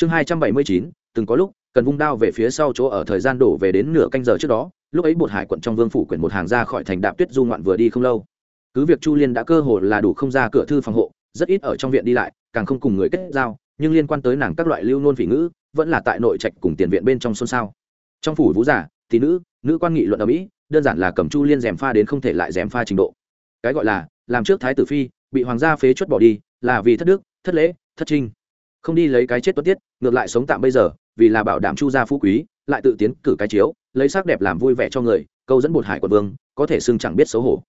chương hai trăm bảy mươi chín, từng có lúc, cần vung đao về phía sau chỗ ở thời gian đổ về đến nửa canh giờ trước đó, lúc ấy bột hải quận trong vương phủ quyển một hàng ra khỏi thành đạp tuyết du ngoạn vừa đi không lâu. Cứ việc chu liên đã cơ hồ là đủ không ra cửa thư phòng hộ, rất ít ở trong viện đi lại, càng không cùng người kết giao, nhưng liên quan tới nàng các loại lưu nôn vị ngữ, vẫn là tại nội trạch cùng tiền viện bên trong xôn xao. Trong phủ vũ giả, thì nữ nữ quan nghị luận ở mỹ, đơn giản là cầm chu liên dèm pha đến không thể lại dèm pha trình độ. Cái gọi là, làm trước thái tử phi, bị hoàng gia phế chuất bỏ đi, là vì thất đức, thất lễ, thất trinh không đi lấy cái chết tuất tiết, ngược lại sống tạm bây giờ, vì là bảo đảm chu gia phú quý, lại tự tiến cử cái chiếu, lấy sắc đẹp làm vui vẻ cho người, câu dẫn bột hải quận vương, có thể xưng chẳng biết xấu hổ.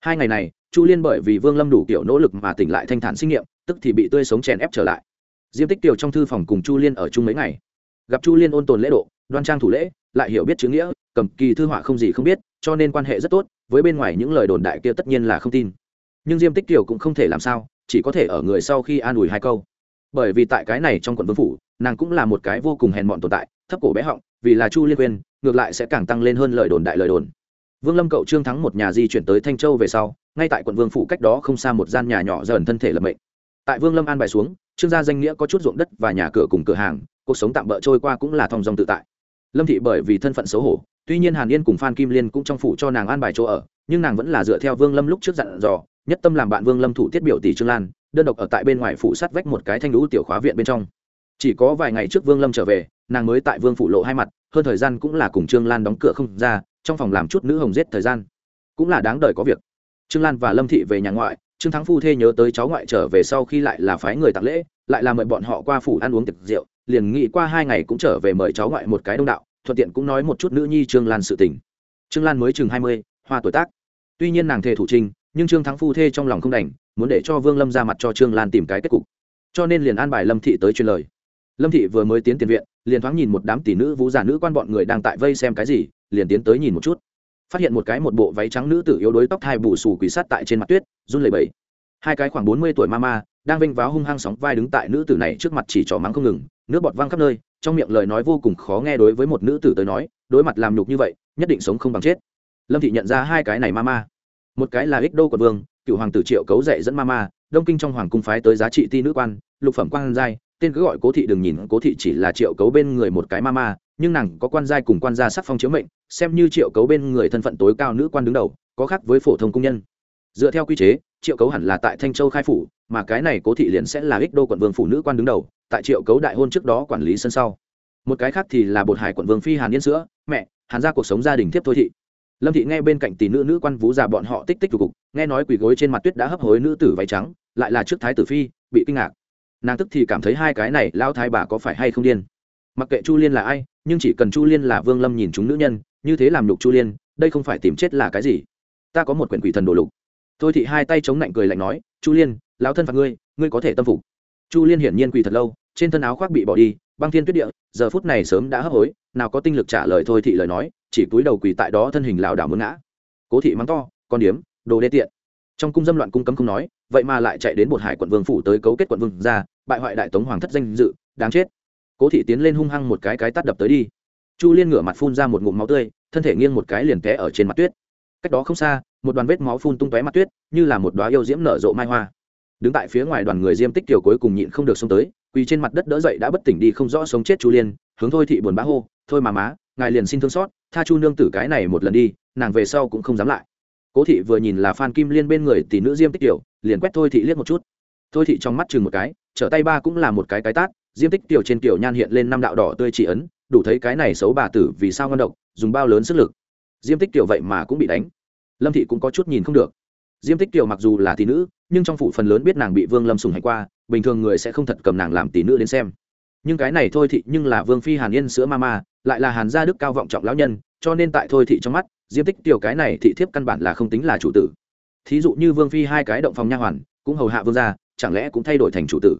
Hai ngày này, chu liên bởi vì vương lâm đủ kiểu nỗ lực mà tỉnh lại thanh thản sinh nghiệm, tức thì bị tươi sống chèn ép trở lại. Diêm tích tiều trong thư phòng cùng chu liên ở chung mấy ngày. Gặp chu liên ôn tồn lễ độ, đoan trang thủ lễ, lại hiểu biết chữ nghĩa, cầm kỳ thư họa không gì không biết, cho nên quan hệ rất tốt, với bên ngoài những lời đồn đại kia tất nhiên là không tin. Nhưng diêm tích tiểu cũng không thể làm sao, chỉ có thể ở người sau khi an ủi hai câu bởi vì tại cái này trong quận vương phủ, nàng cũng là một cái vô cùng hèn mọn tồn tại, thấp cổ bé họng, vì là chu liên quên ngược lại sẽ càng tăng lên hơn lời đồn đại lời đồn. Vương lâm cậu trương thắng một nhà di chuyển tới thanh châu về sau, ngay tại quận vương phủ cách đó không xa một gian nhà nhỏ dần thân thể lập mệnh. Tại vương lâm an bài xuống, trương gia danh nghĩa có chút ruộng đất và nhà cửa cùng cửa hàng, cuộc sống tạm bỡ trôi qua cũng là thong dong tự tại. Lâm thị bởi vì thân phận xấu hổ, tuy nhiên hàn yên cùng phan kim liên cũng trong phủ cho nàng an bài chỗ ở, nhưng nàng vẫn là dựa theo vương lâm lúc trước dặn dò, nhất tâm làm bạn vương lâm thủ tiết biểu tỷ trương lan đơn độc ở tại bên ngoài phủ sắt vách một cái thanh lũ tiểu khóa viện bên trong. Chỉ có vài ngày trước vương lâm trở về, nàng mới tại vương phủ lộ hai mặt, hơn thời gian cũng là cùng trương lan đóng cửa không ra, trong phòng làm chút nữ hồng giết thời gian. Cũng là đáng đời có việc. Trương lan và lâm thị về nhà ngoại, trương thắng phu thê nhớ tới cháu ngoại trở về sau khi lại là phái người tặng lễ, lại là mời bọn họ qua phủ ăn uống tiệc rượu, liền nghĩ qua hai ngày cũng trở về mời cháu ngoại một cái đông đạo, thuận tiện cũng nói một chút nữ nhi trương lan sự tình. Trương lan mới chừng hai mươi, hoa tuổi tác. Tuy nhiên nàng thề thủ trinh nhưng trương thắng phu thê trong lòng không đành muốn để cho vương lâm ra mặt cho trương lan tìm cái kết cục. Cho nên liền an bài lâm thị tới truyền lời. Lâm thị vừa mới tiến tiền viện, liền thoáng nhìn một đám tỷ nữ, vũ giả nữ quan bọn người đang tại vây xem cái gì, liền tiến tới nhìn một chút. Phát hiện một cái một bộ váy trắng nữ tử yếu đuối tóc hai bù xù quỷ sát tại trên mặt tuyết, run lẩy bẩy. Hai cái khoảng bốn mươi tuổi ma ma, đang vênh váo hung hăng sóng vai đứng tại nữ tử này trước mặt chỉ trỏ mắng không ngừng, nước bọt văng khắp nơi, trong miệng lời nói vô cùng khó nghe đối với một nữ tử tới nói, đối mặt làm nhục như vậy, nhất định sống không bằng chết. Lâm thị nhận ra hai cái này ma ma. Một cái là ích đô của vương cựu hoàng tử triệu cấu dạy dẫn ma ma, đông kinh trong hoàng cung phái tới giá trị ti nữ quan, lục phẩm quan giai, tên cứ gọi cố thị đừng nhìn, cố thị chỉ là triệu cấu bên người một cái ma ma, nhưng nàng có quan giai cùng quan gia sắc phong chiếu mệnh, xem như triệu cấu bên người thân phận tối cao nữ quan đứng đầu, có khác với phổ thông công nhân. Dựa theo quy chế, triệu cấu hẳn là tại thanh châu khai phủ, mà cái này cố thị liền sẽ là ích đô quận vương phủ nữ quan đứng đầu, tại triệu cấu đại hôn trước đó quản lý sân sau. Một cái khác thì là bột hải quận vương phi hàn yên sữa, mẹ, hàn ra cuộc sống gia đình tiếp thôi thị lâm thị nghe bên cạnh tỷ nữ nữ quan vũ già bọn họ tích tích cục nghe nói quỳ gối trên mặt tuyết đã hấp hối nữ tử váy trắng, lại là trước thái tử phi, bị kinh ngạc. Nàng tức thì cảm thấy hai cái này lao thái bà có phải hay không điên. Mặc kệ chu liên là ai, nhưng chỉ cần chu liên là vương lâm nhìn chúng nữ nhân, như thế làm lục chu liên, đây không phải tìm chết là cái gì? Ta có một quyển quỷ thần đồ lục. Thôi thị hai tay chống lạnh cười lạnh nói, chu liên, lão thân phạt ngươi ngươi có thể tâm phục. Chu liên hiển nhiên quỳ thật lâu, trên thân áo khoác bị bỏ đi, băng thiên tuyết địa, giờ phút này sớm đã hấp hối, nào có tinh lực trả lời thôi thị lời nói chỉ túi đầu quỳ tại đó thân hình lảo đảo muốn ngã. Cố thị mắng to, con điếm, đồ đê tiện. Trong cung dâm loạn cung cấm không nói, vậy mà lại chạy đến bột hải quận vương phủ tới cấu kết quận vương ra, bại hoại đại tống hoàng thất danh dự, đáng chết. Cố thị tiến lên hung hăng một cái cái tắt đập tới đi. Chu liên ngửa mặt phun ra một ngụm máu tươi, thân thể nghiêng một cái liền té ở trên mặt tuyết. Cách đó không xa, một đoàn vết máu phun tung tóe mặt tuyết, như là một đoá yêu diễm nở rộ mai hoa. Đứng tại phía ngoài đoàn người diêm tích tiểu cuối cùng nhịn không được xông tới, quỳ trên mặt đất đỡ dậy đã bất tỉnh đi không rõ sống chết chu liên, hướng thôi thị buồn bã hô, thôi mà má, ngài liền xin thương xót tha chu nương tử cái này một lần đi, nàng về sau cũng không dám lại. Cố thị vừa nhìn là phan kim liên bên người tỷ nữ diêm tích tiểu, liền quét thôi thị liếc một chút. Thôi thị trong mắt chừng một cái, trở tay ba cũng là một cái cái tát, diêm tích tiểu trên tiểu nhan hiện lên năm đạo đỏ tươi chỉ ấn, đủ thấy cái này xấu bà tử vì sao ngon độc, dùng bao lớn sức lực. Diêm tích tiểu vậy mà cũng bị đánh. Lâm thị cũng có chút nhìn không được. Diêm tích tiểu mặc dù là tỷ nữ, nhưng trong phủ phần lớn biết nàng bị vương lâm sùng hành qua, bình thường người sẽ không thật cầm nàng làm tỷ nữ đến xem. Nhưng cái này thôi thị nhưng là vương phi hàn yên sữa ma ma lại là hàn gia đức cao vọng trọng lão nhân, cho nên tại thôi thị trong mắt, diêm tích tiểu cái này thị thiếp căn bản là không tính là chủ tử. Thí dụ như vương phi hai cái động phòng nha hoàn, cũng hầu hạ vương gia, chẳng lẽ cũng thay đổi thành chủ tử?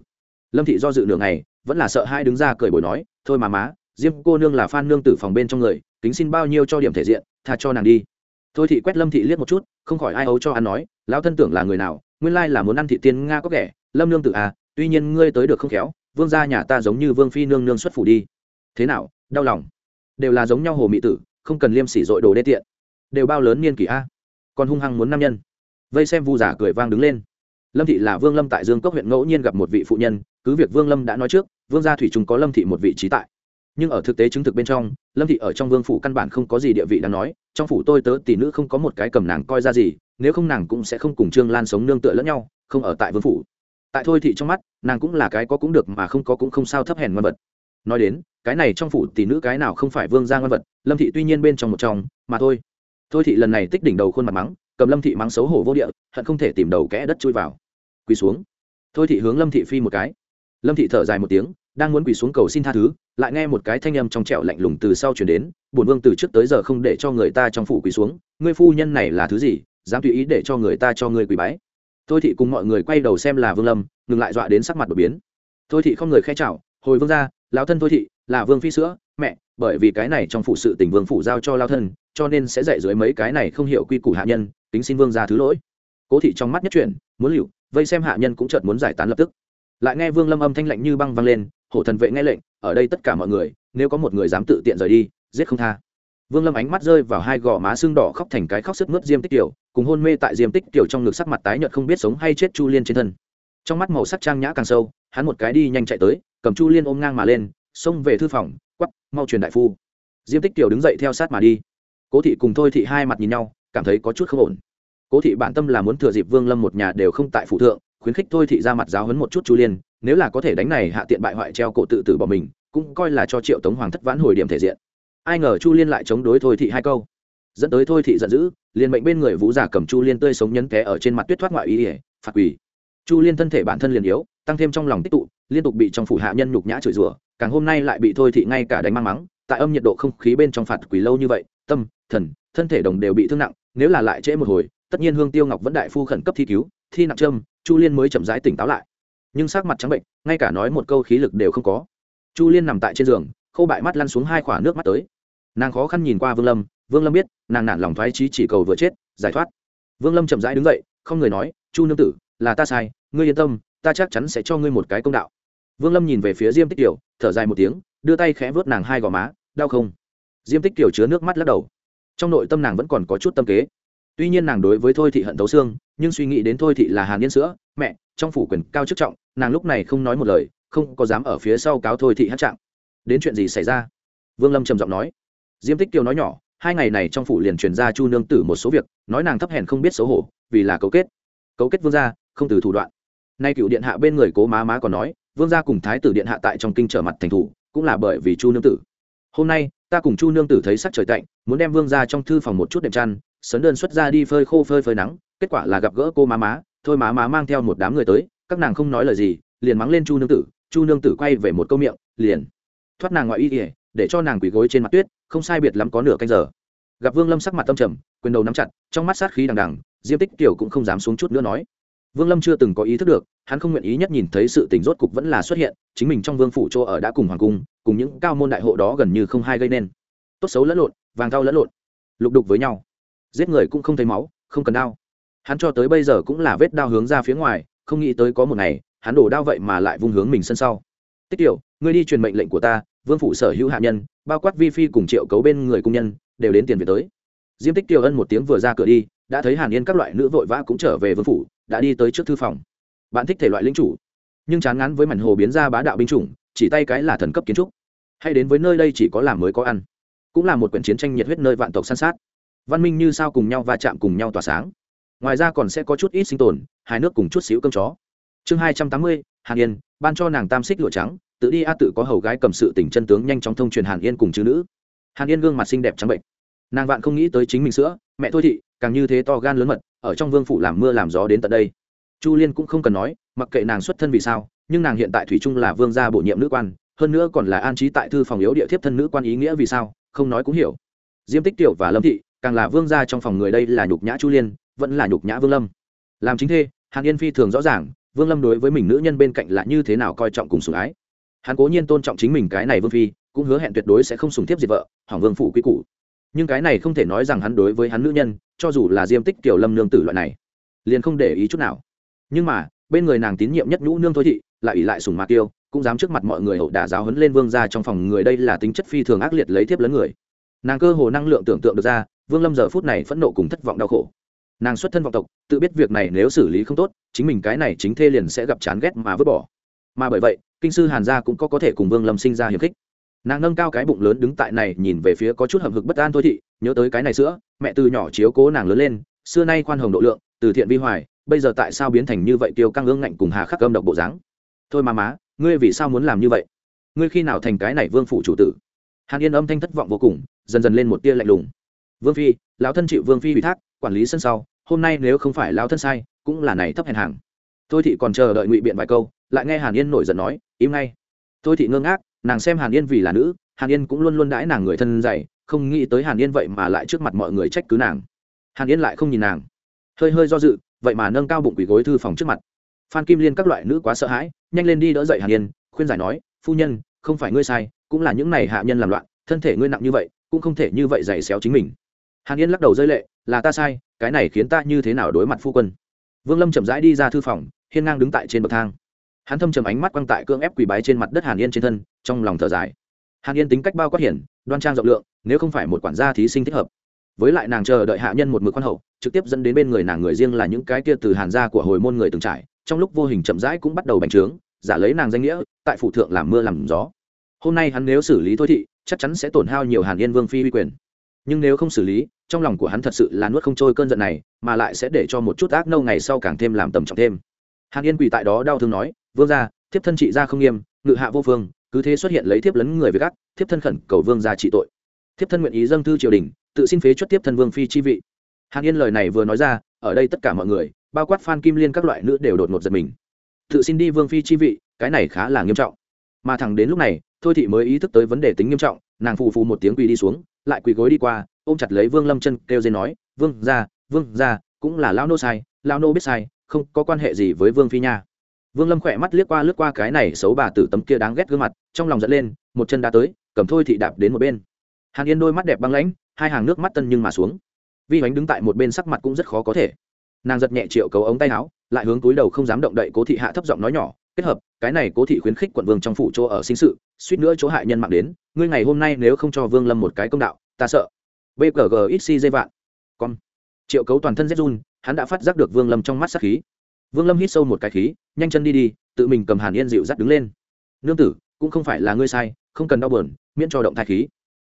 Lâm thị do dự nửa ngày, vẫn là sợ hai đứng ra cười bồi nói, thôi mà má, diêm cô nương là phan nương tử phòng bên trong người, kính xin bao nhiêu cho điểm thể diện, tha cho nàng đi. Thôi thị quét lâm thị liếc một chút, không khỏi ai ấu cho ăn nói, lão thân tưởng là người nào, nguyên lai là muốn ăn thị tiên nga có kẻ, lâm nương tử à tuy nhiên ngươi tới được không khéo, vương gia nhà ta giống như vương phi nương nương xuất phủ đi. Thế nào, đau lòng? Đều là giống nhau hồ mỹ tử, không cần liêm sỉ dội đồ đê tiện. Đều bao lớn niên kỷ a. Còn hung hăng muốn nam nhân. Vây xem vu giả cười vang đứng lên. Lâm thị là vương lâm tại dương cốc huyện ngẫu nhiên gặp một vị phụ nhân, cứ việc vương lâm đã nói trước, vương gia thủy trung có lâm thị một vị trí tại. Nhưng ở thực tế chứng thực bên trong, lâm thị ở trong vương phủ căn bản không có gì địa vị đáng nói, trong phủ tôi tớ tỷ nữ không có một cái cầm nàng coi ra gì, nếu không nàng cũng sẽ không cùng trương lan sống nương tựa lẫn nhau, không ở tại vương phủ. Tại thôi thị trong mắt, nàng cũng là cái có cũng được mà không có cũng không sao thấp hèn ngoan vật nói đến, cái này trong phủ tỷ nữ cái nào không phải vương gia ngoan vật, lâm thị tuy nhiên bên trong một trong, mà thôi. Thôi thị lần này tích đỉnh đầu khuôn mặt mắng, cầm lâm thị mắng xấu hổ vô địa, hận không thể tìm đầu kẽ đất chui vào. Quỳ xuống. Thôi thị hướng lâm thị phi một cái. Lâm thị thở dài một tiếng, đang muốn quỳ xuống cầu xin tha thứ, lại nghe một cái thanh âm trong trẻo lạnh lùng từ sau chuyển đến, bổn vương từ trước tới giờ không để cho người ta trong phủ quỳ xuống, ngươi phu nhân này là thứ gì, dám tùy ý để cho người ta cho ngươi quỳ bái? Thôi thị cùng mọi người quay đầu xem là vương lâm, ngừng lại dọa đến sắc mặt đột biến. Thôi thị không người khe chào, hồi vương ra lão thân thôi thị, là vương phi sữa, mẹ, bởi vì cái này trong phụ sự tình vương phủ giao cho lao thân, cho nên sẽ dạy dưới mấy cái này không hiểu quy củ hạ nhân tính xin vương ra thứ lỗi. Cố thị trong mắt nhất chuyển, muốn liệu vây xem hạ nhân cũng chợt muốn giải tán lập tức. Lại nghe vương lâm âm thanh lạnh như băng vang lên, hổ thần vệ nghe lệnh, ở đây tất cả mọi người, nếu có một người dám tự tiện rời đi, giết không tha. Vương lâm ánh mắt rơi vào hai gò má xương đỏ khóc thành cái khóc sức mướt diêm tích tiểu cùng hôn mê tại diêm tích tiểu trong ngực sắc mặt tái nhợt không biết sống hay chết chu liên trên thân. Trong mắt màu sắc trang nhã càng sâu hắn một cái đi nhanh chạy tới, cầm chu liên ôm ngang mà lên, xông về thư phòng quắp mau truyền đại phu. Diêm tích tiểu đứng dậy theo sát mà đi. Cố thị cùng thôi thị hai mặt nhìn nhau, cảm thấy có chút không ổn. Cố thị bản tâm là muốn thừa dịp vương lâm một nhà đều không tại phụ thượng, khuyến khích thôi thị ra mặt giáo hấn một chút chu liên, nếu là có thể đánh này hạ tiện bại hoại treo cổ tự tử bỏ mình, cũng coi là cho triệu tống hoàng thất vãn hồi điểm thể diện. Ai ngờ chu liên lại chống đối thôi thị hai câu. Dẫn tới thôi thị giận dữ, liền mệnh bên người vũ giả cầm chu liên tươi sống nhấn té ở trên mặt tuyết thoát ngoại ý ỉa phạt quỳ chu liên thân thể bản thân liền yếu, tăng thêm trong lòng tích tụ, liên tục bị trong phủ hạ nhân nhục nhã chửi rủa, càng hôm nay lại bị thôi thị ngay cả đánh mang mắng, tại âm nhiệt độ không khí bên trong phạt quỷ lâu như vậy, tâm, thần, thân thể đồng đều bị thương nặng, nếu là lại trễ một hồi, tất nhiên hương tiêu ngọc vẫn đại phu khẩn cấp thi cứu, thi nặng trâm chu liên mới chậm rãi tỉnh táo lại. Nhưng sắc mặt trắng bệnh, ngay cả nói một câu khí lực đều không có. Chu liên nằm tại trên giường, khô bại mắt lăn xuống hai khỏa nước mắt tới. Nàng khó khăn nhìn qua vương lâm vương lâm biết, nàng nản lòng thoái trí chỉ cầu vừa chết, giải thoát. Vương lâm chậm rãi đứng dậy, không người nói, chu nương tử là ta sai, ngươi yên tâm, ta chắc chắn sẽ cho ngươi một cái công đạo. Vương lâm nhìn về phía diêm tích tiểu thở dài một tiếng, đưa tay khẽ vớt nàng hai gò má, đau không? Diêm tích tiểu chứa nước mắt lắc đầu. Trong nội tâm nàng vẫn còn có chút tâm kế. Tuy nhiên nàng đối với thôi thị hận tấu xương, nhưng suy nghĩ đến thôi thị là hàn yên sữa, mẹ, trong phủ quyền cao chức trọng, nàng lúc này không nói một lời, không có dám ở phía sau cáo thôi thị hát trạng. Đến chuyện gì xảy ra? Vương lâm trầm giọng nói. Diêm tích kiều nói nhỏ, hai ngày này trong phủ liền truyền ra chu nương tử một số việc, nói nàng thấp hèn không biết xấu hổ, vì là cấu kết. Cấu kết vương gia không từ thủ đoạn. Nay cựu điện hạ bên người cố má má còn nói, vương gia cùng thái tử điện hạ tại trong kinh trở mặt thành thủ, cũng là bởi vì chu nương tử. Hôm nay, ta cùng chu nương tử thấy sắc trời tạnh, muốn đem vương gia trong thư phòng một chút đệm chăn, sấn đơn xuất ra đi phơi khô phơi phơi nắng, kết quả là gặp gỡ cô má má, thôi má má mang theo một đám người tới, các nàng không nói lời gì, liền mắng lên chu nương tử, chu nương tử quay về một câu miệng, liền thoát nàng ngoại y ỉa để cho nàng quỳ gối trên mặt tuyết, không sai biệt lắm có nửa canh giờ. Gặp vương lâm sắc mặt tâm trầm, quyền đầu nắm chặt, trong mắt sát khí đằng đằng, diêm tích tiểu cũng không dám xuống chút nữa nói vương lâm chưa từng có ý thức được, hắn không nguyện ý nhất nhìn thấy sự tình rốt cục vẫn là xuất hiện, chính mình trong vương phủ chỗ ở đã cùng hoàng cung, cùng những cao môn đại hộ đó gần như không hai gây nên. Tốt xấu lẫn lộn, vàng thau lẫn lộn, lục đục với nhau. Giết người cũng không thấy máu, không cần đau hắn cho tới bây giờ cũng là vết đao hướng ra phía ngoài, không nghĩ tới có một ngày, hắn đổ đao vậy mà lại vung hướng mình sân sau. Tích tiểu, ngươi đi truyền mệnh lệnh của ta, vương phủ sở hữu hạ nhân, bao quát vi phi cùng triệu cấu bên người công nhân, đều đến tiền viện tới. Diêm tích Tiêu ân một tiếng vừa ra cửa đi, đã thấy hàn yên các loại nữ vội vã cũng trở về vương phủ đã đi tới trước thư phòng. Bạn thích thể loại lính chủ, nhưng chán ngắn với mảnh hồ biến ra bá đạo binh chủng, chỉ tay cái là thần cấp kiến trúc. Hay đến với nơi đây chỉ có làm mới có ăn, cũng là một quyển chiến tranh nhiệt huyết nơi vạn tộc săn sát. Văn minh như sao cùng nhau va chạm cùng nhau tỏa sáng. Ngoài ra còn sẽ có chút ít sinh tồn, hai nước cùng chút xíu cơm chó. Chương hai trăm tám mươi, hàn yên, ban cho nàng tam xích lụa trắng, tự đi a tự có hầu gái cầm sự tỉnh chân tướng nhanh chóng thông truyền hàn yên cùng chữ nữ. Hàn yên gương mặt xinh đẹp trắng bệnh nàng vạn không nghĩ tới chính mình sữa mẹ thôi thị, càng như thế to gan lớn mật, ở trong vương phủ làm mưa làm gió đến tận đây. Chu liên cũng không cần nói, mặc kệ nàng xuất thân vì sao, nhưng nàng hiện tại thủy trung là vương gia bổ nhiệm nữ quan, hơn nữa còn là an trí tại thư phòng yếu địa thiếp thân nữ quan ý nghĩa vì sao, không nói cũng hiểu. Diêm tích tiểu và lâm thị, càng là vương gia trong phòng người đây là nhục nhã chu liên, vẫn là nhục nhã vương lâm. Làm chính thê, hàn yên phi thường rõ ràng, vương lâm đối với mình nữ nhân bên cạnh là như thế nào coi trọng cùng sủng ái. Hắn cố nhiên tôn trọng chính mình cái này vương phi, cũng hứa hẹn tuyệt đối sẽ không sùng tiếp diệt vợ hoàng vương phủ quy củ nhưng cái này không thể nói rằng hắn đối với hắn nữ nhân, cho dù là diêm tích tiểu lâm nương tử loại này, liền không để ý chút nào. Nhưng mà, bên người nàng tín nhiệm nhất nhũ nương thôi thị, lại ỷ lại sùng mạc tiêu cũng dám trước mặt mọi người hậu đả giáo hấn lên vương ra trong phòng người đây là tính chất phi thường ác liệt lấy thiếp lớn người. Nàng cơ hồ năng lượng tưởng tượng được ra, vương lâm giờ phút này phẫn nộ cùng thất vọng đau khổ. Nàng xuất thân vọng tộc, tự biết việc này nếu xử lý không tốt, chính mình cái này chính thê liền sẽ gặp chán ghét mà vứt bỏ. Mà bởi vậy, kinh sư hàn gia cũng có có thể cùng vương lâm sinh ra hiềm khích nàng nâng cao cái bụng lớn đứng tại này, nhìn về phía có chút hầm hực bất an thôi thị, nhớ tới cái này sữa, mẹ từ nhỏ chiếu cố nàng lớn lên, xưa nay khoan hồng độ lượng, từ thiện vi hoài, bây giờ tại sao biến thành như vậy tiêu căng ương ngạnh cùng hà khắc âm độc bộ dáng? Thôi mà má, ngươi vì sao muốn làm như vậy? Ngươi khi nào thành cái này vương phủ chủ tử? Hàn yên âm thanh thất vọng vô cùng, dần dần lên một tia lạnh lùng. Vương phi, lão thân chịu vương phi ủy thác, quản lý sân sau, hôm nay nếu không phải lão thân sai, cũng là này thấp hèn hàng. Thôi thị còn chờ đợi ngụy biện vài câu, lại nghe hàn yên nổi giận nói, im ngay. Thôi thị ngơ ngác nàng xem hàn yên vì là nữ, hàn yên cũng luôn luôn đãi nàng người thân dày không nghĩ tới hàn yên vậy mà lại trước mặt mọi người trách cứ nàng. Hàn yên lại không nhìn nàng. Hơi hơi do dự, vậy mà nâng cao bụng quỳ gối thư phòng trước mặt. Phan kim liên các loại nữ quá sợ hãi, nhanh lên đi đỡ dậy hàn yên, khuyên giải nói, phu nhân, không phải ngươi sai, cũng là những này hạ nhân làm loạn, thân thể ngươi nặng như vậy, cũng không thể như vậy giày xéo chính mình. Hàn yên lắc đầu rơi lệ, là ta sai, cái này khiến ta như thế nào đối mặt phu quân? Vương lâm chậm rãi đi ra thư phòng, hiên ngang đứng tại trên bậc thang hắn thâm trầm ánh mắt quăng tại cưỡng ép quỳ bái trên mặt đất hàn yên trên thân, trong lòng thở dài. Hàn yên tính cách bao quát hiển, đoan trang rộng lượng, nếu không phải một quản gia thí sinh thích hợp. Với lại nàng chờ đợi hạ nhân một mực quan hậu, trực tiếp dẫn đến bên người nàng người riêng là những cái kia từ hàn gia của hồi môn người từng trải, trong lúc vô hình chậm rãi cũng bắt đầu bành trướng, giả lấy nàng danh nghĩa, tại phụ thượng làm mưa làm gió. Hôm nay hắn nếu xử lý thôi thị, chắc chắn sẽ tổn hao nhiều hàn yên vương phi uy quyền. Nhưng nếu không xử lý, trong lòng của hắn thật sự là nuốt không trôi cơn giận này, mà lại sẽ để cho một chút ác nâu ngày sau càng thêm làm tầm trọng thêm. Hàn yên quỳ tại đó đau thương nói vương gia, thiếp thân trị gia không nghiêm, ngự hạ vô phương, cứ thế xuất hiện lấy thiếp lấn người với gác thiếp thân khẩn cầu vương gia trị tội. Thiếp thân nguyện ý dâng thư triều đình, tự xin phế chuất tiếp thân vương phi chi vị. Hàn yên lời này vừa nói ra, ở đây tất cả mọi người, bao quát phan kim liên các loại nữ đều đột ngột giật mình. Tự xin đi vương phi chi vị, cái này khá là nghiêm trọng. Mà thẳng đến lúc này, thôi thị mới ý thức tới vấn đề tính nghiêm trọng, nàng phù phù một tiếng quỳ đi xuống, lại quỳ gối đi qua, ôm chặt lấy vương lâm chân, kêu dây nói, vương ra vương ra cũng là lao nô sai lao nô biết sai, không có quan hệ gì với vương phi nha vương lâm khỏe mắt liếc qua lướt qua cái này xấu bà tử tấm kia đáng ghét gương mặt, trong lòng dẫn lên, một chân đá tới, cầm thôi thị đạp đến một bên. Hàn yên đôi mắt đẹp băng lãnh, hai hàng nước mắt tân nhưng mà xuống. Vi hoánh đứng tại một bên sắc mặt cũng rất khó có thể. Nàng giật nhẹ triệu cấu ống tay áo, lại hướng túi đầu không dám động đậy cố thị hạ thấp giọng nói nhỏ, kết hợp, cái này cố thị khuyến khích quận vương trong phủ chỗ ở sinh sự, suýt nữa chỗ hại nhân mạng đến, ngươi ngày hôm nay nếu không cho vương lâm một cái công đạo, ta sợ. Bgg ít si dây vạn. Con triệu cấu toàn thân rét run, hắn đã phát giác được vương lâm trong mắt sắc khí vương lâm hít sâu một cái khí, nhanh chân đi đi, tự mình cầm hàn yên dịu dắt đứng lên. Nương tử, cũng không phải là ngươi sai, không cần đau buồn, miễn cho động thai khí.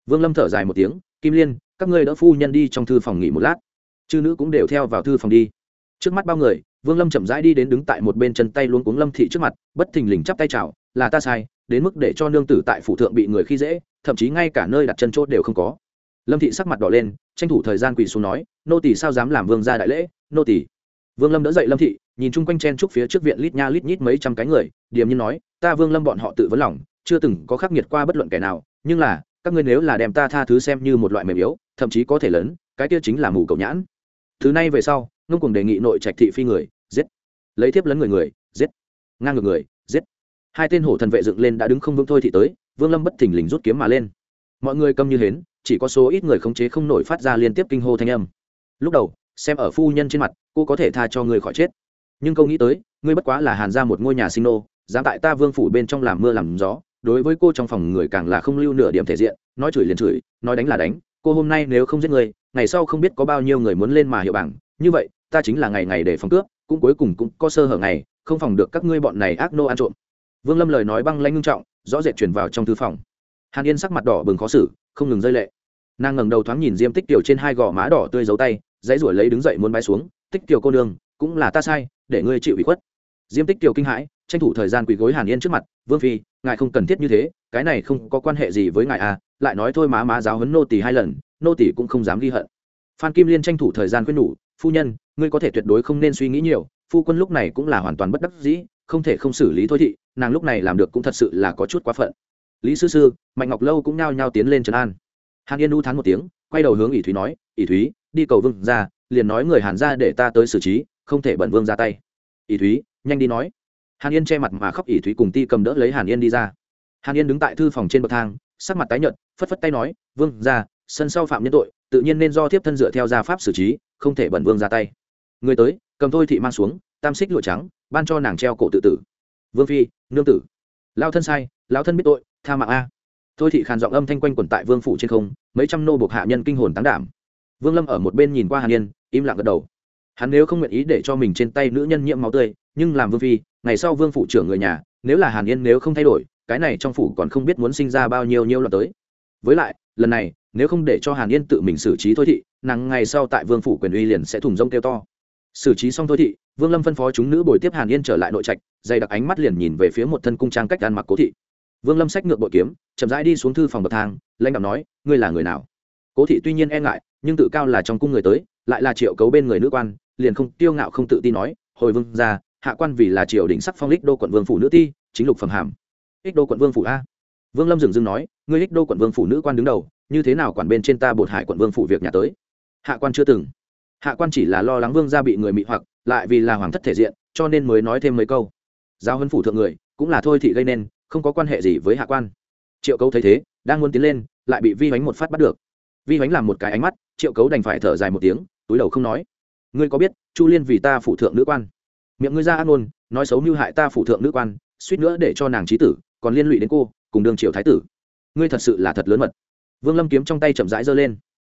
Vương lâm thở dài một tiếng, kim liên, các ngươi đỡ phu nhân đi trong thư phòng nghỉ một lát. Chư nữ cũng đều theo vào thư phòng đi. Trước mắt bao người, vương lâm chậm rãi đi đến đứng tại một bên chân tay luôn cuống lâm thị trước mặt, bất thình lình chắp tay chào, là ta sai, đến mức để cho nương tử tại phủ thượng bị người khi dễ, thậm chí ngay cả nơi đặt chân chốt đều không có. Lâm thị sắc mặt đỏ lên, tranh thủ thời gian quỳ xuống nói, nô tỷ sao dám làm vương gia đại lễ, nô tỷ vương lâm đỡ dậy lâm thị nhìn chung quanh chen trúc phía trước viện lít nha lít nhít mấy trăm cái người, điềm nhiên nói, ta vương lâm bọn họ tự vấn lòng, chưa từng có khắc nghiệt qua bất luận kẻ nào, nhưng là, các ngươi nếu là đem ta tha thứ xem như một loại mềm yếu, thậm chí có thể lớn, cái kia chính là mù cầu nhãn. Thứ này về sau, ngông cùng đề nghị nội trạch thị phi người, giết. Lấy thiếp lấn người người, giết. Ngang ngược người, giết. Hai tên hổ thần vệ dựng lên đã đứng không vững thôi thì tới, vương lâm bất thình lình rút kiếm mà lên. Mọi người câm như hến, chỉ có số ít người khống chế không nổi phát ra liên tiếp kinh hô thanh âm. Lúc đầu, xem ở phu nhân trên mặt, cô có thể tha cho người khỏi chết nhưng câu nghĩ tới, ngươi bất quá là hàn ra một ngôi nhà sinh nô, dám tại ta vương phủ bên trong làm mưa làm gió, đối với cô trong phòng người càng là không lưu nửa điểm thể diện, nói chửi liền chửi, nói đánh là đánh, cô hôm nay nếu không giết người ngày sau không biết có bao nhiêu người muốn lên mà hiệu bảng, như vậy, ta chính là ngày ngày để phòng cướp, cũng cuối cùng cũng có sơ hở ngày, không phòng được các ngươi bọn này ác nô ăn trộm. Vương lâm lời nói băng lanh ngưng trọng, rõ rệt chuyển vào trong thư phòng. Hàn yên sắc mặt đỏ bừng khó xử, không ngừng rơi lệ. Nàng ngẩng đầu thoáng nhìn diêm tích tiểu trên hai gò má đỏ tươi giấu tay, dãy ruổi lấy đứng dậy muốn bái xuống, tích tiểu cô nương, cũng là ta sai để ngươi chịu ủy khuất. Diêm tích kiều kinh hãi, tranh thủ thời gian quỳ gối hàn yên trước mặt, vương phi, ngài không cần thiết như thế, cái này không có quan hệ gì với ngài à lại nói thôi má má giáo huấn nô tỷ hai lần, nô tỷ cũng không dám ghi hận. Phan kim liên tranh thủ thời gian khuyên nhủ, phu nhân, ngươi có thể tuyệt đối không nên suy nghĩ nhiều, phu quân lúc này cũng là hoàn toàn bất đắc dĩ, không thể không xử lý thôi thị, nàng lúc này làm được cũng thật sự là có chút quá phận. Lý sư sư, mạnh ngọc lâu cũng nhao nhao tiến lên trấn an. Hàn yên u thán một tiếng, quay đầu hướng ỷ thúy nói, ỷ thúy, đi cầu vương ra, liền nói người hàn ra để ta tới xử trí không thể bẩn vương ra tay. Ỷ thúy, nhanh đi nói. Hàn yên che mặt mà khóc ỷ thúy cùng ti cầm đỡ lấy hàn yên đi ra. Hàn yên đứng tại thư phòng trên bậc thang, sắc mặt tái nhợt, phất phất tay nói, vương ra, sân sau phạm nhân tội, tự nhiên nên do tiếp thân dựa theo gia pháp xử trí, không thể bẩn vương ra tay. Người tới, cầm thôi thị mang xuống, tam xích lụa trắng, ban cho nàng treo cổ tự tử. Vương phi, nương tử. Lao thân sai lao thân biết tội, tha mạng a. Thôi thị khàn giọng âm thanh quanh quẩn tại vương phủ trên không, mấy trăm nô buộc hạ nhân kinh hồn tán đảm. Vương lâm ở một bên nhìn qua hàn yên, im lặng gật đầu hắn nếu không nguyện ý để cho mình trên tay nữ nhân nhiễm máu tươi, nhưng làm vương phi, ngày sau vương phủ trưởng người nhà, nếu là hàn yên nếu không thay đổi, cái này trong phủ còn không biết muốn sinh ra bao nhiêu nhiêu loạt tới. Với lại, lần này, nếu không để cho hàn yên tự mình xử trí thôi thị, nàng ngày sau tại vương phủ quyền uy liền sẽ thùng rông kêu to. Xử trí xong thôi thị, vương lâm phân phó chúng nữ bồi tiếp hàn yên trở lại nội trạch, dày đặc ánh mắt liền nhìn về phía một thân cung trang cách ăn mặc cố thị. Vương lâm sách ngược bội kiếm, chậm rãi đi xuống thư phòng bậc thang, lãnh đạo nói, ngươi là người nào? Cố thị tuy nhiên e ngại, nhưng tự cao là trong cung người tới, lại là triệu cấu bên người nữ quan liền không tiêu ngạo không tự tin nói, hồi vương ra hạ quan vì là triều đình sắc phong lích đô quận vương phủ nữ ti, chính lục phẩm hàm. Ích đô quận vương phủ a? Vương lâm dừng dừng nói, ngươi ích đô quận vương phủ nữ quan đứng đầu, như thế nào quản bên trên ta bột hải quận vương phủ việc nhà tới? Hạ quan chưa từng. Hạ quan chỉ là lo lắng vương gia bị người mị hoặc, lại vì là hoàng thất thể diện, cho nên mới nói thêm mấy câu. Giao hân phủ thượng người, cũng là thôi thị gây nên, không có quan hệ gì với hạ quan. Triệu cấu thấy thế, đang muốn tiến lên, lại bị vi bánh một phát bắt được. Vi bánh làm một cái ánh mắt, triệu cấu đành phải thở dài một tiếng, túi đầu không nói ngươi có biết, chu liên vì ta phủ thượng nữ quan. Miệng ngươi ra ăn ôn, nói xấu mưu hại ta phủ thượng nữ quan, suýt nữa để cho nàng trí tử, còn liên lụy đến cô, cùng Đường triệu thái tử. Ngươi thật sự là thật lớn mật. Vương lâm kiếm trong tay chậm rãi giơ lên.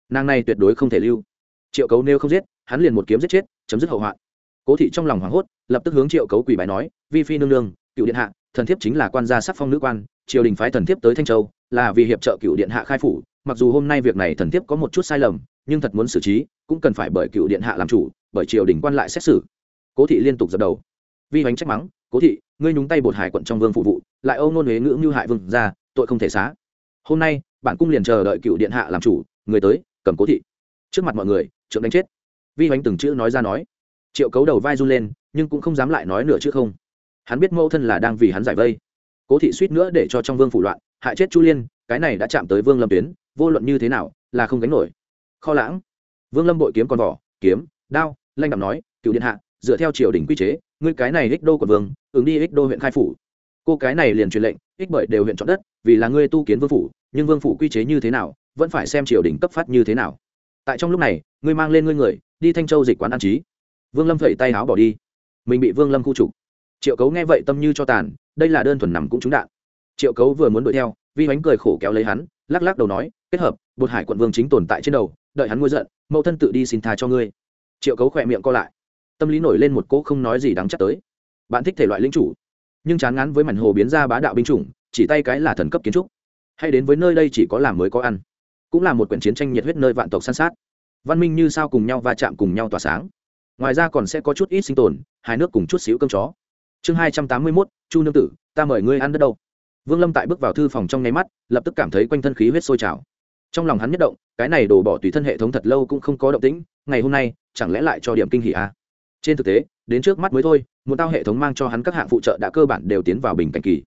Nàng này tuyệt đối không thể lưu. Triệu cấu nếu không giết, hắn liền một kiếm giết chết, chấm dứt hậu hoạn. Cố thị trong lòng hoảng hốt, lập tức hướng triệu cấu quỳ bài nói, vi phi nương nương, cựu điện hạ, thần thiếp chính là quan gia sắc phong nữ quan, triều đình phái thần thiếp tới thanh châu là vì hiệp trợ cựu điện hạ khai phủ, mặc dù hôm nay việc này thần thiếp có một chút sai lầm, nhưng thật muốn xử trí, cũng cần phải bởi cựu điện hạ làm chủ, bởi triều đình quan lại xét xử. Cố thị liên tục dập đầu. Vi hoánh trách mắng, cố thị, ngươi nhúng tay bột hải quận trong vương phụ vụ, lại âu nôn huế ngữ như hại vương ra tội không thể xá. Hôm nay, bản cung liền chờ đợi cựu điện hạ làm chủ, người tới, cầm cố thị. Trước mặt mọi người, trượng đánh chết. Vi hoánh từng chữ nói ra nói. Triệu cấu đầu vai run lên, nhưng cũng không dám lại nói nửa chữ không. Hắn biết mẫu thân là đang vì hắn giải vây. Cố thị suýt nữa để cho trong vương phủ loạn hại chết chu liên, cái này đã chạm tới vương lâm tuyến, vô luận như thế nào, là không gánh nổi. Kho lãng. Vương lâm bội kiếm con vỏ, kiếm, đao, lanh đạm nói cựu điện hạ, dựa theo triều đình quy chế, ngươi cái này ích đô của vương, ứng đi ích đô huyện khai phủ. Cô cái này liền truyền lệnh, ích bởi đều huyện chọn đất, vì là ngươi tu kiến vương phủ, nhưng vương phủ quy chế như thế nào, vẫn phải xem triều đình cấp phát như thế nào. Tại trong lúc này, ngươi mang lên ngươi người, đi thanh châu dịch quán an trí. Vương lâm phẩy tay áo bỏ đi. Mình bị vương lâm khu trục. Triệu cấu nghe vậy tâm như cho tàn, đây là đơn thuần nằm cũng trúng đạn. Triệu cấu vừa muốn đuổi theo vi bánh cười khổ kéo lấy hắn, lắc lắc đầu nói, kết hợp, bột hải quận vương chính tồn tại trên đầu, đợi hắn ngôi giận, mẫu thân tự đi xin tha cho ngươi. Triệu cấu khỏe miệng co lại. Tâm lý nổi lên một cỗ không nói gì đáng chắc tới. Bạn thích thể loại lính chủ, nhưng chán ngán với mảnh hồ biến ra bá đạo binh chủng, chỉ tay cái là thần cấp kiến trúc. Hay đến với nơi đây chỉ có làm mới có ăn, cũng là một quyển chiến tranh nhiệt huyết nơi vạn tộc săn sát. Văn minh như sao cùng nhau va chạm cùng nhau tỏa sáng. Ngoài ra còn sẽ có chút ít sinh tồn hai nước cùng chút xíu cơm chó. Chương hai trăm tám mươi mốt, chu nương tử, ta mời ngươi ăn đất đâu? Vương lâm tại bước vào thư phòng trong nháy mắt, lập tức cảm thấy quanh thân khí huyết sôi trào. Trong lòng hắn nhất động, cái này đổ bỏ tùy thân hệ thống thật lâu cũng không có động tĩnh, ngày hôm nay, chẳng lẽ lại cho điểm kinh hỉ à? trên thực tế, đến trước mắt mới thôi, một tao hệ thống mang cho hắn các hạng phụ trợ đã cơ bản đều tiến vào bình cảnh kỳ.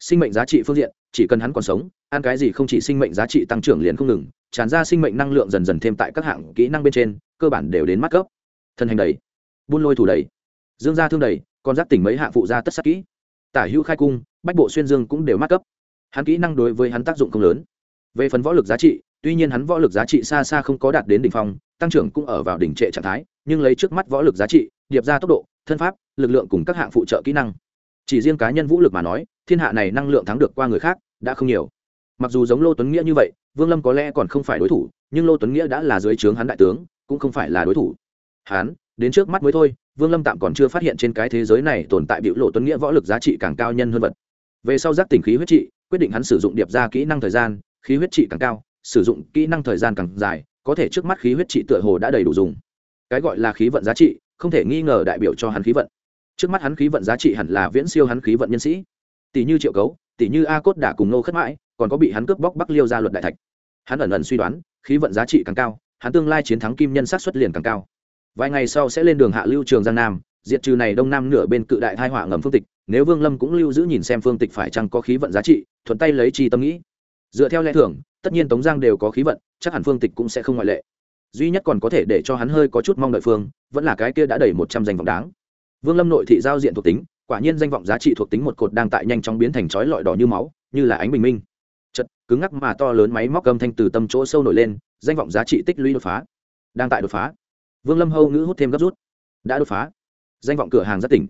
Sinh mệnh giá trị phương diện, chỉ cần hắn còn sống, ăn cái gì không chỉ sinh mệnh giá trị tăng trưởng liền không ngừng, tràn ra sinh mệnh năng lượng dần dần thêm tại các hạng kỹ năng bên trên, cơ bản đều đến mắt cấp. Thân hành đầy, buôn lôi thủ đầy, dương gia thương đầy còn giác tỉnh mấy hạng phụ gia tất sắc kỹ tả hữu khai cung, bách bộ xuyên dương cũng đều mắc cấp. Hắn kỹ năng đối với hắn tác dụng không lớn. Về phần võ lực giá trị, tuy nhiên hắn võ lực giá trị xa xa không có đạt đến đỉnh phong, tăng trưởng cũng ở vào đỉnh trệ trạng thái, nhưng lấy trước mắt võ lực giá trị, điệp ra tốc độ, thân pháp, lực lượng cùng các hạng phụ trợ kỹ năng. Chỉ riêng cá nhân vũ lực mà nói, thiên hạ này năng lượng thắng được qua người khác, đã không nhiều. Mặc dù giống lô tuấn nghĩa như vậy, vương lâm có lẽ còn không phải đối thủ, nhưng lô tuấn nghĩa đã là dưới trướng hắn đại tướng, cũng không phải là đối thủ. Hắn, đến trước mắt mới thôi vương lâm tạm còn chưa phát hiện trên cái thế giới này tồn tại biểu lộ tuấn nghĩa võ lực giá trị càng cao nhân hơn vật. Về sau giác tỉnh khí huyết trị, quyết định hắn sử dụng điệp ra kỹ năng thời gian, khí huyết trị càng cao, sử dụng kỹ năng thời gian càng dài, có thể trước mắt khí huyết trị tựa hồ đã đầy đủ dùng. Cái gọi là khí vận giá trị, không thể nghi ngờ đại biểu cho hắn khí vận. Trước mắt hắn khí vận giá trị hẳn là viễn siêu hắn khí vận nhân sĩ. Tỷ như triệu cấu, tỷ như a cốt đã cùng nô khất mãi, còn có bị hắn cướp bóc bắc liêu ra luật đại thạch. Hắn ẩn ẩn suy đoán, khí vận giá trị càng cao, hắn tương lai chiến thắng kim nhân sát xuất liền càng cao vài ngày sau sẽ lên đường hạ lưu trường giang nam, diệt trừ này đông nam nửa bên cự đại thai họa ngầm phương tịch, nếu vương lâm cũng lưu giữ nhìn xem phương tịch phải chăng có khí vận giá trị, thuận tay lấy chi tâm nghĩ. Dựa theo lẽ thường, tất nhiên tống giang đều có khí vận, chắc hẳn phương tịch cũng sẽ không ngoại lệ. Duy nhất còn có thể để cho hắn hơi có chút mong đợi phương, vẫn là cái kia đã đầy một trăm danh vọng đáng. Vương lâm nội thị giao diện thuộc tính, quả nhiên danh vọng giá trị thuộc tính một cột đang tại nhanh chóng biến thành chói lọi đỏ như máu, như là ánh bình minh. Chật, cứng ngắc mà to lớn máy móc âm thanh từ tâm chỗ sâu nổi lên, danh vọng giá trị tích lũy đột phá. Đang tại đột phá vương lâm hâu ngữ hút thêm gấp rút. Đã đột phá. Danh vọng cửa hàng rất tỉnh.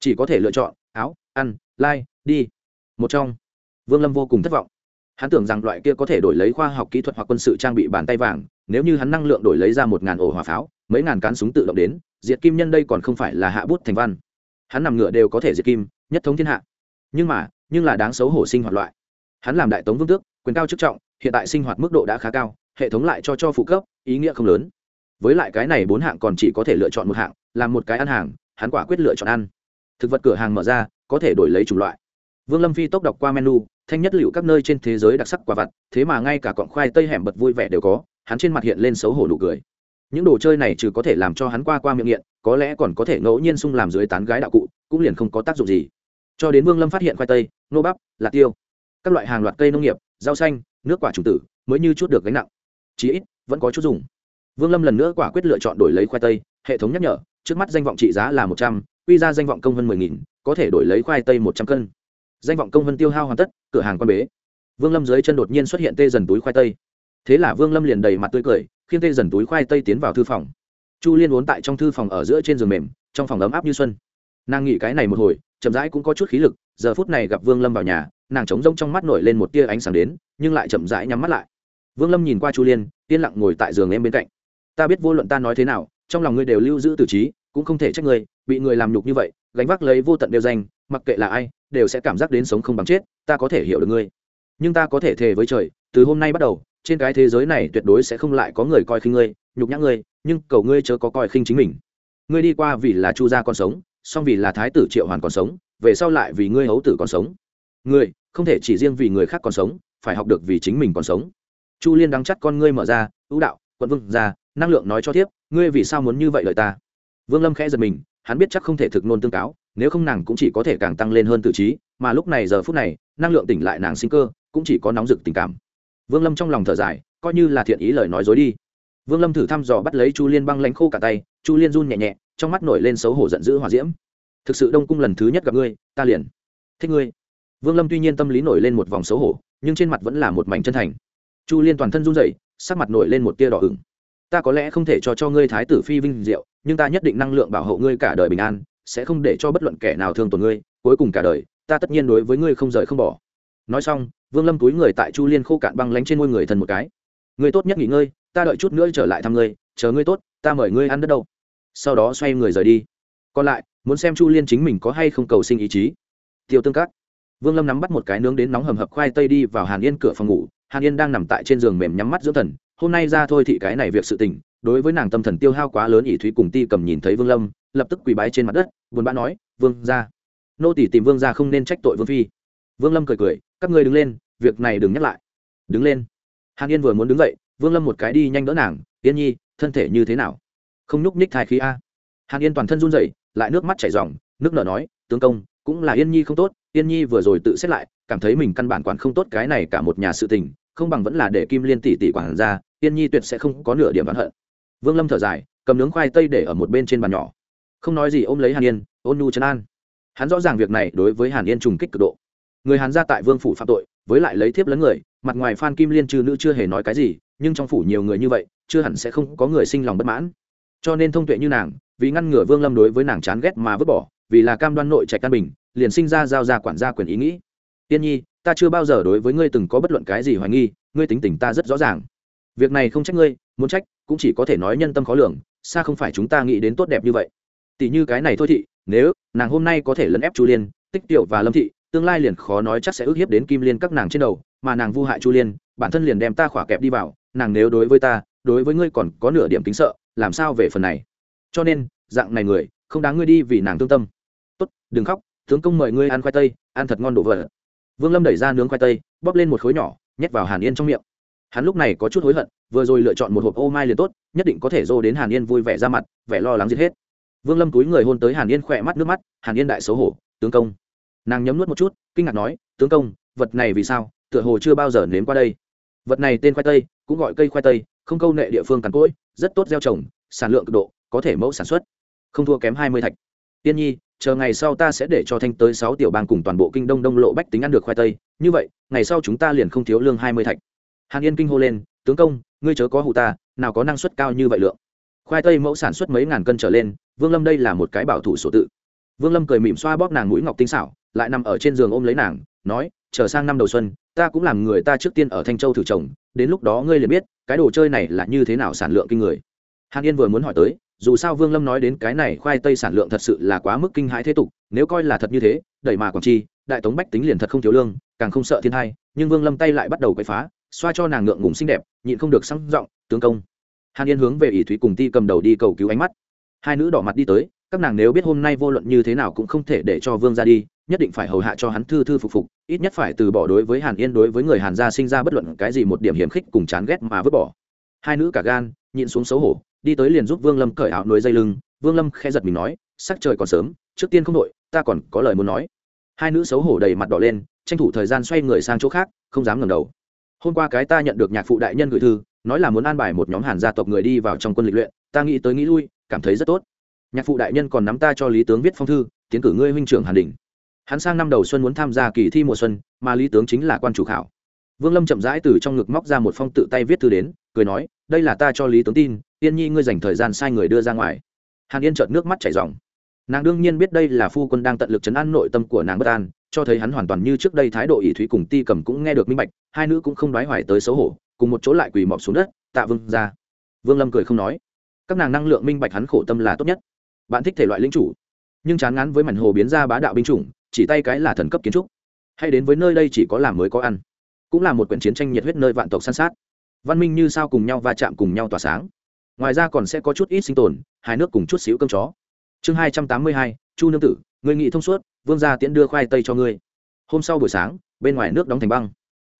Chỉ có thể lựa chọn áo ăn lai、like, đi. Một trong. Vương lâm vô cùng thất vọng. Hắn tưởng rằng loại kia có thể đổi lấy khoa học kỹ thuật hoặc quân sự trang bị bàn tay vàng nếu như hắn năng lượng đổi lấy ra một ngàn ổ hỏa pháo mấy ngàn cán súng tự động đến diệt kim nhân đây còn không phải là hạ bút thành văn. Hắn nằm ngựa đều có thể diệt kim nhất thống thiên hạ. Nhưng mà nhưng là đáng xấu hổ sinh hoạt loại. Hắn làm đại tống vương tước quyền cao chức trọng hiện tại sinh hoạt mức độ đã khá cao hệ thống lại cho cho phụ cấp ý nghĩa không lớn với lại cái này bốn hạng còn chỉ có thể lựa chọn một hạng, làm một cái ăn hàng, hắn quả quyết lựa chọn ăn. Thực vật cửa hàng mở ra, có thể đổi lấy chủng loại. Vương lâm phi tốc đọc qua menu, thanh nhất liệu các nơi trên thế giới đặc sắc quả vặt, thế mà ngay cả cọng khoai tây hẻm bật vui vẻ đều có, hắn trên mặt hiện lên xấu hổ nụ cười. Những đồ chơi này trừ có thể làm cho hắn qua qua miệng nghiện, có lẽ còn có thể ngẫu nhiên sung làm dưới tán gái đạo cụ, cũng liền không có tác dụng gì. Cho đến vương lâm phát hiện khoai tây, nô bắp, lạc tiêu, các loại hàng loạt cây nông nghiệp, rau xanh, nước quả trùng tử, mới như chút được gánh nặng. Chí ít, vẫn có chút dùng vương lâm lần nữa quả quyết lựa chọn đổi lấy khoai tây, hệ thống nhắc nhở, trước mắt danh vọng trị giá là một trăm, quy ra danh vọng công hơn mười nghìn, có thể đổi lấy khoai tây một trăm cân. Danh vọng công hơn tiêu hao hoàn tất, cửa hàng quan bế. Vương lâm dưới chân đột nhiên xuất hiện tê dần túi khoai tây. Thế là vương lâm liền đầy mặt tươi cười khiến tê dần túi khoai tây tiến vào thư phòng. Chu liên vốn tại trong thư phòng ở giữa trên giường mềm, trong phòng ấm áp như xuân. Nàng nghĩ cái này một hồi, chậm rãi cũng có chút khí lực, giờ phút này gặp vương lâm vào nhà, nàng trống rông trong mắt nổi lên một tia ánh sáng đến, nhưng lại chậm rãi nhắm mắt lại. Vương lâm nhìn qua chu liên, yên lặng ngồi tại giường em bên cạnh ta biết vô luận ta nói thế nào, trong lòng ngươi đều lưu giữ tử trí, cũng không thể trách ngươi, bị người làm nhục như vậy, gánh vác lấy vô tận đều danh, mặc kệ là ai, đều sẽ cảm giác đến sống không bằng chết, ta có thể hiểu được ngươi. Nhưng ta có thể thề với trời, từ hôm nay bắt đầu, trên cái thế giới này tuyệt đối sẽ không lại có người coi khinh ngươi, nhục nhã ngươi, nhưng cầu ngươi chớ có coi khinh chính mình. Ngươi đi qua vì là chu gia còn sống song vì là thái tử triệu hoàn còn sống, về sau lại vì ngươi hấu tử còn sống. Ngươi, không thể chỉ riêng vì người khác còn sống, phải học được vì chính mình còn sống. Chu liên đắng chắt con ngươi mở ra, ưu đạo, quận vương ra năng lượng nói cho tiếp, ngươi vì sao muốn như vậy lợi ta? Vương lâm khẽ giật mình, hắn biết chắc không thể thực nôn tương cáo, nếu không nàng cũng chỉ có thể càng tăng lên hơn tự trí, mà lúc này giờ phút này, năng lượng tỉnh lại nàng sinh cơ, cũng chỉ có nóng rực tình cảm. Vương lâm trong lòng thở dài, coi như là thiện ý lời nói dối đi. Vương lâm thử thăm dò bắt lấy chu liên băng lánh khô cả tay, chu liên run nhẹ nhẹ, trong mắt nổi lên xấu hổ giận dữ hòa diễm. Thực sự đông cung lần thứ nhất gặp ngươi, ta liền thích ngươi. Vương lâm tuy nhiên tâm lý nổi lên một vòng xấu hổ, nhưng trên mặt vẫn là một mảnh chân thành. Chu liên toàn thân run rẩy, sắc mặt nổi lên một tia đỏ ửng ta có lẽ không thể cho cho ngươi thái tử phi vinh diệu, nhưng ta nhất định năng lượng bảo hộ ngươi cả đời bình an, sẽ không để cho bất luận kẻ nào thương tổn ngươi, cuối cùng cả đời, ta tất nhiên đối với ngươi không rời không bỏ. Nói xong, vương lâm túi người tại chu liên khô cạn băng lánh trên ngôi người thần một cái. Ngươi tốt nhất nghỉ ngơi, ta đợi chút nữa trở lại thăm ngươi, chờ ngươi tốt, ta mời ngươi ăn đất đâu. Sau đó xoay người rời đi. Còn lại, muốn xem chu liên chính mình có hay không cầu sinh ý chí. Tiêu tương cát vương lâm nắm bắt một cái nướng đến nóng hầm hập khoai tây đi vào hàn yên cửa phòng ngủ. Hàn yên đang nằm tại trên giường mềm nhắm mắt dưỡng thần hôm nay ra thôi thì cái này việc sự tình, đối với nàng tâm thần tiêu hao quá lớn, ỷ thúy cùng ti cầm nhìn thấy vương lâm, lập tức quỳ bái trên mặt đất, buồn bã nói, vương ra nô tỷ tìm vương ra không nên trách tội vương phi. Vương lâm cười cười, các ngươi đứng lên, việc này đừng nhắc lại. Đứng lên. Hàn yên vừa muốn đứng dậy, vương lâm một cái đi nhanh đỡ nàng, yên nhi, thân thể như thế nào? Không nhúc nhích thai khí a. Hàn yên toàn thân run rẩy, lại nước mắt chảy r nước nở nói, tướng công, cũng là yên nhi không tốt, yên nhi vừa rồi tự xét lại, cảm thấy mình căn bản quản không tốt cái này cả một nhà sự tình, không bằng vẫn là để kim liên tỷ tỷ quản ra yên nhi tuyệt sẽ không có nửa điểm bán hận. Vương lâm thở dài, cầm nướng khoai tây để ở một bên trên bàn nhỏ. Không nói gì ôm lấy hàn yên, ôn nhu trấn an. Hắn rõ ràng việc này đối với hàn yên trùng kích cực độ. Người hàn ra tại vương phủ phạm tội, với lại lấy thiếp lấn người, mặt ngoài phan kim liên trừ nữ chưa hề nói cái gì, nhưng trong phủ nhiều người như vậy, chưa hẳn sẽ không có người sinh lòng bất mãn. Cho nên thông tuệ như nàng, vì ngăn ngừa vương lâm đối với nàng chán ghét mà vứt bỏ, vì là cam đoan nội trạch căn bình, liền sinh ra giao ra quản gia quyền ý nghĩ. Tiên nhi, ta chưa bao giờ đối với ngươi từng có bất luận cái gì hoài nghi, ngươi tính tình ta rất rõ ràng việc này không trách ngươi, muốn trách, cũng chỉ có thể nói nhân tâm khó lường, xa không phải chúng ta nghĩ đến tốt đẹp như vậy. Tỷ như cái này thôi thị, nếu nàng hôm nay có thể lấn ép chu liên, tích tiểu và lâm thị, tương lai liền khó nói chắc sẽ ức hiếp đến kim liên các nàng trên đầu, mà nàng vu hại chu liên, bản thân liền đem ta khỏa kẹp đi vào, nàng nếu đối với ta, đối với ngươi còn có nửa điểm kính sợ, làm sao về phần này? Cho nên, dạng này người, không đáng ngươi đi vì nàng tương tâm. Tốt, đừng khóc, tướng công mời ngươi ăn khoai tây, ăn thật ngon đồ vật vương lâm đẩy ra nướng khoai tây, bóp lên một khối nhỏ, nhét vào hàn yên trong miệng hắn lúc này có chút hối hận, vừa rồi lựa chọn một hộp ô mai liền tốt, nhất định có thể dô đến hàn yên vui vẻ ra mặt, vẻ lo lắng giết hết. Vương lâm túi người hôn tới hàn yên khỏe mắt nước mắt, hàn yên đại xấu hổ, tướng công. Nàng nhấm nuốt một chút, kinh ngạc nói, tướng công, vật này vì sao, tựa hồ chưa bao giờ nếm qua đây. Vật này tên khoai tây, cũng gọi cây khoai tây, không câu nệ địa phương cằn cỗi, rất tốt gieo trồng, sản lượng cực độ, có thể mẫu sản xuất. Không thua kém hai mươi thạch. Tiên nhi, chờ ngày sau ta sẽ để cho thanh tới sáu tiểu bang cùng toàn bộ kinh đông đông lộ bách tính ăn được khoai tây. Như vậy, ngày sau chúng ta liền không thiếu lương hai mươi thạch hàn yên kinh hô lên, tướng công, ngươi chớ có hụ ta, nào có năng suất cao như vậy lượng. Khoai tây mẫu sản xuất mấy ngàn cân trở lên, vương lâm đây là một cái bảo thủ sổ tự. Vương lâm cười mỉm xoa bóp nàng mũi ngọc tinh xảo, lại nằm ở trên giường ôm lấy nàng, nói, chờ sang năm đầu xuân, ta cũng làm người ta trước tiên ở thanh châu thử trồng, đến lúc đó ngươi liền biết, cái đồ chơi này là như thế nào sản lượng kinh người. Hàn yên vừa muốn hỏi tới, dù sao vương lâm nói đến cái này khoai tây sản lượng thật sự là quá mức kinh hãi thế tục, nếu coi là thật như thế, đẩy mà còn chi, đại tống bách tính liền thật không thiếu lương, càng không sợ thiên thai, nhưng vương lâm tay lại bắt đầu quậy phá xoa cho nàng ngượng ngùng xinh đẹp, nhịn không được sang giọng, tướng công. Hàn yên hướng về ỷ thúy cùng ti cầm đầu đi cầu cứu ánh mắt. Hai nữ đỏ mặt đi tới, các nàng nếu biết hôm nay vô luận như thế nào cũng không thể để cho vương ra đi, nhất định phải hầu hạ cho hắn thư thư phục phục, ít nhất phải từ bỏ đối với hàn yên đối với người hàn gia sinh ra bất luận cái gì một điểm hiểm khích cùng chán ghét mà vứt bỏ. Hai nữ cả gan, nhịn xuống xấu hổ, đi tới liền giúp vương lâm cởi áo nuôi dây lưng, vương lâm khe giật mình nói, sắc trời còn sớm, trước tiên không đội, ta còn có lời muốn nói. Hai nữ xấu hổ đầy mặt đỏ lên, tranh thủ thời gian xoay người sang chỗ khác, không dám ngẩng đầu hôm qua cái ta nhận được nhạc phụ đại nhân gửi thư, nói là muốn an bài một nhóm hàn gia tộc người đi vào trong quân lịch luyện, ta nghĩ tới nghĩ lui, cảm thấy rất tốt. Nhạc phụ đại nhân còn nắm ta cho lý tướng viết phong thư, tiến cử ngươi huynh trưởng hàn đình. Hắn sang năm đầu xuân muốn tham gia kỳ thi mùa xuân, mà lý tướng chính là quan chủ khảo. Vương lâm chậm rãi từ trong ngực móc ra một phong tự tay viết thư đến, cười nói, đây là ta cho lý tướng tin, yên nhi ngươi dành thời gian sai người đưa ra ngoài. Hàn yên trợt nước mắt chảy dòng nàng đương nhiên biết đây là phu quân đang tận lực chấn an nội tâm của nàng bất an cho thấy hắn hoàn toàn như trước đây thái độ ỷ thúy cùng ti cầm cũng nghe được minh bạch, hai nữ cũng không đoái hoài tới xấu hổ, cùng một chỗ lại quỳ mọp xuống đất, tạ vương ra. Vương lâm cười không nói. Các nàng năng lượng minh bạch hắn khổ tâm là tốt nhất. Bạn thích thể loại lính chủ, nhưng chán ngán với mảnh hồ biến ra bá đạo binh chủng, chỉ tay cái là thần cấp kiến trúc. Hay đến với nơi đây chỉ có làm mới có ăn, cũng là một quyển chiến tranh nhiệt huyết nơi vạn tộc san sát. Văn minh như sao cùng nhau va chạm cùng nhau tỏa sáng. Ngoài ra còn sẽ có chút ít sinh tồn hai nước cùng chút xíu cơm chó. Chương hai trăm tám mươi hai, chu nương tử, người nghị thông suốt vương gia tiễn đưa khoai tây cho ngươi. Hôm sau buổi sáng, bên ngoài nước đóng thành băng.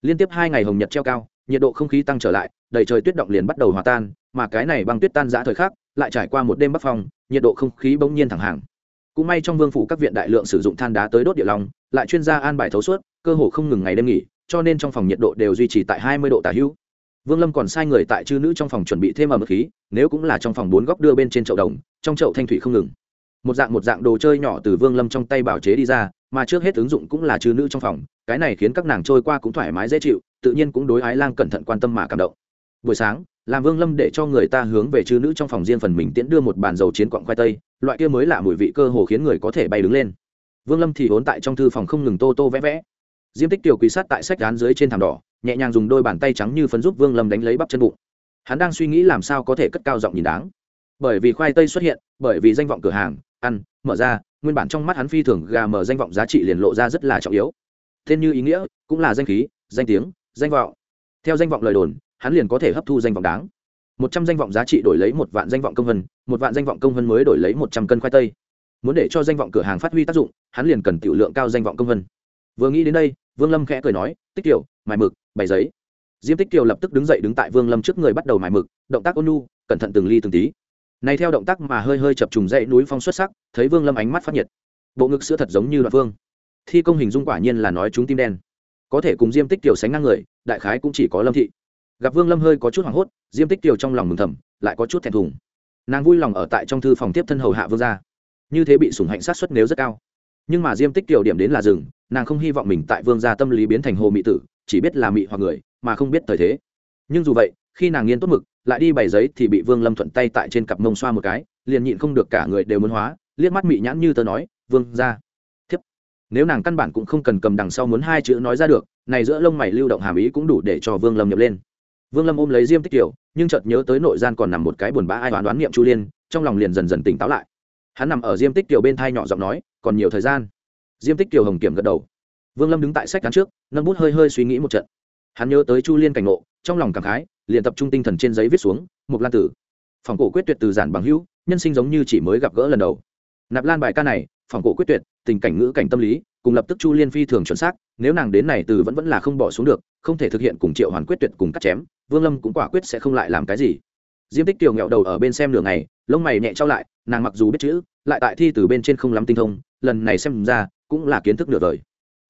Liên tiếp hai ngày hồng nhật treo cao, nhiệt độ không khí tăng trở lại, đầy trời tuyết động liền bắt đầu hòa tan, mà cái này băng tuyết tan giã thời khắc, lại trải qua một đêm bắc phong, nhiệt độ không khí bỗng nhiên thẳng hàng. Cũng may trong vương phủ các viện đại lượng sử dụng than đá tới đốt địa long, lại chuyên gia an bài thấu suốt, cơ hồ không ngừng ngày đêm nghỉ, cho nên trong phòng nhiệt độ đều duy trì tại hai mươi độ tả hữu. Vương lâm còn sai người tại chư nữ trong phòng chuẩn bị thêm ở mức khí, nếu cũng là trong phòng bốn góc đưa bên trên chậu đồng, trong chậu thanh thủy không ngừng một dạng một dạng đồ chơi nhỏ từ vương lâm trong tay bảo chế đi ra, mà trước hết ứng dụng cũng là trừ nữ trong phòng, cái này khiến các nàng trôi qua cũng thoải mái dễ chịu, tự nhiên cũng đối ái lang cẩn thận quan tâm mà cảm động. Buổi sáng, làm vương lâm để cho người ta hướng về chư nữ trong phòng riêng phần mình tiễn đưa một bàn dầu chiến quặng khoai tây, loại kia mới là mùi vị cơ hồ khiến người có thể bay đứng lên. Vương lâm thì vốn tại trong thư phòng không ngừng tô tô vẽ vẽ. Diêm tích tiểu quỳ sát tại sách gán dưới trên thảm đỏ, nhẹ nhàng dùng đôi bàn tay trắng như phấn giúp vương lâm đánh lấy bắp chân bụng. Hắn đang suy nghĩ làm sao có thể cất cao giọng nhìn đáng. Bởi vì khoai tây xuất hiện, bởi vì danh vọng cửa hàng ăn, mở ra, nguyên bản trong mắt hắn phi thường gà mở danh vọng giá trị liền lộ ra rất là trọng yếu. Tên như ý nghĩa, cũng là danh khí, danh tiếng, danh vọng. Theo danh vọng lời đồn, hắn liền có thể hấp thu danh vọng đáng. Một trăm danh vọng giá trị đổi lấy một vạn danh vọng công vân, một vạn danh vọng công vân mới đổi lấy một trăm cân khoai tây. Muốn để cho danh vọng cửa hàng phát huy tác dụng, hắn liền cần tiểu lượng cao danh vọng công vân. Vừa nghĩ đến đây, vương lâm khẽ cười nói, tích kiểu mài mực, bày giấy. Diêm tích kiều lập tức đứng dậy đứng tại vương lâm trước người bắt đầu mài mực, động tác ôn nu cẩn thận từng ly từng tí này theo động tác mà hơi hơi chập trùng dãy núi phong xuất sắc, thấy vương lâm ánh mắt phát nhiệt. Bộ ngực sữa thật giống như đoạn vương thi công hình dung quả nhiên là nói chúng tim đen. Có thể cùng diêm tích tiểu sánh ngang người, đại khái cũng chỉ có lâm thị. Gặp vương lâm hơi có chút hoảng hốt, diêm tích tiểu trong lòng mừng thầm, lại có chút thẹn thùng. Nàng vui lòng ở tại trong thư phòng tiếp thân hầu hạ vương gia. Như thế bị sủng hạnh sát suất nếu rất cao. Nhưng mà diêm tích tiểu điểm đến là rừng nàng không hy vọng mình tại vương gia tâm lý biến thành hồ mị tử, chỉ biết là mị hoặc người, mà không biết thời thế. Nhưng dù vậy, khi nàng nghiên tốt mực lại đi bày giấy thì bị vương lâm thuận tay tại trên cặp mông xoa một cái, liền nhịn không được cả người đều muốn hóa, liếc mắt mị nhãn như tớ nói, vương ra thiếp, nếu nàng căn bản cũng không cần cầm đằng sau muốn hai chữ nói ra được, này giữa lông mày lưu động hàm ý cũng đủ để cho vương lâm nhập lên. Vương lâm ôm lấy diêm tích kiểu nhưng chợt nhớ tới nội gian còn nằm một cái buồn bã ai đoán đoán niệm chu liên, trong lòng liền dần dần tỉnh táo lại. Hắn nằm ở diêm tích kiểu bên thai nhỏ giọng nói, còn nhiều thời gian. Diêm tích kiểu hồng kiểm gật đầu. Vương lâm đứng tại sách cán trước, nâng bút hơi hơi suy nghĩ một trận hắn nhớ tới chu liên cảnh ngộ, trong lòng cảm khái, liền tập trung tinh thần trên giấy viết xuống một lan tử. Phòng cổ quyết tuyệt từ giản bằng hữu, nhân sinh giống như chỉ mới gặp gỡ lần đầu. Nạp lan bài ca này, phòng cổ quyết tuyệt, tình cảnh ngữ cảnh tâm lý, cùng lập tức chu liên phi thường chuẩn xác, nếu nàng đến này từ vẫn vẫn là không bỏ xuống được, không thể thực hiện cùng triệu hoàn quyết tuyệt cùng cắt chém, vương lâm cũng quả quyết sẽ không lại làm cái gì. Diêm tích tiểu nghẹo đầu ở bên xem nửa ngày, lông mày nhẹ trao lại, nàng mặc dù biết chữ, lại tại thi từ bên trên không lắm tinh thông, lần này xem ra, cũng là kiến thức nửa đời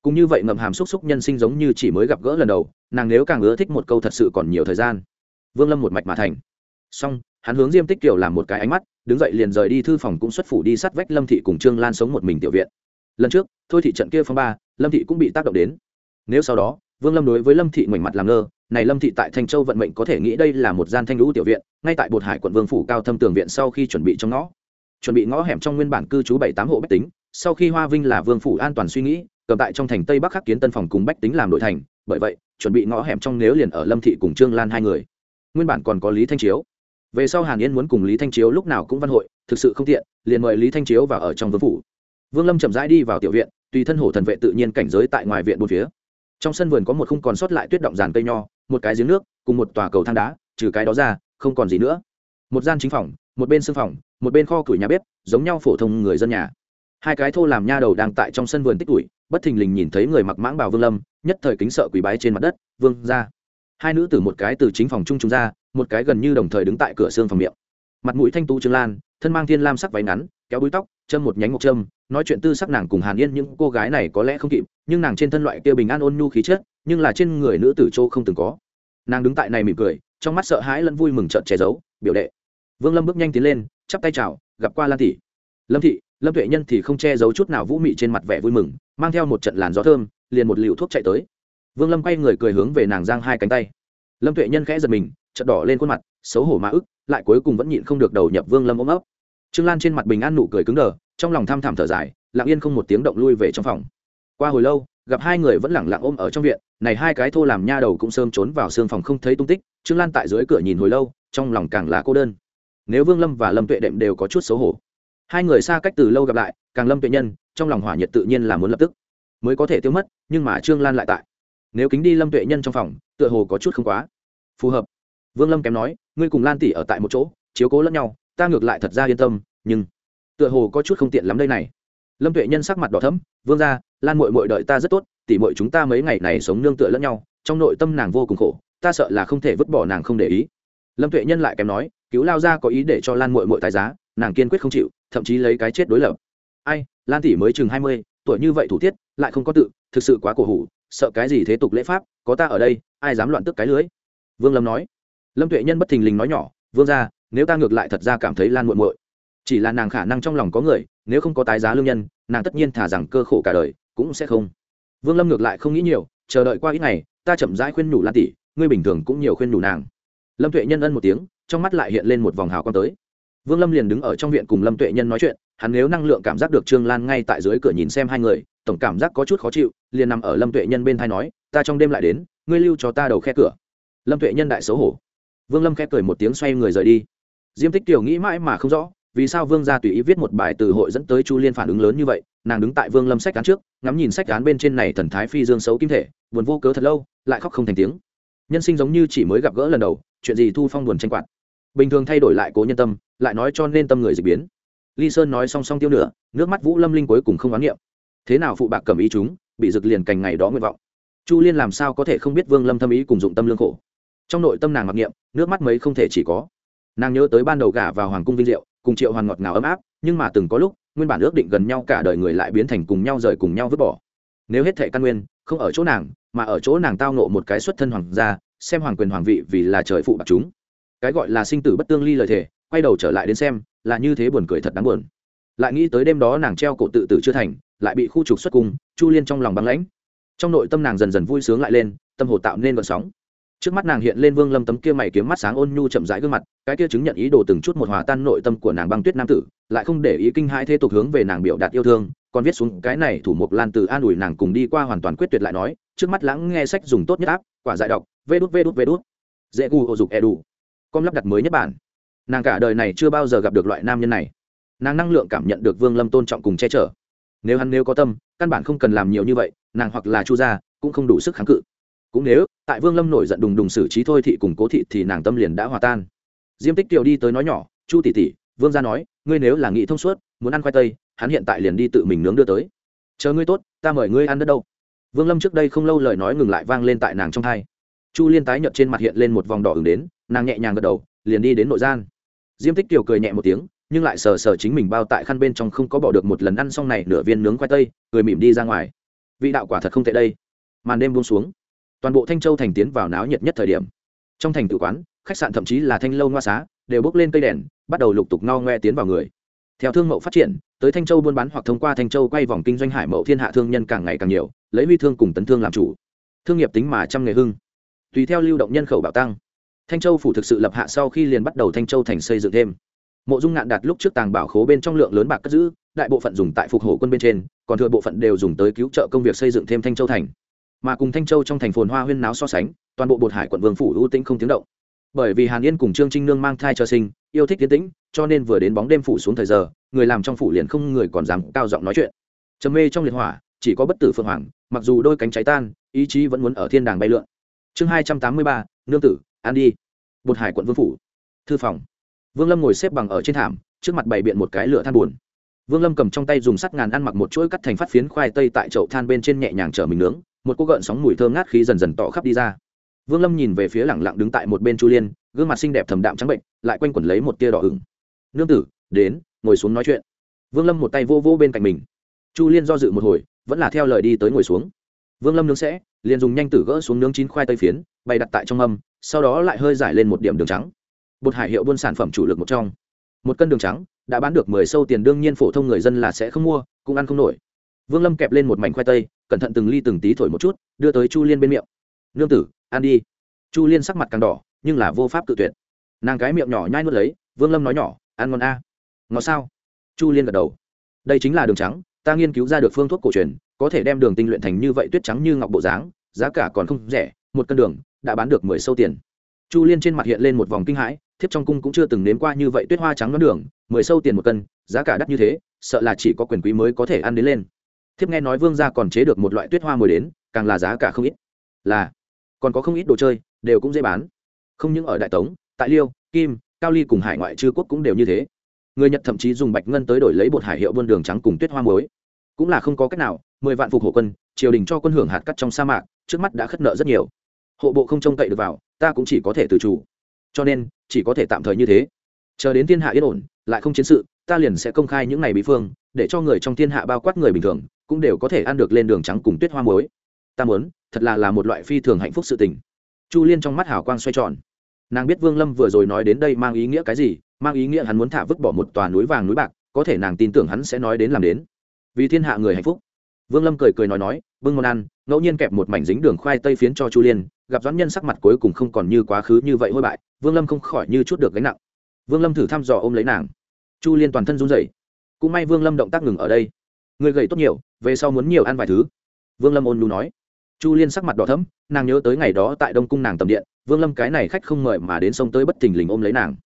cũng như vậy ngậm hàm xúc xúc nhân sinh giống như chỉ mới gặp gỡ lần đầu, nàng nếu càng ưa thích một câu thật sự còn nhiều thời gian. Vương lâm một mạch mà thành. Xong, hắn hướng diêm tích kiều làm một cái ánh mắt, đứng dậy liền rời đi thư phòng cũng xuất phủ đi sát vách lâm thị cùng trương lan sống một mình tiểu viện. Lần trước, thôi thị trận kia phong ba, lâm thị cũng bị tác động đến. Nếu sau đó, vương lâm đối với lâm thị ngoảnh mặt làm ngơ, này lâm thị tại thanh châu vận mệnh có thể nghĩ đây là một gian thanh lũ tiểu viện, ngay tại bột hải quận vương phủ cao thâm tường viện sau khi chuẩn bị trong ngõ chuẩn bị ngõ hẻm trong nguyên bản cư trú bảy tám hộ bách tính, sau khi hoa vinh là vương phủ an toàn suy nghĩ, cầm tại trong thành tây bắc khắc kiến tân phòng cùng bách tính làm nội thành, bởi vậy, chuẩn bị ngõ hẻm trong nếu liền ở lâm thị cùng trương lan hai người. Nguyên bản còn có lý thanh chiếu. Về sau hàn yên muốn cùng lý thanh chiếu lúc nào cũng văn hội, thực sự không tiện, liền mời lý thanh chiếu vào ở trong vương phủ. Vương lâm chậm rãi đi vào tiểu viện, tùy thân hổ thần vệ tự nhiên cảnh giới tại ngoài viện bốn phía. Trong sân vườn có một khung còn sót lại tuyết động dàn cây nho, một cái giếng nước, cùng một tòa cầu thang đá, trừ cái đó ra, không còn gì nữa. Một gian chính phòng một bên sưng phòng, một bên kho củi nhà bếp, giống nhau phổ thông người dân nhà. Hai cái thô làm nha đầu đang tại trong sân vườn tích tuổi, bất thình lình nhìn thấy người mặc mãng bào vương lâm, nhất thời kính sợ quỳ bái trên mặt đất, vương ra hai nữ từ một cái từ chính phòng trung trung ra, một cái gần như đồng thời đứng tại cửa xương phòng miệng. Mặt mũi thanh tú trương lan, thân mang thiên lam sắc váy ngắn, kéo búi tóc, châm một nhánh ngọc châm nói chuyện tư sắc nàng cùng hàn yên những cô gái này có lẽ không kịp, nhưng nàng trên thân loại kia bình an ôn nhu khí chất, nhưng là trên người nữ tử châu không từng có. Nàng đứng tại này mỉm cười, trong mắt sợ hãi lẫn vui mừng trợn che giấu, biểu đệ vương lâm bước nhanh tiến lên, chắp tay chào, gặp qua lan tỷ lâm thị, lâm tuệ nhân thì không che giấu chút nào vũ mị trên mặt vẻ vui mừng, mang theo một trận làn gió thơm, liền một liều thuốc chạy tới. Vương lâm quay người cười hướng về nàng giang hai cánh tay. Lâm tuệ nhân khẽ giật mình chợt đỏ lên khuôn mặt, xấu hổ mã ức, lại cuối cùng vẫn nhịn không được đầu nhập vương lâm ôm ấp. Trương lan trên mặt bình an nụ cười cứng đờ, trong lòng tham thảm thở dài, lặng yên không một tiếng động lui về trong phòng. Qua hồi lâu, gặp hai người vẫn lẳng lặng ôm ở trong viện, này hai cái thô làm nha đầu cũng sớm trốn vào xương phòng không thấy tung tích, trương lan tại dưới cửa nhìn hồi lâu, trong lòng càng là cô đơn nếu vương lâm và lâm tuệ đệm đều có chút xấu hổ. Hai người xa cách từ lâu gặp lại, càng lâm tuệ nhân, trong lòng hỏa nhiệt tự nhiên là muốn lập tức, mới có thể tiêu mất, nhưng mà trương lan lại tại. Nếu kính đi lâm tuệ nhân trong phòng, tựa hồ có chút không quá. Phù hợp. Vương lâm kém nói, ngươi cùng lan tỷ ở tại một chỗ, chiếu cố lẫn nhau, ta ngược lại thật ra yên tâm, nhưng tựa hồ có chút không tiện lắm đây này. Lâm tuệ nhân sắc mặt đỏ thấm vương ra lan mội mội đợi ta rất tốt tỉ mội chúng ta mấy ngày này sống nương tựa lẫn nhau, trong nội tâm nàng vô cùng khổ, ta sợ là không thể vứt bỏ nàng không để ý lâm tuệ nhân lại kém nói, cứu lao ra có ý để cho lan mội mội tài giá, nàng kiên quyết không chịu, thậm chí lấy cái chết đối lập. Ai, lan tỷ mới chừng hai mươi, tuổi như vậy thủ tiết, lại không có tự, thực sự quá cổ hủ, sợ cái gì thế tục lễ pháp, có ta ở đây, ai dám loạn tức cái lưới? Vương lâm nói. Lâm tuệ nhân bất thình lình nói nhỏ, vương ra nếu ta ngược lại thật ra cảm thấy lan muội muội, chỉ là nàng khả năng trong lòng có người, nếu không có tái giá lương nhân, nàng tất nhiên thả rằng cơ khổ cả đời, cũng sẽ không. Vương lâm ngược lại không nghĩ nhiều, chờ đợi qua ít ngày, ta chậm rãi khuyên nhủ lan tỷ, ngươi bình thường cũng nhiều khuyên nhủ nàng lâm tuệ nhân ân một tiếng, trong mắt lại hiện lên một vòng hào quang tới. Vương lâm liền đứng ở trong viện cùng lâm tuệ nhân nói chuyện, hắn nếu năng lượng cảm giác được trương lan ngay tại dưới cửa nhìn xem hai người, tổng cảm giác có chút khó chịu, liền nằm ở lâm tuệ nhân bên thai nói, ta trong đêm lại đến, ngươi lưu cho ta đầu khe cửa. Lâm tuệ nhân đại xấu hổ. Vương lâm khe cười một tiếng xoay người rời đi. Diêm tích tiểu nghĩ mãi mà không rõ, vì sao vương gia tùy ý viết một bài từ hội dẫn tới chu liên phản ứng lớn như vậy, nàng đứng tại vương lâm sách án trước, ngắm nhìn sách án bên trên này thần thái phi dương xấu kim thể, buồn vô cớ thật lâu, lại khóc không thành tiếng nhân sinh giống như chỉ mới gặp gỡ lần đầu, chuyện gì thu phong buồn tranh quạt. Bình thường thay đổi lại cố nhân tâm, lại nói cho nên tâm người dịch biến. Ly sơn nói song song tiêu nửa, nước mắt vũ lâm linh cuối cùng không oán niệm. Thế nào phụ bạc cầm ý chúng, bị rực liền cành ngày đó nguyện vọng. Chu liên làm sao có thể không biết vương lâm thâm ý cùng dụng tâm lương khổ. Trong nội tâm nàng mặc niệm, nước mắt mấy không thể chỉ có. Nàng nhớ tới ban đầu gả vào hoàng cung vinh diệu, cùng triệu hoàn ngọt ngào ấm áp, nhưng mà từng có lúc, nguyên bản ước định gần nhau cả đời người lại biến thành cùng nhau rời cùng nhau vứt bỏ nếu hết thệ căn nguyên, không ở chỗ nàng, mà ở chỗ nàng tao nộ một cái xuất thân hoàng gia, xem hoàng quyền hoàng vị vì là trời phụ bạc chúng. Cái gọi là sinh tử bất tương ly lời thề, quay đầu trở lại đến xem, là như thế buồn cười thật đáng buồn. Lại nghĩ tới đêm đó nàng treo cổ tự tử chưa thành, lại bị khu trục xuất cung, chu liên trong lòng băng lãnh. Trong nội tâm nàng dần dần vui sướng lại lên, tâm hồ tạo nên vận sóng. Trước mắt nàng hiện lên vương lâm tấm kia mày kiếm mắt sáng ôn nhu chậm rãi gương mặt, cái kia chứng nhận ý đồ từng chút một hòa tan nội tâm của nàng băng tuyết nam tử, lại không để ý kinh hai thế tục hướng về nàng biểu đạt yêu thương còn viết xuống cái này thủ mục lan từ an ủi nàng cùng đi qua hoàn toàn quyết tuyệt lại nói, trước mắt lãng nghe sách dùng tốt nhất áp, quả dại đọc, vê đút vê đút vê đút. Dễ gu hộ dục e đủ com lắp đặt mới nhất bản. Nàng cả đời này chưa bao giờ gặp được loại nam nhân này. Nàng năng lượng cảm nhận được vương lâm tôn trọng cùng che chở. Nếu hắn nếu có tâm, căn bản không cần làm nhiều như vậy, nàng hoặc là chu gia cũng không đủ sức kháng cự. Cũng nếu, tại vương lâm nổi giận đùng đùng xử trí thôi thị cùng cố thị thì nàng tâm liền đã hòa tan. Diêm tích kiều đi tới nói nhỏ, chu tỷ tỷ, vương gia nói, ngươi nếu là nghị thông suốt, muốn ăn khoai tây hắn hiện tại liền đi tự mình nướng đưa tới. Chờ ngươi tốt, ta mời ngươi ăn đất đâu? Vương lâm trước đây không lâu lời nói ngừng lại vang lên tại nàng trong thai. Chu liên tái nhợt trên mặt hiện lên một vòng đỏ ửng đến, nàng nhẹ nhàng gật đầu, liền đi đến nội gian. Diêm tích kiều cười nhẹ một tiếng, nhưng lại sờ sờ chính mình bao tại khăn bên trong không có bỏ được một lần ăn xong này nửa viên nướng khoai tây, cười mỉm đi ra ngoài. Vị đạo quả thật không tệ đây. Màn đêm buông xuống, toàn bộ thanh châu thành tiến vào náo nhiệt nhất thời điểm. Trong thành tự quán, khách sạn thậm chí là thanh lâu ngoa xá, đều bốc lên cây đèn, bắt đầu lục tục no ngoe tiến vào người. Theo thương mẫu phát triển tới thanh châu buôn bán hoặc thông qua thanh châu quay vòng kinh doanh hải mậu thiên hạ thương nhân càng ngày càng nhiều, lấy huy thương cùng tấn thương làm chủ. Thương nghiệp tính mà trăm nghề hưng. Tùy theo lưu động nhân khẩu bạo tăng, thanh châu phủ thực sự lập hạ sau khi liền bắt đầu thanh châu thành xây dựng thêm. Mộ dung ngạn đạt lúc trước tàng bảo khố bên trong lượng lớn bạc cất giữ, đại bộ phận dùng tại phục hổ quân bên trên, còn thừa bộ phận đều dùng tới cứu trợ công việc xây dựng thêm thanh châu thành. Mà cùng thanh châu trong thành phồn hoa huyên náo so sánh, toàn bộ bột hải quận vương phủ ưu tĩnh không tiếng động bởi vì hàn yên cùng trương trinh nương mang thai cho sinh, yêu thích tiến tĩnh, cho nên vừa đến bóng đêm phủ xuống thời giờ, người làm trong phủ liền không người còn dám cao giọng nói chuyện. Trầm mê trong liệt hỏa, chỉ có bất tử phượng hoàng, mặc dù đôi cánh cháy tan, ý chí vẫn muốn ở thiên đàng bay lượn. Chương hai trăm tám mươi ba, nương tử an đi. Bột hải quận vương phủ. Thư phòng. Vương lâm ngồi xếp bằng ở trên thảm, trước mặt bày biện một cái lửa than buồn. Vương lâm cầm trong tay dùng sắt ngàn ăn mặc một chuỗi cắt thành phát phiến khoai tây tại chậu than bên trên nhẹ nhàng chở mình nướng, một cô gợn sóng mùi thơm ngát khí dần dần tỏ khắp đi ra vương lâm nhìn về phía lẳng lặng đứng tại một bên chu liên, gương mặt xinh đẹp thầm đạm trắng bệnh, lại quanh quẩn lấy một tia đỏ ửng. Nương tử, đến, ngồi xuống nói chuyện. Vương lâm một tay vô vô bên cạnh mình. Chu liên do dự một hồi, vẫn là theo lời đi tới ngồi xuống. Vương lâm nướng sẽ, liền dùng nhanh tử gỡ xuống nướng chín khoai tây phiến, bày đặt tại trong âm sau đó lại hơi giải lên một điểm đường trắng. Bột hải hiệu buôn sản phẩm chủ lực một trong. Một cân đường trắng, đã bán được mười sâu tiền, đương nhiên phổ thông người dân là sẽ không mua, cũng ăn không nổi. Vương lâm kẹp lên một mảnh khoai tây, cẩn thận từng ly từng tí thổi một chút, đưa tới chu liên bên miệng nương tử, ăn đi. Chu liên sắc mặt càng đỏ, nhưng là vô pháp tự tuyệt. Nàng cái miệng nhỏ nhai nuốt lấy, vương lâm nói nhỏ, ăn ngon a. À. ngọt sao? Chu liên gật đầu. Đây chính là đường trắng, ta nghiên cứu ra được phương thuốc cổ truyền, có thể đem đường tinh luyện thành như vậy tuyết trắng như ngọc bộ dáng, giá cả còn không rẻ, một cân đường, đã bán được mười sâu tiền. Chu liên trên mặt hiện lên một vòng kinh hãi, thiếp trong cung cũng chưa từng nếm qua như vậy tuyết hoa trắng nó đường, mười sâu tiền một cân, giá cả đắt như thế, sợ là chỉ có quyền quý mới có thể ăn đến lên. Thiếp nghe nói vương gia còn chế được một loại tuyết hoa mồi đến, càng là giá cả không ít. Là còn có không ít đồ chơi đều cũng dễ bán. Không những ở đại tống, tại liêu, kim, cao ly cùng hải ngoại chư quốc cũng đều như thế. Người nhật thậm chí dùng bạch ngân tới đổi lấy bột hải hiệu buôn đường trắng cùng tuyết hoa muối. Cũng là không có cách nào, mười vạn phục hộ quân, triều đình cho quân hưởng hạt cắt trong sa mạc, trước mắt đã khất nợ rất nhiều. Hộ bộ không trông cậy được vào, ta cũng chỉ có thể tự chủ. Cho nên, chỉ có thể tạm thời như thế. Chờ đến thiên hạ yên ổn, lại không chiến sự, ta liền sẽ công khai những ngày bí phương, để cho người trong thiên hạ bao quát người bình thường, cũng đều có thể ăn được lên đường trắng cùng tuyết hoa muối ta muốn, thật là là một loại phi thường hạnh phúc sự tình. Chu liên trong mắt hào quang xoay tròn. Nàng biết vương lâm vừa rồi nói đến đây mang ý nghĩa cái gì, mang ý nghĩa hắn muốn thả vứt bỏ một tòa núi vàng núi bạc, có thể nàng tin tưởng hắn sẽ nói đến làm đến. Vì thiên hạ người hạnh phúc. Vương lâm cười cười nói nói, bưng món ăn, ngẫu nhiên kẹp một mảnh dính đường khoai tây phiến cho chu liên, gặp doãn nhân sắc mặt cuối cùng không còn như quá khứ như vậy hôi bại, vương lâm không khỏi như chút được gánh nặng. Vương lâm thử thăm dò ôm lấy nàng. Chu liên toàn thân run rẩy. Cũng may vương lâm động tác ngừng ở đây. Người gầy tốt nhiều, về sau muốn nhiều ăn vài thứ. Vương lâm ôn lu nói chu liên sắc mặt đỏ thấm nàng nhớ tới ngày đó tại đông cung nàng tầm điện, vương lâm cái này khách không mời mà đến sông tới bất thình lình ôm lấy nàng.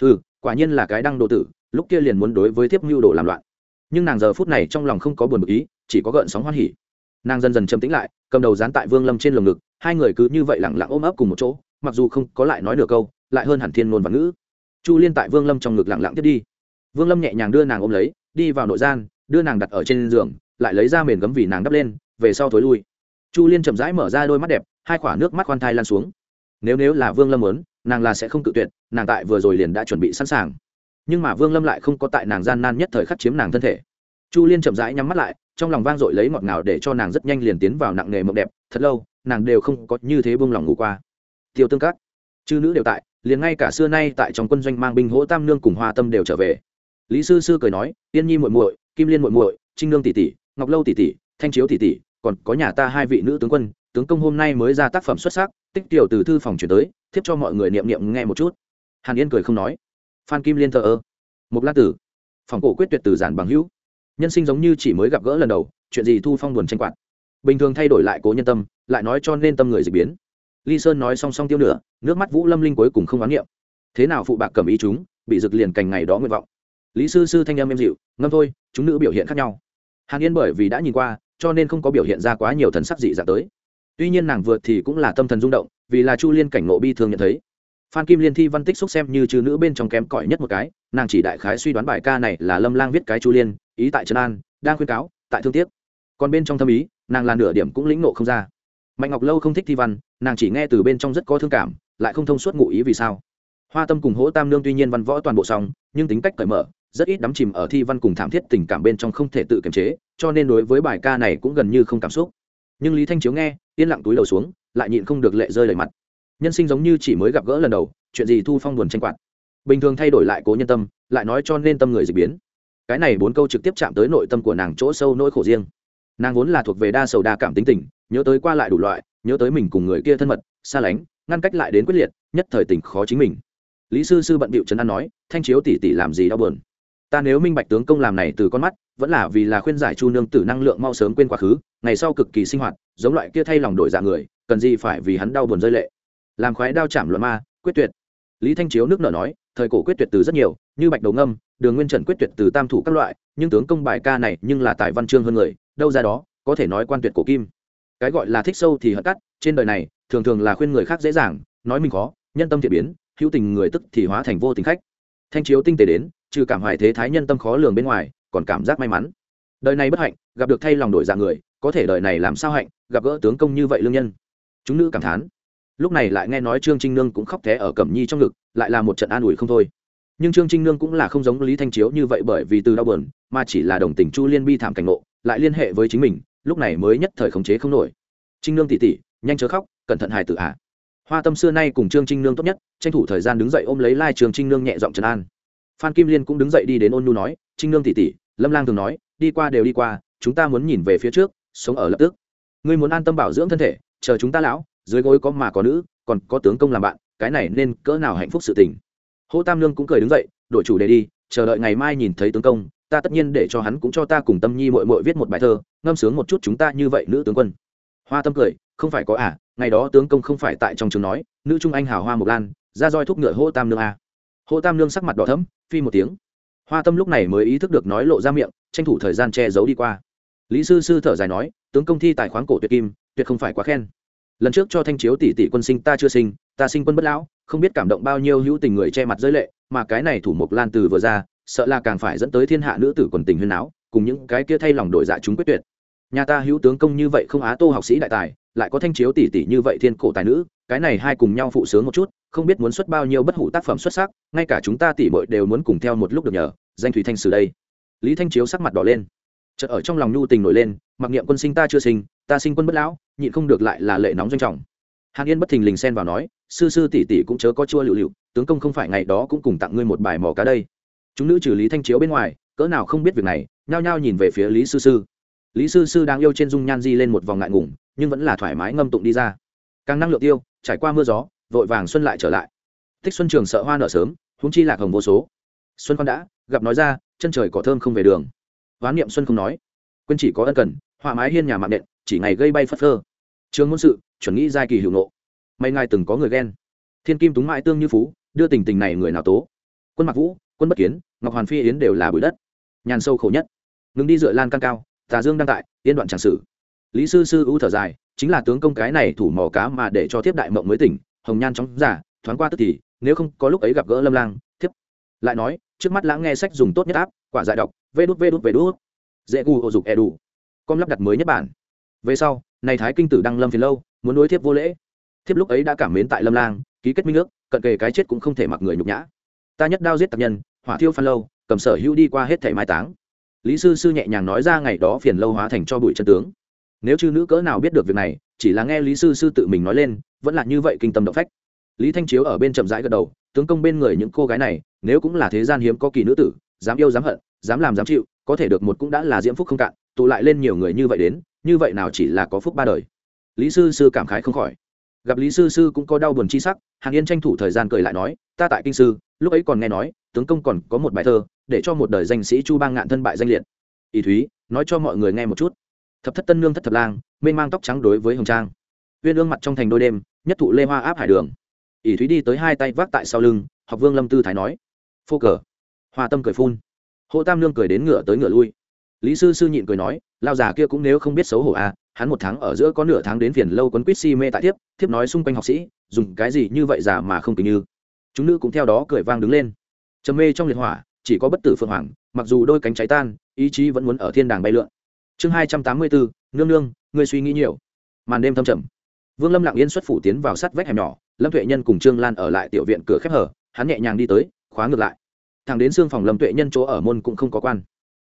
Ừ quả nhiên là cái đăng đồ tử, lúc kia liền muốn đối với thiếp mưu đồ làm loạn. Nhưng nàng giờ phút này trong lòng không có buồn bực ý, chỉ có gợn sóng hoan hỉ. Nàng dần dần châm tĩnh lại, cầm đầu dán tại vương lâm trên lồng ngực, hai người cứ như vậy lẳng lặng ôm ấp cùng một chỗ, mặc dù không có lại nói được câu, lại hơn hẳn thiên ngôn và ngữ. Chu liên tại vương lâm trong ngực lẳng lặng tiếp đi. Vương lâm nhẹ nhàng đưa nàng ôm lấy, đi vào nội gian, đưa nàng đặt ở trên giường, lại lấy ra mền gấm vì nàng đắp lên, về sau thối lui chu liên chậm rãi mở ra đôi mắt đẹp, hai quả nước mắt khoan thai lan xuống. Nếu nếu là vương lâm muốn, nàng là sẽ không tự tuyệt, nàng tại vừa rồi liền đã chuẩn bị sẵn sàng. Nhưng mà vương lâm lại không có tại nàng gian nan nhất thời khắc chiếm nàng thân thể. Chu liên chậm rãi nhắm mắt lại, trong lòng vang dội lấy ngọt ngào để cho nàng rất nhanh liền tiến vào nặng nghề mộng đẹp, thật lâu, nàng đều không có như thế buông lòng ngủ qua. Tiêu tương cát chư nữ đều tại, liền ngay cả xưa nay tại trong quân doanh mang binh hỗ tam nương cùng hoa tâm đều trở về. Lý sư sư cười nói, tiên nhi muội muội, kim liên muội muội, trinh nương tỷ tỷ, ngọc lâu tỷ tỷ, thanh chiếu tỷ tỷ còn có nhà ta hai vị nữ tướng quân, tướng công hôm nay mới ra tác phẩm xuất sắc, tích tiểu từ thư phòng chuyển tới, thiếp cho mọi người niệm niệm nghe một chút. Hàn yên cười không nói. Phan kim liên thờ ơ. Một la tử. Phòng cổ quyết tuyệt từ giản bằng hữu. Nhân sinh giống như chỉ mới gặp gỡ lần đầu, chuyện gì thu phong buồn tranh quạt? Bình thường thay đổi lại cố nhân tâm, lại nói cho nên tâm người dịch biến. Ly sơn nói song song tiêu nửa, nước mắt vũ lâm linh cuối cùng không oán niệm. Thế nào phụ bạc cầm ý chúng, bị rực liền cành ngày đó nguyện vọng. Lý sư sư thanh âm em dịu, ngâm thôi, chúng nữ biểu hiện khác nhau. Hàn yên bởi vì đã nhìn qua cho nên không có biểu hiện ra quá nhiều thần sắc dị dạng tới. Tuy nhiên nàng vượt thì cũng là tâm thần rung động, vì là chu liên cảnh ngộ bi thường nhận thấy. Phan kim liên thi văn tích xúc xem như trừ nữ bên trong kém cỏi nhất một cái, nàng chỉ đại khái suy đoán bài ca này là lâm lang viết cái chu liên, ý tại trần an, đang khuyên cáo, tại thương tiếc. Còn bên trong thâm ý, nàng là nửa điểm cũng lĩnh nộ không ra. Mạnh ngọc lâu không thích thi văn, nàng chỉ nghe từ bên trong rất có thương cảm, lại không thông suốt ngụ ý vì sao. Hoa tâm cùng hỗ tam nương tuy nhiên văn võ toàn bộ xong, nhưng tính cách cởi mở rất ít đắm chìm ở thi văn cùng thảm thiết tình cảm bên trong không thể tự kiềm chế, cho nên đối với bài ca này cũng gần như không cảm xúc. Nhưng lý thanh chiếu nghe, yên lặng túi đầu xuống, lại nhịn không được lệ rơi lời mặt. Nhân sinh giống như chỉ mới gặp gỡ lần đầu, chuyện gì thu phong buồn tranh quạt. Bình thường thay đổi lại cố nhân tâm, lại nói cho nên tâm người dịch biến. Cái này bốn câu trực tiếp chạm tới nội tâm của nàng chỗ sâu nỗi khổ riêng. Nàng vốn là thuộc về đa sầu đa cảm tính tình, nhớ tới qua lại đủ loại, nhớ tới mình cùng người kia thân mật, xa lánh, ngăn cách lại đến quyết liệt, nhất thời tình khó chính mình. Lý sư sư bận bịu trấn an nói, thanh chiếu tỷ tỷ làm gì đau buồn? Ta nếu minh bạch tướng công làm này từ con mắt, vẫn là vì là khuyên giải chu nương tử năng lượng mau sớm quên quá khứ, ngày sau cực kỳ sinh hoạt, giống loại kia thay lòng đổi dạng người, cần gì phải vì hắn đau buồn rơi lệ. Làm khoái đao chạm luận ma, quyết tuyệt. Lý thanh chiếu nước nở nói, thời cổ quyết tuyệt từ rất nhiều, như bạch đầu ngâm, đường nguyên trần quyết tuyệt từ tam thủ các loại, nhưng tướng công bài ca này nhưng là tài văn chương hơn người, đâu ra đó, có thể nói quan tuyệt cổ kim. Cái gọi là thích sâu thì hận cắt, trên đời này, thường thường là khuyên người khác dễ dàng, nói mình khó, nhân tâm thiện biến, hữu tình người tức thì hóa thành vô tình khách. Thanh chiếu tinh tế đến trừ cảm hoài thế thái nhân tâm khó lường bên ngoài còn cảm giác may mắn. Đời này bất hạnh gặp được thay lòng đổi dạng người có thể đời này làm sao hạnh gặp gỡ tướng công như vậy lương nhân. Chúng nữ cảm thán. Lúc này lại nghe nói trương trinh nương cũng khóc thé ở cẩm nhi trong ngực lại là một trận an ủi không thôi. Nhưng trương trinh nương cũng là không giống lý thanh chiếu như vậy bởi vì từ đau buồn, mà chỉ là đồng tình chu liên bi thảm cảnh ngộ lại liên hệ với chính mình lúc này mới nhất thời khống chế không nổi. Trinh nương tỉ tỉ nhanh chớ khóc cẩn thận hài tử ạ hoa tâm xưa nay cùng trương trinh nương tốt nhất tranh thủ thời gian đứng dậy ôm lấy lai trương trinh nương nhẹ giọng trấn an phan kim liên cũng đứng dậy đi đến ôn nhu nói, trinh nương tỉ tỉ lâm lang thường nói, đi qua đều đi qua, chúng ta muốn nhìn về phía trước, sống ở lập tức. Ngươi muốn an tâm bảo dưỡng thân thể, chờ chúng ta lão, dưới gối có mà có nữ, còn có tướng công làm bạn, cái này nên cỡ nào hạnh phúc sự tình. Hô tam lương cũng cười đứng dậy đổi chủ đề đi, chờ đợi ngày mai nhìn thấy tướng công, ta tất nhiên để cho hắn cũng cho ta cùng tâm nhi mội mội viết một bài thơ, ngâm sướng một chút chúng ta như vậy nữ tướng quân. Hoa tâm cười, không phải có à ngày đó tướng công không phải tại trong trường nói, nữ trung anh hào hoa mộc lan, ra roi thúc ngựa hô tam nương à hô tam nương sắc mặt đỏ thấm phi một tiếng. Hoa tâm lúc này mới ý thức được nói lộ ra miệng, tranh thủ thời gian che giấu đi qua. Lý sư sư thở dài nói, tướng công thi tài khoáng cổ tuyệt kim, tuyệt không phải quá khen. Lần trước cho thanh chiếu tỷ tỷ quân sinh ta chưa sinh, ta sinh quân bất lão, không biết cảm động bao nhiêu hữu tình người che mặt giới lệ, mà cái này thủ mục lan từ vừa ra, sợ là càng phải dẫn tới thiên hạ nữ tử quần tình huyên áo cùng những cái kia thay lòng đổi dạ chúng quyết tuyệt nhà ta hữu tướng công như vậy không á tô học sĩ đại tài, lại có thanh chiếu tỷ tỷ như vậy thiên cổ tài nữ, cái này hai cùng nhau phụ sướng một chút, không biết muốn xuất bao nhiêu bất hủ tác phẩm xuất sắc, ngay cả chúng ta tỷ bội đều muốn cùng theo một lúc được nhờ, danh thủy thanh sử đây. Lý thanh chiếu sắc mặt đỏ lên. Chợt ở trong lòng nhu tình nổi lên, mặc niệm quân sinh ta chưa sinh, ta sinh quân bất lão, nhịn không được lại là lệ nóng doanh trọng. Hàn yên bất thình lình xen vào nói, sư sư tỷ tỷ cũng chớ có chua lựu lựu, tướng công không phải ngày đó cũng cùng tặng ngươi một bài mò cá đây. Chúng nữ trừ lý thanh chiếu bên ngoài, cỡ nào không biết việc này, nhao nhao nhìn về phía lý sư sư lý sư sư đang yêu trên dung nhan di lên một vòng ngại ngùng, nhưng vẫn là thoải mái ngâm tụng đi ra. Càng năng lượng tiêu, trải qua mưa gió, vội vàng xuân lại trở lại. Thích xuân trường sợ hoa nở sớm húng chi lạc hồng vô số. Xuân con đã, gặp nói ra, chân trời cỏ thơm không về đường. Hoán niệm xuân không nói. Quên chỉ có ân cần, họa mái hiên nhà mạng nện, chỉ ngày gây bay phất phơ. Trường môn sự, chuẩn nghĩ giai kỳ hữu nộ may ngài từng có người ghen. Thiên kim túng mãi tương như phú, đưa tình tình này người nào tố. Quân mặc vũ, quân bất kiến, ngọc hoàn phi yến đều là bụi đất. Nhàn sâu khổ nhất. Ngừng đi dựa lan căng cao tà dương đăng tại, yên đoạn tràng sử lý sư sư ưu thở dài, chính là tướng công cái này thủ mò cá mà để cho thiếp đại mộng mới tỉnh, hồng nhan chóng giả, thoáng qua tức thì, nếu không có lúc ấy gặp gỡ lâm lang, thiếp. Lại nói, trước mắt lãng nghe sách dùng tốt nhất áp, quả giải đọc, vê đút vê đút vê đút. Dễ gu hộ dục e đủ. Com lắp đặt mới nhất bản. Về sau, này thái kinh tử đăng lâm phiền lâu, muốn đối thiếp vô lễ. Thiếp lúc ấy đã cảm mến tại lâm lang, ký kết minh ước, cận kề cái chết cũng không thể mặc người nhục nhã. Ta nhất đao giết tập nhân, hỏa thiêu phan lâu, cầm sở hữu đi qua hết thẻ mai táng lý sư sư nhẹ nhàng nói ra ngày đó phiền lâu hóa thành cho bụi chân tướng. Nếu chư nữ cỡ nào biết được việc này, chỉ là nghe lý sư sư tự mình nói lên, vẫn là như vậy kinh tâm động phách. Lý thanh chiếu ở bên chậm rãi gật đầu, tướng công bên người những cô gái này, nếu cũng là thế gian hiếm có kỳ nữ tử, dám yêu dám hận, dám làm dám chịu, có thể được một cũng đã là diễm phúc không cạn, tụ lại lên nhiều người như vậy đến, như vậy nào chỉ là có phúc ba đời. Lý sư sư cảm khái không khỏi. Gặp lý sư sư cũng có đau buồn chi sắc, hàn yên tranh thủ thời gian cười lại nói, ta tại kinh sư lúc ấy còn nghe nói, tướng công còn có một bài thơ, để cho một đời danh sĩ chu bang ngạn thân bại danh liệt. Ý thúy, nói cho mọi người nghe một chút. Thập thất tân nương thất thập lang, mênh mang tóc trắng đối với hồng trang. Uyên ương mặt trong thành đôi đêm, nhất thụ lê hoa áp hải đường. Ỷ thúy đi tới hai tay vác tại sau lưng, học vương lâm tư thái nói. Phô cờ. Hoa tâm cười phun. Hộ tam nương cười đến ngựa tới ngựa lui. Lý sư sư nhịn cười nói, lao già kia cũng nếu không biết xấu hổ à hắn một tháng ở giữa có nửa tháng đến phiền lâu quấn quýt si mê tại tiếp thiếp nói xung quanh học sĩ, dùng cái gì như vậy già mà không tình như chúng nữ cũng theo đó cười vang đứng lên. Trầm mê trong liệt hỏa, chỉ có bất tử phượng hoàng, mặc dù đôi cánh cháy tan, ý chí vẫn muốn ở thiên đàng bay lượn. Chương hai trăm tám mươi bốn, nương nương, ngươi suy nghĩ nhiều. Màn đêm thâm trầm. Vương lâm lặng yên xuất phủ tiến vào sắt vách hẻm nhỏ, lâm tuệ nhân cùng trương lan ở lại tiểu viện cửa khép hở, hắn nhẹ nhàng đi tới, khóa ngược lại. Thằng đến xương phòng lâm tuệ nhân chỗ ở môn cũng không có quan.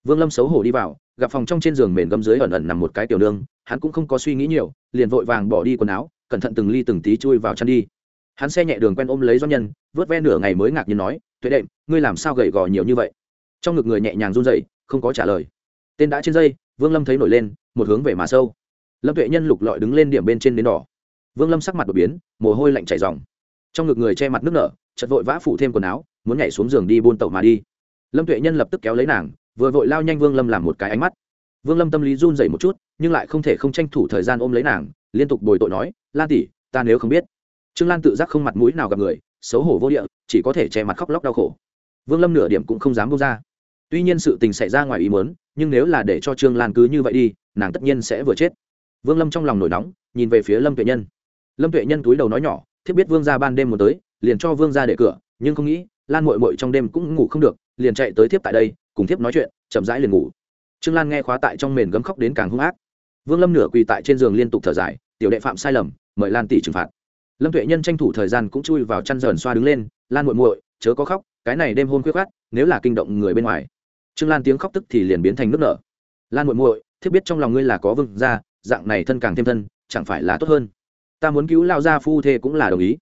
Vương lâm xấu hổ đi vào, gặp phòng trong trên giường mền gấm dưới ẩn ẩn nằm một cái tiểu nương, hắn cũng không có suy nghĩ nhiều, liền vội vàng bỏ đi quần áo, cẩn thận từng ly từng tí chui vào chăn đi hắn xe nhẹ đường quen ôm lấy doanh nhân, vớt ve nửa ngày mới ngạc nhiên nói, tuệ đệm, ngươi làm sao gầy gò nhiều như vậy? Trong ngực người nhẹ nhàng run dậy không có trả lời. Tên đã trên dây, vương lâm thấy nổi lên, một hướng về mà sâu. Lâm tuệ nhân lục lọi đứng lên điểm bên trên đến đỏ. Vương lâm sắc mặt đột biến, mồ hôi lạnh chảy dòng trong ngực người che mặt nước nở chật vội vã phủ thêm quần áo, muốn nhảy xuống giường đi buôn tẩu mà đi. Lâm tuệ nhân lập tức kéo lấy nàng, vừa vội lao nhanh vương lâm làm một cái ánh mắt. Vương lâm tâm lý run dậy một chút, nhưng lại không thể không tranh thủ thời gian ôm lấy nàng, liên tục bồi tội nói, lan tỷ, ta nếu không biết trương lan tự giác không mặt mũi nào gặp người, xấu hổ vô địa, chỉ có thể che mặt khóc lóc đau khổ. Vương lâm nửa điểm cũng không dám bông ra. Tuy nhiên sự tình xảy ra ngoài ý muốn, nhưng nếu là để cho trương lan cứ như vậy đi, nàng tất nhiên sẽ vừa chết. Vương lâm trong lòng nổi nóng, nhìn về phía lâm tuệ nhân. Lâm tuệ nhân túi đầu nói nhỏ, thiếp biết vương ra ban đêm một tới, liền cho vương ra để cửa, nhưng không nghĩ, lan mội mội trong đêm cũng ngủ không được, liền chạy tới thiếp tại đây, cùng thiếp nói chuyện, chậm rãi liền ngủ. Trương lan nghe khóa tại trong mền gấm khóc đến càng hung ác. Vương lâm nửa quỳ tại trên giường liên tục thở dài, tiểu đệ phạm sai lầm, mời lan tỷ trừng phạt lâm tuệ nhân tranh thủ thời gian cũng chui vào chăn dờn xoa đứng lên, lan muội muội, chớ có khóc, cái này đêm hôn khuyết khát nếu là kinh động người bên ngoài. Trương lan tiếng khóc tức thì liền biến thành nước nở. Lan muội muội thiết biết trong lòng ngươi là có vương gia, dạng này thân càng thêm thân, chẳng phải là tốt hơn? Ta muốn cứu lao gia phu thê cũng là đồng ý.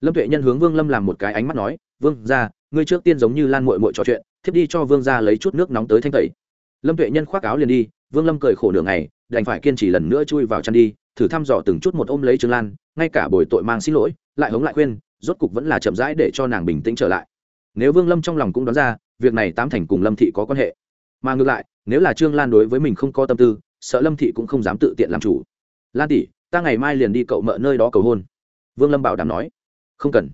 Lâm tuệ nhân hướng vương lâm làm một cái ánh mắt nói, vương gia, ngươi trước tiên giống như lan muội muội trò chuyện, thiếp đi cho vương gia lấy chút nước nóng tới thanh tẩy. Lâm tuệ nhân khoác áo liền đi, vương lâm cười khổ nửa ngày, đành phải kiên trì lần nữa chui vào chăn đi thử thăm dò từng chút một ôm lấy trương lan, ngay cả bồi tội mang xin lỗi, lại hống lại khuyên, rốt cục vẫn là chậm rãi để cho nàng bình tĩnh trở lại. Nếu vương lâm trong lòng cũng đoán ra, việc này tám thành cùng lâm thị có quan hệ. Mà ngược lại, nếu là trương lan đối với mình không có tâm tư, sợ lâm thị cũng không dám tự tiện làm chủ. Lan tỷ, ta ngày mai liền đi cậu mợ nơi đó cầu hôn. Vương lâm bảo đảm nói. Không cần.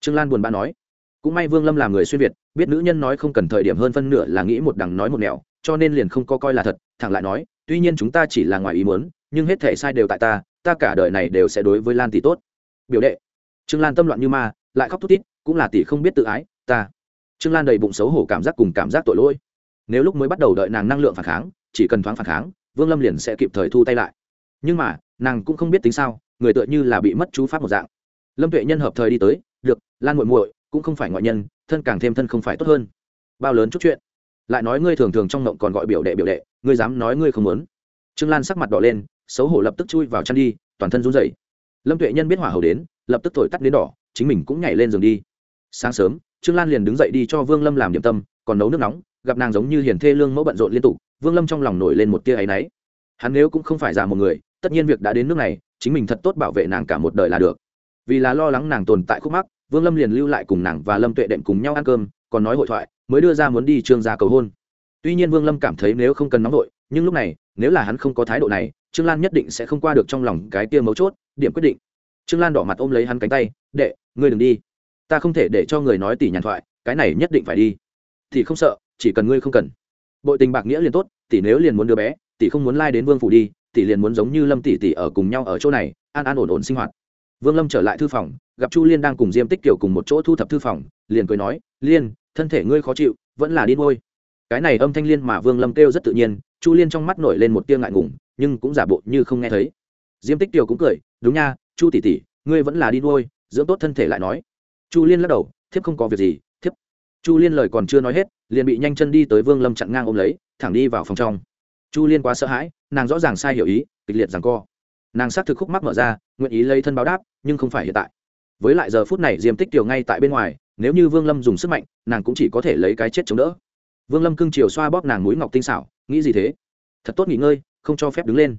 Trương lan buồn bã nói. Cũng may vương lâm là người xuyên việt, biết nữ nhân nói không cần thời điểm hơn phân nửa là nghĩ một đằng nói một nẻo, cho nên liền không có coi là thật, thẳng lại nói, tuy nhiên chúng ta chỉ là ngoài ý muốn nhưng hết thể sai đều tại ta ta cả đời này đều sẽ đối với lan tỷ tốt. Biểu đệ. Trương lan tâm loạn như ma, lại khóc thút tít cũng là tỷ không biết tự ái, ta. Trương lan đầy bụng xấu hổ cảm giác cùng cảm giác tội lỗi. Nếu lúc mới bắt đầu đợi nàng năng lượng phản kháng, chỉ cần thoáng phản kháng, vương lâm liền sẽ kịp thời thu tay lại. Nhưng mà, nàng cũng không biết tính sao, người tựa như là bị mất chú pháp một dạng. Lâm tuệ nhân hợp thời đi tới, được, lan muội muội, cũng không phải ngoại nhân, thân càng thêm thân không phải tốt hơn. Bao lớn chút chuyện. Lại nói ngươi thường thường trong ngộng còn gọi biểu đệ biểu đệ, ngươi dám nói ngươi không muốn. Trương lan sắc mặt đỏ lên xấu hổ lập tức chui vào chăn đi, toàn thân run rẩy. Lâm tuệ nhân biết hỏa hầu đến, lập tức thổi tắt đến đỏ, chính mình cũng nhảy lên giường đi. Sáng sớm, trương lan liền đứng dậy đi cho vương lâm làm điểm tâm, còn nấu nước nóng, gặp nàng giống như hiền thê lương mẫu bận rộn liên tục, vương lâm trong lòng nổi lên một tia áy náy. Hắn nếu cũng không phải già một người, tất nhiên việc đã đến nước này, chính mình thật tốt bảo vệ nàng cả một đời là được. Vì là lo lắng nàng tồn tại khúc mắc, vương lâm liền lưu lại cùng nàng và lâm tuệ đệm cùng nhau ăn cơm, còn nói hội thoại, mới đưa ra muốn đi trương gia cầu hôn. Tuy nhiên vương lâm cảm thấy nếu không cần nóng vội nhưng lúc này, nếu là hắn không có thái độ này, trương lan nhất định sẽ không qua được trong lòng cái tia mấu chốt, điểm quyết định. Trương lan đỏ mặt ôm lấy hắn cánh tay, đệ, ngươi đừng đi. Ta không thể để cho người nói tỷ nhàn thoại, cái này nhất định phải đi. Thì không sợ, chỉ cần ngươi không cần. Bội tình bạc nghĩa liền tốt, tỷ nếu liền muốn đứa bé, tỷ không muốn lai、like、đến vương phủ đi, tỷ liền muốn giống như lâm tỷ tỷ ở cùng nhau ở chỗ này, an an ổn ổn sinh hoạt. Vương lâm trở lại thư phòng, gặp chu liên đang cùng diêm tích kiểu cùng một chỗ thu thập thư phòng, liền cười nói, liên, thân thể ngươi khó chịu, vẫn là đi ngôi cái này âm thanh liên mà vương lâm kêu rất tự nhiên, chu liên trong mắt nổi lên một tia ngại ngùng, nhưng cũng giả bộ như không nghe thấy. Diêm tích tiểu cũng cười, đúng nha, chu tỷ tỷ, ngươi vẫn là đi nuôi, dưỡng tốt thân thể lại nói. Chu liên lắc đầu, thiếp không có việc gì, thiếp. Chu liên lời còn chưa nói hết, liền bị nhanh chân đi tới vương lâm chặn ngang ôm lấy, thẳng đi vào phòng trong. Chu liên quá sợ hãi, nàng rõ ràng sai hiểu ý, kịch liệt rằng co. Nàng xác thực khúc mắc mở ra, nguyện ý lấy thân báo đáp, nhưng không phải hiện tại. Với lại giờ phút này diêm tích tiểu ngay tại bên ngoài, nếu như vương lâm dùng sức mạnh, nàng cũng chỉ có thể lấy cái chết chống đỡ vương lâm cưng chiều xoa bóp nàng mũi ngọc tinh xảo, nghĩ gì thế? Thật tốt nghỉ ngơi, không cho phép đứng lên.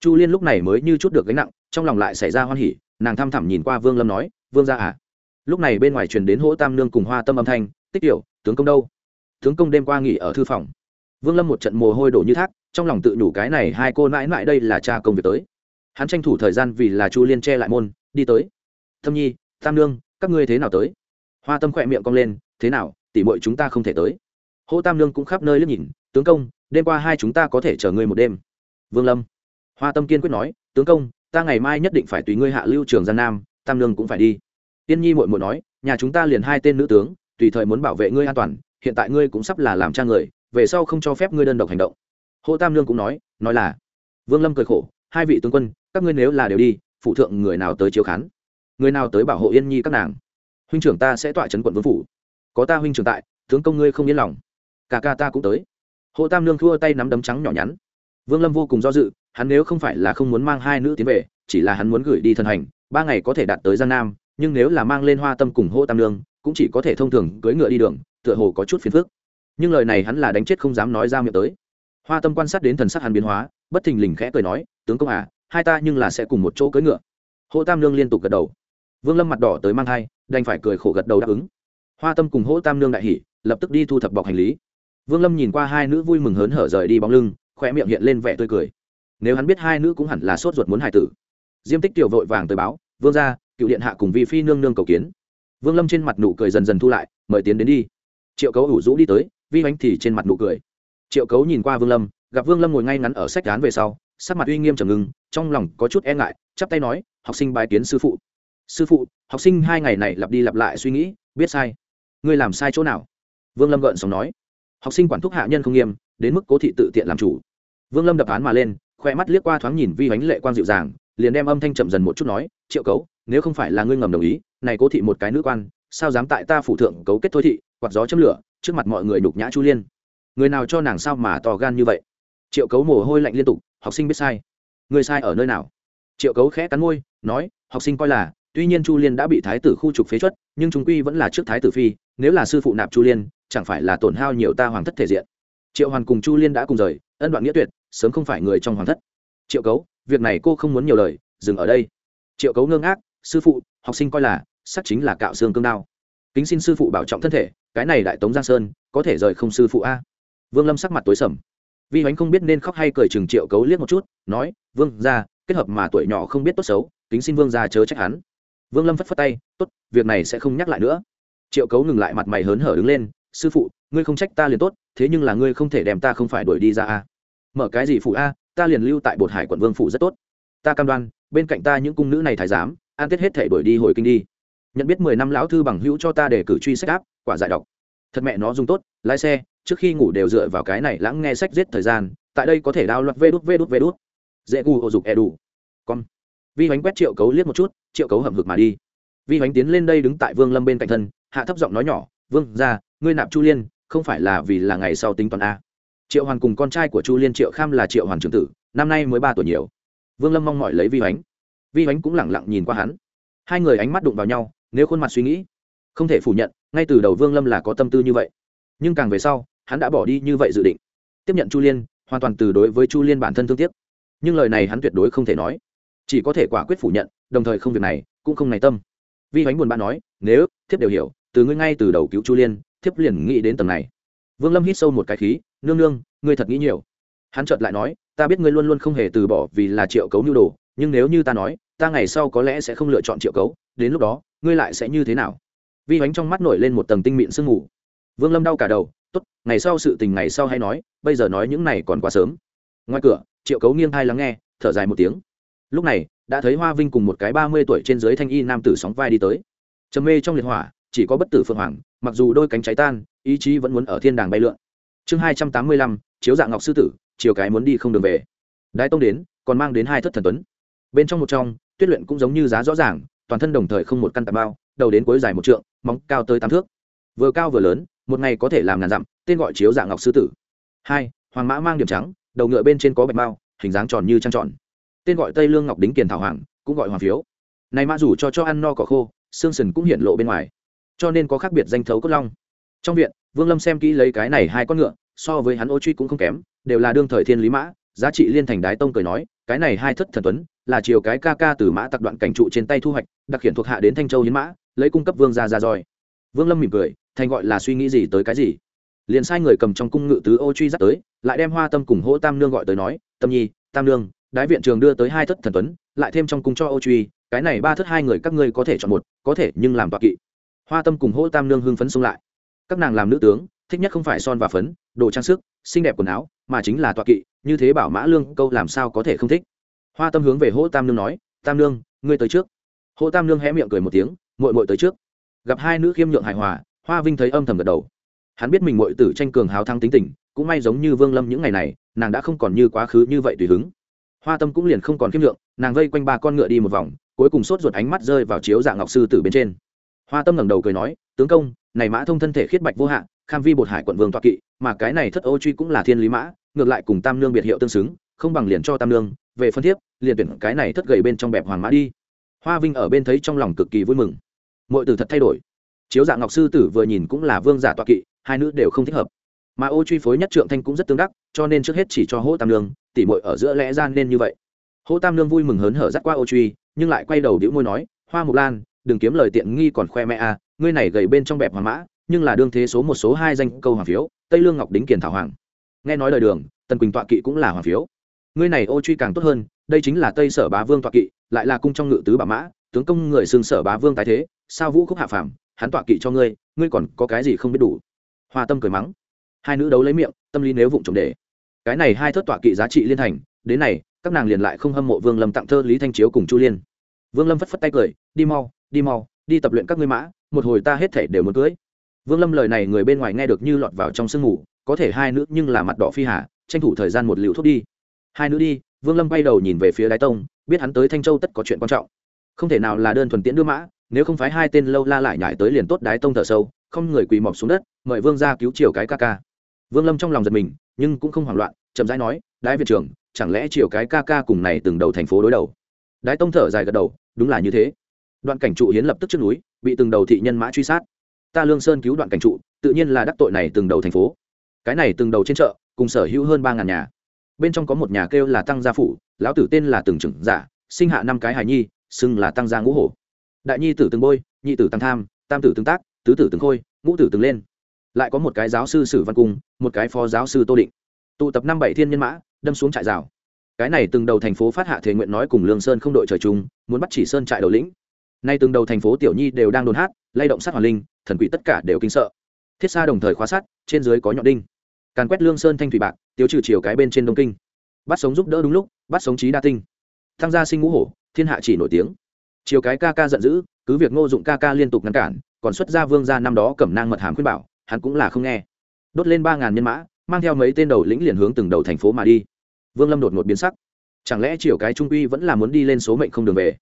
Chu liên lúc này mới như chút được gánh nặng, trong lòng lại xảy ra hoan hỉ, nàng thăm thẳm nhìn qua vương lâm nói, vương ra à? Lúc này bên ngoài truyền đến hỗ tam nương cùng hoa tâm âm thanh, tích tiểu, tướng công đâu? Tướng công đêm qua nghỉ ở thư phòng. Vương lâm một trận mồ hôi đổ như thác, trong lòng tự nhủ cái này hai cô mãi mãi đây là cha công việc tới. Hắn tranh thủ thời gian vì là chu liên che lại môn, đi tới. Thâm nhi, tam nương, các ngươi thế nào tới? Hoa tâm khỏe miệng cong lên, thế nào, tỉ mọi chúng ta không thể tới hô tam nương cũng khắp nơi liếc nhìn, tướng công, đêm qua hai chúng ta có thể chờ ngươi một đêm. Vương lâm, hoa tâm kiên quyết nói, tướng công, ta ngày mai nhất định phải tùy ngươi hạ lưu trường gian nam, tam nương cũng phải đi. Tiên nhi mội mội nói, nhà chúng ta liền hai tên nữ tướng, tùy thời muốn bảo vệ ngươi an toàn, hiện tại ngươi cũng sắp là làm cha người, về sau không cho phép ngươi đơn độc hành động. Hô tam nương cũng nói nói là. Vương lâm cười khổ, hai vị tướng quân, các ngươi nếu là đều đi, phụ thượng người nào tới chiếu khán? Người nào tới bảo hộ yên nhi các nàng? Huynh trưởng ta sẽ tọa trấn quận vương phủ. Có ta huynh trưởng tại, tướng công ngươi không yên lòng cả ca ta cũng tới. Hồ tam nương thua tay nắm đấm trắng nhỏ nhắn. Vương lâm vô cùng do dự, hắn nếu không phải là không muốn mang hai nữ tiến về, chỉ là hắn muốn gửi đi thân hành, ba ngày có thể đạt tới giang nam, nhưng nếu là mang lên hoa tâm cùng hô tam nương, cũng chỉ có thể thông thường cưỡi ngựa đi đường, tựa hồ có chút phiền phức. Nhưng lời này hắn là đánh chết không dám nói ra miệng tới. Hoa tâm quan sát đến thần sắc hắn biến hóa, bất thình lình khẽ cười nói, tướng công à hai ta nhưng là sẽ cùng một chỗ cưỡi ngựa. Hô tam nương liên tục gật đầu. Vương lâm mặt đỏ tới mang thai, đành phải cười khổ gật đầu đáp ứng. Hoa tâm cùng hỗ tam nương đại hỉ, lập tức đi thu thập bọc hành lý vương lâm nhìn qua hai nữ vui mừng hớn hở rời đi bóng lưng khoe miệng hiện lên vẻ tươi cười. Nếu hắn biết hai nữ cũng hẳn là sốt ruột muốn hài tử. Diêm tích tiểu vội vàng tới báo, vương ra cựu điện hạ cùng vi phi nương nương cầu kiến. Vương lâm trên mặt nụ cười dần dần thu lại, mời tiến đến đi. Triệu cấu ủ rũ đi tới, vi bánh thì trên mặt nụ cười. Triệu cấu nhìn qua vương lâm, gặp vương lâm ngồi ngay ngắn ở sách án về sau, sắc mặt uy nghiêm trầm ngưng, trong lòng có chút e ngại, chắp tay nói, học sinh bài kiến sư phụ. Sư phụ, học sinh hai ngày này lặp đi lặp lại suy nghĩ, biết sai. Ngươi làm sai chỗ nào? Vương lâm gợn sóng nói học sinh quản thúc hạ nhân không nghiêm, đến mức cố thị tự tiện làm chủ. Vương lâm đập án mà lên khoe mắt liếc qua thoáng nhìn vi bánh lệ quang dịu dàng, liền đem âm thanh chậm dần một chút nói, triệu cấu, nếu không phải là ngươi ngầm đồng ý, này cố thị một cái nữ quan, sao dám tại ta phụ thượng cấu kết thôi thị, quạt gió châm lửa, trước mặt mọi người đục nhã chu liên. Người nào cho nàng sao mà to gan như vậy? Triệu cấu mồ hôi lạnh liên tục, học sinh biết sai. Người sai ở nơi nào? Triệu cấu khẽ cắn môi, nói, học sinh coi là, tuy nhiên chu liên đã bị thái tử khu trục phế chuất, nhưng chúng quy vẫn là trước thái tử phi nếu là sư phụ nạp chu liên, chẳng phải là tổn hao nhiều ta hoàng thất thể diện. Triệu hoàn cùng chu liên đã cùng rời, ân đoạn nghĩa tuyệt, sớm không phải người trong hoàng thất. Triệu cấu, việc này cô không muốn nhiều lời, dừng ở đây. Triệu cấu ngơ ngác, sư phụ, học sinh coi là sắc chính là cạo xương cương đao. Kính xin sư phụ bảo trọng thân thể, cái này đại tống giang sơn, có thể rời không sư phụ a? Vương lâm sắc mặt tối sầm. Vi hoánh không biết nên khóc hay cười chừng triệu cấu liếc một chút, nói, vương ra kết hợp mà tuổi nhỏ không biết tốt xấu, kính xin vương ra chớ trách hắn. Vương lâm phất phất tay, tốt, việc này sẽ không nhắc lại nữa triệu cấu ngừng lại mặt mày hớn hở đứng lên, sư phụ, ngươi không trách ta liền tốt, thế nhưng là ngươi không thể đem ta không phải đuổi đi ra a. Mở cái gì phụ a, ta liền lưu tại bột hải quận vương phủ rất tốt. Ta cam đoan, bên cạnh ta những cung nữ này thái giám an tết hết thể đuổi đi hồi kinh đi. Nhận biết mười năm lão thư bằng hữu cho ta để cử truy sách áp, quả giải đọc thật mẹ nó dùng tốt, lái xe, trước khi ngủ đều dựa vào cái này lãng nghe sách giết thời gian, tại đây có thể đao loạt vê đút vê đút vê đút. Dễ gu hộ dục e đủ con. Vi hoánh quét triệu cấu liếc một chút, triệu cấu hầm hực mà đi. Vi hoánh tiến lên đây đứng tại vương lâm bên cạnh thân hạ thấp giọng nói nhỏ, vương ra ngươi nạp chu liên, không phải là vì là ngày sau tính toán a. Triệu hoàn cùng con trai của chu liên triệu kham là triệu hoàn trưởng tử, năm nay mới ba tuổi nhiều. Vương lâm mong mỏi lấy vi hoánh. Vi hoánh cũng lẳng lặng nhìn qua hắn. Hai người ánh mắt đụng vào nhau, nếu khuôn mặt suy nghĩ, không thể phủ nhận, ngay từ đầu vương lâm là có tâm tư như vậy. Nhưng càng về sau, hắn đã bỏ đi như vậy dự định. Tiếp nhận chu liên, hoàn toàn từ đối với chu liên bản thân thương tiếc. Nhưng lời này hắn tuyệt đối không thể nói. Chỉ có thể quả quyết phủ nhận, đồng thời không việc này, cũng không này tâm. Vi hoánh buồn bã nói, nếu thiếp đều hiểu, từ ngươi ngay từ đầu cứu chu liên, thiếp liền nghĩ đến tầng này. Vương lâm hít sâu một cái khí, nương nương, ngươi thật nghĩ nhiều. Hắn chợt lại nói, ta biết ngươi luôn luôn không hề từ bỏ vì là triệu cấu nhu đồ, nhưng nếu như ta nói, ta ngày sau có lẽ sẽ không lựa chọn triệu cấu, đến lúc đó, ngươi lại sẽ như thế nào? Vi bánh trong mắt nổi lên một tầng tinh mịn sương mù. Vương lâm đau cả đầu, tốt, ngày sau sự tình ngày sau hay nói, bây giờ nói những này còn quá sớm. Ngoài cửa, triệu cấu nghiêng thai lắng nghe, thở dài một tiếng. Lúc này, đã thấy hoa vinh cùng một cái ba mươi tuổi trên dưới thanh y nam tử sóng vai đi tới trầm mê trong liệt hỏa, chỉ có bất tử phượng hoàng, mặc dù đôi cánh cháy tan, ý chí vẫn muốn ở thiên đàng bay lượn. Chương hai trăm tám mươi lăm, chiếu dạng ngọc sư tử, chiều cái muốn đi không đường về. Đái tông đến, còn mang đến hai thất thần tuấn. Bên trong một trong, tuyết luyện cũng giống như giá rõ ràng, toàn thân đồng thời không một căn tạp bao, đầu đến cuối dài một trượng, móng cao tới tám thước. Vừa cao vừa lớn, một ngày có thể làm ngàn dặm, tên gọi chiếu dạng ngọc sư tử. Hai, hoàng mã mang điểm trắng, đầu ngựa bên trên có bạch bao, hình dáng tròn như trăng tròn. Tên gọi tây lương ngọc đính kiền thảo hoàng, cũng gọi hoàng phiếu. Này mã rủ cho cho ăn no cỏ khô xương sần cũng hiện lộ bên ngoài. Cho nên có khác biệt danh thấu cốt long. Trong viện, vương lâm xem kỹ lấy cái này hai con ngựa, so với hắn ô truy cũng không kém, đều là đương thời thiên lý mã, giá trị liên thành đái tông cười nói, cái này hai thất thần tuấn, là chiều cái ca ca từ mã tặc đoạn cảnh trụ trên tay thu hoạch, đặc hiện thuộc hạ đến thanh châu hiến mã, lấy cung cấp vương ra ra roi. Vương lâm mỉm cười, thành gọi là suy nghĩ gì tới cái gì? Liền sai người cầm trong cung ngự tứ ô truy dắt tới, lại đem hoa tâm cùng hỗ tam nương gọi tới nói, tâm nhi, tam nương, đái viện trường đưa tới hai thất thần tuấn, lại thêm trong cung cho ô truy cái này ba thất hai người các ngươi có thể chọn một, có thể, nhưng làm tọa kỵ. Hoa tâm cùng hỗ tam nương hưng phấn xông lại. Các nàng làm nữ tướng, thích nhất không phải son và phấn, đồ trang sức, xinh đẹp quần áo, mà chính là tọa kỵ, như thế bảo mã lương câu làm sao có thể không thích? Hoa tâm hướng về hỗ tam nương nói, tam nương, ngươi tới trước. Hỗ tam nương hé miệng cười một tiếng mội mội tới trước. Gặp hai nữ khiêm nhượng hài hòa, hoa vinh thấy âm thầm gật đầu. Hắn biết mình mội tử tranh cường hào thăng tính tình, cũng may giống như vương lâm những ngày này, nàng đã không còn như quá khứ như vậy tùy hứng. Hoa tâm cũng liền không còn khiêm nhượng, nàng vây quanh ba con ngựa đi một vòng cuối cùng sốt ruột ánh mắt rơi vào chiếu dạng ngọc sư tử bên trên. Hoa tâm ngẩng đầu cười nói, tướng công, này mã thông thân thể khiết bạch vô hạn kham vi bột hải quận vương toạc kỵ, mà cái này thất ô truy cũng là thiên lý mã, ngược lại cùng tam nương biệt hiệu tương xứng, không bằng liền cho tam nương, về phân thiếp, liền tuyển cái này thất gầy bên trong bẹp hoàng mã đi. Hoa vinh ở bên thấy trong lòng cực kỳ vui mừng. Mọi từ thật thay đổi. Chiếu dạng ngọc sư tử vừa nhìn cũng là vương giả toạc kỵ, hai nữ đều không thích hợp. Mà ô truy phối nhất trượng thanh cũng rất tương đắc, cho nên trước hết chỉ cho hỗ tam nương, tỉ mội ở giữa lẽ gian nên như vậy hỗ tam nương vui mừng hớn hở dắt qua ô truy, nhưng lại quay đầu đĩu môi nói, hoa mục lan, đừng kiếm lời tiện nghi còn khoe mẹ a ngươi này gầy bên trong bẹp hoàng mã, nhưng là đương thế số một số hai danh câu hoàng phiếu, tây lương ngọc đính kiền thảo hoàng. Nghe nói lời đường, tần quỳnh tọa kỵ cũng là hoàng phiếu. Ngươi này ô truy càng tốt hơn, đây chính là tây sở bá vương tọa kỵ, lại là cung trong ngự tứ bà mã, tướng công người xương sở bá vương tái thế, sao vũ khúc hạ phàm, hắn tọa kỵ cho ngươi ngươi còn có cái gì không biết đủ? Hoa tâm cười mắng. Hai nữ đấu lấy miệng, tâm lý nếu vụng trộm để. Cái này hai thất tọa kỵ giá trị liên thành, đến này các nàng liền lại không hâm mộ vương lâm tặng thơ lý thanh chiếu cùng chu liên. Vương lâm phất phất tay cười, đi mau đi mau, đi tập luyện các ngươi mã, một hồi ta hết thể đều muốn cưới. Vương lâm lời này người bên ngoài nghe được như lọt vào trong sương ngủ có thể hai nữ nhưng là mặt đỏ phi hà, tranh thủ thời gian một liều thuốc đi. Hai nữ đi, vương lâm bay đầu nhìn về phía đái tông, biết hắn tới thanh châu tất có chuyện quan trọng. Không thể nào là đơn thuần tiễn đưa mã, nếu không phải hai tên lâu la lại nhải tới liền tốt đái tông thở sâu, không người quỳ mọc xuống đất, mời vương ra cứu chiều cái ca ca. Vương lâm trong lòng giật mình, nhưng cũng không hoảng loạn, chậm rãi nói, đái viện trưởng chẳng lẽ chiều cái ca ca cùng này từng đầu thành phố đối đầu? Đái tông thở dài gật đầu, đúng là như thế. Đoạn cảnh trụ hiến lập tức trước núi, bị từng đầu thị nhân mã truy sát. Ta lương sơn cứu đoạn cảnh trụ, tự nhiên là đắc tội này từng đầu thành phố. Cái này từng đầu trên chợ, cùng sở hữu hơn ba ngàn nhà. Bên trong có một nhà kêu là tăng gia phủ, lão tử tên là từng trưởng giả, sinh hạ năm cái hài nhi, xưng là tăng gia ngũ hổ. Đại nhi tử từng bôi, nhị tử tăng tham, tam tử tương tác, tứ tử từng khôi, ngũ tử từng lên. Lại có một cái giáo sư sử văn cung, một cái phó giáo sư tô định. Tụ tập năm bảy thiên nhân mã đâm xuống trại rào. Cái này từng đầu thành phố phát hạ thể nguyện nói cùng lương sơn không đội trời chung, muốn bắt chỉ sơn trại đầu lĩnh. Nay từng đầu thành phố tiểu nhi đều đang đồn hát, lay động sát hoàn linh, thần quỷ tất cả đều kinh sợ. Thiết xa đồng thời khóa sát trên dưới có nhọn đinh. Càn quét lương sơn thanh thủy bạc, tiêu trừ chiều cái bên trên đông kinh. Bắt sống giúp đỡ đúng lúc, bắt sống trí đa tinh. Thăng gia sinh ngũ hổ, thiên hạ chỉ nổi tiếng. Chiều cái ca ca giận dữ, cứ việc ngô dụng ca ca liên tục ngăn cản, còn xuất gia vương gia năm đó cẩm nang mật hàm khuyên bảo, hắn cũng là không nghe. Đốt lên ba ngàn nhân mã, mang theo mấy tên đầu lĩnh liền hướng từng đầu thành phố mà đi vương lâm đột ngột biến sắc. Chẳng lẽ chiều cái trung uy vẫn là muốn đi lên số mệnh không đường về?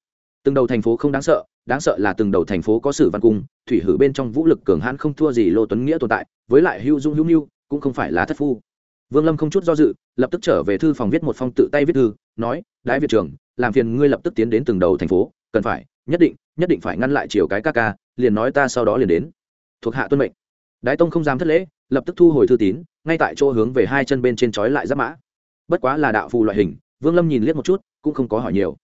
Từng đầu thành phố không đáng sợ đáng sợ là từng đầu thành phố có sử văn cung, thủy hử bên trong vũ lực cường hãn không thua gì lô tuấn nghĩa tồn tại, với lại hữu dung hữu mưu cũng không phải là thất phu. Vương lâm không chút do dự, lập tức trở về thư phòng viết một phong tự tay viết thư, nói đại việt trưởng làm phiền ngươi lập tức tiến đến từng đầu thành phố, cần phải, nhất định nhất định phải ngăn lại chiều cái ca ca, liền nói ta sau đó liền đến. Thuộc hạ tuân mệnh. Đái tông không dám thất lễ, lập tức thu hồi thư tín, ngay tại chỗ hướng về hai chân bên trên trói lại giáp mã bất quá là đạo phù loại hình, vương lâm nhìn liếc một chút, cũng không có hỏi nhiều.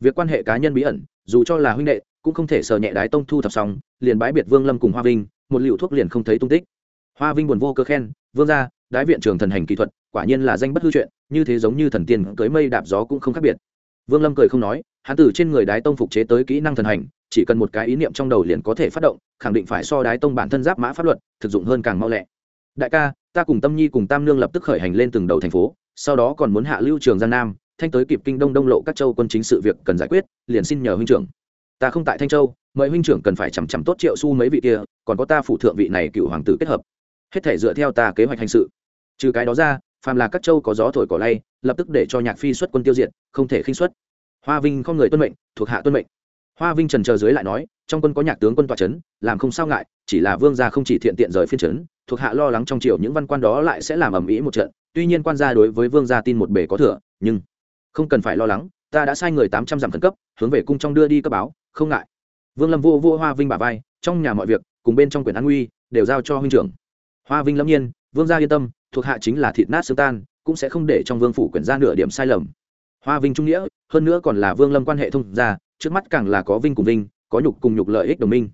Việc quan hệ cá nhân bí ẩn, dù cho là huynh đệ, cũng không thể sờ nhẹ đái tông thu thập xong, liền bái biệt vương lâm cùng hoa vinh, một liệu thuốc liền không thấy tung tích. Hoa vinh buồn vô cơ khen, vương gia, đái viện trường thần hành kỹ thuật, quả nhiên là danh bất hư chuyện, như thế giống như thần tiên cưới mây đạp gió cũng không khác biệt. Vương lâm cười không nói, hắn từ trên người đái tông phục chế tới kỹ năng thần hành, chỉ cần một cái ý niệm trong đầu liền có thể phát động, khẳng định phải so đái tông bản thân giáp mã pháp luật, thực dụng hơn càng mau lẹ đại ca, ta cùng tâm nhi cùng tam nương lập tức khởi hành lên từng đầu thành phố, sau đó còn muốn hạ lưu trường giang nam, thanh tới kịp kinh đông đông lộ các châu quân chính sự việc cần giải quyết, liền xin nhờ huynh trưởng. Ta không tại thanh châu, mời huynh trưởng cần phải chằm chằm tốt triệu su mấy vị kia, còn có ta phụ thượng vị này cựu hoàng tử kết hợp. Hết thể dựa theo ta kế hoạch hành sự. Trừ cái đó ra, phàm là các châu có gió thổi cỏ lay, lập tức để cho nhạc phi xuất quân tiêu diệt, không thể khinh xuất hoa vinh không người tuân mệnh, thuộc hạ tuân mệnh. Hoa vinh trần chờ dưới lại nói, trong quân có nhạc tướng quân tọa trấn làm không sao ngại, chỉ là vương gia không chỉ thiện tiện rời phiên trấn thuộc hạ lo lắng trong triều những văn quan đó lại sẽ làm ầm ĩ một trận, tuy nhiên quan gia đối với vương gia tin một bề có thừa, nhưng không cần phải lo lắng, ta đã sai người tám trăm dặm khẩn cấp, hướng về cung trong đưa đi cấp báo, không ngại. Vương lâm vô vô hoa vinh bà vai, trong nhà mọi việc, cùng bên trong quyền an nguy, đều giao cho huynh trưởng. Hoa vinh lâm nhiên, vương gia yên tâm, thuộc hạ chính là thịt nát xương tan, cũng sẽ không để trong vương phủ quyền ra nửa điểm sai lầm. Hoa vinh trung nghĩa, hơn nữa còn là vương lâm quan hệ thông gia, trước mắt càng là có vinh cùng vinh, có nhục cùng nhục lợi ích đồng minh.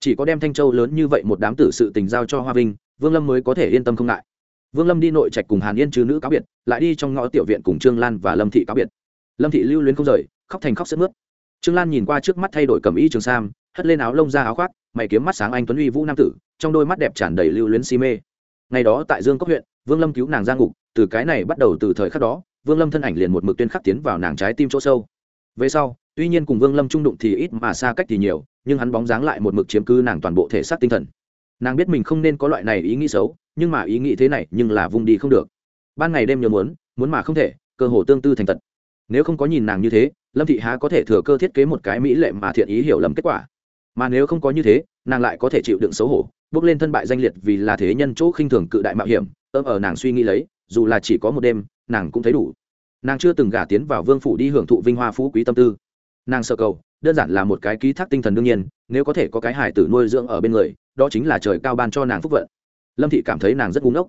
Chỉ có đem thanh châu lớn như vậy một đám tử sự tình giao cho hoa vinh vương lâm mới có thể yên tâm không ngại. Vương lâm đi nội trạch cùng hàn yên chứ nữ cáo biệt, lại đi trong ngõ tiểu viện cùng trương lan và lâm thị cáo biệt. Lâm thị lưu luyến không rời, khóc thành khóc sức mướt. Trương lan nhìn qua trước mắt thay đổi cầm y trường sam, hất lên áo lông ra áo khoác, mày kiếm mắt sáng anh tuấn uy vũ nam tử, trong đôi mắt đẹp tràn đầy lưu luyến si mê. Ngày đó tại dương cốc huyện, vương lâm cứu nàng ra ngục, từ cái này bắt đầu từ thời khắc đó, vương lâm thân ảnh liền một mực tuyên khắc tiến vào nàng trái tim chỗ sâu. Về sau, tuy nhiên cùng vương lâm trung đụng thì ít mà xa cách thì nhiều, nhưng hắn bóng dáng lại một mực chiếm cứ nàng toàn bộ thể xác tinh thần nàng biết mình không nên có loại này ý nghĩ xấu, nhưng mà ý nghĩ thế này nhưng là vung đi không được. Ban ngày đêm nhớ muốn muốn mà không thể, cơ hồ tương tư thành tật. Nếu không có nhìn nàng như thế, lâm thị há có thể thừa cơ thiết kế một cái mỹ lệ mà thiện ý hiểu lầm kết quả. Mà nếu không có như thế, nàng lại có thể chịu đựng xấu hổ, bước lên thân bại danh liệt vì là thế nhân chỗ khinh thường cự đại mạo hiểm, ôm ở nàng suy nghĩ lấy, dù là chỉ có một đêm, nàng cũng thấy đủ. Nàng chưa từng gả tiến vào vương phủ đi hưởng thụ vinh hoa phú quý tâm tư. Nàng sợ cầu, đơn giản là một cái ký thác tinh thần đương nhiên, nếu có thể có cái hải tử nuôi dưỡng ở bên người đó chính là trời cao ban cho nàng phúc vận. Lâm thị cảm thấy nàng rất búng ốc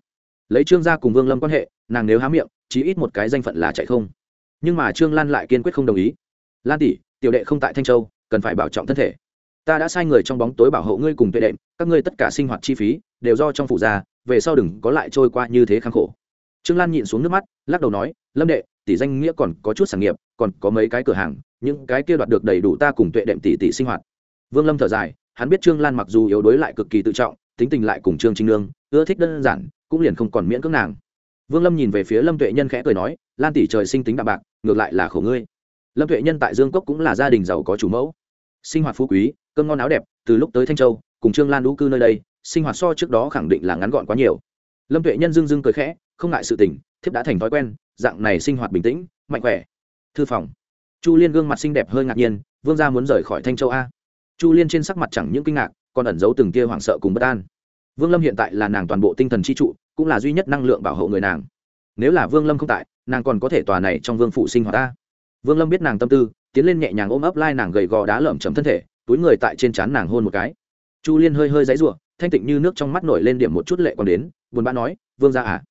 lấy trương gia cùng vương lâm quan hệ, nàng nếu há miệng chỉ ít một cái danh phận là chạy không. Nhưng mà trương lan lại kiên quyết không đồng ý. Lan tỷ, tiểu đệ không tại thanh châu, cần phải bảo trọng thân thể. Ta đã sai người trong bóng tối bảo hộ ngươi cùng tuệ đệm, các ngươi tất cả sinh hoạt chi phí đều do trong phủ gia, về sau đừng có lại trôi qua như thế khăng khổ. Trương lan nhịn xuống nước mắt, lắc đầu nói, lâm đệ, tỷ danh nghĩa còn có chút sản nghiệp, còn có mấy cái cửa hàng, những cái kia đoạt được đầy đủ ta cùng tuệ đệm tỷ tỷ sinh hoạt. Vương lâm thở dài hắn biết trương lan mặc dù yếu đuối lại cực kỳ tự trọng, tính tình lại cùng trương trinh nương, ưa thích đơn giản, cũng liền không còn miễn cưỡng nàng. Vương lâm nhìn về phía lâm tuệ nhân khẽ cười nói, lan tỷ trời sinh tính đạm bạc, ngược lại là khổ ngươi. Lâm tuệ nhân tại dương cốc cũng là gia đình giàu có chủ mẫu. Sinh hoạt phú quý, cơm ngon áo đẹp, từ lúc tới thanh châu, cùng trương lan đũ cư nơi đây, sinh hoạt so trước đó khẳng định là ngắn gọn quá nhiều. Lâm tuệ nhân dưng dưng cười khẽ, không ngại sự tình, thiếp đã thành thói quen, dạng này sinh hoạt bình tĩnh, mạnh khỏe. Thư phòng. Chu liên gương mặt xinh đẹp hơi ngạc nhiên, vương gia muốn rời khỏi thanh châu a? Chu liên trên sắc mặt chẳng những kinh ngạc, còn ẩn giấu từng kia hoảng sợ cùng bất an. Vương lâm hiện tại là nàng toàn bộ tinh thần chi trụ, cũng là duy nhất năng lượng bảo hộ người nàng. Nếu là vương lâm không tại, nàng còn có thể tòa này trong vương phụ sinh hoạt ta. Vương lâm biết nàng tâm tư, tiến lên nhẹ nhàng ôm ấp lai nàng gầy gò đá lởm chấm thân thể, túi người tại trên trán nàng hôn một cái. Chu liên hơi hơi dãy ruộng thanh tịnh như nước trong mắt nổi lên điểm một chút lệ còn đến, buồn bã nói, vương gia à.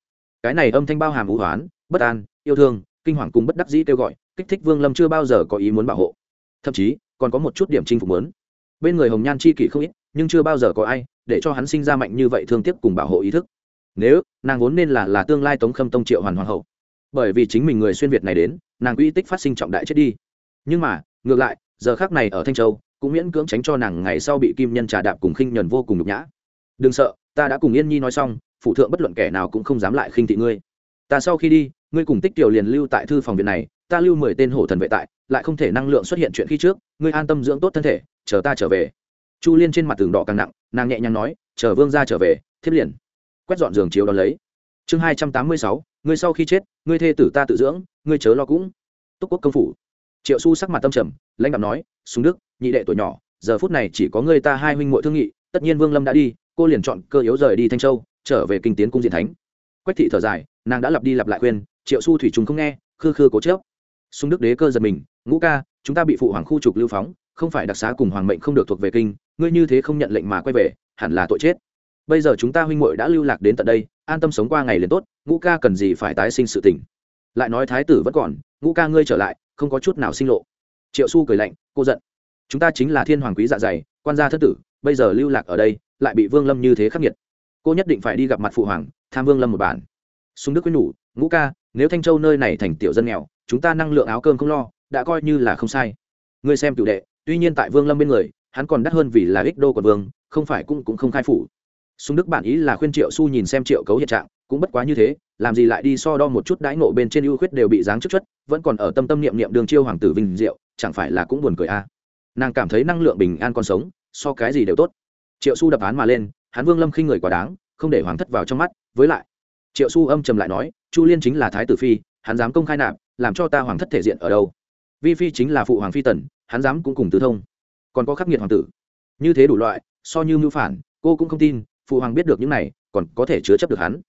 Cái này âm thanh bao hàm vũ hoán, bất an, yêu thương, kinh hoàng cùng bất đắc dĩ kêu gọi, kích thích vương lâm chưa bao giờ có ý muốn bảo hộ. Thậm chí, còn có một chút điểm chinh phục muốn bên người hồng nhan chi kỷ không ít, nhưng chưa bao giờ có ai để cho hắn sinh ra mạnh như vậy thương tiếc cùng bảo hộ ý thức. Nếu, nàng vốn nên là là tương lai tống khâm tông triệu hoàn hoàng hậu. Bởi vì chính mình người xuyên việt này đến, nàng uy tích phát sinh trọng đại chết đi. Nhưng mà, ngược lại, giờ khác này ở thanh châu, cũng miễn cưỡng tránh cho nàng ngày sau bị kim nhân trà đạp cùng khinh nhuần vô cùng nhục nhã. Đừng sợ, ta đã cùng yên nhi nói xong phụ thượng bất luận kẻ nào cũng không dám lại khinh thị ngươi. Ta sau khi đi, ngươi cùng tích tiểu liền lưu tại thư phòng viện này, ta lưu mười tên hổ thần vệ tại, lại không thể năng lượng xuất hiện chuyện khi trước, ngươi an tâm dưỡng tốt thân thể chờ ta trở về. Chu liên trên mặt tường đỏ càng nặng, nàng nhẹ nhàng nói, chờ vương ra trở về, thiếp liền. Quét dọn giường chiếu đón lấy. Chương hai trăm tám mươi sáu, ngươi sau khi chết, ngươi thê tử ta tự dưỡng, ngươi chớ lo cũng. Túc quốc công phủ. Triệu su sắc mặt tâm trầm, lãnh đạo nói súng đức, nhị đệ tuổi nhỏ, giờ phút này chỉ có ngươi ta hai huynh muội thương nghị, tất nhiên vương lâm đã đi, cô liền chọn cơ yếu rời đi thanh châu, trở về kinh tiến cung diện thánh. Quách thị thở dài, nàng đã lặp đi lặp lại khuyên, triệu su thủy chúng không nghe, khư khư cố chớp súng đức đế cơ giật mình, ngũ ca, chúng ta bị phụ hoàng khu trục lưu phóng không phải đặc xá cùng hoàng mệnh không được thuộc về kinh, ngươi như thế không nhận lệnh mà quay về, hẳn là tội chết. Bây giờ chúng ta huynh muội đã lưu lạc đến tận đây, an tâm sống qua ngày liền tốt, ngũ ca cần gì phải tái sinh sự tình. Lại nói thái tử vẫn còn, ngũ ca ngươi trở lại, không có chút nào sinh lộ. Triệu su cười lạnh, cô giận. Chúng ta chính là thiên hoàng quý dạ dày, quan gia thất tử, bây giờ lưu lạc ở đây, lại bị vương lâm như thế khắc nghiệt. Cô nhất định phải đi gặp mặt phụ hoàng, tham vương lâm một bản. Súng đức quyết nhủ, ngũ ca, nếu thanh châu nơi này thành tiểu dân nghèo, chúng ta năng lượng áo cơm không lo, đã coi như là không sai. Ngươi xem cựu đệ tuy nhiên tại vương lâm bên người, hắn còn đắt hơn vì là ích đô của vương, không phải cũng cũng không khai phủ. Sung đức bản ý là khuyên triệu su nhìn xem triệu cấu hiện trạng, cũng bất quá như thế, làm gì lại đi so đo một chút đãi ngộ bên trên ưu khuyết đều bị giáng chức chất vẫn còn ở tâm tâm niệm niệm đường chiêu hoàng tử vinh diệu, chẳng phải là cũng buồn cười a à. nàng cảm thấy năng lượng bình an còn sống, so cái gì đều tốt. Triệu su đập án mà lên, hắn vương lâm khi người quá đáng, không để hoàng thất vào trong mắt, với lại, triệu su âm trầm lại nói, chu liên chính là thái tử phi, hắn dám công khai nạp, làm cho ta hoàng thất thể diện ở đâu? Vi phi chính là phụ hoàng phi tần hắn dám cũng cùng tứ thông. Còn có khắc nghiệt hoàng tử. Như thế đủ loại, so như mưu phản, cô cũng không tin, phụ hoàng biết được những này, còn có thể chứa chấp được hắn.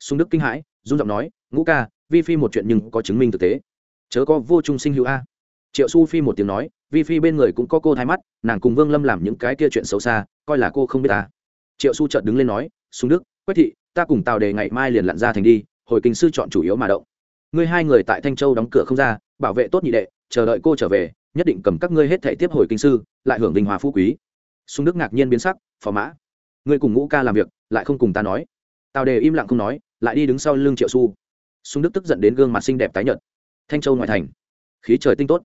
Sung đức kinh hãi dung giọng nói, ngũ ca, vi phi một chuyện nhưng có chứng minh thực tế. Chớ có vô trung sinh hữu a. Triệu su phi một tiếng nói, vi phi bên người cũng có cô thái mắt, nàng cùng vương lâm làm những cái kia chuyện xấu xa, coi là cô không biết ta. Triệu su chợt đứng lên nói, sung đức, quách thị, ta cùng tào đề ngày mai liền lặn ra thành đi, hồi kinh sư chọn chủ yếu mà động. Ngươi hai người tại thanh châu đóng cửa không ra, bảo vệ tốt nhị đệ, chờ đợi cô trở về nhất định cầm các ngươi hết thể tiếp hồi kinh sư, lại hưởng vinh hòa phú quý. Sung đức ngạc nhiên biến sắc, phò mã, ngươi cùng ngũ ca làm việc, lại không cùng ta nói. Tào đề im lặng không nói, lại đi đứng sau lưng triệu Xu. sung đức tức giận đến gương mặt xinh đẹp tái nhợt. Thanh châu ngoại thành. Khí trời tinh tốt.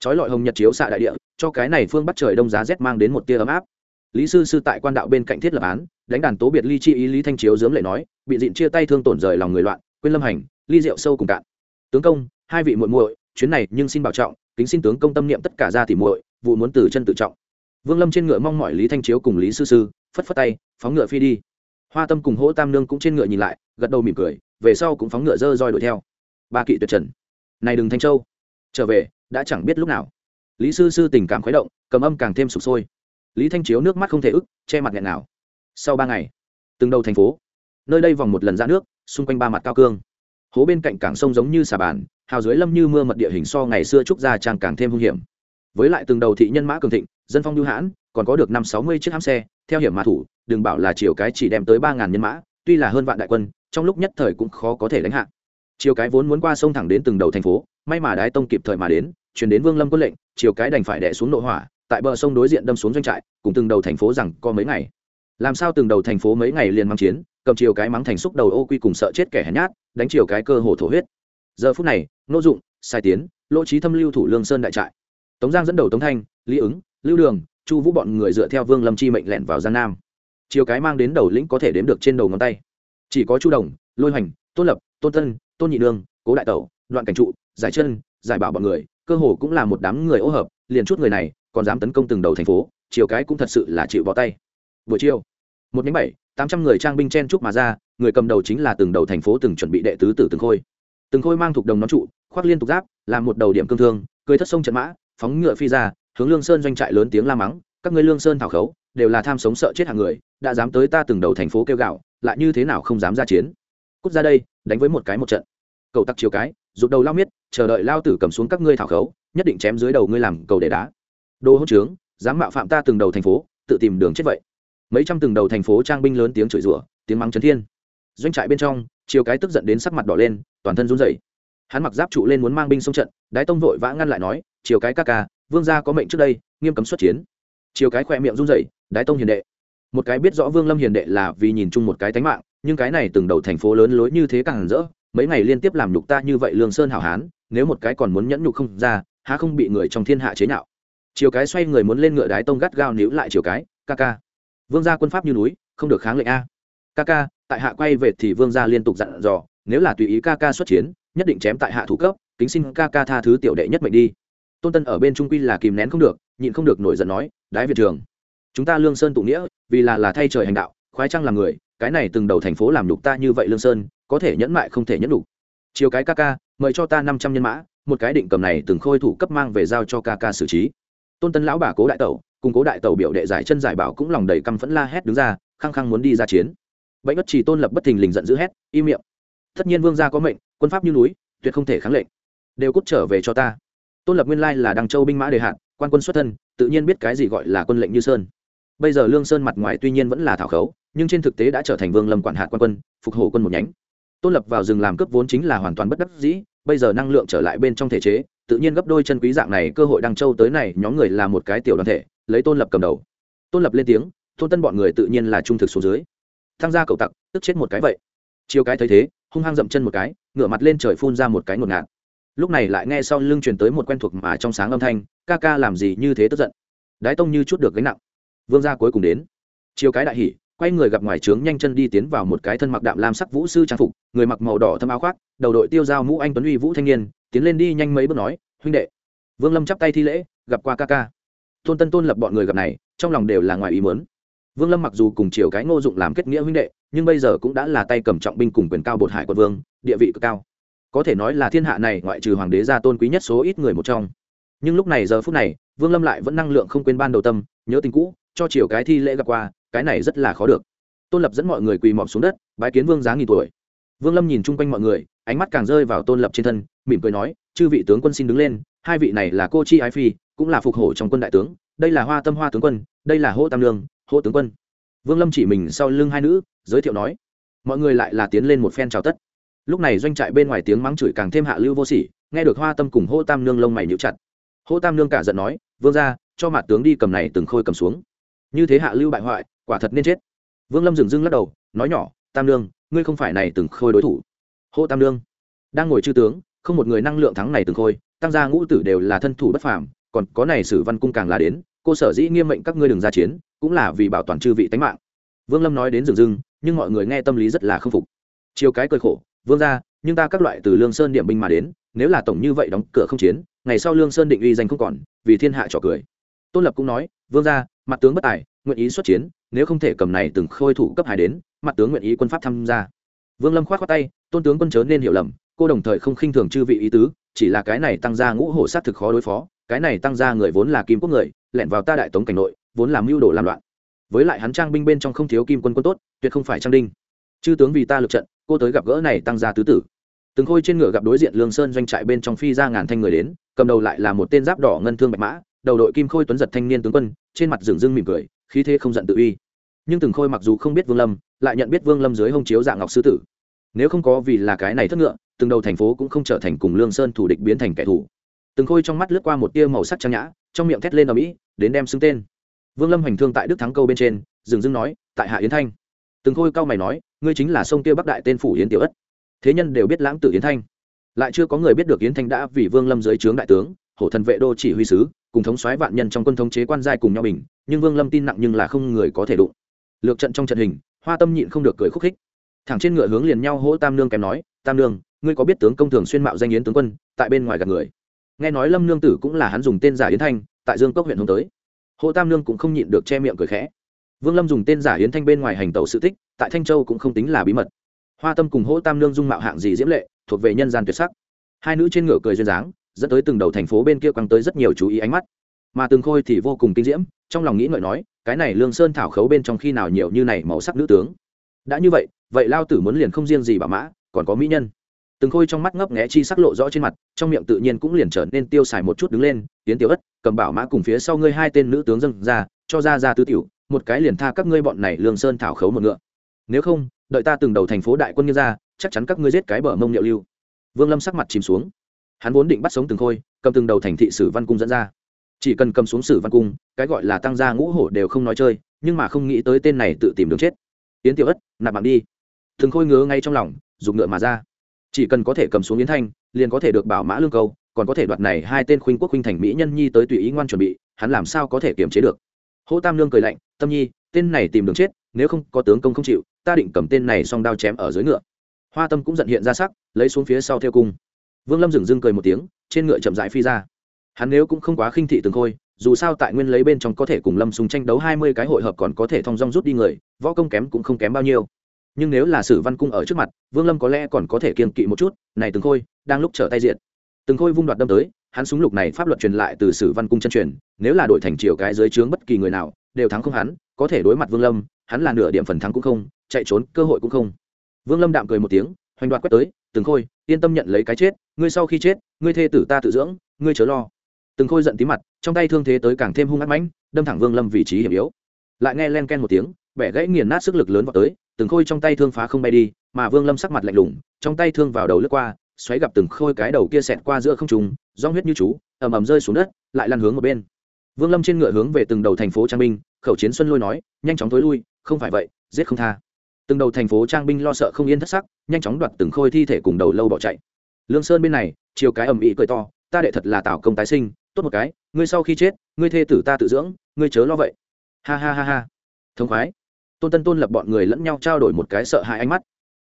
Trói lọi hồng nhật chiếu xạ đại địa, cho cái này phương bắt trời đông giá rét mang đến một tia ấm áp. Lý sư sư tại quan đạo bên cạnh thiết lập án, đánh đàn tố biệt ly chi ý, lý thanh chiếu dướng lệ nói, bị dịn chia tay thương tổn rời lòng người loạn, quên lâm hành, ly rượu sâu cùng cạn. Tướng công, hai vị muội muội chuyến này nhưng xin bảo trọng, kính xin tướng công tâm niệm tất cả ra tỉ muội, vụ muốn từ chân tự trọng. Vương lâm trên ngựa mong mỏi lý thanh chiếu cùng lý sư sư, phất phất tay, phóng ngựa phi đi. Hoa tâm cùng hỗ tam nương cũng trên ngựa nhìn lại, gật đầu mỉm cười, về sau cũng phóng ngựa dơ roi đuổi theo. Ba kỵ tuyệt trần. Này đừng thanh châu. Trở về, đã chẳng biết lúc nào. Lý sư sư tình cảm khuấy động, cầm âm càng thêm sụp sôi. Lý thanh chiếu nước mắt không thể ức, che mặt nghẹn nào sau ba ngày, từng đầu thành phố, nơi đây vòng một lần ra nước, xung quanh ba mặt cao cương hố bên cạnh cảng sông giống như xà bàn, hào dưới lâm như mưa mật địa hình so ngày xưa trúc gia trang càng thêm hung hiểm. Với lại từng đầu thị nhân mã cường thịnh, dân phong lưu hãn, còn có được năm sáu mươi chiếc hãm xe, theo hiểm mã thủ, đừng bảo là chiều cái chỉ đem tới ba ngàn nhân mã, tuy là hơn vạn đại quân, trong lúc nhất thời cũng khó có thể đánh hạ. Chiều cái vốn muốn qua sông thẳng đến từng đầu thành phố, may mà đái tông kịp thời mà đến, chuyển đến vương lâm quân lệnh, chiều cái đành phải đẻ xuống nội hỏa, tại bờ sông đối diện đâm xuống doanh trại, cùng từng đầu thành phố rằng có mấy ngày. Làm sao từng đầu thành phố mấy ngày liền mang chiến cầm chiều cái mắng thành xúc đầu ô quy cùng sợ chết kẻ hèn nhát, đánh chiều cái cơ hồ thổ huyết. Giờ phút này nô dụng, sai tiến, lỗ trí thâm lưu thủ lương sơn đại trại. Tống giang dẫn đầu tống thanh, lý ứng, lưu đường, chu vũ bọn người dựa theo vương lâm chi mệnh lẻn vào giang nam. Chiều cái mang đến đầu lĩnh có thể đếm được trên đầu ngón tay. Chỉ có chu đồng, lôi hoành, tôn lập, tôn tân, tôn nhị nương cố đại tẩu, đoạn cảnh trụ, giải chân, giải bảo bọn người, cơ hồ cũng là một đám người ô hợp, liền chút người này còn dám tấn công từng đầu thành phố, chiều cái cũng thật sự là chịu bỏ tay. Buổi chiều một nhánh bảy, tám trăm người trang binh chen trúc mà ra, người cầm đầu chính là từng đầu thành phố từng chuẩn bị đệ tứ tử từng khôi. Từng khôi mang thuộc đồng nón trụ, khoác liên tục giáp, làm một đầu điểm cương thương cưới thất sông trận mã, phóng ngựa phi ra, hướng lương sơn doanh trại lớn tiếng la mắng, các ngươi lương sơn thảo khấu, đều là tham sống sợ chết hàng người, đã dám tới ta từng đầu thành phố kêu gạo, lại như thế nào không dám ra chiến? Cút ra đây, đánh với một cái một trận. Cầu tặc chiều cái, rụt đầu lao miết, chờ đợi lao tử cầm xuống các ngươi thảo khấu, nhất định chém dưới đầu ngươi làm cầu để đá. Đồ hỗn trướng, dám mạo phạm ta từng đầu thành phố, tự tìm đường chết vậy mấy trăm từng đầu thành phố trang binh lớn tiếng chửi rủa, tiếng mắng chấn thiên. Doanh trại bên trong, chiều cái tức giận đến sắc mặt đỏ lên, toàn thân run rẩy. Hắn mặc giáp trụ lên muốn mang binh xông trận, đái tông vội vã ngăn lại nói chiều cái ca ca, vương gia có mệnh trước đây, nghiêm cấm xuất chiến. Chiều cái khỏe miệng run rẩy, đái tông hiền đệ. Một cái biết rõ vương lâm hiền đệ là vì nhìn chung một cái tánh mạng, nhưng cái này từng đầu thành phố lớn lối như thế càng rỡ, mấy ngày liên tiếp làm nhục ta như vậy lương sơn hảo hán, nếu một cái còn muốn nhẫn nhục không ra, há không bị người trong thiên hạ chế nhạo. Chiều cái xoay người muốn lên ngựa đái tông gắt gao níu lại chiều cái, ca ca vương gia quân pháp như núi, không được kháng lệnh a. Ca ca, tại hạ quay về thì vương gia liên tục dặn dò, nếu là tùy ý ca ca xuất chiến, nhất định chém tại hạ thủ cấp, kính xin ca ca tha thứ tiểu đệ nhất mệnh đi. Tôn tân ở bên trung quy là kìm nén không được, nhịn không được nổi giận nói, đái việt trường, chúng ta lương sơn tụ nghĩa, vì là là thay trời hành đạo, khoái trăng làm người, cái này từng đầu thành phố làm đục ta như vậy lương sơn, có thể nhẫn mại không thể nhẫn đủ chiều cái ca ca, mời cho ta năm trăm nhân mã, một cái định cầm này từng khôi thủ cấp mang về giao cho ca ca xử trí. Tôn tân lão bà cố đại tẩu cùng cố đại tẩu biểu đệ giải chân giải bảo cũng lòng đầy căm phẫn la hét đứng ra, khăng khăng muốn đi ra chiến. Bệnh bất chỉ tôn lập bất thình lình giận dữ hét im miệng! Tất nhiên vương gia có mệnh, quân pháp như núi, tuyệt không thể kháng lệnh. Đều cút trở về cho ta. Tôn lập nguyên lai là đăng châu binh mã đề hạn quan quân xuất thân, tự nhiên biết cái gì gọi là quân lệnh như sơn. Bây giờ lương sơn mặt ngoài tuy nhiên vẫn là thảo khấu, nhưng trên thực tế đã trở thành vương lâm quản hạt quan quân, phục hộ quân một nhánh. Tôn lập vào rừng làm cướp vốn chính là hoàn toàn bất đắc dĩ, bây giờ năng lượng trở lại bên trong thể chế, tự nhiên gấp đôi chân quý dạng này cơ hội đăng châu tới này, nhóm người là một cái tiểu đoàn thể lấy tôn lập cầm đầu. Tôn lập lên tiếng, tôn tân bọn người tự nhiên là trung thực xuống dưới. Thăng ra cậu tặc, tức chết một cái vậy. Chiều cái thấy thế, hung hăng dậm chân một cái, ngửa mặt lên trời phun ra một cái ngột ngạt. Lúc này lại nghe sau lưng truyền tới một quen thuộc mà trong sáng âm thanh, ca ca làm gì như thế tức giận. Đái tông như chút được gánh nặng. Vương gia cuối cùng đến. Chiều cái đại hỉ, quay người gặp ngoài trướng nhanh chân đi tiến vào một cái thân mặc đạm lam sắc vũ sư trang phục, người mặc màu đỏ thâm áo khoác, đầu đội tiêu dao mũ anh tuấn uy vũ thanh niên, tiến lên đi nhanh mấy bước nói, huynh đệ. Vương lâm chắp tay thi lễ, gặp qua ca ca tôn tân tôn lập bọn người gặp này, trong lòng đều là ngoài ý muốn. Vương lâm mặc dù cùng chiều cái ngô dụng làm kết nghĩa huynh đệ, nhưng bây giờ cũng đã là tay cầm trọng binh cùng quyền cao bột hải quân vương, địa vị cực cao. Có thể nói là thiên hạ này ngoại trừ hoàng đế gia tôn quý nhất số ít người một trong. Nhưng lúc này giờ phút này, vương lâm lại vẫn năng lượng không quên ban đầu tâm, nhớ tình cũ, cho chiều cái thi lễ gặp qua, cái này rất là khó được. Tôn lập dẫn mọi người quỳ mọp xuống đất, bái kiến vương giá nghìn tuổi. Vương lâm nhìn chung quanh mọi người, ánh mắt càng rơi vào tôn lập trên thân, mỉm cười nói chư vị tướng quân xin đứng lên, hai vị này là cô chi ái phi, cũng là phục hổ trong quân đại tướng, đây là hoa tâm hoa tướng quân, đây là hô tam lương hô tướng quân. Vương lâm chỉ mình sau lưng hai nữ, giới thiệu nói, mọi người lại là tiến lên một phen chào tất. Lúc này doanh trại bên ngoài tiếng mắng chửi càng thêm hạ lưu vô sỉ, nghe được hoa tâm cùng hô tam nương lông mày nhíu chặt. Hô tam nương cả giận nói, vương ra cho mặt tướng đi cầm này từng khôi cầm xuống. Như thế hạ lưu bại hoại, quả thật nên chết. Vương lâm dừng dưng lắc đầu, nói nhỏ, tam nương ngươi không phải này từng khôi đối thủ. Hô tam nương đang ngồi chư tướng không một người năng lượng thắng này từng khôi, tăng gia ngũ tử đều là thân thủ bất phàm, còn có này sử văn cung càng là đến, cô sở dĩ nghiêm mệnh các ngươi đừng ra chiến, cũng là vì bảo toàn chư vị tánh mạng. Vương lâm nói đến dừng dưng nhưng mọi người nghe tâm lý rất là k phục. Chiều cái cơi khổ, vương ra nhưng ta các loại từ lương sơn điểm binh mà đến, nếu là tổng như vậy đóng cửa không chiến, ngày sau lương sơn định uy danh không còn, vì thiên hạ trò cười. Tôn lập cũng nói, vương ra mặt tướng bất tài, nguyện ý xuất chiến, nếu không thể cầm này từng khôi thủ cấp hai đến, mặt tướng nguyện ý quân pháp tham gia. Vương lâm k h o á t khoác tay, tôn tướng quân chớ nên hiểu lầm cô đồng thời không khinh thường chư vị ý tứ, chỉ là cái này tăng ra ngũ hổ sát thực khó đối phó, cái này tăng ra người vốn là kim quốc người, lẻn vào ta đại tống cảnh nội, vốn làm mưu đồ làm loạn. Với lại hắn trang binh bên trong không thiếu kim quân quân tốt, tuyệt không phải trang đinh. Chư tướng vì ta lực trận, cô tới gặp gỡ này tăng ra tứ tử. Từng khôi trên ngựa gặp đối diện lương sơn doanh trại bên trong phi ra ngàn thanh người đến, cầm đầu lại là một tên giáp đỏ ngân thương bạch mã, đầu đội kim khôi tuấn giật thanh niên tướng quân, trên mặt rừng rưng mỉm cười, khí thế không giận tự uy. Nhưng từng khôi mặc dù không biết vương lâm, lại nhận biết vương lâm dưới hông chiếu dạng ngọc sư tử nếu không có vì là cái này thất ngựa, từng đầu thành phố cũng không trở thành cùng lương sơn thủ địch biến thành kẻ thù. Từng khôi trong mắt lướt qua một tia màu sắc trang nhã, trong miệng thét lên ở mỹ đến đem xưng tên. Vương lâm hành thương tại đức thắng câu bên trên, dừng dưng nói, tại hạ yến thanh. Từng khôi cao mày nói, ngươi chính là sông tiêu bắc đại tên phủ yến tiểu ất. Thế nhân đều biết lãng tử yến thanh. Lại chưa có người biết được yến thanh đã vì vương lâm dưới trướng đại tướng, hổ thần vệ đô chỉ huy sứ, cùng thống soái vạn nhân trong quân thống chế quan giai cùng nhau bình, nhưng vương lâm tin nặng nhưng là không người có thể đụng. Lược trận trong trận hình, hoa tâm nhịn không được cười khúc khích thẳng trên ngựa hướng liền nhau hỗ tam nương kém nói, tam nương, ngươi có biết tướng công thường xuyên mạo danh yến tướng quân, tại bên ngoài gặp người? Nghe nói lâm nương tử cũng là hắn dùng tên giả yến thanh, tại dương cốc huyện hướng tới. Hồ tam nương cũng không nhịn được che miệng cười khẽ. Vương lâm dùng tên giả yến thanh bên ngoài hành tàu sự tích, tại thanh châu cũng không tính là bí mật. Hoa tâm cùng hỗ tam nương dung mạo hạng gì diễm lệ, thuộc về nhân gian tuyệt sắc. Hai nữ trên ngựa cười duyên dáng, dẫn tới từng đầu thành phố bên kia quăng tới rất nhiều chú ý ánh mắt. Mà từng khôi thì vô cùng kinh diễm, trong lòng nghĩ ngợi nói, cái này lương sơn thảo khấu bên trong khi nào nhiều như này màu sắc nữ tướng? Đã như vậy vậy lao tử muốn liền không riêng gì bà mã, còn có mỹ nhân. Từng khôi trong mắt ngấp nghé chi sắc lộ rõ trên mặt, trong miệng tự nhiên cũng liền trở nên tiêu xài một chút đứng lên tiến tiểu ất, cầm bảo mã cùng phía sau ngươi hai tên nữ tướng dâng ra, cho ra ra tứ tiểu, một cái liền tha các ngươi bọn này lương sơn thảo khấu một ngựa. Nếu không, đợi ta từng đầu thành phố đại quân như ra, chắc chắn các ngươi giết cái bờ mông liệu lưu. Vương lâm sắc mặt chìm xuống. Hắn vốn định bắt sống từng khôi, cầm từng đầu thành thị sử văn cung dẫn ra. Chỉ cần cầm xuống sử văn cung, cái gọi là tăng gia ngũ hổ đều không nói chơi, nhưng mà không nghĩ tới tên này tự tìm đường chết. Tiến tiểu ất, nạp mạng đi từng khôi ngứa ngay trong lòng dùng ngựa mà ra. Chỉ cần có thể cầm xuống yến thanh, liền có thể được bảo mã lương câu, còn có thể đoạt này hai tên khuynh quốc khuynh thành mỹ nhân nhi tới tùy ý ngoan chuẩn bị, hắn làm sao có thể kiềm chế được? Hỗ tam lương cười lạnh, tâm nhi, tên này tìm đường chết, nếu không có tướng công không chịu, ta định cầm tên này xong đao chém ở dưới ngựa. Hoa tâm cũng giận hiện ra sắc, lấy xuống phía sau theo cung. Vương lâm dừng dưng cười một tiếng, trên ngựa chậm dại phi ra. Hắn nếu cũng không quá khinh thị từng khôi, dù sao tại nguyên lấy bên trong có thể cùng lâm súng tranh đấu hai mươi cái hội hợp còn có thể thong dong rút đi người, võ công kém cũng không kém bao nhiêu nhưng nếu là sử văn cung ở trước mặt, vương lâm có lẽ còn có thể kiên kỵ một chút, này từng khôi, đang lúc trở tay diện từng khôi vung đoạt đâm tới, hắn súng lục này pháp luật truyền lại từ sử văn cung chân truyền, nếu là đội thành triều cái dưới trướng bất kỳ người nào, đều thắng không hắn, có thể đối mặt vương lâm, hắn là nửa điểm phần thắng cũng không, chạy trốn, cơ hội cũng không. Vương lâm đạm cười một tiếng, hoành đoạt quét tới, từng khôi, yên tâm nhận lấy cái chết, ngươi sau khi chết, ngươi thê tử ta tự dưỡng, ngươi chớ lo. Từng khôi giận tí mặt, trong tay thương thế tới càng thêm hung ác mãnh, đâm thẳng vương lâm vị trí hiểm yếu. Lại nghe len ken một tiếng, bẻ gãy nghiền nát sức lực lớn vào tới từng khôi trong tay thương phá không bay đi, mà vương lâm sắc mặt lạnh lùng, trong tay thương vào đầu lướt qua, xoáy gặp từng khôi cái đầu kia xẹt qua giữa không trùng do huyết như chú, ầm ầm rơi xuống đất, lại lăn hướng một bên. Vương lâm trên ngựa hướng về từng đầu thành phố trang binh, khẩu chiến xuân lôi nói, nhanh chóng tối lui, không phải vậy, giết không tha. Từng đầu thành phố trang binh lo sợ không yên thất sắc, nhanh chóng đoạt từng khôi thi thể cùng đầu lâu bỏ chạy. Lương sơn bên này, chiều cái ầm ĩ cười to, ta đệ thật là tạo công tái sinh, tốt một cái, ngươi sau khi chết, ngươi thê tử ta tự dưỡng, ngươi chớ lo vậy. Ha ha ha ha. Thống khoái tôn tân tôn lập bọn người lẫn nhau trao đổi một cái sợ hãi ánh mắt.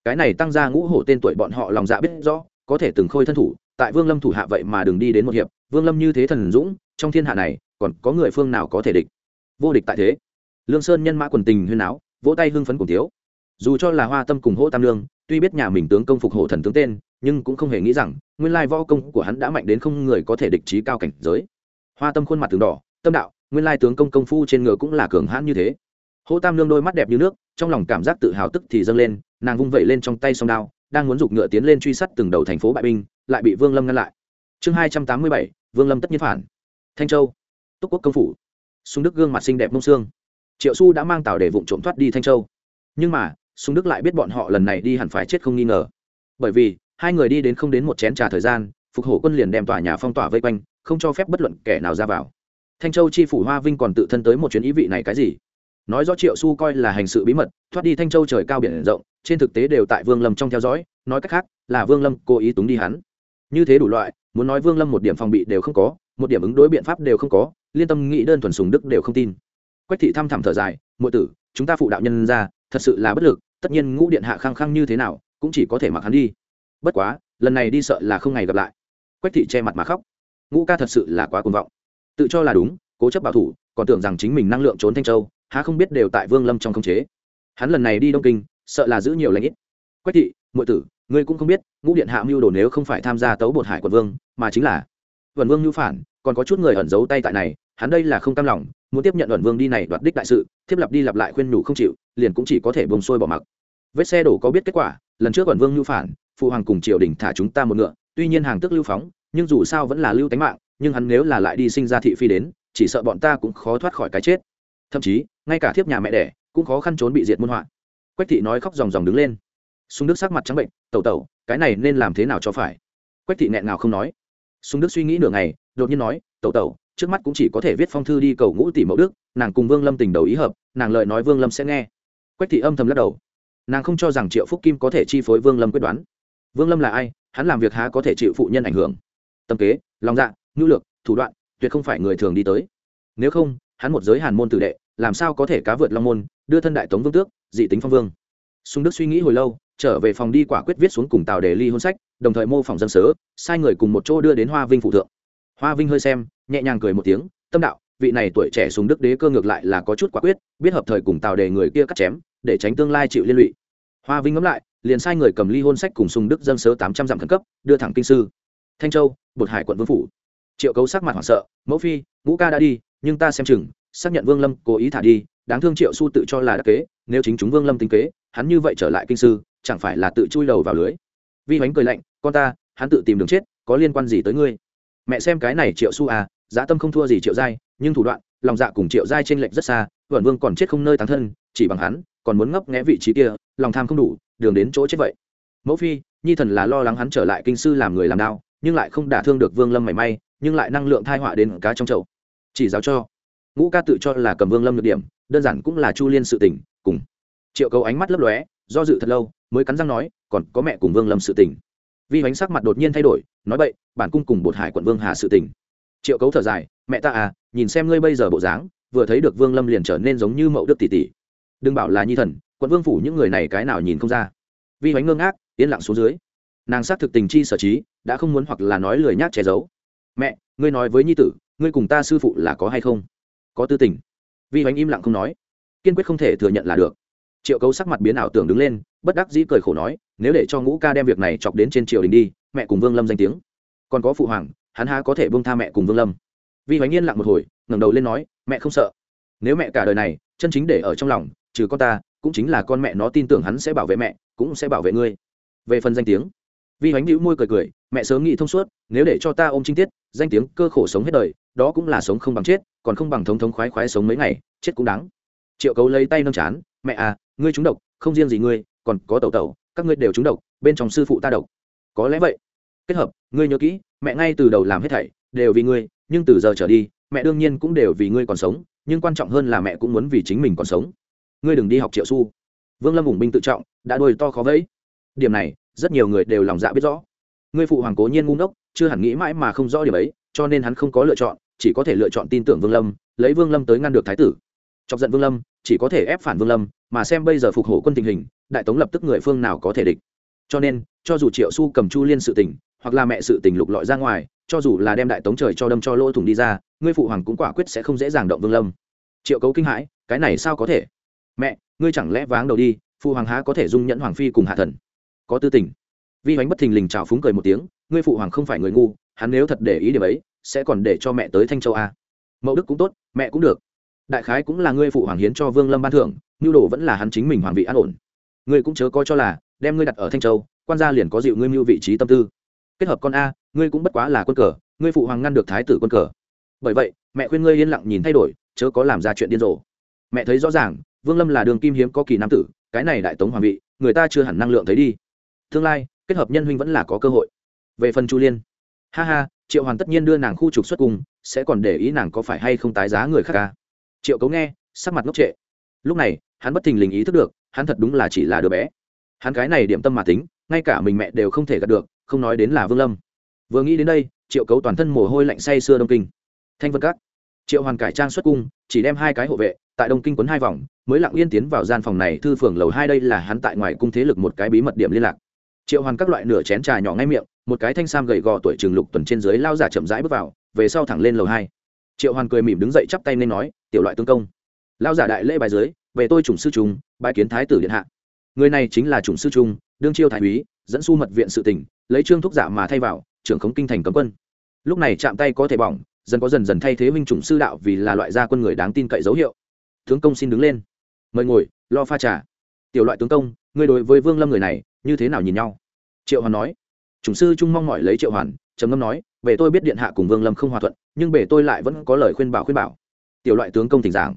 Cái này tăng ra ngũ hổ tên tuổi bọn họ lòng dạ biết rõ, có thể từng khôi thân thủ, tại vương lâm thủ hạ vậy mà đừng đi đến một hiệp, vương lâm như thế thần dũng, trong thiên hạ này, còn có người phương nào có thể địch? Vô địch tại thế. Lương sơn nhân mã quần tình huyên áo vỗ tay hưng phấn cùng tiếu. Dù cho là hoa tâm cùng hỗ tam lương, tuy biết nhà mình tướng công phục hổ thần tướng tên, nhưng cũng không hề nghĩ rằng, nguyên lai võ công của hắn đã mạnh đến không người có thể địch trí cao cảnh giới. Hoa tâm khuôn mặt từng đỏ, tâm đạo, nguyên lai tướng công công phu trên ngựa cũng là cường hãn như thế hỗ tam lương đôi mắt đẹp như nước, trong lòng cảm giác tự hào tức thì dâng lên, nàng vung vẩy lên trong tay song đao, đang muốn giục ngựa tiến lên truy sát từng đầu thành phố bại binh, lại bị vương lâm ngăn lại. Chương hai trăm tám mươi bảy, vương lâm tất nhiên phản. Thanh châu, túc quốc công phủ. Sung đức gương mặt xinh đẹp mông xương. Triệu su đã mang tàu để vụng trộm thoát đi thanh châu. Nhưng mà sung đức lại biết bọn họ lần này đi hẳn phải chết không nghi ngờ. Bởi vì, hai người đi đến không đến một chén trà thời gian, phục hổ quân liền đem tòa nhà phong tỏa vây quanh, không cho phép bất luận kẻ nào ra vào. Thanh châu chi phủ hoa vinh còn tự thân tới một chuyến ý vị này cái gì? Nói rõ triệu su coi là hành sự bí mật, thoát đi thanh châu trời cao biển rộng, trên thực tế đều tại vương lâm trong theo dõi, nói cách khác, là vương lâm cố ý túng đi hắn. Như thế đủ loại, muốn nói vương lâm một điểm phòng bị đều không có, một điểm ứng đối biện pháp đều không có, liên tâm nghĩ đơn thuần sùng đức đều không tin. Quách thị thăm thẳm thở dài, muội tử, chúng ta phụ đạo nhân ra, thật sự là bất lực, tất nhiên ngũ điện hạ khăng khăng như thế nào, cũng chỉ có thể mặc hắn đi. Bất quá, lần này đi sợ là không ngày gặp lại. Quách thị che mặt mà khóc. Ngũ ca thật sự là quá cuồng vọng. Tự cho là đúng, cố chấp bảo thủ, còn tưởng rằng chính mình năng lượng trốn thanh châu há không biết đều tại vương lâm trong khống chế. Hắn lần này đi đông kinh, sợ là giữ nhiều lãnh ít. Quách thị, muội tử, ngươi cũng không biết, ngũ điện hạ mưu đồ nếu không phải tham gia tấu bột hải quận vương, mà chính là vần vương nhu phản, còn có chút người ẩn giấu tay tại này, hắn đây là không cam lòng, muốn tiếp nhận vận vương đi này đoạt đích đại sự, thiếp lập đi lặp lại khuyên nhủ không chịu, liền cũng chỉ có thể bông sôi bỏ mặc. Vết xe đổ có biết kết quả, lần trước vận vương nhu phản, phụ hoàng cùng triều đình thả chúng ta một ngựa, tuy nhiên hàng tức lưu phóng, nhưng dù sao vẫn là lưu tánh mạng, nhưng hắn nếu là lại đi sinh ra thị phi đến, chỉ sợ bọn ta cũng khó thoát khỏi cái chết. Thậm chí ngay cả thiếp nhà mẹ đẻ cũng khó khăn trốn bị diệt môn họa. Quách thị nói khóc ròng ròng đứng lên. Sung đức sắc mặt trắng bệnh, tẩu tẩu, cái này nên làm thế nào cho phải? Quách thị nghẹn nào không nói. Sung đức suy nghĩ nửa ngày, đột nhiên nói, tẩu tẩu, trước mắt cũng chỉ có thể viết phong thư đi cầu ngũ tỷ mẫu đức, nàng cùng vương lâm tình đầu ý hợp, nàng lợi nói vương lâm sẽ nghe. Quách thị âm thầm lắc đầu. Nàng không cho rằng triệu phúc kim có thể chi phối vương lâm quyết đoán. Vương lâm là ai? Hắn làm việc há có thể chịu phụ nhân ảnh hưởng? Tâm kế, lòng dạ ngữ lược thủ đoạn, tuyệt không phải người thường đi tới. Nếu không, hắn một giới hàn môn tử đệ làm sao có thể cá vượt long môn, đưa thân đại tống vương tước, dị tính phong vương. Sung đức suy nghĩ hồi lâu, trở về phòng đi quả quyết viết xuống cùng tào đề ly hôn sách, đồng thời mô phỏng dân sớ, sai người cùng một chỗ đưa đến hoa vinh phụ thượng. Hoa vinh hơi xem, nhẹ nhàng cười một tiếng, tâm đạo, vị này tuổi trẻ sùng đức đế cơ ngược lại là có chút quả quyết, biết hợp thời cùng tào đề người kia cắt chém, để tránh tương lai chịu liên lụy. Hoa vinh ngẫm lại, liền sai người cầm ly hôn sách cùng sùng đức dân sớ tám trăm dặm khẩn cấp, đưa thẳng kinh sư. Thanh châu, bột hải quận vương phủ. Triệu cấu sắc mặt hoảng sợ, mẫu phi, ngũ ca đã đi, nhưng ta xem chừng xác nhận vương lâm cố ý thả đi, đáng thương triệu su tự cho là đắc kế, nếu chính chúng vương lâm tính kế, hắn như vậy trở lại kinh sư, chẳng phải là tự chui đầu vào lưới. Vi hoánh cười lạnh, con ta, hắn tự tìm đường chết, có liên quan gì tới ngươi? Mẹ xem cái này triệu su à giá tâm không thua gì triệu giai, nhưng thủ đoạn, lòng dạ cùng triệu giai trên lệch rất xa vẩn vương còn chết không nơi tán thân, chỉ bằng hắn, còn muốn ngấp nghẽ vị trí kia, lòng tham không đủ, đường đến chỗ chết vậy. Mẫu phi, nhi thần là lo lắng hắn trở lại kinh sư làm người làm đao, nhưng lại không đả thương được vương lâm mảy may, nhưng lại năng lượng thai họa đến cá trong chậu. Chỉ giáo cho ngũ ca tự cho là cầm vương lâm được điểm, đơn giản cũng là chu liên sự tình, cùng triệu cầu ánh mắt lấp lóe, do dự thật lâu, mới cắn răng nói, còn có mẹ cùng vương lâm sự tình. Vi bánh sắc mặt đột nhiên thay đổi, nói vậy bản cung cùng bột hải quận vương hà sự tình. Triệu cấu thở dài, mẹ ta à nhìn xem ngươi bây giờ bộ dáng, vừa thấy được vương lâm liền trở nên giống như mậu đức tỷ tỷ. Đừng bảo là nhi thần, quận vương phủ những người này cái nào nhìn không ra. Vi hoánh ngơ ngác, yên lặng xuống dưới. Nàng xác thực tình chi sở trí, đã không muốn hoặc là nói lười nhác che giấu. Mẹ, ngươi nói với nhi tử, ngươi cùng ta sư phụ là có hay không? Có tư tình. Vi bánh im lặng không nói. Kiên quyết không thể thừa nhận là được. Triệu cấu sắc mặt biến ảo tưởng đứng lên, bất đắc dĩ cười khổ nói, nếu để cho ngũ ca đem việc này chọc đến trên triều đình đi, mẹ cùng vương lâm danh tiếng. Còn có phụ hoàng, hắn há có thể bông tha mẹ cùng vương lâm? Vi hoánh yên lặng một hồi, ngẩng đầu lên nói, mẹ không sợ. Nếu mẹ cả đời này, chân chính để ở trong lòng, trừ con ta, cũng chính là con mẹ nó tin tưởng hắn sẽ bảo vệ mẹ, cũng sẽ bảo vệ ngươi. Về phần danh tiếng, vi hoánh hữu môi cười cười, mẹ sớm nghĩ thông suốt, nếu để cho ta ôm trinh tiết, danh tiếng cơ khổ sống hết đời đó cũng là sống không bằng chết, còn không bằng thống thống khoái khoái sống mấy ngày, chết cũng đáng. Triệu cấu lấy tay nâng chán, mẹ à ngươi trúng độc, không riêng gì ngươi, còn có tẩu tẩu, các ngươi đều trúng độc, bên trong sư phụ ta độc. Có lẽ vậy. Kết hợp, ngươi nhớ kỹ, mẹ ngay từ đầu làm hết thảy, đều vì ngươi, nhưng từ giờ trở đi, mẹ đương nhiên cũng đều vì ngươi còn sống, nhưng quan trọng hơn là mẹ cũng muốn vì chính mình còn sống. Ngươi đừng đi học triệu su. Vương lâm ủng binh tự trọng, đã đôi to khó vẫy. Điểm này, rất nhiều người đều lòng dạ biết rõ. Ngươi phụ hoàng cố nhiên ngu ngốc, chưa hẳn nghĩ mãi mà không rõ điểm ấy, cho nên hắn không có lựa chọn chỉ có thể lựa chọn tin tưởng vương lâm, lấy vương lâm tới ngăn được thái tử. Chọc giận vương lâm, chỉ có thể ép phản vương lâm, mà xem bây giờ phục hổ quân tình hình, đại tống lập tức người phương nào có thể địch. Cho nên, cho dù triệu su cầm chu liên sự tình, hoặc là mẹ sự tình lục lọi ra ngoài, cho dù là đem đại tống trời cho đâm cho lỗ thủng đi ra, ngươi phụ hoàng cũng quả quyết sẽ không dễ dàng động vương lâm. Triệu cấu kinh hãi, cái này sao có thể? Mẹ, ngươi chẳng lẽ váng đầu đi, phụ hoàng há có thể dung nhẫn hoàng phi cùng hạ thần? Có tư tình. Vi hoánh bất thình lình trào phúng cười một tiếng, ngươi phụ hoàng không phải người ngu, hắn nếu thật để ý điểm ấy sẽ còn để cho mẹ tới thanh châu a. Mẫu đức cũng tốt, mẹ cũng được. Đại khái cũng là ngươi phụ hoàng hiến cho vương lâm ban thưởng nhu đồ vẫn là hắn chính mình hoàng vị an ổn. Ngươi cũng chớ coi cho là, đem ngươi đặt ở thanh châu, quan gia liền có dịu ngươi mưu vị trí tâm tư. Kết hợp con a, ngươi cũng bất quá là quân cờ, ngươi phụ hoàng ngăn được thái tử quân cờ. Bởi vậy, mẹ khuyên ngươi yên lặng nhìn thay đổi, chớ có làm ra chuyện điên rồ. Mẹ thấy rõ ràng, vương lâm là đường kim hiếm có kỳ nam tử, cái này đại tống hoàng vị, người ta chưa hẳn năng lượng thấy đi. Tương lai, kết hợp nhân huynh vẫn là có cơ hội. Về phần chu liên. Ha ha triệu hoàn tất nhiên đưa nàng khu trục xuất cùng sẽ còn để ý nàng có phải hay không tái giá người khác ca. Triệu cấu nghe, sắc mặt ngốc trệ. Lúc này, hắn bất thình lình ý thức được, hắn thật đúng là chỉ là đứa bé. Hắn cái này điểm tâm mà tính, ngay cả mình mẹ đều không thể gạt được, không nói đến là vương lâm. Vừa nghĩ đến đây, triệu cấu toàn thân mồ hôi lạnh say sưa đông kinh. Thanh vân các. Triệu hoàn cải trang xuất cung, chỉ đem hai cái hộ vệ, tại đông kinh quấn hai vòng, mới lặng yên tiến vào gian phòng này, thư phường lầu hai đây là hắn tại ngoài cung thế lực một cái bí mật điểm liên lạc triệu hoàn các loại nửa chén trà nhỏ ngay miệng, một cái thanh sam gầy gò tuổi trường lục tuần trên dưới lao giả chậm rãi bước vào, về sau thẳng lên lầu hai. Triệu hoàn cười mỉm đứng dậy chắp tay nên nói, tiểu loại tương công, lao giả đại lễ bài dưới, về tôi chủng sư trung bài kiến thái tử điện hạ. Người này chính là chủng sư trung, đương chiêu thái úy, dẫn su mật viện sự tỉnh, lấy trương thúc giả mà thay vào, trưởng khống kinh thành cấm quân. Lúc này chạm tay có thể bỏng, dần có dần dần thay thế huynh chủng sư đạo vì là loại gia quân người đáng tin cậy dấu hiệu. Tướng công xin đứng lên. Mời ngồi, lo pha trà. Tiểu loại tướng công ngươi đối với vương lâm người này như thế nào nhìn nhau? Triệu hoàn nói. Chủng sư trung mong mỏi lấy triệu hoàn, trầm ngâm nói về tôi biết điện hạ cùng vương lâm không hòa thuận, nhưng bể tôi lại vẫn có lời khuyên bảo khuyên bảo. Tiểu loại tướng công thỉnh giảng.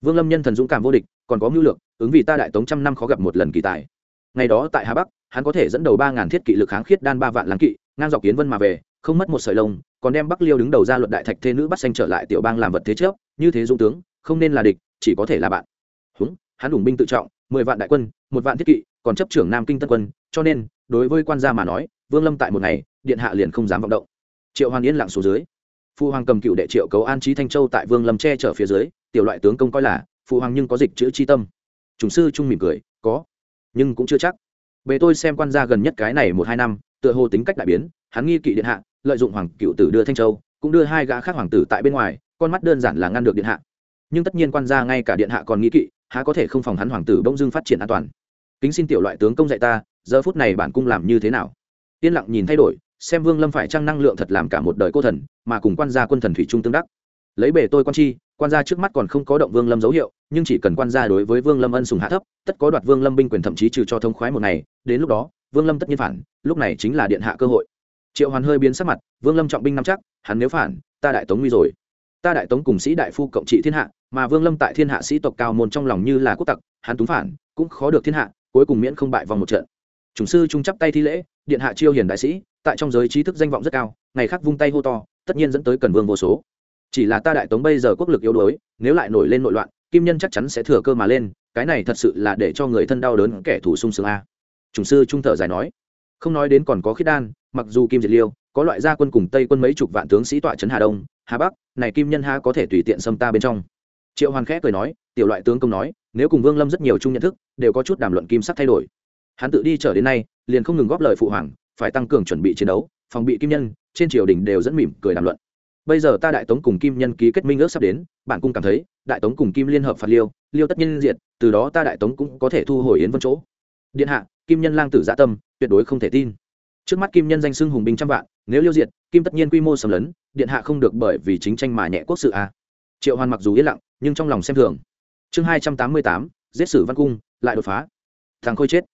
Vương lâm nhân thần dũng cảm vô địch, còn có mưu lược, ứng vì ta đại tống trăm năm khó gặp một lần kỳ tài. Ngày đó tại hà bắc, hắn có thể dẫn đầu ba ngàn thiết kỵ lực kháng khiết đan ba vạn láng kỵ, ngang dọc kiến vân mà về, không mất một sợi lông, còn đem bắc liêu đứng đầu ra luật đại thạch thế nữ bắt xanh trở lại tiểu bang làm vật thế trước. Như thế dũng tướng, không nên là địch, chỉ có thể là bạn. Húng, hắn đủng binh tự trọng mười vạn đại quân, một vạn thiết kỵ, còn chấp trưởng nam kinh tân quân, cho nên, đối với quan gia mà nói, vương lâm tại một ngày, điện hạ liền không dám vọng động. Triệu hoàng yên lặng xuống dưới. Phu hoàng cầm cựu đệ triệu cấu an trí thanh châu tại vương lâm che chở phía dưới, tiểu loại tướng công coi là phụ hoàng nhưng có dịch chữ chi tâm. Chủng sư trung mỉm cười, có, nhưng cũng chưa chắc. Bề tôi xem quan gia gần nhất cái này một hai năm, tựa hồ tính cách đại biến, hắn nghi kỵ điện hạ, lợi dụng hoàng cựu tử đưa thanh châu, cũng đưa hai gã khác hoàng tử tại bên ngoài, con mắt đơn giản là ngăn được điện hạ. Nhưng tất nhiên quan gia ngay cả điện hạ còn nghi kỵ há có thể không phòng hắn hoàng tử bỗng dưng phát triển an toàn. Kính xin tiểu loại tướng công dạy ta, giờ phút này bản cung làm như thế nào? Yên lặng nhìn thay đổi, xem vương lâm phải trăng năng lượng thật làm cả một đời cô thần, mà cùng quan gia quân thần thủy trung tương đắc. Lấy bề tôi quan chi, quan gia trước mắt còn không có động vương lâm dấu hiệu, nhưng chỉ cần quan gia đối với vương lâm ân sùng hạ thấp, tất có đoạt vương lâm binh quyền thậm chí trừ cho thông khoái một ngày, đến lúc đó, vương lâm tất nhiên phản, lúc này chính là điện hạ cơ hội. Triệu hoàn hơi biến sắc mặt, vương lâm trọng binh nắm chắc, hắn nếu phản, ta đại tống nguy rồi ta đại tống cùng sĩ đại phu cộng trị thiên hạ, mà vương lâm tại thiên hạ sĩ tộc cao môn trong lòng như là quốc tặc, hắn túng phản, cũng khó được thiên hạ, cuối cùng miễn không bại vòng một trận. Chủng sư trung chắp tay thi lễ, điện hạ chiêu hiền đại sĩ, tại trong giới trí thức danh vọng rất cao, ngày khác vung tay hô to, tất nhiên dẫn tới cần vương vô số. Chỉ là ta đại tống bây giờ quốc lực yếu đuối, nếu lại nổi lên nội loạn, kim nhân chắc chắn sẽ thừa cơ mà lên, cái này thật sự là để cho người thân đau đớn kẻ thù sung sướng a. Chủng sư trung thở dài nói, không nói đến còn có khiết đan, mặc dù kim diệt liêu có loại gia quân cùng tây quân mấy chục vạn tướng sĩ tọa trấn hà đông, hà bắc, này kim nhân ha có thể tùy tiện xâm ta bên trong. Triệu hoàn khẽ cười nói, tiểu loại tướng công nói, nếu cùng vương lâm rất nhiều chung nhận thức, đều có chút đàm luận kim sắc thay đổi. Hắn tự đi trở đến nay, liền không ngừng góp lời phụ hoàng, phải tăng cường chuẩn bị chiến đấu, phòng bị kim nhân, trên triều đình đều dẫn mỉm cười đàm luận. Bây giờ ta đại tống cùng kim nhân ký kết minh ước sắp đến, bạn cung cảm thấy, đại tống cùng kim liên hợp phạt liêu liêu tất nhiên diệt, từ đó ta đại tống cũng có thể thu hồi yến vân chỗ. Điện hạ, kim nhân lang tử dạ tâm, tuyệt đối không thể tin. Trước mắt kim nhân danh xưng hùng binh trăm vạn nếu liêu diệt, kim tất nhiên quy mô sầm lấn, điện hạ không được bởi vì chính tranh mà nhẹ quốc sự a à. triệu hoàn mặc dù yên lặng, nhưng trong lòng xem thường. Chương hai trăm tám mươi tám, giết sử văn cung, lại đột phá. Thằng khôi chết.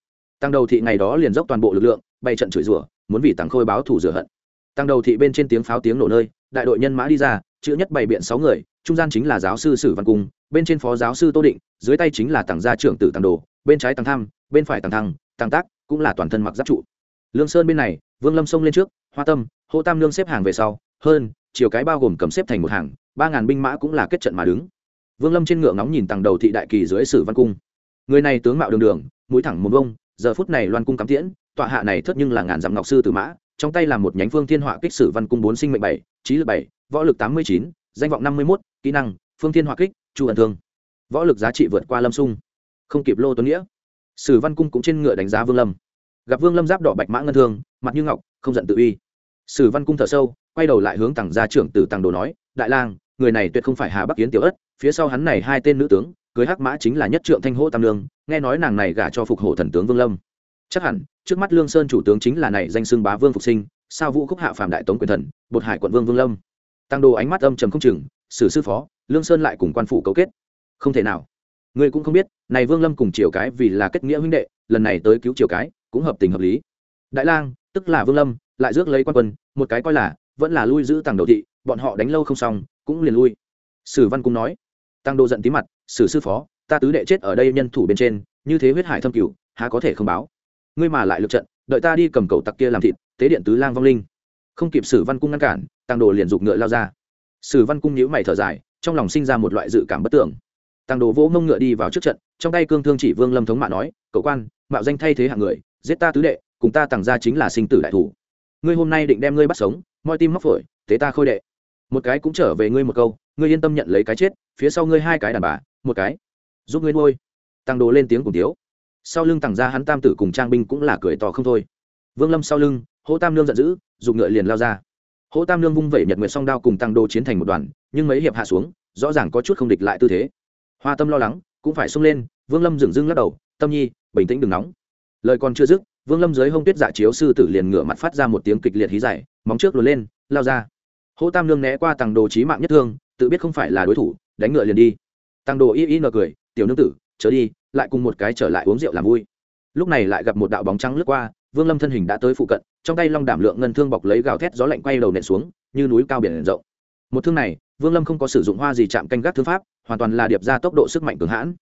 Tăng đầu thị ngày đó liền dốc toàn bộ lực lượng, bay trận chửi rủa, muốn vì tăng khôi báo thủ rửa hận. Tăng đầu thị bên trên tiếng pháo tiếng nổ nơi, đại đội nhân mã đi ra, chữ nhất bày biện sáu người, trung gian chính là giáo sư sử văn cung, bên trên phó giáo sư tô định, dưới tay chính là tăng gia trưởng tử tàng đồ, bên trái tàng tham, bên phải tàng thăng tàng tác, cũng là toàn thân mặc giáp trụ. Lương sơn bên này, vương lâm xông lên trước hoa tâm, hô tam nương xếp hàng về sau, hơn chiều cái bao gồm cầm xếp thành một hàng, ba ngàn binh mã cũng là kết trận mà đứng. Vương lâm trên ngựa ngóng nhìn tầng đầu thị đại kỳ dưới sử văn cung. Người này tướng mạo đường đường, mũi thẳng một bông giờ phút này loan cung cắm tiễn, tọa hạ này thất nhưng là ngàn dặm ngọc sư tử mã, trong tay là một nhánh phương thiên họa kích sử văn cung bốn sinh mệnh bảy, trí lực bảy, võ lực tám mươi chín, danh vọng năm mươi mốt, kỹ năng, phương thiên họa kích, chu ẩn thương. Võ lực giá trị vượt qua lâm sung. Không kịp lô tuấn nghĩa. Sử văn cung cũng trên ngựa đánh giá vương lâm. Gặp vương lâm giáp đỏ bạch mã ngân thương, mặt như ngọc, không giận tự uy sử văn cung thở sâu, quay đầu lại hướng tặng gia trưởng từ tàng đồ nói, đại lang, người này tuyệt không phải hà bắc kiến tiểu ất, phía sau hắn này hai tên nữ tướng, cưới hắc mã chính là nhất trượng thanh hỗ tam lương nghe nói nàng này gả cho phục hổ thần tướng vương lâm. Chắc hẳn, trước mắt lương sơn chủ tướng chính là này danh xưng bá vương phục sinh, sao vũ khúc hạ Phạm đại tống quyền thần, bột hải quận vương vương lâm. Tăng đồ ánh mắt âm trầm không chừng, sử sư phó, lương sơn lại cùng quan phủ cấu kết. Không thể nào. Người cũng không biết, này vương lâm cùng triều cái vì là kết nghĩa huynh đệ, lần này tới cứu triều cái, cũng hợp tình hợp lý. Đại lang, tức là vương lâm lại rước lấy quan quân, một cái coi là, vẫn là lui giữ tàng đồ thị, bọn họ đánh lâu không xong, cũng liền lui. Sử văn cung nói tăng đô giận tí mặt, sử sư phó, ta tứ đệ chết ở đây nhân thủ bên trên, như thế huyết hải thâm cửu, há có thể không báo? Ngươi mà lại lực trận, đợi ta đi cầm cầu tặc kia làm thịt, tế điện tứ lang vong linh. Không kịp sử văn cung ngăn cản tăng đồ liền giục ngựa lao ra. Sử văn cung nhíu mày thở dài, trong lòng sinh ra một loại dự cảm bất tưởng. Tăng đồ vỗ mông ngựa đi vào trước trận, trong tay cương thương chỉ vương lâm thống mạ nói, cậu quan, mạo danh thay thế hạng người, giết ta tứ đệ, cùng ta tàng ra chính là sinh tử đại thủ ngươi hôm nay định đem ngươi bắt sống moi tim móc phổi thế ta khôi đệ. Một cái cũng trở về ngươi một câu, ngươi yên tâm nhận lấy cái chết, phía sau ngươi hai cái đàn bà, một cái. Giúp ngươi nuôi. Tăng đồ lên tiếng cùng tiếu. Sau lưng tặng ra hắn tam tử cùng trang binh cũng là cười to không thôi. Vương lâm sau lưng, hỗ tam Nương giận dữ dùng ngựa liền lao ra. Hỗ tam Nương vung vẩy nhật nguyệt song đao cùng tăng đồ chiến thành một đoàn, nhưng mấy hiệp hạ xuống, rõ ràng có chút không địch lại tư thế. Hoa tâm lo lắng, cũng phải xông lên, vương lâm dừng dưng lắc đầu, tâm nhi, bình tĩnh đừng nóng. Lời còn chưa dứt vương lâm dưới hông tuyết dạ chiếu sư tử liền ngửa mặt phát ra một tiếng kịch liệt hí dài, móng trước lùa lên, lao ra. Hỗ tam lương né qua tàng đồ trí mạng nhất thương, tự biết không phải là đối thủ, đánh ngựa liền đi. Tàng đồ y y nở cười, tiểu nương tử, chớ đi, lại cùng một cái trở lại uống rượu làm vui. Lúc này lại gặp một đạo bóng trắng lướt qua, vương lâm thân hình đã tới phụ cận, trong tay long đảm lượng ngân thương bọc lấy gào thét gió lạnh quay đầu nện xuống, như núi cao biển rộng. Một thương này, vương lâm không có sử dụng hoa gì chạm canh gác thương pháp, hoàn toàn là điệp ra tốc độ sức mạnh cường hãn.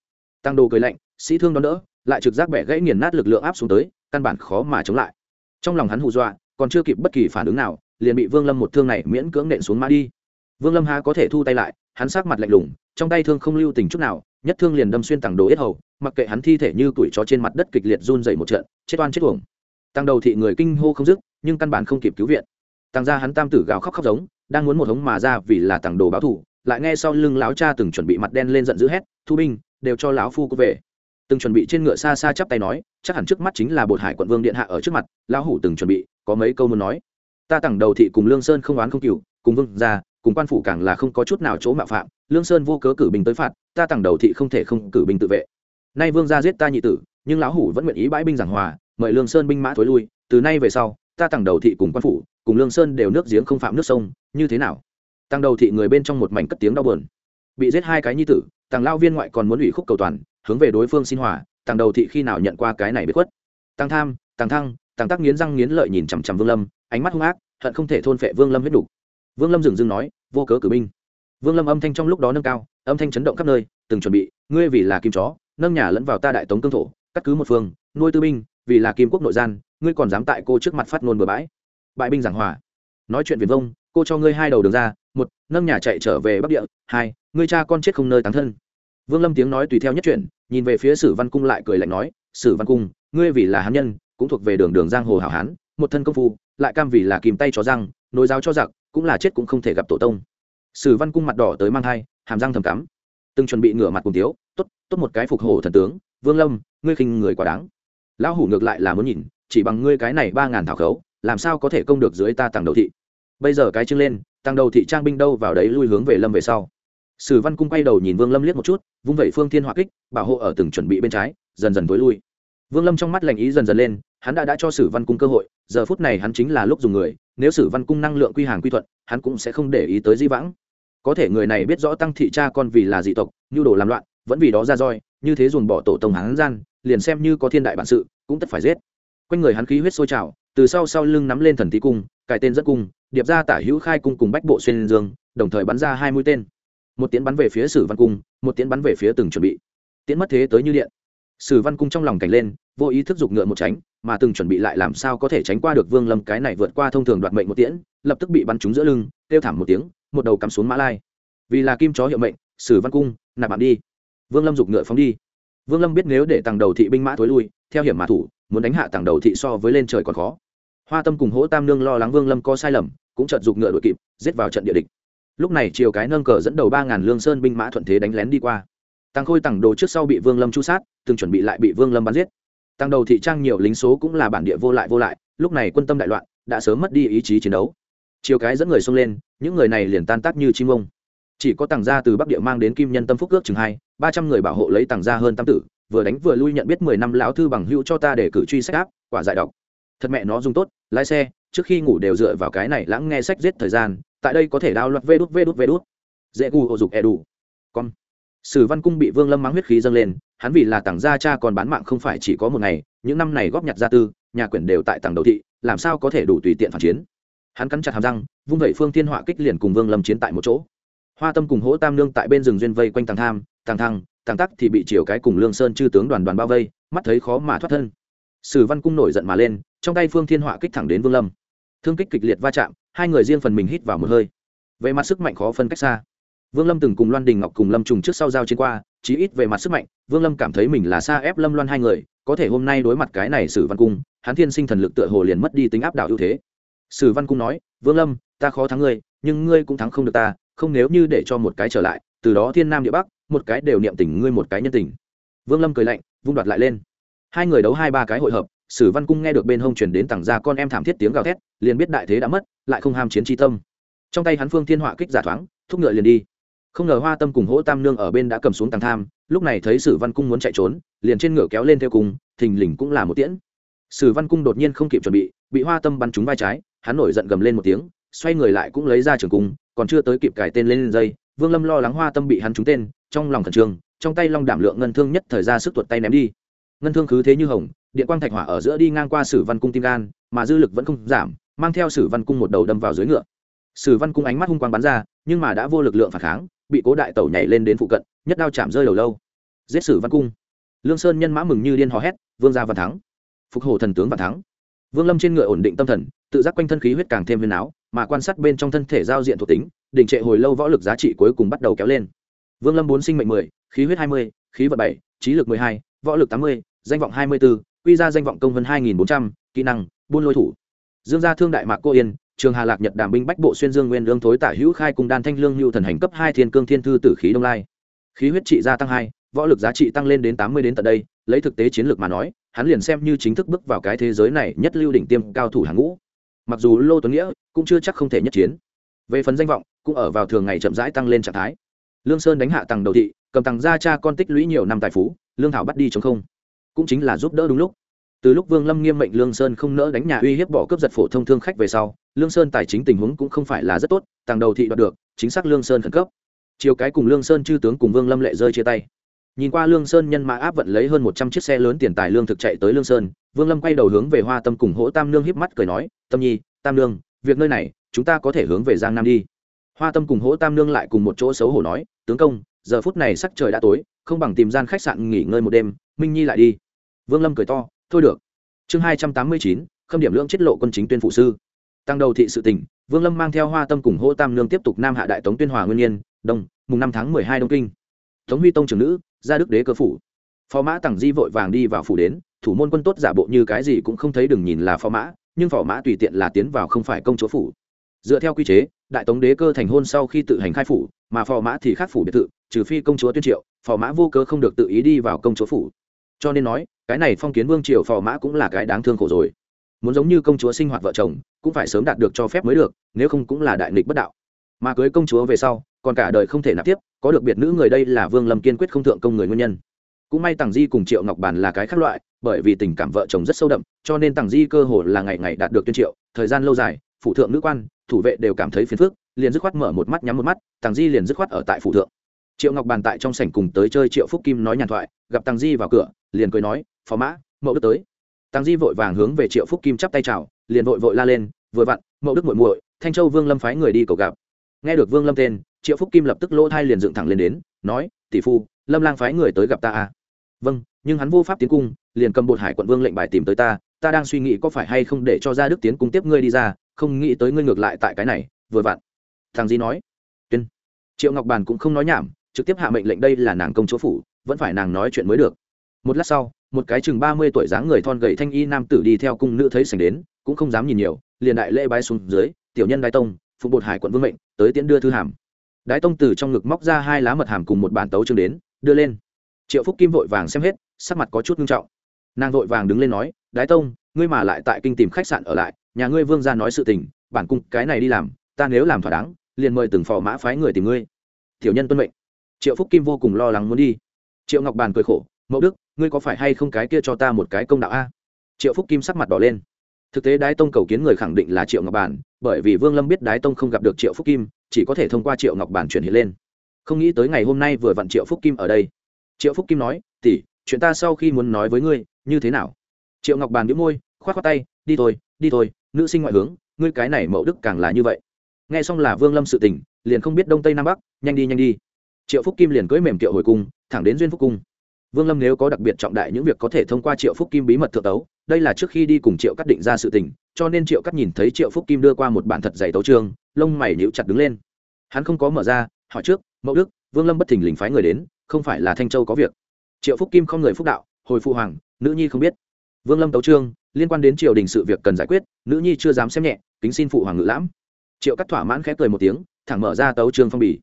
Tăng đồ cười lạnh, sĩ thương đón đỡ, lại trực giác bẻ gãy nghiền nát lực lượng áp xuống tới căn bản khó mà chống lại. Trong lòng hắn hù dọa, còn chưa kịp bất kỳ phản ứng nào, liền bị vương lâm một thương này miễn cưỡng nện xuống mã đi. Vương lâm há có thể thu tay lại, hắn sát mặt lạnh lùng, trong tay thương không lưu tình chút nào, nhất thương liền đâm xuyên tảng đồ yết hầu, mặc kệ hắn thi thể như tuổi chó trên mặt đất kịch liệt run dày một trận, chết oan chết uổng. Tăng đầu thị người kinh hô không dứt, nhưng căn bản không kịp cứu viện. Tăng ra hắn tam tử gào khóc khóc giống, đang muốn một hống mà ra vì là tảng đồ báo thủ lại nghe sau lưng lão cha từng chuẩn bị mặt đen lên giận dữ hét, thu binh, đều cho lão phu cô về từng chuẩn bị trên ngựa xa xa chắp tay nói, chắc hẳn trước mắt chính là bột hải quận vương điện hạ ở trước mặt, lão hủ từng chuẩn bị, có mấy câu muốn nói. Ta tặng đầu thị cùng lương sơn không oán không cừu, cùng vương gia, cùng quan phủ càng là không có chút nào chỗ mạo phạm, lương sơn vô cớ cử bình tới phạt, ta tặng đầu thị không thể không cử bình tự vệ. Nay vương gia giết ta nhị tử, nhưng lão hủ vẫn nguyện ý bãi binh giảng hòa, mời lương sơn binh mã thối lui, từ nay về sau, ta tặng đầu thị cùng quan phủ, cùng lương sơn đều nước giếng không phạm nước sông, như thế nào? Tăng đầu thị người bên trong một mảnh cất tiếng đau buồn. Bị giết hai cái nhi tử tăng lao viên ngoại còn muốn ủy khúc cầu toàn hướng về đối phương xin hòa tăng đầu thị khi nào nhận qua cái này bị khuất. Tăng tham tăng thăng tăng tác nghiến răng nghiến lợi nhìn chằm chằm vương lâm, ánh mắt hung ác, hận không thể thôn phệ vương lâm huyết đủ. vương lâm dừng dưng nói, vô cớ cử binh. Vương lâm âm thanh trong lúc đó nâng cao, âm thanh chấn động khắp nơi, từng chuẩn bị, ngươi vì là kim chó, nâng nhà lẫn vào ta đại tống cương thổ, cắt cứ một phương, nuôi tư binh, vì là kim quốc nội gian, ngươi còn dám tại cô trước mặt phát ngôn bừa bãi. Bại binh giảng hòa. Nói chuyện viền vông, cô cho ngươi hai đầu đường ra, một, nâng nhà chạy trở về bắc địa, hai, ngươi cha con chết không nơi tán thân vương lâm tiếng nói tùy theo nhất chuyện nhìn về phía sử văn cung lại cười lạnh nói, sử văn cung, ngươi vì là hán nhân, cũng thuộc về đường đường giang hồ hảo hán, một thân công phu, lại cam vì là kìm tay chó răng, nối giáo cho giặc, cũng là chết cũng không thể gặp tổ tông. Sử văn cung mặt đỏ tới mang thai, hàm răng thầm cắm. Từng chuẩn bị ngửa mặt cùng tiếu, tốt tốt một cái phục hổ thần tướng, vương lâm, ngươi khinh người quá đáng. Lão hủ ngược lại là muốn nhìn, chỉ bằng ngươi cái này ba ngàn thảo khấu, làm sao có thể công được dưới ta tàng đầu thị? Bây giờ cái chương lên tăng đầu thị trang binh đâu vào đấy lui hướng về lâm về sau sử văn cung quay đầu nhìn vương lâm liếc một chút, vung vẩy phương thiên hỏa kích, bảo hộ ở từng chuẩn bị bên trái, dần dần t lui. Vương lâm trong mắt lành ý dần dần lên, hắn đã đã cho sử văn cung cơ hội, giờ phút này hắn chính là lúc dùng người, nếu sử văn cung năng lượng quy hàng quy thuận, hắn cũng sẽ không để ý tới di vãng. Có thể người này biết rõ tăng thị cha con vì là dị tộc, nhu đồ làm loạn, vẫn vì đó ra roi, như thế dùng bỏ tổ tông hắn gian, liền xem như có thiên đại bản sự, cũng tất phải giết. Quanh người hắn khí huyết sôi trào, từ sau sau lưng nắm lên thần tí cung, cài tên dẫn cung, điệp ra tả hữu khai cung cùng bách bộ xuyên dương, đồng thời bắn ra hai mũi tên một tiến bắn về phía sử văn cung, một tiến bắn về phía từng chuẩn bị. Tiến mất thế tới như điện. Sử văn cung trong lòng cảnh lên, vô ý thức dục ngựa một tránh, mà từng chuẩn bị lại làm sao có thể tránh qua được vương lâm cái này vượt qua thông thường đoạt mệnh một tiễn, lập tức bị bắn trúng giữa lưng, kêu thảm một tiếng, một đầu cắm xuống mã lai. Vì là kim chó hiệu mệnh, sử văn cung, nạp bạn đi. Vương lâm dục ngựa phóng đi. Vương lâm biết nếu để tàng đầu thị binh mã thối lui, theo hiểm mã thủ, muốn đánh hạ tàng đầu thị so với lên trời còn khó. Hoa tâm cùng hỗ tam nương lo lắng vương lâm có sai lầm, cũng chợt dục ngựa đội kịp, giết vào trận địa địch lúc này chiều cái nâng cờ dẫn đầu ba ngàn lương sơn binh mã thuận thế đánh lén đi qua. Tăng khôi tặng đồ trước sau bị vương lâm chu sát, từng chuẩn bị lại bị vương lâm bắn giết. Tăng đầu thị trang nhiều lính số cũng là bản địa vô lại vô lại, lúc này quân tâm đại loạn, đã sớm mất đi ý chí chiến đấu. Chiều cái dẫn người xông lên, những người này liền tan tác như chim ông. Chỉ có tàng gia từ bắc địa mang đến kim nhân tâm phúc ước chừng hai, ba trăm người bảo hộ lấy tàng gia hơn tam tử, vừa đánh vừa lui nhận biết mười năm lão thư bằng hữu cho ta để cử truy sách áp, quả giải đọc thật mẹ nó dùng tốt, lái xe, trước khi ngủ đều dựa vào cái này lãng nghe sách giết thời gian tại đây có thể đao loạt vê đút vê đút vê đút. Dễ gu hộ dục e đủ. Con sử văn cung bị vương lâm mắng huyết khí dâng lên, hắn vì là tảng gia cha còn bán mạng không phải chỉ có một ngày, những năm này góp nhặt gia tư, nhà quyển đều tại tầng đầu thị, làm sao có thể đủ tùy tiện phản chiến? Hắn cắn chặt hàm răng, vung vẩy phương thiên họa kích liền cùng vương lâm chiến tại một chỗ. Hoa tâm cùng hỗ tam nương tại bên rừng duyên vây quanh tàng tham, tàng thăng, tàng tắc thì bị chiều cái cùng lương sơn chư tướng đoàn đoàn bao vây, mắt thấy khó mà thoát thân. Sử văn cung nổi giận mà lên, trong tay phương thiên họa kích thẳng đến vương lâm thương kích kịch liệt va chạm, hai người riêng phần mình hít vào một hơi. Về mặt sức mạnh khó phân cách xa. Vương lâm từng cùng loan đình ngọc cùng lâm trùng trước sau giao chiến qua, chí ít về mặt sức mạnh, vương lâm cảm thấy mình là xa ép lâm loan hai người, có thể hôm nay đối mặt cái này sử văn cung, hắn thiên sinh thần lực tựa hồ liền mất đi tính áp đảo ưu thế. Sử văn cung nói, vương lâm, ta khó thắng ngươi, nhưng ngươi cũng thắng không được ta, không nếu như để cho một cái trở lại, từ đó thiên nam địa bắc, một cái đều niệm tình ngươi một cái nhân tình. Vương lâm cười lạnh, vung đoạt lại lên. Hai người đấu hai ba cái hội hợp sử văn cung nghe được bên hông chuyển đến tặng ra con em thảm thiết tiếng gào thét, liền biết đại thế đã mất, lại không ham chiến tri tâm. Trong tay hắn phương thiên họa kích giả thoáng, thúc ngựa liền đi. Không ngờ hoa tâm cùng hỗ tam nương ở bên đã cầm xuống tàng tham, lúc này thấy sử văn cung muốn chạy trốn, liền trên ngựa kéo lên theo cùng, thình lình cũng là một tiễn. Sử văn cung đột nhiên không kịp chuẩn bị bị hoa tâm bắn trúng vai trái, hắn nổi giận gầm lên một tiếng, xoay người lại cũng lấy ra trường cung, còn chưa tới kịp cài tên lên dây, vương lâm lo lắng hoa tâm bị hắn trúng tên, trong lòng khẩn trương, trong tay long đảm lượng ngân thương nhất thời ra sức tuột tay ném đi. Ngân thương cứ thế như hồng điện quang thạch hỏa ở giữa đi ngang qua sử văn cung tim gan, mà dư lực vẫn không giảm, mang theo sử văn cung một đầu đâm vào dưới ngựa. Sử văn cung ánh mắt hung quang bắn ra, nhưng mà đã vô lực lượng phản kháng, bị cố đại tẩu nhảy lên đến phụ cận, nhất đao chạm rơi đầu lâu. Giết sử văn cung. Lương sơn nhân mã mừng như điên hò hét, vương gia văn thắng. Phục hồ thần tướng văn thắng. Vương lâm trên ngựa ổn định tâm thần, tự giác quanh thân khí huyết càng thêm huyền áo, mà quan sát bên trong thân thể giao diện thuộc tính, đình trệ hồi lâu võ lực giá trị cuối cùng bắt đầu kéo lên. Vương lâm bốn sinh mệnh mười, khí huyết hai mươi, khí vật bảy, trí lực mười hai, võ lực tám mươi, danh vọng hai mươi b ố quy ra danh vọng công vân hai nghìn bốn trăm, kỹ năng, buôn lôi thủ. Dương gia thương đại mạc cô yên, trường hà lạc nhật đàm binh bách bộ xuyên dương nguyên lương thối tả hữu khai cùng đan thanh lương lưu thần hành cấp hai thiên cương thiên thư tử khí đông lai. Khí huyết trị gia tăng hai, võ lực giá trị tăng lên đến tám mươi đến tận đây, lấy thực tế chiến lược mà nói, hắn liền xem như chính thức bước vào cái thế giới này nhất lưu đỉnh tiêm cao thủ hàng ngũ. Mặc dù lô tuấn nghĩa cũng chưa chắc không thể nhất chiến. Về phần danh vọng, cũng ở vào thường ngày chậm rãi tăng lên trạng thái. Lương sơn đánh hạ tầng đầu thị, cầm tầng ra cha con tích lũy nhiều năm tài phú, lương thảo bắt đi chống không cũng chính là giúp đỡ đúng lúc. Từ lúc vương lâm nghiêm mệnh lương sơn không nỡ đánh nhà uy hiếp bỏ cướp giật phổ thông thương khách về sau, lương sơn tài chính tình huống cũng không phải là rất tốt, tàng đầu thị đoạt được, chính xác lương sơn khẩn cấp. Chiều cái cùng lương sơn chư tướng cùng vương lâm lệ rơi chia tay. Nhìn qua lương sơn nhân mã áp vận lấy hơn một trăm chiếc xe lớn tiền tài lương thực chạy tới lương sơn, vương lâm quay đầu hướng về hoa tâm cùng hỗ tam nương híp mắt cười nói, tâm nhi, tam nương, việc nơi này, chúng ta có thể hướng về giang nam đi. Hoa tâm cùng hỗ tam nương lại cùng một chỗ xấu hổ nói, tướng công, giờ phút này sắc trời đã tối, không bằng tìm gian khách sạn nghỉ ngơi một đêm minh nhi lại đi. Vương lâm cười to, thôi được. Chương hai trăm tám mươi chín, khâm điểm lưỡng chết lộ quân chính tuyên phụ sư. Tăng đầu thị sự tỉnh, vương lâm mang theo hoa tâm cùng hỗ tam nương tiếp tục nam hạ đại tống tuyên hòa nguyên nhiên đông mùng năm tháng mười hai đông kinh. Tống huy tông trưởng nữ ra đức đế cơ phủ. Phó mã tằng di vội vàng đi vào phủ đến, thủ môn quân tốt giả bộ như cái gì cũng không thấy đừng nhìn là phó mã, nhưng phó mã tùy tiện là tiến vào không phải công chúa phủ. Dựa theo quy chế, đại tống đế cơ thành hôn sau khi tự hành khai phủ, mà phò mã thì khác phủ biệt thự, trừ phi công chúa tuyên triệu phò mã vô cớ không được tự ý đi vào công chúa phủ cho nên nói, cái này phong kiến vương triều phò mã cũng là cái đáng thương khổ rồi. Muốn giống như công chúa sinh hoạt vợ chồng, cũng phải sớm đạt được cho phép mới được, nếu không cũng là đại nghịch bất đạo. Mà cưới công chúa về sau, còn cả đời không thể nạp tiếp, có được biệt nữ người đây là vương lâm kiên quyết không thượng công người nguyên nhân. Cũng may Tằng di cùng triệu ngọc bàn là cái khác loại, bởi vì tình cảm vợ chồng rất sâu đậm, cho nên Tằng di cơ hồ là ngày ngày đạt được tuyên triệu, thời gian lâu dài phụ thượng nữ quan, thủ vệ đều cảm thấy phiền phức, liền dứt khoát mở một mắt nhắm một mắt, Tằng di liền dứt khoát ở tại phụ thượng. Triệu ngọc bàn tại trong sảnh cùng tới chơi triệu phúc kim nói nhàn thoại, gặp Tằng di vào cửa liền cười nói, phó mã, mậu đức tới. Tàng di vội vàng hướng về triệu phúc kim chắp tay chào, liền vội vội la lên, vừa vặn, mậu đức muội muội, thanh châu vương lâm phái người đi cầu gặp. Nghe được vương lâm tên, triệu phúc kim lập tức lỗ thai liền dựng thẳng lên đến, nói, tỷ phu, lâm lang phái người tới gặp ta à? Vâng nhưng hắn vô pháp tiến cung, liền cầm bột hải quận vương lệnh bài tìm tới ta ta đang suy nghĩ có phải hay không để cho ra đức tiến cung tiếp ngươi đi ra, không nghĩ tới ngươi ngược lại tại cái này, vừa vặn. Thằng di nói. Tuyên. Triệu ngọc bàn cũng không nói nhảm, trực tiếp hạ mệnh lệnh đây là nàng công chúa phủ, vẫn phải nàng nói chuyện mới được một lát sau, một cái chừng ba mươi tuổi dáng người thon gầy thanh y nam tử đi theo cung nữ thấy sành đến, cũng không dám nhìn nhiều, liền đại lễ bái xuống dưới, tiểu nhân đái tông, phụ bột hải quận vương mệnh, tới tiễn đưa thư hàm. Đái tông từ trong ngực móc ra hai lá mật hàm cùng một bàn tấu chương đến, đưa lên. Triệu phúc kim vội vàng xem hết, sắc mặt có chút nghiêm trọng. Nàng vội vàng đứng lên nói, đái tông, ngươi mà lại tại kinh tìm khách sạn ở lại, nhà ngươi vương ra nói sự tình, bản cung cái này đi làm, ta nếu làm thỏa đáng, liền mời từng phò mã phái người tìm ngươi. Tiểu nhân tuân mệnh. Triệu phúc kim vô cùng lo lắng muốn đi. Triệu ngọc bàn cười khổ mẫu đức, ngươi có phải hay không cái kia cho ta một cái công đạo a? Triệu phúc kim sắc mặt đỏ lên. Thực tế đái tông cầu kiến người khẳng định là triệu ngọc bản, bởi vì vương lâm biết đái tông không gặp được triệu phúc kim, chỉ có thể thông qua triệu ngọc bản chuyển hiện lên. Không nghĩ tới ngày hôm nay vừa vặn triệu phúc kim ở đây. Triệu phúc kim nói tỉ chuyện ta sau khi muốn nói với ngươi, như thế nào? Triệu ngọc bàn đĩu môi k h o á t khoác tay, đi thôi đi thôi, nữ sinh ngoại hướng, ngươi cái này mậu đức càng là như vậy. Nghe xong là vương lâm sự tình, liền không biết đông tây nam bắc, nhanh đi nhanh đi. Triệu phúc kim liền cưỡi mềm kiệu hồi cung, thẳng đến duyên phúc cung vương lâm nếu có đặc biệt trọng đại những việc có thể thông qua triệu phúc kim bí mật thượng tấu, đây là trước khi đi cùng triệu cắt định ra sự tình, cho nên triệu cắt nhìn thấy triệu phúc kim đưa qua một bản thật dày tấu trương lông mày níu chặt đứng lên. Hắn không có mở ra, hỏi trước mẫu đức, vương lâm bất thình lình phái người đến, không phải là thanh châu có việc? Triệu phúc kim không người phúc đạo, hồi phụ hoàng, nữ nhi không biết. Vương lâm tấu trương liên quan đến triều đình sự việc cần giải quyết, nữ nhi chưa dám xem nhẹ, kính xin phụ hoàng ngự lãm. Triệu cắt thỏa mãn khép cười một tiếng, thẳng mở ra tấu trương phong bì.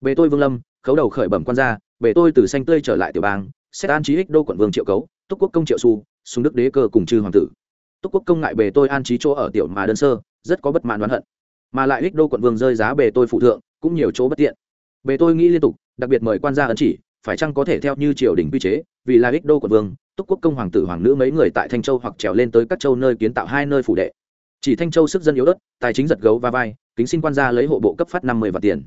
Bề tôi vương lâm, khấu đầu khởi bẩm quan gia, bề tôi từ xanh tươi trở lại tiểu bang xét an trí ích đô quận vương triệu cấu, túc quốc công triệu su súng đức đế cơ cùng chư hoàng tử. Túc quốc công ngại bề tôi an trí chỗ ở tiểu mà đơn sơ, rất có bất mãn đoán hận. Mà lại ích đô quận vương rơi giá bề tôi phụ thượng, cũng nhiều chỗ bất tiện. Bề tôi nghĩ liên tục, đặc biệt mời quan gia ấn chỉ, phải chăng có thể theo như triều đình quy chế, vì là ích đô quận vương, túc quốc công hoàng tử hoàng nữ mấy người tại thanh châu hoặc trèo lên tới các châu nơi kiến tạo hai nơi phủ đệ. Chỉ thanh châu sức dân yếu đất tài chính giật gấu và vai, kính xin quan gia lấy hộ bộ cấp phát năm mươi vạn tiền.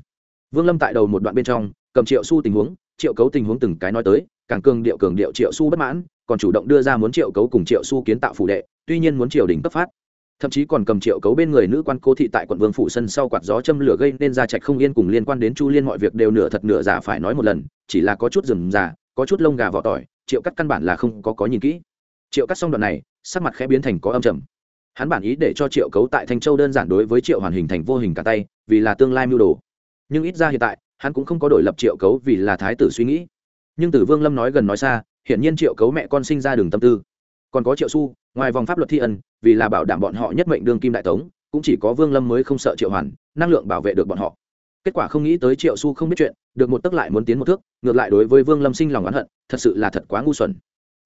Vương lâm tại đầu một đoạn bên trong, cầm triệu su tình huống, triệu cấu tình huống từng cái nói tới càng cường điệu cường điệu triệu su bất mãn, còn chủ động đưa ra muốn triệu cấu cùng triệu su kiến tạo phủ đệ, tuy nhiên muốn triều đình cấp phát. Thậm chí còn cầm triệu cấu bên người nữ quan cố thị tại quận vương phủ sân sau quạt gió châm lửa gây nên ra trạch không yên cùng liên quan đến chu liên mọi việc đều nửa thật nửa giả phải nói một lần, chỉ là có chút rừng giả có chút lông gà vỏ tỏi, triệu cắt căn bản là không có có nhìn kỹ. Triệu cắt xong đoạn này, sắc mặt khẽ biến thành có âm trầm. Hắn bản ý để cho triệu cấu tại thanh châu đơn giản đối với triệu hoàn hình thành vô hình cả tay, vì là tương lai mưu đồ. Nhưng ít ra hiện tại, hắn cũng không có đổi lập triệu cấu vì là thái tử suy nghĩ nhưng tử vương lâm nói gần nói xa, hiển nhiên triệu cấu mẹ con sinh ra đường tâm tư. Còn có triệu su ngoài vòng pháp luật thi ân, vì là bảo đảm bọn họ nhất mệnh đương kim đại tống, cũng chỉ có vương lâm mới không sợ triệu hoàn, năng lượng bảo vệ được bọn họ. Kết quả không nghĩ tới triệu su không biết chuyện, được một tấc lại muốn tiến một thước, ngược lại đối với vương lâm sinh lòng oán hận, thật sự là thật quá ngu xuẩn.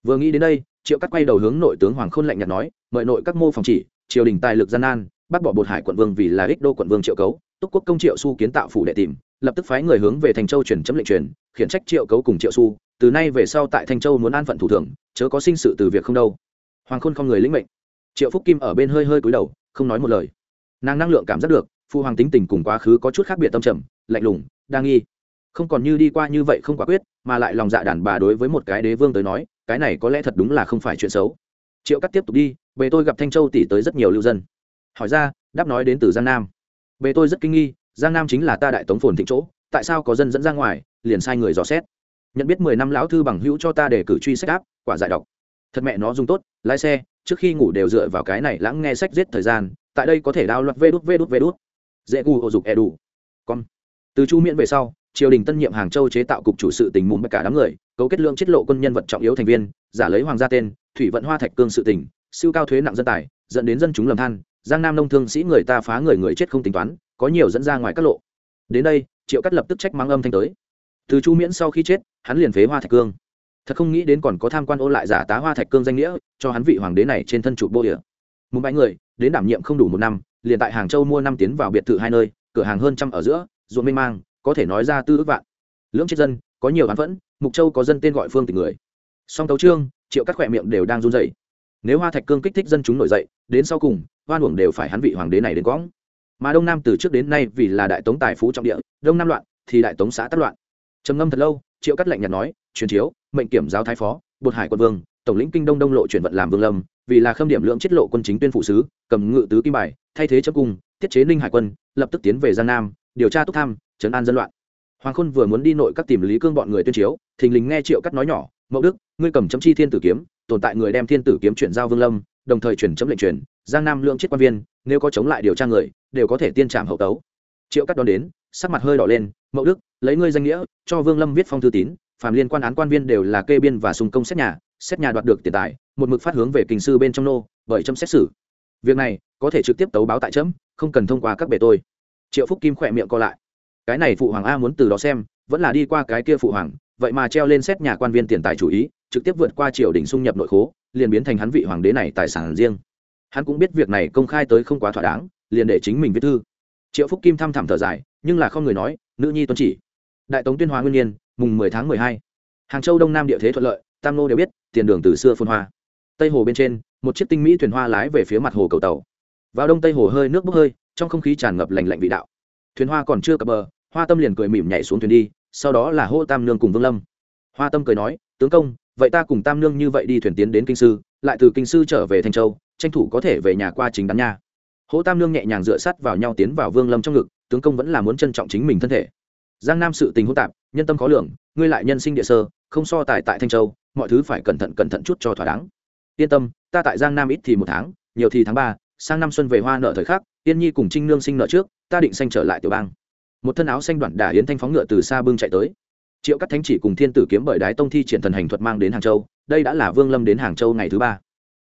Vừa nghĩ đến đây, triệu cắt quay đầu hướng nội tướng hoàng khôn lạnh nhạt nói, mời nội các mô phòng chỉ, triều đình tài lực gian nan, bác bỏ bột hải quận vương vì là ích đô quận vương triệu cấu, túc quốc công triệu su kiến tạo phủ đệ tìm lập tức phái người hướng về thành châu chuyển chấm lệnh truyền, khiển trách triệu cấu cùng triệu su từ nay về sau tại thanh châu muốn an phận thủ thường, chớ có sinh sự từ việc không đâu. Hoàng khôn không người lĩnh mệnh. Triệu phúc kim ở bên hơi hơi cúi đầu, không nói một lời. Nàng năng lượng cảm giác được, phu hoàng tính tình cùng quá khứ có chút khác biệt tâm trầm, lạnh lùng, đa nghi. Không còn như đi qua như vậy không quả quyết, mà lại lòng dạ đàn bà đối với một cái đế vương tới nói, cái này có lẽ thật đúng là không phải chuyện xấu. Triệu cắt tiếp tục đi về tôi gặp thanh châu tỷ tới rất nhiều lưu dân. Hỏi ra, đáp nói đến từ giang nam. Về tôi rất kinh nghi giang nam chính là ta đại tống phồn thịnh chỗ, tại sao có dân dẫn ra ngoài, liền sai người dò xét. Nhận biết mười năm lão thư bằng hữu cho ta để cử truy sách áp, quả giải đọc thật mẹ nó dùng tốt, lái xe, trước khi ngủ đều dựa vào cái này lãng nghe sách giết thời gian, tại đây có thể đao loạt vê đút vê đút vê đút. Dễ gu ô dục e đủ. Con. Từ chu miễn về sau, triều đình tân nhiệm hàng châu chế tạo cục chủ sự tình mùng cả đám người, cấu kết lượng chiết lộ quân nhân vật trọng yếu thành viên, giả lấy hoàng gia tên, thủy vận hoa thạch cương sự tỉnh siêu cao thuế nặng dân tài, dẫn đến dân chúng lầm than, giang nam nông thương sĩ người ta phá người người chết không tính toán có nhiều dẫn ra ngoài các lộ. Đến đây, triệu cắt lập tức trách mang âm thanh tới. Từ chu miễn sau khi chết, hắn liền phế hoa thạch cương. Thật không nghĩ đến còn có tham quan ô lại giả tá hoa thạch cương danh nghĩa, cho hắn vị hoàng đế này trên thân trụ bô địa. Một bãi người, đến đảm nhiệm không đủ một năm, liền tại hàng châu mua năm tiến vào biệt thự hai nơi, cửa hàng hơn trăm ở giữa, ruộng mênh mang, có thể nói ra tư ước vạn. Lưỡng chết dân, có nhiều hắn vẫn mục châu có dân tên gọi phương tình người. Song tấu trương, triệu các khỏe miệng đều đang run dậy nếu hoa thạch cương kích thích dân chúng nổi dậy, đến sau cùng hoan uổng đều phải hắn vị hoàng đế này đến quõng mà đông nam từ trước đến nay vì là đại tống tài phú trọng địa, đông nam loạn thì đại tống xã tắt loạn. Trầm ngâm thật lâu, triệu cắt lạnh nhạt nói, truyền chiếu, mệnh kiểm giáo thái phó, bột hải quân vương, tổng lĩnh kinh đông đông lộ chuyển vận làm vương lâm, vì là khâm điểm lượng chiết lộ quân chính tuyên phụ sứ, cầm ngự tứ kim bài, thay thế chấp cung, thiết chế ninh hải quân, lập tức tiến về giang nam, điều tra túc tham, trấn an dân loạn. Hoàng khôn vừa muốn đi nội các tìm lý cương bọn người tuyên chiếu, thình lình nghe triệu cắt nói nhỏ, mậu đức, ngươi cầm chấm chi thiên tử kiếm, tồn tại người đem thiên tử kiếm chuyển giao vương lâm đồng thời chuyển chấm lệnh truyền, giang nam lượng chết quan viên, nếu có chống lại điều tra người, đều có thể tiên trảm hậu tấu. Triệu cắt đón đến, sắc mặt hơi đỏ lên, mậu đức, lấy ngươi danh nghĩa, cho vương lâm viết phong thư tín, phàm liên quan án quan viên đều là kê biên và sùng công xét nhà xét nhà đoạt được tiền tài, một mực phát hướng về kinh sư bên trong nô, bởi chấm xét xử. Việc này, có thể trực tiếp tấu báo tại chấm, không cần thông qua các bề tôi. Triệu phúc kim khỏe miệng co lại. Cái này phụ hoàng a muốn từ đó xem, vẫn là đi qua cái kia phụ hoàng, vậy mà treo lên xét nhà quan viên tiền tài chủ ý, trực tiếp vượt qua triều đình xung nhập nội khố liền biến thành hắn vị hoàng đế này tài sản riêng. Hắn cũng biết việc này công khai tới không quá thỏa đáng, liền để chính mình viết thư. Triệu phúc kim thăm thẳm thở dài, nhưng là không người nói, nữ nhi tuân chỉ. Đại tống tuyên hóa nguyên nhiên, mùng mười tháng mười hai. Hàng châu đông nam địa thế thuận lợi, tam nô đều biết, tiền đường từ xưa phun hoa. Tây hồ bên trên, một chiếc tinh mỹ thuyền hoa lái về phía mặt hồ cầu tàu. Vào đông tây hồ hơi nước bốc hơi, trong không khí tràn ngập lành lạnh vị đạo. Thuyền hoa còn chưa cập bờ, hoa tâm liền cười mỉm nhảy xuống thuyền đi, sau đó là hô tam nương cùng vương lâm. Hoa tâm cười nói, tướng công vậy ta cùng tam nương như vậy đi thuyền tiến đến kinh sư, lại từ kinh sư trở về thanh châu, tranh thủ có thể về nhà qua chính đắn nha. Hỗ tam nương nhẹ nhàng dựa sắt vào nhau tiến vào vương lâm trong ngực, tướng công vẫn là muốn trân trọng chính mình thân thể. Giang nam sự tình hỗn tạp, nhân tâm khó lường, ngươi lại nhân sinh địa sơ, không so tài tại thanh châu, mọi thứ phải cẩn thận cẩn thận chút cho thỏa đáng. Yên tâm, ta tại giang nam ít thì một tháng, nhiều thì tháng ba, sang năm xuân về hoa nợ thời khắc tiên nhi cùng trinh nương sinh nợ trước, ta định sanh trở lại tiểu bang. Một thân áo xanh đoạn đả yến thanh phóng ngựa từ xa bưng chạy tới triệu cắt thánh chỉ cùng thiên tử kiếm bởi đái tông thi triển thần hành thuật mang đến hàng châu, đây đã là vương lâm đến hàng châu ngày thứ ba.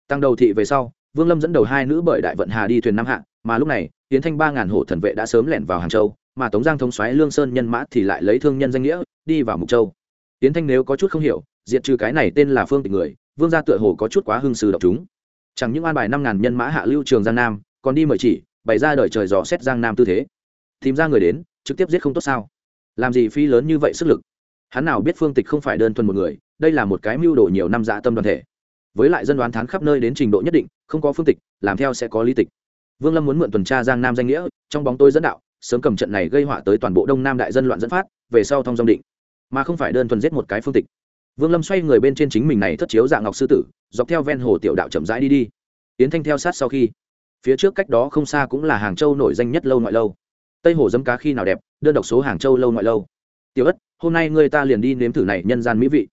Tăng đầu thị về sau, vương lâm dẫn đầu hai nữ bởi đại vận hà đi thuyền nam hạ, mà lúc này, tiến thanh ba ngàn hổ thần vệ đã sớm lẻn vào hàng châu, mà tống giang thống xoáy lương sơn nhân mã thì lại lấy thương nhân danh nghĩa, đi vào mục châu. Tiến thanh nếu có chút không hiểu, diệt trừ cái này tên là phương tịch người, vương gia tựa hồ có chút quá hưng sư độc chúng. Chẳng những an bài năm ngàn nhân mã hạ lưu trường giang nam, còn đi mời chỉ, bày ra đời trời dò xét giang nam tư thế. Tìm ra người đến, trực tiếp giết không tốt sao? Làm gì phi lớn như vậy sức lực? Hắn nào biết phương tịch không phải đơn thuần một người, đây là một cái mưu đồ nhiều năm dạ tâm đoàn thể. Với lại dân đoán thán khắp nơi đến trình độ nhất định, không có phương tịch, làm theo sẽ có lý tịch. Vương lâm muốn mượn tuần tra giang nam danh nghĩa, trong bóng tôi dẫn đạo, sớm cầm trận này gây họa tới toàn bộ đông nam đại dân loạn dẫn phát, về sau thông dòng định. Mà không phải đơn thuần giết một cái phương tịch. Vương lâm xoay người bên trên chính mình này thất chiếu dạng ngọc sư tử, dọc theo ven hồ tiểu đạo chậm rãi đi đi. Yến thanh theo sát sau khi, phía trước cách đó không xa cũng là hàng châu nổi danh nhất lâu ngoại lâu. Tây hồ dấm cá khi nào đẹp, đơn độc số hàng châu lâu ngoại lâu. Tiểu ất hôm nay người ta liền đi nếm thử này nhân gian mỹ vị.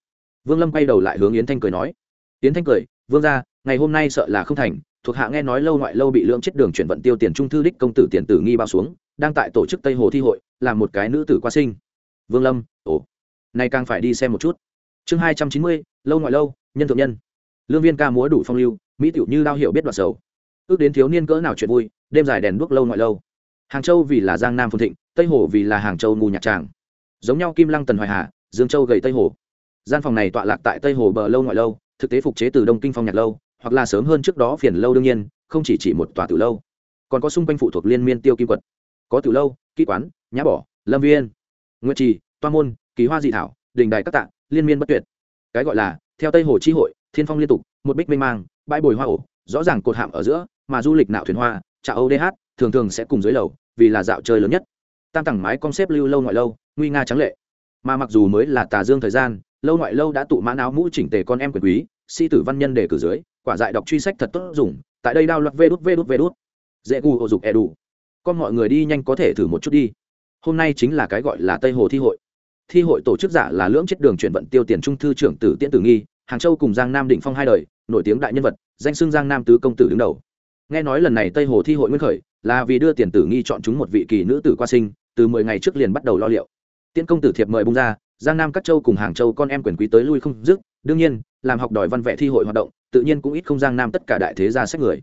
Vương lâm quay đầu lại hướng yến thanh cười nói, yến thanh cười, vương ra ngày hôm nay sợ là không thành, thuộc hạ nghe nói lâu ngoại lâu bị lượng chết đường chuyển vận tiêu tiền trung thư đích công tử tiền tử nghi bao xuống, đang tại tổ chức tây hồ thi hội làm một cái nữ tử qua sinh. Vương lâm, ồ, nay càng phải đi xem một chút. Chương hai trăm chín mươi, lâu ngoại lâu, nhân thượng nhân. Lương viên ca múa đủ phong lưu, mỹ tiểu như lao hiểu biết đoạt sầu. Ước đến thiếu niên cỡ nào chuyện vui, đêm dài đèn đuốc lâu ngoại lâu. Hàng châu vì là giang nam phồn thịnh, tây hồ vì là hàng châu ngu nhạc tràng giống nhau kim lăng tần hoài hà, dương châu gầy tây hồ. Gian phòng này tọa lạc tại tây hồ bờ lâu ngoại lâu, thực tế phục chế từ đông kinh phong nhạc lâu, hoặc là sớm hơn trước đó phiền lâu đương nhiên, không chỉ chỉ một tòa từ lâu. Còn có xung quanh phụ thuộc liên miên tiêu kim quật. Có từ lâu, kỹ quán, nhã bỏ, lâm viên. Nguyệt trì, toa môn, kỳ hoa dị thảo, đình đài các tạng liên miên bất tuyệt. Cái gọi là, theo tây hồ chi hội, thiên phong liên tục, một bích mênh mang, bãi bồi hoa ổ, rõ ràng cột hạm ở giữa, mà du lịch nạo thuyền hoa trà âu dh thường thường sẽ cùng dưới lầu, vì là dạo chơi lớn nhất tam tầng mái con xếp lưu lâu ngoại lâu, nguy nga trắng lệ. Mà mặc dù mới là tà dương thời gian, lâu ngoại lâu đã tụ mã áo mũ chỉnh tề con em quyền quý, sĩ tử văn nhân để cử dưới, quả dại đọc truy sách thật tốt dùng, tại đây đao loạt vê đút vê đút vê đút. Dễ gu hộ dục e đủ. Con mọi người đi nhanh có thể thử một chút đi. Hôm nay chính là cái gọi là tây hồ thi hội. Thi hội tổ chức giả là lưỡng chết đường chuyển vận tiêu tiền trung thư trưởng tử tiễn tử nghi, hàng châu cùng giang nam định phong hai đời, nổi tiếng đại nhân vật, danh xưng giang nam tứ công tử đứng đầu. Nghe nói lần này tây hồ thi hội nguyên khởi là vì đưa tiền tử nghi chọn chúng một vị kỳ nữ tử qua sinh, từ mười ngày trước liền bắt đầu lo liệu. Tiễn công tử thiệp mời bung ra, giang nam các châu cùng hàng châu con em quyền quý tới lui không dứt, đương nhiên, làm học đòi văn vẽ thi hội hoạt động, tự nhiên cũng ít không giang nam tất cả đại thế gia sách người.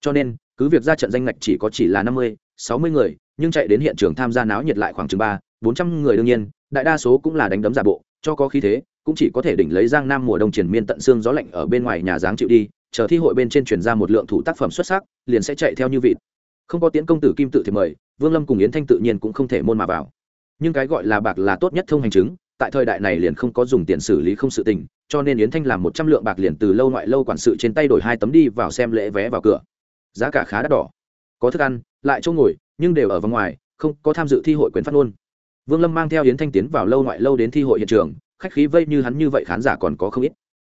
Cho nên, cứ việc ra trận danh ngạch chỉ có chỉ là năm mươi, sáu mươi người, nhưng chạy đến hiện trường tham gia náo nhiệt lại khoảng chừng ba, bốn trăm người đương nhiên, đại đa số cũng là đánh đấm giả bộ, cho có khí thế, cũng chỉ có thể đỉnh lấy giang nam mùa đông triển miên tận xương gió lạnh ở bên ngoài nhà dáng chịu đi, chờ thi hội bên trên truyền ra một lượng thủ tác phẩm xuất sắc, liền sẽ chạy theo như vịt không có tiến công tử kim tự thì mời, vương lâm cùng yến thanh tự nhiên cũng không thể môn mà vào. Nhưng cái gọi là bạc là tốt nhất thông hành chứng, tại thời đại này liền không có dùng tiền xử lý không sự tình, cho nên yến thanh làm một trăm lượng bạc liền từ lâu ngoại lâu quản sự trên tay đổi hai tấm đi vào xem lễ vé vào cửa. Giá cả khá đắt đỏ. Có thức ăn, lại chỗ ngồi, nhưng đều ở vòng ngoài, không có tham dự thi hội quyền phát ngôn. Vương lâm mang theo yến thanh tiến vào lâu ngoại lâu đến thi hội hiện trường, khách khí vây như hắn như vậy khán giả còn có không ít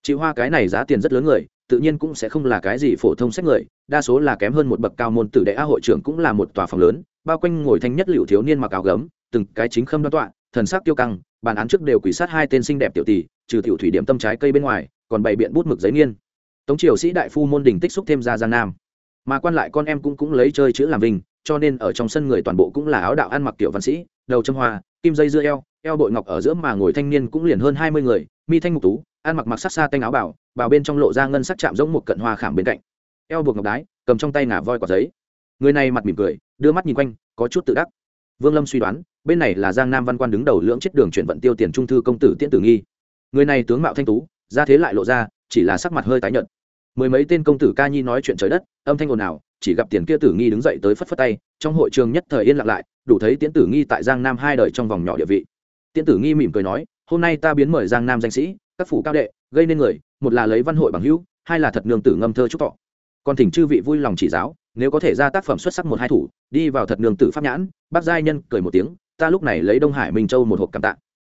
chị hoa cái này giá tiền rất lớn người, tự nhiên cũng sẽ không là cái gì phổ thông sách người, đa số là kém hơn một bậc cao môn tử đệ a hội trưởng cũng là một tòa phòng lớn, bao quanh ngồi thanh nhất liệu thiếu niên mặc áo gấm, từng cái chính khâm đoan tọa, thần sắc tiêu căng, bàn án trước đều quỷ sát hai tên xinh đẹp tiểu tỷ, trừ tiểu thủy điểm tâm trái cây bên ngoài, còn bày biện bút mực giấy nghiên. Tống triều sĩ đại phu môn đình tích xúc thêm ra giang nam. Mà quan lại con em cũng cũng lấy chơi chữ làm vinh, cho nên ở trong sân người toàn bộ cũng là áo đạo ăn mặc tiểu văn sĩ, đầu châm hoa, kim dây dưa eo eo bội ngọc ở giữa mà ngồi thanh niên cũng liền hơn hai mươi người, mi thanh ngục tú ăn mặc mặc sắc xa tay áo bảo bảo bên trong lộ ra ngân sắc chạm giống một cận hoa khảm bên cạnh. Eo buộc ngọc đái, cầm trong tay ngả voi quả giấy. Người này mặt mỉm cười, đưa mắt nhìn quanh, có chút tự đắc. Vương lâm suy đoán, bên này là giang nam văn quan đứng đầu lưỡng chết đường chuyển vận tiêu tiền trung thư công tử tiễn tử nghi. Người này tướng mạo thanh tú ra thế lại lộ ra, chỉ là sắc mặt hơi tái nhợt. Mười mấy tên công tử ca nhi nói chuyện trời đất, âm thanh ồn ào, chỉ gặp tiền kia tử nghi đứng dậy tới phất phất tay, trong hội trường nhất thời yên lặng lại, đủ thấy tiễn tử nghi tại giang nam hai đời trong vòng nhỏ địa vị. Tiễn tử nghi mỉm cười nói, hôm nay ta biến mời giang nam danh sĩ các phủ cao đệ, gây nên người, một là lấy văn hội bằng hữu, hai là thật nương tử ngâm thơ chúc thọ. Còn thỉnh chư vị vui lòng chỉ giáo, nếu có thể ra tác phẩm xuất sắc một hai thủ, đi vào thật nương tử pháp nhãn, bác giai nhân cười một tiếng, ta lúc này lấy đông hải minh châu một hộp cảm tạ.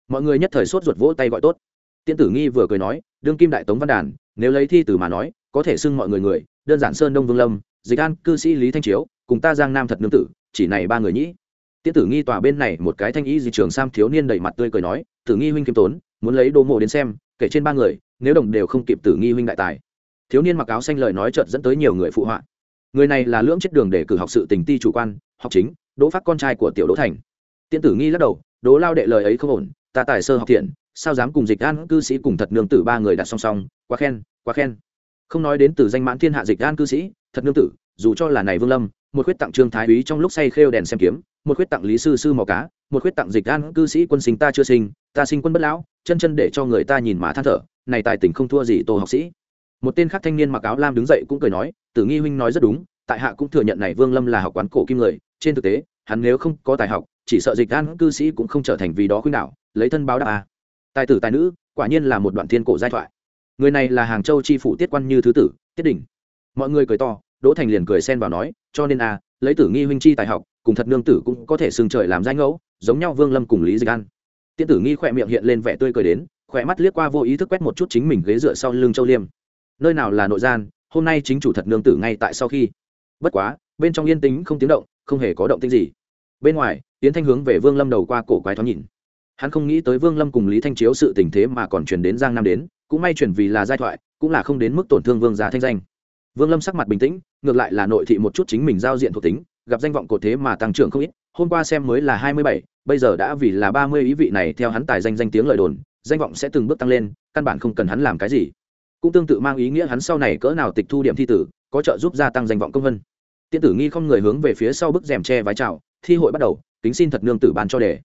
Mọi người nhất thời sốt ruột vỗ tay gọi tốt. Tiễn tử nghi vừa cười nói, đương kim đại tống văn đàn, nếu lấy thi từ mà nói, có thể xưng mọi người người, đơn giản sơn đông vương lâm, dịch an, cư sĩ lý thanh chiếu, cùng ta giang nam thật nương tử, chỉ này ba người nhĩ. Tiễn tử nghi tòa bên này một cái thanh ý di trường sam thiếu niên đầy mặt tươi cười nói, tử nghi huynh kiêm tốn, muốn lấy đồ mộ đến xem kể trên ba người, nếu đồng đều không kịp tử nghi huynh đại tài. Thiếu niên mặc áo xanh lời nói chợt dẫn tới nhiều người phụ họa. Người này là lưỡng chết đường để cử học sự tình ti chủ quan, học chính, đỗ phát con trai của tiểu đỗ thành. Tiễn tử nghi lắc đầu, đỗ lao đệ lời ấy không ổn, ta tài sơ học thiện, sao dám cùng dịch an cư sĩ cùng thật nương tử ba người đặt song song, quá khen quá khen. Không nói đến từ danh mãn thiên hạ dịch an cư sĩ, thật nương tử, dù cho là này vương lâm, một khuyết tặng trương thái úy trong lúc say khêu đèn xem kiếm, một khuyết tặng lý sư sư mò cá, một khuyết tặng dịch an cư sĩ quân sinh ta chưa sinh, ta sinh quân bất lão chân chân để cho người ta nhìn mà than thở, này tài tình không thua gì tô học sĩ. Một tên khác thanh niên mặc áo lam đứng dậy cũng cười nói, tử nghi huynh nói rất đúng, tại hạ cũng thừa nhận này vương lâm là học quán cổ kim người, trên thực tế, hắn nếu không có tài học, chỉ sợ dịch an cư sĩ cũng không trở thành vì đó khuyên đạo lấy thân báo đáp à. tài tử tài nữ, quả nhiên là một đoạn thiên cổ giai thoại. Người này là hàng châu chi phủ tiết quan như thứ tử, tiết đỉnh mọi người cười to, đỗ thành liền cười xen vào nói, cho nên à lấy tử nghi huynh chi tài học, cùng thật nương tử cũng có thể sừng trời làm danh ngẫu, giống nhau vương lâm cùng lý dịch an tiên tử nghi khỏe miệng hiện lên vẻ tươi cười đến, khỏe mắt liếc qua vô ý thức quét một chút chính mình ghế dựa sau lưng châu liêm. Nơi nào là nội gian, hôm nay chính chủ thật nương tử ngay tại sau khi. Bất quá, bên trong yên tĩnh không tiếng động, không hề có động tĩnh gì. Bên ngoài tiến thanh hướng về vương lâm đầu qua cổ quái thoáng nhìn. Hắn không nghĩ tới vương lâm cùng lý thanh chiếu sự tình thế mà còn truyền đến giang nam đến, cũng may chuyển vì là giai thoại, cũng là không đến mức tổn thương vương gia thanh danh. Vương lâm sắc mặt bình tĩnh, ngược lại là nội thị một chút chính mình giao diện thuộc tính, gặp danh vọng cột thế mà tăng trưởng không ít, hôm qua xem mới là hai mươi bảy bây giờ đã vì là ba mươi ý vị này theo hắn tài danh danh tiếng lời đồn, danh vọng sẽ từng bước tăng lên, căn bản không cần hắn làm cái gì. Cũng tương tự mang ý nghĩa hắn sau này cỡ nào tịch thu điểm thi tử, có trợ giúp gia tăng danh vọng công vân. Tiên tử nghi không người hướng về phía sau bức rèm tre vái chào, thi hội bắt đầu, kính xin thật nương tử bàn cho đề.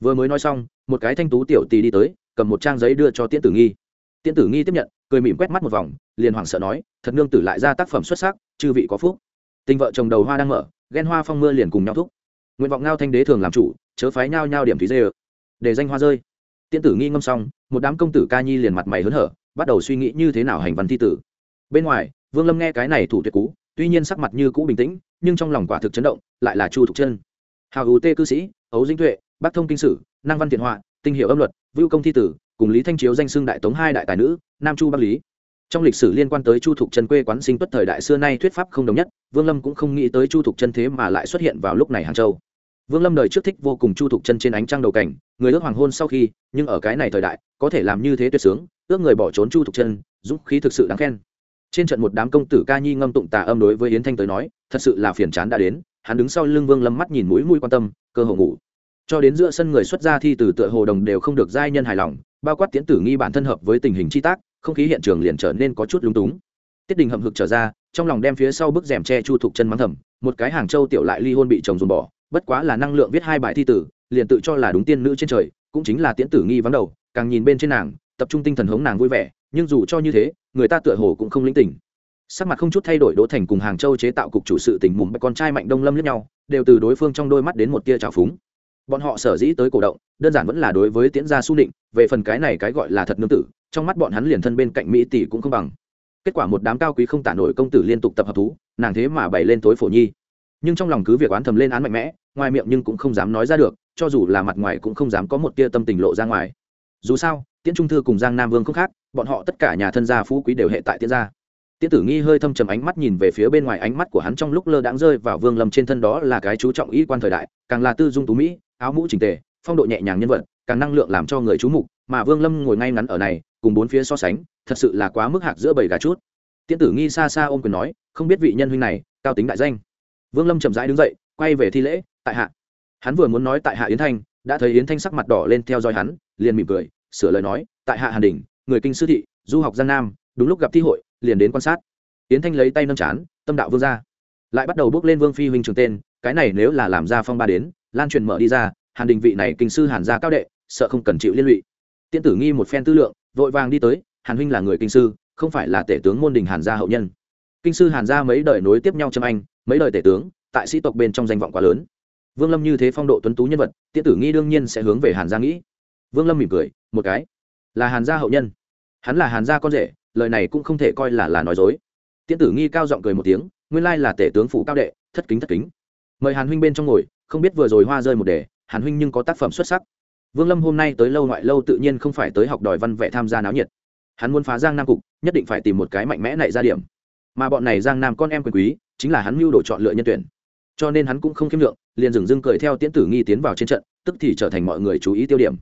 Vừa mới nói xong, một cái thanh tú tiểu tì đi tới, cầm một trang giấy đưa cho tiễn tử nghi. Tiễn tử nghi tiếp nhận, cười mỉm quét mắt một vòng, liền hoảng sợ nói, thật nương tử lại ra tác phẩm xuất sắc, chư vị có phúc. Tình vợ chồng đầu hoa đang mở, ghen hoa phong mưa liền cùng nhau thúc. Nguyện vọng ngao thanh đế thường làm chủ chớ phái nhao nhao điểm thúy dê ơ. Để danh hoa rơi. Tiễn tử nghi ngâm xong, một đám công tử ca nhi liền mặt mày hớn hở, bắt đầu suy nghĩ như thế nào hành văn thi tử. Bên ngoài, vương lâm nghe cái này thủ tuyệt cú tuy nhiên sắc mặt như cũ bình tĩnh, nhưng trong lòng quả thực chấn động, lại là chu thục chân. Hào ưu tê cư sĩ, ấu dinh tuệ bác thông kinh sử, năng văn thiện họa, tinh hiệu âm luật, vưu công thi tử, cùng lý thanh chiếu danh xưng đại tống hai đại tài nữ, nam chu bắc lý. Trong lịch sử liên quan tới chu thục chân quê quán sinh tuất thời đại xưa nay thuyết pháp không đồng nhất, vương lâm cũng không nghĩ tới chu thục chân thế mà lại xuất hiện vào lúc này hàng châu vương lâm đời trước thích vô cùng chu thục chân trên ánh trăng đầu cảnh, người ước hoàng hôn sau khi, nhưng ở cái này thời đại, có thể làm như thế tuyệt sướng, ước người bỏ trốn chu thục chân, dũng khí thực sự đáng khen. Trên trận một đám công tử ca nhi ngâm tụng tà âm đối với yến thanh tới nói, thật sự là phiền chán đã đến, hắn đứng sau lưng vương lâm mắt nhìn mũi mũi quan tâm, cơ hồ ngủ. Cho đến giữa sân người xuất gia thi từ tựa hồ đồng đều không được giai nhân hài lòng, bao quát tiễn tử nghi bản thân hợp với tình hình chi tác, không khí hiện trường liền trở nên có chút lúng túng. Tiết đình hậm hực trở ra, trong lòng đem phía sau bức rèm che chu thục chân mắng thầm, một cái hàng châu tiểu lại ly hôn bị chồng dùng bỏ bất quá là năng lượng viết hai bài thi tử, liền tự cho là đúng tiên nữ trên trời, cũng chính là tiễn tử nghi vắng đầu, càng nhìn bên trên nàng, tập trung tinh thần hống nàng vui vẻ, nhưng dù cho như thế, người ta tựa hồ cũng không lĩnh tỉnh sắc mặt không chút thay đổi đỗ thành cùng hàng châu chế tạo cục chủ sự tỉnh mùng con trai mạnh đông lâm lẫn nhau, đều từ đối phương trong đôi mắt đến một tia trào phúng. Bọn họ sở dĩ tới cổ động, đơn giản vẫn là đối với tiễn gia su định, về phần cái này cái gọi là thật nương tử, trong mắt bọn hắn liền thân bên cạnh mỹ tỷ cũng không bằng. Kết quả một đám cao quý không tả nổi công tử liên tục tập hợp thú, nàng thế mà bày lên tối phổ nhi nhưng trong lòng cứ việc oán thầm lên án mạnh mẽ, ngoài miệng nhưng cũng không dám nói ra được, cho dù là mặt ngoài cũng không dám có một tia tâm tình lộ ra ngoài. Dù sao, tiễn trung thư cùng giang nam vương không khác, bọn họ tất cả nhà thân gia phú quý đều hệ tại tiễn gia. Tiễn tử nghi hơi thâm trầm ánh mắt nhìn về phía bên ngoài ánh mắt của hắn trong lúc lơ đãng rơi vào vương lâm trên thân đó là cái chú trọng ý quan thời đại, càng là tư dung tú mỹ, áo mũ trình tề, phong độ nhẹ nhàng nhân vật, càng năng lượng làm cho người chú mục, mà vương lâm ngồi ngay ngắn ở này, cùng bốn phía so sánh, thật sự là quá mức hạc giữa bầy gà chút. Tiễn tử nghi xa xa ôm quyền nói, không biết vị nhân huynh này, cao tính đại danh vương lâm chậm rãi đứng dậy, quay về thi lễ, tại hạ. Hắn vừa muốn nói tại hạ yến thanh, đã thấy yến thanh sắc mặt đỏ lên theo dõi hắn, liền mỉm cười, sửa lời nói, tại hạ hàn đình, người kinh sư thị, du học giang nam, đúng lúc gặp thi hội, liền đến quan sát. Yến thanh lấy tay nâng chán, tâm đạo vương ra. Lại bắt đầu bước lên vương phi huynh trường tên, cái này nếu là làm ra phong ba đến, lan truyền mở đi ra, hàn đình vị này kinh sư hàn gia cao đệ, sợ không cần chịu liên lụy. Tiên tử nghi một phen tư lượng, vội vàng đi tới, hàn huynh là người kinh sư, không phải là tể tướng môn đình hàn gia hậu nhân. Kinh sư hàn gia mấy đời nối tiếp nhau châm anh mấy đời tể tướng, tại sĩ tộc bên trong danh vọng quá lớn. Vương lâm như thế phong độ tuấn tú nhân vật tiên tử nghi đương nhiên sẽ hướng về hàn gia nghĩ. Vương lâm mỉm cười, một cái, là hàn gia hậu nhân. Hắn là hàn gia con rể, lời này cũng không thể coi là là nói dối. Tiên tử nghi cao giọng cười một tiếng, nguyên lai là tể tướng phủ cao đệ, thất kính thất kính. Mời hàn huynh bên trong ngồi, không biết vừa rồi hoa rơi một đề, hàn huynh nhưng có tác phẩm xuất sắc. Vương lâm hôm nay tới lâu ngoại lâu tự nhiên không phải tới học đòi văn vẽ tham gia náo nhiệt. Hắn muốn phá giang nam cục, nhất định phải tìm một cái mạnh mẽ này ra điểm. Mà bọn này giang nam con em quyền quý chính là hắn mưu đồ chọn lựa nhân tuyển. Cho nên hắn cũng không khiêm lượng liền dừng dưng cười theo tiễn tử nghi tiến vào trên trận, tức thì trở thành mọi người chú ý tiêu điểm.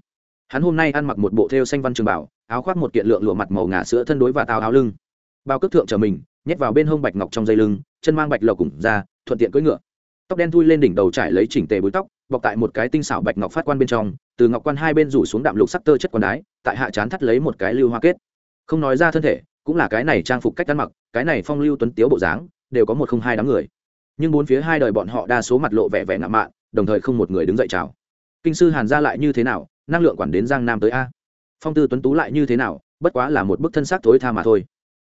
Hắn hôm nay ăn mặc một bộ thêu xanh văn trường bảo, áo khoác một kiện lượng lụa mặt màu ngà sữa thân đối và tao áo lưng. Bao cước thượng trở mình, nhét vào bên hông bạch ngọc trong dây lưng, chân mang bạch lộc cùng ra thuận tiện cưỡi ngựa. Tóc đen thui lên đỉnh đầu trải lấy chỉnh tề búi tóc, bọc tại một cái tinh xảo bạch ngọc phát quan bên trong, từ ngọc quan hai bên rủ xuống đạm lục sắc tơ chất quan đái, tại hạ chán thắt lấy một cái lưu hoa kết. Không nói ra thân thể, cũng là cái này trang phục cách ăn mặc, cái này phong lưu tuấn tiếu bộ dáng đều có một không hai đám người. Nhưng bốn phía hai đời bọn họ đa số mặt lộ vẻ vẻ ngạo mạn, đồng thời không một người đứng dậy chào. Kinh sư hàn gia lại như thế nào, năng lượng quản đến giang nam tới a? Phong tư tuấn tú lại như thế nào, bất quá là một bức thân xác thối tha mà thôi.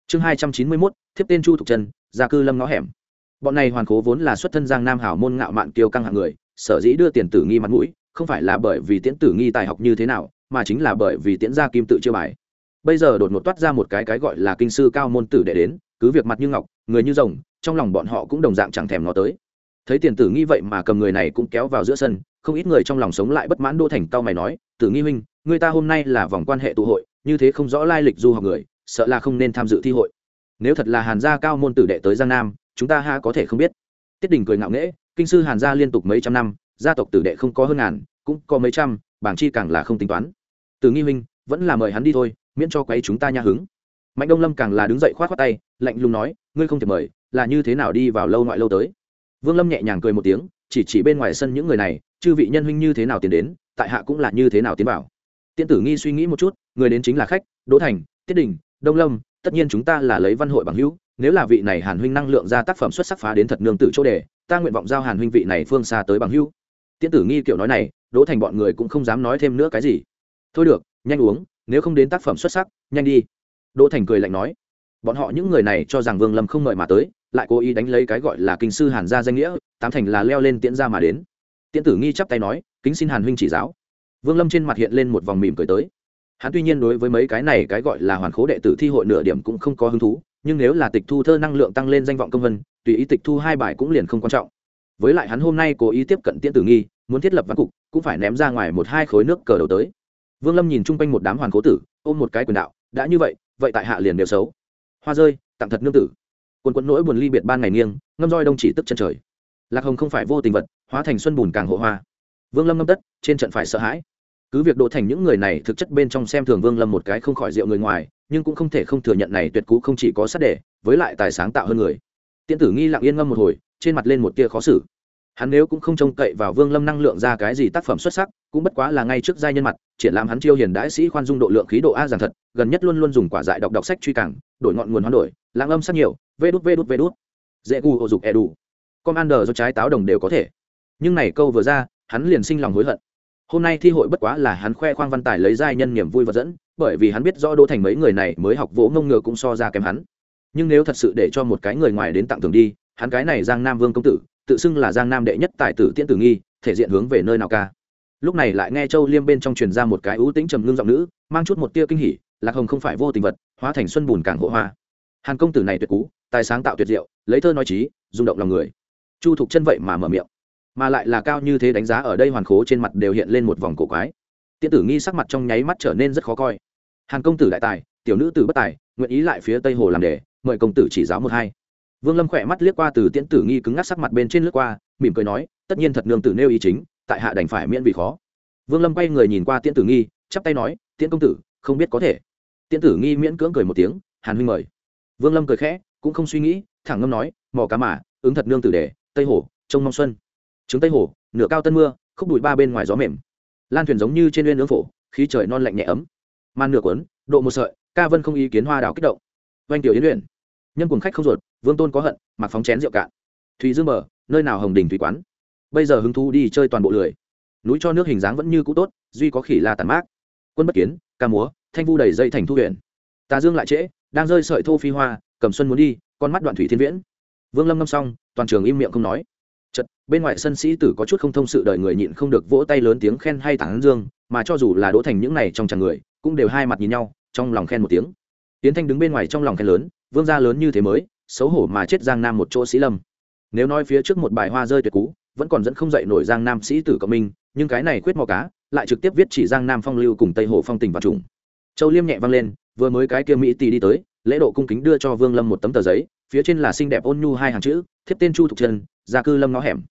Chương hai trăm chín mươi mốt, thiếp tên chu thục trần, gia cư lâm ngõ hẻm. Bọn này hoàn cố vốn là xuất thân giang nam hảo môn ngạo mạn kiêu căng hạng người, sở dĩ đưa tiền tử nghi mặt mũi, không phải là bởi vì tiễn tử nghi tài học như thế nào, mà chính là bởi vì tiễn gia kim tự chưa bài. Bây giờ đột ngột toát ra một cái cái gọi là kinh sư cao môn tử đệ đến, cứ việc mặt như ngọc, người như rồng trong lòng bọn họ cũng đồng dạng chẳng thèm nó tới. Thấy tiền tử nghi vậy mà cầm người này cũng kéo vào giữa sân, không ít người trong lòng sống lại bất mãn đô thành tao mày nói, tử nghi huynh, người ta hôm nay là vòng quan hệ tụ hội, như thế không rõ lai lịch du học người, sợ là không nên tham dự thi hội. Nếu thật là hàn gia cao môn tử đệ tới giang nam, chúng ta ha có thể không biết. Tiết đình cười ngạo nghễ, kinh sư hàn gia liên tục mấy trăm năm, gia tộc tử đệ không có hơn ngàn, cũng có mấy trăm, bảng chi càng là không tính toán. Từ nghi huynh, vẫn là mời hắn đi thôi, miễn cho quấy chúng ta nha hứng. Mạnh đông lâm càng là đứng dậy khoát khoát tay, lạnh lùng nói, ngươi không thể mời là như thế nào đi vào lâu ngoại lâu tới. Vương lâm nhẹ nhàng cười một tiếng, chỉ chỉ bên ngoài sân những người này, chư vị nhân huynh như thế nào tiến đến, tại hạ cũng là như thế nào tiến vào. Tiên tử nghi suy nghĩ một chút, người đến chính là khách, đỗ thành, tiết đình, đông lâm, tất nhiên chúng ta là lấy văn hội bằng hữu, nếu là vị này hàn huynh năng lượng ra tác phẩm xuất sắc phá đến thật nương tự chỗ đề, ta nguyện vọng giao hàn huynh vị này phương xa tới bằng hữu. Tiễn tử nghi kiểu nói này, đỗ thành bọn người cũng không dám nói thêm nữa cái gì. Thôi được, nhanh uống, nếu không đến tác phẩm xuất sắc, nhanh đi. Đỗ thành cười lạnh nói, bọn họ những người này cho rằng vương lâm không mời mà tới lại cố ý đánh lấy cái gọi là kinh sư hàn gia danh nghĩa, tám thành là leo lên tiễn ra mà đến. Tiễn tử nghi chắp tay nói, kính xin hàn huynh chỉ giáo. Vương lâm trên mặt hiện lên một vòng mỉm cười tới. Hắn tuy nhiên đối với mấy cái này cái gọi là hoàn khố đệ tử thi hội nửa điểm cũng không có hứng thú, nhưng nếu là tịch thu thơ năng lượng tăng lên danh vọng công vân, tùy ý tịch thu hai bài cũng liền không quan trọng. Với lại hắn hôm nay cố ý tiếp cận tiễn tử nghi, muốn thiết lập văn cục, cũng phải ném ra ngoài một hai khối nước cờ đầu tới. Vương lâm nhìn chung quanh một đám hoàn cố tử, ôm một cái quyền đạo, đã như vậy vậy tại hạ liền đều xấu. Hoa rơi, tặng thật nương tử quần quẫn nỗi buồn ly biệt ban ngày nghiêng, ngâm roi đông chỉ tức chân trời. Lạc hồng không phải vô tình vật, hóa thành xuân bùn càng hộ hoa. Vương lâm ngâm tất, trên trận phải sợ hãi. Cứ việc đỗ thành những người này thực chất bên trong xem thường vương lâm một cái không khỏi rượu người ngoài, nhưng cũng không thể không thừa nhận này tuyệt cú không chỉ có sát đề với lại tài sáng tạo hơn người. Tiên tử nghi lặng yên ngâm một hồi, trên mặt lên một tia khó xử. Hắn nếu cũng không trông cậy vào vương lâm năng lượng ra cái gì tác phẩm xuất sắc, cũng bất quá là ngay trước giai nhân mặt, triển lãm hắn chiêu hiền đãi sĩ khoan dung độ lượng khí độ a giản thật, gần nhất luôn luôn dùng quả dại đọc đọc sách truy cảng đổi ngọn nguồn hoán đổi, lãng âm sắc nhiều, vê đút vê đút vê đút. Dễ gu, ô dục e đủ commander do trái táo đồng đều có thể. Nhưng này câu vừa ra, hắn liền sinh lòng hối hận. Hôm nay thi hội bất quá là hắn khoe khoang văn tài lấy giai nhân niềm vui và dẫn, bởi vì hắn biết rõ đỗ thành mấy người này mới học vỗ ngông ngựa cũng so ra kém hắn. Nhưng nếu thật sự để cho một cái người ngoài đến tặng thường đi, hắn cái này giang nam vương công tử, tự xưng là giang nam đệ nhất tài tử tiễn tử nghi, thể diện hướng về nơi nào ca? Lúc này lại nghe châu liêm bên trong truyền ra một cái ưu tĩnh trầm ngưng giọng nữ, mang chút một tia kinh hỉ, lạc hồng không phải vô tình vật hóa thành xuân bùn càng hộ hoa. Hàn công tử này tuyệt cú, tài sáng tạo tuyệt diệu, lấy thơ nói trí rung động lòng người. Chu thục chân vậy mà mở miệng, mà lại là cao như thế đánh giá ở đây hoàn khố trên mặt đều hiện lên một vòng cổ quái. Tiễn tử nghi sắc mặt trong nháy mắt trở nên rất khó coi. Hàn công tử đại tài, tiểu nữ tử bất tài, nguyện ý lại phía tây hồ làm đề, mời công tử chỉ giáo một hai. Vương lâm khỏe mắt liếc qua từ tiễn tử nghi cứng ngắc sắc mặt bên trên lướt qua, mỉm cười nói, tất nhiên thật nương tử nêu ý chính, tại hạ đành phải miễn vì khó. Vương lâm quay người nhìn qua tiễn tử nghi, chắp tay nói, tiễn công tử, không biết có thể tiễn tử nghi miễn cưỡng cười một tiếng, hàn huynh mời. Vương lâm cười khẽ, cũng không suy nghĩ, thẳng ngâm nói, mò cá mà, ứng thật nương tử đề tây hồ, trông mong xuân. Trứng tây hồ, nửa cao tân mưa, khúc bụi ba bên ngoài gió mềm. Lan thuyền giống như trên uyên ương phổ, khí trời non lạnh nhẹ ấm. Man nửa cuốn, độ một sợi, ca vân không ý kiến hoa đào kích động. Oanh tiểu yến luyện. Nhân cùng khách không ruột, vương tôn có hận, mặc phóng chén rượu cạn. Thùy dương mở nơi nào hồng đình thủy quán. Bây giờ hứng thú đi chơi toàn bộ lười. Núi cho nước hình dáng vẫn như cũ tốt, duy có khỉ la tàn mát quân bất kiến, ca múa, thanh vu đầy dây thành thu huyện tà dương lại trễ, đang rơi sợi thô phi hoa, cầm xuân muốn đi, con mắt đoạn thủy thiên viễn. Vương lâm ngâm xong, toàn trường im miệng không nói. Chật bên ngoài sân sĩ tử có chút không thông sự đời người nhịn không được vỗ tay lớn tiếng khen hay tảng dương, mà cho dù là đỗ thành những này trong chàng người, cũng đều hai mặt nhìn nhau, trong lòng khen một tiếng. Tiến thanh đứng bên ngoài trong lòng khen lớn, vương gia lớn như thế mới, xấu hổ mà chết giang nam một chỗ sĩ lâm. Nếu nói phía trước một bài hoa rơi tuyệt cú vẫn còn dẫn không dậy nổi giang nam sĩ tử cộng minh nhưng cái này quyết mò cá lại trực tiếp viết chỉ giang nam phong lưu cùng tây hồ phong tình và trùng. Châu liêm nhẹ vang lên, vừa mới cái kia mỹ tỷ đi tới, lễ độ cung kính đưa cho vương lâm một tấm tờ giấy, phía trên là xinh đẹp ôn nhu hai hàng chữ, thiếp tên chu thục chân gia cư lâm ngõ hẻm.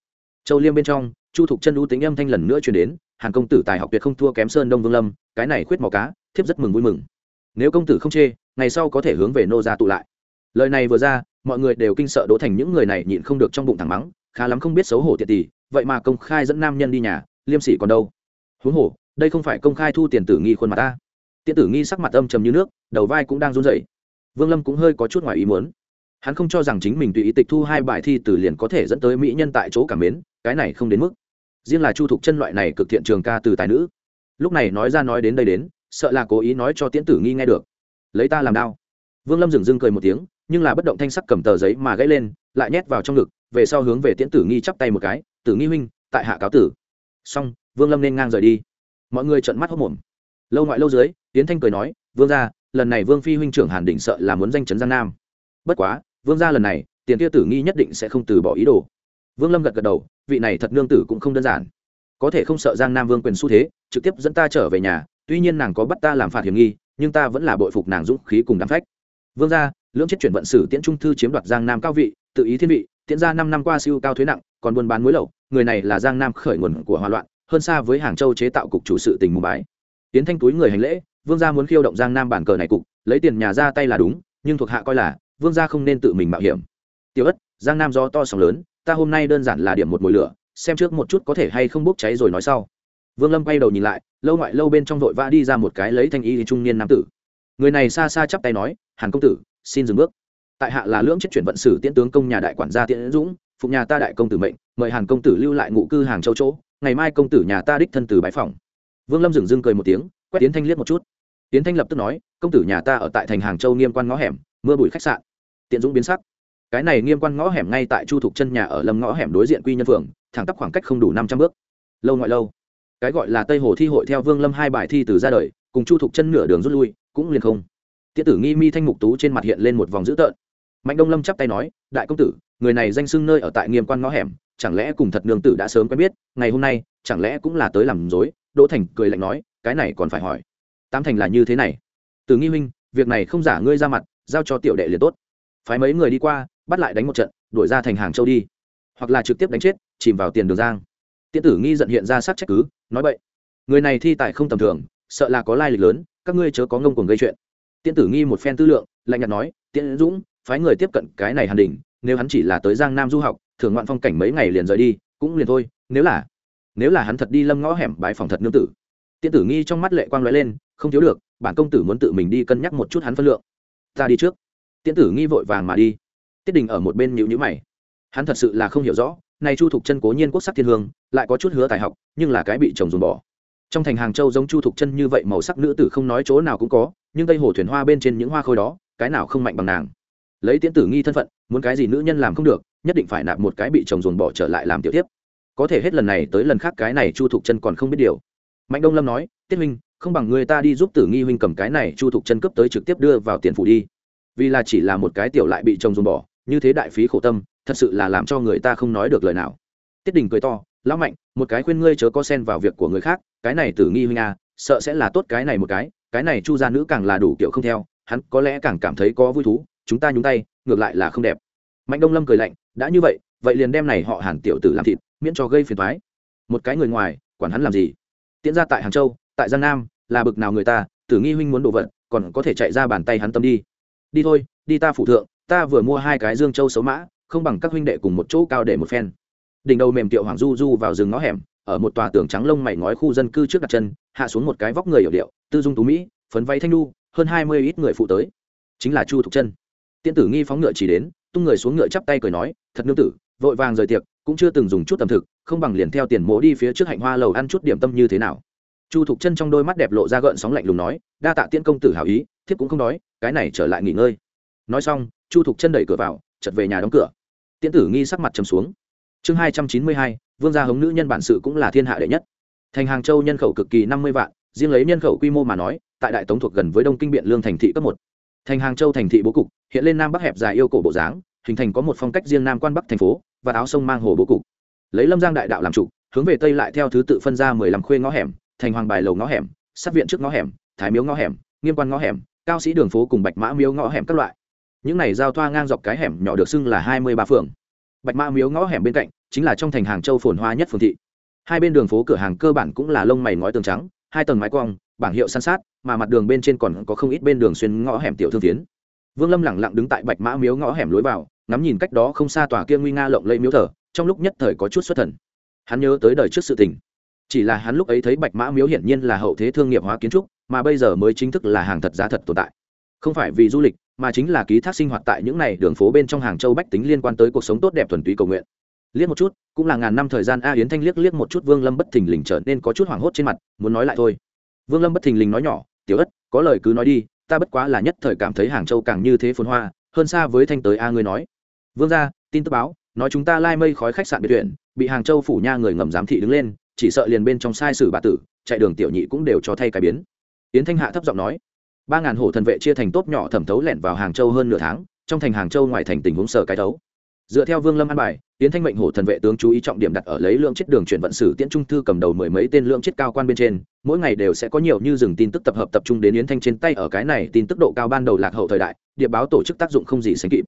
Châu liêm bên trong, chu thục chân ưu tính âm thanh lần nữa truyền đến, hàng công tử tài học tuyệt không thua kém sơn đông vương lâm, cái này khuyết mò cá, thiếp rất mừng vui mừng. Nếu công tử không chê, ngày sau có thể hướng về nô gia tụ lại. Lời này vừa ra, mọi người đều kinh sợ đỗ thành những người này nhịn không được trong bụng thẳng mắng, khá lắm không biết xấu hổ tiệt tỷ vậy mà công khai dẫn nam nhân đi nhà liêm sỉ còn đâu? Huống hồ, đây không phải công khai thu tiền tử nghi khuôn mặt ta. Tiện tử nghi sắc mặt âm trầm như nước, đầu vai cũng đang run rẩy. Vương lâm cũng hơi có chút ngoài ý muốn. Hắn không cho rằng chính mình tùy ý tịch thu hai bài thi từ liền có thể dẫn tới mỹ nhân tại chỗ cảm mến, cái này không đến mức. Riêng là chu thục chân loại này cực thiện trường ca từ tài nữ. Lúc này nói ra nói đến đây đến, sợ là cố ý nói cho tiễn tử nghi nghe được. Lấy ta làm đao. Vương lâm dừng dưng cười một tiếng, nhưng là bất động thanh sắc cầm tờ giấy mà gãy lên, lại nhét vào trong ngực, về sau hướng về tiễn tử nghi chắp tay một cái, tử nghi huynh, tại hạ cáo tử xong, vương lâm nên ngang rời đi. Mọi người trợn mắt hốc mồm lâu ngoại lâu dưới tiến thanh cười nói, vương gia, lần này vương phi huynh trưởng hàn đình sợ là muốn danh chấn giang nam. Bất quá, vương gia lần này, tiền kia tử nghi nhất định sẽ không từ bỏ ý đồ. Vương lâm gật gật đầu, vị này thật nương tử cũng không đơn giản. Có thể không sợ giang nam vương quyền xu thế, trực tiếp dẫn ta trở về nhà, tuy nhiên nàng có bắt ta làm phạt hiểm nghi, nhưng ta vẫn là bội phục nàng dũng khí cùng đám phách. Vương gia, lưỡng chết chuyển vận sử tiễn trung thư chiếm đoạt giang nam cao vị, tự ý thiên vị tiễn ra năm năm qua siêu cao thuế nặng, còn buôn bán muối lậu, người này là giang nam khởi nguồn của hòa loạn, hơn xa với hàng châu chế tạo cục chủ sự tình mù bái. Tiến thanh túi người hành lễ, vương gia muốn khiêu động giang nam bản cờ này cục, lấy tiền nhà ra tay là đúng, nhưng thuộc hạ coi là, vương gia không nên tự mình mạo hiểm. Tiểu ất, giang nam do to sóng lớn, ta hôm nay đơn giản là điểm một mồi lửa, xem trước một chút có thể hay không bốc cháy rồi nói sau. Vương lâm quay đầu nhìn lại, lâu ngoại lâu bên trong vội vã đi ra một cái lấy thanh y trung niên nam tử. Người này xa xa chắp tay nói, hàn công tử, xin dừng bước tại hạ là lưỡng chết chuyển vận sử tiễn tướng công nhà đại quản gia tiễn dũng phụng nhà ta đại công tử mệnh, mời hàn công tử lưu lại ngụ cư hàng châu chỗ, ngày mai công tử nhà ta đích thân từ bãi phòng vương lâm dừng dưng cười một tiếng, quét tiến thanh liếc một chút. Tiến thanh lập tức nói, công tử nhà ta ở tại thành hàng châu nghiêm quan ngõ hẻm, mưa bụi khách sạn. Tiện dũng biến sắc. Cái này nghiêm quan ngõ hẻm ngay tại chu thục chân nhà ở lâm ngõ hẻm đối diện quy nhân phường, thẳng tắp khoảng cách không đủ năm trăm bước. Lâu ngoại lâu. Cái gọi là tây hồ thi hội theo vương lâm hai bài thi từ ra đời, cùng chu thục chân nửa đường rút lui, cũng liền không. Tiết tử nghi mi thanh mục tú trên mặt hiện lên một vòng dữ tợn mạnh đông lâm chắp tay nói, đại công tử, người này danh xưng nơi ở tại nghiêm quan ngõ hẻm, chẳng lẽ cùng thật nương tử đã sớm quen biết, ngày hôm nay, chẳng lẽ cũng là tới làm dối đỗ thành cười lạnh nói, cái này còn phải hỏi. Tam thành là như thế này. Từ nghi huynh việc này không giả ngươi ra mặt, giao cho tiểu đệ liền tốt. Phái mấy người đi qua, bắt lại đánh một trận, đuổi ra thành hàng châu đi. Hoặc là trực tiếp đánh chết, chìm vào tiền đường giang. Tiễn tử nghi giận hiện ra sát trách cứ, nói vậy người này thi tài không tầm thường, sợ là có lai lịch lớn, các ngươi chớ có ngông cuồng gây chuyện. Tiễn tử nghi một phen tư lượng, lạnh nhạt nói, tiễn dũng phái người tiếp cận cái này hàn đình, nếu hắn chỉ là tới giang nam du học thường ngoạn phong cảnh mấy ngày liền rời đi, cũng liền thôi, nếu là nếu là hắn thật đi lâm ngõ hẻm bãi phòng thật nương tử. Tiễn tử nghi trong mắt lệ quang lóe lên, không thiếu được, bản công tử muốn tự mình đi cân nhắc một chút hắn phân lượng. Ta đi trước. Tiễn tử nghi vội vàng mà đi. Tiết đình ở một bên nhịu nhữ mày. Hắn thật sự là không hiểu rõ, nay chu thục chân cố nhiên quốc sắc thiên hương, lại có chút hứa tài học, nhưng là cái bị chồng dùng bỏ. Trong thành hàng châu giống chu thục chân như vậy màu sắc nữ tử không nói chỗ nào cũng có, nhưng tây hồ thuyền hoa bên trên những hoa khôi đó, cái nào không mạnh bằng nàng lấy tiễn tử nghi thân phận, muốn cái gì nữ nhân làm không được, nhất định phải nạp một cái bị chồng dồn bỏ trở lại làm tiểu tiếp. Có thể hết lần này tới lần khác cái này chu thục chân còn không biết điều. Mạnh đông lâm nói, tiết huynh, không bằng người ta đi giúp tử nghi huynh cầm cái này chu thục chân cấp tới trực tiếp đưa vào tiền phủ đi. Vì là chỉ là một cái tiểu lại bị chồng dồn bỏ, như thế đại phí khổ tâm, thật sự là làm cho người ta không nói được lời nào. Tiết đình cười to, lão mạnh, một cái khuyên ngươi chớ có xen vào việc của người khác, cái này tử nghi huynh à sợ sẽ là tốt cái này một cái cái này chu gia nữ càng là đủ kiểu không theo, hắn có lẽ càng cảm thấy có vui thú chúng ta nhúng tay, ngược lại là không đẹp. Mạnh đông lâm cười lạnh, đã như vậy vậy liền đem này họ hàn tiểu tử làm thịt, miễn cho gây phiền thoái một cái người ngoài, quản hắn làm gì? Tiễn ra tại hàng châu, tại giang nam, là bực nào người ta, tử nghi huynh muốn đổ vật còn có thể chạy ra bàn tay hắn tâm đi. Đi thôi, đi ta phụ thượng, ta vừa mua hai cái dương châu xấu mã, không bằng các huynh đệ cùng một chỗ cao để một phen. Đỉnh đầu mềm tiệu hoàng du du vào rừng ngõ hẻm, ở một tòa tường trắng lông mày ngói khu dân cư trước đặt chân, hạ xuống một cái vóc người hiểu điệu, tư dung tú mỹ, phấn váy thanh nu hơn hai mươi ít người phụ tới. Chính là chu thục chân tiên tử nghi phóng ngựa chỉ đến tung người xuống ngựa chắp tay cười nói thật nương tử vội vàng rời tiệc cũng chưa từng dùng chút tầm thực không bằng liền theo tiền mỗ đi phía trước hạnh hoa lầu ăn chút điểm tâm như thế nào. Chu thục chân trong đôi mắt đẹp lộ ra gợn sóng lạnh lùng nói đa tạ tiên công tử hảo ý thiếp cũng không nói, cái này trở lại nghỉ ngơi. Nói xong chu thục chân đẩy cửa vào chật về nhà đóng cửa. Tiên tử nghi sắc mặt trầm xuống. Chương hai trăm chín mươi hai vương gia hống nữ nhân bản sự cũng là thiên hạ đệ nhất. Thành hàng châu nhân khẩu cực kỳ năm mươi vạn riêng lấy nhân khẩu quy mô mà nói tại đại tống thuộc gần với đông kinh biện lương thành thị cấp một thành hàng châu thành thị bố cục, hiện lên nam bắc hẹp dài yêu cổ bộ dáng, hình thành có một phong cách riêng nam quan bắc thành phố và áo sông mang hồ bố cục. Lấy lâm giang đại đạo làm trụ hướng về tây lại theo thứ tự phân ra mười lăm khuê ngõ hẻm, thành hoàng bài lầu ngõ hẻm sát viện trước ngõ hẻm, thái miếu ngõ hẻm, nghiêm quan ngõ hẻm, cao sĩ đường phố cùng bạch mã miếu ngõ hẻm các loại. Những này giao thoa ngang dọc cái hẻm nhỏ được xưng là hai mươi ba phường. Bạch mã miếu ngõ hẻm bên cạnh chính là trong thành hàng châu phồn hoa nhất phường thị. Hai bên đường phố cửa hàng cơ bản cũng là lông mày ngói tường trắng hai tầng mái cong, bảng hiệu san sát, mà mặt đường bên trên còn có không ít bên đường xuyên ngõ hẻm tiểu thương tiến vương lâm lẳng lặng đứng tại bạch mã miếu ngõ hẻm lối vào, ngắm nhìn cách đó không xa tòa kia nguy nga lộng lẫy miếu thờ, trong lúc nhất thời có chút xuất thần. Hắn nhớ tới đời trước sự tình. Chỉ là hắn lúc ấy thấy bạch mã miếu hiển nhiên là hậu thế thương nghiệp hóa kiến trúc, mà bây giờ mới chính thức là hàng thật giá thật tồn tại. Không phải vì du lịch, mà chính là ký thác sinh hoạt tại những này đường phố bên trong hàng châu bách tính liên quan tới cuộc sống tốt đẹp thuần túy cầu nguyện liếc một chút, cũng là ngàn năm thời gian a yến thanh liếc liếc một chút vương lâm bất thình lình trở nên có chút hoảng hốt trên mặt, muốn nói lại thôi. Vương lâm bất thình lình nói nhỏ, tiểu ất, có lời cứ nói đi, ta bất quá là nhất thời cảm thấy hàng châu càng như thế phồn hoa, hơn xa với thanh tới a ngươi nói. Vương gia, tin tức báo, nói chúng ta lai mây khói khách sạn biệt tuyển bị hàng châu phủ nha người ngầm giám thị đứng lên, chỉ sợ liền bên trong sai sử bà tử, chạy đường tiểu nhị cũng đều cho thay cái biến. Yến thanh hạ thấp giọng nói. Ba ngàn hổ thần vệ chia thành tốt nhỏ thẩm thấu lẻn vào hàng châu hơn nửa tháng, trong thành hàng châu ngoài thành tình huống sở cái thấu dựa theo vương lâm an bài tiến thanh mệnh hổ thần vệ tướng chú ý trọng điểm đặt ở lấy lượng chết đường chuyển vận sử tiễn trung thư cầm đầu mười mấy tên lượng chết cao quan bên trên, mỗi ngày đều sẽ có nhiều như dừng tin tức tập hợp tập trung đến yến thanh trên tay ở cái này tin tức độ cao ban đầu lạc hậu thời đại, địa báo tổ chức tác dụng không gì sánh kịp.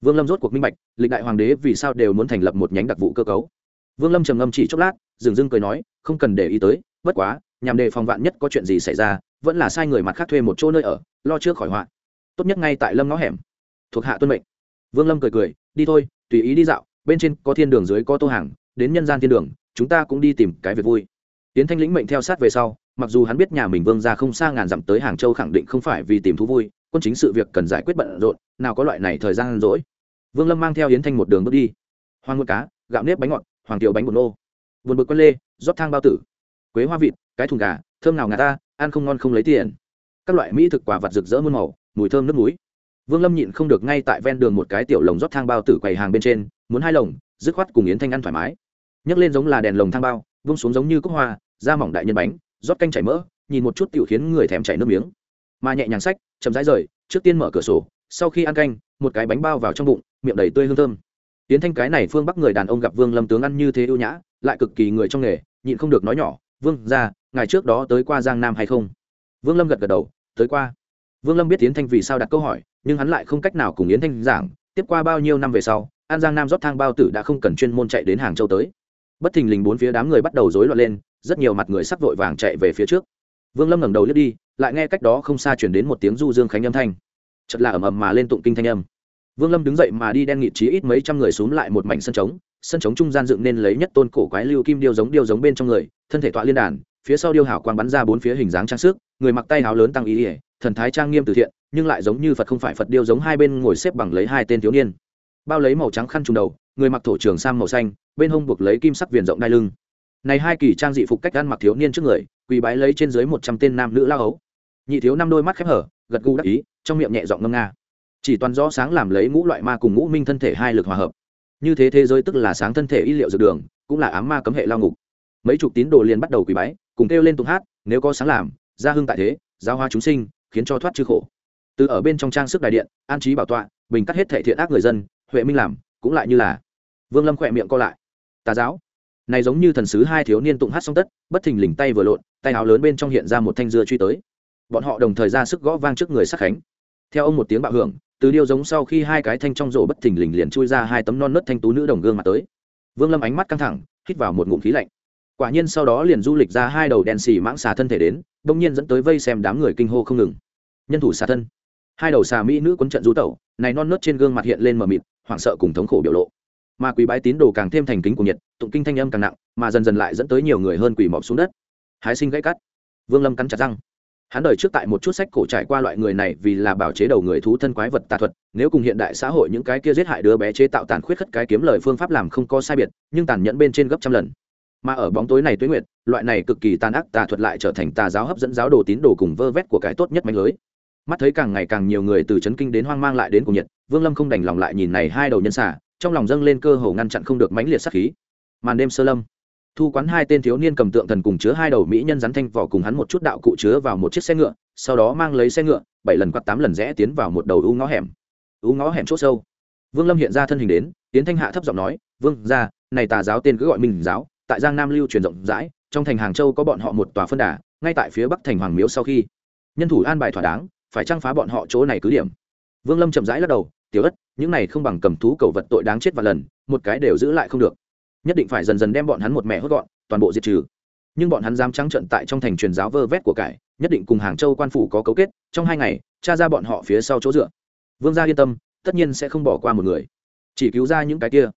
Vương lâm rốt cuộc minh bạch, lịch đại hoàng đế vì sao đều muốn thành lập một nhánh đặc vụ cơ cấu. Vương lâm trầm ngâm chỉ chốc lát, dừng dưng cười nói, không cần để ý tới, bất quá, nhằm đề phòng vạn nhất có chuyện gì xảy ra, vẫn là sai người mặt khác thuê một chỗ nơi ở, lo trước khỏi họa. Tốt nhất ngay tại lâm ngõ hẻm. Thuộc hạ tuân mệnh. Vương lâm cười cười, đi thôi tùy ý đi dạo, bên trên có thiên đường, dưới có tô hàng, đến nhân gian thiên đường, chúng ta cũng đi tìm cái việc vui. Tiến thanh lĩnh mệnh theo sát về sau, mặc dù hắn biết nhà mình vương ra không xa ngàn dặm tới hàng châu khẳng định không phải vì tìm thú vui, quân chính sự việc cần giải quyết bận rộn, nào có loại này thời gian rỗi. Vương lâm mang theo yến thanh một đường bước đi. Hoa ngôi cá, gạo nếp bánh ngọt, hoàng tiểu bánh bột nô. Vườn bực quân lê, rót thang bao tử. Quế hoa vịt, cái thùng gà, thơm nào ngà ta, ăn không ngon không lấy tiền. Các loại mỹ thực quả vặt rực rỡ muôn màu, mùi thơm nước núi vương lâm nhịn không được ngay tại ven đường một cái tiểu lồng rót thang bao tử quầy hàng bên trên, muốn hai lồng, dứt khoát cùng yến thanh ăn thoải mái. Nhấc lên giống là đèn lồng thang bao, vung xuống giống như cúc hoa, da mỏng đại nhân bánh, rót canh chảy mỡ, nhìn một chút tiểu khiến người thèm chảy nước miếng. Mà nhẹ nhàng sách chậm rãi rời, trước tiên mở cửa sổ, sau khi ăn canh, một cái bánh bao vào trong bụng, miệng đầy tươi hương thơm. Tiến thanh cái này phương bắc người đàn ông gặp vương lâm tướng ăn như thế ưu nhã, lại cực kỳ người trong nghề, nhịn không được nói nhỏ, vương ra ngày trước đó tới qua giang nam hay không? Vương lâm gật gật đầu, tới qua vương lâm biết yến thanh vì sao đặt câu hỏi, nhưng hắn lại không cách nào cùng yến thanh giảng, tiếp qua bao nhiêu năm về sau, an giang nam rót thang bao tử đã không cần chuyên môn chạy đến hàng châu tới. Bất thình lình bốn phía đám người bắt đầu rối loạn lên, rất nhiều mặt người sắc vội vàng chạy về phía trước. Vương lâm ngẩng đầu lướt đi, lại nghe cách đó không xa chuyển đến một tiếng du dương khánh âm thanh. Chật là ầm ầm mà lên tụng kinh thanh âm. Vương lâm đứng dậy mà đi đen nghị trí ít mấy trăm người xuống lại một mảnh sân trống sân trống trung gian dựng nên lấy nhất tôn cổ quái lưu kim điêu giống điêu giống bên trong người, thân thể tọa liên đàn, phía sau điêu hảo quang bắn ra bốn phía hình dáng trang sức, người mặc tay áo lớn tăng ý ỉa thần thái trang nghiêm từ thiện, nhưng lại giống như phật không phải phật điêu giống hai bên ngồi xếp bằng lấy hai tên thiếu niên. Bao lấy màu trắng khăn trùng đầu, người mặc thổ trường sang màu xanh, bên hông buộc lấy kim sắc viền rộng đai lưng. Này hai kỳ trang dị phục cách ăn mặc thiếu niên trước người, quỳ bái lấy trên dưới một trăm tên nam nữ lao ấu nhị thiếu năm đôi mắt khép hở, gật gù đắc ý, trong miệng nhẹ giọng ngâm nga. Chỉ toàn rõ sáng làm lấy ngũ loại ma cùng ngũ minh thân thể hai lực hòa hợp. Như thế thế giới tức là sáng thân thể y liệu dược đường, cũng là ám ma cấm hệ lao ngục. Mấy chục tín đồ liền bắt đầu quỳ bái, cùng kêu lên tụng hát, nếu có sáng làm gia hưng tại thế giao hoa chúng sinh khiến cho thoát chư khổ. Từ ở bên trong trang sức đại điện, an trí bảo tọa, bình cắt hết thể thiện ác người dân, huệ minh làm, cũng lại như là. Vương lâm khỏe miệng co lại. Tà giáo. Này giống như thần sứ hai thiếu niên tụng hát xong tất, bất thình lình tay vừa lộn, tay áo lớn bên trong hiện ra một thanh dưa truy tới. Bọn họ đồng thời ra sức gõ vang trước người sắc khánh. Theo ông một tiếng bạo hưởng, từ điêu giống sau khi hai cái thanh trong rổ bất thình lình liền chui ra hai tấm non nớt thanh tú nữ đồng gương mặt tới. Vương lâm ánh mắt căng thẳng, hít vào một ngụm khí lạnh quả nhiên sau đó liền du lịch ra hai đầu đèn xì mãng xà thân thể đến, đông nhiên dẫn tới vây xem đám người kinh hô không ngừng. Nhân thủ xà thân. Hai đầu xà mỹ nữ quấn trận du tẩu, này non nớt trên gương mặt hiện lên mờ mịt, hoảng sợ cùng thống khổ biểu lộ. Mà quý bái tín đồ càng thêm thành kính của nhiệt, tụng kinh thanh âm càng nặng, mà dần dần lại dẫn tới nhiều người hơn quỳ mọc xuống đất. Hái sinh gãy cắt. Vương lâm cắn chặt răng. Hắn đời trước tại một chút sách cổ trải qua loại người này vì là bảo chế đầu người thú thân quái vật tà thuật, nếu cùng hiện đại xã hội những cái kia giết hại đứa bé chế tạo tàn khuyết khất cái kiếm lời phương pháp làm không có sai biệt, nhưng tàn nhẫn bên trên gấp trăm lần mà ở bóng tối này tuế nguyệt, loại này cực kỳ tàn ác tà thuật lại trở thành tà giáo hấp dẫn giáo đồ tín đồ cùng vơ vét của cái tốt nhất mạnh lưới. Mắt thấy càng ngày càng nhiều người từ trấn kinh đến hoang mang lại đến cùng nhiệt, vương lâm không đành lòng lại nhìn này hai đầu nhân xả trong lòng dâng lên cơ hồ ngăn chặn không được mãnh liệt sát khí. Màn đêm sơ lâm, thu quán hai tên thiếu niên cầm tượng thần cùng chứa hai đầu mỹ nhân rắn thanh vỏ cùng hắn một chút đạo cụ chứa vào một chiếc xe ngựa, sau đó mang lấy xe ngựa, bảy lần quạt tám lần rẽ tiến vào một đầu u ngõ hẻm. U ngõ hẻm c h ỗ sâu. Vương lâm hiện ra thân hình đến, tiến thanh hạ thấp giọng nói, vương ra này tà giáo tên cứ gọi mình giáo tại giang nam lưu truyền rộng rãi, trong thành hàng châu có bọn họ một tòa phân đà, ngay tại phía bắc thành hoàng miếu sau khi. Nhân thủ an bài thỏa đáng, phải trang phá bọn họ chỗ này cứ điểm. Vương lâm chậm rãi lắc đầu, tiểu ất, những này không bằng cầm thú cầu vật tội đáng chết và lần, một cái đều giữ lại không được. Nhất định phải dần dần đem bọn hắn một mẹ hốt gọn, toàn bộ diệt trừ. Nhưng bọn hắn dám trắng trận tại trong thành truyền giáo vơ vét của cải, nhất định cùng hàng châu quan phủ có cấu kết, trong hai ngày, tra ra bọn họ phía sau chỗ dựa. Vương gia yên tâm, tất nhiên sẽ không bỏ qua một người. Chỉ cứu ra những cái kia.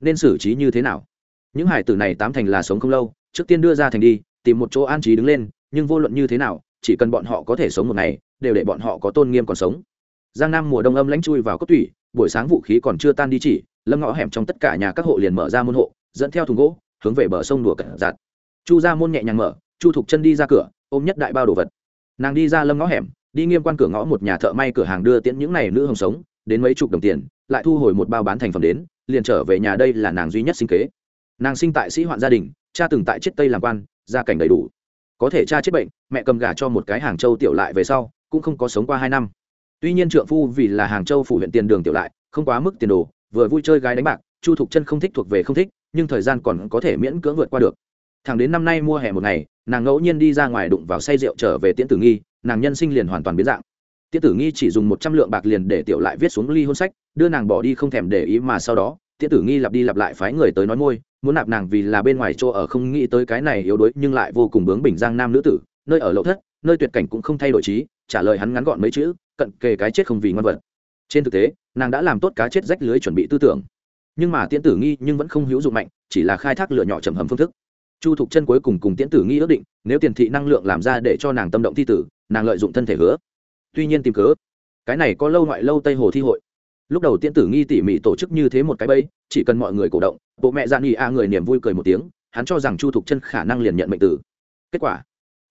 Nên xử trí như thế nào? Những hải tử này tám thành là sống không lâu, trước tiên đưa ra thành đi, tìm một chỗ an trí đứng lên, nhưng vô luận như thế nào, chỉ cần bọn họ có thể sống một ngày, đều để bọn họ có tôn nghiêm còn sống. Giang nam mùa đông âm lãnh chui vào cốt tủy, buổi sáng vũ khí còn chưa tan đi chỉ, lâm ngõ hẻm trong tất cả nhà các hộ liền mở ra môn hộ, dẫn theo thùng gỗ, hướng về bờ sông đùa cẩn giạt chu ra môn nhẹ nhàng mở, chu thục chân đi ra cửa, ôm nhất đại bao đồ vật. Nàng đi ra lâm ngõ hẻm, đi nghiêm quan cửa ngõ một nhà thợ may cửa hàng đưa tiễn những này nữ hồng sống, đến mấy chục đồng tiền, lại thu hồi một bao bán thành phẩm đến, liền trở về nhà đây là nàng duy nhất sinh kế nàng sinh tại sĩ hoạn gia đình, cha từng tại chết tây làm quan, gia cảnh đầy đủ. Có thể cha chết bệnh, mẹ cầm gà cho một cái hàng châu tiểu lại về sau, cũng không có sống qua hai năm. Tuy nhiên trượng phu vì là hàng châu phủ huyện tiền đường tiểu lại, không quá mức tiền đồ, vừa vui chơi gái đánh bạc, chu thục chân không thích thuộc về không thích, nhưng thời gian còn có thể miễn cưỡng vượt qua được. Thẳng đến năm nay mua hè một ngày, nàng ngẫu nhiên đi ra ngoài đụng vào say rượu trở về tiễn tử nghi, nàng nhân sinh liền hoàn toàn biến dạng. Tiễn tử nghi chỉ dùng một trăm lượng bạc liền để tiểu lại viết xuống ly hôn sách, đưa nàng bỏ đi không thèm để ý mà sau đó, tiễn tử nghi lặp đi lặp lại phái người tới nói môi muốn nạp nàng vì là bên ngoài chỗ ở không nghĩ tới cái này yếu đuối nhưng lại vô cùng bướng bình giang nam nữ tử, nơi ở lậu thất, nơi tuyệt cảnh cũng không thay đổi trí, trả lời hắn ngắn gọn mấy chữ, cận kề cái chết không vì ngon vật. Trên thực tế, nàng đã làm tốt cá chết rách lưới chuẩn bị tư tưởng. Nhưng mà tiễn tử nghi nhưng vẫn không hữu dụng mạnh, chỉ là khai thác lựa nhỏ chầm hầm phương thức. Chu thục chân cuối cùng cùng tiễn tử nghi ước định, nếu tiền thị năng lượng làm ra để cho nàng tâm động thi tử, nàng lợi dụng thân thể hứa. Tuy nhiên tìm cớ, cái này có lâu ngoại lâu tây hồ thi hội lúc đầu tiễn tử nghi tỉ mỉ tổ chức như thế một cái bẫy, chỉ cần mọi người cổ động, bộ mẹ gian nghi a người niềm vui cười một tiếng, hắn cho rằng chu thục chân khả năng liền nhận mệnh tử. Kết quả,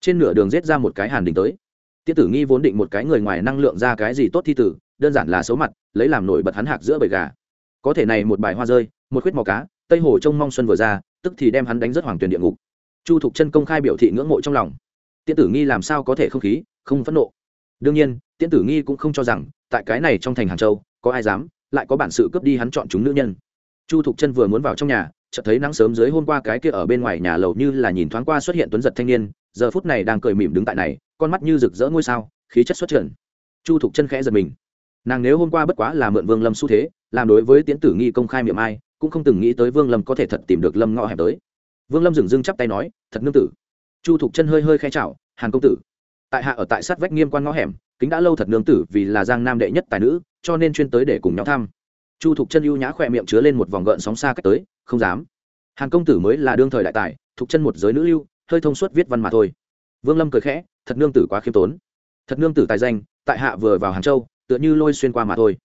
trên nửa đường rết ra một cái hàn đình tới. Tiễn tử nghi vốn định một cái người ngoài năng lượng ra cái gì tốt thi tử, đơn giản là xấu mặt, lấy làm nổi bật hắn hạc giữa bầy gà. Có thể này một bài hoa rơi, một khuyết màu cá, tây hồ trông mong xuân vừa ra, tức thì đem hắn đánh rất hoàng tuyển địa ngục. Chu thục chân công khai biểu thị ngưỡng mộ trong lòng. Tiễn tử nghi làm sao có thể không khí, không phẫn nộ. Đương nhiên tiễn tử nghi cũng không cho rằng, tại cái này trong thành hàng châu có ai dám, lại có bản sự cướp đi hắn chọn chúng nữ nhân. Chu thục chân vừa muốn vào trong nhà, chợt thấy nắng sớm dưới hôm qua cái kia ở bên ngoài nhà lầu như là nhìn thoáng qua xuất hiện tuấn giật thanh niên, giờ phút này đang cười mỉm đứng tại này, con mắt như rực rỡ ngôi sao, khí chất xuất trần. Chu thục chân khẽ giật mình. Nàng nếu hôm qua bất quá là mượn vương lâm xu thế, làm đối với tiến tử nghi công khai miệng ai, cũng không từng nghĩ tới vương lâm có thể thật tìm được lâm ngõ hẻm tới. Vương lâm dừng dưng chắp tay nói, thật nương tử. Chu thục chân hơi hơi khai chào, hàn công tử, tại hạ ở tại sát vách nghiêm quan ngõ hẻm, kính đã lâu thật nương tử vì là giang nam đệ nhất tài nữ cho nên chuyên tới để cùng nhau thăm. Chu thục chân ưu nhã khỏe miệng chứa lên một vòng gợn sóng xa cách tới, không dám. Hàn công tử mới là đương thời đại tài, thục chân một giới nữ lưu, hơi thông suốt viết văn mà thôi. Vương lâm cười khẽ, thật nương tử quá khiêm tốn. Thật nương tử tài danh, tại hạ vừa vào hàng châu, tựa như lôi xuyên qua mà thôi.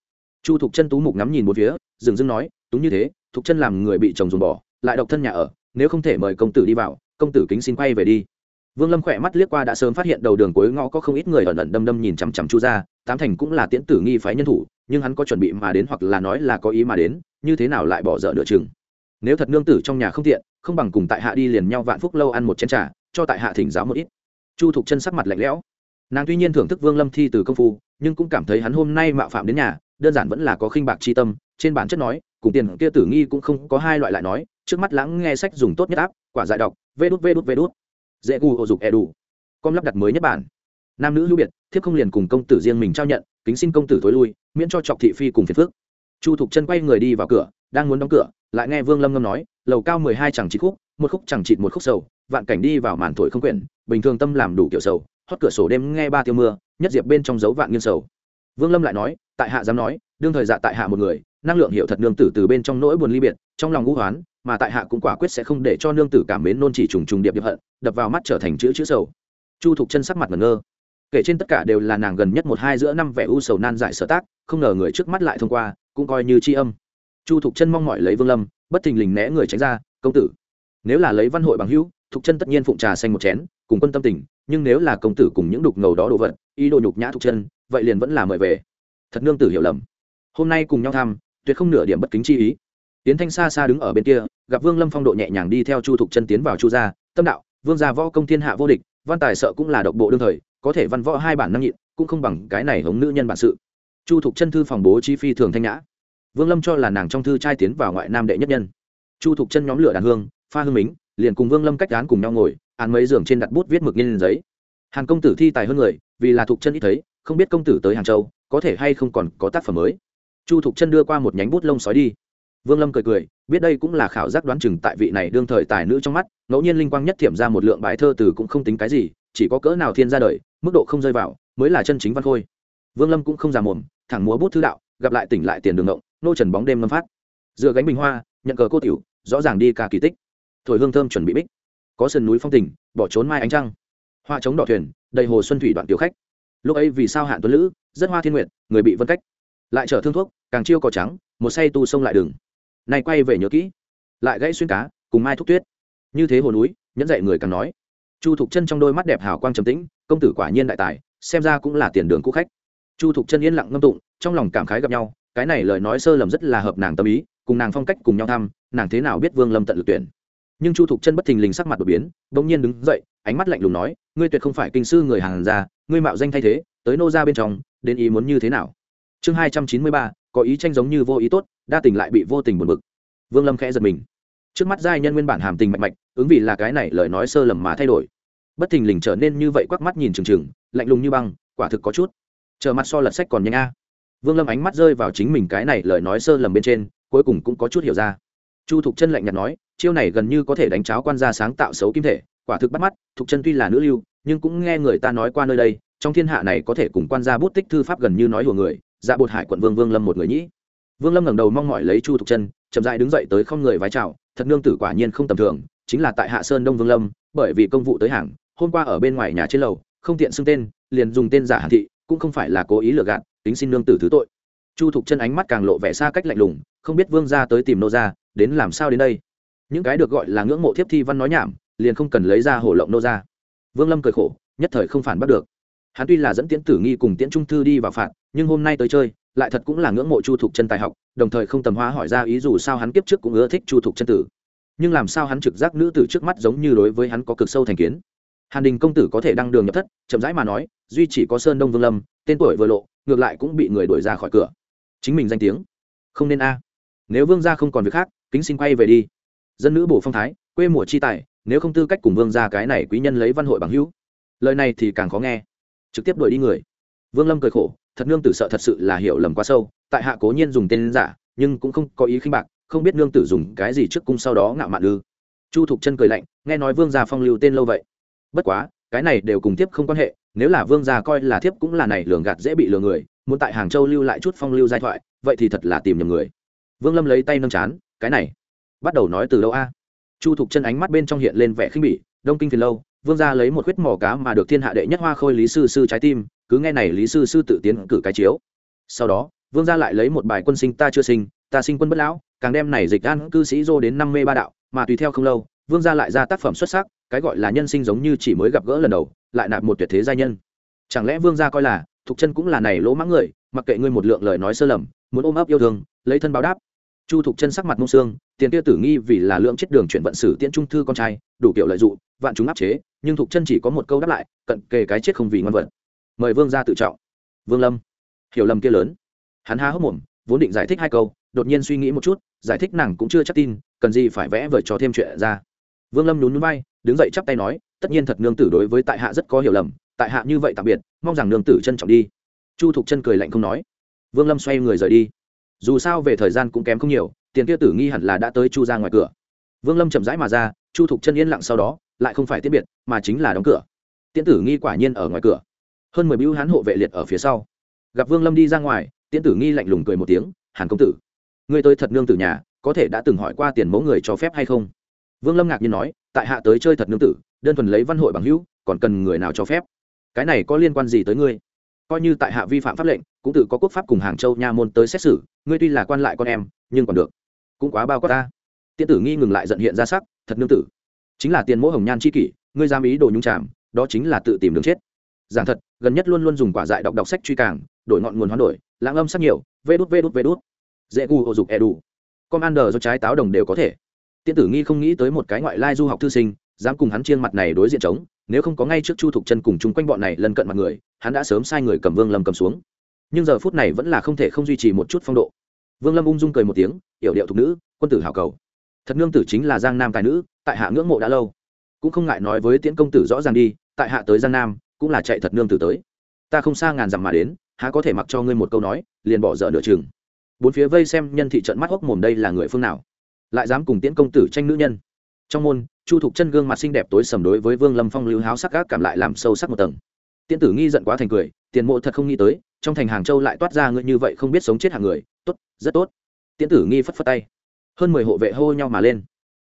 Chu thục chân tú mục ngắm nhìn một phía, dừng dưng nói túng như thế, thục chân làm người bị chồng dùng bỏ, lại độc thân nhà ở, nếu không thể mời công tử đi vào, công tử kính xin quay về đi vương lâm khỏe mắt liếc qua đã sớm phát hiện đầu đường cuối ngõ có không ít người ẩn ẩn đâm đâm nhìn chằm chằm chu ra tám thành cũng là tiễn tử nghi phái nhân thủ, nhưng hắn có chuẩn bị mà đến hoặc là nói là có ý mà đến, như thế nào lại bỏ dở nửa chừng. Nếu thật nương tử trong nhà không tiện, không bằng cùng tại hạ đi liền nhau vạn phúc lâu ăn một chén trà, cho tại hạ thỉnh giáo một ít. Chu thục chân sắc mặt lạnh lẽo. Nàng tuy nhiên thưởng thức vương lâm thi từ công phu, nhưng cũng cảm thấy hắn hôm nay mạo phạm đến nhà, đơn giản vẫn là có khinh bạc chi tâm, trên bản chất nói, cùng tiền kia tử nghi cũng không có hai loại lại nói, trước mắt lãng nghe sách dùng tốt nhất áp, quả dại đọc, vê đút vê đút vê đút dễ gu ô dục e đủ com lắp đặt mới nhất bản. Nam nữ hữu biệt, thiếp không liền cùng công tử riêng mình trao nhận, kính xin công tử thối lui, miễn cho trọc thị phi cùng phiền phước chu thục chân quay người đi vào cửa, đang muốn đóng cửa, lại nghe vương lâm ngâm nói, lầu cao mười hai chẳng trị khúc, một khúc chẳng trị một khúc sầu, vạn cảnh đi vào màn thổi không quyển, bình thường tâm làm đủ kiểu sầu hót cửa sổ đêm nghe ba tiêu mưa, nhất diệp bên trong dấu vạn nghiêng sầu. Vương lâm lại nói, tại hạ dám nói, đương thời dạ tại hạ một người, năng lượng hiệu thật nương tử từ bên trong nỗi buồn ly biệt, trong lòng ngũ hoán mà tại hạ cũng quả quyết sẽ không để cho nương tử cảm mến nôn chỉ trùng trùng điệp điệp hận, đập vào mắt trở thành chữ chữ sầu. Chu thục chân sắc mặt ngẩn ngơ. Kể trên tất cả đều là nàng gần nhất một hai giữa năm vẻ u sầu nan giải sở tác, không ngờ người trước mắt lại thông qua, cũng coi như tri âm. Chu thục chân mong mỏi lấy vương lâm, bất thình lình né người tránh ra, công tử, nếu là lấy văn hội bằng hữu, thục chân tất nhiên phụng trà xanh một chén, cùng quân tâm tình, nhưng nếu là công tử cùng những đục ngầu đó đồ vật, ý đồ nhục nhã thục chân, vậy liền vẫn là mời về. Thật nương tử hiểu lầm. Hôm nay cùng nhau thăm, tuyệt không nửa điểm bất kính chi ý tiến thanh xa xa đứng ở bên kia, gặp vương lâm phong độ nhẹ nhàng đi theo chu thục chân tiến vào chu gia, tâm đạo, vương gia võ công thiên hạ vô địch, văn tài sợ cũng là độc bộ đương thời, có thể văn võ hai bản năng nhịn, cũng không bằng cái này hống nữ nhân bản sự. Chu thục chân thư phòng bố chi phi thường thanh nhã. Vương lâm cho là nàng trong thư trai tiến vào ngoại nam đệ nhất nhân. Chu thục chân nhóm lửa đàn hương, pha hương mính, liền cùng vương lâm cách án cùng nhau ngồi, án mấy giường trên đặt bút viết mực lên giấy. Hàn công tử thi tài hơn người, vì là thục chân ít thấy, không biết công tử tới hàng châu, có thể hay không còn có tác phẩm mới. Chu thục chân đưa qua một nhánh bút lông sói đi vương lâm cười cười, biết đây cũng là khảo giác đoán chừng tại vị này đương thời tài nữ trong mắt, ngẫu nhiên linh quang nhất thiểm ra một lượng bài thơ từ cũng không tính cái gì, chỉ có cỡ nào thiên ra đời, mức độ không rơi vào, mới là chân chính văn khôi. Vương lâm cũng không già mồm, thẳng múa bút thư đạo, gặp lại tỉnh lại tiền đường ngộng nô trần bóng đêm ngâm phát. Dựa gánh bình hoa, nhận cờ cô tiểu, rõ ràng đi cả kỳ tích. Thổi hương thơm chuẩn bị bích. Có sườn núi phong tình, bỏ trốn mai ánh trăng. Hoa trống đỏ thuyền, đầy hồ xuân thủy đoạn tiểu khách. Lúc ấy vì sao hạn tuấn lữ, rất hoa thiên nguyện người bị vân cách. Lại trở thương thuốc, càng chiêu cỏ trắng, một say tu sông lại đường này quay về nhớ kỹ, lại gãy xuyên cá, cùng mai thúc tuyết. Như thế hồ núi, nhẫn dạy người càng nói. Chu thục chân trong đôi mắt đẹp hào quang trầm tĩnh, công tử quả nhiên đại tài, xem ra cũng là tiền đường cũ khách. Chu thục chân yên lặng ngâm tụng, trong lòng cảm khái gặp nhau, cái này lời nói sơ lầm rất là hợp nàng tâm ý, cùng nàng phong cách cùng nhau thăm, nàng thế nào biết vương lâm tận lực tuyển. Nhưng chu thục chân bất thình lình sắc mặt đột biến, bỗng nhiên đứng dậy, ánh mắt lạnh lùng nói, ngươi tuyệt không phải kinh sư người hàng gia ngươi mạo danh thay thế, tới nô ra bên trong, đến ý muốn như thế nào? Chương hai trăm chín mươi ba có ý tranh giống như vô ý tốt, đa tình lại bị vô tình buồn bực. Vương lâm khẽ giật mình. Trước mắt giai nhân nguyên bản hàm tình mạnh mạnh ứng vì là cái này lời nói sơ lầm mà thay đổi. Bất thình lình trở nên như vậy quắc mắt nhìn trừng trừng lạnh lùng như băng, quả thực có chút. Chờ mặt so lật sách còn nhanh a. Vương lâm ánh mắt rơi vào chính mình cái này lời nói sơ lầm bên trên, cuối cùng cũng có chút hiểu ra. Chu thục chân lạnh nhạt nói, chiêu này gần như có thể đánh cháo quan gia sáng tạo xấu kim thể, quả thực bắt mắt, thục chân tuy là nữ lưu, nhưng cũng nghe người ta nói qua nơi đây, trong thiên hạ này có thể cùng quan gia bút tích thư pháp gần như nói hùa người dạ bột hải quận vương vương lâm một người nhĩ. Vương lâm ngẩng đầu mong mỏi lấy chu thục chân, chậm dại đứng dậy tới không người vái chào, thật nương tử quả nhiên không tầm thường, chính là tại hạ sơn đông vương lâm, bởi vì công vụ tới hàng, hôm qua ở bên ngoài nhà trên lầu, không tiện xưng tên, liền dùng tên giả hàn thị, cũng không phải là cố ý lừa gạt, tính xin nương tử thứ tội. Chu thục chân ánh mắt càng lộ vẻ xa cách lạnh lùng, không biết vương ra tới tìm nô ra đến làm sao đến đây. Những cái được gọi là ngưỡng mộ thiếp thi văn nói nhảm, liền không cần lấy ra hổ lộng nô ra vương lâm cười khổ, nhất thời không phản bắt được hắn tuy là dẫn tiễn tử nghi cùng tiễn trung thư đi vào phạt, nhưng hôm nay tới chơi, lại thật cũng là ngưỡng mộ chu thục chân tài học, đồng thời không tầm hóa hỏi ra ý dù sao hắn kiếp trước cũng ưa thích chu thục chân tử. Nhưng làm sao hắn trực giác nữ tử trước mắt giống như đối với hắn có cực sâu thành kiến? Hàn đình công tử có thể đăng đường nhập thất, chậm rãi mà nói, duy chỉ có sơn đông vương lâm, tên tuổi vừa lộ, ngược lại cũng bị người đuổi ra khỏi cửa. Chính mình danh tiếng. Không nên a. Nếu vương gia không còn việc khác, kính xin quay về đi. Dân nữ bổ phong thái, quê mùa chi tài, nếu không tư cách cùng vương gia cái này quý nhân lấy văn hội bằng hữu. Lời này thì càng khó nghe trực tiếp đuổi đi người. Vương lâm cười khổ, thật nương tử sợ thật sự là hiểu lầm quá sâu, tại hạ cố nhiên dùng tên giả, nhưng cũng không có ý khinh bạc, không biết nương tử dùng cái gì trước cung sau đó ngạo mạn ư. Chu thục chân cười lạnh, nghe nói vương gia phong lưu tên lâu vậy. Bất quá, cái này đều cùng tiếp không quan hệ, nếu là vương gia coi là thiếp cũng là này lường gạt dễ bị lừa người, muốn tại hàng châu lưu lại chút phong lưu giai thoại, vậy thì thật là tìm nhầm người. Vương lâm lấy tay nâng chán, cái này, bắt đầu nói từ đâu a? Chu thục chân ánh mắt bên trong hiện lên vẻ khinh bỉ, đông kinh phiền lâu vương gia lấy một huyết mỏ cá mà được thiên hạ đệ nhất hoa khôi lý sư sư trái tim, cứ nghe này lý sư sư tự tiến cử cái chiếu. Sau đó, vương gia lại lấy một bài quân sinh ta chưa sinh, ta sinh quân bất lão, càng đem này dịch an cư sĩ dô đến năm mươi ba đạo, mà tùy theo không lâu, vương gia lại ra tác phẩm xuất sắc, cái gọi là nhân sinh giống như chỉ mới gặp gỡ lần đầu, lại nạp một tuyệt thế gia nhân. Chẳng lẽ vương gia coi là, thục chân cũng là này lỗ mãng người, mặc kệ ngươi một lượng lời nói sơ lầm, muốn ôm ấp yêu thương, lấy thân báo đáp. Chu thục chân sắc mặt mông xương, tiền kia tử nghi vì là lượng chết đường chuyển vận sử tiễn trung thư con trai, đủ kiểu lợi dụng, vạn chúng áp chế nhưng thục chân chỉ có một câu đáp lại, cận kề cái chết không vì ngon vật. Mời vương gia tự trọng. Vương lâm. Hiểu lầm kia lớn. Hắn há hốc mồm, vốn định giải thích hai câu, đột nhiên suy nghĩ một chút, giải thích nàng cũng chưa chắc tin, cần gì phải vẽ vời cho thêm chuyện ra. Vương lâm nhún núi bay đứng dậy chắp tay nói, tất nhiên thật nương tử đối với tại hạ rất có hiểu lầm, tại hạ như vậy tạm biệt, mong rằng nương tử trân trọng đi. Chu thục chân cười lạnh không nói. Vương lâm xoay người rời đi. Dù sao về thời gian cũng kém không nhiều, tiền kia tử nghi hẳn là đã tới chu ra ngoài cửa. Vương lâm chậm rãi mà ra, chu thục chân yên lặng sau đó lại không phải tiết biệt, mà chính là đóng cửa. Tiễn tử nghi quả nhiên ở ngoài cửa. Hơn mười bưu hán hộ vệ liệt ở phía sau. Gặp vương lâm đi ra ngoài, tiễn tử nghi lạnh lùng cười một tiếng, hàn công tử người tới thật nương tử nhà, có thể đã từng hỏi qua tiền mẫu người cho phép hay không? Vương lâm ngạc nhiên nói, tại hạ tới chơi thật nương tử, đơn thuần lấy văn hội bằng hữu, còn cần người nào cho phép? Cái này có liên quan gì tới ngươi? Coi như tại hạ vi phạm pháp lệnh, cũng tự có quốc pháp cùng hàng châu nha môn tới xét xử, ngươi tuy là quan lại con em, nhưng còn được. Cũng quá bao quát ta. Tiễn tử nghi ngừng lại giận hiện ra sắc, thật nương tử chính là tiền mỗ hồng nhan c h i kỷ, ngươi dám ý đồ nhung tràm đó chính là tự tìm đường chết. Giảng thật, gần nhất luôn luôn dùng quả dại đọc đọc sách truy càng, đổi ngọn nguồn hoán đổi, lãng âm sắc nhiều, vê đút vê đút vê đút. Dễ gu ô dục e đủ. Con ăn đờ do trái táo đồng đều có thể. Tiên tử nghi không nghĩ tới một cái ngoại lai du học thư sinh, dám cùng hắn chiên mặt này đối diện trống, nếu không có ngay trước chu thục chân cùng chung quanh bọn này lần cận mặt người, hắn đã sớm sai người cầm vương lâm cầm xuống. Nhưng giờ phút này vẫn là không thể không duy trì một chút phong độ. Vương lâm ung dung cười một tiếng, yểu điệu thục nữ, quân tử hào cầu thật nương tử chính là giang nam tài nữ, tại hạ ngưỡng mộ đã lâu. Cũng không ngại nói với tiễn công tử rõ ràng đi, tại hạ tới giang nam, cũng là chạy thật nương tử tới. Ta không xa ngàn dặm mà đến, há có thể mặc cho ngươi một câu nói, liền bỏ dở nửa chừng. Bốn phía vây xem nhân thị trận mắt hốc mồm đây là người phương nào. Lại dám cùng tiễn công tử tranh nữ nhân. Trong môn, chu thục chân gương mặt xinh đẹp tối sầm đối với vương lâm phong lưu háo sắc gác cảm lại làm sâu sắc một tầng. Tiễn tử nghi giận quá thành cười, tiền mộ thật không nghĩ tới, trong thành hàng châu lại toát ra ngươi như vậy không biết sống chết hàng người. Tốt, rất tốt. Tiễn tử nghi phất phất tay hơn mười hộ vệ hô nhau mà lên.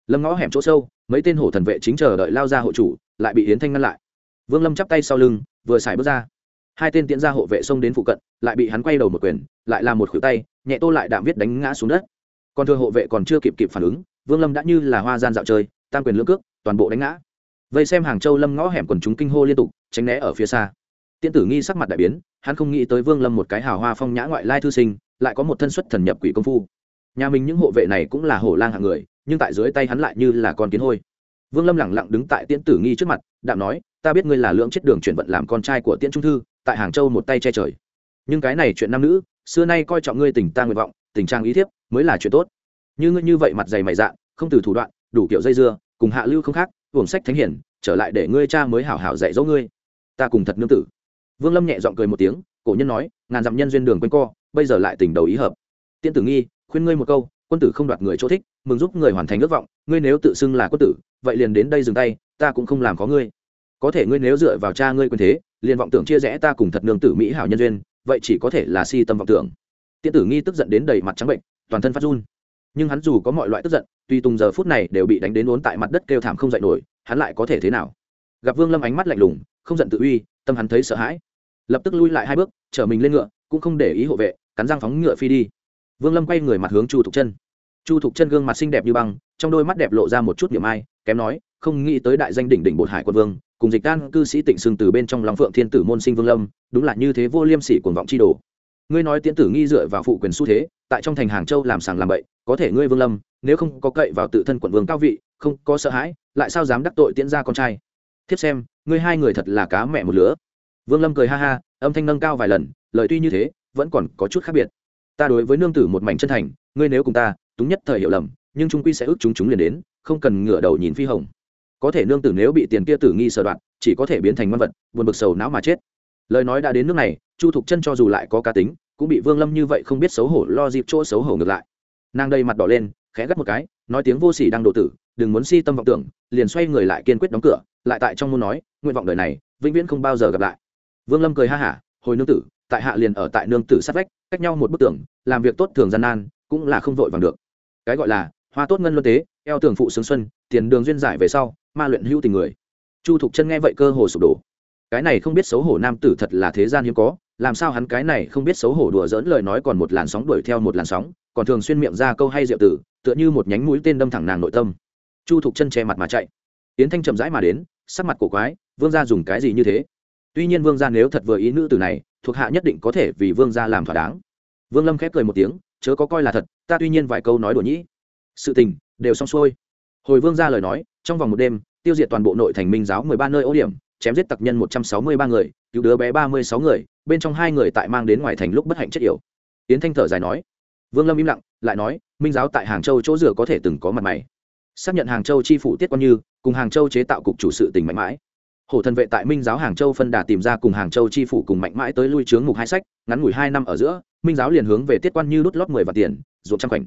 Lâm ngõ hẻm chỗ sâu, mấy tên hổ thần vệ chính chờ đợi lao ra hộ chủ, lại bị yến thanh ngăn lại. Vương lâm chắp tay sau lưng, vừa xài bước ra. Hai tên tiễn ra hộ vệ xông đến phụ cận, lại bị hắn quay đầu một quyền, lại làm một khuỷu tay, nhẹ tô lại đạm viết đánh ngã xuống đất. Còn thừa hộ vệ còn chưa kịp kịp phản ứng, vương lâm đã như là hoa gian dạo chơi, tam quyền lưỡng cước, toàn bộ đánh ngã. Vây xem hàng châu lâm ngõ hẻm quần chúng kinh hô liên tục, tránh né ở phía xa. Tiễn tử nghi sắc mặt đại biến, hắn không nghĩ tới vương lâm một cái hào hoa phong nhã ngoại lai thư sinh, lại có một thân xuất thần nhập quỷ công phu nhà mình những hộ vệ này cũng là hổ lang hạng người, nhưng tại dưới tay hắn lại như là con kiến hôi. Vương lâm lẳng lặng đứng tại tiễn tử nghi trước mặt, đạm nói, ta biết ngươi là lưỡng chết đường chuyển vận làm con trai của tiễn trung thư, tại hàng châu một tay che trời. Nhưng cái này chuyện nam nữ, xưa nay coi trọng ngươi tình ta nguyện vọng, tình trang ý thiếp, mới là chuyện tốt. Như ngươi như vậy mặt dày mày dạ không từ thủ đoạn, đủ kiểu dây dưa, cùng hạ lưu không khác, uổng sách thánh hiển, trở lại để ngươi cha mới hảo hảo dạy dỗ ngươi. Ta cùng thật nương tử. Vương lâm nhẹ giọng cười một tiếng, cổ nhân nói, ngàn dặm nhân duyên đường quanh co, bây giờ lại tình đầu ý hợp. Tiên tử nghi khuyên ngươi một câu, quân tử không đoạt người chỗ thích, mừng giúp người hoàn thành ước vọng, ngươi nếu tự xưng là quân tử, vậy liền đến đây dừng tay, ta cũng không làm có ngươi. Có thể ngươi nếu dựa vào cha ngươi quyền thế, liền vọng tưởng chia rẽ ta cùng thật nương tử mỹ hảo nhân duyên, vậy chỉ có thể là si tâm vọng tưởng. Tiên tử nghi tức giận đến đầy mặt trắng bệnh, toàn thân phát run. Nhưng hắn dù có mọi loại tức giận, tuy tùng giờ phút này đều bị đánh đến uốn tại mặt đất kêu thảm không dậy nổi, hắn lại có thể thế nào? Gặp vương lâm ánh mắt lạnh lùng, không giận tự uy, tâm hắn thấy sợ hãi. Lập tức lui lại hai bước, chở mình lên ngựa, cũng không để ý hộ vệ, cắn răng phóng ngựa phi đi vương lâm quay người mặt hướng chu thục chân. Chu thục chân gương mặt xinh đẹp như băng, trong đôi mắt đẹp lộ ra một chút điểm ai, kém nói, không nghĩ tới đại danh đỉnh đỉnh bột hải quân vương, cùng dịch can cư sĩ tịnh sương từ bên trong lòng phượng thiên tử môn sinh vương lâm, đúng là như thế vô liêm sỉ cuồng vọng chi đồ. Ngươi nói tiễn tử nghi dựa vào phụ quyền xu thế, tại trong thành hàng châu làm sàng làm bậy, có thể ngươi vương lâm, nếu không có cậy vào tự thân quận vương cao vị, không có sợ hãi, lại sao dám đắc tội tiễn ra con trai? Thiếp xem, ngươi hai người thật là cá mẹ một lứa. Vương lâm cười ha ha, âm thanh nâng cao vài lần, lời tuy như thế, vẫn còn có chút khác biệt ta đối với nương tử một mảnh chân thành, ngươi nếu cùng ta túng nhất thời hiểu lầm, nhưng trung quy sẽ ước chúng chúng liền đến, không cần ngửa đầu nhìn phi hồng. Có thể nương tử nếu bị tiền kia tử nghi sở đoạn chỉ có thể biến thành văn vật, buồn bực sầu não mà chết. Lời nói đã đến nước này, chu thục chân cho dù lại có cá tính, cũng bị vương lâm như vậy không biết xấu hổ lo dịp chỗ xấu hổ ngược lại. Nàng đây mặt đỏ lên, khẽ gắt một cái, nói tiếng vô sỉ đang độ tử, đừng muốn si tâm vọng tưởng, liền xoay người lại kiên quyết đóng cửa, lại tại trong môn nói, nguyện vọng đời này, vĩnh viễn không bao giờ gặp lại. Vương lâm cười ha hả, hồi nương tử tại hạ liền ở tại nương tử sát vách, cách nhau một bức tường, làm việc tốt thường gian nan, cũng là không vội vàng được. Cái gọi là hoa tốt ngân luân tế, eo tường phụ sướng xuân, tiền đường duyên giải về sau, ma luyện hữu tình người. Chu thục chân nghe vậy cơ hồ sụp đổ. Cái này không biết xấu hổ nam tử thật là thế gian hiếm có, làm sao hắn cái này không biết xấu hổ đùa dỡn lời nói còn một làn sóng đuổi theo một làn sóng, còn thường xuyên miệng ra câu hay diệu tử, tựa như một nhánh mũi tên đâm thẳng nàng nội tâm. Chu thục chân che mặt mà chạy. Yến thanh chậm rãi mà đến, sắc mặt cổ quái, vương gia dùng cái gì như thế? Tuy nhiên vương gia nếu thật vừa ý nữ tử này thuộc hạ nhất định có thể vì vương gia làm thỏa đáng. Vương lâm khép cười một tiếng, chớ có coi là thật, ta tuy nhiên vài câu nói đùa nhĩ. Sự tình, đều xong xuôi. Hồi vương gia lời nói, trong vòng một đêm, tiêu diệt toàn bộ nội thành minh giáo mười ba nơi ô điểm, chém giết tặc nhân một trăm sáu mươi ba người, cứu đứa bé ba mươi sáu người, bên trong hai người tại mang đến ngoài thành lúc bất hạnh chết yểu. Yến thanh thở dài nói. Vương lâm im lặng, lại nói, minh giáo tại hàng châu chỗ rửa có thể từng có mặt mày. Xác nhận hàng châu chi phủ tiết quan như, cùng hàng châu chế tạo cục chủ sự tình mạnh mãi hổ thần vệ tại minh giáo hàng châu phân đà tìm ra cùng hàng châu chi phủ cùng mạnh mãi tới lui chướng mục hai sách, ngắn ngủi hai năm ở giữa, minh giáo liền hướng về tiết quan như đút lót mười vạn tiền ruột trăm khoảnh.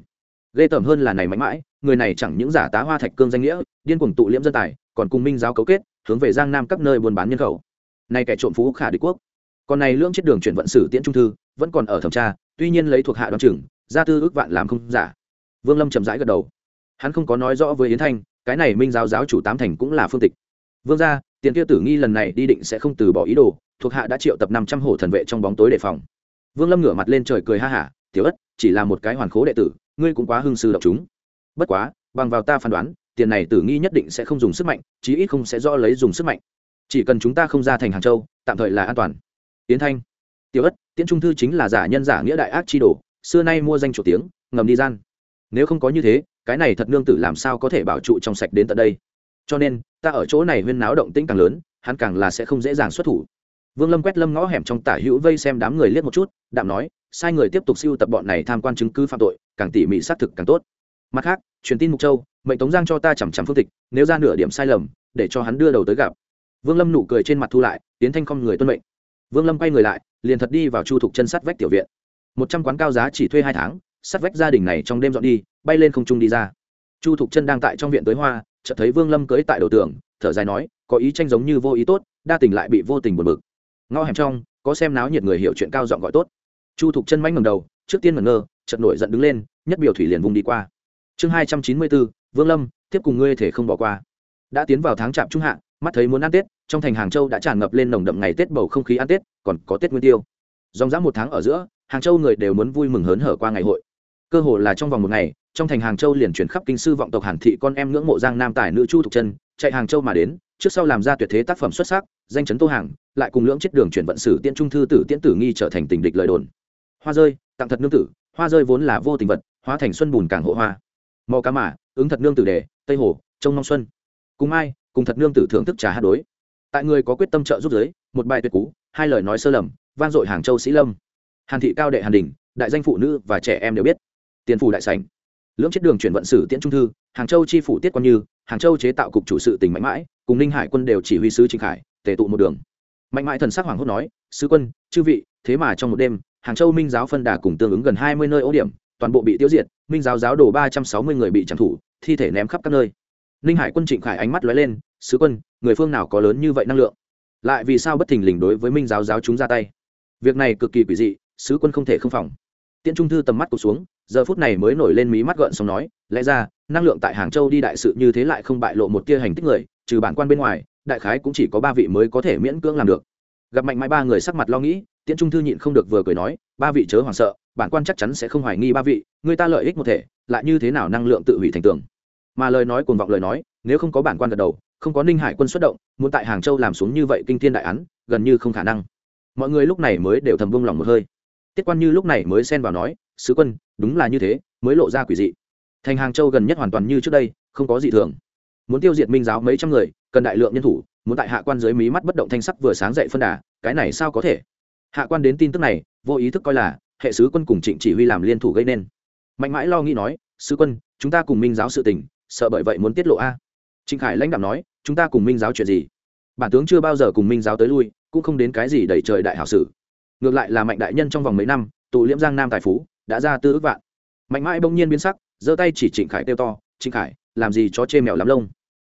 Ghê tởm hơn là này mạnh mãi, người này chẳng những giả tá hoa thạch cương danh nghĩa, điên cuồng tụ liễm dân tài, còn cùng minh giáo cấu kết, hướng về giang nam các nơi buôn bán nhân khẩu. Nay kẻ trộm phú khả đế quốc. Còn này lưỡng chết đường chuyển vận sử tiễn trung thư, vẫn còn ở thẩm tra, tuy nhiên lấy thuộc hạ đoán chừng, gia tư ước vạn làm không giả. Vương lâm chậm rãi gật đầu. Hắn không có nói rõ với yến thanh, cái này minh giáo giáo chủ tám thành cũng là phương tịch. Vương gia tiền kia tử nghi lần này đi định sẽ không từ bỏ ý đồ, thuộc hạ đã triệu tập năm trăm hộ thần vệ trong bóng tối đề phòng. Vương lâm ngửa mặt lên trời cười ha hả, tiểu ất, chỉ là một cái hoàn khố đệ tử, ngươi cũng quá hưng sư độc chúng. Bất quá, bằng vào ta phán đoán, tiền này tử nghi nhất định sẽ không dùng sức mạnh, chí ít không sẽ do lấy dùng sức mạnh. Chỉ cần chúng ta không ra thành hàng châu, tạm thời là an toàn. Tiến thanh, tiểu ất, tiễn trung thư chính là giả nhân giả nghĩa đại ác chi đồ, xưa nay mua danh chủ tiếng, ngầm đi gian. Nếu không có như thế, cái này thật nương tử làm sao có thể bảo trụ trong sạch đến tận đây? Cho nên, ta ở chỗ này huyên náo động tĩnh càng lớn, hắn càng là sẽ không dễ dàng xuất thủ. Vương lâm quét lâm ngõ hẻm trong tả hữu vây xem đám người liếc một chút, đạm nói, sai người tiếp tục siêu tập bọn này tham quan chứng cứ phạm tội, càng tỉ mỉ xác thực càng tốt. Mặt khác, truyền tin mục châu, mệnh tống giang cho ta chằm chằm phương tịch, nếu ra nửa điểm sai lầm, để cho hắn đưa đầu tới gặp. Vương lâm nụ cười trên mặt thu lại, tiến thanh không người tuân mệnh. Vương lâm quay người lại, liền thật đi vào chu thục chân sắt vách tiểu viện. Một trăm quán cao giá chỉ thuê hai tháng sắt vách gia đình này trong đêm dọn đi, bay lên không trung đi ra. Chu thục chân đang tại trong viện tới hoa chợt thấy vương lâm cưới tại đầu tường, thở dài nói, có ý tranh giống như vô ý tốt, đa tình lại bị vô tình buồn bực. Ngõ hẻm trong, có xem náo nhiệt người hiểu chuyện cao giọng gọi tốt. Chu thục chân mánh ngầm đầu, trước tiên mẩn ngơ, chợt nổi giận đứng lên, nhất biểu thủy liền vùng đi qua. Chương hai trăm chín mươi bốn vương lâm, tiếp cùng ngươi thể không bỏ qua. Đã tiến vào tháng chạm trung hạ, mắt thấy muốn ăn tết, trong thành hàng châu đã tràn ngập lên nồng đậm ngày tết bầu không khí ăn tết, còn có tết nguyên tiêu. Dòng dã một tháng ở giữa, hàng châu người đều muốn vui mừng hớn hở qua ngày hội cơ hồ là trong vòng một ngày, trong thành hàng châu liền chuyển khắp kinh sư vọng tộc hàn thị con em ngưỡng mộ giang nam tài nữ chu thục chân chạy hàng châu mà đến, trước sau làm ra tuyệt thế tác phẩm xuất sắc, danh chấn tô hàng, lại cùng lưỡng chết đường chuyển vận sử tiễn trung thư tử tiễn tử nghi trở thành tình địch lời đồn. Hoa rơi, tặng thật nương tử, hoa rơi vốn là vô tình vật, hóa thành xuân bùn càng hộ hoa. Mò cá mả ứng thật nương tử đề, tây hồ, trông mong xuân. Cùng ai, cùng thật nương tử thưởng thức trà hát đối. Tại người có quyết tâm trợ giúp giới, một bài tuyệt cú, hai lời nói sơ lầm, vang dội hàng châu sĩ lâm. Hàn thị cao đệ hàn đình, đại danh phụ nữ và trẻ em đều biết tiền phủ đại sảnh. Lưỡng chết đường chuyển vận sử tiễn trung thư, hàng châu chi phủ tiết quan như, hàng châu chế tạo cục chủ sự tỉnh mạnh mãi, cùng ninh hải quân đều chỉ huy sứ trịnh khải, tề tụ một đường. Mạnh mãi thần sắc hoàng hốt nói, sứ quân, chư vị, thế mà trong một đêm, hàng châu minh giáo phân đà cùng tương ứng gần hai mươi nơi ô điểm, toàn bộ bị tiêu diệt, minh giáo giáo đổ ba trăm sáu mươi người bị trảm thủ, thi thể ném khắp các nơi. Ninh hải quân trịnh khải ánh mắt lóe lên, sứ quân, người phương nào có lớn như vậy năng lượng? Lại vì sao bất thình lình đối với minh giáo giáo chúng ra tay? Việc này cực kỳ quỷ dị, sứ quân không thể không phòng tiễn trung thư tầm mắt cụt xuống, giờ phút này mới nổi lên mí mắt gợn xong nói, lẽ ra, năng lượng tại hàng châu đi đại sự như thế lại không bại lộ một tia hành tích người, trừ bản quan bên ngoài, đại khái cũng chỉ có ba vị mới có thể miễn cưỡng làm được. Gặp mạnh mãi ba người sắc mặt lo nghĩ, tiễn trung thư nhịn không được vừa cười nói, ba vị chớ hoảng sợ, bản quan chắc chắn sẽ không hoài nghi ba vị, người ta lợi ích một thể, lại như thế nào năng lượng tự hủy thành tường? Mà lời nói cuồng vọng lời nói, nếu không có bản quan gật đầu, không có ninh hải quân xuất động, muốn tại hàng châu làm xuống như vậy kinh thiên đại án, gần như không khả năng. Mọi người lúc này mới đều thầm buông lòng một hơi tiết quan như lúc này mới xen vào nói, sứ quân, đúng là như thế, mới lộ ra quỷ dị. Thành hàng châu gần nhất hoàn toàn như trước đây, không có gì thường. Muốn tiêu diệt minh giáo mấy trăm người, cần đại lượng nhân thủ, muốn tại hạ quan dưới mí mắt bất động thanh sắc vừa sáng dậy phân đà, cái này sao có thể? Hạ quan đến tin tức này, vô ý thức coi là, hệ sứ quân cùng trịnh chỉ huy làm liên thủ gây nên. Mạnh mãi lo nghĩ nói, sứ quân, chúng ta cùng minh giáo sự tình, sợ bởi vậy muốn tiết lộ a. Trịnh khải lãnh đạo nói, chúng ta cùng minh giáo chuyện gì? Bản tướng chưa bao giờ cùng minh giáo tới lui, cũng không đến cái gì đẩy trời đại hảo sử ngược lại là mạnh đại nhân trong vòng mấy năm, tụ liễm giang nam tài phú, đã ra tư ước vạn. Mạnh mãi bỗng nhiên biến sắc, giơ tay chỉ trịnh khải kêu to, trịnh khải, làm gì cho chê mèo lắm lông?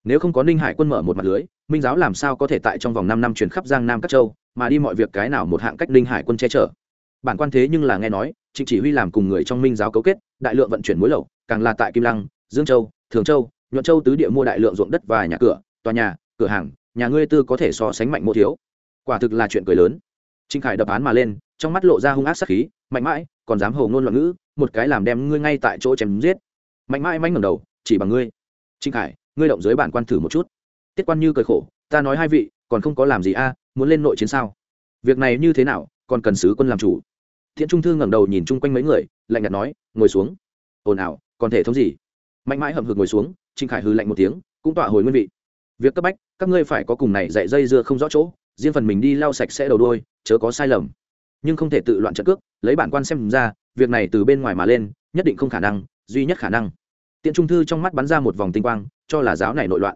Nếu không có ninh hải quân mở một mặt lưới, minh giáo làm sao có thể tại trong vòng năm năm chuyển khắp giang nam các châu, mà đi mọi việc cái nào một hạng cách ninh hải quân che chở? Bản quan thế nhưng là nghe nói, trịnh chỉ huy làm cùng người trong minh giáo cấu kết, đại lượng vận chuyển muối lậu càng là tại kim lăng, dương châu, thường châu, nhuận châu tứ địa mua đại lượng ruộng đất và nhà cửa, tòa nhà, cửa hàng, nhà ngươi tư có thể so sánh mạnh mua thiếu. Quả thực là chuyện cười lớn trịnh khải đập án mà lên, trong mắt lộ ra hung ác sắc khí, mạnh mãi, còn dám hầu ngôn loạn ngữ, một cái làm đem ngươi ngay tại chỗ chém giết. Mạnh mãi manh ngẩng đầu, chỉ bằng ngươi. Trịnh khải, ngươi động dưới bản quan thử một chút. Tiết quan như cười khổ, ta nói hai vị, còn không có làm gì a, muốn lên nội chiến sao? Việc này như thế nào, còn cần sứ quân làm chủ. Thiện trung thư ngẩng đầu nhìn chung quanh mấy người, lạnh nhạt nói, ngồi xuống. Ồn ào, còn thể thống gì? Mạnh mãi hậm hực ngồi xuống, Trình khải hư lạnh một tiếng, cũng tọa hồi nguyên vị. Việc cấp bách, các ngươi phải có cùng này dạy dây dưa không rõ chỗ riêng phần mình đi lau sạch sẽ đầu đôi chớ có sai lầm. Nhưng không thể tự loạn trận cước, lấy bản quan xem ra, việc này từ bên ngoài mà lên, nhất định không khả năng, duy nhất khả năng. Tiện trung thư trong mắt bắn ra một vòng tinh quang, cho là giáo này nội loạn.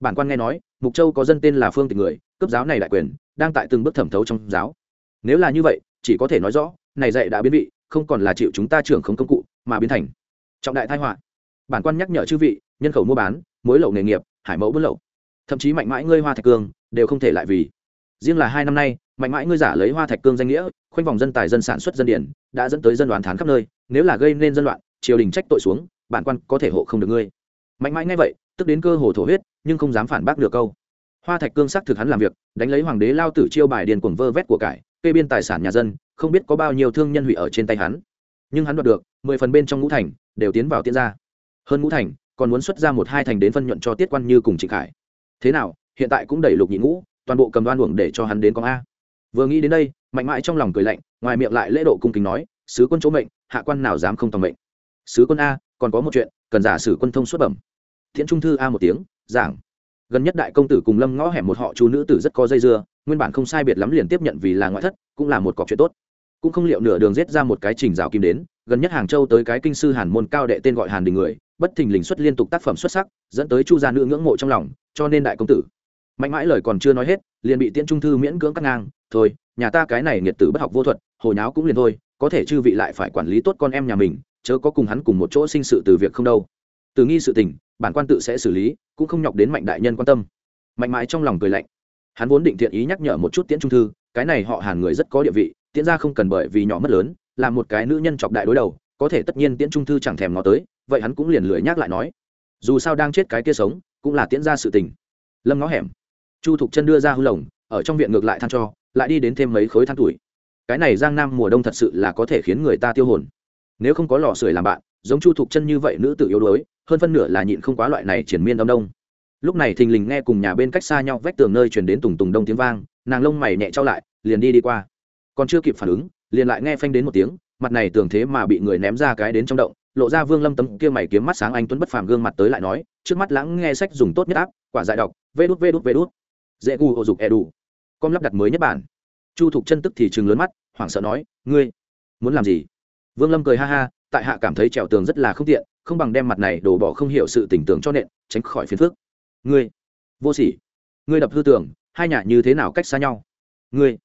Bản quan nghe nói, mục châu có dân tên là phương tịch người cấp giáo này đại quyền, đang tại từng bước thẩm thấu trong giáo. Nếu là như vậy, chỉ có thể nói rõ, này dạy đã biến vị, không còn là chịu chúng ta trưởng không công cụ, mà biến thành trọng đại tai họa. Bản quan nhắc nhở chư vị, nhân khẩu mua bán mối lậu nghề nghiệp, hải mẫu buôn lậu. Thậm chí mạnh mãi ngươi hoa thạch cương, đều không thể lại vì riêng là hai năm nay, mạnh mãi ngươi giả lấy hoa thạch cương danh nghĩa, khoanh vòng dân tài dân sản xuất dân điển, đã dẫn tới dân đoàn thán khắp nơi, nếu là gây nên dân loạn, triều đình trách tội xuống, bản quan có thể hộ không được ngươi. Mạnh mãi ngay vậy, tức đến cơ hồ thổ huyết, nhưng không dám phản bác được câu. Hoa thạch cương xác thực hắn làm việc, đánh lấy hoàng đế lao tử chiêu bài điền cuồng vơ vét của cải, kê biên tài sản nhà dân, không biết có bao nhiêu thương nhân hủy ở trên tay hắn. Nhưng hắn đoạt được, mười phần bên trong ngũ thành, đều tiến vào tiên gia. Hơn ngũ thành, còn muốn xuất ra một hai thành đến phân nhuận cho tiết quan như cùng trịnh khải. Thế nào, hiện tại cũng đẩy lục nhị ngũ toàn bộ cầm đoan uổng để cho hắn đến con a. Vừa nghĩ đến đây, mạnh mãi trong lòng cười lạnh, ngoài miệng lại lễ độ cung kính nói, sứ quân chỗ mệnh, hạ quan nào dám không tòng mệnh? Sứ quân a, còn có một chuyện, cần giả sử quân thông xuất bẩm. Thiện trung thư a một tiếng, giảng. Gần nhất đại công tử cùng lâm ngõ hẻm một họ chú nữ tử rất có dây dưa, nguyên bản không sai biệt lắm liền tiếp nhận vì là ngoại thất, cũng là một cọc chuyện tốt. Cũng không liệu nửa đường giết ra một cái trình rào kim đến, gần nhất hàng châu tới cái kinh sư hàn môn cao đệ tên gọi hàn đình người, bất thình lình xuất liên tục tác phẩm xuất sắc, dẫn tới chu gia nữ ngưỡng mộ trong lòng, cho nên đại công tử mạnh mãi lời còn chưa nói hết, liền bị tiễn trung thư miễn cưỡng cắt ngang. Thôi, nhà ta cái này nghiệt tử bất học vô thuật, hồi nháo cũng liền thôi, có thể chư vị lại phải quản lý tốt con em nhà mình, chớ có cùng hắn cùng một chỗ sinh sự từ việc không đâu. Từ nghi sự tình, bản quan tự sẽ xử lý, cũng không nhọc đến mạnh đại nhân quan tâm. Mạnh mãi trong lòng cười lạnh. Hắn vốn định thiện ý nhắc nhở một chút tiễn trung thư, cái này họ hàn người rất có địa vị, tiễn ra không cần bởi vì nhỏ mất lớn, là một cái nữ nhân chọc đại đối đầu, có thể tất nhiên tiễn trung thư chẳng thèm ngó tới, vậy hắn cũng liền lười nhắc lại nói. Dù sao đang chết cái kia sống, cũng là tiễn ra sự tình. Lâm ngó hẻm chu thục chân đưa ra hư lồng, ở trong viện ngược lại than cho, lại đi đến thêm mấy khối than tuổi. Cái này giang nam mùa đông thật sự là có thể khiến người ta tiêu hồn. Nếu không có lò sưởi làm bạn, giống chu thục chân như vậy nữ tự yếu đuối, hơn phân nửa là nhịn không quá loại này triển miên đông đông. Lúc này thình lình nghe cùng nhà bên cách xa nhau vách tường nơi chuyển đến tùng tùng đông tiếng vang, nàng lông mày nhẹ trao lại, liền đi đi qua. Còn chưa kịp phản ứng, liền lại nghe phanh đến một tiếng, mặt này tưởng thế mà bị người ném ra cái đến trong động, lộ ra vương lâm tấm kia mày kiếm mắt sáng anh tuấn bất phàm gương mặt tới lại nói, trước mắt lãng nghe sách dùng tốt nhất áp, quả giải đọc, vê đút vê đút vê đút dễ gu ô dục e đủ com lắp đặt mới nhất bản. Chu thục chân tức thì chừng lớn mắt, hoảng sợ nói, ngươi, muốn làm gì? Vương lâm cười ha ha, tại hạ cảm thấy trèo tường rất là không tiện, không bằng đem mặt này đổ bỏ không hiểu sự tỉnh tưởng cho nện, tránh khỏi phiền phước ngươi, vô sỉ. Ngươi đập hư tưởng hai nhà như thế nào cách xa nhau? Ngươi.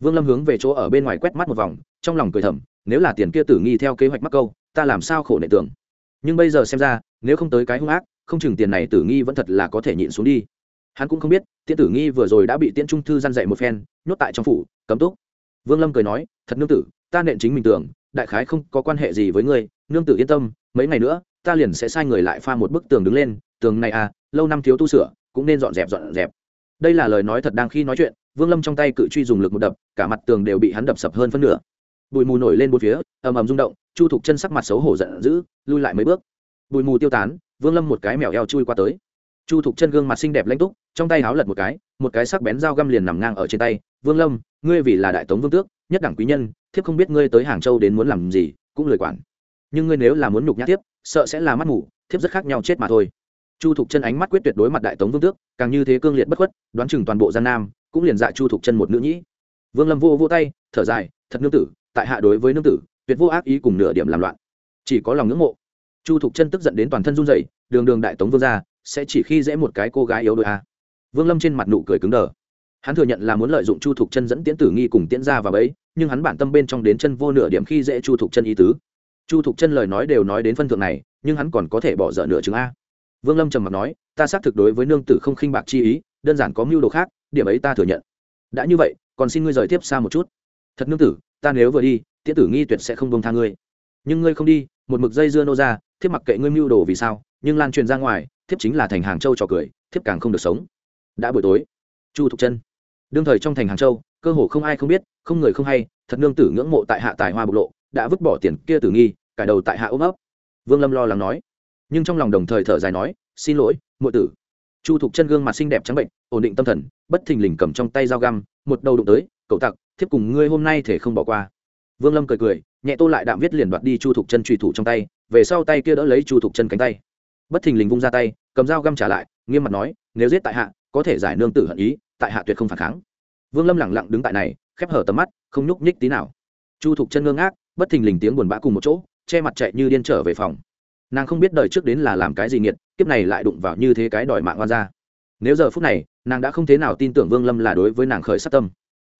Vương lâm hướng về chỗ ở bên ngoài quét mắt một vòng, trong lòng cười thầm, nếu là tiền kia tử nghi theo kế hoạch mắc câu, ta làm sao khổ nệ tưởng nhưng bây giờ xem ra, nếu không tới cái hung ác, không chừng tiền này tử nghi vẫn thật là có thể nhịn xuống đi hắn cũng không biết, tiễn tử nghi vừa rồi đã bị tiễn trung thư giăn dạy một phen, nhốt tại trong phủ, cấm túc. Vương lâm cười nói, thật nương tử, ta nện chính mình tưởng, đại khái không có quan hệ gì với ngươi, nương tử yên tâm, mấy ngày nữa, ta liền sẽ sai người lại pha một bức tường đứng lên, tường này à lâu năm thiếu tu sửa, cũng nên dọn dẹp dọn dẹp. Đây là lời nói thật đang khi nói chuyện, vương lâm trong tay cự truy dùng lực một đập, cả mặt tường đều bị hắn đập sập hơn phân nửa. Bụi mù nổi lên bốn phía, ầm ầm rung động, chu thục chân sắc mặt xấu hổ giận dữ, lui lại mấy bước. Bụi mù tiêu tán, vương lâm một cái mèo eo chui qua tới chu thục chân gương mặt xinh đẹp lãnh túc, trong tay háo lật một cái một cái sắc bén dao găm liền nằm ngang ở trên tay. Vương lâm, ngươi vì là đại tống vương tước, nhất đẳng quý nhân, thiếp không biết ngươi tới hàng châu đến muốn làm gì, cũng lời quản. Nhưng ngươi nếu là muốn nhục nhã tiếp sợ sẽ là mắt ngủ thiếp rất khác nhau chết mà thôi. Chu thục chân ánh mắt quyết tuyệt đối mặt đại tống vương tước, càng như thế cương liệt bất khuất, đoán chừng toàn bộ gian nam, cũng liền dạ chu thục chân một nữ nhĩ. Vương lâm vô vô tay, thở dài, thật nương tử, tại hạ đối với nương tử, tuyệt vô ác ý cùng nửa điểm làm loạn. Chỉ có lòng ngưỡng mộ. Chu thục chân tức giận đến toàn thân run rẩy, đường đường đại tống vương ra sẽ chỉ khi dễ một cái cô gái yếu đuối a vương lâm trên mặt nụ cười cứng đờ. Hắn thừa nhận là muốn lợi dụng chu thục chân dẫn tiễn tử nghi cùng tiễn ra vào bẫy, nhưng hắn bản tâm bên trong đến chân vô nửa điểm khi dễ chu thục chân ý tứ. Chu thục chân lời nói đều nói đến phân thượng này, nhưng hắn còn có thể bỏ dở nửa chứng a. Vương lâm trầm mặt nói, ta xác thực đối với nương tử không khinh bạc chi ý, đơn giản có mưu đồ khác, điểm ấy ta thừa nhận. Đã như vậy, còn xin ngươi rời tiếp xa một chút. Thật nương tử, ta nếu vừa đi, tiễn tử nghi tuyệt sẽ không bông tha ngươi. Nhưng ngươi không đi, một mực dây dưa nô ra thiết mặc kệ ngươi mưu đồ vì sao, nhưng lan truyền ra ngoài thiếp chính là thành hàng châu trò cười, thiếp càng không được sống. Đã buổi tối. Chu thục chân. Đương thời trong thành hàng châu, cơ hồ không ai không biết, không người không hay, thật nương tử ngưỡng mộ tại hạ tài hoa bộc lộ, đã vứt bỏ tiền kia tử nghi, cải đầu tại hạ ôm ấp. Vương lâm lo lắng nói. Nhưng trong lòng đồng thời thở dài nói, xin lỗi, muội tử. Chu thục chân gương mặt xinh đẹp trắng bệnh, ổn định tâm thần, bất thình lình cầm trong tay dao găm, một đầu đụng tới, cậu tặc, thiếp cùng ngươi hôm nay thể không bỏ qua. Vương lâm cười cười, nhẹ tô lại đạm viết liền đoạt đi chu thục chân trùy thủ trong tay, về sau tay kia đỡ lấy chu thục chân cánh tay bất thình lình vung ra tay, cầm dao găm trả lại, nghiêm mặt nói, nếu giết tại hạ, có thể giải nương tử hận ý, tại hạ tuyệt không phản kháng. Vương lâm lẳng lặng đứng tại này, khép hở tầm mắt, không nhúc nhích tí nào. Chu thục chân ngơ ngác, bất thình lình tiếng buồn bã cùng một chỗ, che mặt chạy như điên trở về phòng. Nàng không biết đời trước đến là làm cái gì nghiệt, kiếp này lại đụng vào như thế cái đòi mạng oan ra nếu giờ phút này, nàng đã không thế nào tin tưởng vương lâm là đối với nàng khởi sát tâm.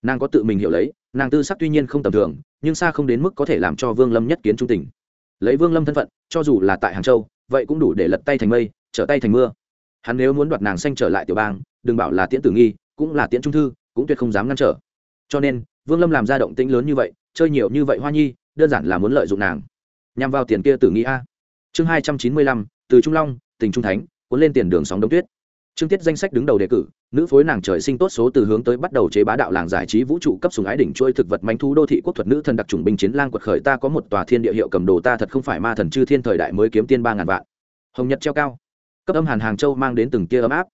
Nàng có tự mình hiểu lấy, nàng tư sắc tuy nhiên không tầm thường, nhưng xa không đến mức có thể làm cho vương lâm nhất kiến trung tình. Lấy vương lâm thân phận, cho dù là tại hàng châu vậy cũng đủ để lật tay thành mây, trở tay thành mưa. Hắn nếu muốn đoạt nàng xanh trở lại tiểu bang, đừng bảo là tiễn tử nghi, cũng là tiễn trung thư, cũng tuyệt không dám ngăn trở. Cho nên, vương lâm làm ra động tĩnh lớn như vậy, chơi nhiều như vậy hoa nhi, đơn giản là muốn lợi dụng nàng. Nhằm vào tiền kia tử nghi a. Chương hai trăm chín mươi lăm, từ trung long, tình trung thánh, cuốn lên tiền đường sóng đông tuyết. Trương Tiết danh sách đứng đầu đề cử, nữ phối nàng trời sinh tốt số từ hướng tới bắt đầu chế bá đạo làng giải trí vũ trụ cấp sùng ái đỉnh trôi thực vật manh thú đô thị quốc thuật nữ thần đặc trùng binh chiến lang quật khởi ta có một tòa thiên địa hiệu cầm đồ ta thật không phải ma thần chư thiên thời đại mới kiếm tiên ba ngàn vạn. Hồng Nhật treo cao, cấp âm hàn hàng châu mang đến từng tia ấm áp.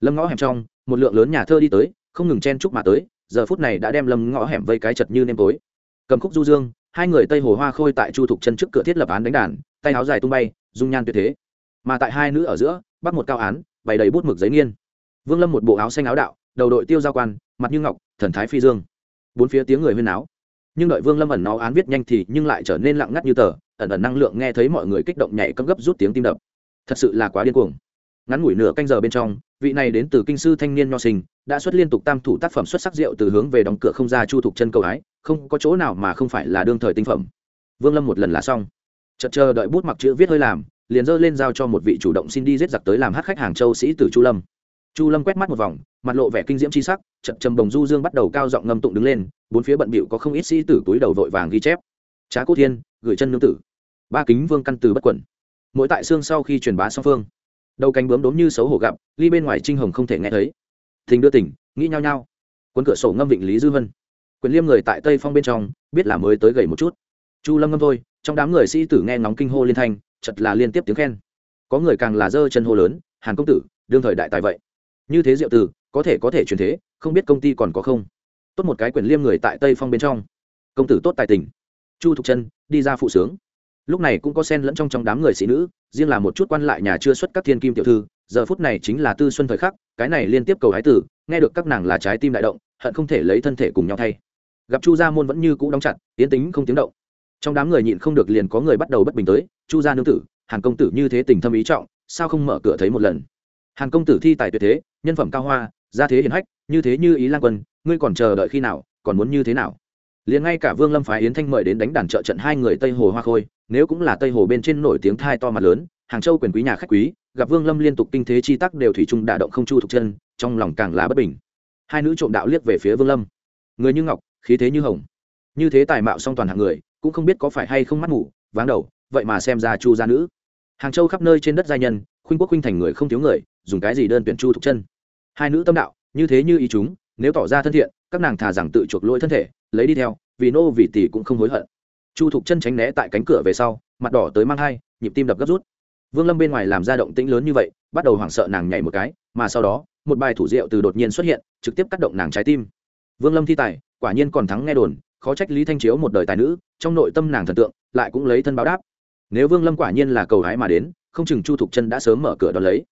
Lâm ngõ hẻm trong, một lượng lớn nhà thơ đi tới, không ngừng chen chúc mà tới, giờ phút này đã đem lâm ngõ hẻm vây cái chật như nêm tối. Cầm khúc du dương, hai người tây hồ hoa khôi tại chu thục chân trước cửa thiết lập án đánh đàn, tay áo dài tung bay, dung nhan tuyệt thế. Mà tại hai nữ ở giữa, bắt một cao án, bày đầy bút mực giấy nghiên. Vương lâm một bộ áo xanh áo đạo, đầu đội tiêu giao quan, mặt như ngọc, thần thái phi dương. Bốn phía tiếng người huyên áo nhưng đợi vương lâm ẩn nó án viết nhanh thì nhưng lại trở nên lặng ngắt như tờ, ẩn ẩn năng lượng nghe thấy mọi người kích động nhảy cấm gấp rút tiếng tim đập. Thật sự là quá điên cuồng. Ngắn ngủi nửa canh giờ bên trong, vị này đến từ kinh sư thanh niên nho sinh, đã xuất liên tục tam thủ tác phẩm xuất sắc rượu từ hướng về đóng cửa không ra chu thục chân cầu ái không có chỗ nào mà không phải là đương thời tinh phẩm. Vương lâm một lần là xong. Chợt chờ đợi bút mặc chữ viết hơi làm liền dơ lên giao cho một vị chủ động xin đi giết giặc tới làm hát khách hàng châu sĩ tử chu lâm. Chu lâm quét mắt một vòng, mặt lộ vẻ kinh diễm c h i sắc trận trầm bồng du dương bắt đầu cao giọng ngâm tụng đứng lên, bốn phía bận bịu có không ít sĩ tử túi đầu vội vàng ghi chép. Trá cốt thiên, gửi chân nương tử. Ba kính vương căn từ bất quẩn. Mỗi tại xương sau khi truyền bá song phương. Đầu cánh bướm đốm như xấu hổ gặp, ly bên ngoài trinh hồng không thể nghe thấy. Thình đưa tỉnh, nghĩ nhau nhau. Quấn cửa sổ ngâm vịnh lý dư vân. Quyền liêm người tại tây phong bên trong, biết là mới tới gầy một chút. Chu lâm ngâm thôi, trong đám người sĩ tử nghe ngóng kinh hô liên thanh chật là liên tiếp tiếng khen. Có người càng là dơ chân hô lớn, hàn công tử, đương thời đại tài vậy. Như thế diệu từ có thể có thể truyền thế, không biết công ty còn có không? Tốt một cái quyền liêm người tại tây phong bên trong. Công tử tốt tài tình. Chu thục chân, đi ra phụ sướng. Lúc này cũng có sen lẫn trong trong đám người sĩ nữ, riêng là một chút quan lại nhà chưa xuất các thiên kim tiểu thư, giờ phút này chính là tư xuân thời khắc, cái này liên tiếp cầu hái tử, nghe được các nàng là trái tim đại động, hận không thể lấy thân thể cùng nhau thay. Gặp chu gia môn vẫn như cũ đóng chặt tiến tính không tiếng động. Trong đám người nhịn không được liền có người bắt đầu bất bình tới chu gia nương tử, hàn công tử như thế tình thâm ý trọng, sao không mở cửa thấy một lần? Hàn công tử thi tài tuyệt thế, nhân phẩm cao hoa, gia thế hiển hách, như thế như ý lan quân, ngươi còn chờ đợi khi nào, còn muốn như thế nào? Liền ngay cả vương lâm phái yến thanh mời đến đánh đàn trợ trận hai người tây hồ hoa khôi, nếu cũng là tây hồ bên trên nổi tiếng thai to mặt lớn, hàng châu quyền quý nhà khách quý, gặp vương lâm liên tục kinh thế chi tắc đều thủy chung đả động không chu thục chân, trong lòng càng là bất bình. Hai nữ trộm đạo liếc về phía vương lâm. Người như ngọc, khí thế như hồng. Như thế tài mạo song toàn hạng người, cũng không biết có phải hay không mắt ngủ váng đầu vậy mà xem ra chu gia nữ. Hàng châu khắp nơi trên đất gia nhân, khuynh quốc khuynh thành người không thiếu người, dùng cái gì đơn tuyển chu thục chân? Hai nữ tâm đạo, như thế như ý chúng, nếu tỏ ra thân thiện, các nàng thà rằng tự chuộc lỗi thân thể, lấy đi theo, vì nô vì tỷ cũng không hối hận. Chu thục chân tránh né tại cánh cửa về sau, mặt đỏ tới mang hai, nhịp tim đập gấp rút. Vương lâm bên ngoài làm ra động tĩnh lớn như vậy, bắt đầu hoảng sợ nàng nhảy một cái, mà sau đó, một bài thủ rượu từ đột nhiên xuất hiện, trực tiếp cắt động nàng trái tim. Vương lâm thi tài, quả nhiên còn thắng nghe đồn, khó trách lý thanh chiếu một đời tài nữ, trong nội tâm nàng thần tượng, lại cũng lấy thân báo đáp nếu vương lâm quả nhiên là cầu hái mà đến, không chừng chu thục chân đã sớm mở cửa đón lấy.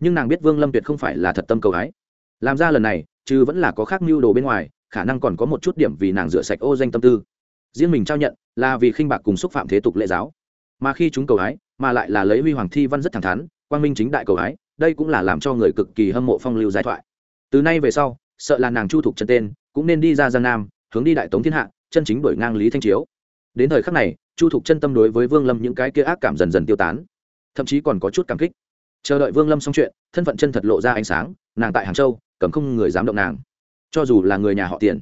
Nhưng nàng biết vương lâm tuyệt không phải là thật tâm cầu hái. Làm ra lần này, chứ vẫn là có khác mưu đồ bên ngoài, khả năng còn có một chút điểm vì nàng rửa sạch ô danh tâm tư. Riêng mình trao nhận, là vì khinh bạc cùng xúc phạm thế tục lễ giáo. Mà khi chúng cầu hái, mà lại là lấy huy hoàng thi văn rất thẳng thắn, quang minh chính đại cầu hái, đây cũng là làm cho người cực kỳ hâm mộ phong lưu giải thoại. Từ nay về sau, sợ là nàng chu thục chân tên, cũng nên đi ra giang nam, hướng đi đại tống thiên hạ, chân chính đổi ngang lý thanh chiếu. Đến thời khắc này chu thục chân tâm đối với vương lâm những cái kia ác cảm dần dần tiêu tán, thậm chí còn có chút cảm kích. Chờ đợi vương lâm xong chuyện, thân phận chân thật lộ ra ánh sáng, nàng tại hàng châu, cầm không người dám động nàng. Cho dù là người nhà họ tiền.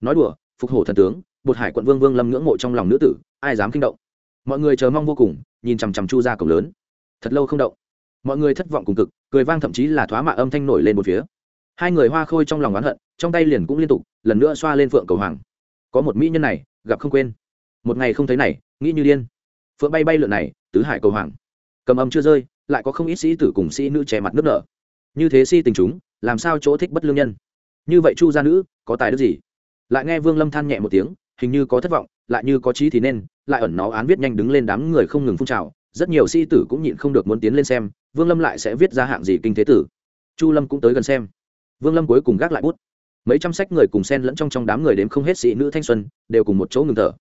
Nói đùa, phục hổ thần tướng, bột hải quận vương vương lâm ngưỡng mộ trong lòng nữ tử, ai dám kinh động? Mọi người chờ mong vô cùng, nhìn chằm chằm chu ra cổng lớn. Thật lâu không động. Mọi người thất vọng cùng cực, cười vang thậm chí là thoá mạ âm thanh nổi lên một phía. Hai người hoa khôi trong lòng oán hận, trong tay liền cũng liên tục, lần nữa xoa lên phượng cầu hoàng. Có một mỹ nhân này, gặp không quên một ngày không thấy này, nghĩ như điên. Phượng bay bay lượn này, tứ hải cầu hoàng. Cầm âm chưa rơi, lại có không ít sĩ tử cùng sĩ nữ che mặt nước nở. Như thế si tình chúng, làm sao chỗ thích bất lương nhân? Như vậy chu gia nữ, có tài đức gì? Lại nghe vương lâm than nhẹ một tiếng, hình như có thất vọng, lại như có trí thì nên, lại ẩn nó án viết nhanh đứng lên đám người không ngừng phun trào. Rất nhiều sĩ tử cũng nhịn không được muốn tiến lên xem, vương lâm lại sẽ viết ra hạng gì kinh thế tử? Chu lâm cũng tới gần xem. Vương lâm cuối cùng gác lại bút. Mấy trăm sách người cùng sen lẫn trong trong đám người đến không hết sĩ nữ thanh xuân, đều cùng một chỗ ngừng thở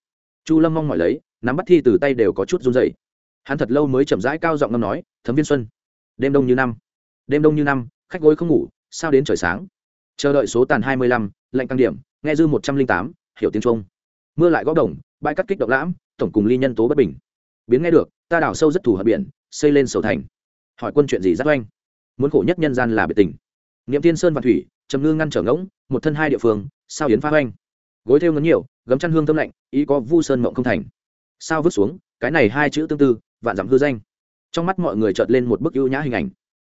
chu lâm mong mỏi lấy, nắm bắt thi từ tay đều có chút run dày hắn thật lâu mới chậm rãi cao giọng ngâm nói, thấm viên xuân, đêm đông như năm, đêm đông như năm, khách gối không ngủ, sao đến trời sáng? Chờ đợi số tàn hai mươi lăm lệnh tăng điểm, nghe dư một trăm linh tám, hiểu tiếng trung. Mưa lại góp đồng, bãi cắt kích động lãm, tổng cùng ly nhân tố bất bình. Biến nghe được, ta đào sâu rất thù hận biển, xây lên sầu thành. Hỏi quân chuyện gì rất oanh? Muốn khổ nhất nhân gian là biệt tình. Niệm thiên sơn và thủy, trầm ngư ngăn trở ngỗng, một thân hai địa phương, sao yến phá oanh? Gối theo ngấn nhiều, gấm chăn hương tâm lạnh, ý có vu sơn mộng không thành. Sao vứt xuống, cái này hai chữ tương tư, vạn dặm hư danh. Trong mắt mọi người chợt lên một bức ưu nhã hình ảnh.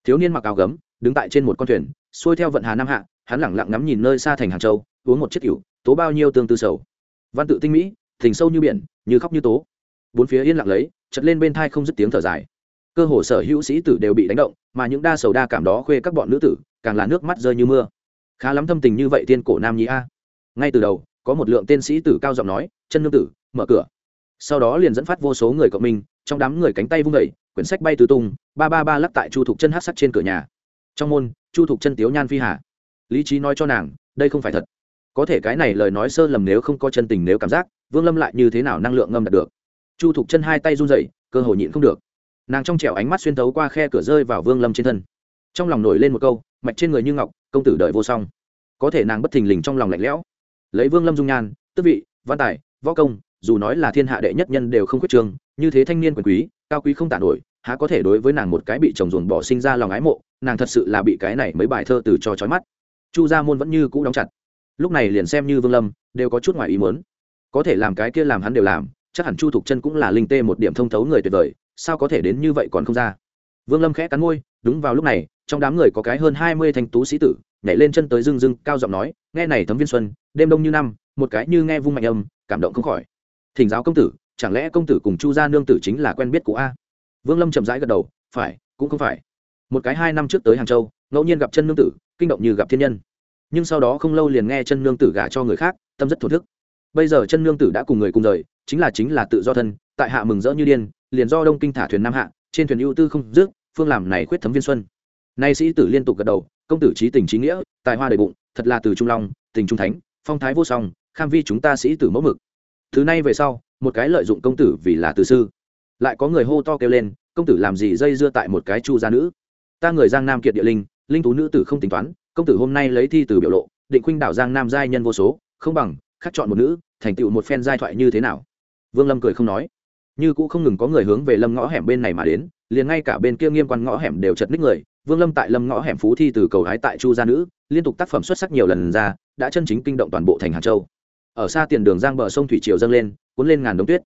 Thiếu niên mặc áo gấm, đứng tại trên một con thuyền, xuôi theo vận hà nam hạ, hắn lẳng lặng ngắm nhìn nơi xa thành hàng châu, uống một chiếc cửu tố bao nhiêu tương tư sầu. Văn tự tinh mỹ, thình sâu như biển, như khóc như tố. Bốn phía yên lặng lấy chật lên bên thai không dứt tiếng thở dài. Cơ hồ sở hữu sĩ tử đều bị đánh động, mà những đa sầu đa cảm đó khuê các bọn nữ tử, càng là nước mắt rơi như mưa. Khá lắm thâm tình như vậy tiên cổ nam nhi a. Ngay từ đầu có một lượng tên sĩ tử cao giọng nói, chân nương tử, mở cửa. Sau đó liền dẫn phát vô số người cộng minh, trong đám người cánh tay vung vẩy quyển sách bay tứ tung, ba ba ba lắc tại chu thục chân hát sắt trên cửa nhà. Trong môn, chu thục chân tiếu nhan phi hà. Lý trí nói cho nàng, đây không phải thật. Có thể cái này lời nói sơ lầm nếu không có chân tình nếu cảm giác, vương lâm lại như thế nào năng lượng ngâm đạt được? Chu thục chân hai tay run rẩy, cơ hồ nhịn không được. Nàng trong trẻo ánh mắt xuyên thấu qua khe cửa rơi vào vương lâm trên thân. Trong lòng nổi lên một câu, mạch trên người như ngọc, công tử đợi vô song. Có thể nàng bất thình lình trong lòng lạnh lẽo lấy vương lâm dung nhan tức vị, văn tài, võ công, dù nói là thiên hạ đệ nhất nhân đều không khuyết trường, như thế thanh niên quyền quý, cao quý không tản nổi, há có thể đối với nàng một cái bị chồng dồn bỏ sinh ra lòng ái mộ, nàng thật sự là bị cái này mấy bài thơ từ cho trói mắt. Chu gia môn vẫn như cũ đóng chặt. Lúc này liền xem như vương lâm, đều có chút ngoài ý muốn. Có thể làm cái kia làm hắn đều làm, chắc hẳn chu thục chân cũng là linh tê một điểm thông thấu người tuyệt vời, sao có thể đến như vậy còn không ra? Vương lâm khẽ cắn môi, đúng vào lúc này, trong đám người có cái hơn hai mươi thanh tú sĩ tử nhảy lên chân tới dưng dưng cao giọng nói, nghe này thấm viên xuân, đêm đông như năm, một cái như nghe vung mạnh âm, cảm động không khỏi. Thỉnh giáo công tử, chẳng lẽ công tử cùng chu gia nương tử chính là quen biết của a? Vương lâm chậm rãi gật đầu, phải, cũng không phải. Một cái hai năm trước tới hàng châu, ngẫu nhiên gặp chân nương tử, kinh động như gặp thiên nhân. Nhưng sau đó không lâu liền nghe chân nương tử gả cho người khác, tâm rất thổ thức. Bây giờ chân nương tử đã cùng người cùng rời, chính là chính là tự do thân, tại hạ mừng rỡ như điên, liền do đông kinh thả thuyền nam hạ, trên thuyền ưu tư không dứt, phương làm này khuyết thấm viên xuân. Nay sĩ tử liên tục gật đầu công tử trí tình trí nghĩa, tài hoa đầy bụng, thật là từ trung long, tình trung thánh, phong thái vô song, kham vi chúng ta sĩ tử mẫu mực. Thứ nay về sau, một cái lợi dụng công tử vì là từ sư. Lại có người hô to kêu lên, công tử làm gì dây dưa tại một cái chu gia nữ? Ta người giang nam kiệt địa linh linh thú nữ tử không tính toán, công tử hôm nay lấy thi từ biểu lộ, định khuynh đảo giang nam giai nhân vô số, không bằng, khắc chọn một nữ, thành tựu một phen giai thoại như thế nào? Vương lâm cười không nói. Như cũ không ngừng có người hướng về lâm ngõ hẻm bên này mà đến, liền ngay cả bên kia nghiêm quan ngõ hẻm đều chật ních người vương lâm tại lâm ngõ hẻm phú thi từ cầu hái tại chu gia nữ, liên tục tác phẩm xuất sắc nhiều lần ra, đã chân chính kinh động toàn bộ thành hà châu. Ở xa tiền đường giang bờ sông thủy triều dâng lên, cuốn lên ngàn đống tuyết.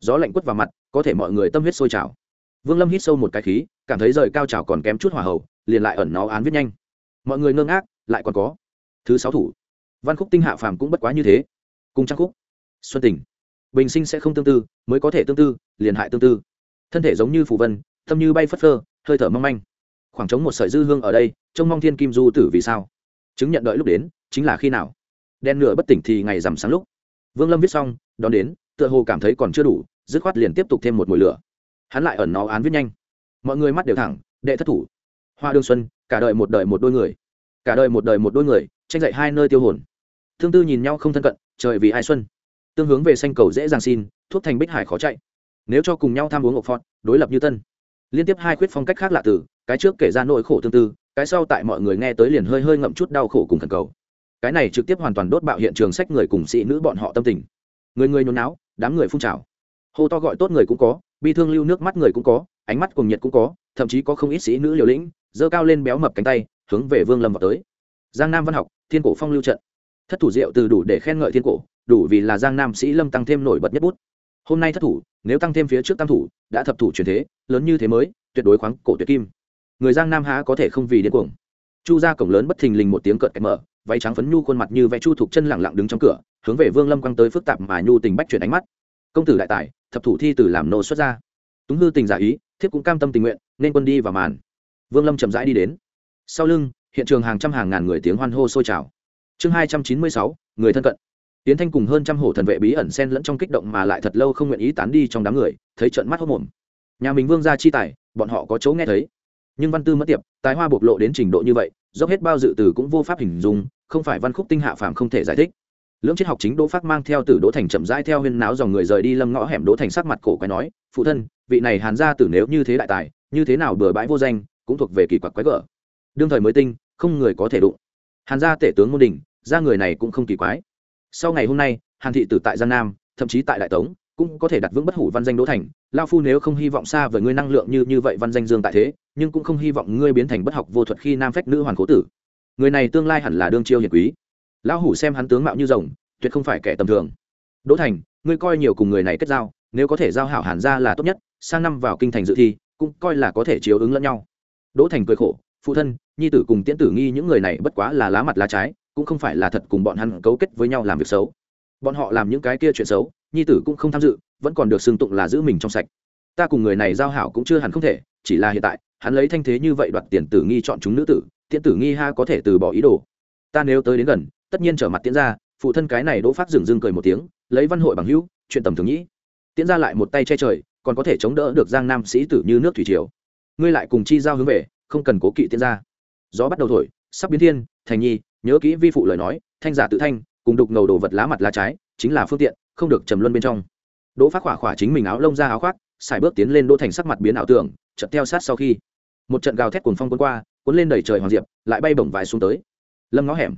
Gió lạnh quất vào mặt, có thể mọi người tâm huyết sôi trào. Vương lâm hít sâu một cái khí, cảm thấy rời cao trào còn kém chút hỏa hậu liền lại ẩn nó án viết nhanh. Mọi người ngơ ngác, lại còn có thứ sáu thủ. Văn khúc tinh hạ phàm cũng bất quá như thế. Cùng trang khúc, xuân tình, bình sinh sẽ không tương tư, mới có thể tương tư, liền hại tương tư. Thân thể giống như phù vân tâm như bay phất phơ, hơi thở mong manh khoảng trống một sợi dư hương ở đây, trông mong thiên kim du tử vì sao? Chứng nhận đợi lúc đến, chính là khi nào? Đen nửa bất tỉnh thì ngày rằm sáng lúc. Vương lâm viết xong, đón đến, tựa hồ cảm thấy còn chưa đủ, dứt khoát liền tiếp tục thêm một mùi lửa. Hắn lại ẩn nó án viết nhanh. Mọi người mắt đều thẳng, đệ thất thủ. Hoa đương xuân, cả đời một đời một đôi người. Cả đời một đời một đôi người, tranh dạy hai nơi tiêu hồn. Thương tư nhìn nhau không thân cận, trời vì ai xuân. Tương hướng về xanh cầu dễ dàng xin, thuốc thành bích hải khó chạy. Nếu cho cùng nhau tham uống ộc phọt, đối lập như tân liên tiếp hai khuyết phong cách khác lạ từ, cái trước kể ra nỗi khổ tương tư, cái sau tại mọi người nghe tới liền hơi hơi ngậm chút đau khổ cùng thần cầu. Cái này trực tiếp hoàn toàn đốt bạo hiện trường sách người cùng sĩ nữ bọn họ tâm tình. Người người nhốn náo, đám người phun trào. Hô to gọi tốt người cũng có, bi thương lưu nước mắt người cũng có, ánh mắt cùng nhiệt cũng có, thậm chí có không ít sĩ nữ liều lĩnh, giơ cao lên béo mập cánh tay, hướng về vương lâm vào tới. Giang nam văn học, thiên cổ phong lưu trận. Thất thủ diệu từ đủ để khen ngợi thiên cổ, đủ vì là giang nam sĩ lâm tăng thêm nổi bật nhất bút hôm nay thất thủ, nếu tăng thêm phía trước tam thủ, đã thập thủ truyền thế, lớn như thế mới, tuyệt đối khoáng cổ tuyệt kim. Người giang nam há có thể không vì điên cuồng? Chu ra cổng lớn bất thình lình một tiếng cợt kẹt mở, váy trắng phấn nhu khuôn mặt như vẽ chu thục chân lẳng lặng đứng trong cửa, hướng về vương lâm quăng tới phức tạp mà nhu tình bách chuyển ánh mắt. Công tử đại tài, thập thủ thi từ làm nô xuất ra. Túng hư tình giả ý, thiếp cũng cam tâm tình nguyện, nên quân đi vào màn. Vương lâm chậm rãi đi đến. Sau lưng, hiện trường hàng trăm hàng ngàn người tiếng hoan hô sôi trào. Chương hai trăm chín mươi sáu, người thân cận tiến thanh cùng hơn trăm hổ thần vệ bí ẩn xen lẫn trong kích động mà lại thật lâu không nguyện ý tán đi trong đám người, thấy trận mắt hốc mồm nhà mình vương gia chi tài, bọn họ có chỗ nghe thấy. Nhưng văn tư mất tiệp, tài hoa bộc lộ đến trình độ như vậy, dốc hết bao dự từ cũng vô pháp hình dung, không phải văn khúc tinh hạ phàm không thể giải thích. Lưỡng triết học chính đỗ phát mang theo từ đỗ thành chậm rãi theo huyên náo dòng người rời đi lâm ngõ hẻm đỗ thành sắc mặt cổ quái nói, phụ thân, vị này hàn gia tử nếu như thế đại tài, như thế nào bừa bãi vô danh, cũng thuộc về kỳ quặc quái gở. Đương thời mới tinh, không người có thể đụng. Hàn gia tể tướng môn đình ra người này cũng không kỳ quái sau ngày hôm nay, hàn thị tử tại giang nam, thậm chí tại đại tống, cũng có thể đặt vững bất hủ văn danh đỗ thành. Lao phu nếu không hy vọng xa với ngươi năng lượng như như vậy văn danh dương tại thế, nhưng cũng không hy vọng ngươi biến thành bất học vô thuật khi nam phách nữ hoàn cố tử. Người này tương lai hẳn là đương chiêu hiền quý. Lão hủ xem hắn tướng mạo như rồng, tuyệt không phải kẻ tầm thường. Đỗ thành, ngươi coi nhiều cùng người này kết giao, nếu có thể giao hảo hàn ra là tốt nhất, sang năm vào kinh thành dự thi, cũng coi là có thể chiếu ứng lẫn nhau. Đỗ thành cười khổ, phụ thân, nhi tử cùng tiễn tử nghi những người này bất quá là lá mặt lá trái cũng không phải là thật cùng bọn hắn cấu kết với nhau làm việc xấu. Bọn họ làm những cái kia chuyện xấu, nhi tử cũng không tham dự, vẫn còn được xưng tụng là giữ mình trong sạch. Ta cùng người này giao hảo cũng chưa hẳn không thể, chỉ là hiện tại, hắn lấy thanh thế như vậy đoạt tiền tử nghi chọn chúng nữ tử, tiễn tử nghi ha có thể từ bỏ ý đồ. Ta nếu tới đến gần, tất nhiên trở mặt tiễn ra, phụ thân cái này đỗ phát dừng dưng cười một tiếng, lấy văn hội bằng hữu, chuyện tầm thường nhĩ. Tiễn ra lại một tay che trời, còn có thể chống đỡ được giang nam sĩ tử như nước thủy triều. Ngươi lại cùng chi giao hướng về, không cần cố kỵ tiễn ra. Gió bắt đầu thổi, sắp biến thiên thành nhi, nhớ kỹ vi phụ lời nói, thanh giả tự thanh, cùng đục ngầu đồ vật lá mặt lá trái, chính là phương tiện, không được trầm luân bên trong. Đỗ phát khỏa khỏa chính mình áo lông ra áo khoác xài bước tiến lên đỗ thành sắc mặt biến ảo tưởng, chợt theo sát sau khi. Một trận gào thét cuồng phong cuốn qua, cuốn lên đầy trời hoàng diệp, lại bay bổng vài xuống tới. Lâm ngõ hẻm.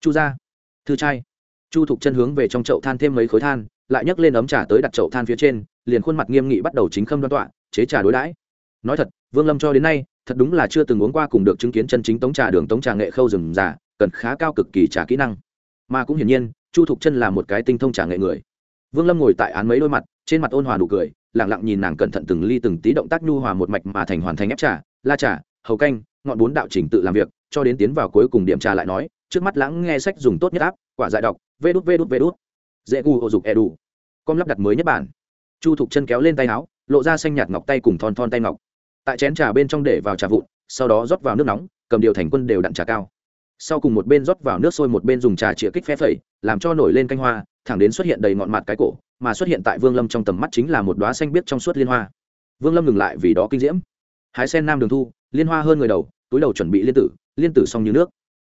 Chu ra thư trai. Chu thục chân hướng về trong chậu than thêm mấy khối than, lại nhấc lên ấm trà tới đặt chậu than phía trên, liền khuôn mặt nghiêm nghị bắt đầu chính khâm đoan tọa, chế trà đối đãi. Nói thật, vương lâm cho đến nay thật đúng là chưa từng uống qua cùng được chứng kiến chân chính tống trà đường tống trà nghệ khâu rừng già, cần khá cao cực kỳ trà kỹ năng. Mà cũng hiển nhiên, chu thục chân là một cái tinh thông trà nghệ người. Vương lâm ngồi tại án mấy đôi mặt, trên mặt ôn hòa nụ cười lẳng lặng nhìn nàng cẩn thận từng ly từng tí động tác nhu hòa một mạch mà thành hoàn thành ép trà, la trà, hầu canh, ngọn bốn đạo trình tự làm việc, cho đến tiến vào cuối cùng điểm trà lại nói, trước mắt lãng nghe sách dùng tốt nhất áp, quả dại đọc, vê đút vê đút vê đút. Dễ gu ô dục e đủ com lắp đặt mới nhất bản. Chu thục chân kéo lên tay áo, lộ ra xanh nhạt ngọc tay cùng thon thon tay ngọc tại chén trà bên trong để vào trà vụn, sau đó rót vào nước nóng, cầm điều thành quân đều đặn trà cao. Sau cùng một bên rót vào nước sôi một bên dùng trà chĩa kích phe phẩy, làm cho nổi lên canh hoa, thẳng đến xuất hiện đầy ngọn mặt cái cổ, mà xuất hiện tại vương lâm trong tầm mắt chính là một đoá xanh biếc trong suốt liên hoa. Vương lâm ngừng lại vì đó kinh diễm. Hái sen nam đường thu, liên hoa hơn người đầu, túi đầu chuẩn bị liên tử liên tử xong như nước.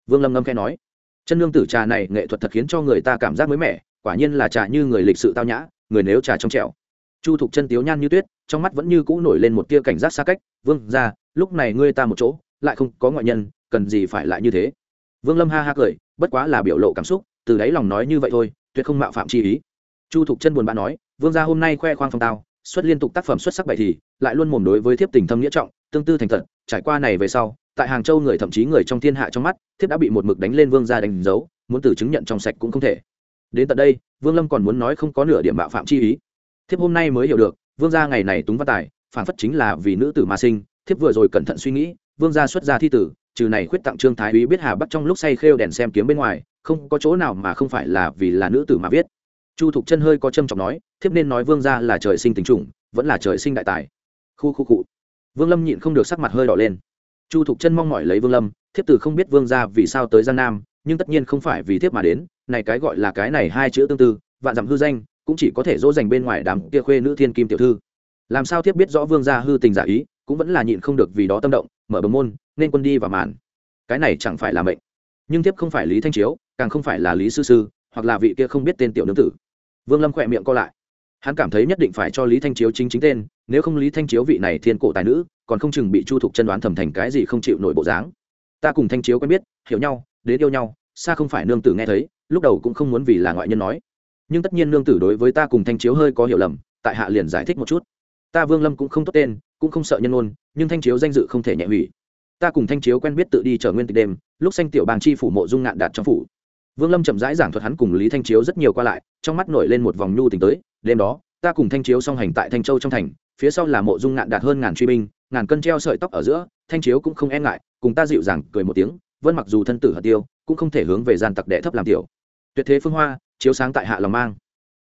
Vương lâm ngâm khe nói, chân nương tử trà này nghệ thuật thật khiến cho người ta cảm giác mới mẻ, quả nhiên là trà như người lịch sự tao nhã, người nếu trà trong trẻo. Chu thục chân tiếu nhan như tuyết trong mắt vẫn như cũ nổi lên một tia cảnh giác xa cách, vương ra lúc này ngươi ta một chỗ, lại không có ngoại nhân, cần gì phải lại như thế? Vương lâm ha ha cười, bất quá là biểu lộ cảm xúc, từ đáy lòng nói như vậy thôi, tuyệt không mạo phạm chi ý. Chu thục chân buồn bã nói, vương gia hôm nay khoe khoang phong tao, xuất liên tục tác phẩm xuất sắc bậy thì, lại luôn mồm đối với thiếp tình thâm nghĩa trọng, tương tư thành thật, trải qua này về sau, tại hàng châu người thậm chí người trong thiên hạ trong mắt, thiếp đã bị một mực đánh lên vương gia đánh dấu, muốn từ chứng nhận trong sạch cũng không thể. Đến tận đây, vương lâm còn muốn nói không có nửa điểm bạo phạm chi ý. Thiếp hôm nay mới hiểu được vương gia ngày này túng văn tài, phản phất chính là vì nữ tử mà sinh, thiếp vừa rồi cẩn thận suy nghĩ, vương gia xuất gia thi tử, trừ này khuyết tặng trương thái úy biết hà bắt trong lúc say khêu đèn xem kiếm bên ngoài, không có chỗ nào mà không phải là vì là nữ tử mà viết. Chu thục chân hơi có trâm trọng nói, thiếp nên nói vương gia là trời sinh tình trùng vẫn là trời sinh đại tài. Khu khu cụ vương lâm nhịn không được sắc mặt hơi đỏ lên. Chu thục chân mong mỏi lấy vương lâm, thiếp từ không biết vương gia vì sao tới giang nam, nhưng tất nhiên không phải vì thiếp mà đến, này cái gọi là cái này hai chữ tương tư, vạn dặm hư danh cũng chỉ có thể dỗ dành bên ngoài đám kia khuê nữ thiên kim tiểu thư. Làm sao tiếp biết rõ vương gia hư tình giả ý, cũng vẫn là nhịn không được vì đó tâm động, mở bờ môn, nên quân đi vào màn. Cái này chẳng phải là mệnh. Nhưng tiếp không phải lý thanh chiếu, càng không phải là lý sư sư, hoặc là vị kia không biết tên tiểu nương tử. Vương lâm khỏe miệng co lại. Hắn cảm thấy nhất định phải cho lý thanh chiếu chính chính tên, nếu không lý thanh chiếu vị này thiên cổ tài nữ, còn không chừng bị chu thục chân đoán thầm thành cái gì không chịu nổi bộ dáng. Ta cùng thanh chiếu quen biết, hiểu nhau, đến yêu nhau, xa không phải nương tử nghe thấy, lúc đầu cũng không muốn vì là ngoại nhân nói nhưng tất nhiên nương tử đối với ta cùng thanh chiếu hơi có hiểu lầm, tại hạ liền giải thích một chút. Ta vương lâm cũng không tốt tên, cũng không sợ nhân ôn nhưng thanh chiếu danh dự không thể nhẹ hủy. Ta cùng thanh chiếu quen biết tự đi trở nguyên tịch đêm, lúc sanh tiểu bàng chi phủ mộ dung ngạn đạt trong phủ. Vương lâm chậm rãi giảng thuật hắn cùng lý thanh chiếu rất nhiều qua lại, trong mắt nổi lên một vòng nhu tình tới, đêm đó, ta cùng thanh chiếu song hành tại thanh châu trong thành, phía sau là mộ dung ngạn đạt hơn ngàn truy binh, ngàn cân treo sợi tóc ở giữa, thanh chiếu cũng không e ngại, cùng ta dịu dàng cười một tiếng, vân mặc dù thân tử hạt tiêu, cũng không thể hướng về gian tặc đệ thấp làm tiểu. Tuyệt thế phương hoa chiếu sáng tại hạ lòng mang.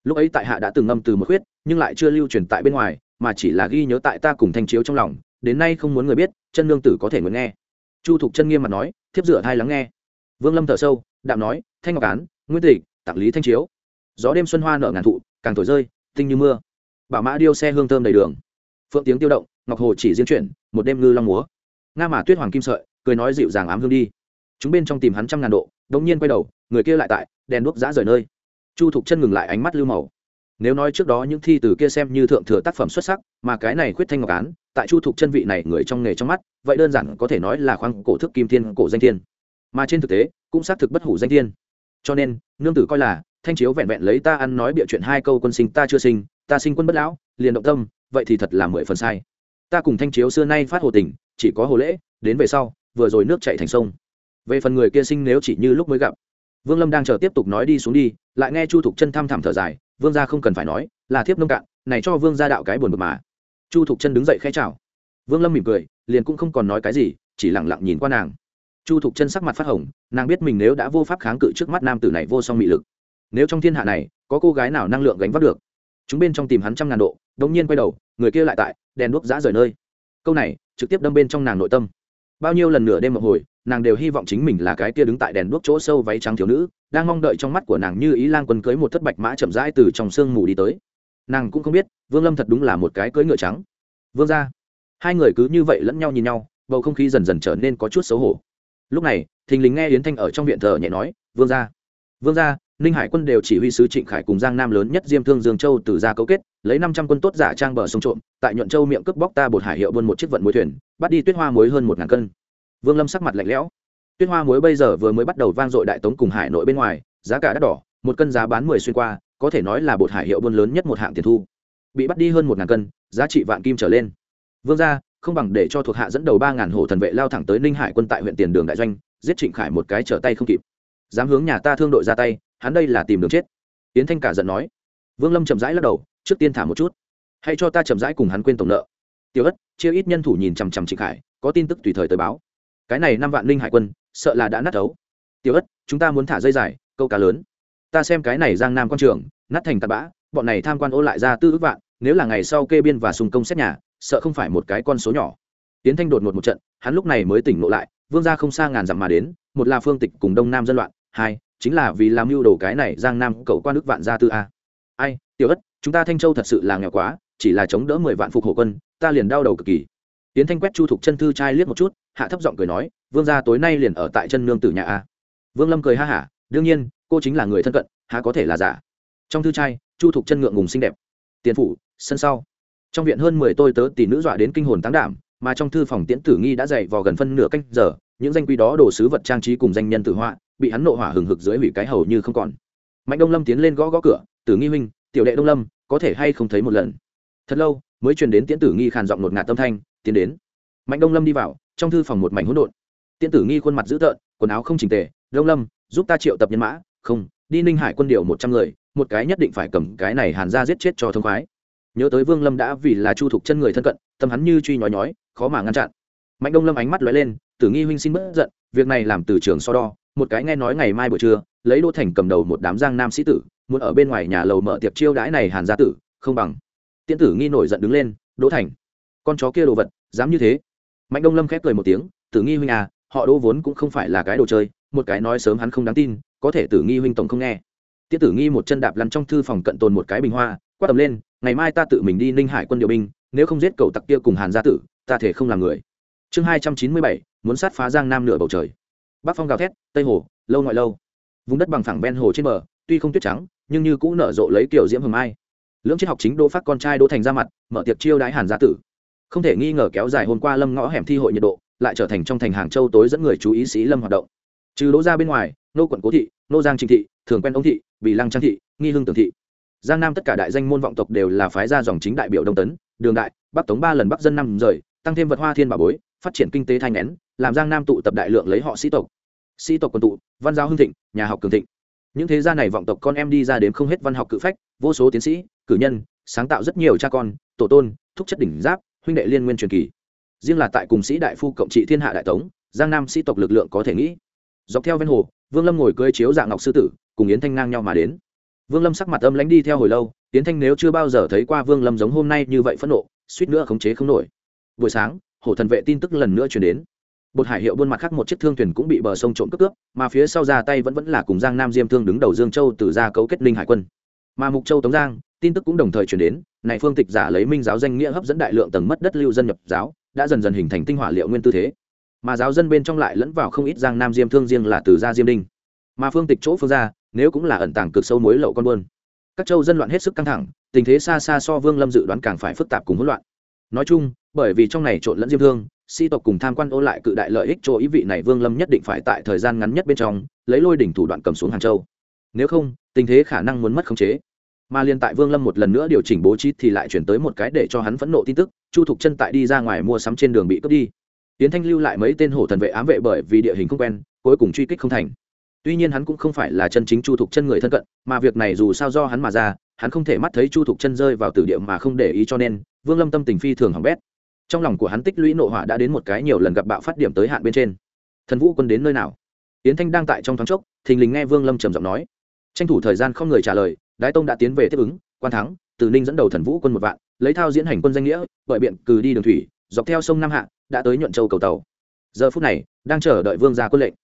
Lúc ấy tại hạ đã từng ngâm từ một khuyết, nhưng lại chưa lưu truyền tại bên ngoài, mà chỉ là ghi nhớ tại ta cùng thanh chiếu trong lòng, đến nay không muốn người biết, chân nương tử có thể nguyện nghe. Chu thục chân nghiêm mặt nói, thiếp rửa thai lắng nghe. Vương lâm thở sâu, đạm nói, thanh ngọc án, nguyên tịch, tặng lý thanh chiếu. Gió đêm xuân hoa nở ngàn thụ, càng thổi rơi, tinh như mưa. Bảo mã điêu xe hương thơm đầy đường. Phượng tiếng tiêu động, ngọc hồ chỉ diên chuyển, một đêm ngư long múa. Nga mà tuyết hoàng kim sợi, cười nói dịu dàng ám hương đi. Chúng bên trong tìm hắn trăm ngàn độ đống nhiên quay đầu, người kia lại tại, đèn đuốc giã rời nơi chu thục chân ngừng lại ánh mắt lưu màu. Nếu nói trước đó những thi từ kia xem như thượng thừa tác phẩm xuất sắc, mà cái này khuyết thanh ngọc án, tại chu thục chân vị này người trong nghề trong mắt, vậy đơn giản có thể nói là khoáng cổ thức kim thiên, cổ danh thiên. Mà trên thực tế, cũng xác thực bất hủ danh thiên. Cho nên, nương tử coi là, thanh chiếu vẹn vẹn lấy ta ăn nói bịa chuyện hai câu quân sinh ta chưa sinh, ta sinh quân bất lão, liền động tâm, vậy thì thật là mười phần sai. Ta cùng thanh chiếu xưa nay phát hồ tình, chỉ có hồ lễ, đến về sau, vừa rồi nước chạy thành sông. Về phần người kia sinh nếu chỉ như lúc mới gặp vương lâm đang chờ tiếp tục nói đi xuống đi, lại nghe chu thục chân thăm thẳm thở dài, vương gia không cần phải nói, là thiếp nông cạn, này cho vương gia đạo cái buồn bực mà. Chu thục chân đứng dậy khẽ chào. Vương lâm mỉm cười, liền cũng không còn nói cái gì, chỉ lẳng lặng nhìn qua nàng. Chu thục chân sắc mặt phát hồng, nàng biết mình nếu đã vô pháp kháng cự trước mắt nam tử này vô song mị lực, nếu trong thiên hạ này, có cô gái nào năng lượng gánh vác được? Chúng bên trong tìm hắn trăm ngàn độ đống nhiên quay đầu, người kia lại tại, đèn đuốc giã rời nơi. Câu này, trực tiếp đâm bên trong nàng nội tâm. Bao nhiêu lần nửa đêm một hồi nàng đều hy vọng chính mình là cái kia đứng tại đèn đuốc chỗ sâu váy trắng thiếu nữ, đang mong đợi trong mắt của nàng như ý lan quân cưới một thất bạch mã chậm rãi từ trong sương mù đi tới. Nàng cũng không biết, vương lâm thật đúng là một cái cưỡi ngựa trắng. Vương ra hai người cứ như vậy lẫn nhau nhìn nhau, bầu không khí dần dần trở nên có chút xấu hổ. Lúc này, thình lình nghe yến thanh ở trong viện thờ nhẹ nói, vương ra vương ra ninh hải quân đều chỉ huy sứ trịnh khải cùng giang nam lớn nhất diêm thương dương châu từ ra cấu kết, lấy năm trăm quân tốt giả trang bờ sông trộm, tại nhuận châu miệng cướp bóc ta bột hải hiệu buôn một chiếc vận muối thuyền, bắt đi tuyết hoa muối hơn một ngàn cân vương lâm sắc mặt lạnh lẽo. Tuyết hoa muối bây giờ vừa mới bắt đầu vang dội đại tống cùng hải nội bên ngoài, giá cả đắt đỏ, một cân giá bán mười xuyên qua, có thể nói là bột hải hiệu buôn lớn nhất một hạng tiền thu. Bị bắt đi hơn một ngàn cân, giá trị vạn kim trở lên. Vương gia, không bằng để cho thuộc hạ dẫn đầu ba ngàn hổ thần vệ lao thẳng tới ninh hải quân tại huyện tiền đường đại doanh, giết trịnh khải một cái trở tay không kịp. Dám hướng nhà ta thương đội ra tay, hắn đây là tìm đường chết. Yến thanh cả giận nói. Vương lâm chậm rãi lắc đầu, trước tiên thả một chút. Hãy cho ta chậm rãi cùng hắn quên tổng nợ. Tiêu ất, chia ít nhân thủ nhìn chằm chằm trịnh khải, có tin tức tùy thời tới báo cái này năm vạn linh hải quân, sợ là đã nát đấu tiểu ất, chúng ta muốn thả dây dài, câu cá lớn. Ta xem cái này giang nam quan trường, nát thành tạt bã, bọn này tham quan ô lại ra tư ước vạn, nếu là ngày sau kê biên và sùng công xét nhà, sợ không phải một cái con số nhỏ. Tiến thanh đột ngột một trận, hắn lúc này mới tỉnh ngộ lại, vương gia không xa ngàn dặm mà đến, một là phương tịch cùng đông nam dân loạn, hai, chính là vì làm mưu đồ cái này giang nam cậu quan nước vạn gia tư a. Ai, tiểu ất, chúng ta thanh châu thật sự là nghèo quá, chỉ là chống đỡ mười vạn phục hộ quân, ta liền đau đầu cực kỳ tiến thanh quét chu thục chân thư trai liếc một chút, hạ thấp giọng cười nói, vương gia tối nay liền ở tại chân nương tử nhà a. Vương lâm cười ha hả, đương nhiên, cô chính là người thân cận, há có thể là giả? Trong thư trai chu thục chân ngượng ngùng xinh đẹp. Tiền phủ, sân sau. Trong viện hơn mười tôi tớ tỷ nữ dọa đến kinh hồn táng đảm, mà trong thư phòng tiễn tử nghi đã dày vào gần phân nửa canh giờ, những danh quy đó đồ sứ vật trang trí cùng danh nhân tử họa, bị hắn nộ hỏa hừng hực dưới hủy cái hầu như không còn. Mạnh đông lâm tiến lên gõ gõ cửa, tử nghi huynh, tiểu đệ đông lâm, có thể hay không thấy một lần? Thật lâu, mới truyền đến tiễn tử nghi khàn giọng một ngạt tâm thanh tiến đến. Mạnh đông lâm đi vào, trong thư phòng một mảnh hỗn độn. Tiễn tử nghi khuôn mặt dữ tợn, quần áo không chỉnh tề, đông lâm, giúp ta triệu tập nhân mã. Không, đi ninh hải quân điều một trăm người, một cái nhất định phải cầm cái này hàn ra giết chết cho thông khoái. Nhớ tới vương lâm đã vì là chu thục chân người thân cận, tâm hắn như truy nhói nhói, khó mà ngăn chặn. Mạnh đông lâm ánh mắt lóe lên, tử nghi huynh xin bớt giận, việc này làm từ trường so đo, một cái nghe nói ngày mai buổi trưa, lấy đỗ thành cầm đầu một đám giang nam sĩ tử, muốn ở bên ngoài nhà lầu mở tiệc chiêu đãi này hàn gia tử, không bằng. Tiễn tử nghi nổi giận đứng lên, đỗ thành con chó kia đồ vật, dám như thế. Mạnh đông lâm khép cười một tiếng, tử nghi huynh à họ đỗ vốn cũng không phải là cái đồ chơi, một cái nói sớm hắn không đáng tin, có thể tử nghi huynh tổng không nghe. Tiết tử nghi một chân đạp lăn trong thư phòng cận tồn một cái bình hoa, quát tầm lên, ngày mai ta tự mình đi ninh hải quân điều binh, nếu không giết cậu tặc kia cùng hàn gia tử, ta thể không làm người. Chương hai trăm chín mươi bảy, muốn sát phá giang nam nửa bầu trời. Bắc phong gào thét, tây hồ, lâu ngoại lâu. Vùng đất bằng phẳng ven hồ trên bờ, tuy không tuyết trắng, nhưng như cũng nở rộ lấy kiểu diễm hầm ai lưỡng triết học chính đỗ phát con trai đỗ thành ra mặt, mở tiệc chiêu đái hàn gia tử không thể nghi ngờ kéo dài hôm qua lâm ngõ hẻm thi hội nhiệt độ, lại trở thành trong thành hàng châu tối dẫn người chú ý sĩ lâm hoạt động. Trừ đỗ ra bên ngoài, nô quận cố thị, nô giang trinh thị, thường quen ông thị, bì lăng trang thị, nghi hưng tường thị. Giang nam tất cả đại danh môn vọng tộc đều là phái gia dòng chính đại biểu đông tấn, đường đại, bắc tống ba lần bắc dân năm rời, tăng thêm vật hoa thiên bảo bối, phát triển kinh tế thanh nén làm giang nam tụ tập đại lượng lấy họ sĩ tộc. Sĩ tộc quân tụ, văn giáo hưng thịnh, nhà học cường thịnh. Những thế gia này vọng tộc con em đi ra đến không hết văn học cự phách, vô số tiến sĩ, cử nhân, sáng tạo rất nhiều cha con, tổ tôn, thúc chất đỉnh giáp huynh đệ liên nguyên truyền kỳ. Riêng là tại cùng sĩ đại phu cộng trị thiên hạ đại tống, giang nam sĩ tộc lực lượng có thể nghĩ. Dọc theo ven hồ, vương lâm ngồi cưới chiếu dạng ngọc sư tử, cùng yến thanh ngang nhau mà đến. Vương lâm sắc mặt âm lãnh đi theo hồi lâu, yến thanh nếu chưa bao giờ thấy qua vương lâm giống hôm nay như vậy phẫn nộ, suýt nữa khống chế không nổi. Buổi sáng hổ thần vệ tin tức lần nữa chuyển đến. Bột hải hiệu buôn mặt khác một chiếc thương thuyền cũng bị bờ sông trộm cướp cướp, mà phía sau ra tay vẫn vẫn là cùng giang nam diêm thương đứng đầu dương châu từ ra cấu kết linh hải quân mà mục châu tống giang tin tức cũng đồng thời chuyển đến này phương tịch giả lấy minh giáo danh nghĩa hấp dẫn đại lượng tầng mất đất lưu dân nhập giáo đã dần dần hình thành tinh hỏa liệu nguyên tư thế mà giáo dân bên trong lại lẫn vào không ít giang nam diêm thương riêng là từ gia diêm đinh mà phương tịch chỗ phương ra nếu cũng là ẩn tàng cực sâu mối lậu con buôn các châu dân loạn hết sức căng thẳng tình thế xa xa so vương lâm dự đoán càng phải phức tạp cùng hỗn loạn nói chung bởi vì trong này trộn lẫn diêm thương sĩ tộc cùng tham quan ô lại cự đại lợi ích cho ý vị này vương lâm nhất định phải tại thời gian ngắn nhất bên trong lấy lôi đỉnh thủ đoạn cầm xuống hàng châu nếu không tình thế khả năng muốn mất khống chế. Mà liên tại vương lâm một lần nữa điều chỉnh bố trí thì lại chuyển tới một cái để cho hắn phẫn nộ tin tức, chu thục chân tại đi ra ngoài mua sắm trên đường bị cướp đi. Tiến thanh lưu lại mấy tên hổ thần vệ ám vệ bởi vì địa hình không quen, cuối cùng truy kích không thành. Tuy nhiên hắn cũng không phải là chân chính chu thục chân người thân cận, mà việc này dù sao do hắn mà ra, hắn không thể mắt thấy chu thục chân rơi vào tử địa mà không để ý cho nên, vương lâm tâm tình phi thường hỏng bét. Trong lòng của hắn tích lũy nộ hỏa đã đến một cái nhiều lần gặp bạo phát điểm tới hạn bên trên. Thần vũ quân đến nơi nào? Tiến thanh đang tại trong thoáng chốc, thình lình nghe vương lâm trầm giọng nói tranh thủ thời gian không người trả lời, đái tông đã tiến về tiếp ứng, quan thắng, từ ninh dẫn đầu thần vũ quân một vạn, lấy thao diễn hành quân danh nghĩa, bởi biện cử đi đường thủy, dọc theo sông nam hạ, đã tới nhuận châu cầu tàu. Giờ phút này, đang chờ đợi vương ra quân lệnh.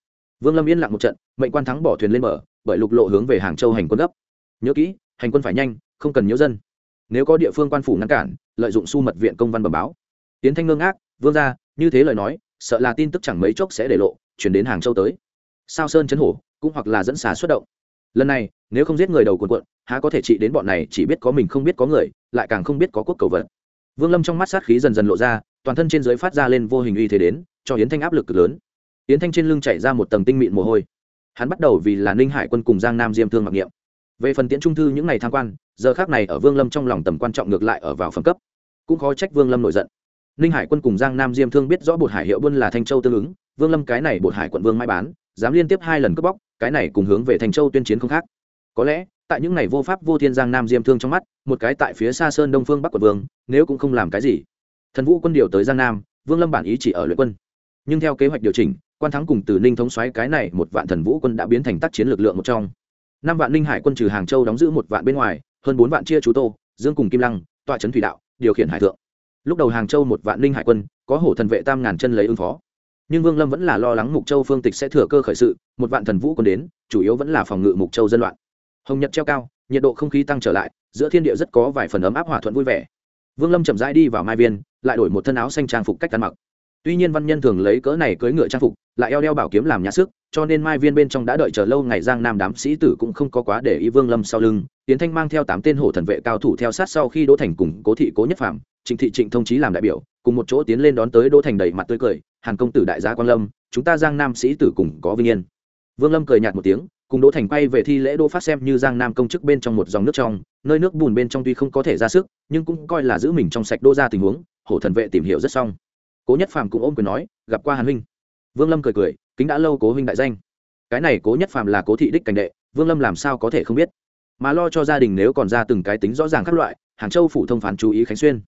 Vương lâm yên lặng một trận, mệnh quan thắng bỏ thuyền lên mở bởi lục lộ hướng về hàng châu hành quân gấp. Nhớ kỹ, hành quân phải nhanh, không cần nhớ dân. Nếu có địa phương quan phủ ngăn cản, lợi dụng su mật viện công văn bẩm báo. Tiến thanh ngơ ngác, vương ra như thế lời nói, sợ là tin tức chẳng mấy chốc sẽ để lộ, chuyển đến hàng châu tới. Sao sơn chấn hổ, cũng hoặc là dẫn xà xuất động lần này, nếu không giết người đầu cuộn cuộn, há có thể trị đến bọn này, chỉ biết có mình không biết có người, lại càng không biết có quốc cầu vật. Vương lâm trong mắt sát khí dần dần lộ ra, toàn thân trên giới phát ra lên vô hình uy thế đến, cho yến thanh áp lực cực lớn. Yến thanh trên lưng chạy ra một tầng tinh mịn mồ hôi. Hắn bắt đầu vì là ninh hải quân cùng giang nam diêm thương mặc niệm. Về phần tiễn trung thư những ngày tham quan, giờ khác này ở vương lâm trong lòng tầm quan trọng ngược lại ở vào phẩm cấp. Cũng khó trách vương lâm nổi giận. Ninh hải quân cùng giang nam diêm thương biết rõ bột hải hiệu buôn là thanh châu tương ứng, vương lâm cái này bột hải quận vương mai bán dám liên tiếp hai lần cướp bóc, cái này cùng hướng về thành châu tuyên chiến không khác. Có lẽ, tại những ngày vô pháp vô thiên giang nam diêm thương trong mắt, một cái tại phía xa sơn đông phương bắc quận vương, nếu cũng không làm cái gì. Thần vũ quân điều tới giang nam, vương lâm bản ý chỉ ở luyện quân. Nhưng theo kế hoạch điều chỉnh, quan thắng cùng từ ninh thống xoáy cái này một vạn thần vũ quân đã biến thành tác chiến lực lượng một trong. Năm vạn ninh hải quân trừ hàng châu đóng giữ một vạn bên ngoài, hơn bốn vạn chia chú tô, dương cùng kim lăng, tọa trấn thủy đạo, điều khiển hải thượng. Lúc đầu hàng châu một vạn ninh hải quân, có hổ thần vệ tam ngàn chân lấy ứng phó nhưng vương lâm vẫn là lo lắng mục châu phương tịch sẽ thừa cơ khởi sự, một vạn thần vũ còn đến, chủ yếu vẫn là phòng ngự mục châu dân loạn. Hồng nhật treo cao, nhiệt độ không khí tăng trở lại, giữa thiên địa rất có vài phần ấm áp hòa thuận vui vẻ. Vương lâm chậm rãi đi vào mai viên, lại đổi một thân áo xanh trang phục cách ăn mặc. Tuy nhiên văn nhân thường lấy cỡ này cưỡi ngựa trang phục, lại eo đeo bảo kiếm làm nhã sức, cho nên mai viên bên trong đã đợi chờ lâu ngày giang nam đám sĩ tử cũng không có quá để ý vương lâm sau lưng. Tiến thanh mang theo tám tên hổ thần vệ cao thủ theo sát sau khi đỗ thành cùng cố thị cố nhất phạm trịnh thị trịnh thông chí làm đại biểu, cùng một chỗ tiến lên đón tới đỗ thành đầy mặt tươi cười hàn công tử đại gia quan lâm, chúng ta giang nam sĩ tử cùng có vinh yên. Vương lâm cười nhạt một tiếng, cùng đỗ thành quay về thi lễ đỗ phát xem như giang nam công chức bên trong một dòng nước trong, nơi nước bùn bên trong tuy không có thể ra sức, nhưng cũng coi là giữ mình trong sạch đỗ ra tình huống, hổ thần vệ tìm hiểu rất xong. Cố nhất phàm cũng ôm quyền nói, gặp qua hàn huynh. Vương lâm cười cười, kính đã lâu cố huynh đại danh. Cái này cố nhất phàm là cố thị đích cảnh đệ, vương lâm làm sao có thể không biết? Mà lo cho gia đình nếu còn ra từng cái tính rõ ràng các loại, hàng châu phủ thông phán chú ý khánh xuyên.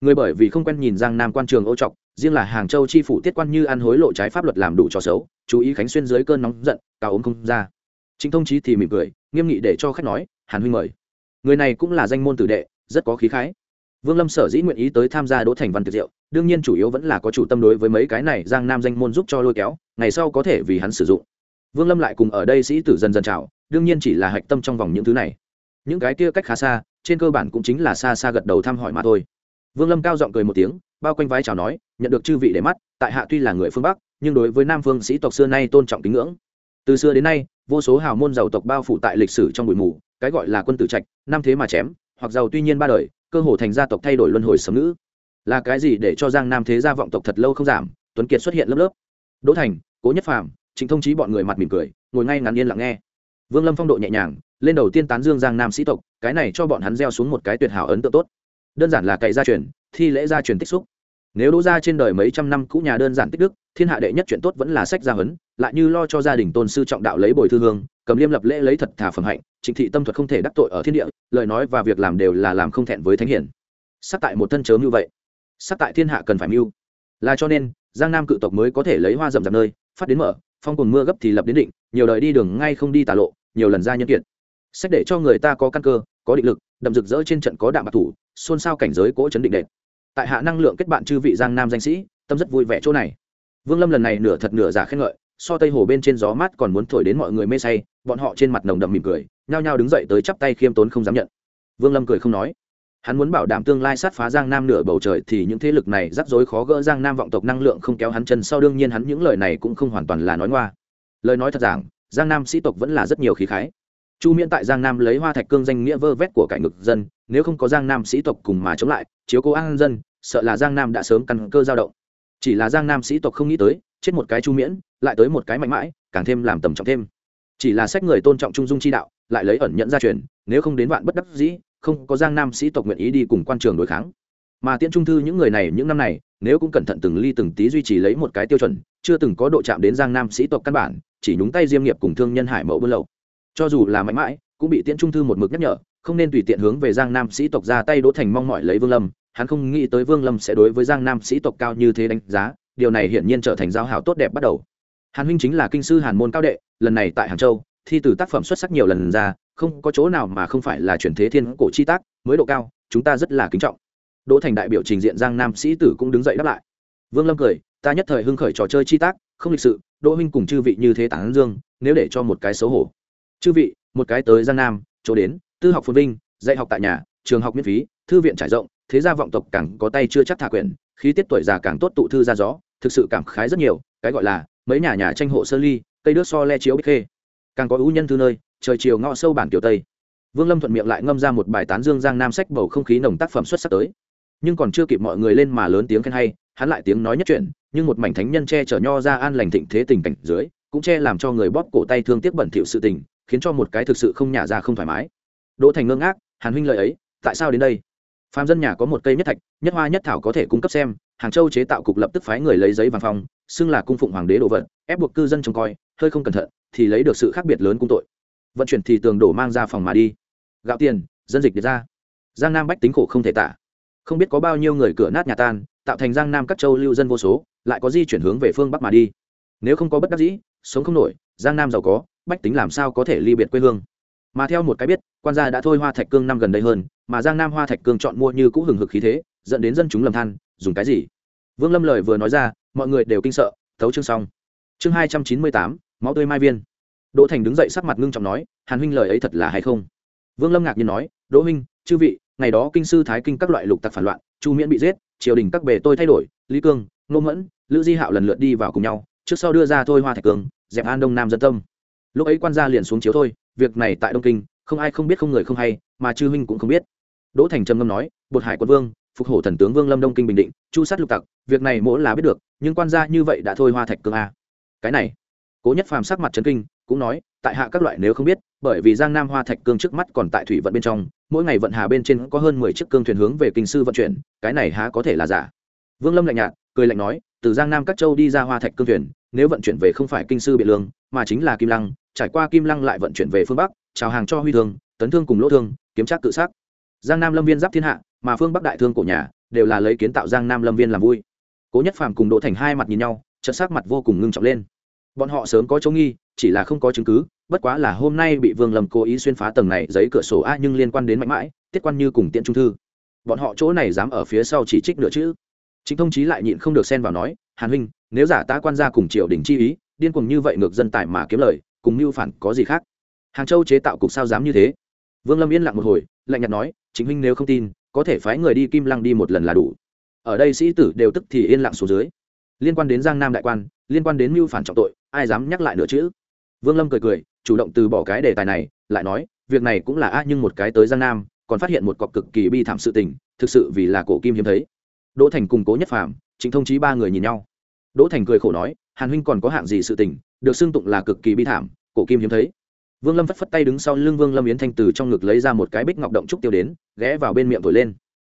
Người bởi vì không quen nhìn giang nam quan trường ô trọc riêng là hàng châu chi phủ tiết quan như ăn hối lộ trái pháp luật làm đủ trò xấu, chú ý khánh xuyên dưới cơn nóng giận, cao ốm không ra. Chính thông chí thì mỉm cười, nghiêm nghị để cho khách nói, hàn huynh mời. Người này cũng là danh môn tử đệ, rất có khí khái. Vương lâm sở dĩ nguyện ý tới tham gia đỗ thành văn tiệc diệu đương nhiên chủ yếu vẫn là có chủ tâm đối với mấy cái này giang nam danh môn giúp cho lôi kéo, ngày sau có thể vì hắn sử dụng. Vương lâm lại cùng ở đây sĩ tử dần dần chào, đương nhiên chỉ là hạch tâm trong vòng những thứ này. Những cái kia cách khá xa, trên cơ bản cũng chính là xa xa gật đầu thăm hỏi mà thôi. Vương lâm cao giọng cười một tiếng bao quanh vái chào nói, nhận được chư vị để mắt, tại hạ tuy là người phương bắc, nhưng đối với nam phương sĩ tộc xưa nay tôn trọng tín ngưỡng. Từ xưa đến nay, vô số hào môn giàu tộc bao phủ tại lịch sử trong bụi mù, cái gọi là quân tử trạch, năm thế mà chém, hoặc giàu tuy nhiên ba đời, cơ hồ thành gia tộc thay đổi luân hồi sấm nữ là cái gì để cho giang nam thế gia vọng tộc thật lâu không giảm? Tuấn kiệt xuất hiện lớp lớp. Đỗ thành, cố nhất phàm, trịnh thông chí bọn người mặt mỉm cười, ngồi ngay ngắn yên lặng nghe. Vương lâm phong độ nhẹ nhàng, lên đầu tiên tán dương giang nam sĩ tộc, cái này cho bọn hắn gieo xuống một cái tuyệt hảo ấn tượng tốt. Đơn giản là cậy gia truyền thi lễ gia truyền tích xúc. Nếu đỗ gia trên đời mấy trăm năm cũ nhà đơn giản tích đức, thiên hạ đệ nhất chuyện tốt vẫn là sách gia huấn, lại như lo cho gia đình tôn sư trọng đạo lấy bồi thư hương, cầm liêm lập lễ lấy thật thà phẩm hạnh, trịnh thị tâm thuật không thể đắc tội ở thiên địa, lời nói và việc làm đều là làm không thẹn với thánh hiển. Sắc tại một thân chớm như vậy. Sắc tại thiên hạ cần phải mưu. Là cho nên, giang nam cự tộc mới có thể lấy hoa rậm rạp nơi, phát đến mở, phong cùng mưa gấp thì lập đến định, nhiều đời đi đường ngay không đi tà lộ, nhiều lần ra nhân kiện sách để cho người ta có căn cơ, có định lực, đậm rực rỡ trên trận có đạm bạc thủ xôn xao cảnh giới cỗ chấn định đệm tại hạ năng lượng kết bạn chư vị giang nam danh sĩ, tâm rất vui vẻ chỗ này. Vương lâm lần này nửa thật nửa giả khen ngợi, so tây hồ bên trên gió mát còn muốn thổi đến mọi người mê say, bọn họ trên mặt nồng đậm mỉm cười, nhao nhao đứng dậy tới chắp tay khiêm tốn không dám nhận. Vương lâm cười không nói. Hắn muốn bảo đảm tương lai sát phá giang nam nửa bầu trời thì những thế lực này rắc rối khó gỡ giang nam vọng tộc năng lượng không kéo hắn chân sau, đương nhiên hắn những lời này cũng không hoàn toàn là nói ngoa. Lời nói thật rằng giang nam sĩ tộc vẫn là rất nhiều khí khái. Chu miễn tại giang nam lấy hoa thạch cương danh nghĩa vơ vét của cải ngực dân nếu không có giang nam sĩ tộc cùng mà chống lại, chiếu cố an dân, sợ là giang nam đã sớm căn cơ dao động. Chỉ là giang nam sĩ tộc không nghĩ tới, chết một cái chu miễn, lại tới một cái mạnh mãi, càng thêm làm tầm trọng thêm. Chỉ là sách người tôn trọng trung dung chi đạo, lại lấy ẩn nhận gia truyền, nếu không đến vạn bất đắc dĩ, không có giang nam sĩ tộc nguyện ý đi cùng quan trường đối kháng. Mà tiễn trung thư những người này những năm này, nếu cũng cẩn thận từng ly từng tí duy trì lấy một cái tiêu chuẩn, chưa từng có độ chạm đến giang nam sĩ tộc căn bản, chỉ nhúng tay diêm nghiệp cùng thương nhân hải mẫu buôn lậu. Cho dù là mạnh mãi cũng bị tiễn trung thư một mực nhắc nhở, không nên tùy tiện hướng về giang nam sĩ tộc ra tay đỗ thành mong mỏi lấy vương lâm. Hắn không nghĩ tới vương lâm sẽ đối với giang nam sĩ tộc cao như thế đánh giá, điều này hiển nhiên trở thành giao hảo tốt đẹp bắt đầu. Hàn huynh chính là kinh sư hàn môn cao đệ, lần này tại hàng châu, thi từ tác phẩm xuất sắc nhiều lần ra, không có chỗ nào mà không phải là chuyển thế thiên cổ chi tác, mới độ cao, chúng ta rất là kính trọng. Đỗ thành đại biểu trình diện giang nam sĩ tử cũng đứng dậy đáp lại. Vương lâm cười, ta nhất thời hưng khởi trò chơi chi tác, không lịch sự, đỗ huynh cùng chư vị như thế tán dương, nếu để cho một cái xấu hổ. Chư vị một cái tới giang nam, chỗ đến, tư học phồn vinh, dạy học tại nhà, trường học miễn phí, thư viện trải rộng, thế gia vọng tộc càng có tay chưa chắc thả quyền khí tiết tuổi già càng tốt tụ thư ra gió, thực sự cảm khái rất nhiều, cái gọi là mấy nhà nhà tranh hộ sơ ly, cây đước so le chiếu bích khê. Càng có ưu nhân thư nơi, trời chiều ngõ sâu bản kiểu tây. Vương lâm thuận miệng lại ngâm ra một bài tán dương giang nam sách bầu không khí nồng tác phẩm xuất sắc tới. Nhưng còn chưa kịp mọi người lên mà lớn tiếng khen hay, hắn lại tiếng nói nhất chuyện, nhưng một mảnh thánh nhân che chở nho ra an lành thịnh thế tình cảnh dưới, cũng che làm cho người bóp cổ tay thương tiếc bẩn thỉu sự tình khiến cho một cái thực sự không nhả ra không thoải mái. Đỗ thành ngơ ngác, hàn huynh lời ấy, tại sao đến đây? Phạm dân nhà có một cây nhất thạch, nhất hoa nhất thảo có thể cung cấp xem, hàng châu chế tạo cục lập tức phái người lấy giấy vàng phong, xưng là cung phụng hoàng đế đồ vật, ép buộc cư dân trông coi, hơi không cẩn thận thì lấy được sự khác biệt lớn cung tội. Vận chuyển thì tường đổ mang ra phòng mà đi. Gạo tiền, dân dịch để ra. Giang nam bách tính khổ không thể tả. Không biết có bao nhiêu người cửa nát nhà tan, tạo thành giang nam các châu lưu dân vô số, lại có di chuyển hướng về phương bắc mà đi. Nếu không có bất đắc dĩ, sống không nổi, giang nam giàu có bách tính làm sao có thể ly biệt quê hương? Mà theo một cái biết, quan gia đã thôi hoa thạch cương năm gần đây hơn, mà giang nam hoa thạch cương chọn mua như cũ hừng hực khí thế, dẫn đến dân chúng lầm than, dùng cái gì? Vương lâm lời vừa nói ra, mọi người đều kinh sợ, thấu chương xong. Chương hai trăm chín mươi tám, máu tươi mai viên. Đỗ thành đứng dậy sắc mặt ngưng trọng nói, hàn huynh lời ấy thật là hay không? Vương lâm ngạc nhiên nói, đỗ huynh, chư vị, ngày đó kinh sư thái kinh các loại lục tặc phản loạn, chu miễn bị giết, triều đình các bề tôi thay đổi, lý cương, ngô mẫn, lữ di hạo lần lượt đi vào cùng nhau, trước sau đưa ra thôi hoa thạch cương, dẹp an đông nam dân tâm lúc ấy quan gia liền xuống chiếu thôi, việc này tại đông kinh, không ai không biết không người không hay, mà chư huynh cũng không biết. Đỗ thành trầm ngâm nói, bột hải quân vương, phục hổ thần tướng vương lâm đông kinh bình định, chu sát lục tặc, việc này mỗi là biết được, nhưng quan gia như vậy đã thôi hoa thạch cương a. Cái này, cố nhất phàm sắc mặt trấn kinh, cũng nói, tại hạ các loại nếu không biết, bởi vì giang nam hoa thạch cương trước mắt còn tại thủy vận bên trong, mỗi ngày vận hà bên trên có hơn mười chiếc cương thuyền hướng về kinh sư vận chuyển, cái này há có thể là giả? Vương lâm lạnh nhạt, cười lạnh nói, từ giang nam các châu đi ra hoa thạch cương thuyền nếu vận chuyển về không phải kinh sư biện lương, mà chính là kim lăng, trải qua kim lăng lại vận chuyển về phương bắc chào hàng cho huy thương, tấn thương cùng lỗ thương, kiếm trác tự sát. giang nam lâm viên giáp thiên hạ, mà phương bắc đại thương cổ nhà, đều là lấy kiến tạo giang nam lâm viên làm vui. Cố nhất phàm cùng đỗ thành hai mặt nhìn nhau, chợt sắc mặt vô cùng ngưng trọng lên. Bọn họ sớm có chỗ nghi, chỉ là không có chứng cứ, bất quá là hôm nay bị vương lâm cố ý xuyên phá tầng này giấy cửa sổ a nhưng liên quan đến mạnh mãi, tiết quan như cùng tiện trung thư. Bọn họ chỗ này dám ở phía sau chỉ trích nữa chứ chính thông chí lại nhịn không được xen vào nói, hàn huynh nếu giả tá quan gia cùng triều đình chi ý, điên cuồng như vậy ngược dân tài mà kiếm lời, cùng mưu phản có gì khác? Hàng châu chế tạo cục sao dám như thế? Vương lâm yên lặng một hồi, lạnh nhạt nói, chính huynh nếu không tin, có thể phái người đi kim lăng đi một lần là đủ. Ở đây sĩ tử đều tức thì yên lặng xuống dưới. Liên quan đến giang nam đại quan, liên quan đến mưu phản trọng tội, ai dám nhắc lại nữa chứ? Vương lâm cười cười, chủ động từ bỏ cái đề tài này, lại nói, việc này cũng là a nhưng một cái tới giang nam, còn phát hiện một cọc cực kỳ bi thảm sự tình, thực sự vì là cổ kim hiếm thấy. Đỗ thành cùng cố nhất phàm chính thông chí ba người nhìn nhau đỗ thành cười khổ nói, hàn huynh còn có hạng gì sự tình, được xưng tụng là cực kỳ bi thảm, cổ kim hiếm thấy. Vương lâm phất phất tay đứng sau lưng vương lâm yến thanh từ trong ngực lấy ra một cái bích ngọc động trúc tiêu đến, ghé vào bên miệng thổi lên.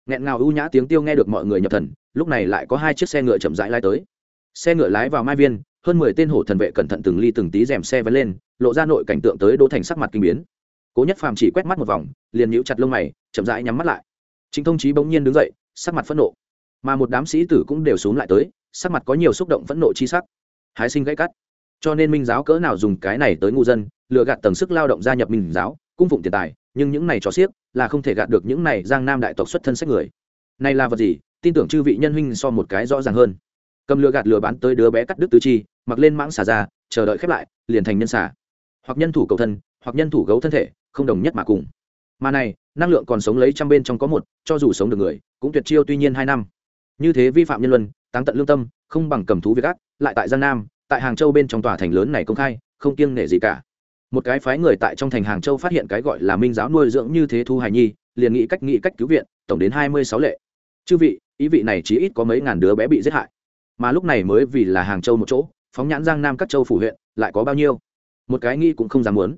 Nghẹn ngào ưu nhã tiếng tiêu nghe được mọi người nhập thần, lúc này lại có hai chiếc xe ngựa chậm rãi lai tới. Xe ngựa lái vào mai viên, hơn mười tên hổ thần vệ cẩn thận từng ly từng tí rèm xe vấn lên, lộ ra nội cảnh tượng tới đỗ thành sắc mặt kinh biến. Cố nhất phàm chỉ quét mắt một vòng, liền nhíu chặt lông mày, chậm rãi nhắm mắt lại. Chính thông chí bỗng nhiên đứng dậy, sắc mặt phẫn nộ mà một đám sĩ tử cũng đều xuống lại tới, sắc mặt có nhiều xúc động phẫn nộ chi sắc. Hái sinh gãy cắt. Cho nên minh giáo cỡ nào dùng cái này tới ngu dân, lừa gạt tầng sức lao động gia nhập minh giáo, cung phụng tiền tài, nhưng những này cho xiếc là không thể gạt được những này giang nam đại tộc xuất thân sách người. Này là vật gì? Tin tưởng chư vị nhân huynh so một cái rõ ràng hơn. Cầm lừa gạt lừa bán tới đứa bé cắt đứt tứ chi, mặc lên mãng xà ra, chờ đợi khép lại, liền thành nhân xà. Hoặc nhân thủ cầu thân, hoặc nhân thủ gấu thân thể, không đồng nhất mà cùng. Mà này, năng lượng còn sống lấy trăm bên trong có một, cho dù sống được người, cũng tuyệt chiêu tuy nhiên hai năm như thế vi phạm nhân luân, táng tận lương tâm, không bằng cầm thú việc ác, lại tại giang nam, tại hàng châu bên trong tòa thành lớn này công khai, không kiêng nể gì cả. Một cái phái người tại trong thành hàng châu phát hiện cái gọi là minh giáo nuôi dưỡng như thế thu hài nhi, liền nghĩ cách nghĩ cách cứu viện, tổng đến hai mươi sáu lệ. Chư vị, ý vị này chỉ ít có mấy ngàn đứa bé bị giết hại. Mà lúc này mới vì là hàng châu một chỗ, phóng nhãn giang nam các châu phủ huyện, lại có bao nhiêu? Một cái nghĩ cũng không dám muốn.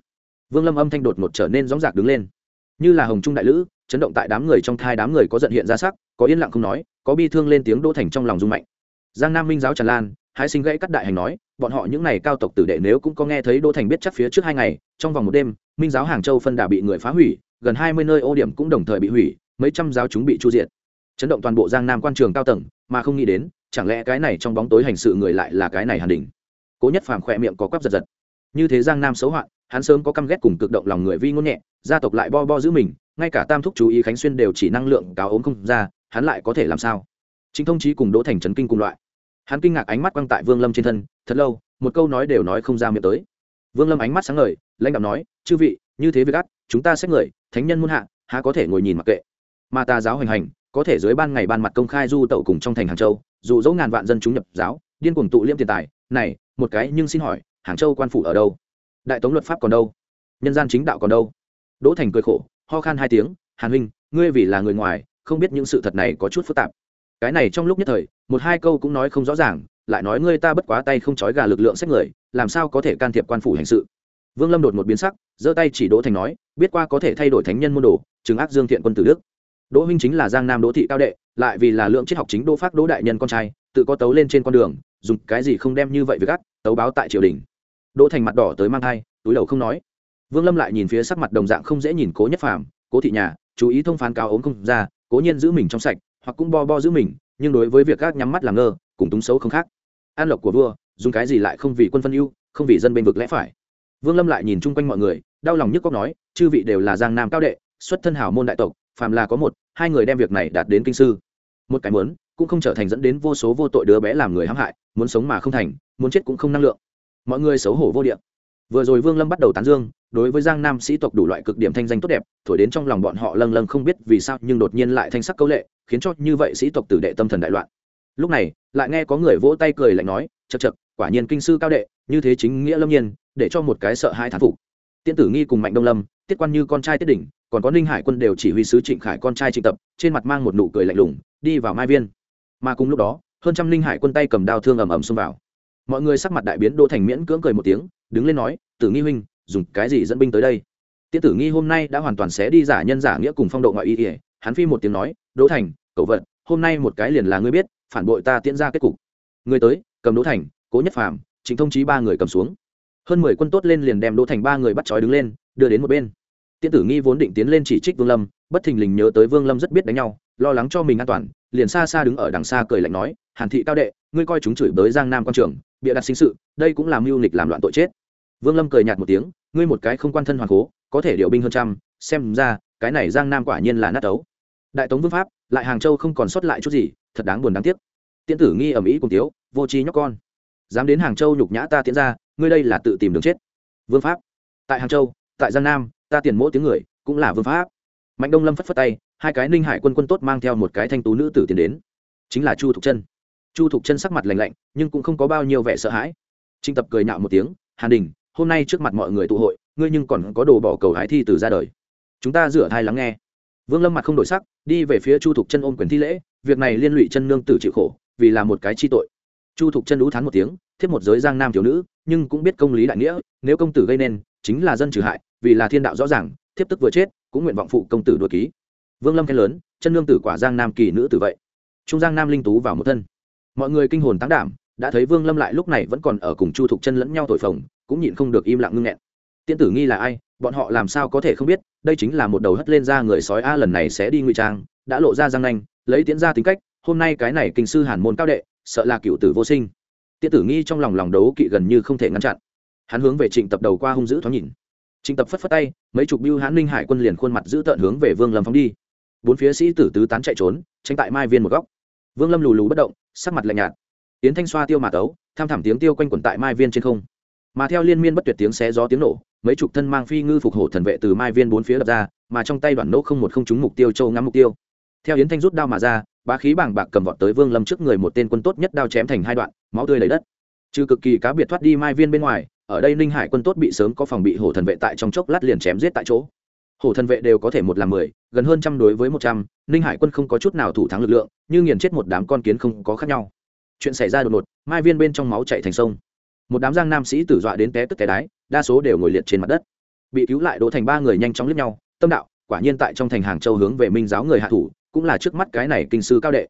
Vương lâm âm thanh đột ngột trở nên rõ dạc đứng lên. Như là hồng trung đại lữ, chấn động tại đám người trong thai đám người có giận hiện ra sắc có yên lặng không nói, có bi thương lên tiếng đỗ thành trong lòng rung mạnh. Giang nam minh giáo tràn lan, hái sinh gãy cắt đại hành nói, bọn họ những n à y cao tộc tử đệ nếu cũng có nghe thấy đỗ thành biết chắc phía trước hai ngày, trong vòng một đêm, minh giáo hàng châu phân đà bị người phá hủy, gần hai mươi nơi ô điểm cũng đồng thời bị hủy, mấy trăm giáo chúng bị chu diện chấn động toàn bộ giang nam quan trường cao tầng, mà không nghĩ đến, chẳng lẽ cái này trong bóng tối hành sự người lại là cái này hàn đình? Cố nhất phàm khỏe miệng có quắp giật giật. Như thế giang nam xấu hoạn hắn sớm có căm ghét cùng cực động lòng người vi ngôn nhẹ, gia tộc lại bo bo giữ mình, ngay cả tam thúc chú ý khánh xuyên đều chỉ năng lượng cáo ốm không ra hắn lại có thể làm sao? Chính thông chí cùng đỗ thành trấn kinh cùng loại. Hắn kinh ngạc ánh mắt quăng tại vương lâm trên thân, thật lâu, một câu nói đều nói không ra miệng tới. Vương lâm ánh mắt sáng ngời, lãnh đạo nói, chư vị, như thế với gắt chúng ta xét người, thánh nhân muôn hạ, há có thể ngồi nhìn mặc kệ. Mà ta giáo hoành hành, có thể dưới ban ngày ban mặt công khai du tẩu cùng trong thành hàng châu dù dẫu ngàn vạn dân chúng nhập giáo, điên cuồng tụ liêm tiền tài. Này, một cái nhưng xin hỏi, hàng châu quan phủ ở đâu? Đại tống luật pháp còn đâu? Nhân gian chính đạo còn đâu? Đỗ thành cười khổ, ho khan hai tiếng, hàn huynh, ngươi vì là người ngoài không biết những sự thật này có chút phức tạp. Cái này trong lúc nhất thời, một hai câu cũng nói không rõ ràng, lại nói ngươi ta bất quá tay không trói gà lực lượng xét người, làm sao có thể can thiệp quan phủ hành sự? Vương lâm đột một biến sắc, giơ tay chỉ đỗ thành nói, biết qua có thể thay đổi thánh nhân môn đồ, chứng ác dương thiện quân tử đức. Đỗ huynh chính là giang nam đỗ thị cao đệ, lại vì là lượng triết học chính đỗ pháp đỗ đại nhân con trai, tự có tấu lên trên con đường, dùng cái gì không đem như vậy với gắt tấu báo tại triều đình. Đỗ thành mặt đỏ tới mang thai, túi đầu không nói. Vương lâm lại nhìn phía sắc mặt đồng dạng không dễ nhìn cố nhất phàm, cố thị nhà, chú ý thông phán cao ốm không ra cố nhiên giữ mình trong sạch, hoặc cũng bo bo giữ mình, nhưng đối với việc các nhắm mắt làm ngơ, cùng túng xấu không khác. An lộc của vua, dùng cái gì lại không vì quân phân ưu, không vì dân bên vực lẽ phải? Vương lâm lại nhìn chung quanh mọi người, đau lòng nhức cóc nói, chư vị đều là giang nam cao đệ, xuất thân hảo môn đại tộc, phàm là có một, hai người đem việc này đạt đến kinh sư. Một cái muốn, cũng không trở thành dẫn đến vô số vô tội đứa bé làm người hãm hại, muốn sống mà không thành, muốn chết cũng không năng lượng. Mọi người xấu hổ vô điện vừa rồi vương lâm bắt đầu tán dương, đối với giang nam sĩ tộc đủ loại cực điểm thanh danh tốt đẹp, thổi đến trong lòng bọn họ lâng lâng không biết vì sao, nhưng đột nhiên lại thanh sắc câu lệ, khiến cho như vậy sĩ tộc tử đệ tâm thần đại loạn. Lúc này, lại nghe có người vỗ tay cười lạnh nói chật chật quả nhiên kinh sư cao đệ, như thế chính nghĩa lâm nhiên, để cho một cái sợ hai thán phục. Tiên tử nghi cùng mạnh đông lâm, tiết quan như con trai tiết đỉnh, còn có ninh hải quân đều chỉ huy sứ trịnh khải con trai trịnh tập, trên mặt mang một nụ cười lạnh lùng, đi vào mai viên. Mà cùng lúc đó, hơn trăm ninh hải quân tay cầm đao thương ầm ầm xông vào. Mọi người sắc mặt đại biến, đỗ thành miễn cưỡng cười một tiếng đứng lên nói, tử nghi huynh, dùng cái gì dẫn binh tới đây? Tiết tử nghi hôm nay đã hoàn toàn xé đi giả nhân giả nghĩa cùng phong độ ngoại y ỉa hắn phi một tiếng nói, đỗ thành, cậu vận, hôm nay một cái liền là ngươi biết, phản bội ta tiễn ra kết cục. Người tới, cầm đỗ thành, cố nhất phàm chính thông chí ba người cầm xuống. Hơn mười quân tốt lên liền đem đỗ thành ba người bắt trói đứng lên, đưa đến một bên. Tiễn tử nghi vốn định tiến lên chỉ trích vương lâm, bất thình lình nhớ tới vương lâm rất biết đánh nhau, lo lắng cho mình an toàn, liền xa xa đứng ở đằng xa cười lạnh nói, hàn thị cao đệ, ngươi coi chúng chửi bới giang nam quan trường bịa đặt sinh sự, đây cũng làm mưu nghịch làm loạn tội chết. Vương lâm cười nhạt một tiếng, ngươi một cái không quan thân hoàng cố có thể điều binh hơn trăm, xem ra, cái này giang nam quả nhiên là nát ấu đại tống vương pháp, lại hàng châu không còn sót lại chút gì, thật đáng buồn đáng tiếc. Tiễn tử nghi ầm ĩ cùng tiếu, vô tri nhóc con. Dám đến hàng châu nhục nhã ta tiễn ra, ngươi đây là tự tìm đường chết. Vương pháp, tại hàng châu, tại giang nam, ta tiền mỗi tiếng người, cũng là vương pháp. Mạnh đông lâm phất phất tay, hai cái ninh hải quân quân tốt mang theo một cái thanh tú nữ tử tiến đến. Chính là chu thục chân chu thục chân sắc mặt lành lạnh, nhưng cũng không có bao nhiêu vẻ sợ hãi. Trinh tập cười nhạo một tiếng, hàn đình, hôm nay trước mặt mọi người tụ hội, ngươi nhưng còn có đồ bỏ cầu hái thi từ ra đời. Chúng ta rửa thai lắng nghe. Vương lâm mặt không đổi sắc, đi về phía chu thục chân ôm quyền thi lễ, việc này liên lụy chân nương tử chịu khổ, vì là một cái chi tội. Chu thục chân đũ thán một tiếng, thiếp một giới giang nam thiếu nữ, nhưng cũng biết công lý đại nghĩa, nếu công tử gây nên, chính là dân trừ hại, vì là thiên đạo rõ ràng, thiếp tức vừa chết, cũng nguyện vọng phụ công tử đuổi ký. Vương lâm khen lớn, chân nương tử quả giang nam kỳ nữ tử vậy. Trung giang nam linh tú vào một thân mọi người kinh hồn tán đảm, đã thấy vương lâm lại lúc này vẫn còn ở cùng chu thục chân lẫn nhau thổi phồng, cũng nhịn không được im lặng ngưng nghẹn. Tiên tử nghi là ai? Bọn họ làm sao có thể không biết? Đây chính là một đầu hất lên ra người sói a, lần này sẽ đi ngụy trang, đã lộ ra răng nanh, lấy tiến ra tính cách, hôm nay cái này kinh sư hàn môn cao đệ, sợ là cựu tử vô sinh. Tiên tử nghi trong lòng lòng đấu kỵ gần như không thể ngăn chặn. Hắn hướng về trịnh tập đầu qua hung dữ thoáng nhìn. Trịnh tập phất phất tay, mấy chục biêu hãn ninh hải quân liền khuôn mặt giữ tợn hướng về vương lâm phóng đi. Bốn phía sĩ tử tứ tán chạy trốn tranh tại mai viên một góc. Vương lâm lù lù bất động sắc mặt lạnh nhạt. Tiến thanh xoa tiêu mà tấu, tham thảm tiếng tiêu quanh quẩn tại mai viên trên không. Mà theo liên miên bất tuyệt tiếng xé gió tiếng nổ, mấy chục thân mang phi ngư phục hổ thần vệ từ mai viên bốn phía đập ra, mà trong tay đoạn nỗ không một không trúng mục tiêu, châu ngắm mục tiêu. Theo yến thanh rút đao mà ra, bá khí bảng bạc cầm vọt tới vương lâm trước người một tên quân tốt nhất đao chém thành hai đoạn, máu tươi lấy đất. Trừ cực kỳ cá biệt thoát đi mai viên bên ngoài, ở đây ninh hải quân tốt bị sớm có phòng bị hổ thần vệ tại trong chốc lát liền chém giết tại chỗ hổ thần vệ đều có thể một làm mười, gần hơn trăm đối với một trăm, ninh hải quân không có chút nào thủ thắng lực lượng như nghiền chết một đám con kiến không có khác nhau. Chuyện xảy ra đột ngột, mai viên bên trong máu chạy thành sông. Một đám giang nam sĩ tử dọa đến té tức té đái, đa số đều ngồi liệt trên mặt đất. Bị cứu lại đỗ thành ba người nhanh chóng lướt nhau, tâm đạo, quả nhiên tại trong thành hàng châu hướng về minh giáo người hạ thủ, cũng là trước mắt cái này kinh sư cao đệ.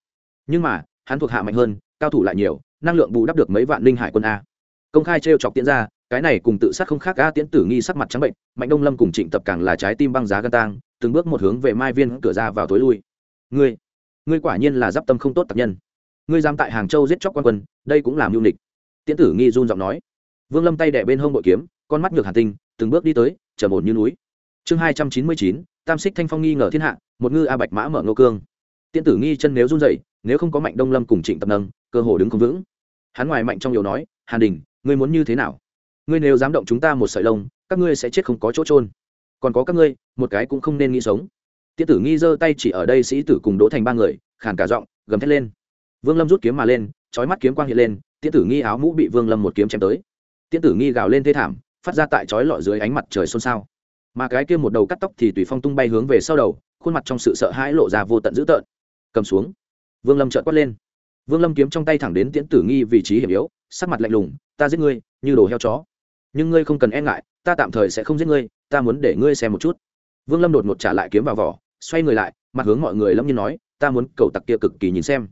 Nhưng mà, hắn thuộc hạ mạnh hơn, cao thủ lại nhiều, năng lượng bù đắp được mấy vạn linh hải quân a. Công khai t chọc tiễn ra cái này cùng tự sát không khác, a tiễn tử nghi sắc mặt trắng bệnh, mạnh đông lâm cùng trịnh tập càng là trái tim băng giá gân tang, từng bước một hướng về mai viên cửa ra vào tối lui. Ngươi ngươi quả nhiên là d tâm không tốt tập nhân. Ngươi dám tại hàng châu giết chóc quan quân, đây cũng làm mưu nịch tiễn tử nghi run giọng nói. Vương lâm tay đẻ bên hông bội kiếm, con mắt ngược hàn tinh, từng bước đi tới, trầm ổn như núi. Chương hai trăm chín mươi chín, tam xích thanh phong nghi ngờ thiên hạ, một ngư a bạch mã mở ngô cương. Tiễn tử nghi chân nếu run dậy nếu không có mạnh đông lâm cùng trịnh tập nâng, cơ hồ đứng không vững. Hắn ngoài mạnh trong nhiều nói, hàn đình, ngươi muốn như thế nào? Ngươi nếu dám động chúng ta một sợi lông, các ngươi sẽ chết không có chỗ trôn còn có các ngươi, một cái cũng không nên nghĩ sống. Tiễn tử nghi giơ tay chỉ ở đây sĩ tử cùng đỗ thành ba người, khàn cả giọng, gầm thét lên. Vương lâm rút kiếm mà lên trói mắt kiếm quang hiện lên, tiễn tử nghi áo mũ bị vương lâm một kiếm chém tới. Tiễn tử nghi gào lên thê thảm, phát ra tại trói lọi dưới ánh mặt trời xôn xao. Mà cái kia một đầu cắt tóc thì tùy phong tung bay hướng về sau đầu, khuôn mặt trong sự sợ hãi lộ ra vô tận dữ tợn. Cầm xuống. Vương lâm trợn quát lên. Vương lâm kiếm trong tay thẳng đến tiễn tử nghi vị trí hiểm yếu, sắc mặt lạnh lùng, ta giết ngươi, như đồ heo chó nhưng ngươi không cần e ngại, ta tạm thời sẽ không giết ngươi, ta muốn để ngươi xem một chút. Vương lâm đột ngột trả lại kiếm vào vỏ, xoay người lại, mặt hướng mọi người lâm nhiên nói, ta muốn cầu tặc kia cực kỳ nhìn xem.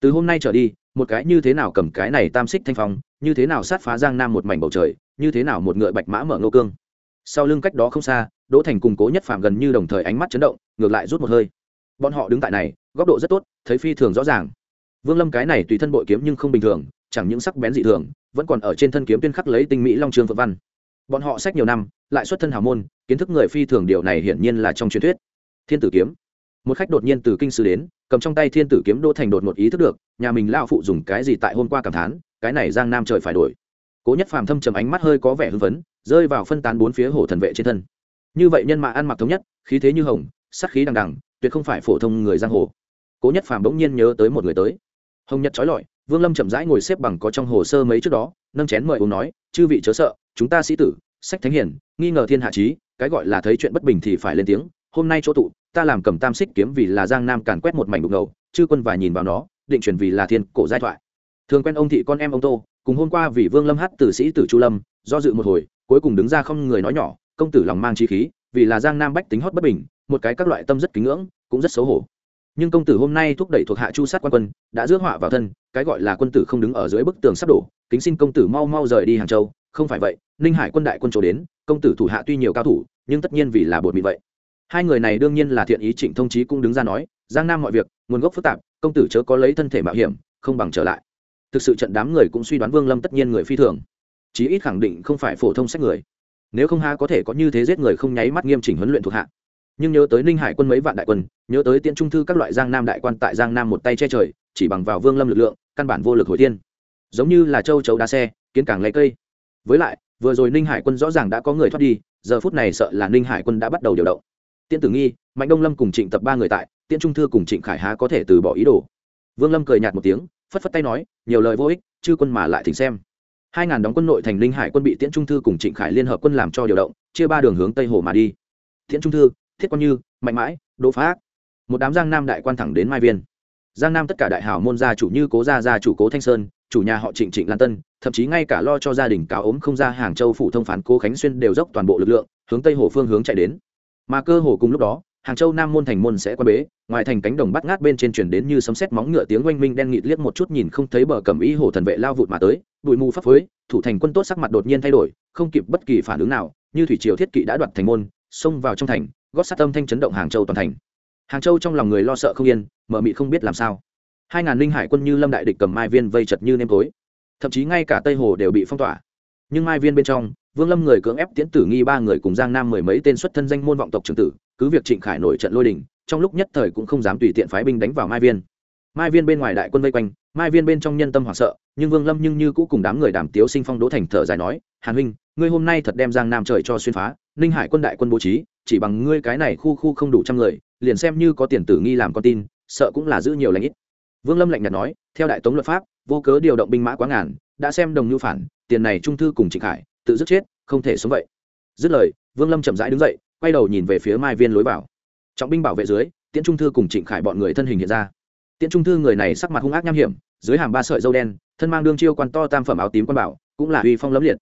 Từ hôm nay trở đi, một cái như thế nào cầm cái này tam xích thanh phong, như thế nào sát phá giang nam một mảnh bầu trời, như thế nào một ngựa bạch mã mở ngô cương. Sau lưng cách đó không xa, đỗ thành cùng cố nhất phạm gần như đồng thời ánh mắt chấn động, ngược lại rút một hơi. Bọn họ đứng tại này, góc độ rất tốt, thấy phi thường rõ ràng. Vương lâm cái này tùy thân bội kiếm nhưng không bình thường chẳng những sắc bén dị thường, vẫn còn ở trên thân kiếm tuyên khắc lấy tinh mỹ long trường phượng văn. Bọn họ sách nhiều năm, lại xuất thân hào môn, kiến thức người phi thường điều này hiển nhiên là trong truyền thuyết. Thiên tử kiếm. Một khách đột nhiên từ kinh sư đến, cầm trong tay thiên tử kiếm đỗ thành đột một ý thức được, nhà mình lao phụ dùng cái gì tại hôm qua cảm thán, cái này giang nam trời phải đổi. Cố nhất phàm thâm trầm ánh mắt hơi có vẻ hưng phấn, rơi vào phân tán bốn phía hổ thần vệ trên thân. Như vậy nhân mạ ăn mặc thống nhất, khí thế như hồng, sắc khí đằng đằng, tuyệt không phải phổ thông người giang hồ. Cố nhất phàm bỗng nhiên nhớ tới một người tới. Hồng nhật trói lọi vương lâm chậm rãi ngồi xếp bằng có trong hồ sơ mấy trước đó, nâng chén mời uống nói, chư vị chớ sợ, chúng ta sĩ tử, sách thánh hiển nghi ngờ thiên hạ trí, cái gọi là thấy chuyện bất bình thì phải lên tiếng, hôm nay chỗ tụ, ta làm cầm tam xích kiếm vì là giang nam càn quét một mảnh đục ngầu, chư quân và nhìn vào nó, định chuyển vì là thiên cổ giai thoại. Thường quen ông thị con em ông tô, cùng hôm qua vì vương lâm hát tử sĩ tử chu lâm, do dự một hồi, cuối cùng đứng ra không người nói nhỏ, công tử lòng mang chi khí, vì là giang nam bách tính hót bất bình, một cái các loại tâm rất kính ngưỡng, cũng rất xấu hổ nhưng công tử hôm nay thúc đẩy thuộc hạ chu sát quan quân, đã rước họa vào thân, cái gọi là quân tử không đứng ở dưới bức tường sắp đổ, kính xin công tử mau mau rời đi hàng châu. Không phải vậy, ninh hải quân đại quân trổ đến, công tử thủ hạ tuy nhiều cao thủ, nhưng tất nhiên vì là bột mịn vậy. Hai người này đương nhiên là thiện ý trịnh thông chí cũng đứng ra nói, giang nam mọi việc, nguồn gốc phức tạp, công tử chớ có lấy thân thể mạo hiểm, không bằng trở lại. Thực sự trận đám người cũng suy đoán vương lâm tất nhiên người phi thường. Chí ít khẳng định không phải phổ thông sách người. Nếu không ha có thể có như thế giết người không nháy mắt nghiêm chỉnh huấn luyện thuộc hạ nhưng nhớ tới ninh hải quân mấy vạn đại quân, nhớ tới tiễn trung thư các loại giang nam đại quan tại giang nam một tay che trời, chỉ bằng vào vương lâm lực lượng, căn bản vô lực hồi tiên giống như là châu chấu đá xe, kiến càng lấy cây. Với lại, vừa rồi ninh hải quân rõ ràng đã có người thoát đi, giờ phút này sợ là ninh hải quân đã bắt đầu điều động. Tiễn tử nghi, mạnh đông lâm cùng trịnh tập ba người tại, tiễn trung thư cùng trịnh khải há có thể từ bỏ ý đồ. Vương lâm cười nhạt một tiếng, phất phất tay nói, nhiều lời vô ích, chư quân mà lại thỉnh xem. Hai ngàn đóng quân nội thành ninh hải quân bị tiễn trung thư cùng trịnh khải liên hợp quân làm cho điều động, chia ba đường hướng tây hồ mà đi. Tiễn trung thư thiết quan như, mạnh mãi, đỗ phá một đám giang nam đại quan thẳng đến mai viên. Giang nam tất cả đại hào môn gia chủ như cố gia gia chủ cố thanh sơn, chủ nhà họ trịnh trịnh lan tân, thậm chí ngay cả lo cho gia đình cáo ốm không ra hàng châu phủ thông phán cố khánh xuyên đều dốc toàn bộ lực lượng, hướng tây hồ phương hướng chạy đến. Mà cơ hồ cùng lúc đó, hàng châu nam môn thành môn sẽ qua bế, ngoài thành cánh đồng bắt ngát bên trên chuyển đến như sấm sét móng ngựa tiếng oanh minh đen nghịt liếc một chút nhìn không thấy bờ cầm ý hồ thần vệ lao vụt mà tới, bụi mù phấp phới, thủ thành quân tốt sắc mặt đột nhiên thay đổi, không kịp bất kỳ phản ứng nào, như thủy triều thiết kỵ đã đoạt thành môn, xông vào trong thành gót sát âm thanh chấn động hàng châu toàn thành. Hàng châu trong lòng người lo sợ không yên, mở mị không biết làm sao. Hai ngàn linh hải quân như lâm đại địch cầm mai viên vây chật như nêm tối. Thậm chí ngay cả tây hồ đều bị phong tỏa. Nhưng mai viên bên trong, vương lâm người cưỡng ép tiễn tử nghi ba người cùng giang nam mười mấy tên xuất thân danh môn vọng tộc trường tử, cứ việc trịnh khải nổi trận lôi đình, trong lúc nhất thời cũng không dám tùy tiện phái binh đánh vào mai viên. Mai viên bên ngoài đại quân vây quanh, mai viên bên trong nhân tâm hoảng sợ, nhưng vương lâm nhưng như cũ cùng đám người đàm tiếu sinh phong đỗ thành thở dài nói, hàn huynh, ngươi hôm nay thật đem giang nam trời cho xuyên phá ninh hải quân đại quân bố trí, chỉ bằng ngươi cái này khu khu không đủ trăm người, liền xem như có tiền tử nghi làm con tin, sợ cũng là giữ nhiều lãnh ít. Vương lâm lạnh nhạt nói, theo đại tống luật pháp, vô cớ điều động binh mã quá ngàn, đã xem đồng nhu phản, tiền này trung thư cùng trịnh khải, tự dứt chết, không thể sống vậy. Dứt lời, vương lâm chậm rãi đứng dậy, quay đầu nhìn về phía mai viên lối vào. Trọng binh bảo vệ dưới, tiễn trung thư cùng trịnh khải bọn người thân hình hiện ra. Tiễn trung thư người này sắc mặt hung ác nham hiểm, dưới hàm ba sợi dâu đen, thân mang đương chiêu quan to tam phẩm áo tím quan bảo, cũng là uy phong lấm liệt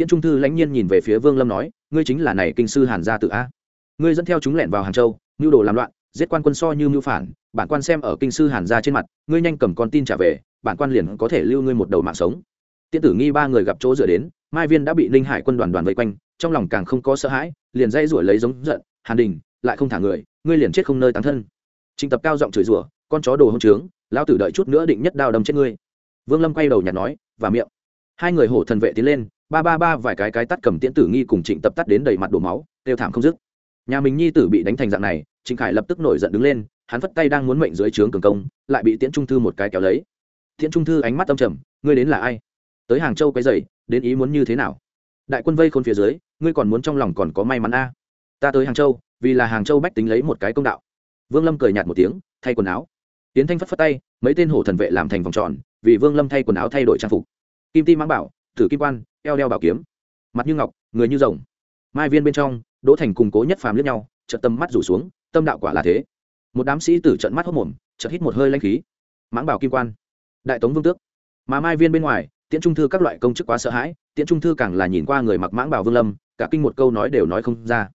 tiễn trung thư lãnh nhiên nhìn về phía vương lâm nói, ngươi chính là này kinh sư hàn gia tự a. Ngươi dẫn theo chúng lẻn vào hàng châu, mưu đồ làm loạn, giết quan quân so như mưu phản, bản quan xem ở kinh sư hàn gia trên mặt, ngươi nhanh cầm con tin trả về, bản quan liền có thể lưu ngươi một đầu mạng sống. Tiễn tử nghi ba người gặp chỗ dựa đến, mai viên đã bị ninh hải quân đoàn đoàn vây quanh, trong lòng càng không có sợ hãi, liền dây rủa lấy giống giận, hàn đình, lại không thả người, ngươi liền chết không nơi tán thân. Trịnh tập cao giọng chửi rủa, con chó đồ hông trướng lao tử đợi chút nữa định nhất đao đâm chết ngươi. Vương lâm quay đầu nhặt nói, và miệng hai người hổ thần vệ tiến lên, ba ba ba vài cái cái tắt cầm tiễn tử nghi cùng trịnh tập tắt đến đầy mặt đổ máu đều thảm không dứt. Nhà mình nhi tử bị đánh thành dạng này, trịnh khải lập tức nổi giận đứng lên, hắn phất tay đang muốn mệnh dưới trướng cường công, lại bị tiễn trung thư một cái kéo lấy. Tiễn trung thư ánh mắt âm trầm, ngươi đến là ai? Tới hàng châu cái dày đến ý muốn như thế nào? Đại quân vây khôn phía dưới, ngươi còn muốn trong lòng còn có may mắn a? Ta tới hàng châu, vì là hàng châu bách tính lấy một cái công đạo. Vương lâm cười nhạt một tiếng, thay quần áo. Tiến thanh phất phất tay, mấy tên hổ thần vệ làm thành vòng tròn, vì vương lâm thay quần áo thay đổi trang phục kim ti mang bảo thử kim quan, eo đeo bảo kiếm. Mặt như ngọc, người như rồng. Mai viên bên trong, đỗ thành cùng cố nhất phàm lướt nhau trận tâm mắt rủ xuống, tâm đạo quả là thế. Một đám sĩ tử trận mắt hốc mồm, chợt hít một hơi lanh khí. Mãng bảo kim quan, đại tống vương tước. Mà mai viên bên ngoài, tiễn trung thư các loại công chức quá sợ hãi, tiễn trung thư càng là nhìn qua người mặc mãng bảo vương lâm, cả kinh một câu nói đều nói không ra.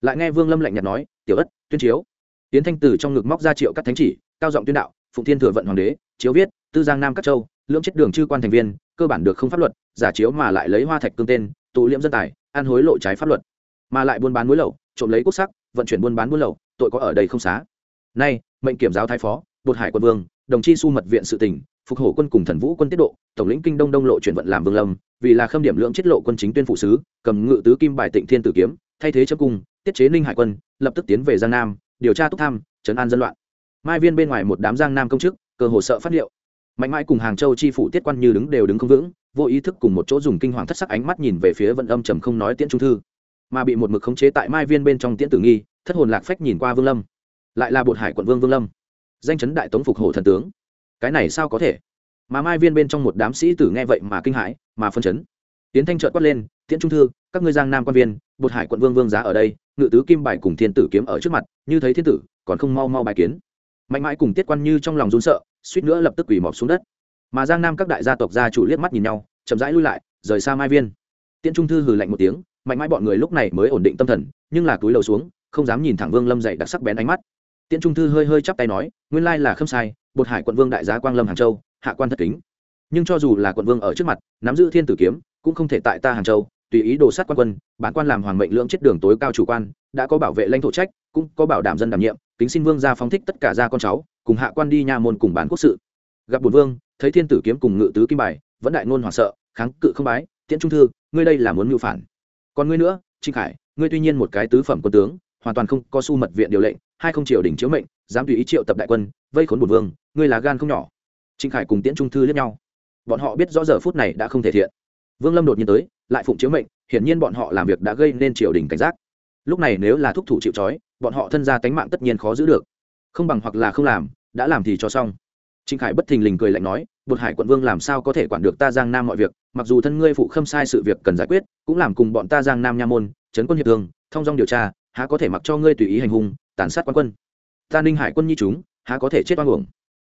Lại nghe vương lâm lạnh nhạt nói, tiểu ất, tuyên chiếu. Tiến thanh tử trong ngực móc ra triệu các thánh chỉ, cao giọng tuyên đạo, phụng thiên thừa vận hoàng đế, chiếu viết, tư giang nam các châu lưỡng chết đường chư quan thành viên, cơ bản được không pháp luật, giả chiếu mà lại lấy hoa thạch cương tên, tụ liễm dân tài, ăn hối lộ trái pháp luật. Mà lại buôn bán muối lậu trộm lấy quốc sắc, vận chuyển buôn bán buôn lậu tội có ở đây không xá. Nay, mệnh kiểm giáo thái phó, bột hải quân vương, đồng chi su mật viện sự tỉnh phục hổ quân cùng thần vũ quân tiết độ, tổng lĩnh kinh đông đông lộ chuyển vận làm vương lâm, vì là khâm điểm lượng chết lộ quân chính tuyên phụ sứ, cầm ngự tứ kim bài tịnh thiên tử kiếm, thay thế chấp cung, tiết chế ninh hải quân, lập tức tiến về giang nam, điều tra túc tham, trấn an dân loạn. Mai viên bên ngoài một đám giang nam công chức, cơ hồ sợ phát liệu mạnh mãi cùng hàng châu chi phủ tiết quan như đứng đều đứng không vững, vô ý thức cùng một chỗ dùng kinh hoàng thất sắc ánh mắt nhìn về phía vận âm trầm không nói tiễn trung thư. Mà bị một mực khống chế tại mai viên bên trong tiễn tử nghi, thất hồn lạc phách nhìn qua vương lâm. Lại là bột hải quận vương vương lâm. Danh chấn đại tống phục hổ thần tướng. Cái này sao có thể? Mà mai viên bên trong một đám sĩ tử nghe vậy mà kinh hãi, mà phân chấn. Tiến thanh trợt quát lên, tiễn trung thư, các ngươi giang nam quan viên, bột hải quận vương vương giá ở đây, ngự tứ kim bài cùng thiên tử kiếm ở trước mặt, như thấy thiên tử, còn không mau mau bài kiến. Mạnh mãi cùng tiết quan như trong lòng run sợ suýt nữa lập tức quỳ mọp xuống đất. Mà giang nam các đại gia tộc gia chủ liếc mắt nhìn nhau, chậm rãi lui lại, rời xa mai viên. Tiễn trung thư hừ lạnh một tiếng, mạnh mãi bọn người lúc này mới ổn định tâm thần, nhưng là túi lầu xuống, không dám nhìn thẳng vương lâm dậy đặc sắc bén ánh mắt. Tiễn trung thư hơi hơi chắp tay nói, nguyên lai là không sai, bột hải quận vương đại giá quang lâm hàng châu, hạ quan thất kính. Nhưng cho dù là quận vương ở trước mặt, nắm giữ thiên tử kiếm, cũng không thể tại ta hàng châu, tùy ý đồ sát quan quân, bản quan làm hoàng mệnh lưỡng chết đường tối cao chủ quan, đã có bảo vệ lãnh thổ trách, cũng có bảo đảm dân đảm nhiệm, kính xin vương ra phóng thích tất cả gia con cháu cùng hạ quan đi nha môn cùng bán quốc sự. Gặp bùn vương, thấy thiên tử kiếm cùng ngự tứ kim bài, vẫn đại ngôn hoảng sợ, kháng cự không bái, tiễn trung thư, ngươi đây là muốn mưu phản. Còn ngươi nữa trinh khải, ngươi tuy nhiên một cái tứ phẩm quân tướng, hoàn toàn không có su mật viện điều lệnh, hai không triều đình chiếu mệnh, dám tùy ý triệu tập đại quân, vây khốn bùn vương, ngươi là gan không nhỏ. Trinh khải cùng tiễn trung thư liếc nhau. Bọn họ biết rõ giờ phút này đã không thể thiện. Vương lâm đột nhiên tới, lại phụng chiếu mệnh, hiển nhiên bọn họ làm việc đã gây nên triều đình cảnh giác. Lúc này nếu là thúc thủ chịu trói, bọn họ thân ra tánh mạng tất nhiên khó giữ được không bằng hoặc là không làm, đã làm thì cho xong. Trịnh khải bất thình lình cười lạnh nói, bột hải quận vương làm sao có thể quản được ta giang nam mọi việc, mặc dù thân ngươi phụ khâm sai sự việc cần giải quyết, cũng làm cùng bọn ta giang nam nha môn, trấn quân hiệp thương, thông dong điều tra, há có thể mặc cho ngươi tùy ý hành hung, tàn sát quan quân. Ta ninh hải quân nhi chúng, há có thể chết oan uổng.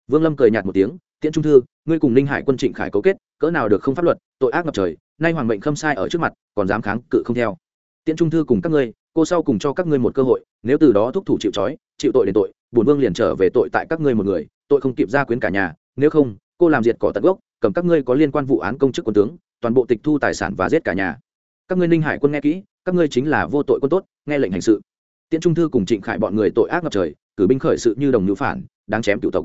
Vương lâm cười nhạt một tiếng, tiễn trung thư, ngươi cùng ninh hải quân trịnh khải cấu kết, cỡ nào được không pháp luật, tội ác ngập trời, nay hoàng mệnh khâm sai ở trước mặt, còn dám kháng cự không theo. Tiễn trung thư cùng các ngươi, cô sau cùng cho các ngươi một cơ hội, nếu từ đó thúc thủ chịu trói, chịu tội đền tội bổn vương liền trở về tội tại các ngươi một người, tội không kịp ra quyến cả nhà, nếu không, cô làm diệt cỏ tận gốc, cầm các ngươi có liên quan vụ án công chức quân tướng, toàn bộ tịch thu tài sản và giết cả nhà. Các ngươi ninh hải quân nghe kỹ, các ngươi chính là vô tội quân tốt, nghe lệnh hành sự. Tiễn trung thư cùng trịnh khải bọn người tội ác ngập trời, cử binh khởi sự như đồng nữ phản, đáng chém cựu tộc.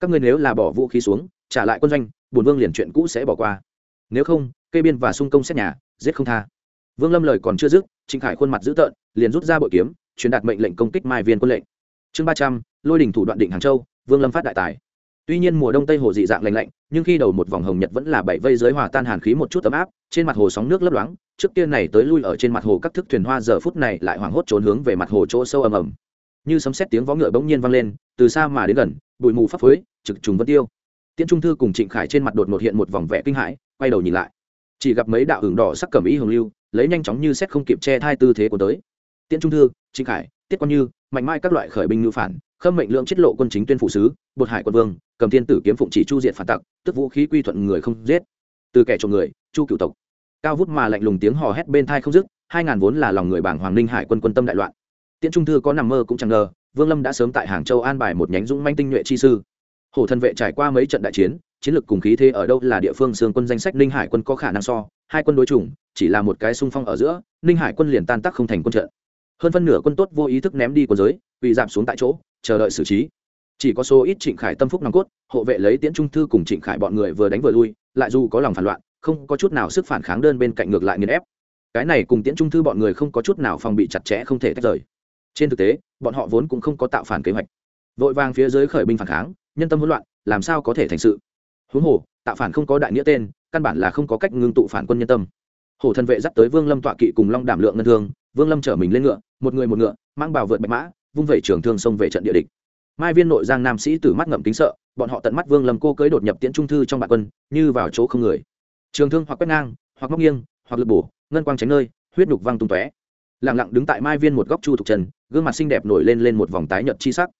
Các ngươi nếu là bỏ vũ khí xuống, trả lại quân doanh bùn vương liền chuyện cũ sẽ bỏ qua. Nếu không, kê biên và xung công xét nhà, giết không tha. Vương lâm lời còn chưa dứt, trịnh khải khuôn mặt dữ tợn, liền rút ra bội kiếm, truyền đạt mệnh lệnh công kích mai viên quân lệnh chương ba trăm, lôi đình thủ đoạn định hàng châu, vương lâm phát đại tài. Tuy nhiên mùa đông tây hồ dị dạng lành lạnh, nhưng khi đầu một vòng hồng nhật vẫn là bảy vây giới hòa tan hàn khí một chút ấm áp, trên mặt hồ sóng nước lấp loáng, trước kia này tới lui ở trên mặt hồ các thức thuyền hoa giờ phút này lại hoảng hốt trốn hướng về mặt hồ chỗ sâu ầm ầm. Như sấm xét tiếng vó ngựa bỗng nhiên vang lên, từ xa mà đến gần, bụi mù phấp phới, trực trùng vân tiêu. Tiễn trung thư cùng trịnh khải trên mặt đột ngột hiện một vòng vẻ kinh hãi, quay đầu nhìn lại. Chỉ gặp mấy đạo hưởng đỏ sắc cẩm ý hồng lưu, lấy nhanh chóng như xét không kịp che thai tư thế của tới. Tiễn trung thư, trịnh khải, tiết quan như mạnh mai các loại khởi binh ngư phản, khâm mệnh lượng chết lộ quân chính tuyên phụ sứ, bột hải quân vương, cầm thiên tử kiếm phụng chỉ chu diện phản tặc, tức vũ khí quy thuận người không giết. Từ kẻ trộm người, chu cựu tộc. Cao vút mà lạnh lùng tiếng hò hét bên thai không dứt, hai ngàn vốn là lòng người bảng hoàng ninh hải quân quân tâm đại loạn. Tiễn trung thư có nằm mơ cũng chẳng ngờ, vương lâm đã sớm tại hàng châu an bài một nhánh dũng manh tinh nhuệ chi sư. Hổ thần vệ trải qua mấy trận đại chiến chiến lược cùng khí thế ở đâu là địa phương xương quân danh sách ninh hải quân có khả năng so, hai quân đối chủng, chỉ là một cái xung phong ở giữa, ninh hải quân liền tan tác không thành quân trận hơn phân nửa quân tốt vô ý thức ném đi quân giới bị giảm xuống tại chỗ, chờ đợi xử trí. Chỉ có số ít trịnh khải tâm phúc nòng cốt, hộ vệ lấy tiễn trung thư cùng trịnh khải bọn người vừa đánh vừa lui, lại dù có lòng phản loạn, không có chút nào sức phản kháng đơn bên cạnh ngược lại nghiền ép. Cái này cùng tiễn trung thư bọn người không có chút nào phòng bị chặt chẽ không thể tách rời. Trên thực tế, bọn họ vốn cũng không có tạo phản kế hoạch. Vội vàng phía dưới khởi binh phản kháng, nhân tâm hỗn loạn, làm sao có thể thành sự? Huống hồ, tạo phản không có đại nghĩa tên, căn bản là không có cách ngưng tụ phản quân nhân tâm. Hổ thần vệ dắt tới vương lâm tọa kỵ cùng long đảm lượng ngân thương vương lâm chở mình lên ngựa, một người một ngựa, mang bào vượt bạch mã, vung vẩy trường thương xông về trận địa địch. Mai viên nội giang nam sĩ từ mắt ngậm kính sợ, bọn họ tận mắt vương lâm cô cưới đột nhập tiễn trung thư trong bạn quân, như vào chỗ không người. Trường thương hoặc quét ngang, hoặc móc nghiêng, hoặc lật bổ, ngân quang tránh nơi, huyết đục văng tung tóe. Lặng lặng đứng tại mai viên một góc chu thục trần, gương mặt xinh đẹp nổi lên lên một vòng tái nhợt chi sắc.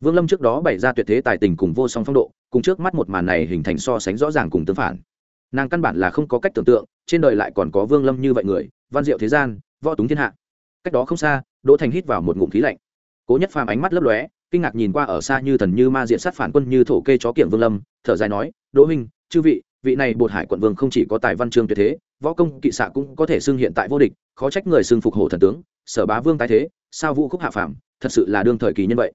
Vương lâm trước đó bày ra tuyệt thế tài tình cùng vô song phong độ, cùng trước mắt một màn này hình thành so sánh rõ ràng cùng tương phản. Nàng căn bản là không có cách tưởng tượng, trên đời lại còn có vương lâm như vậy người, văn diệu thế gian, võ túng thiên hạ cách đó không xa, đỗ thành hít vào một ngụm khí lạnh. Cố nhất phàm ánh mắt lấp lóe, kinh ngạc nhìn qua ở xa như thần như ma diện sát phản quân như thổ kê chó kiểng vương lâm, thở dài nói, đỗ minh chư vị vị này bột hải quận vương không chỉ có tài văn chương tuyệt thế, võ công kỵ xạ cũng có thể xưng hiện tại vô địch, khó trách người xưng phục hổ thần tướng, sở bá vương tái thế, sao vũ khúc hạ phàm, thật sự là đương thời kỳ nhân vậy.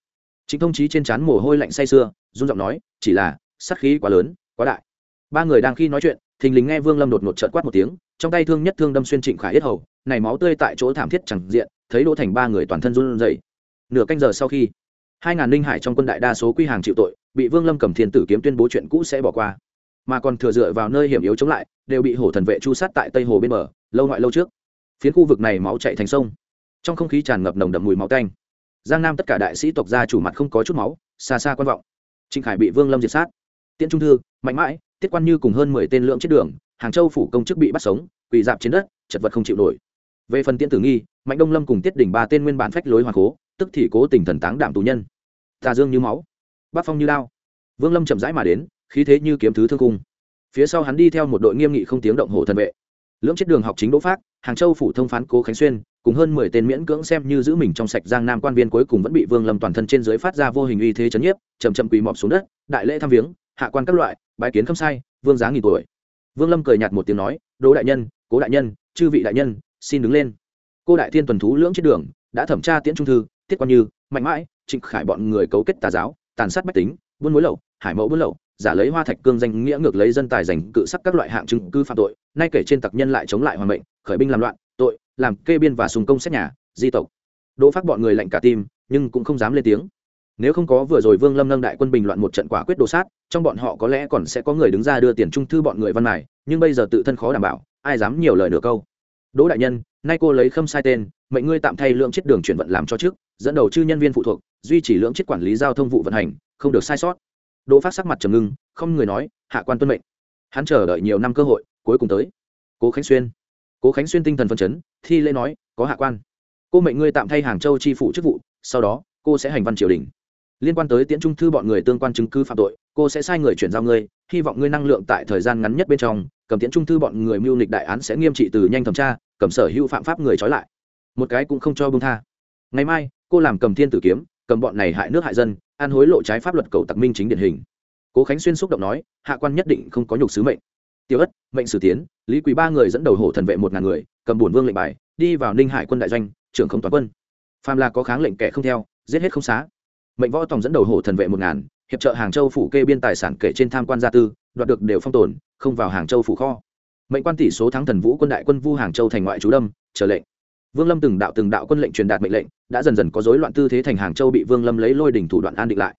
Chính thông chí trên trán mồ hôi lạnh say sưa, run giọng nói, chỉ là, sát khí quá lớn, quá đại. Ba người đang khi nói chuyện thình lình nghe vương lâm đột ngột trợn quát một tiếng, trong tay thương nhất thương đâm xuyên trịnh khải yết hầu, này máu tươi tại chỗ thảm thiết chẳng diện, thấy đỗ thành ba người toàn thân run rẩy. Nửa canh giờ sau khi, hai ngàn linh hải trong quân đại đa số quy hàng chịu tội, bị vương lâm cầm thiên tử kiếm tuyên bố chuyện cũ sẽ bỏ qua. Mà còn thừa dựa vào nơi hiểm yếu chống lại, đều bị hổ thần vệ chu sát tại tây hồ bên bờ, lâu ngoại lâu trước. Phiến khu vực này máu chạy thành sông. Trong không khí tràn ngập nồng đậm mùi máu tanh. Giang nam tất cả đại sĩ tộc gia chủ mặt không có chút máu, xa xa quan vọng. Trịnh khải bị vương lâm diệt sát. Tiễn trung thư, mạnh mãi tiết quan như cùng hơn mười tên lượng chết đường, hàng châu phủ công chức bị bắt sống, quỳ dạp trên đất, chật vật không chịu nổi. Về phần tiễn tử nghi, mạnh đông lâm cùng tiết đỉnh ba tên nguyên bản phách lối hoàng cố, tức thì cố tình thần táng đảm tù nhân. Tà dương như máu bát phong như lao vương lâm chậm rãi mà đến, khí thế như kiếm thứ thương cung. Phía sau hắn đi theo một đội nghiêm nghị không tiếng động hổ thần vệ. Lưỡng chết đường học chính đỗ phát hàng châu phủ thông phán cố khánh xuyên, cùng hơn mười tên miễn cưỡng xem như giữ mình trong sạch giang nam quan viên cuối cùng vẫn bị vương lâm toàn thân trên dưới phát ra vô hình uy thế chấn nhiếp chầm chậm quỳ mọp xuống đất, đại lễ thăm viếng hạ quan các loại, bái kiến khâm sai, vương giá nghìn tuổi. Vương lâm cười nhạt một tiếng nói, đỗ đại nhân, cố đại nhân, chư vị đại nhân, xin đứng lên. Cô đại thiên tuần thú lưỡng chết đường, đã thẩm tra tiễn trung thư, tiết quan như, mạnh mãi, trịnh khải bọn người cấu kết tà giáo, tàn sát bách tính, buôn mối lậu, hải mẫu buôn lậu, giả lấy hoa thạch cương danh nghĩa ngược lấy dân tài giành cự sắc các loại hạng chứng cứ phạm tội, nay kể trên tặc nhân lại chống lại hoàng mệnh, khởi binh làm loạn, tội, làm kê biên và sùng công xét nhà, di tộc. Đỗ phát bọn người lạnh cả tim, nhưng cũng không dám lên tiếng nếu không có vừa rồi vương lâm nâng đại quân bình loạn một trận quả quyết đồ sát, trong bọn họ có lẽ còn sẽ có người đứng ra đưa tiền trung thư bọn người văn mài, nhưng bây giờ tự thân khó đảm bảo, ai dám nhiều lời nửa câu. Đỗ đại nhân, nay cô lấy khâm sai tên, mệnh ngươi tạm thay lượng chiếc đường chuyển vận làm cho trước, dẫn đầu chư nhân viên phụ thuộc, duy trì lượng chiếc quản lý giao thông vụ vận hành, không được sai sót. Đỗ phát sắc mặt trầm ngưng, không người nói, hạ quan tuân mệnh. Hắn chờ đợi nhiều năm cơ hội, cuối cùng tới. Cố khánh xuyên. Cố khánh xuyên tinh thần phân chấn, thi lễ nói, có hạ quan. Cô mệnh ngươi tạm thay hàng châu chi phủ chức vụ, sau đó, cô sẽ hành văn triều đình liên quan tới tiễn trung thư bọn người tương quan chứng cứ phạm tội, cô sẽ sai người chuyển giao ngươi, hy vọng ngươi năng lượng tại thời gian ngắn nhất bên trong, cầm tiễn trung thư bọn người mưu nịch đại án sẽ nghiêm trị từ nhanh thẩm tra, cầm sở hữu phạm pháp người trói lại. Một cái cũng không cho bông tha. Ngày mai, cô làm cầm thiên tử kiếm, cầm bọn này hại nước hại dân, ăn hối lộ trái pháp luật cầu tặc minh chính điển hình. Cố khánh xuyên xúc động nói, hạ quan nhất định không có nhục sứ mệnh. Tiêu ất, mệnh sử tiến, lý quý ba người dẫn đầu hổ thần vệ một ngàn người, cầm bổn vương lệnh bài, đi vào ninh hải quân đại doanh, trưởng không toàn quân. Phàm là có kháng lệnh kẻ không theo, giết hết không xá mệnh võ tòng dẫn đầu hổ thần vệ một ngàn, hiệp trợ hàng châu phủ kê biên tài sản kể trên tham quan gia tư, đoạt được đều phong tồn, không vào hàng châu phủ kho. Mệnh quan tỷ số thắng thần vũ quân đại quân vu hàng châu thành ngoại trú đâm chờ lệnh. Vương lâm từng đạo từng đạo quân lệnh truyền đạt mệnh lệnh, đã dần dần có rối loạn tư thế thành hàng châu bị vương lâm lấy lôi đỉnh thủ đoạn an định lại.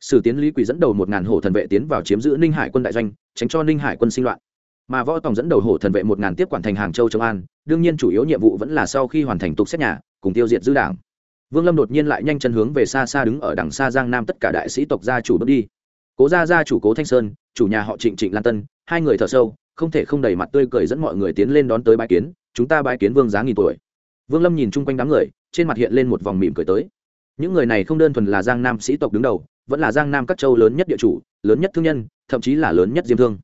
Sử tiến lý quỳ dẫn đầu một ngàn hổ thần vệ tiến vào chiếm giữ ninh hải quân đại doanh, tránh cho ninh hải quân sinh loạn. Mà võ tòng dẫn đầu hổ thần vệ một ngàn tiếp quản thành hàng châu châu an, đương nhiên chủ yếu nhiệm vụ vẫn là sau khi hoàn thành tục xét nhà, cùng tiêu diệt dư đảng vương lâm đột nhiên lại nhanh chân hướng về xa xa đứng ở đằng xa giang nam tất cả đại sĩ tộc gia chủ bước đi. Cố gia gia chủ cố thanh sơn, chủ nhà họ trịnh trịnh lan tân, hai người thở sâu, không thể không đầy mặt tươi cười dẫn mọi người tiến lên đón tới bãi kiến, chúng ta bãi kiến vương giá nghìn tuổi. Vương lâm nhìn chung quanh đám người, trên mặt hiện lên một vòng mỉm cười tới. Những người này không đơn thuần là giang nam sĩ tộc đứng đầu, vẫn là giang nam các châu lớn nhất địa chủ, lớn nhất thương nhân, thậm chí là lớn nhất diêm thương.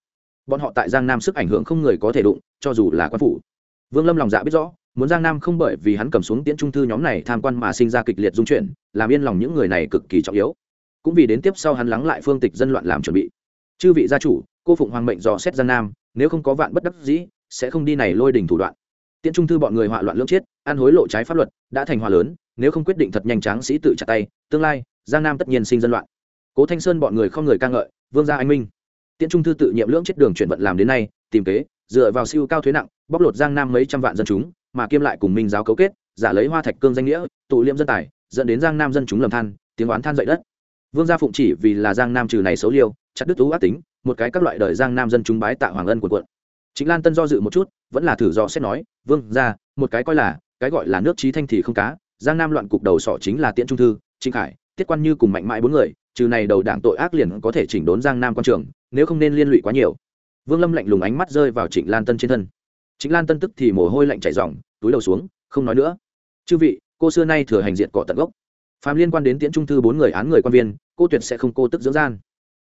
Bọn họ tại giang nam sức ảnh hưởng không người có thể đụng, cho dù là quan phủ. Vương lâm lòng dạ biết rõ muốn giang nam không bởi vì hắn cầm xuống tiễn trung thư nhóm này tham quan mà sinh ra kịch liệt dung chuyển, làm yên lòng những người này cực kỳ trọng yếu. Cũng vì đến tiếp sau hắn lắng lại phương tịch dân loạn làm chuẩn bị. Chư vị gia chủ, cô phụng hoàng mệnh dò xét giang nam, nếu không có vạn bất đắc dĩ, sẽ không đi này lôi đình thủ đoạn. Tiễn trung thư bọn người họa loạn lưỡng chết, ăn hối lộ trái pháp luật, đã thành hòa lớn, nếu không quyết định thật nhanh tráng sĩ tự chặt tay, tương lai, giang nam tất nhiên sinh dân loạn. Cố thanh sơn bọn người không người ca ngợi, vương gia anh minh. Tiễn trung thư tự nhiệm lưỡng chết đường chuyển vận làm đến nay, tìm kế, dựa vào siêu cao thuế nặng, bóc lột giang nam mấy trăm vạn dân chúng mà kiêm lại cùng minh giáo cấu kết, giả lấy hoa thạch cương danh nghĩa, tụ liêm dân tài, dẫn đến giang nam dân chúng lầm than, tiếng oán than dậy đất. Vương gia phụng chỉ vì là giang nam trừ này xấu liêu, chặt đứt tú ác tính, một cái các loại đời giang nam dân chúng bái tạ hoàng ân của quận. Chính lan tân do dự một chút, vẫn là thử do xét nói, vương gia, một cái coi là, cái gọi là nước trí thanh thì không cá, giang nam loạn cục đầu sọ chính là tiễn trung thư trinh khải, tiết quan như cùng mạnh mãi bốn người, trừ này đầu đảng tội ác liền có thể chỉnh đốn giang nam quan trường, nếu không nên liên lụy quá nhiều. Vương lâm lạnh lùng ánh mắt rơi vào trịnh lan tân trên thân. Chính lan tân tức thì mồ hôi lạnh chảy dòng túi đầu xuống, không nói nữa. Chư vị, cô xưa nay thừa hành diện cọ tận gốc. Phàm liên quan đến tiễn trung thư bốn người án người quan viên, cô tuyệt sẽ không cô tức dưỡng gian.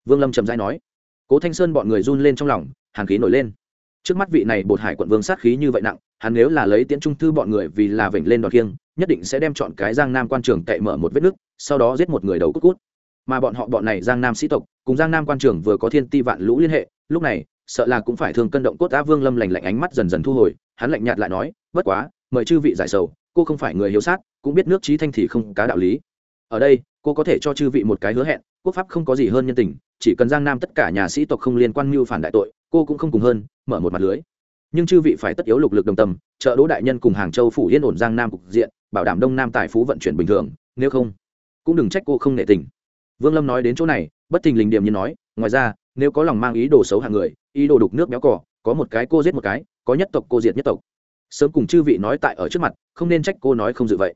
Vương lâm trầm dai nói. Cố thanh sơn bọn người run lên trong lòng, hàn khí nổi lên. Trước mắt vị này bột hải quận vương sát khí như vậy nặng, hắn nếu là lấy tiễn trung thư bọn người vì là vểnh lên đòn kiêng nhất định sẽ đem chọn cái giang nam quan trường cậy mở một vết nứt, sau đó giết một người đầu cút cút. Mà bọn họ bọn này giang nam sĩ tộc, cùng giang nam quan trường vừa có thiên ti vạn lũ liên hệ, lúc này sợ là cũng phải thương cân động cốt á vương lâm lành lạnh ánh mắt dần dần thu hồi, hắn lạnh nhạt lại nói, bất quá, mời chư vị giải sầu, cô không phải người hiếu sát, cũng biết nước trí thanh thì không cá đạo lý. Ở đây, cô có thể cho chư vị một cái hứa hẹn, quốc pháp không có gì hơn nhân tình, chỉ cần giang nam tất cả nhà sĩ tộc không liên quan mưu phản đại tội, cô cũng không cùng hơn, mở một mặt lưới. Nhưng chư vị phải tất yếu lục lực đồng tâm, trợ đỗ đại nhân cùng hàng châu phủ yên ổn giang nam cục diện, bảo đảm đông nam tài phú vận chuyển bình thường, nếu không, cũng đừng trách cô không nệ tình. Vương lâm nói đến chỗ này, bất thình lình điểm như nói, ngoài ra, nếu có lòng mang ý đồ xấu hạng người ý đồ đục nước béo cỏ có một cái cô giết một cái, có nhất tộc cô diệt nhất tộc. Sớm cùng chư vị nói tại ở trước mặt, không nên trách cô nói không dự vậy.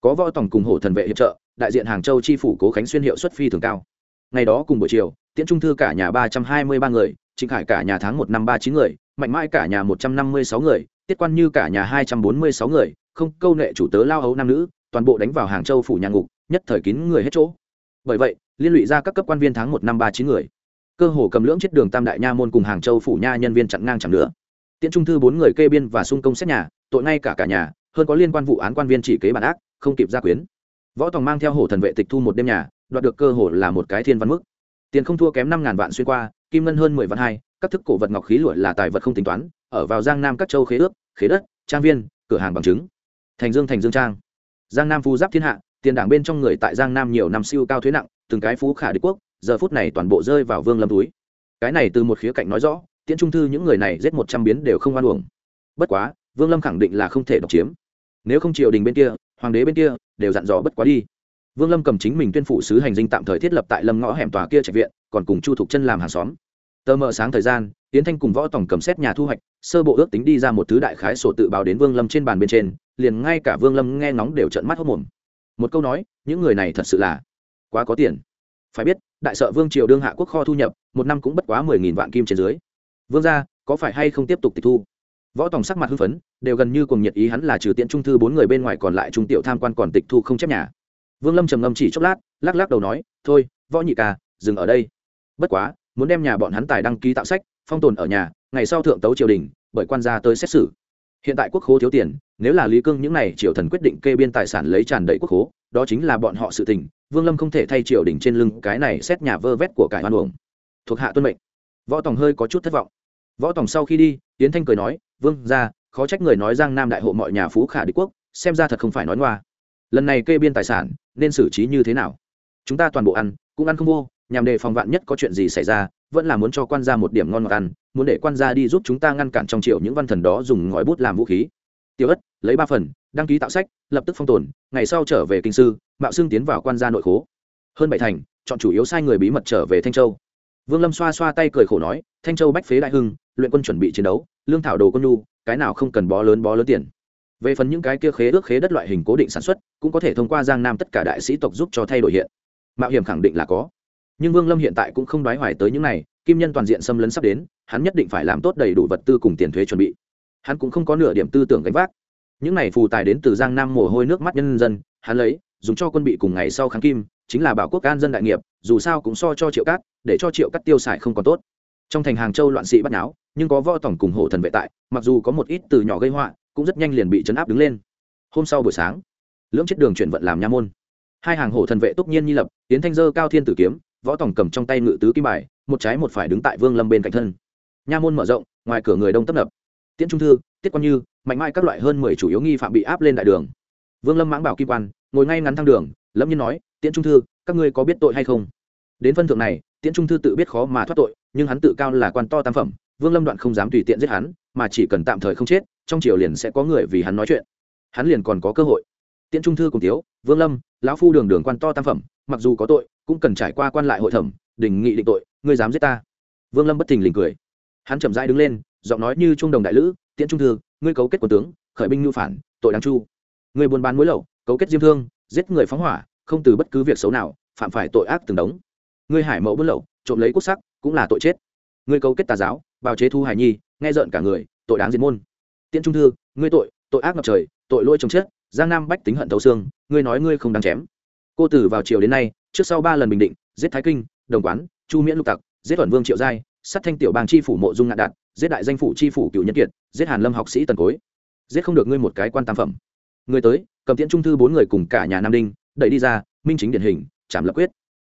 Có võ tổng cùng hổ thần vệ hiệp trợ, đại diện hàng châu chi phủ cố khánh xuyên hiệu xuất phi thường cao. Ngày đó cùng buổi chiều, tiễn trung thư cả nhà ba trăm hai mươi ba người, trịnh khải cả nhà tháng một năm ba chín người, mạnh mãi cả nhà một trăm năm mươi sáu người, tiết quan như cả nhà hai trăm bốn mươi sáu người, không câu nệ chủ tớ lao ấu nam nữ, toàn bộ đánh vào hàng châu phủ nhà ngục, nhất thời kín người hết chỗ. Bởi vậy, liên lụy ra các cấp quan viên tháng một năm ba chín người cơ hồ cầm lưỡng chết đường tam đại nha môn cùng hàng châu phủ nha nhân viên chặn ngang chẳng nữa. Tiễn trung thư bốn người kê biên và xung công xét nhà, tội ngay cả cả nhà, hơn có liên quan vụ án quan viên chỉ kế bản ác, không kịp gia quyến. Võ tòng mang theo hổ thần vệ tịch thu một đêm nhà, đoạt được cơ hồ là một cái thiên văn mức. Tiền không thua kém năm ngàn vạn xuyên qua, kim ngân hơn mười vạn hai, các thức cổ vật ngọc khí lụa là tài vật không tính toán, ở vào giang nam các châu khế ước, khế đất, trang viên, cửa hàng bằng chứng. Thành dương thành dương trang. Giang nam phu giáp thiên hạ, tiền đảng bên trong người tại giang nam nhiều năm siêu cao thuế nặng, từng cái phú khả đế quốc giờ phút này toàn bộ rơi vào vương lâm túi. Cái này từ một khía cạnh nói rõ, tiễn trung thư những người này giết một trăm biến đều không oan uổng. Bất quá, vương lâm khẳng định là không thể độc chiếm. Nếu không triều đình bên kia, hoàng đế bên kia, đều dặn dò bất quá đi. Vương lâm cầm chính mình tuyên phụ sứ hành dinh tạm thời thiết lập tại lâm ngõ hẻm tòa kia trạch viện, còn cùng chu thục chân làm hàng xóm. Tờ mờ sáng thời gian tiến thanh cùng võ tổng cầm xét nhà thu hoạch, sơ bộ ước tính đi ra một thứ đại khái sổ tự báo đến vương lâm trên bàn bên trên, liền ngay cả vương lâm nghe ngóng đều trận mắt hốc mồm. Một câu nói, những người này thật sự là quá có tiền phải biết, đại sợ vương triều đương hạ quốc kho thu nhập, một năm cũng bất quá mười nghìn vạn kim trên dưới. Vương gia, có phải hay không tiếp tục tịch thu? Võ tòng sắc mặt hưng phấn, đều gần như cùng nhiệt ý hắn là trừ tiện trung thư bốn người bên ngoài còn lại trung tiểu tham quan còn tịch thu không chép nhà. Vương lâm trầm ngâm chỉ chốc lát, lắc lắc đầu nói, thôi, võ nhị ca, dừng ở đây. Bất quá, muốn đem nhà bọn hắn tài đăng ký tạo sách, phong tồn ở nhà, ngày sau thượng tấu triều đình, bởi quan gia tới xét xử. Hiện tại quốc khố thiếu tiền, nếu là lý cương những n à y triều thần quyết định kê biên tài sản lấy tràn đầy quốc khố đó chính là bọn họ sự tình, vương lâm không thể thay triều đình trên lưng cái này xét nhà vơ vét của cải hoan uổng. Thuộc hạ tuân mệnh. Võ tòng hơi có chút thất vọng. Võ tòng sau khi đi tiến thanh cười nói, vương ra khó trách người nói giang nam đại hộ mọi nhà phú khả đế quốc, xem ra thật không phải nói ngoa. Lần này kê biên tài sản, nên xử trí như thế nào? Chúng ta toàn bộ ăn, cũng ăn không vô, nhằm đề phòng vạn nhất có chuyện gì xảy ra, vẫn là muốn cho quan gia một điểm ngon ngọt ăn, muốn để quan gia đi giúp chúng ta ngăn cản trong triệu những văn thần đó dùng ngòi bút làm vũ khí. Tiêu ất, lấy ba phần đăng ký tạo sách, lập tức phong tồn, ngày sau trở về kinh sư, mạo xưng tiến vào quan gia nội khố. Hơn bảy thành, chọn chủ yếu sai người bí mật trở về thanh châu. Vương lâm xoa xoa tay cười khổ nói, thanh châu bách phế đại hưng, luyện quân chuẩn bị chiến đấu, lương thảo đồ quân nhu, cái nào không cần bó lớn bó lớn tiền. Về phần những cái kia khế ước khế đất loại hình cố định sản xuất, cũng có thể thông qua giang nam tất cả đại sĩ tộc giúp cho thay đổi hiện. Mạo hiểm khẳng định là có. Nhưng vương lâm hiện tại cũng không đoái hoài tới những này, kim nhân toàn diện xâm lấn sắp đến, hắn nhất định phải làm tốt đầy đủ vật tư cùng tiền thuế chuẩn bị. Hắn cũng không có nửa điểm tư tưởng gánh vác những này phù tài đến từ giang nam mồ hôi nước mắt nhân dân, hắn lấy, dùng cho quân bị cùng ngày sau kháng kim, chính là bảo quốc an dân đại nghiệp, dù sao cũng so cho triệu cát, để cho triệu cát tiêu xài không còn tốt. Trong thành hàng châu loạn sĩ bắt náo, nhưng có võ tổng cùng hộ thần vệ tại, mặc dù có một ít từ nhỏ gây họa, cũng rất nhanh liền bị chấn áp đứng lên. Hôm sau buổi sáng, lưỡng chết đường chuyển vận làm nha môn. Hai hàng hộ thần vệ túc nhiên nhi lập, tiến thanh dơ cao thiên tử kiếm, võ tổng cầm trong tay ngự tứ kim bài, một trái một phải đứng tại vương lâm bên cạnh thân. Nha môn mở rộng, ngoài cửa người đông tấp nập. Tiễn trung thư, tiết quan như mạnh mai các loại hơn mười chủ yếu nghi phạm bị áp lên đại đường. Vương lâm mãng bảo kim quan, ngồi ngay ngắn thang đường lâm nhiên nói, tiễn trung thư, các ngươi có biết tội hay không? Đến phân thượng này, tiễn trung thư tự biết khó mà thoát tội, nhưng hắn tự cao là quan to tam phẩm, vương lâm đoạn không dám tùy tiện giết hắn, mà chỉ cần tạm thời không chết, trong triều liền sẽ có người vì hắn nói chuyện. Hắn liền còn có cơ hội. Tiễn trung thư cùng tiếu vương lâm, lão phu đường đường quan to tam phẩm, mặc dù có tội, cũng cần trải qua quan lại hội thẩm, đình nghị định tội, ngươi dám giết ta. Vương lâm bất thình lình cười. Hắn chậm rãi đứng lên giọng nói như trung đồng đại lữ, tiễn trung thư, ngươi cấu kết quân tướng, khởi binh ngưu phản, tội đáng chu. Người buôn bán muối lậu, cấu kết diêm thương, giết người phóng hỏa, không từ bất cứ việc xấu nào, phạm phải tội ác từng đống. Ngươi hải mẫu buôn lậu, trộm lấy quốc sắc, cũng là tội chết. Ngươi cấu kết tà giáo, bào chế thu hải nhi, nghe rợn cả người, tội đáng diệt môn. Tiễn trung thư, ngươi tội tội ác ngập trời, tội lỗi chồng chết, giang nam bách tính hận thấu xương, ngươi nói ngươi không đáng chém. Cô tử vào chiều đến nay, trước sau ba lần bình định, giết thái kinh, đồng quán, chu miễn lục tặc, giết thuận vương triệu giai sát thanh tiểu bang chi phủ mộ dung ngạn đạt, giết đại danh phủ chi phủ cựu nhân kiệt, giết hàn lâm học sĩ tần cối. Giết không được ngươi một cái quan tam phẩm. Người tới, cầm tiễn trung thư bốn người cùng cả nhà nam đinh, đẩy đi ra, minh chính điển hình chảm lập quyết.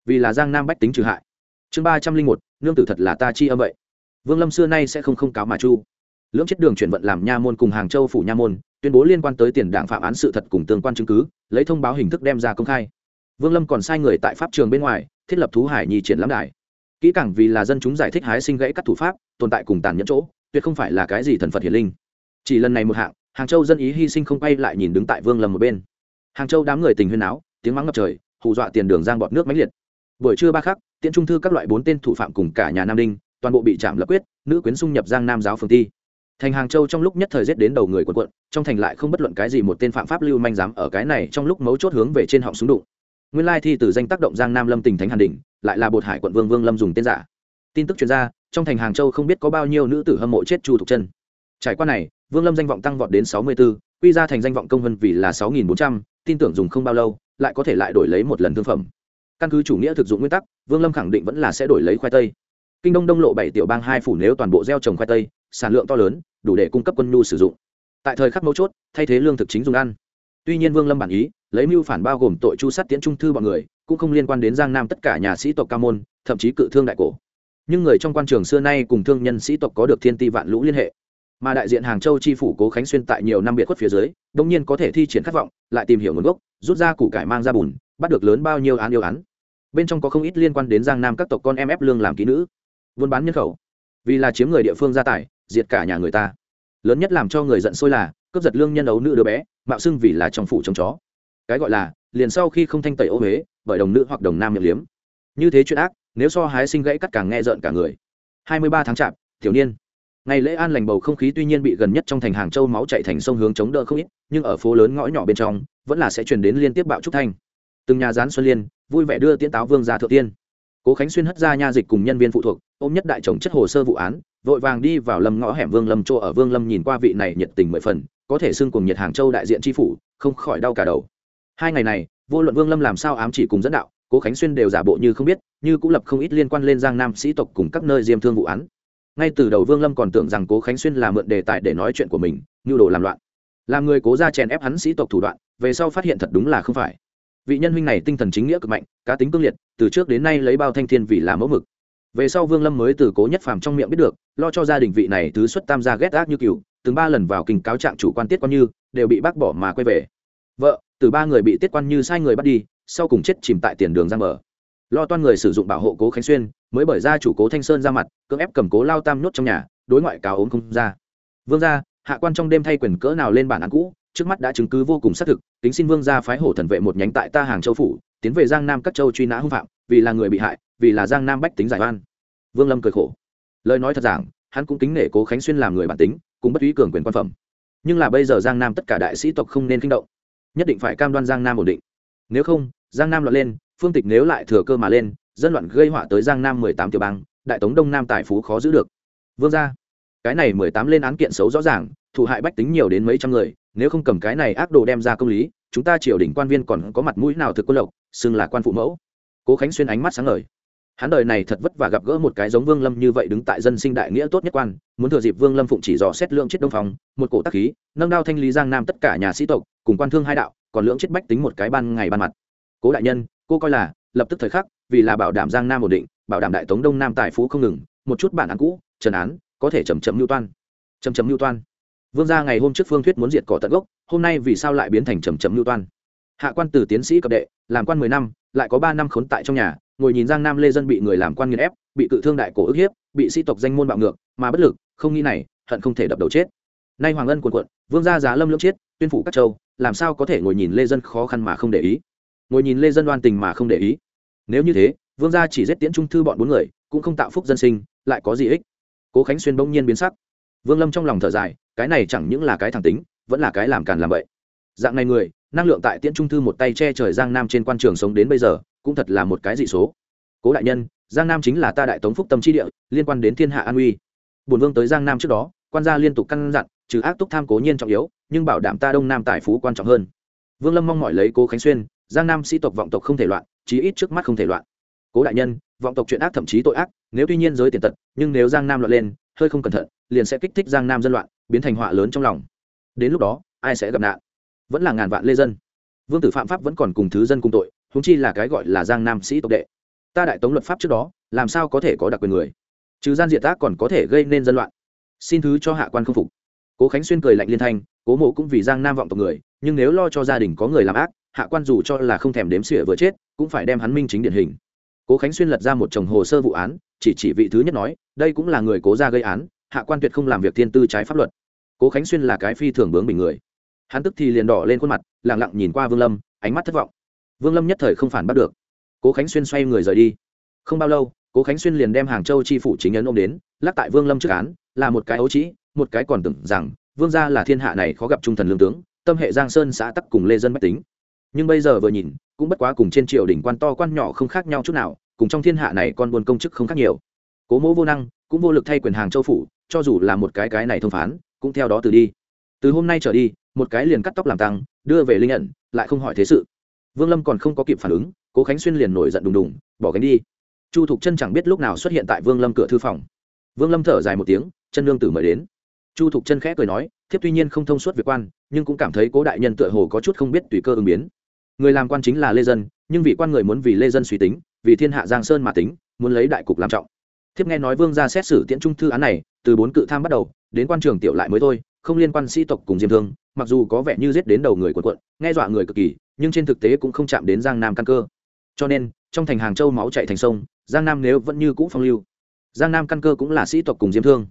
Vì là giang nam bách tính trừ hại. Chương ba trăm linh một, nương tử thật là ta chi âm vậy. Vương lâm xưa nay sẽ không không cáo mà chu. Lưỡng chết đường chuyển vận làm nha môn cùng hàng châu phủ nha môn, tuyên bố liên quan tới tiền đảng phạm án sự thật cùng tương quan chứng cứ, lấy thông báo hình thức đem ra công khai. Vương lâm còn sai người tại pháp trường bên ngoài, thiết lập thú hải nhi triển lãm đài kỹ càng vì là dân chúng giải thích hái sinh gãy các thủ pháp, tồn tại cùng tàn nhẫn chỗ, tuyệt không phải là cái gì thần phật hiển linh. Chỉ lần này một hạng, hàng châu dân ý hy sinh không quay lại nhìn đứng tại vương lâm một bên. Hàng châu đám người tình huyên áo tiếng mắng ngập trời, hù dọa tiền đường giang bọt nước mãnh liệt. Buổi trưa ba khắc, tiễn trung thư các loại bốn tên thủ phạm cùng cả nhà nam đinh, toàn bộ bị chạm lập quyết, nữ quyến xung nhập giang nam giáo phường thi thành hàng châu trong lúc nhất thời giết đến đầu người quần quận trong thành lại không bất luận cái gì một tên phạm pháp lưu manh dám ở cái này trong lúc mấu chốt hướng về trên họng súng đụng nguyên lai thi từ danh tác động giang nam lâm tỉnh thánh hàn đình lại là bột hải quận vương vương lâm dùng tên giả. Tin tức chuyên gia trong thành hàng châu không biết có bao nhiêu nữ tử hâm mộ chết chu thục chân. Trải qua này vương lâm danh vọng tăng vọt đến sáu mươi 64, quy ra thành danh vọng công vân vì là sáu nghìn bốn trăm tin tưởng dùng không bao lâu lại có thể lại đổi lấy một lần thương phẩm. Căn cứ chủ nghĩa thực dụng nguyên tắc vương lâm khẳng định vẫn là sẽ đổi lấy khoai tây. Kinh đông đông lộ bảy tiểu bang hai phủ nếu toàn bộ gieo trồng khoai tây sản lượng to lớn đủ để cung cấp quân nhu sử dụng. Tại thời khắc mấu chốt thay thế lương thực chính dùng ăn tuy nhiên vương lâm bản ý, lấy mưu phản bao gồm tội chu sát tiễn trung thư bọn người, cũng không liên quan đến giang nam tất cả nhà sĩ tộc ca môn, thậm chí cự thương đại cổ. Nhưng người trong quan trường xưa nay cùng thương nhân sĩ tộc có được thiên ti vạn lũ liên hệ. Mà đại diện hàng châu chi phủ cố khánh xuyên tại nhiều năm biệt khuất phía dưới đông nhiên có thể thi triển khát vọng, lại tìm hiểu nguồn gốc, rút ra củ cải mang ra bùn, bắt được lớn bao nhiêu án yêu án. Bên trong có không ít liên quan đến giang nam các tộc con em ép lương làm kỹ nữ. Buôn bán nhân khẩu. Vì là chiếm người địa phương gia tài, diệt cả nhà người ta. Lớn nhất làm cho người giận sôi là, cướp giật lương nhân ấu nữ đứa bé mạo xưng vì là trong phủ trông chó. Cái gọi là, liền sau khi không thanh tẩy ô huế, bởi đồng nữ hoặc đồng nam miệng liếm. Như thế chuyện ác, nếu so hái sinh gãy cắt càng nghe rợn cả người. Hai mươi ba tháng chạp thiếu niên. Ngày lễ an lành bầu không khí tuy nhiên bị gần nhất trong thành hàng châu máu chạy thành sông hướng chống đỡ không ít, nhưng ở phố lớn ngõ nhỏ bên trong, vẫn là sẽ truyền đến liên tiếp bạo trúc thanh. Từng nhà gián xuân liên, vui vẻ đưa tiễn táo vương ra thượng tiên. Cố khánh xuyên hất ra nha dịch cùng nhân viên phụ thuộc, ôm nhất đại chồng chất hồ sơ vụ án, vội vàng đi vào lâm ngõ hẻm vương lâm chỗ ở. Vương lâm nhìn qua vị này nhiệt tình mười phần có thể xưng cùng nhiệt hàng châu đại diện tri phủ, không khỏi đau cả đầu. Hai ngày này, vô luận vương lâm làm sao ám chỉ cùng dẫn đạo, cố khánh xuyên đều giả bộ như không biết, như cũng lập không ít liên quan lên giang nam sĩ tộc cùng các nơi diêm thương vụ án. Ngay từ đầu vương lâm còn tưởng rằng cố khánh xuyên là mượn đề tài để nói chuyện của mình, như đồ làm loạn. Làm người cố ra chèn ép hắn sĩ tộc thủ đoạn, về sau phát hiện thật đúng là không phải. Vị nhân huynh này tinh thần chính nghĩa cực mạnh, cá tính cương liệt, từ trước đến nay lấy bao thanh thiên vì là mẫu mực về sau vương lâm mới từ cố nhất phàm trong miệng biết được, lo cho gia đình vị này thứ xuất tam gia ghét ác như cựu từng ba lần vào kinh cáo trạng chủ quan tiết quan như, đều bị bác bỏ mà quay về. Vợ, từ ba người bị tiết quan như sai người bắt đi, sau cùng chết chìm tại tiền đường giang mở lo toan người sử dụng bảo hộ cố khánh xuyên, mới bởi ra chủ cố thanh sơn ra mặt, cưỡng ép cầm cố lao tam nhốt trong nhà, đối ngoại cáo ốm không ra. Vương gia, hạ quan trong đêm thay quyền cỡ nào lên bản án cũ, trước mắt đã chứng cứ vô cùng xác thực tính xin vương gia phái hổ thần vệ một nhánh tại ta hàng châu phủ, tiến về giang nam các châu truy nã hung phạm, vì là người bị hại, vì là giang nam bách tính giải oan vương lâm cười khổ. Lời nói thật giảng, hắn cũng kính nể cố khánh xuyên làm người bản tính cũng bất ý cường quyền quan phẩm. Nhưng là bây giờ giang nam tất cả đại sĩ tộc không nên kinh động. Nhất định phải cam đoan giang nam ổn định. Nếu không, giang nam loạn lên, phương tịch nếu lại thừa cơ mà lên, dân loạn gây họa tới giang nam mười tám tiểu bang, đại tống đông nam tài phú khó giữ được. Vương gia, cái này mười tám lên án kiện xấu rõ ràng, thụ hại bách tính nhiều đến mấy trăm người, nếu không cầm cái này ác đồ đem ra công lý, chúng ta triều đình quan viên còn có mặt mũi nào thực quân lộc, xưng là quan phụ mẫu. Cố khánh xuyên ánh mắt sáng ngời hắn đời này thật vất vả gặp gỡ một cái giống vương lâm như vậy đứng tại dân sinh đại nghĩa tốt nhất quan, muốn thừa dịp vương lâm phụng chỉ dò xét lượng chết đông phòng một cổ tắc khí, nâng đao thanh lý giang nam tất cả nhà sĩ tộc, cùng quan thương hai đạo, còn lượng chết bách tính một cái ban ngày ban mặt. Cố đại nhân, cô coi là, lập tức thời khắc, vì là bảo đảm giang nam ổn định, bảo đảm đại tống đông nam tài phú không ngừng, một chút bản án cũ, trần án, có thể chầm chậm mưu toan. Chầm chậm mưu toan. Vương gia ngày hôm trước phương thuyết muốn diệt cỏ tận gốc, hôm nay vì sao lại biến thành chầm chậm mưu toan? Hạ quan từ tiến sĩ cập đệ, làm quan mười năm, lại có ba năm khốn tại trong nhà ngồi nhìn giang nam lê dân bị người làm quan nghiền ép bị cự thương đại cổ ức hiếp bị sĩ tộc danh môn bạo ngược mà bất lực không nghĩ này hận không thể đập đầu chết. Nay hoàng ân quần quận vương gia giá lâm lưỡng chết, tuyên phủ các châu làm sao có thể ngồi nhìn lê dân khó khăn mà không để ý? Ngồi nhìn lê dân đoan tình mà không để ý. Nếu như thế vương gia chỉ giết tiễn trung thư bọn bốn người cũng không tạo phúc dân sinh lại có gì ích? Cố khánh xuyên bỗng nhiên biến sắc. Vương lâm trong lòng thở dài cái này chẳng những là cái thẳng tính vẫn là cái làm càn làm vậy dạng này người năng lượng tại tiễn trung thư một tay che trời giang nam trên quan trường sống đến bây giờ cũng thật là một cái dị số. Cố đại nhân, giang nam chính là ta đại tống phúc tâm chi địa, liên quan đến thiên hạ an uy. Bổn vương tới giang nam trước đó, quan gia liên tục căn dặn, trừ ác túc tham cố nhiên trọng yếu, nhưng bảo đảm ta đông nam tài phú quan trọng hơn. Vương lâm mong mỏi lấy cố khánh xuyên, giang nam sĩ tộc vọng tộc không thể loạn, chí ít trước mắt không thể loạn. Cố đại nhân, vọng tộc chuyện ác thậm chí tội ác, nếu tuy nhiên giới tiền tật, nhưng nếu giang nam loạn lên, hơi không cẩn thận, liền sẽ kích thích giang nam dân loạn, biến thành họa lớn trong lòng. Đến lúc đó, ai sẽ gặp nạn? Vẫn là ngàn vạn lê dân. Vương tử phạm pháp vẫn còn cùng thứ dân cùng tội húng chi là cái gọi là giang nam sĩ tộc đệ. Ta đại tống luật pháp trước đó, làm sao có thể có đặc quyền người? Trừ gian diệt tác còn có thể gây nên dân loạn. Xin thứ cho hạ quan không phục. Cố khánh xuyên cười lạnh liên thanh, cố mộ cũng vì giang nam vọng tộc người, nhưng nếu lo cho gia đình có người làm ác, hạ quan dù cho là không thèm đếm xỉa vừa chết, cũng phải đem hắn minh chính điển hình. Cố khánh xuyên lật ra một chồng hồ sơ vụ án, chỉ chỉ vị thứ nhất nói, đây cũng là người cố ra gây án, hạ quan tuyệt không làm việc thiên tư trái pháp luật. Cố khánh xuyên là cái phi thường bướng bình người. Hắn tức thì liền đỏ lên khuôn mặt lẳng lặng nhìn qua vương lâm, ánh mắt thất vọng vương lâm nhất thời không phản bắt được. Cố khánh xuyên xoay người rời đi. Không bao lâu, cố khánh xuyên liền đem hàng châu chi phủ chính ấn ông đến, lắc tại vương lâm trước án, là một cái ấu trĩ, một cái còn tưởng rằng, vương gia là thiên hạ này khó gặp trung thần lương tướng, tâm hệ giang sơn xã tắc cùng lê dân bách tính. Nhưng bây giờ vừa nhìn, cũng bất quá cùng trên triều đỉnh quan to quan nhỏ không khác nhau chút nào, cùng trong thiên hạ này con buôn công chức không khác nhiều. Cố mỗ vô năng, cũng vô lực thay quyền hàng châu phủ, cho dù là một cái cái này thông phán, cũng theo đó từ đi. Từ hôm nay trở đi, một cái liền cắt tóc làm tăng, đưa về linh nhận lại không hỏi thế sự vương lâm còn không có kịp phản ứng, cố khánh xuyên liền nổi giận đùng đùng, bỏ gánh đi. Chu thục chân chẳng biết lúc nào xuất hiện tại vương lâm cửa thư phòng. Vương lâm thở dài một tiếng, chân lương tử mời đến. Chu thục chân khẽ cười nói, thiếp tuy nhiên không thông suốt việc quan, nhưng cũng cảm thấy cố đại nhân tựa hồ có chút không biết tùy cơ ứng biến. Người làm quan chính là lê dân, nhưng vị quan người muốn vì lê dân suy tính, vì thiên hạ giang sơn mà tính, muốn lấy đại cục làm trọng. Thiếp nghe nói vương ra xét xử tiễn trung thư án này, từ bốn cự tham bắt đầu, đến quan trường tiểu lại mới thôi không liên quan sĩ tộc cùng diêm thương, mặc dù có vẻ như giết đến đầu người quần quận, nghe dọa người cực kỳ, nhưng trên thực tế cũng không chạm đến giang nam căn cơ. Cho nên, trong thành hàng châu máu chạy thành sông, giang nam nếu vẫn như cũ phong lưu, giang nam căn cơ cũng là sĩ tộc cùng diêm thương.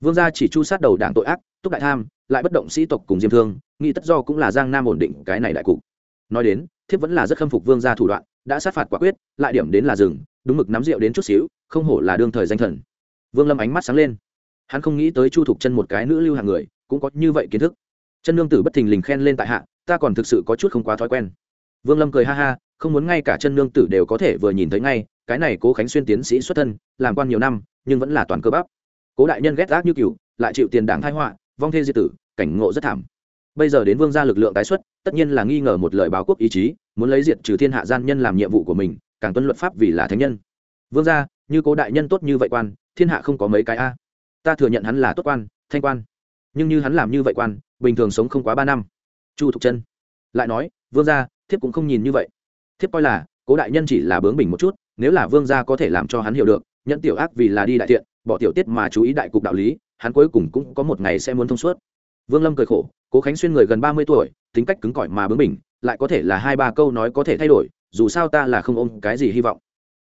Vương gia chỉ chu sát đầu đảng tội ác, túc đại tham, lại bất động sĩ tộc cùng diêm thương, nghĩ tất do cũng là giang nam ổn định cái này đại cục. Nói đến, thiếp vẫn là rất khâm phục vương gia thủ đoạn, đã sát phạt quả quyết, lại điểm đến là rừng đúng mực nắm rượu đến chút xíu, không hổ là đương thời danh thần. Vương lâm ánh mắt sáng lên. Hắn không nghĩ tới chu thục chân một cái nữ lưu hàng người cũng có như vậy kiến thức. Chân nương tử bất thình lình khen lên tại hạ, ta còn thực sự có chút không quá thói quen. Vương lâm cười ha ha, không muốn ngay cả chân nương tử đều có thể vừa nhìn thấy ngay, cái này cố khánh xuyên tiến sĩ xuất thân, làm quan nhiều năm, nhưng vẫn là toàn cơ bắp. Cố đại nhân ghét gác như cựu lại chịu tiền đảng thái họa, vong thê di tử, cảnh ngộ rất thảm. Bây giờ đến vương gia lực lượng tái xuất, tất nhiên là nghi ngờ một lời báo quốc ý chí, muốn lấy diệt trừ thiên hạ gian nhân làm nhiệm vụ của mình, càng tuân luật pháp vì là thánh nhân. Vương gia, như cố đại nhân tốt như vậy quan, thiên hạ không có mấy cái a. Ta thừa nhận hắn là tốt quan, thanh quan nhưng như hắn làm như vậy quan, bình thường sống không quá ba năm. Chu thục chân lại nói, vương gia, thiếp cũng không nhìn như vậy. Thiếp coi là, cố đại nhân chỉ là bướng bỉnh một chút, nếu là vương gia có thể làm cho hắn hiểu được nhận tiểu ác vì là đi đại thiện bỏ tiểu tiết mà chú ý đại cục đạo lý, hắn cuối cùng cũng có một ngày sẽ muốn thông suốt. Vương lâm cười khổ, cố khánh xuyên người gần ba mươi tuổi, tính cách cứng cỏi mà bướng bỉnh, lại có thể là hai ba câu nói có thể thay đổi, dù sao ta là không ôm cái gì hy vọng.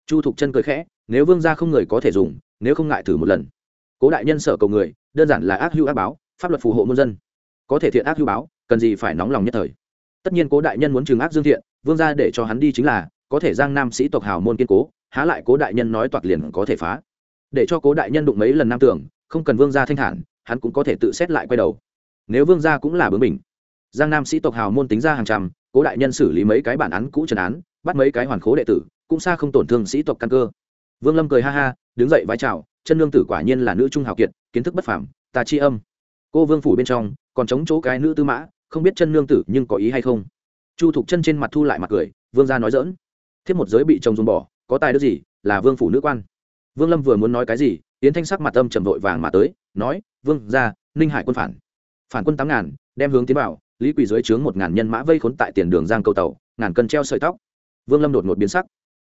Chu thục chân cười khẽ, nếu vương gia không người có thể dùng, nếu không ngại thử một lần. Cố đại nhân sợ cầu người, đơn giản là ác hữu ác báo pháp luật phù hộ muôn dân. Có thể thiện ác hưu báo, cần gì phải nóng lòng nhất thời. Tất nhiên cố đại nhân muốn trừng ác dương thiện, vương gia để cho hắn đi chính là, có thể giang nam sĩ tộc hào môn kiên cố, há lại cố đại nhân nói toạc liền có thể phá. Để cho cố đại nhân đụng mấy lần nam tưởng, không cần vương gia thanh thản, hắn cũng có thể tự xét lại quay đầu. Nếu vương gia cũng là bướng mình giang nam sĩ tộc hào môn tính ra hàng trăm, cố đại nhân xử lý mấy cái bản án cũ trần án, bắt mấy cái hoàn khố đệ tử, cũng xa không tổn thương sĩ tộc căn cơ. Vương lâm cười ha ha, đứng dậy vái chào, chân lương tử quả nhiên là nữ trung hào kiệt, kiến thức bất phảm ta chi âm cô vương phủ bên trong, còn chống chỗ cái nữ tư mã, không biết chân nương tử nhưng có ý hay không. Chu thục chân trên mặt thu lại mặt cười, vương gia nói dỡn thiết một giới bị chồng dùng bỏ, có tài đức gì, là vương phủ nữ quan. Vương lâm vừa muốn nói cái gì, yến thanh sắc mặt âm trầm vội vàng mà tới, nói, vương gia, ninh hải quân phản. Phản quân tám ngàn, đem hướng tiến vào, lý quỳ dưới trướng một ngàn nhân mã vây khốn tại tiền đường giang cầu tàu, ngàn cân treo sợi tóc. Vương lâm đột ngột biến sắc.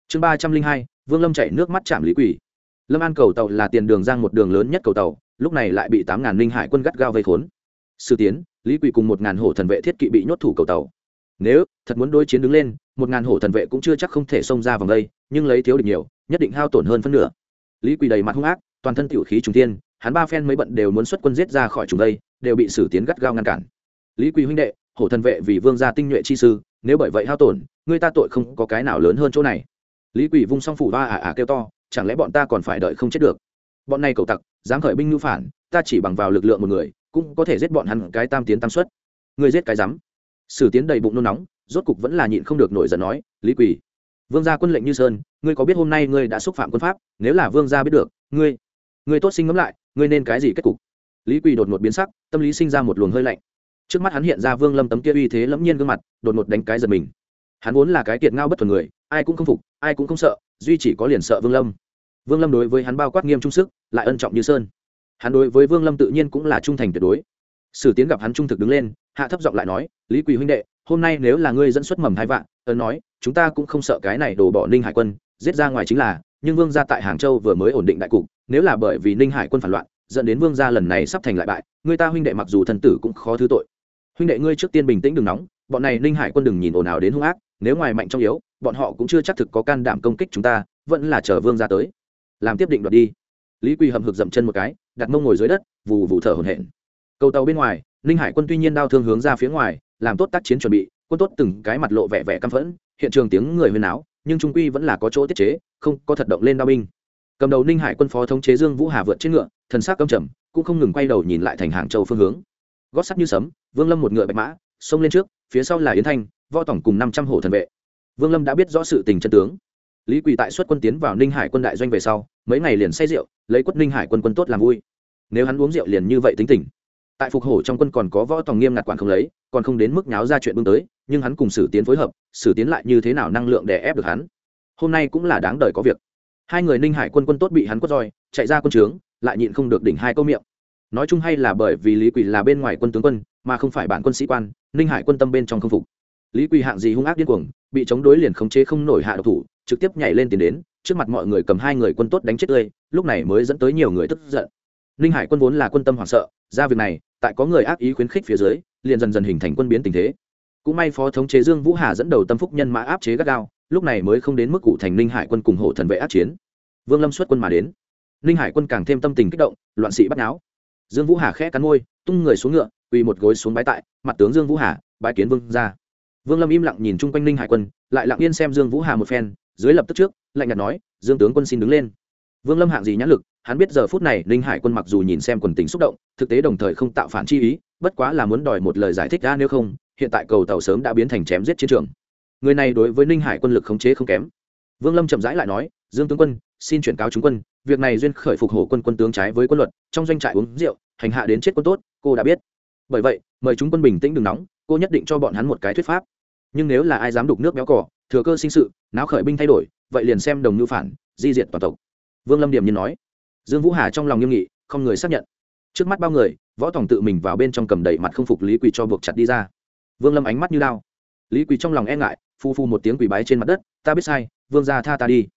Chương ba trăm linh hai, vương lâm chạy nước mắt chạm lý quỳ lâm an cầu tàu là tiền đường giang một đường lớn nhất cầu tàu lúc này lại bị tám ngàn Linh hải quân gắt gao vây khốn. Sư tiến, lý quỳ cùng một ngàn hổ thần vệ thiết kỵ bị nhốt thủ cầu tàu. Nếu thật muốn đối chiến đứng lên, một ngàn hổ thần vệ cũng chưa chắc không thể xông ra vòng đây, nhưng lấy thiếu địch nhiều, nhất định hao tổn hơn phân nửa. Lý quỳ đầy mặt hung ác, toàn thân tiểu khí trùng tiên hắn ba phen mấy bận đều muốn xuất quân giết ra khỏi trùng đây, đều bị sử tiến gắt gao ngăn cản. Lý quỳ huynh đệ, hổ thần vệ vì vương gia tinh nhuệ chi sư, nếu bởi vậy hao tổn, người ta tội không có cái nào lớn hơn chỗ này. Lý quỳ vung song phủ ba ả ả kêu to, chẳng lẽ bọn ta còn phải đợi không chết được? Bọn này cầu tặc, dám khởi binh ngữ phản, ta chỉ bằng vào lực lượng một người, cũng có thể giết bọn hắn cái tam tiến tam xuất. Người giết cái rắm. Sử tiến đầy bụng nôn nóng, rốt cục vẫn là nhịn không được nổi giận nói, lý quỳ, vương gia quân lệnh như sơn, ngươi có biết hôm nay ngươi đã xúc phạm quân pháp? Nếu là vương gia biết được, ngươi ngươi tốt sinh ngẫm lại, ngươi nên cái gì kết cục? Lý quỳ đột ngột biến sắc, tâm lý sinh ra một luồng hơi lạnh. Trước mắt hắn hiện ra vương lâm tấm kia uy thế lẫm nhiên gương mặt, đột ngột đánh cái giật mình. Hắn vốn là cái kiệt ngao bất thuần người, ai cũng không phục, ai cũng không sợ, duy chỉ có liền sợ vương lâm vương lâm đối với hắn bao quát nghiêm trung sức, lại ân trọng như sơn. Hắn đối với vương lâm tự nhiên cũng là trung thành tuyệt đối. Sử tiến gặp hắn trung thực đứng lên, hạ thấp giọng lại nói, lý quỳ huynh đệ, hôm nay nếu là ngươi dẫn xuất mầm hai vạn, ấn nói, chúng ta cũng không sợ cái này đổ bỏ ninh hải quân, giết ra ngoài chính là, nhưng vương gia tại hàng châu vừa mới ổn định đại cục, nếu là bởi vì ninh hải quân phản loạn, dẫn đến vương gia lần này sắp thành lại bại, người ta huynh đệ mặc dù thần tử cũng khó thứ tội. Huynh đệ ngươi trước tiên bình tĩnh đừng nóng, bọn này ninh hải quân đừng nhìn ồn ào đến hung ác, nếu ngoài mạnh trong yếu, bọn họ cũng chưa chắc thực có can đảm công kích chúng ta, vẫn là chờ vương gia tới làm tiếp định đoạt đi. Lý quỳ hầm hực dậm chân một cái, đặt mông ngồi dưới đất, vù vù thở hổn hển. Cầu tàu bên ngoài, ninh hải quân tuy nhiên đao thương hướng ra phía ngoài, làm tốt tác chiến chuẩn bị, quân tốt từng cái mặt lộ vẻ vẻ căm phẫn, hiện trường tiếng người huyên áo nhưng trung quy vẫn là có chỗ tiết chế, không có thật động lên đao binh. Cầm đầu ninh hải quân phó thống chế dương vũ hà vượt trên ngựa, thần sắc căm trầm, cũng không ngừng quay đầu nhìn lại thành hàng châu phương hướng. Gót sắt như sấm, vương lâm một ngựa bạch mã, xông lên trước, phía sau là yến thanh, võ tổng cùng năm trăm hộ thần vệ. Vương lâm đã biết rõ sự tình chân tướng lý quỳ tại xuất quân tiến vào ninh hải quân đại doanh về sau, mấy ngày liền say rượu, lấy quất ninh hải quân quân tốt làm vui. Nếu hắn uống rượu liền như vậy tính tình. Tại phục hổ trong quân còn có võ tòng nghiêm ngặt quản không lấy, còn không đến mức nháo ra chuyện bưng tới, nhưng hắn cùng sử tiến phối hợp, sử tiến lại như thế nào năng lượng để ép được hắn? Hôm nay cũng là đáng đời có việc. Hai người ninh hải quân quân tốt bị hắn quất roi, chạy ra quân trướng, lại nhịn không được đỉnh hai câu miệng. Nói chung hay là bởi vì lý quỳ là bên ngoài quân tướng quân, mà không phải bản quân sĩ quan, ninh hải quân tâm bên trong không phục. Lý quỳ hạng gì hung ác điên cuồng, bị chống đối liền khống chế không nổi hạ độc thủ trực tiếp nhảy lên tiền đến, trước mặt mọi người cầm hai người quân tốt đánh chết tươi, lúc này mới dẫn tới nhiều người tức giận. Ninh hải quân vốn là quân tâm hoảng sợ, ra việc này, tại có người ác ý khuyến khích phía dưới, liền dần dần hình thành quân biến tình thế. Cũng may phó thống chế dương vũ hà dẫn đầu tâm phúc nhân mã áp chế gắt gao, lúc này mới không đến mức cụ thành ninh hải quân cùng hộ thần vệ ác chiến. Vương lâm xuất quân mà đến. Ninh hải quân càng thêm tâm tình kích động, loạn sĩ bắt náo. Dương vũ hà khẽ cắn môi, tung người xuống ngựa, quỳ một gối xuống bái tại, mặt tướng dương vũ hà, bái kiến vương ra vương lâm im lặng nhìn chung quanh ninh hải quân, lại lặng yên xem dương vũ hà một phen dưới lập tức trước, lạnh nhạt nói, dương tướng quân xin đứng lên. Vương lâm hạng gì nhãn lực, hắn biết giờ phút này ninh hải quân mặc dù nhìn xem quần tính xúc động, thực tế đồng thời không tạo phản chi ý, bất quá là muốn đòi một lời giải thích ra nếu không, hiện tại cầu tàu sớm đã biến thành chém giết chiến trường. Người này đối với ninh hải quân lực khống chế không kém. Vương lâm chậm rãi lại nói, dương tướng quân, xin chuyển cáo chúng quân, việc này duyên khởi phục hổ quân quân tướng trái với quân luật, trong doanh trại uống rượu, hành hạ đến chết quân tốt, cô đã biết. Bởi vậy, mời chúng quân bình tĩnh đừng nóng, cô nhất định cho bọn hắn một cái thuyết pháp nhưng nếu là ai dám đục nước béo cỏ thừa cơ sinh sự, náo khởi binh thay đổi, vậy liền xem đồng nhu phản, di diệt toàn tộc. Vương lâm điểm nhìn nói. Dương vũ hà trong lòng nghiêm nghị, không người xác nhận. Trước mắt bao người, võ tòng tự mình vào bên trong cầm đẩy mặt không phục lý quỳ cho buộc chặt đi ra. Vương lâm ánh mắt như lao lý quỳ trong lòng e ngại, phu phu một tiếng quỳ bái trên mặt đất, ta biết sai, vương ra tha ta đi.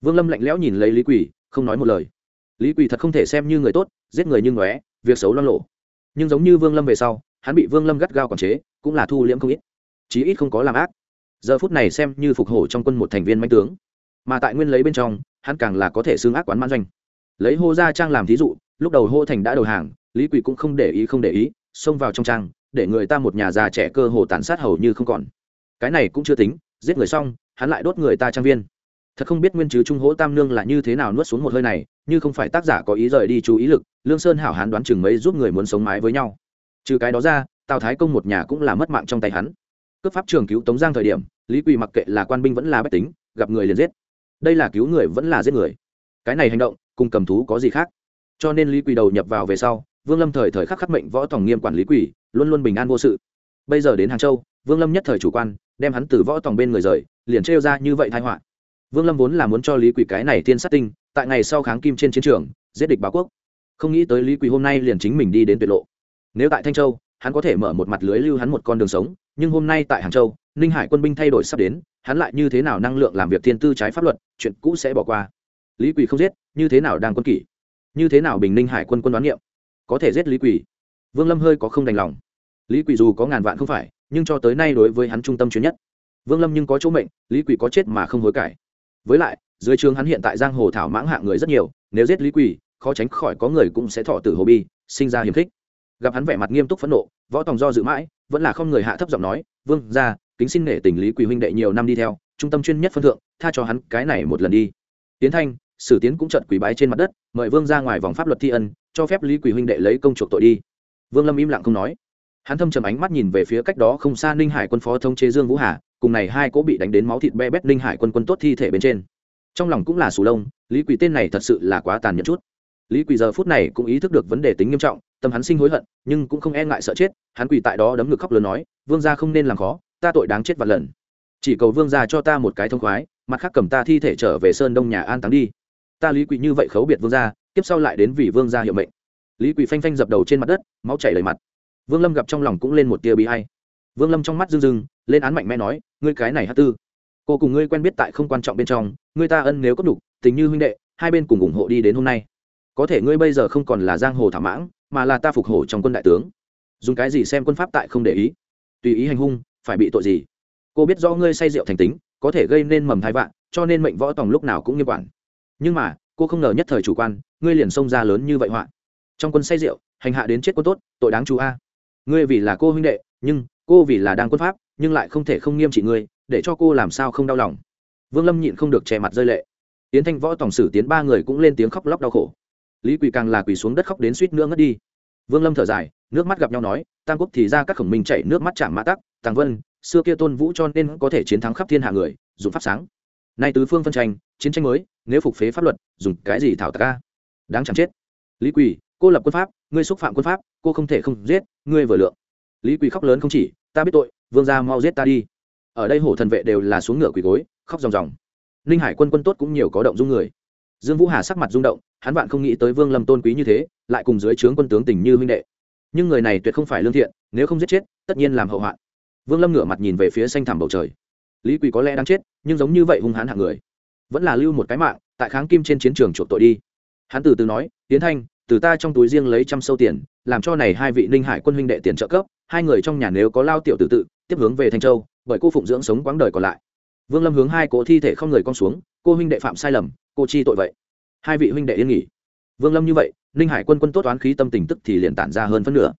Vương lâm lạnh lẽo nhìn lấy lý quỳ, không nói một lời. Lý quỳ thật không thể xem như người tốt, giết người như ngóe, việc xấu lo lộ nhưng giống như vương lâm về sau, hắn bị vương lâm gắt gao quản chế, cũng là thu liễm không ít chí ít không có làm ác. Giờ phút này xem như phục hổ trong quân một thành viên manh tướng. Mà tại nguyên lấy bên trong, hắn càng là có thể xương ác quán mãn doanh. Lấy hô ra trang làm thí dụ, lúc đầu hô thành đã đầu hàng, lý quỷ cũng không để ý, không để ý, xông vào trong trang, để người ta một nhà già trẻ cơ hồ tàn sát hầu như không còn. Cái này cũng chưa tính, giết người xong, hắn lại đốt người ta trang viên. Thật không biết nguyên chứ trung hỗ tam nương là như thế nào nuốt xuống một hơi này, như không phải tác giả có ý rời đi chú ý lực, lương sơn hảo hán đoán chừng mấy giúp người muốn sống mái với nhau. Trừ cái đó ra, tào thái công một nhà cũng là mất mạng trong tay hắn cướp pháp trường cứu tống giang thời điểm, lý quỳ mặc kệ là quan binh vẫn là bách tính, gặp người liền giết. Đây là cứu người vẫn là giết người. Cái này hành động, cùng cầm thú có gì khác? Cho nên lý quỳ đầu nhập vào về sau, vương lâm thời thời khắc khắc mệnh võ tòng nghiêm quản lý quỷ luôn luôn bình an vô sự. Bây giờ đến hàng châu, vương lâm nhất thời chủ quan, đem hắn từ võ tòng bên người rời, liền trêu ra như vậy thái họa. Vương lâm vốn là muốn cho lý quỷ cái này tiên sát tinh, tại ngày sau kháng kim trên chiến trường, giết địch báo quốc. Không nghĩ tới lý quỷ hôm nay liền chính mình đi đến tuyệt lộ. Nếu tại thanh châu hắn có thể mở một mặt lưới lưu hắn một con đường sống nhưng hôm nay tại hàng châu ninh hải quân binh thay đổi sắp đến hắn lại như thế nào năng lượng làm việc thiên tư trái pháp luật chuyện cũ sẽ bỏ qua. Lý quỷ không giết như thế nào đang quân kỷ? Như thế nào bình ninh hải quân quân đoán nghiệm, có thể giết lý quỷ vương lâm hơi có không đành lòng. Lý quỷ dù có ngàn vạn không phải nhưng cho tới nay đối với hắn trung tâm chuyến nhất. Vương lâm nhưng có chỗ mệnh lý quỷ có chết mà không hối cải. Với lại dưới trường hắn hiện tại giang hồ thảo mãng hạng người rất nhiều nếu giết lý quỷ khó tránh khỏi có người cũng sẽ thọ tử hồ bi sinh ra hiềm khích gặp hắn vẻ mặt nghiêm túc phẫn nộ, võ tòng do dự mãi, vẫn là không người hạ thấp giọng nói, vương ra kính xin nể tình lý quỳ huynh đệ nhiều năm đi theo, trung tâm chuyên nhất phân thượng, tha cho hắn cái này một lần đi. Tiến thanh, sử tiến cũng trận quỳ bái trên mặt đất, mời vương ra ngoài vòng pháp luật thi ân, cho phép lý quỳ huynh đệ lấy công chuộc tội đi. Vương lâm im lặng không nói. Hắn thâm trầm ánh mắt nhìn về phía cách đó không xa ninh hải quân phó thống chế dương vũ hà, cùng này hai cỗ bị đánh đến máu thịt be bét ninh hải quân quân tốt thi thể bên trên. Trong lòng cũng là sù lông, lý quỳ tên này thật sự là quá tàn nhẫn chút. Lý quỳ giờ phút này cũng ý thức được vấn đề tính nghiêm trọng tâm hắn sinh hối hận, nhưng cũng không e ngại sợ chết, hắn quỳ tại đó đấm ngực khóc lớn nói, vương gia không nên làm khó, ta tội đáng chết vạn lần. Chỉ cầu vương gia cho ta một cái thông khoái, mặt khác cầm ta thi thể trở về sơn đông nhà an táng đi. Ta lý quỳ như vậy khấu biệt vương gia tiếp sau lại đến vì vương gia hiệu mệnh. Lý quỳ phanh phanh dập đầu trên mặt đất, máu chảy đầy mặt. Vương lâm gặp trong lòng cũng lên một tia bị hay vương lâm trong mắt rưng rưng, lên án mạnh mẽ nói, ngươi cái này hát tư, cô cùng ngươi quen biết tại không quan trọng bên trong, ngươi ta ân nếu có đủ, tình như huynh đệ, hai bên cùng ủng hộ đi đến hôm nay. Có thể ngươi bây giờ không còn là giang hồ thảm mãng mà là ta phục hổ trong quân đại tướng. Dùng cái gì xem quân pháp tại không để ý? Tùy ý hành hung, phải bị tội gì? Cô biết do ngươi say rượu thành tính, có thể gây nên mầm thai vạn, cho nên mệnh võ tòng lúc nào cũng nghiêm quản. Nhưng mà, cô không ngờ nhất thời chủ quan, ngươi liền xông ra lớn như vậy họa. Trong quân say rượu, hành hạ đến chết quân tốt, tội đáng chú a. Ngươi vì là cô huynh đệ, nhưng cô vì là đang quân pháp, nhưng lại không thể không nghiêm trị ngươi, để cho cô làm sao không đau lòng. Vương lâm nhịn không được che mặt rơi lệ. Tiến thanh võ tòng sử tiến ba người cũng lên tiếng khóc lóc đau khổ lý quỳ càng là quỳ xuống đất khóc đến suýt nữa ngất đi. Vương lâm thở dài, nước mắt gặp nhau nói, tam quốc thì ra các khổng minh chạy nước mắt chạm mã tắc, tàng vân, xưa kia tôn vũ cho nên có thể chiến thắng khắp thiên hạ người, dùng pháp sáng. Nay tứ phương phân tranh, chiến tranh mới, nếu phục phế pháp luật, dùng cái gì thảo ta đáng chẳng chết. Lý quỳ, cô lập quân pháp, ngươi xúc phạm quân pháp, cô không thể không giết, ngươi vừa lượng. Lý quỳ khóc lớn không chỉ, ta biết tội, vương gia mau giết ta đi. Ở đây hổ thần vệ đều là xuống ngựa quỳ gối, khóc ròng ròng. Ninh hải quân quân tốt cũng nhiều có động dung người dương vũ hà sắc mặt rung động, hắn bạn không nghĩ tới vương lâm tôn quý như thế, lại cùng dưới trướng quân tướng tình như huynh đệ. Nhưng người này tuyệt không phải lương thiện, nếu không giết chết, tất nhiên làm hậu hoạn. Vương lâm ngửa mặt nhìn về phía xanh thẳm bầu trời. Lý quỳ có lẽ đang chết, nhưng giống như vậy hung hãn hạng người. Vẫn là lưu một cái mạng, tại kháng kim trên chiến trường chuộc tội đi. Hắn từ từ nói, tiến thanh, từ ta trong túi riêng lấy trăm sâu tiền, làm cho này hai vị ninh hải quân huynh đệ tiền trợ cấp, hai người trong nhà nếu có lao tiểu tự tự, tiếp hướng về thanh châu, bởi cô phụng dưỡng sống quãng đời còn lại. Vương lâm hướng hai cỗ thi thể không người con xuống, cô huynh đệ phạm sai lầm cô chi tội vậy. Hai vị huynh đệ yên nghỉ. Vương lâm như vậy, ninh hải quân quân tốt toán khí tâm tình tức thì liền tản ra hơn phân nửa.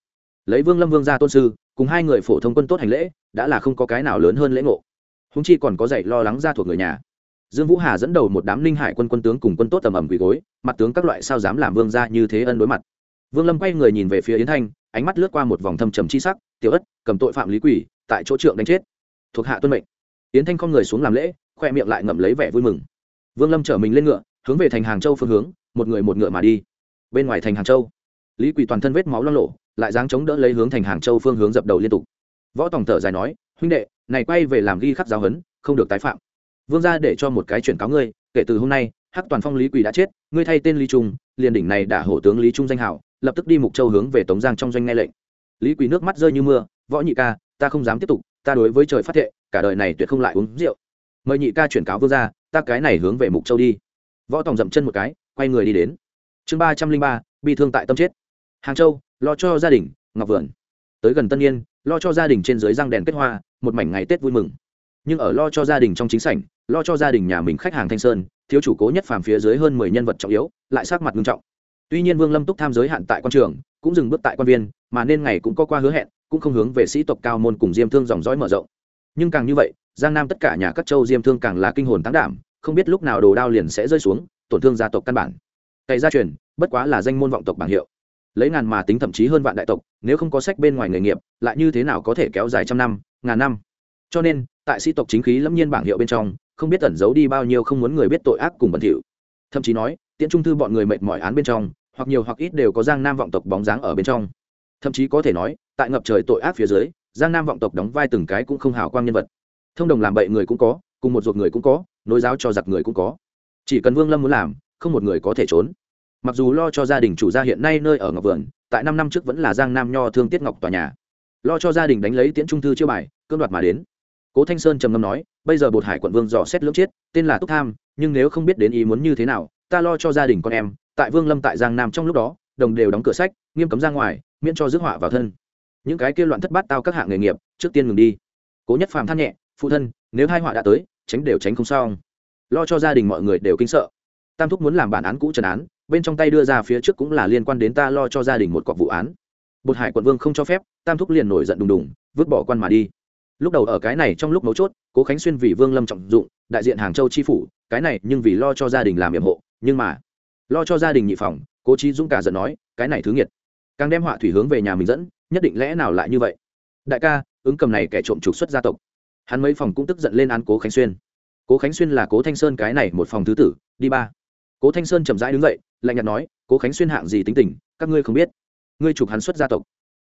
Lấy vương lâm vương ra tôn sư, cùng hai người phổ thông quân tốt hành lễ, đã là không có cái nào lớn hơn lễ ngộ. Húng chi còn có dạy lo lắng ra thuộc người nhà. Dương vũ hà dẫn đầu một đám ninh hải quân quân tướng cùng quân tốt tầm ẩm quỳ gối, mặt tướng các loại sao dám làm vương ra như thế ân đối mặt. Vương lâm quay người nhìn về phía yến thanh, ánh mắt lướt qua một vòng thâm trầm chi sắc, tiểu ất, cầm tội phạm lý quỷ, tại chỗ trượng đánh chết. Thuộc hạ tuân mệnh. Yến thanh không người xuống làm lễ, khoe miệng lại ngậm lấy vẻ vui mừng vương lâm chở mình lên ngựa, hướng về thành hàng châu phương hướng, một người một ngựa mà đi. Bên ngoài thành hàng châu, lý quỳ toàn thân vết máu lo lộ, lại dáng chống đỡ lấy hướng thành hàng châu phương hướng dập đầu liên tục. Võ tòng thở dài nói, huynh đệ, này quay về làm ghi khắc giáo hấn không được tái phạm. Vương ra để cho một cái chuyển cáo ngươi, kể từ hôm nay, hắc toàn phong lý quỳ đã chết, ngươi thay tên lý trung, liền đỉnh này đã hổ tướng lý trung danh hảo, lập tức đi mục châu hướng về tống giang trong doanh nghe lệnh. Lý quỳ nước mắt rơi như mưa, võ nhị ca, ta không dám tiếp tục, ta đối với trời phát thệ, cả đời này tuyệt không lại uống rượu mời nhị ca chuyển cáo vương ra ta cái này hướng về mục châu đi. Võ tòng dậm chân một cái, quay người đi đến. Chương ba trăm linh ba bị thương tại tâm chết. Hàng châu, lo cho gia đình, ngọc vườn. Tới gần tân yên, lo cho gia đình trên dưới răng đèn kết hoa, một mảnh ngày tết vui mừng. Nhưng ở lo cho gia đình trong chính sảnh, lo cho gia đình nhà mình khách hàng thanh sơn, thiếu chủ cố nhất phàm phía dưới hơn mười nhân vật trọng yếu, lại sát mặt nghiêm trọng. Tuy nhiên vương lâm túc tham giới hạn tại quan trường, cũng dừng bước tại quan viên, mà nên ngày cũng có qua hứa hẹn, cũng không hướng về sĩ tộc cao môn cùng diêm thương dòng dõi mở rộng nhưng càng như vậy, giang nam tất cả nhà các châu diêm thương càng là kinh hồn tán đảm, không biết lúc nào đồ đao liền sẽ rơi xuống, tổn thương gia tộc căn bản. Cày gia truyền, bất quá là danh môn vọng tộc bảng hiệu. Lấy ngàn mà tính thậm chí hơn vạn đại tộc, nếu không có sách bên ngoài nghề nghiệp, lại như thế nào có thể kéo dài trăm năm, ngàn năm? Cho nên, tại sĩ tộc chính khí lâm nhiên bảng hiệu bên trong, không biết tẩn giấu đi bao nhiêu không muốn người biết tội ác cùng bẩn thỉu. Thậm chí nói, tiễn trung thư bọn người mệt mỏi án bên trong, hoặc nhiều hoặc ít đều có giang nam vọng tộc bóng dáng ở bên trong. Thậm chí có thể nói, tại ngập trời tội ác phía dưới giang nam vọng tộc đóng vai từng cái cũng không hào quang nhân vật. Thông đồng làm bậy người cũng có, cùng một ruột người cũng có, nối giáo cho giặc người cũng có. Chỉ cần vương lâm muốn làm, không một người có thể trốn. Mặc dù lo cho gia đình chủ gia hiện nay nơi ở ngọc vườn, tại năm năm trước vẫn là giang nam nho thương tiết ngọc tòa nhà. Lo cho gia đình đánh lấy tiễn trung thư chưa bài, cưỡng đoạt mà đến. Cố thanh sơn trầm ngâm nói, bây giờ bột hải quận vương dò xét lưỡng chết tên là túc tham, nhưng nếu không biết đến ý muốn như thế nào, ta lo cho gia đình con em, tại vương lâm tại giang nam trong lúc đó, đồng đều đóng cửa sách, nghiêm cấm ra ngoài, miễn cho rước họa vào thân những cái kia loạn thất bát tao các hạng nghề nghiệp, trước tiên ngừng đi. Cố nhất phàm than nhẹ, phụ thân, nếu hai họa đã tới, tránh đều tránh không sao lo cho gia đình mọi người đều kinh sợ. Tam thúc muốn làm bản án cũ trần án, bên trong tay đưa ra phía trước cũng là liên quan đến ta lo cho gia đình một cọc vụ án. Bột hải quận vương không cho phép, tam thúc liền nổi giận đùng đùng, vứt bỏ quan mà đi. Lúc đầu ở cái này trong lúc mấu chốt, cố khánh xuyên vì vương lâm trọng dụng, đại diện hàng châu chi phủ, cái này nhưng vì lo cho gia đình làm nhiệm hộ, nhưng mà lo cho gia đình nhị phòng, cố trí dũng cả giận nói, cái này thứ nghiệt. Càng đem họa thủy hướng về nhà mình dẫn nhất định lẽ nào lại như vậy? Đại ca, ứng cầm này kẻ trộm trục xuất gia tộc. Hắn mấy phòng cũng tức giận lên án cố khánh xuyên. Cố khánh xuyên là cố thanh sơn cái này một phòng thứ tử, đi ba. Cố thanh sơn chậm rãi đứng dậy, lạnh nhạt nói, cố khánh xuyên hạng gì tính tình, các ngươi không biết. Ngươi chụp hắn xuất gia tộc.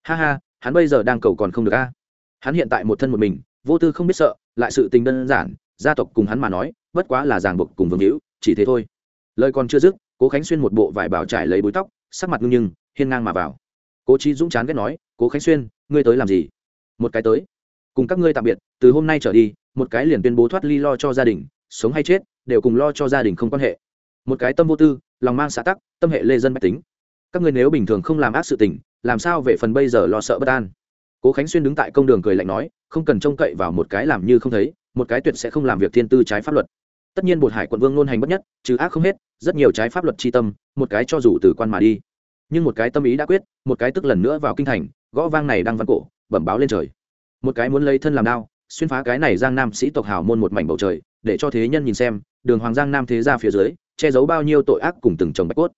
Ha ha, hắn bây giờ đang cầu còn không được a. Hắn hiện tại một thân một mình, vô tư không biết sợ, lại sự tình đơn giản, gia tộc cùng hắn mà nói, bất quá là ràng buộc cùng vương hữu, chỉ thế thôi. Lời còn chưa dứt, cố khánh xuyên một bộ vải bảo trải lấy búi tóc, sắc mặt ngưng nhưng hiên ngang mà vào cố trí dũng chán ghét nói, cố khánh xuyên, ngươi tới làm gì? Một cái tới. Cùng các ngươi tạm biệt, từ hôm nay trở đi, một cái liền tuyên bố thoát ly lo cho gia đình, sống hay chết, đều cùng lo cho gia đình không quan hệ. Một cái tâm vô tư, lòng mang xã tắc, tâm hệ lê dân mách tính. Các ngươi nếu bình thường không làm ác sự tình, làm sao về phần bây giờ lo sợ bất an? Cố khánh xuyên đứng tại công đường cười lạnh nói, không cần trông cậy vào một cái làm như không thấy, một cái tuyệt sẽ không làm việc thiên tư trái pháp luật. Tất nhiên bột hải quận vương luôn hành bất nhất, trừ ác không hết, rất nhiều trái pháp luật tri tâm, một cái cho dù từ quan mà đi nhưng một cái tâm ý đã quyết, một cái tức lần nữa vào kinh thành, gõ vang này đang văn cổ, bẩm báo lên trời. Một cái muốn lấy thân làm đao, xuyên phá cái này giang nam sĩ tộc hào môn một mảnh bầu trời, để cho thế nhân nhìn xem, đường hoàng giang nam thế ra phía dưới, che giấu bao nhiêu tội ác cùng từng chồng bạch cốt.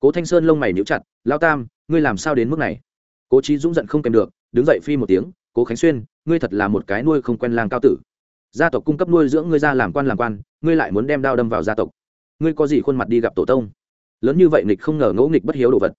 Cố thanh sơn lông mày níu chặt lao tam, ngươi làm sao đến mức này? Cố trí dũng giận không kèm được, đứng dậy phi một tiếng, cố khánh xuyên, ngươi thật là một cái nuôi không quen làng cao tử. Gia tộc cung cấp nuôi dưỡng ngươi ra làm quan làm quan, ngươi lại muốn đem đao đâm vào gia tộc. Ngươi có gì khuôn mặt đi gặp tổ tông? Lớn như vậy nghịch không ngờ ngẫu nghịch bất hiếu đồ vật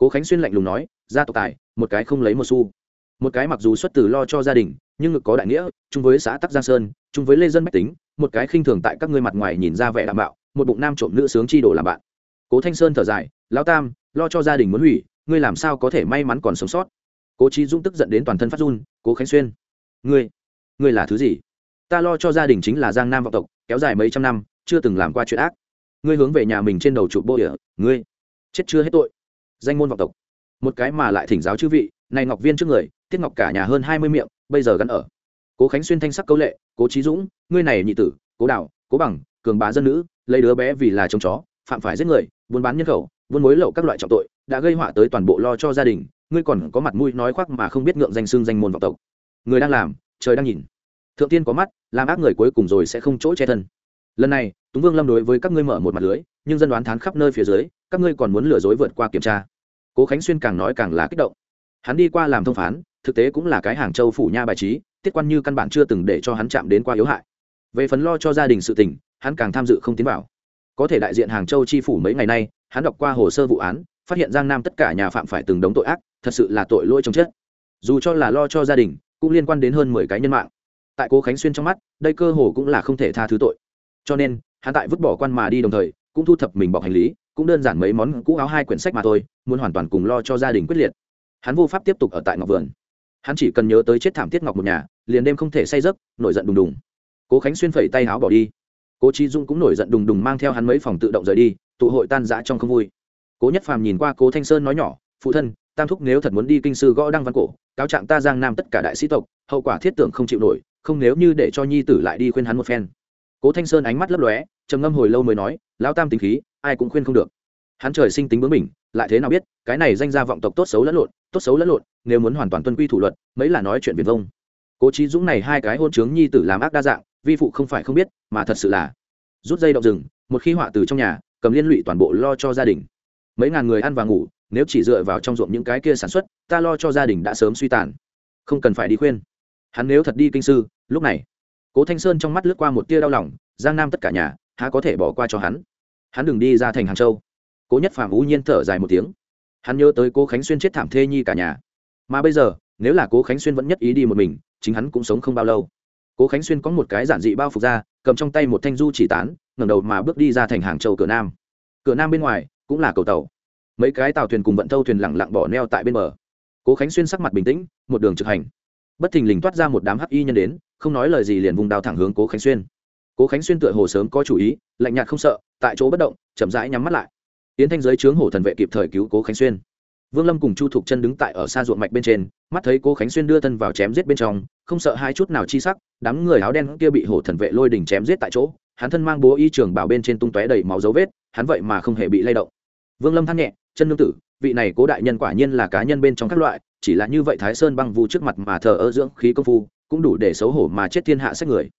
cố khánh xuyên lạnh lùng nói, gia tộc tài, một cái không lấy một xu. Một cái mặc dù xuất từ lo cho gia đình, nhưng ngực có đại nghĩa, chung với xã tắc giang sơn, chung với lê dân bách tính, một cái khinh thường tại các ngươi mặt ngoài nhìn ra vẻ đảm bảo, một bụng nam trộm nữ sướng chi đổ làm bạn. Cố thanh sơn thở dài, lão tam, lo cho gia đình muốn hủy, ngươi làm sao có thể may mắn còn sống sót? Cố trí dũng tức giận đến toàn thân phát run, cố khánh xuyên, ngươi ngươi là thứ gì? Ta lo cho gia đình chính là giang nam vọng tộc, kéo dài mấy trăm năm, chưa từng làm qua chuyện ác. Ngươi hướng về nhà mình trên đầu trụ bô địa, ngươi, chết chưa hết tội danh môn vọng tộc. Một cái mà lại thỉnh giáo chư vị, này ngọc viên trước người, tiết ngọc cả nhà hơn hai mươi miệng, bây giờ gắn ở. Cố khánh xuyên thanh sắc câu lệ, cố trí dũng, ngươi này nhị tử, cố đạo, cố bằng, cường bá dân nữ, lấy đứa bé vì là trông chó, phạm phải giết người, buôn bán nhân khẩu, buôn mối lậu các loại trọng tội, đã gây họa tới toàn bộ lo cho gia đình, ngươi còn có mặt mũi nói khoác mà không biết ngượng danh xương danh môn vọng tộc. Người đang làm, trời đang nhìn. Thượng tiên có mắt, làm ác người cuối cùng rồi sẽ không chỗ che thân. Lần này, túng vương lâm đối với các ngươi mở một mặt lưới nhưng dân đoán thán khắp nơi phía dưới, các ngươi còn muốn lừa dối vượt qua kiểm tra. Cố khánh xuyên càng nói càng là kích động. Hắn đi qua làm thông phán, thực tế cũng là cái hàng châu phủ nha bài trí, tiết quan như căn bản chưa từng để cho hắn chạm đến qua yếu hại. Về phần lo cho gia đình sự tình, hắn càng tham dự không tiến vào. Có thể đại diện hàng châu chi phủ mấy ngày nay, hắn đọc qua hồ sơ vụ án, phát hiện giang nam tất cả nhà phạm phải từng đống tội ác, thật sự là tội lỗi trong chết. Dù cho là lo cho gia đình, cũng liên quan đến hơn mười cái nhân mạng. Tại cố khánh xuyên trong mắt, đây cơ hồ cũng là không thể tha thứ tội. Cho nên, hắn tại vứt bỏ quan mà đi đồng thời cũng thu thập mình bọc hành lý, cũng đơn giản mấy món cũ áo hai quyển sách mà thôi, muốn hoàn toàn cùng lo cho gia đình quyết liệt. Hắn vô pháp tiếp tục ở tại ngọc vườn. Hắn chỉ cần nhớ tới chết thảm tiết ngọc một nhà, liền đêm không thể say giấc, nổi giận đùng đùng. Cố khánh xuyên phẩy tay áo bỏ đi. Cố trí dung cũng nổi giận đùng đùng mang theo hắn mấy phòng tự động rời đi, tụ hội tan rã trong không vui. Cố nhất phàm nhìn qua cố thanh sơn nói nhỏ, phụ thân, tam thúc nếu thật muốn đi kinh sư gõ đăng văn cổ, cáo trạng ta giang nam tất cả đại sĩ tộc, hậu quả thiết tưởng không chịu nổi, không nếu như để cho nhi tử lại đi khuyên hắn một phen. Cố thanh sơn ánh mắt lấp lóe trầm ngâm hồi lâu mới nói, lão tam tính khí, ai cũng khuyên không được. Hắn trời sinh tính bướng mình lại thế nào biết, cái này danh ra vọng tộc tốt xấu lẫn lộn, tốt xấu lẫn lộn, nếu muốn hoàn toàn tuân quy thủ luật, mấy là nói chuyện viền vông. Cố trí dũng này hai cái hôn chướng nhi tử làm ác đa dạng, vi phụ không phải không biết, mà thật sự là rút dây động rừng, một khi họa từ trong nhà, cầm liên lụy toàn bộ lo cho gia đình. Mấy ngàn người ăn và ngủ, nếu chỉ dựa vào trong ruộng những cái kia sản xuất, ta lo cho gia đình đã sớm suy tàn. Không cần phải đi khuyên. Hắn nếu thật đi kinh sư, lúc này, cố thanh sơn trong mắt lướt qua một tia đau lòng, giang nam tất cả nhà há có thể bỏ qua cho hắn. Hắn đừng đi ra thành hàng châu. Cố nhất phàm u nhiên thở dài một tiếng. Hắn nhớ tới cố khánh xuyên chết thảm thê nhi cả nhà. Mà bây giờ, nếu là cố khánh xuyên vẫn nhất ý đi một mình, chính hắn cũng sống không bao lâu. Cố khánh xuyên có một cái giản dị bao phục ra, cầm trong tay một thanh du chỉ tán, ngẩng đầu mà bước đi ra thành hàng châu cửa nam. Cửa nam bên ngoài, cũng là cầu tàu. Mấy cái tàu thuyền cùng vận thâu thuyền lẳng lặng bỏ neo tại bên bờ. Cố khánh xuyên sắc mặt bình tĩnh, một đường trực hành. Bất thình lình toát ra một đám hắc y nhân đến, không nói lời gì liền vùng đao thẳng hướng cố khánh xuyên cố khánh xuyên tựa hồ sớm có chủ ý, lạnh nhạt không sợ, tại chỗ bất động, chậm rãi nhắm mắt lại. Tiến thanh giới chướng hổ thần vệ kịp thời cứu cố khánh xuyên. Vương lâm cùng chu thục chân đứng tại ở xa ruộng mạch bên trên, mắt thấy cố khánh xuyên đưa thân vào chém giết bên trong, không sợ hai chút nào chi sắc, đám người áo đen kia bị hổ thần vệ lôi đỉnh chém giết tại chỗ, hắn thân mang bố y trường bảo bên trên tung tóe đầy máu dấu vết, hắn vậy mà không hề bị lay động. Vương lâm than nhẹ, chân nương tử, vị này cố đại nhân quả nhiên là cá nhân bên trong các loại, chỉ là như vậy thái sơn băng vu trước mặt mà thờ ơ dưỡng khí công phu, cũng đủ để xấu hổ mà chết thiên hạ sách người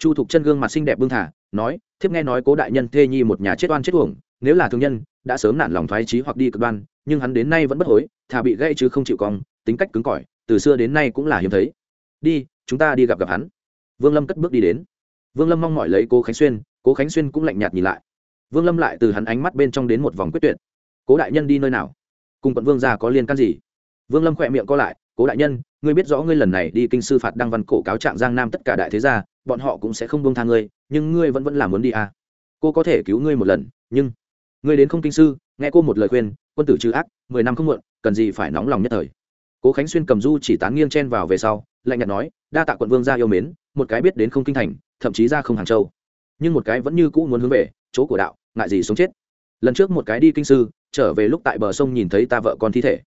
chu thục chân gương mặt xinh đẹp bưng thả, nói, thiếp nghe nói cố đại nhân thê nhi một nhà chết oan chết uổng, nếu là thương nhân, đã sớm nản lòng thoái trí hoặc đi cực đoan, nhưng hắn đến nay vẫn bất hối, thà bị gây chứ không chịu cong, tính cách cứng cỏi, từ xưa đến nay cũng là hiếm thấy. Đi, chúng ta đi gặp gặp hắn. Vương lâm cất bước đi đến. Vương lâm mong mỏi lấy cố khánh xuyên, cố khánh xuyên cũng lạnh nhạt nhìn lại. Vương lâm lại từ hắn ánh mắt bên trong đến một vòng quyết tuyệt. Cố đại nhân đi nơi nào? Cùng quận vương gia có liên can gì? Vương lâm khỏe miệng co lại, cố đại nhân ngươi biết rõ ngươi lần này đi kinh sư phạt đăng văn cổ cáo trạng giang nam tất cả đại thế gia, bọn họ cũng sẽ không bông tha ngươi, nhưng ngươi vẫn vẫn là muốn đi à. cô có thể cứu ngươi một lần, nhưng ngươi đến không kinh sư, nghe cô một lời khuyên, quân tử trừ ác, mười năm không muộn, cần gì phải nóng lòng nhất thời. Cố khánh xuyên cầm du chỉ tán nghiêng chen vào về sau, lạnh nhạt nói, đa tạ quận vương gia yêu mến, một cái biết đến không kinh thành, thậm chí ra không hàng châu. Nhưng một cái vẫn như cũ muốn hướng về, chỗ của đạo, ngại gì sống chết. Lần trước một cái đi kinh sư, trở về lúc tại bờ sông nhìn thấy ta vợ con thi thể.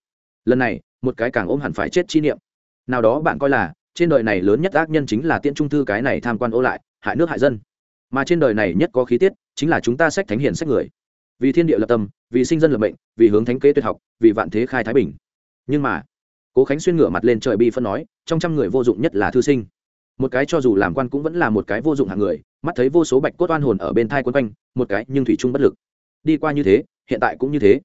Lần này, một cái càng ôm hẳn phải chết chi niệm nào đó bạn coi là, trên đời này lớn nhất ác nhân chính là tiễn trung thư cái này tham quan ô lại, hại nước hại dân. Mà trên đời này nhất có khí tiết, chính là chúng ta sách thánh hiền sách người. Vì thiên địa lập tâm, vì sinh dân lập mệnh, vì hướng thánh kế tuyệt học, vì vạn thế khai thái bình. Nhưng mà, cố khánh xuyên ngửa mặt lên trời bi phân nói, trong trăm người vô dụng nhất là thư sinh. Một cái cho dù làm quan cũng vẫn là một cái vô dụng hạng người, mắt thấy vô số bạch cốt oan hồn ở bên thai quân quanh, một cái nhưng thủy trung bất lực. Đi qua như thế, hiện tại cũng như thế.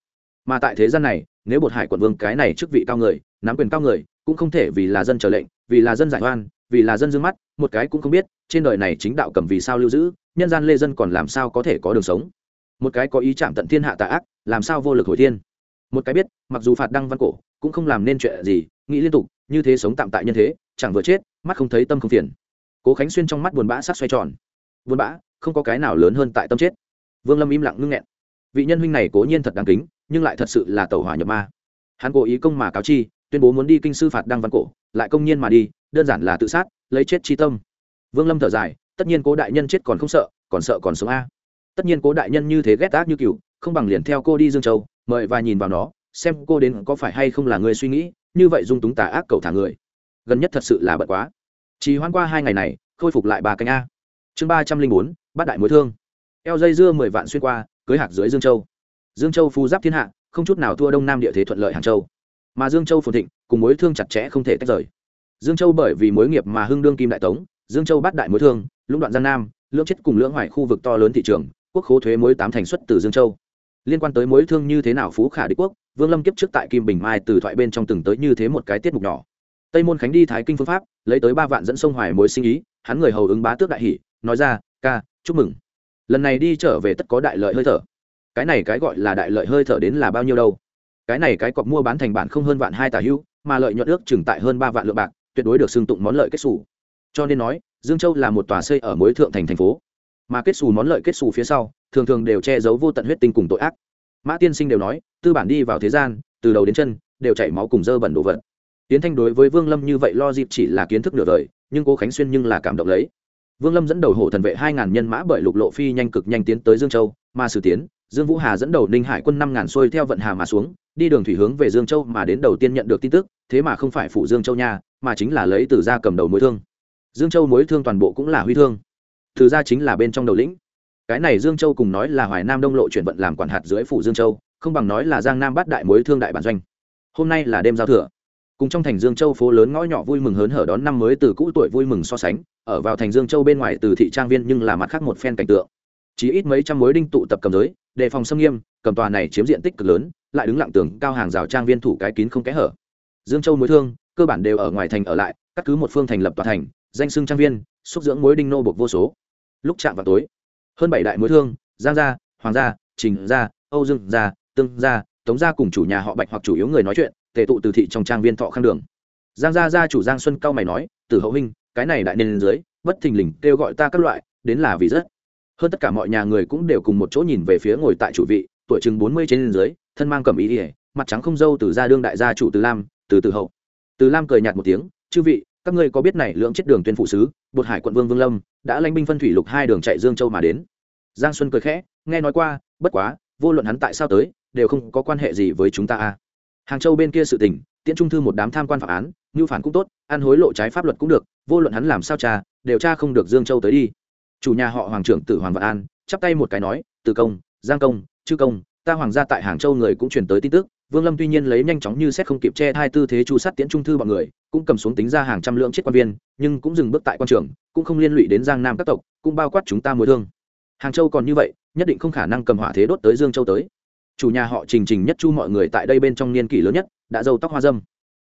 Mà tại thế gian này, nếu bột hải quận vương cái này chức vị cao người, nắm quyền cao người cũng không thể vì là dân trở lệnh, vì là dân giải oan, vì là dân dương mắt, một cái cũng không biết, trên đời này chính đạo cầm vì sao lưu giữ, nhân gian lê dân còn làm sao có thể có đường sống? Một cái có ý chạm tận thiên hạ tạ ác, làm sao vô lực hồi thiên? Một cái biết, mặc dù phạt đăng văn cổ, cũng không làm nên chuyện gì, nghĩ liên tục, như thế sống tạm tại nhân thế, chẳng vừa chết, mắt không thấy tâm không phiền. Cố khánh xuyên trong mắt buồn bã sát xoay tròn. Buồn bã, không có cái nào lớn hơn tại tâm chết. Vương lâm im lặng ngưng nghẹn. Vị nhân huynh này cố nhiên thật đáng kính, nhưng lại thật sự là tẩu hỏa nhập ma. Hắn cố ý công mà cáo chi tuyên bố muốn đi kinh sư phạt đăng văn cổ, lại công nhiên mà đi, đơn giản là tự sát, lấy chết chi tâm. Vương lâm thở dài, tất nhiên cố đại nhân chết còn không sợ, còn sợ còn sống a. Tất nhiên cố đại nhân như thế ghét ác như cựu không bằng liền theo cô đi dương châu, mời và nhìn vào nó, xem cô đến có phải hay không là người suy nghĩ, như vậy dung túng tà ác cầu thả người. Gần nhất thật sự là bận quá. Chỉ hoan qua hai ngày này, khôi phục lại bà cánh a. Chương ba trăm linh bốn bát đại mối thương. Eo dây dưa mười vạn xuyên qua, cưới hạc dưới dương châu. Dương châu phu giáp thiên hạ, không chút nào thua đông nam địa thế thuận lợi hàng châu mà dương châu phồn thịnh, cùng mối thương chặt chẽ không thể tách rời. Dương châu bởi vì mối nghiệp mà hưng đương kim đại tống, dương châu bát đại mối thương, lũng đoạn giang nam, lưỡng chết cùng lưỡng hoài khu vực to lớn thị trường, quốc khố thuế mối tám thành xuất từ dương châu. Liên quan tới mối thương như thế nào phú khả đế quốc, vương lâm kiếp trước tại kim bình mai từ thoại bên trong từng tới như thế một cái tiết mục nhỏ. Tây môn khánh đi thái kinh phương pháp, lấy tới ba vạn dẫn sông hoài mối sinh ý, hắn người hầu ứng bá tước đại hỷ, nói ra, ca, chúc mừng. Lần này đi trở về tất có đại lợi hơi thở. Cái này cái gọi là đại lợi hơi thở đến là bao nhiêu đâu? Cái này cái cọc mua bán thành bản không hơn vạn hai tả hưu, mà lợi nhuận ước chừng tại hơn ba vạn lượng bạc, tuyệt đối được xưng tụng món lợi kết xù. Cho nên nói, dương châu là một tòa xây ở mối thượng thành thành phố. Mà kết xù món lợi kết xù phía sau, thường thường đều che giấu vô tận huyết tinh cùng tội ác. Mã tiên sinh đều nói, tư bản đi vào thế gian, từ đầu đến chân, đều chảy máu cùng dơ bẩn đồ vật. Tiến thanh đối với vương lâm như vậy lo dịp chỉ là kiến thức nửa đời, nhưng cố khánh xuyên nhưng là cảm động lấy vương lâm dẫn đầu hộ thần vệ hai ngàn nhân mã bởi lục lộ phi nhanh cực nhanh tiến tới dương châu, mà sử tiến, dương vũ hà dẫn đầu ninh hải quân năm ngàn xuôi theo vận hà mà xuống, đi đường thủy hướng về dương châu mà đến đầu tiên nhận được tin tức, thế mà không phải phụ dương châu nha, mà chính là lấy từ gia cầm đầu mối thương. Dương châu mối thương toàn bộ cũng là huy thương. Từ gia chính là bên trong đầu lĩnh. Cái này dương châu cùng nói là hoài nam đông lộ chuyển vận làm quản hạt dưới phủ dương châu, không bằng nói là giang nam bát đại mối thương đại bản doanh. Hôm nay là đêm giao thừa cùng trong thành dương châu phố lớn ngõ nhỏ vui mừng hớn hở đón năm mới từ cũ tuổi vui mừng so sánh, ở vào thành dương châu bên ngoài từ thị trang viên nhưng là mặt khác một phen cảnh tượng. Chỉ ít mấy trăm mối đinh tụ tập cầm giới, đề phòng xâm nghiêm, cầm tòa này chiếm diện tích cực lớn, lại đứng lặng tường cao hàng rào trang viên thủ cái kín không kẽ hở. Dương châu mối thương, cơ bản đều ở ngoài thành ở lại, cắt cứ một phương thành lập tòa thành, danh xưng trang viên, xúc dưỡng mối đinh nô bộc vô số. Lúc chạm vào tối, hơn bảy đại mối thương, giang gia, hoàng gia, trình gia, âu dương gia, tương gia, tống gia cùng chủ nhà họ bạch hoặc chủ yếu người nói chuyện tề tụ từ thị trong trang viên thọ khang đường. Giang gia gia chủ giang xuân cao mày nói từ hậu huynh, cái này đại nên dưới, bất thình lình kêu gọi ta các loại, đến là vì rất. Hơn tất cả mọi nhà người cũng đều cùng một chỗ nhìn về phía ngồi tại chủ vị, tuổi chừng bốn mươi trên dưới, thân mang cầm ý ỉa mặt trắng không dâu từ gia đương đại gia chủ từ lam, từ từ hậu. Từ lam cười nhạt một tiếng, chư vị, các ngươi có biết này lượng chết đường tuyên phụ sứ, bột hải quận vương vương lâm, đã lãnh binh phân thủy lục hai đường chạy dương châu mà đến? Giang xuân cười khẽ, nghe nói qua, bất quá, vô luận hắn tại sao tới, đều không có quan hệ gì với chúng ta a hàng châu bên kia sự tình, tiễn trung thư một đám tham quan phạm án ngưu phản cũng tốt, ăn hối lộ trái pháp luật cũng được, vô luận hắn làm sao cha đều cha không được dương châu tới đi. Chủ nhà họ hoàng trưởng tử hoàng vạn an, chắp tay một cái nói từ công, giang công, chư công, ta hoàng gia tại hàng châu người cũng truyền tới tin tức, vương lâm tuy nhiên lấy nhanh chóng như xét không kịp che hai tư thế chu sát tiễn trung thư bọn người, cũng cầm xuống tính ra hàng trăm lượng chết quan viên, nhưng cũng dừng bước tại quan trường, cũng không liên lụy đến giang nam các tộc, cũng bao quát chúng ta mối thương. Hàng châu còn như vậy, nhất định không khả năng cầm hỏa thế đốt tới dương châu tới chủ nhà họ trình trình nhất chu mọi người tại đây bên trong niên kỷ lớn nhất, đã dâu tóc hoa dâm.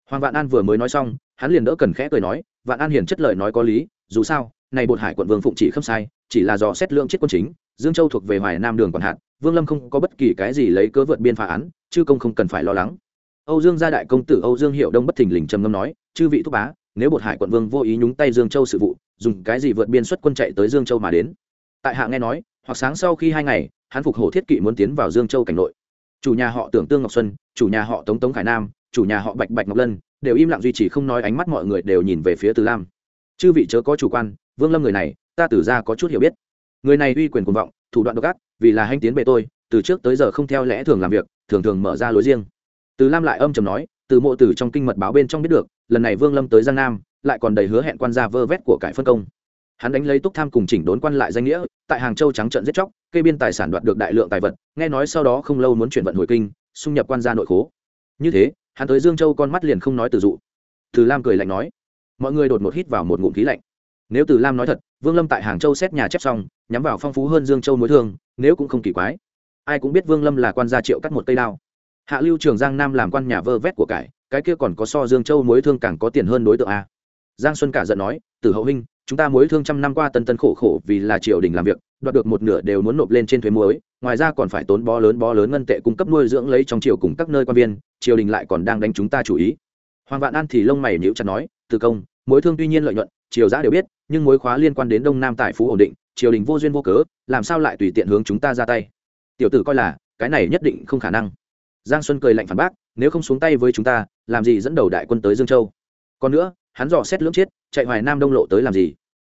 Hoàng vạn an vừa mới nói xong, hắn liền đỡ cần khẽ cười nói, vạn an hiển chất lời nói có lý, dù sao, này bột hải quận vương phụng chỉ không sai, chỉ là do xét lượng chết quân chính, dương châu thuộc về hoài nam đường còn hạn vương lâm không có bất kỳ cái gì lấy cớ vượt biên phá án, chư công không cần phải lo lắng. Âu dương gia đại công tử âu dương hiệu đông bất thình lình trầm ngâm nói, chư vị thúc bá, nếu bột hải quận vương vô ý nhúng tay dương châu sự vụ, dùng cái gì vượt biên xuất quân chạy tới dương châu mà đến? Tại hạ nghe nói, hoặc sáng sau khi hai ngày, hắn phục hổ thiết kỵ muốn tiến vào dương châu cảnh nội chủ nhà họ tưởng tương ngọc xuân, chủ nhà họ tống tống khải nam, chủ nhà họ bạch bạch ngọc lân, đều im lặng duy trì không nói ánh mắt mọi người đều nhìn về phía từ lam. Chư vị chớ có chủ quan, vương lâm người này, ta từ ra có chút hiểu biết. Người này uy quyền cuồng vọng, thủ đoạn độc ác, vì là hành tiến bề tôi, từ trước tới giờ không theo lẽ thường làm việc, thường thường mở ra lối riêng. Từ lam lại âm trầm nói, từ mộ tử trong kinh mật báo bên trong biết được, lần này vương lâm tới giang nam, lại còn đầy hứa hẹn quan gia vơ vét của cải phân công hắn đánh lấy túc tham cùng chỉnh đốn quan lại danh nghĩa, tại hàng châu trắng trận giết chóc, kê biên tài sản đoạt được đại lượng tài vật, nghe nói sau đó không lâu muốn chuyển vận hồi kinh, xung nhập quan gia nội khố. Như thế, hắn tới dương châu con mắt liền không nói từ dụ. Từ lam cười lạnh nói, mọi người đột một hít vào một ngụm khí lạnh. Nếu từ lam nói thật, vương lâm tại hàng châu xét nhà chép xong, nhắm vào phong phú hơn dương châu mối thương, nếu cũng không kỳ quái. Ai cũng biết vương lâm là quan gia triệu cắt một cây đao. Hạ lưu trường giang nam làm quan nhà vơ vét của cải, cái kia còn có so dương châu mối thương càng có tiền hơn đối tượng a. Giang xuân cả giận nói, từ hậu huynh chúng ta mối thương trăm năm qua tân tân khổ khổ vì là triều đình làm việc, đoạt được một nửa đều muốn nộp lên trên thuế muối, ngoài ra còn phải tốn bó lớn bó lớn ngân tệ cung cấp nuôi dưỡng lấy trong triều cùng các nơi quan viên, triều đình lại còn đang đánh chúng ta chủ ý. Hoàng vạn an thì lông mày nhíu chặt nói, từ công, mối thương tuy nhiên lợi nhuận, triều giã đều biết, nhưng mối khóa liên quan đến đông nam tài phú ổn định, triều đình vô duyên vô cớ, làm sao lại tùy tiện hướng chúng ta ra tay? Tiểu tử coi là, cái này nhất định không khả năng. Giang xuân cười lạnh phản bác, nếu không xuống tay với chúng ta, làm gì dẫn đầu đại quân tới dương châu? Còn nữa hắn dò xét lưỡng chết chạy hoài nam đông lộ tới làm gì?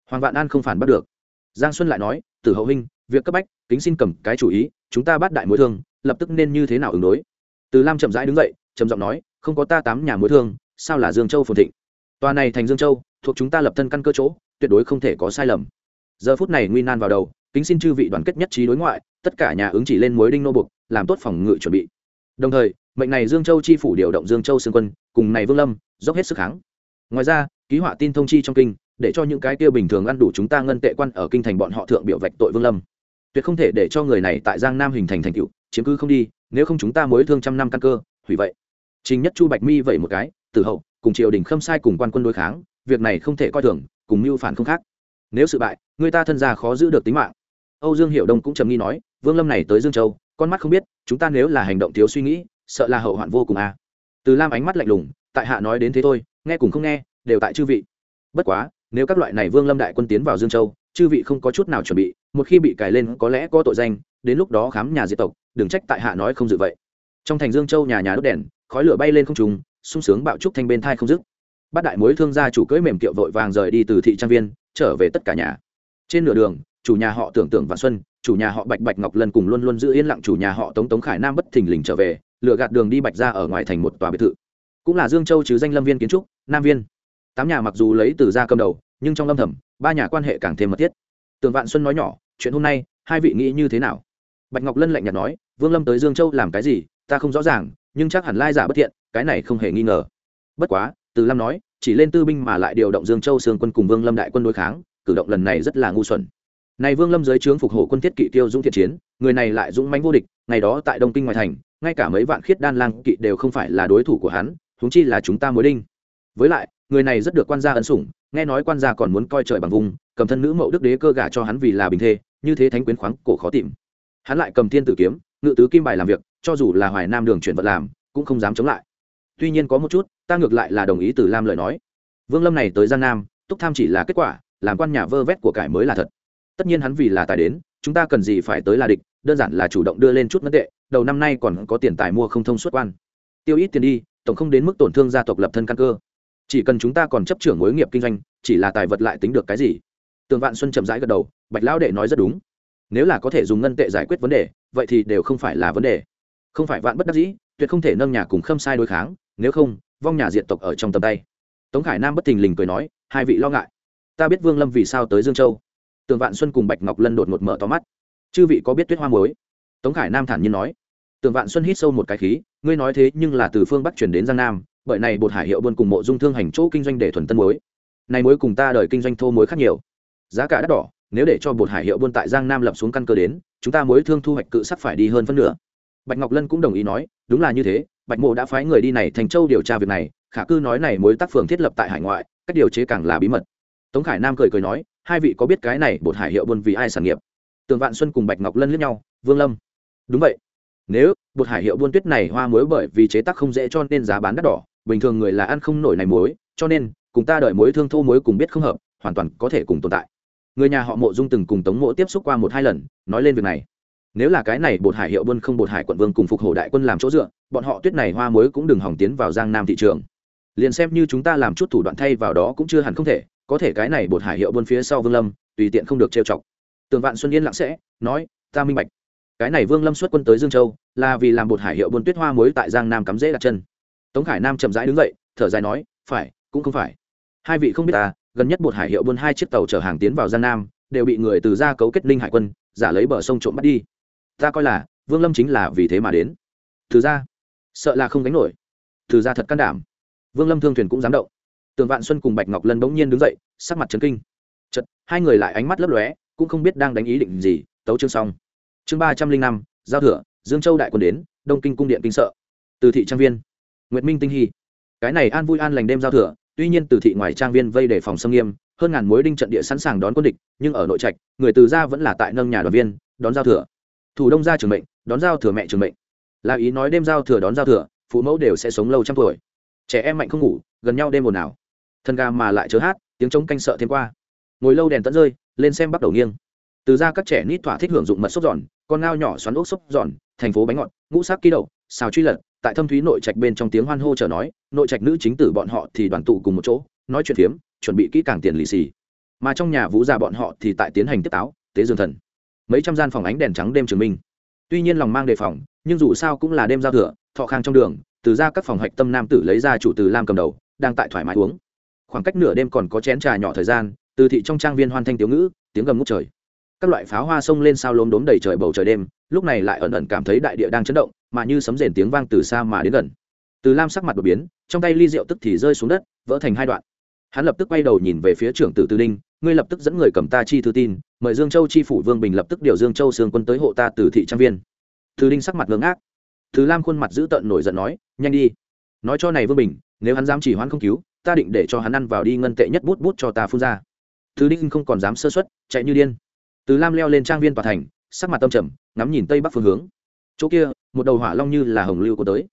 Hoàng vạn an không phản bắt được. Giang xuân lại nói tử hậu hinh, việc cấp bách kính xin cầm cái chủ ý chúng ta bắt đại mối thương lập tức nên như thế nào ứng đối? Từ lam chậm rãi đứng dậy trầm giọng nói không có ta tám nhà mối thương sao là dương châu phồn thịnh? Tòa này thành dương châu thuộc chúng ta lập thân căn cơ chỗ tuyệt đối không thể có sai lầm. Giờ phút này nguy nan vào đầu kính xin chư vị đoàn kết nhất trí đối ngoại tất cả nhà ứng chỉ lên mối đinh nô buộc làm tốt phòng ngự chuẩn bị. Đồng thời mệnh này dương châu chi phủ điều động dương châu xương quân cùng này vương lâm dốc hết sức kháng ngoài ra, ký họa tin thông chi trong kinh, để cho những cái kia bình thường ăn đủ chúng ta ngân tệ quan ở kinh thành bọn họ thượng biểu vạch tội vương lâm. Tuyệt không thể để cho người này tại giang nam hình thành thành cựu chiếm cứ không đi, nếu không chúng ta mới thương trăm năm căn cơ, hủy vậy. Trình nhất chu bạch mi vậy một cái từ hậu, cùng triều đình khâm sai cùng quan quân đối kháng, việc này không thể coi thường, cùng mưu phản không khác. Nếu sự bại, người ta thân gia khó giữ được tính mạng. Âu dương hiệu đông cũng trầm nghi nói, vương lâm này tới dương châu, con mắt không biết, chúng ta nếu là hành động thiếu suy nghĩ, sợ là hậu hoạn vô cùng à. từ lam ánh mắt lạnh lùng, tại hạ nói đến thế thôi nghe cùng không nghe, đều tại chư vị. Bất quá, nếu các loại này vương lâm đại quân tiến vào dương châu, chư vị không có chút nào chuẩn bị, một khi bị cài lên có lẽ có tội danh, đến lúc đó khám nhà diệt tộc, đừng trách tại hạ nói không dự vậy. Trong thành dương châu nhà nhà đốt đèn, khói lửa bay lên không trùng sung sướng bạo trúc thanh bên thai không dứt. Bát đại mối thương gia chủ cưỡi mềm kiệu vội vàng rời đi từ thị trang viên, trở về tất cả nhà. Trên nửa đường, chủ nhà họ tưởng tượng vạn xuân, chủ nhà họ bạch bạch ngọc lần cùng luôn luôn giữ yên lặng chủ nhà họ tống tống khải nam bất thình lình trở về lựa gạt đường đi bạch ra ở ngoài thành một tòa biệt thự. Cũng là dương châu chứ danh lâm viên kiến trúc nam viên. Tám nhà mặc dù lấy từ ra cầm đầu, nhưng trong âm thầm, ba nhà quan hệ càng thêm mật thiết. Tường vạn xuân nói nhỏ, chuyện hôm nay, hai vị nghĩ như thế nào? Bạch ngọc lân lạnh nhạt nói, vương lâm tới dương châu làm cái gì, ta không rõ ràng, nhưng chắc hẳn lai giả bất thiện, cái này không hề nghi ngờ. Bất quá, từ lâm nói, chỉ lên tư binh mà lại điều động dương châu sương quân cùng vương lâm đại quân đối kháng, cử động lần này rất là ngu xuẩn. Này vương lâm dưới trướng phục hộ quân thiết kỵ tiêu dũng thiện chiến, người này lại dũng mãnh vô địch, ngày đó tại đông kinh ngoại thành, ngay cả mấy vạn khiết đan lang kỵ đều không phải là đối thủ của hắn, huống chi là chúng ta mới đinh với lại, người này rất được quan gia ân sủng, nghe nói quan gia còn muốn coi trời bằng vùng, cầm thân nữ mẫu đức đế cơ gả cho hắn vì là bình thê, như thế thánh quyến khoáng cổ khó tìm. Hắn lại cầm thiên tử kiếm, ngự tứ kim bài làm việc, cho dù là hoài nam đường chuyển vật làm, cũng không dám chống lại. Tuy nhiên có một chút, ta ngược lại là đồng ý từ lam lời nói. Vương lâm này tới giang nam, túc tham chỉ là kết quả, làm quan nhà vơ vét của cải mới là thật. Tất nhiên hắn vì là tài đến, chúng ta cần gì phải tới là địch, đơn giản là chủ động đưa lên chút ngân tệ, đầu năm nay còn có tiền tài mua không thông suất quan. Tiêu ít tiền đi, tổng không đến mức tổn thương gia tộc lập thân căn cơ chỉ cần chúng ta còn chấp trưởng mối nghiệp kinh doanh, chỉ là tài vật lại tính được cái gì? Tường vạn xuân chậm rãi gật đầu, bạch lão đệ nói rất đúng. Nếu là có thể dùng ngân tệ giải quyết vấn đề, vậy thì đều không phải là vấn đề. Không phải vạn bất đắc dĩ, tuyệt không thể nâng nhà cùng khâm sai đối kháng, nếu không, vong nhà diệt tộc ở trong tầm tay. Tống khải nam bất thình lình cười nói, hai vị lo ngại. Ta biết vương lâm vì sao tới dương châu. Tường vạn xuân cùng bạch ngọc lân đột một mở to mắt. Chư vị có biết tuyết hoa muối? Tống khải nam thản nhiên nói. Tường vạn xuân hít sâu một cái khí, ngươi nói thế nhưng là từ phương bắc chuyển đến giang nam bởi này bột hải hiệu buôn cùng mộ dung thương hành chỗ kinh doanh để thuần tân muối. Này muối cùng ta đợi kinh doanh thô muối khác nhiều. Giá cả đắt đỏ, nếu để cho bột hải hiệu buôn tại giang nam lập xuống căn cơ đến, chúng ta muối thương thu hoạch cự sắc phải đi hơn phân nửa. Bạch ngọc lân cũng đồng ý nói, đúng là như thế, bạch mộ đã phái người đi này thành châu điều tra việc này, khả cư nói này muối tác phường thiết lập tại hải ngoại, cách điều chế càng là bí mật. Tống khải nam cười cười nói, hai vị có biết cái này bột hải hiệu buôn vì ai sản nghiệp? Tường vạn xuân cùng bạch ngọc lân liếc nhau, vương lâm. Đúng vậy. Nếu bột hải hiệu buôn tuyết này hoa muối bởi vì chế tác không dễ cho nên giá bán đắt đỏ bình thường người là ăn không nổi này muối, cho nên, cùng ta đợi muối thương thô muối cùng biết không hợp, hoàn toàn có thể cùng tồn tại. Người nhà họ mộ dung từng cùng tống mộ tiếp xúc qua một hai lần, nói lên việc này. Nếu là cái này bột hải hiệu buôn không bột hải quận vương cùng phục hồ đại quân làm chỗ dựa, bọn họ tuyết này hoa muối cũng đừng hỏng tiến vào giang nam thị trường. Liền xem như chúng ta làm chút thủ đoạn thay vào đó cũng chưa hẳn không thể, có thể cái này bột hải hiệu buôn phía sau vương lâm, tùy tiện không được trêu chọc. Tường vạn xuân yên lặng sẽ, nói, ta minh bạch. Cái này vương lâm xuất quân tới dương châu, là vì làm bột hải hiệu buôn tuyết hoa muối tại giang nam cắm dễ đặt chân tống khải nam chậm rãi đứng dậy, thở dài nói, phải, cũng không phải. Hai vị không biết ta, gần nhất bột hải hiệu buôn hai chiếc tàu chở hàng tiến vào giang nam, đều bị người từ gia cấu kết ninh hải quân, giả lấy bờ sông trộm bắt đi. Ta coi là, vương lâm chính là vì thế mà đến. Từ ra sợ là không gánh nổi. Từ ra thật can đảm. Vương lâm thương thuyền cũng dám động. Tường vạn xuân cùng bạch ngọc lân bỗng nhiên đứng dậy, sắc mặt trấn kinh. Chật hai người lại ánh mắt lấp lóe, cũng không biết đang đánh ý định gì, tấu chương xong. Chương ba trăm linh năm, giao thừa, dương châu đại quân đến, đông kinh cung điện kinh sợ. Từ thị trang viên nguyệt minh tinh hy. Cái này an vui an lành đêm giao thừa, tuy nhiên từ thị ngoài trang viên vây để phòng xâm nghiêm, hơn ngàn mối đinh trận địa sẵn sàng đón quân địch, nhưng ở nội trạch, người từ gia vẫn là tại nâng nhà đoàn viên, đón giao thừa. Thủ đông gia trường mệnh, đón giao thừa mẹ trường mệnh. Là ý nói đêm giao thừa đón giao thừa, phụ mẫu đều sẽ sống lâu trăm tuổi. Trẻ em mạnh không ngủ, gần nhau đêm ồn ào. Thân ga mà lại chớ hát, tiếng trống canh sợ thêm qua. Ngồi lâu đèn tận rơi, lên xem bắt đầu nghiêng. Từ ra các trẻ nít thỏa thích hưởng dụng mật xốp giòn, con ngao nhỏ xoắn ốc xốp giòn, thành phố bánh ngọt, ngũ sắc ký đậu xào truy lật, tại thâm thúy nội trạch bên trong tiếng hoan hô chờ nói, nội trạch nữ chính tử bọn họ thì đoàn tụ cùng một chỗ, nói chuyện phiếm, chuẩn bị kỹ càng tiền lì xì. Mà trong nhà vũ già bọn họ thì tại tiến hành tiếp táo, tế dương thần. Mấy trăm gian phòng ánh đèn trắng đêm trường minh. Tuy nhiên lòng mang đề phòng, nhưng dù sao cũng là đêm giao thừa, thọ khang trong đường, từ ra các phòng hạch tâm nam tử lấy ra chủ từ lam cầm đầu, đang tại thoải mái uống. Khoảng cách nửa đêm còn có chén trà nhỏ thời gian, từ thị trong trang viên hoan thanh tiểu ngữ, tiếng gầm ngút trời các loại pháo hoa sông lên sao lốm đốm đầy trời bầu trời đêm, lúc này lại ẩn ẩn cảm thấy đại địa đang chấn động, mà như sấm rền tiếng vang từ xa mà đến gần. Từ lam sắc mặt đột biến, trong tay ly rượu tức thì rơi xuống đất, vỡ thành hai đoạn. Hắn lập tức quay đầu nhìn về phía trưởng tử tư đinh, ngươi lập tức dẫn người cầm ta chi thư tin, mời dương châu chi phủ vương bình lập tức điều dương châu sương quân tới hộ ta từ thị trang viên. Thư đinh sắc mặt ngưng ác thứ lam khuôn mặt giữ tợn nổi giận nói, nhanh đi. Nói cho này vương bình, nếu hắn dám chỉ hoãn không cứu, ta định để cho hắn ăn vào đi ngân tệ nhất bút bút cho ta phun ra. Thứ đinh không còn dám sơ xuất chạy như điên từ lam leo lên trang viên tòa thành, sắc mặt tâm trầm, ngắm nhìn tây bắc phương hướng. Chỗ kia, một đầu hỏa long như là hồng lưu có tới.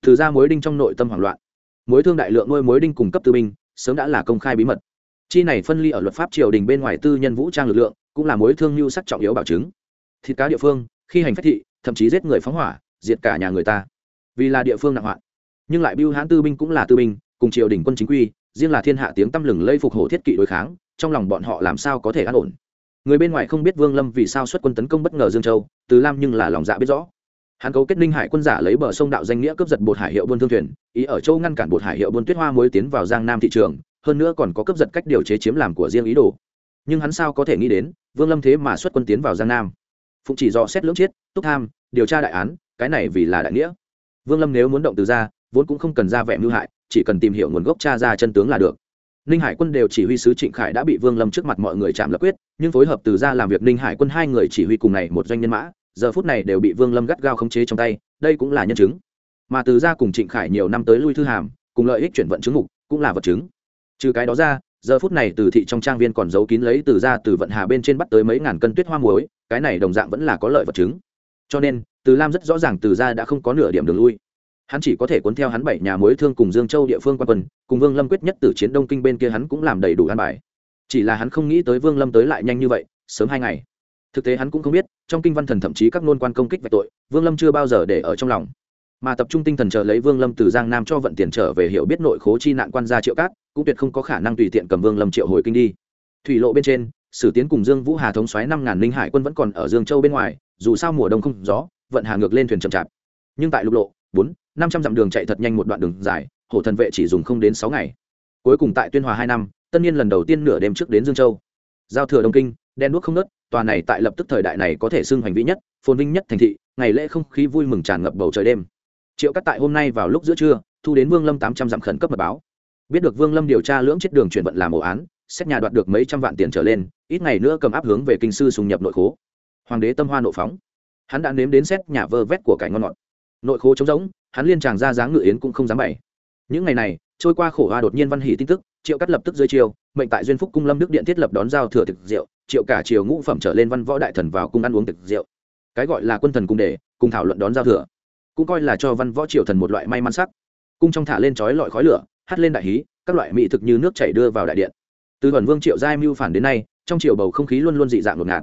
Từ ra mối đinh trong nội tâm hoảng loạn. Mối thương đại lượng nuôi mối đinh cung cấp tư binh, sớm đã là công khai bí mật. Chi này phân ly ở luật pháp triều đình bên ngoài tư nhân vũ trang lực lượng, cũng là mối thương lưu sắc trọng yếu bảo chứng. Thịt cá địa phương, khi hành phách thị, thậm chí giết người phóng hỏa, diệt cả nhà người ta. Vì là địa phương nặng hoạn. Nhưng lại biêu hãn tư binh cũng là tư binh, cùng triều đình quân chính quy, riêng là thiên hạ tiếng tăm lừng lây phục hổ thiết kỵ đối kháng, trong lòng bọn họ làm sao có thể an ổn? Người bên ngoài không biết vương lâm vì sao xuất quân tấn công bất ngờ dương châu, từ lam nhưng là lòng dạ biết rõ. Hắn cấu kết ninh hải quân giả lấy bờ sông đạo danh nghĩa cướp giật bột hải hiệu buôn thương thuyền, ý ở châu ngăn cản bột hải hiệu buôn tuyết hoa mới tiến vào giang nam thị trường, hơn nữa còn có cướp giật cách điều chế chiếm làm của riêng ý đồ. Nhưng hắn sao có thể nghĩ đến, vương lâm thế mà xuất quân tiến vào giang nam? Phụng chỉ do xét lưỡng chiết, túc tham, điều tra đại án, cái này vì là đại nghĩa. Vương lâm nếu muốn động từ ra, vốn cũng không cần ra vẻ mưu hại, chỉ cần tìm hiểu nguồn gốc cha ra chân tướng là được ninh hải quân đều chỉ huy sứ trịnh khải đã bị vương lâm trước mặt mọi người chạm lập quyết, nhưng phối hợp từ ra làm việc ninh hải quân hai người chỉ huy cùng này một doanh nhân mã, giờ phút này đều bị vương lâm gắt gao khống chế trong tay, đây cũng là nhân chứng. Mà từ ra cùng trịnh khải nhiều năm tới lui thư hàm, cùng lợi ích chuyển vận chứng mục cũng là vật chứng. Trừ cái đó ra, giờ phút này từ thị trong trang viên còn giấu kín lấy từ ra từ vận hà bên trên bắt tới mấy ngàn cân tuyết hoa muối, cái này đồng dạng vẫn là có lợi vật chứng. Cho nên, từ lam rất rõ ràng từ ra đã không có nửa điểm đường lui hắn chỉ có thể cuốn theo hắn bảy nhà mối thương cùng dương châu địa phương quan quân, cùng vương lâm quyết nhất từ chiến đông kinh bên kia hắn cũng làm đầy đủ an bài. Chỉ là hắn không nghĩ tới vương lâm tới lại nhanh như vậy, sớm hai ngày. Thực tế hắn cũng không biết, trong kinh văn thần thậm chí các nôn quan công kích về tội, vương lâm chưa bao giờ để ở trong lòng. Mà tập trung tinh thần chờ lấy vương lâm từ giang nam cho vận tiền trở về hiểu biết nội khố chi nạn quan gia triệu cát, cũng tuyệt không có khả năng tùy tiện cầm vương lâm triệu hồi kinh đi. Thủy lộ bên trên, sử tiến cùng dương vũ hà thống xoáy năm ngàn linh hải quân vẫn còn ở dương châu bên ngoài, dù sao mùa đông không gió, vận hà ngược lên thuyền chậm chạp. Nhưng tại lục lộ bốn, năm trăm dặm đường chạy thật nhanh một đoạn đường dài, hổ thần vệ chỉ dùng không đến sáu ngày. Cuối cùng tại tuyên hòa hai năm, tân niên lần đầu tiên nửa đêm trước đến dương châu. Giao thừa đông kinh, đen đuốc không nớt tòa này tại lập tức thời đại này có thể xưng hoành vĩ nhất, phồn vinh nhất thành thị, ngày lễ không khí vui mừng tràn ngập bầu trời đêm. Triệu cắt tại hôm nay vào lúc giữa trưa, thu đến vương lâm tám trăm dặm khẩn cấp mật báo. Biết được vương lâm điều tra lưỡng chết đường chuyển vận làm ổ án, xét nhà đoạt được mấy trăm vạn tiền trở lên, ít ngày nữa cầm áp hướng về kinh sư sùng nhập nội khố. Hoàng đế tâm hoa nộ phóng. Hắn đã nếm đến xét nhà vơ vét của cải ngon ngọt nội khố trống rỗng, hắn liên tràng ra dáng ngự yến cũng không dám bày. Những ngày này, trôi qua khổ hoa đột nhiên văn hỉ tin tức, triệu cắt lập tức dưới chiều mệnh tại duyên phúc cung lâm đức điện thiết lập đón giao thừa thực rượu, triệu cả triều ngũ phẩm trở lên văn võ đại thần vào cung ăn uống thực rượu. Cái gọi là quân thần cung để, cùng thảo luận đón giao thừa, cũng coi là cho văn võ triều thần một loại may mắn sắc. Cung trong thả lên chói lọi khói lửa, hắt lên đại hí, các loại mỹ thực như nước chảy đưa vào đại điện. Từ thuần vương triệu giai mưu phản đến nay, trong triều bầu không khí luôn luôn dị dạng ngột ngạt.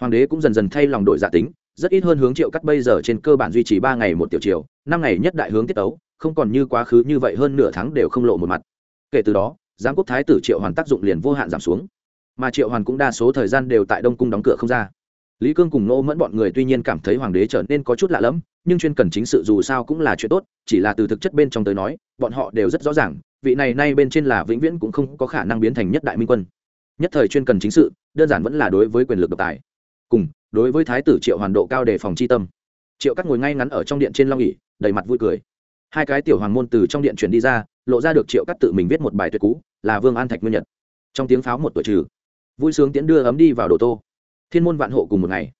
Hoàng đế cũng dần dần thay lòng đổi giả tính rất ít hơn hướng triệu cắt bây giờ trên cơ bản duy trì ba ngày một tiểu chiều, năm ngày nhất đại hướng tiết tấu, không còn như quá khứ như vậy hơn nửa tháng đều không lộ một mặt. Kể từ đó, giám quốc thái tử triệu hoàn tác dụng liền vô hạn giảm xuống. Mà triệu hoàn cũng đa số thời gian đều tại đông cung đóng cửa không ra. Lý cương cùng nô mẫn bọn người tuy nhiên cảm thấy hoàng đế trở nên có chút lạ lẫm, nhưng chuyên cần chính sự dù sao cũng là chuyện tốt, chỉ là từ thực chất bên trong tới nói, bọn họ đều rất rõ ràng, vị này nay bên trên là vĩnh viễn cũng không có khả năng biến thành nhất đại minh quân. Nhất thời chuyên cần chính sự, đơn giản vẫn là đối với quyền lực độc tài. Cùng đối với thái tử triệu hoàn độ cao đề phòng c h i tâm. Triệu cắt ngồi ngay ngắn ở trong điện trên long ỉ đầy mặt vui cười. Hai cái tiểu hoàng môn từ trong điện chuyển đi ra, lộ ra được triệu cắt tự mình viết một bài tuyệt cú là vương an thạch nguyên nhật. Trong tiếng pháo một tuổi trừ, vui sướng tiễn đưa ấm đi vào đồ tô. Thiên môn vạn hộ cùng một ngày.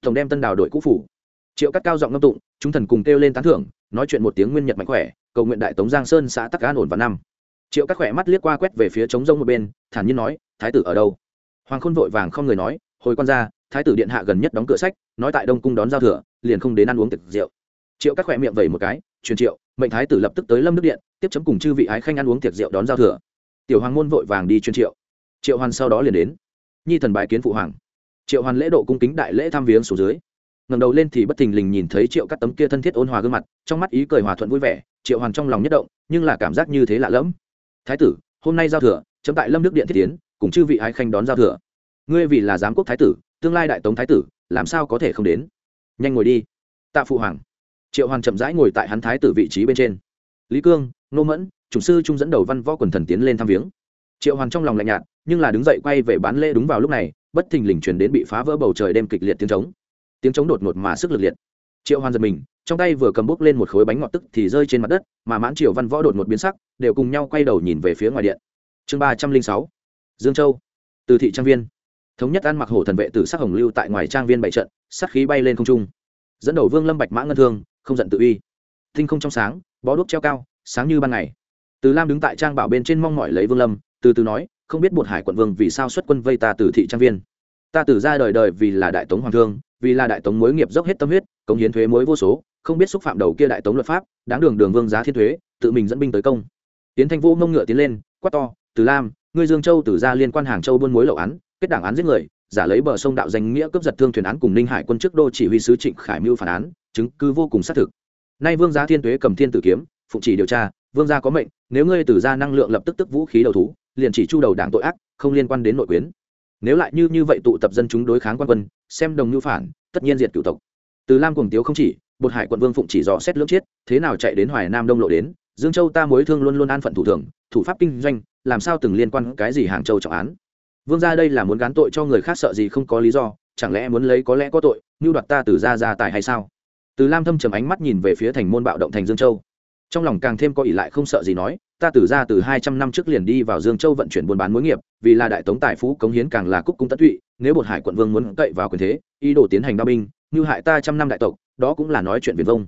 Tổng đem tân đào đội cũ phủ. Triệu cắt cao giọng ngâm tụng, chúng thần cùng kêu lên tán thưởng, nói chuyện một tiếng nguyên nhật mạnh khỏe, cầu nguyện đại tống giang sơn xã tắc an ổn vào năm. Triệu cắt khỏe mắt liếc qua quét về phía trống rông một bên, thản nhiên nói, thái tử ở đâu? Hoàng khôn vội vàng không người nói, hồi quan ra thái tử điện hạ gần nhất đóng cửa sách, nói tại đông cung đón giao thừa, liền không đến ăn uống tiệc rượu. Triệu các khỏe miệng vẩy một cái, truyền triệu, mệnh thái tử lập tức tới lâm đức điện, tiếp chấm cùng chư vị ái khanh ăn uống tiệc rượu đón giao thừa. Tiểu hoàng môn vội vàng đi truyền triệu. Triệu hoàn sau đó liền đến. Nhi thần bái kiến phụ hoàng. Triệu hoàn lễ độ cung kính đại lễ tham viếng xuống dưới. Ngẩng đầu lên thì bất thình lình nhìn thấy triệu các tấm kia thân thiết ôn hòa gương mặt, trong mắt ý cười hòa thuận vui vẻ, triệu hoàn trong lòng nhất động, nhưng là cảm giác như thế lạ lẫm. Thái tử, hôm nay giao thừa, chấm tại lâm đức điện thiết tiến, cùng chư vị ái khanh đón giao thừa. Ngươi vì là giám quốc thái tử tương lai đại tống thái tử, làm sao có thể không đến? Nhanh ngồi đi. Tạ phụ hoàng. Triệu hoàng chậm rãi ngồi tại hắn thái tử vị trí bên trên. Lý cương, nô mẫn chủ sư trung dẫn đầu văn võ quần thần tiến lên thăm viếng. Triệu hoàng trong lòng lạnh nhạt, nhưng là đứng dậy quay về bán lễ đúng vào lúc này, bất thình lình truyền đến bị phá vỡ bầu trời đêm kịch liệt tiếng trống. Tiếng trống đột ngột mà sức lực liệt. Triệu hoàn giật mình, trong tay vừa cầm bốc lên một khối bánh ngọt tức thì rơi trên mặt đất, mà mãn triều văn võ đột ngột biến sắc, đều cùng nhau quay đầu nhìn về phía ngoài điện. Chương ba trăm linh sáu. Dương châu. Từ thị trang viên thống nhất ăn mặc hổ thần vệ tử sắc hồng lưu tại ngoài trang viên bảy trận sắc khí bay lên không trung. Dẫn đầu vương lâm bạch mã ngân thương, không giận tự uy. Tinh không trong sáng, bó đuốc treo cao, sáng như ban ngày. Từ lam đứng tại trang bảo bên trên mong mỏi lấy vương lâm, từ từ nói, không biết bột hải quận vương vì sao xuất quân vây ta từ thị trang viên. Ta từ ra đời đời vì là đại tống hoàng thương, vì là đại tống mối nghiệp dốc hết tâm huyết, cống hiến thuế mối vô số, không biết xúc phạm đầu kia đại tống luật pháp, đáng đường đường vương giá thiên thuế, tự mình dẫn binh tới công. Tiến thanh vũ mông ngựa tiến lên, quát to, từ lam, ngươi dương châu từ ra liên quan hàng châu buôn mối lậu án kết đảng án giết người, giả lấy bờ sông đạo danh nghĩa cướp giật thương thuyền án cùng ninh hải quân trước đô chỉ huy sứ trịnh khải mưu phản án, chứng cứ vô cùng xác thực. Nay vương gia thiên tuế cầm thiên tử kiếm, phụng chỉ điều tra, vương gia có mệnh, nếu ngươi từ ra năng lượng lập tức tức vũ khí đầu thú, liền chỉ chu đầu đảng tội ác, không liên quan đến nội quyến. Nếu lại như như vậy tụ tập dân chúng đối kháng quan quân, xem đồng nhu phản, tất nhiên diệt cựu tộc. Từ lam cùng tiếu không chỉ, bột hải quận vương phụng chỉ dò xét lưỡng chết thế nào chạy đến hoài nam đông lộ đến, dương châu ta mối thương luôn luôn an phận thủ thường, thủ pháp kinh doanh, làm sao từng liên quan cái gì hàng châu trọng án? Vương gia đây là muốn gán tội cho người khác sợ gì không có lý do, chẳng lẽ muốn lấy có lẽ có tội như đoạt ta từ ra ra tài hay sao? Từ lam thâm trầm ánh mắt nhìn về phía thành môn bạo động thành dương châu. Trong lòng càng thêm có ỷ lại không sợ gì nói, ta từ ra từ hai trăm năm trước liền đi vào dương châu vận chuyển buôn bán mối nghiệp, vì là đại tống tài phú cống hiến càng là cúc cung tất tụy, nếu bột hải quận vương muốn cậy vào quyền thế, ý đồ tiến hành đao binh, như hại ta trăm năm đại tộc, đó cũng là nói chuyện viền vông.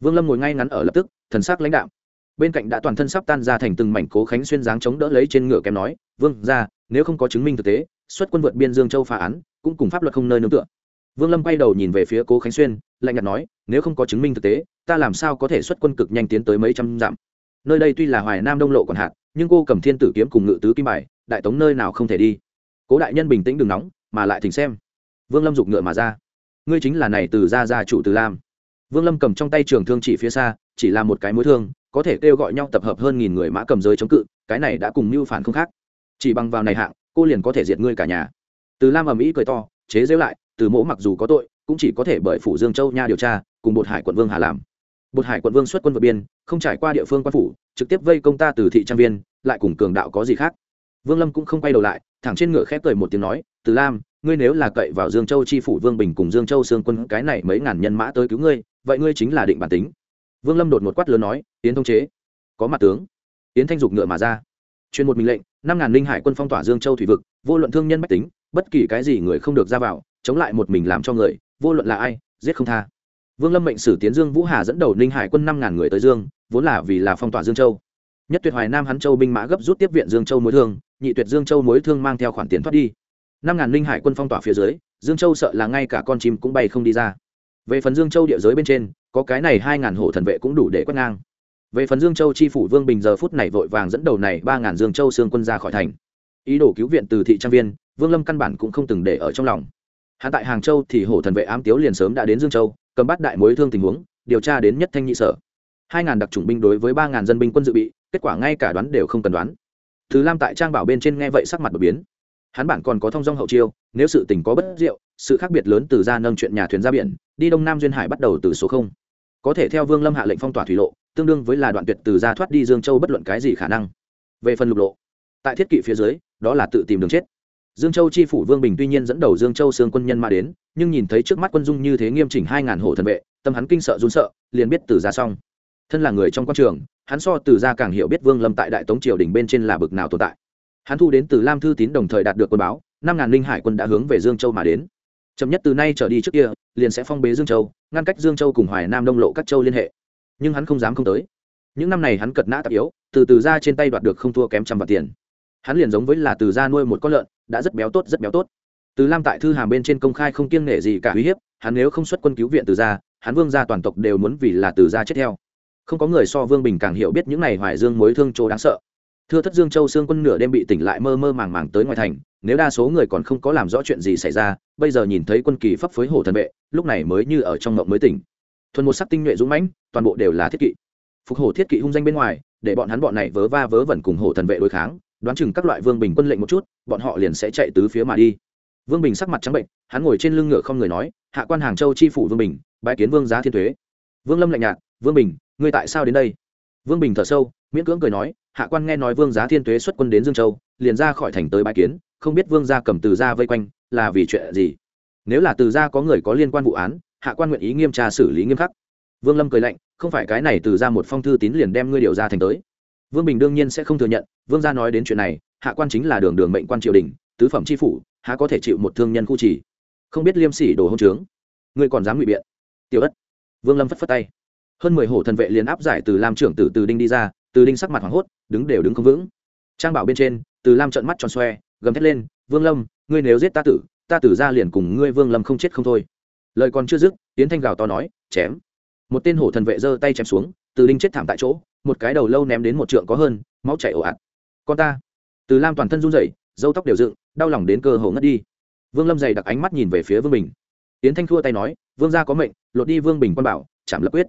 Vương lâm ngồi ngay ngắn ở lập tức, thần sắc lãnh đạo bên cạnh đã toàn thân sắp tan ra thành từng mảnh cố khánh xuyên dáng chống đỡ lấy trên ngựa kém nói, vương ra nếu không có chứng minh thực tế, xuất quân vượt biên dương châu phá án, cũng cùng pháp luật không nơi nương tựa. Vương lâm quay đầu nhìn về phía cố khánh xuyên, lạnh nhạt nói, nếu không có chứng minh thực tế, ta làm sao có thể xuất quân cực nhanh tiến tới mấy trăm dặm? Nơi đây tuy là hoài nam đông lộ còn hạn, nhưng cô cầm thiên tử kiếm cùng ngự tứ kim bài, đại tống nơi nào không thể đi? Cố đại nhân bình tĩnh đừng nóng, mà lại thỉnh xem. Vương lâm giục ngựa mà ra. Ngươi chính là này từ gia gia chủ từ lam. Vương lâm cầm trong tay trường thương chỉ phía xa, chỉ là một cái mối thương, có thể kêu gọi nhau tập hợp hơn nghìn người mã cầm giới chống cự, cái này đã cùng mưu phản không khác chỉ bằng vào này hạng, cô liền có thể diệt ngươi cả nhà. Từ lam ầm ĩ cười to, chế giễu lại, từ mỗ mặc dù có tội, cũng chỉ có thể bởi phủ dương châu nha điều tra, cùng bột hải quận vương hà làm. Bột hải quận vương xuất quân vượt biên, không trải qua địa phương quan phủ, trực tiếp vây công ta từ thị trang viên, lại cùng cường đạo có gì khác? Vương lâm cũng không quay đầu lại, thẳng trên ngựa khép cười một tiếng nói, từ lam, ngươi nếu là cậy vào dương châu chi phủ vương bình cùng dương châu sương quân cái này mấy ngàn nhân mã tới cứu ngươi, vậy ngươi chính là định bản tính. Vương lâm đột một quát lớn nói tiến thông chế. Có mặt tướng. Tiến thanh dục ngựa mà ra chuyên một mình lệnh, năm ngàn linh hải quân phong tỏa dương châu thủy vực, vô luận thương nhân bách tính, bất kỳ cái gì người không được ra vào, chống lại một mình làm cho người, vô luận là ai, giết không tha. Vương lâm mệnh sử tiến dương vũ hà dẫn đầu Linh hải quân năm ngàn người tới dương, vốn là vì là phong tỏa dương châu. Nhất tuyệt hoài nam hắn châu binh mã gấp rút tiếp viện dương châu mối thương, nhị tuyệt dương châu mối thương mang theo khoản tiền thoát đi. Năm ngàn Linh hải quân phong tỏa phía dưới, dương châu sợ là ngay cả con chim cũng bay không đi ra. Về phần dương châu địa giới bên trên, có cái này hai ngàn hộ thần vệ cũng đủ để quét ngang về phần dương châu chi phủ vương bình giờ phút này vội vàng dẫn đầu này ba ngàn dương châu xương quân ra khỏi thành. Ý đồ cứu viện từ thị trang viên, vương lâm căn bản cũng không từng để ở trong lòng. Hạ tại hàng châu thì hổ thần vệ ám tiếu liền sớm đã đến dương châu, cầm bắt đại mối thương tình huống, điều tra đến nhất thanh nhị sở. Hai ngàn đặc chủng binh đối với ba ngàn dân binh quân dự bị, kết quả ngay cả đoán đều không cần đoán. Thứ lam tại trang bảo bên trên nghe vậy sắc mặt đột biến. Hắn bản còn có thông dong hậu chiêu, nếu sự tình có bất diệu, sự khác biệt lớn từ ra nâng chuyện nhà thuyền ra biển, đi đông nam duyên hải bắt đầu từ số không. Có thể theo vương lâm hạ lệnh phong tỏa thủy lộ tương đương với là đoạn tuyệt từ ra thoát đi dương châu bất luận cái gì khả năng. Về phần lục lộ, tại thiết kỵ phía dưới, đó là tự tìm đường chết. Dương châu chi phủ vương bình tuy nhiên dẫn đầu dương châu xương quân nhân mà đến, nhưng nhìn thấy trước mắt quân dung như thế nghiêm chỉnh hai ngàn hộ thần vệ, tâm hắn kinh sợ run sợ, liền biết từ ra xong. Thân là người trong quan trường, hắn so từ ra càng hiểu biết vương lâm tại đại tống triều đình bên trên là bực nào tồn tại. Hắn thu đến từ lam thư tín đồng thời đạt được quân báo, năm ngàn linh hải quân đã hướng về dương châu mà đến. Chậm nhất từ nay trở đi trước kia, liền sẽ phong bế dương châu, ngăn cách dương châu cùng hoài nam đông lộ các châu liên hệ nhưng hắn không dám không tới. Những năm này hắn cật nã tạp yếu, từ từ ra trên tay đoạt được không thua kém trăm vạn tiền. Hắn liền giống với là từ ra nuôi một con lợn, đã rất béo tốt, rất béo tốt. Từ lam tại thư hàm bên trên công khai không kiêng nể gì cả uy hiếp, hắn nếu không xuất quân cứu viện từ ra hắn vương gia toàn tộc đều muốn vì là từ ra chết theo. Không có người so vương bình càng hiểu biết những này hoài dương mối thương chỗ đáng sợ. Thưa thất dương châu xương quân nửa đêm bị tỉnh lại mơ mơ màng màng tới ngoài thành, nếu đa số người còn không có làm rõ chuyện gì xảy ra, bây giờ nhìn thấy quân kỳ pháp phối hổ thần vệ, lúc này mới như ở trong ngộng mới tỉnh thuần một sắc tinh nhuệ dũng mãnh, toàn bộ đều là thiết kỵ. Phục hổ thiết kỵ hung danh bên ngoài, để bọn hắn bọn này vớ va vớ vẩn cùng hổ thần vệ đối kháng, đoán chừng các loại vương bình quân lệnh một chút, bọn họ liền sẽ chạy tứ phía mà đi. Vương bình sắc mặt trắng bệnh, hắn ngồi trên lưng ngựa không người nói, hạ quan hàng châu chi phủ vương bình bãi kiến vương giá thiên thuế vương lâm lạnh nhạt, vương bình, ngươi tại sao đến đây? Vương bình thở sâu, miễn cưỡng cười nói, hạ quan nghe nói vương giá thiên thuế xuất quân đến dương châu, liền ra khỏi thành tới bãi kiến, không biết vương gia cầm từ gia vây quanh là vì chuyện gì? Nếu là từ gia có người có liên quan vụ án hạ quan nguyện ý nghiêm tra xử lý nghiêm khắc. Vương lâm cười lạnh, không phải cái này từ ra một phong thư tín liền đem ngươi điều ra thành tới. Vương bình đương nhiên sẽ không thừa nhận, vương gia nói đến chuyện này, hạ quan chính là đường đường mệnh quan triều đình, tứ phẩm tri phủ, há có thể chịu một thương nhân khu trì. Không biết liêm sỉ đồ hôn trướng, ngươi còn dám ngụy biện. Tiểu ất. Vương lâm phất phất tay. Hơn mười hổ thần vệ liền áp giải từ lam trưởng tử từ đinh đi ra, từ đinh sắc mặt hoảng hốt, đứng đều đứng không vững. Trang bảo bên trên, từ lam trợn mắt tròn xoe, gầm thét lên, vương lâm, ngươi nếu giết ta tử ta tử ra liền cùng ngươi vương lâm không chết không thôi lời còn chưa dứt tiến thanh gào to nói, chém. Một tên hổ thần vệ giơ tay chém xuống, từ đinh chết thảm tại chỗ, một cái đầu lâu ném đến một trượng có hơn, máu chảy ồ ạt. Con ta. Từ lam toàn thân run rẩy dâu tóc đều dựng, đau lòng đến cơ hồ ngất đi. Vương lâm dày đặc ánh mắt nhìn về phía vương bình. Tiến thanh thua tay nói, vương gia có mệnh, lột đi vương bình quan bảo chạm lập quyết.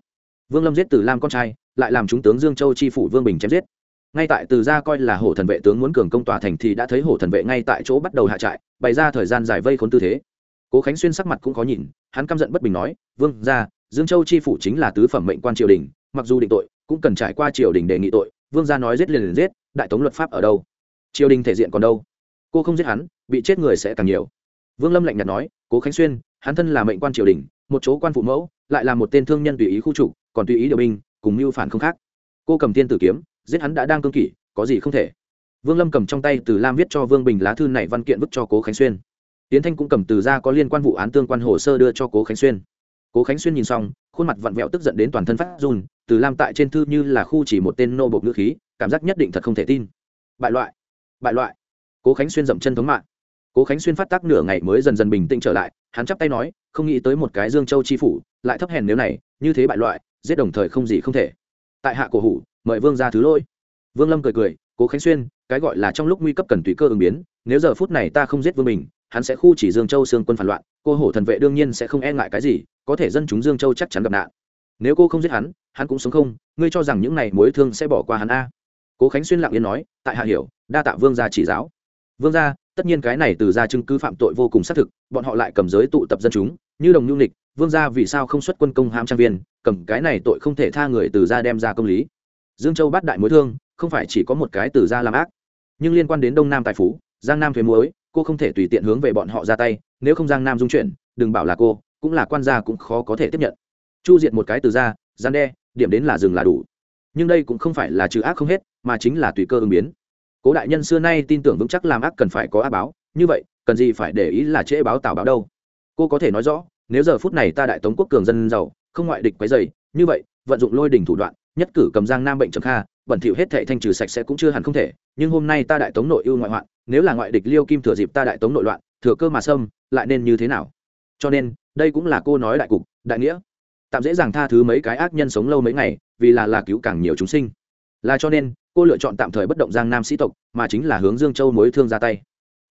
Vương lâm giết từ lam con trai, lại làm chúng tướng dương châu chi phủ vương bình chém giết. Ngay tại từ gia coi là hổ thần vệ tướng muốn cường công tòa thành thì đã thấy hổ thần vệ ngay tại chỗ bắt đầu hạ trại, bày ra thời gian dài vây khốn tư thế cố khánh xuyên sắc mặt cũng khó nhìn, hắn căm giận bất bình nói, vương gia, dương châu chi phủ chính là tứ phẩm mệnh quan triều đình, mặc dù định tội, cũng cần trải qua triều đình đề nghị tội, vương gia nói giết liền liền giết, đại tống luật pháp ở đâu? Triều đình thể diện còn đâu? Cô không giết hắn, bị chết người sẽ càng nhiều. Vương lâm lạnh nhạt nói, cố khánh xuyên, hắn thân là mệnh quan triều đình, một chỗ quan phụ mẫu, lại là một tên thương nhân tùy ý khu trục, còn tùy ý điều binh, cùng mưu phản không khác. Cô cầm tiên tử kiếm, giết hắn đã đang cương kỷ, có gì không thể. Vương lâm cầm trong tay từ lam viết cho vương bình lá thư này văn kiện vứt cho cố khánh xuyên tiến thanh cũng cầm từ ra có liên quan vụ án tương quan hồ sơ đưa cho cố khánh xuyên. Cố khánh xuyên nhìn xong, khuôn mặt vặn vẹo tức giận đến toàn thân phát run, từ lam tại trên thư như là khu chỉ một tên nô bộc ngữ khí, cảm giác nhất định thật không thể tin. Bại loại bại loại. Cố khánh xuyên dậm chân thống mạng. Cố khánh xuyên phát tác nửa ngày mới dần dần bình tĩnh trở lại, hắn chắp tay nói, không nghĩ tới một cái dương châu chi phủ, lại thấp hèn nếu này, như thế bại loại, giết đồng thời không gì không thể. Tại hạ cổ hủ, mời vương ra thứ lỗi. Vương lâm cười cười, cố khánh xuyên, cái gọi là trong lúc nguy cấp cần tùy cơ ứng biến, nếu giờ phút này ta không giết vương mình hắn sẽ khu chỉ dương châu xương quân phản loạn, cô hổ thần vệ đương nhiên sẽ không e ngại cái gì, có thể dân chúng dương châu chắc chắn gặp nạn. Nếu cô không giết hắn hắn cũng sống không, ngươi cho rằng những này mối thương sẽ bỏ qua hắn a? Cố khánh xuyên lặng yên nói, tại hạ hiểu, đa tạ vương gia chỉ giáo. Vương gia, tất nhiên cái này từ ra chứng cứ phạm tội vô cùng xác thực, bọn họ lại cầm giới tụ tập dân chúng, như đồng nhu nịch, vương gia vì sao không xuất quân công hãm trang viên, cầm cái này tội không thể tha người từ ra đem ra công lý. Dương châu bắt đại mối thương, không phải chỉ có một cái từ ra làm ác. Nhưng liên quan đến đông nam tài phú, giang nam thuế muối cô không thể tùy tiện hướng về bọn họ ra tay, nếu không giang nam dung chuyển, đừng bảo là cô, cũng là quan gia cũng khó có thể tiếp nhận. Chu diệt một cái từ ra, gian đe, điểm đến là dừng là đủ. Nhưng đây cũng không phải là trừ ác không hết, mà chính là tùy cơ ứng biến. Cố đại nhân xưa nay tin tưởng vững chắc làm ác cần phải có ác báo, như vậy, cần gì phải để ý là trễ báo tào báo đâu. Cô có thể nói rõ, nếu giờ phút này ta đại tống quốc cường dân giàu, không ngoại địch quấy dày như vậy, vận dụng lôi đình thủ đoạn, nhất cử cầm giang nam bệnh trầm kha bẩn thỉu hết thệ thanh trừ sạch sẽ cũng chưa hẳn không thể, nhưng hôm nay ta đại tống nội ưu ngoại hoạn, nếu là ngoại địch liêu kim thừa dịp ta đại tống nội loạn, thừa cơ mà xâm, lại nên như thế nào? Cho nên, đây cũng là cô nói đại cục, đại nghĩa. Tạm dễ dàng tha thứ mấy cái ác nhân sống lâu mấy ngày, vì là là cứu càng nhiều chúng sinh. Là cho nên, cô lựa chọn tạm thời bất động giang nam sĩ tộc, mà chính là hướng dương châu mối thương ra tay.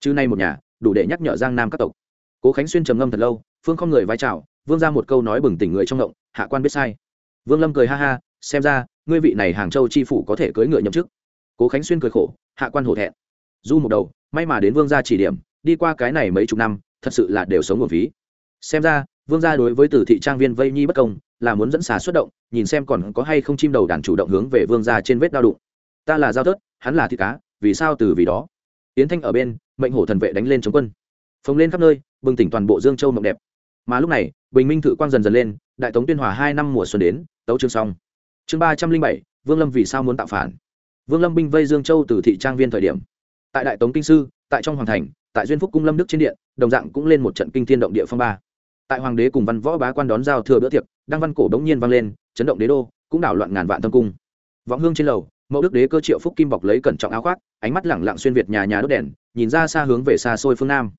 Chứ nay một nhà, đủ để nhắc nhở giang nam các tộc. Cố khánh xuyên trầm ngâm thật lâu, phương không người vai trào vương ra một câu nói bừng tỉnh người trong động hạ quan biết sai. Vương lâm cười ha ha, xem ra ngươi vị này hàng châu chi phủ có thể cưỡi ngựa nhậm chức. Cố khánh xuyên cười khổ, hạ quan hổ thẹn. Du một đầu, may mà đến vương gia chỉ điểm, đi qua cái này mấy chục năm, thật sự là đều sống một ví xem ra, vương gia đối với tử thị trang viên vây nhi bất công, là muốn dẫn xà xuất động, nhìn xem còn có hay không chim đầu đàn chủ động hướng về vương gia trên vết đao đụng. Ta là giao tớt hắn là thịt cá, vì sao từ vì đó? Yến thanh ở bên, mệnh hổ thần vệ đánh lên chống quân. Phồng lên khắp nơi, bừng tỉnh toàn bộ dương châu mộng đẹp. Mà lúc này, bình minh thự quang dần dần lên, đại tống tuyên hòa hai năm mùa xuân đến, tấu chương xong chương ba trăm linh bảy, vương lâm vì sao muốn tạo phản? Vương lâm binh vây dương châu từ thị trang viên thời điểm. Tại đại tống kinh sư, tại trong hoàng thành, tại duyên phúc cung lâm đức trên điện, đồng dạng cũng lên một trận kinh thiên động địa phong ba. Tại hoàng đế cùng văn võ bá quan đón giao thừa bữa tiệc, đăng văn cổ đống nhiên vang lên, chấn động đế đô, cũng đảo loạn ngàn vạn tâm cung. Vọng hương trên lầu, mẫu đức đế cơ triệu phúc kim bọc lấy cẩn trọng áo khoác, ánh mắt lẳng lặng xuyên việt nhà nhà đốt đèn, nhìn ra xa hướng về xa xôi phương nam.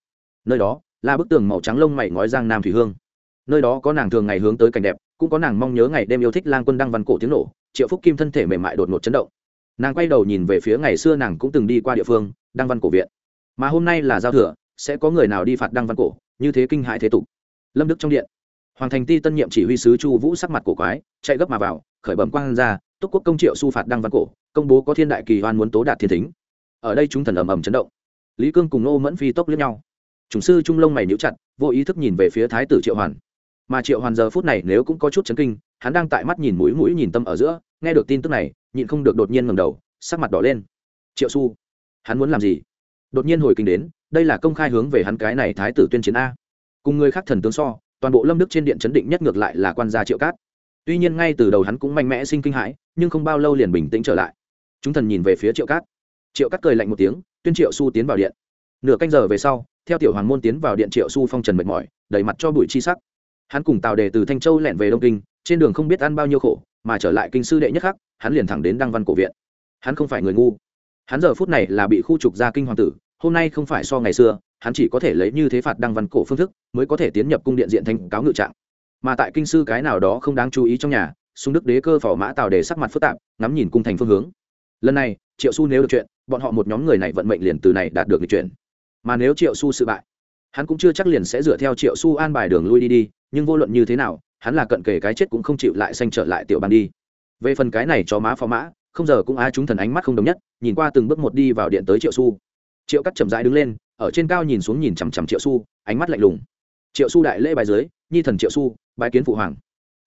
Nơi đó, là bức tường màu trắng lông mày ngói giang nam thủy hương. Nơi đó có nàng thường ngày hướng tới cảnh đẹp cũng có nàng mong nhớ ngày đêm yêu thích lang quân đăng văn cổ tiếng nổ, triệu phúc kim thân thể mềm mại đột ngột chấn động. Nàng quay đầu nhìn về phía ngày xưa nàng cũng từng đi qua địa phương, đăng văn cổ viện. Mà hôm nay là giao thừa, sẽ có người nào đi phạt đăng văn cổ, như thế kinh hại thế tục. Lâm đức trong điện. Hoàng thành ti tân nhiệm chỉ huy sứ chu vũ sắc mặt cổ quái, chạy gấp mà vào, khởi bẩm quang ra, túc quốc công triệu su phạt đăng văn cổ, công bố có thiên đại kỳ hoan muốn tố đạt thiên thính. Ở đây chúng thần ầm ầm chấn động. Lý cương cùng nô mẫn phi tốc lướt nhau. Chủng sư trung lông mày níu chặt, vô ý thức nhìn về phía thái tử triệu hoàn mà triệu hoàn giờ phút này nếu cũng có chút chấn kinh, hắn đang tại mắt nhìn mũi mũi nhìn tâm ở giữa, nghe được tin tức này, nhịn không được đột nhiên ngầm đầu, sắc mặt đỏ lên. Triệu su hắn muốn làm gì? Đột nhiên hồi kinh đến, đây là công khai hướng về hắn cái này thái tử tuyên chiến a. Cùng người khác thần tướng so, toàn bộ lâm đức trên điện chấn định nhất ngược lại là quan gia triệu cát. Tuy nhiên ngay từ đầu hắn cũng mạnh mẽ sinh kinh hãi, nhưng không bao lâu liền bình tĩnh trở lại. Chúng thần nhìn về phía triệu cát. Triệu Cát cười lạnh một tiếng, tuyên triệu su tiến vào điện. Nửa canh giờ về sau, theo tiểu hoàng môn tiến vào điện triệu su phong trần mệt mỏi, đầy mặt cho bụi chi sắc hắn cùng tào đề từ thanh châu lẹn về đông kinh, trên đường không biết ăn bao nhiêu khổ, mà trở lại kinh sư đệ nhất khắc, hắn liền thẳng đến đăng văn cổ viện. Hắn không phải người ngu. Hắn giờ phút này là bị khu trục ra kinh hoàng tử, hôm nay không phải so ngày xưa, hắn chỉ có thể lấy như thế phạt đăng văn cổ phương thức, mới có thể tiến nhập cung điện diện thành cáo ngự trạng. Mà tại kinh sư cái nào đó không đáng chú ý trong nhà xung đức đế cơ phò mã tào đề sắc mặt phức tạp, ngắm nhìn cung thành phương hướng. Lần này, triệu su nếu được chuyện, bọn họ một nhóm người này vận mệnh liền từ này đạt được lịch chuyển. Mà nếu triệu su sự bại, hắn cũng chưa chắc liền sẽ dựa theo triệu su an bài đường lui đi đi nhưng vô luận như thế nào, hắn là cận kề cái chết cũng không chịu lại xanh trở lại tiểu bàn đi. Về phần cái này cho má phó mã, không giờ cũng á chúng thần ánh mắt không đồng nhất, nhìn qua từng bước một đi vào điện tới triệu su triệu cắt chậm rãi đứng lên, ở trên cao nhìn xuống nhìn chằm chằm triệu su ánh mắt lạnh lùng. Triệu su đại lễ bài dưới, nhi thần triệu su bài kiến phụ hoàng.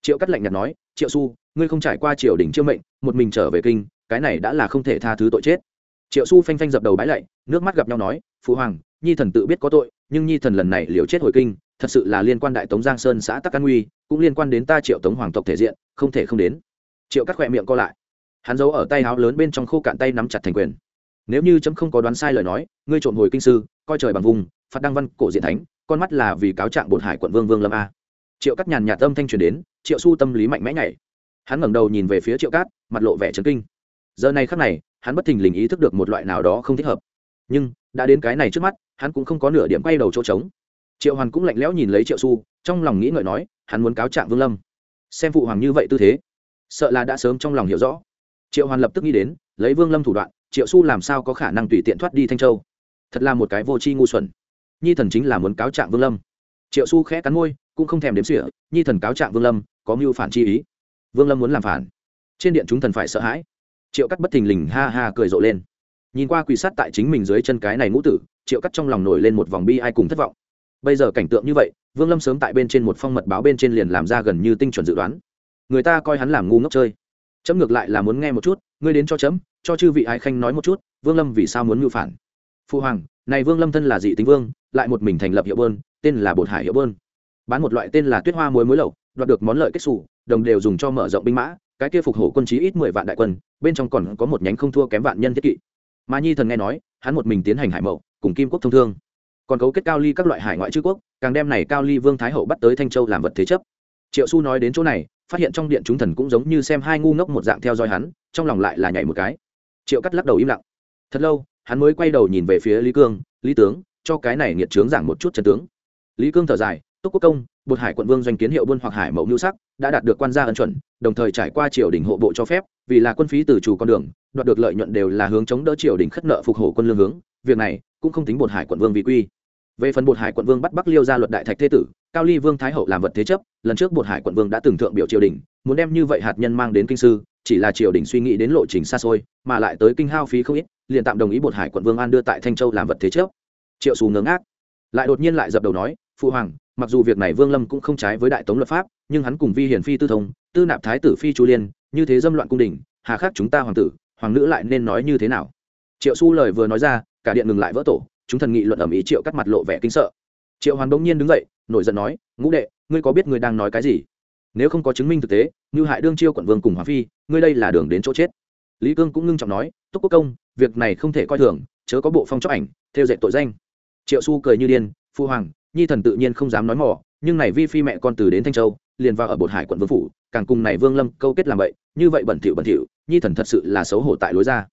Triệu cắt lạnh nhạt nói, triệu su ngươi không trải qua triều đình chiêu mệnh, một mình trở về kinh, cái này đã là không thể tha thứ tội chết. Triệu su phanh phanh dập đầu bái lạy, nước mắt gặp nhau nói, phụ hoàng, nhi thần tự biết có tội, nhưng nhi thần lần này liều chết hồi kinh thật sự là liên quan đại tống giang sơn xã tắc an uy cũng liên quan đến ta triệu tống hoàng tộc thể diện, không thể không đến. Triệu cắt khỏe miệng co lại. Hắn giấu ở tay áo lớn bên trong khô cạn tay nắm chặt thành quyền. Nếu như chấm không có đoán sai lời nói, ngươi trộm hồi kinh sư, coi trời bằng vùng phạt đăng văn cổ diện thánh, con mắt là vì cáo trạng bột hải quận vương vương lâm a. Triệu cắt nhàn nhạt tâm thanh truyền đến, triệu su tâm lý mạnh mẽ nhảy. Hắn ngẩng đầu nhìn về phía triệu cát, mặt lộ vẻ trấn kinh. Giờ này khắc này, hắn bất thình lình ý thức được một loại nào đó không thích hợp. Nhưng, đã đến cái này trước mắt, hắn cũng không có nửa điểm quay đầu chỗ trống triệu hoàn cũng lạnh lẽo nhìn lấy triệu su, trong lòng nghĩ ngợi nói, hắn muốn cáo trạng vương lâm. Xem phụ hoàng như vậy tư thế, sợ là đã sớm trong lòng hiểu rõ. Triệu hoàn lập tức nghĩ đến, lấy vương lâm thủ đoạn, triệu su làm sao có khả năng tùy tiện thoát đi thanh châu? Thật là một cái vô tri ngu xuẩn. Nhi thần chính là muốn cáo trạng vương lâm. Triệu su khẽ cắn môi, cũng không thèm đếm sỉa nhi thần cáo trạng vương lâm, có mưu phản chi ý. Vương lâm muốn làm phản. Trên điện chúng thần phải sợ hãi. Triệu cắt bất thình lình ha ha cười rộ lên. Nhìn qua quỳ sát tại chính mình dưới chân cái này ngũ tử, triệu cắt trong lòng nổi lên một vòng bi ai cùng thất vọng bây giờ cảnh tượng như vậy, vương lâm sớm tại bên trên một phong mật báo bên trên liền làm ra gần như tinh chuẩn dự đoán. Người ta coi hắn làm ngu ngốc chơi. Chấm ngược lại là muốn nghe một chút, ngươi đến cho chấm, cho chư vị ái khanh nói một chút, vương lâm vì sao muốn mưu phản? Phu hoàng, này vương lâm thân là dị tính vương, lại một mình thành lập hiệu bơn, tên là bột hải hiệu bơn. Bán một loại tên là tuyết hoa muối muối lậu đoạt được món lợi kết xù, đồng đều dùng cho mở rộng binh mã, cái kia phục hổ quân chí ít mười vạn đại quân, bên trong còn có một nhánh không thua kém vạn nhân thiết kỵ. Mà nhi thần nghe nói, hắn một mình tiến hành hải mậu, cùng kim quốc thông thương còn cấu kết cao ly các loại hải ngoại chư quốc, càng đem này cao ly vương thái hậu bắt tới thanh châu làm vật thế chấp. Triệu su nói đến chỗ này, phát hiện trong điện chúng thần cũng giống như xem hai ngu ngốc một dạng theo dõi hắn, trong lòng lại là nhảy một cái. Triệu cắt lắc đầu im lặng. Thật lâu, hắn mới quay đầu nhìn về phía lý cương, lý tướng, cho cái này nghiệt trướng giảng một chút chân tướng. Lý cương thở dài, túc quốc công, bột hải quận vương doanh kiến hiệu buôn hoặc hải mẫu nhu sắc, đã đạt được quan gia ân chuẩn, đồng thời trải qua triều đình hộ bộ cho phép, vì là quân phí từ chủ con đường, đoạt được lợi nhuận đều là hướng chống đỡ triều đình khất nợ phục hộ quân lương hướng, việc này cũng không tính bột hải quận vương vì quy về phần bột hải quận vương bắt bắc liêu ra luật đại thạch thế tử, cao ly vương thái hậu làm vật thế chấp, lần trước bột hải quận vương đã từng thượng biểu triều đình, muốn đem như vậy hạt nhân mang đến kinh sư, chỉ là triều đình suy nghĩ đến lộ trình xa xôi, mà lại tới kinh hao phí không ít, liền tạm đồng ý bột hải quận vương an đưa tại thanh châu làm vật thế chấp. Triệu xù ngớ ngác, lại đột nhiên lại dập đầu nói, phụ hoàng, mặc dù việc này vương lâm cũng không trái với đại tống luật pháp, nhưng hắn cùng vi hiển phi tư thông, tư nạp thái tử phi chu liên, như thế dâm loạn cung đình, hà khắc chúng ta hoàng tử, hoàng nữ lại nên nói như thế nào? Triệu Xu lời vừa nói ra, cả điện ngừng lại vỡ tổ chúng thần nghị luận ầm ý triệu cắt mặt lộ vẻ kinh sợ. Triệu hoàn bỗng nhiên đứng dậy, nổi giận nói, ngũ đệ, ngươi có biết ngươi đang nói cái gì? Nếu không có chứng minh thực tế, như hại đương chiêu quận vương cùng hoàng phi, ngươi đây là đường đến chỗ chết. Lý cương cũng ngưng trọng nói, túc quốc công, việc này không thể coi thường, chớ có bộ phong chóc ảnh, theo dệt tội danh. Triệu su cười như điên, phu hoàng, nhi thần tự nhiên không dám nói mỏ, nhưng này vi phi mẹ con từ đến thanh châu, liền vào ở bột hải quận vương phủ, càng cùng này vương lâm câu kết làm vậy, như vậy bẩn thỉu bẩn thỉu, nhi thần thật sự là xấu hổ tại lối ra.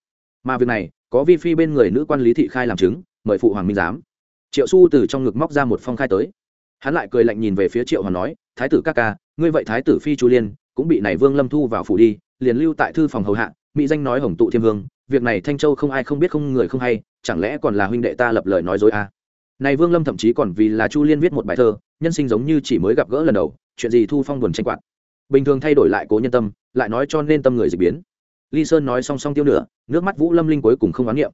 Mà việc này, có vi phi bên người nữ quan lý thị khai làm chứng mời phụ hoàng minh giám. Triệu su từ trong ngực móc ra một phong khai tới. Hắn lại cười lạnh nhìn về phía triệu hoàng nói, thái tử ca ca, ngươi vậy thái tử phi chu liên, cũng bị này vương lâm thu vào phủ đi, liền lưu tại thư phòng hầu hạ, mỹ danh nói hồng tụ thiên vương, việc này thanh châu không ai không biết không người không hay, chẳng lẽ còn là huynh đệ ta lập lời nói dối à? này vương lâm thậm chí còn vì là chu liên viết một bài thơ, nhân sinh giống như chỉ mới gặp gỡ lần đầu, chuyện gì thu phong buồn tranh quạt. Bình thường thay đổi lại cố nhân tâm, lại nói cho nên tâm người dịch biến. Ly sơn nói song song tiêu nửa, nước mắt vũ lâm linh cuối cùng không oán niệm.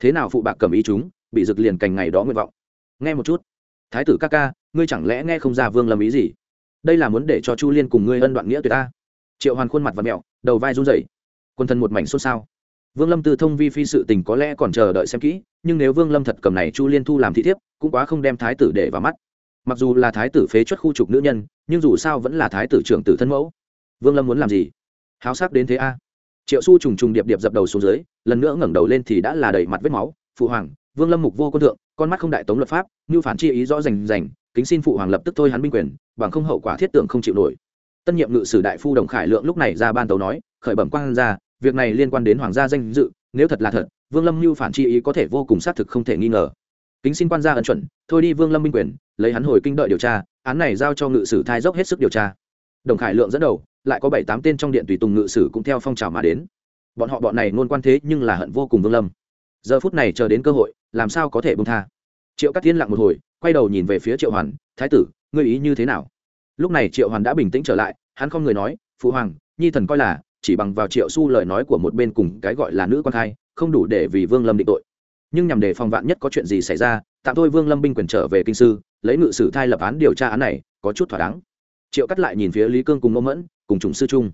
Thế nào phụ bạc cầm ý chúng bị rực liền cành ngày đó nguyện vọng. Nghe một chút. Thái tử ca ca, ngươi chẳng lẽ nghe không ra vương lâm ý gì? Đây là muốn để cho chu liên cùng ngươi ân đoạn nghĩa tuyệt ta. Triệu hoàn khuôn mặt và mẹo, đầu vai run rẩy. Quân thân một mảnh xôn xao. Vương lâm tư thông vi phi sự tình có lẽ còn chờ đợi xem kỹ, nhưng nếu vương lâm thật cầm này chu liên thu làm thị thiếp, cũng quá không đem thái tử để vào mắt. Mặc dù là thái tử phế chuất khu trục nữ nhân, nhưng dù sao vẫn là thái tử trưởng tử thân mẫu. Vương lâm muốn làm gì? Háo sắc đến thế a. Triệu su trùng trùng điệp điệp dập đầu xuống dưới, lần nữa ngẩng đầu lên thì đã là đầy mặt vết máu, phụ hoàng vương lâm mục vô quân thượng, con mắt không đại tống luật pháp, như phản chi ý rõ rành rành, kính xin phụ hoàng lập tức thôi hắn binh quyền, bằng không hậu quả thiết tưởng không chịu nổi. Tân nhiệm ngự sử đại phu đồng khải lượng lúc này ra ban tấu nói, khởi bẩm quan ra việc này liên quan đến hoàng gia danh dự, nếu thật là thật, vương lâm mưu phản chi ý có thể vô cùng xác thực không thể nghi ngờ. Kính xin quan gia ân chuẩn, thôi đi vương lâm binh quyền, lấy hắn hồi kinh đợi điều tra, án này giao cho ngự sử thai dốc hết sức điều tra. Đồng khải lượng dẫn đầu, lại có bảy tám tên trong điện tùy tùng ngự sử cũng theo phong trào mà đến. Bọn họ bọn này ngôn quan thế nhưng là hận vô cùng vương lâm giờ phút này chờ đến cơ hội, làm sao có thể bông tha? Triệu cắt tiên lặng một hồi, quay đầu nhìn về phía triệu hoàn, thái tử, ngươi ý như thế nào? Lúc này triệu hoàn đã bình tĩnh trở lại, hắn không người nói, phụ hoàng, nhi thần coi là, chỉ bằng vào triệu su lời nói của một bên cùng cái gọi là nữ quan hai, không đủ để vì vương lâm định tội. Nhưng nhằm để phòng vạn nhất có chuyện gì xảy ra, tạm thôi vương lâm binh quyền trở về kinh sư, lấy ngự sử thai lập án điều tra án này, có chút thỏa đáng. Triệu cắt lại nhìn phía lý cương cùng mẫu mẫn, cùng chủng sư trung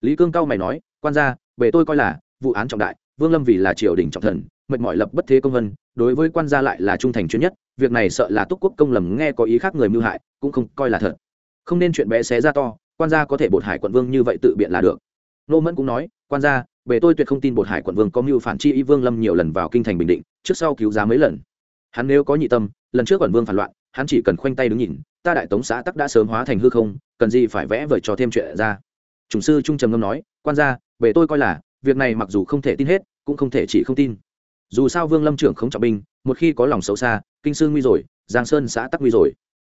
lý cương cao mày nói, quan gia về tôi coi là, vụ án trọng đại, vương lâm vì là triều đình trọng thần mệt mỏi lập bất thế công vân, đối với quan gia lại là trung thành chuyên nhất, việc này sợ là túc quốc công lầm nghe có ý khác người mưu hại, cũng không coi là thật. Không nên chuyện bé xé ra to, quan gia có thể bột hải quận vương như vậy tự biện là được. Nô mẫn cũng nói, quan gia, bề tôi tuyệt không tin bột hải quận vương có mưu phản chi ý vương lâm nhiều lần vào kinh thành bình định, trước sau cứu giá mấy lần. Hắn nếu có nhị tâm, lần trước quận vương phản loạn, hắn chỉ cần khoanh tay đứng nhìn, ta đại tống xã tắc đã sớm hóa thành hư không, cần gì phải vẽ vời cho thêm chuyện ra. Chủng sư trung trầm ngâm nói, quan gia, bề tôi coi là, việc này mặc dù không thể tin hết, cũng không thể chỉ không tin dù sao vương lâm trưởng không trọng binh, một khi có lòng xấu xa, kinh sư nguy rồi, giang sơn xã tắc nguy rồi.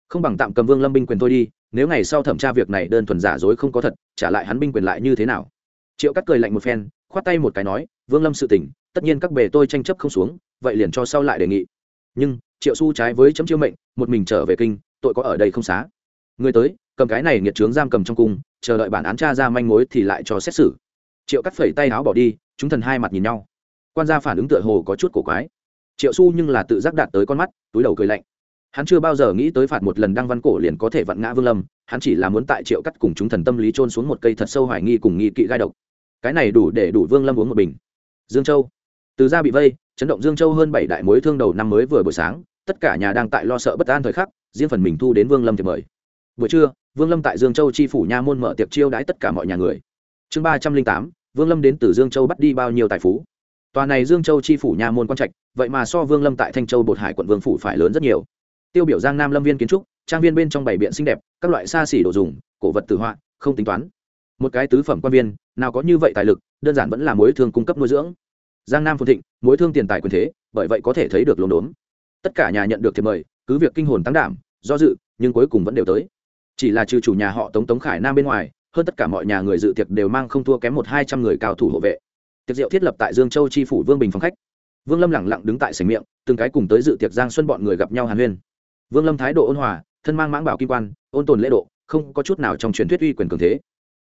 Không bằng tạm cầm vương lâm binh quyền thôi đi, nếu ngày sau thẩm tra việc này đơn thuần giả dối không có thật, trả lại hắn binh quyền lại như thế nào? Triệu cắt cười lạnh một phen, khoát tay một cái nói, vương lâm sự tỉnh tất nhiên các bề tôi tranh chấp không xuống, vậy liền cho sau lại đề nghị. Nhưng, triệu su trái với chấm chiêu mệnh, một mình trở về kinh, tội có ở đây không xá. Người tới, cầm cái này nghiệt trướng giam cầm trong cung, chờ đợi bản án tra ra manh mối thì lại cho xét xử. Triệu cắt phẩy tay áo bỏ đi, chúng thần hai mặt nhìn nhau quan gia phản ứng tựa hồ có chút cổ quái. Triệu su nhưng là tự giác đạt tới con mắt, túi đầu cười lạnh. Hắn chưa bao giờ nghĩ tới phạt một lần đăng văn cổ liền có thể vặn ngã vương lâm, hắn chỉ là muốn tại triệu cắt cùng chúng thần tâm lý trôn xuống một cây thật sâu hoài nghi cùng nghi kỵ gai độc. Cái này đủ để đủ vương lâm uống một bình. Dương châu. Từ ra bị vây, chấn động dương châu hơn bảy đại mối thương đầu năm mới vừa buổi sáng, tất cả nhà đang tại lo sợ bất an thời khắc, riêng phần mình thu đến vương lâm thì mời. Buổi trưa, vương lâm tại dương châu chi phủ nha môn mở tiệc chiêu đãi tất cả mọi nhà người. Chương ba trăm linh tám, vương lâm đến từ dương châu bắt đi bao nhiêu tài phú? Tòa này dương châu chi phủ nhà môn quan trạch, vậy mà so vương lâm tại thanh châu bột hải quận vương phủ phải lớn rất nhiều. Tiêu biểu giang nam lâm viên kiến trúc, trang viên bên trong bảy biện xinh đẹp, các loại xa xỉ đồ dùng, cổ vật tử họa, không tính toán. Một cái tứ phẩm quan viên, nào có như vậy tài lực, đơn giản vẫn là mối thương cung cấp nuôi dưỡng. Giang nam phồn thịnh, mối thương tiền tài quyền thế, bởi vậy có thể thấy được lồn đốn. Tất cả nhà nhận được thiệp mời, cứ việc kinh hồn tăng đảm, do dự, nhưng cuối cùng vẫn đều tới. Chỉ là trừ chủ nhà họ tống tống khải nam bên ngoài, hơn tất cả mọi nhà người dự tiệc đều mang không thua kém một hai trăm người cao thủ hộ vệ tiệc rượu thiết lập tại dương châu tri phủ vương bình phòng khách. Vương lâm lẳng lặng đứng tại sảnh miệng, từng cái cùng tới dự tiệc giang xuân bọn người gặp nhau hàn huyên. Vương lâm thái độ ôn hòa, thân mang mãng bảo kim quan, ôn tồn lễ độ, không có chút nào trong truyền thuyết uy quyền cường thế.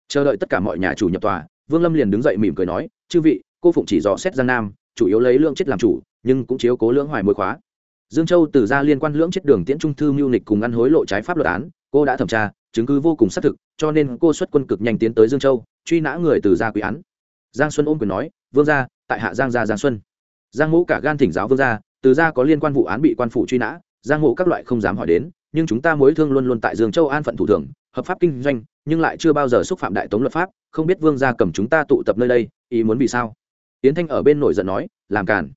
Chờ đợi tất cả mọi nhà chủ nhập tòa, vương lâm liền đứng dậy mỉm cười nói, chư vị, cô phụng chỉ dò xét giang nam, chủ yếu lấy lượng chết làm chủ, nhưng cũng chiếu cố lưỡng hoài mối khóa. Dương châu từ ra liên quan lưỡng chết đường tiễn trung thư mưu nịch cùng ăn hối lộ trái pháp luật án, cô đã thẩm tra, chứng cứ vô cùng xác thực, cho nên cô xuất quân cực nhanh tiến tới dương châu, truy nã người từ gia quý án giang xuân ôm quyền nói, vương gia, tại hạ giang gia giang xuân. Giang ngũ cả gan thỉnh giáo vương gia, từ gia có liên quan vụ án bị quan phủ truy nã, giang ngũ các loại không dám hỏi đến, nhưng chúng ta mối thương luôn luôn tại dương châu an phận thủ thường, hợp pháp kinh doanh, nhưng lại chưa bao giờ xúc phạm đại tống luật pháp, không biết vương gia cầm chúng ta tụ tập nơi đây, ý muốn vì sao? Yến thanh ở bên nổi giận nói, làm cản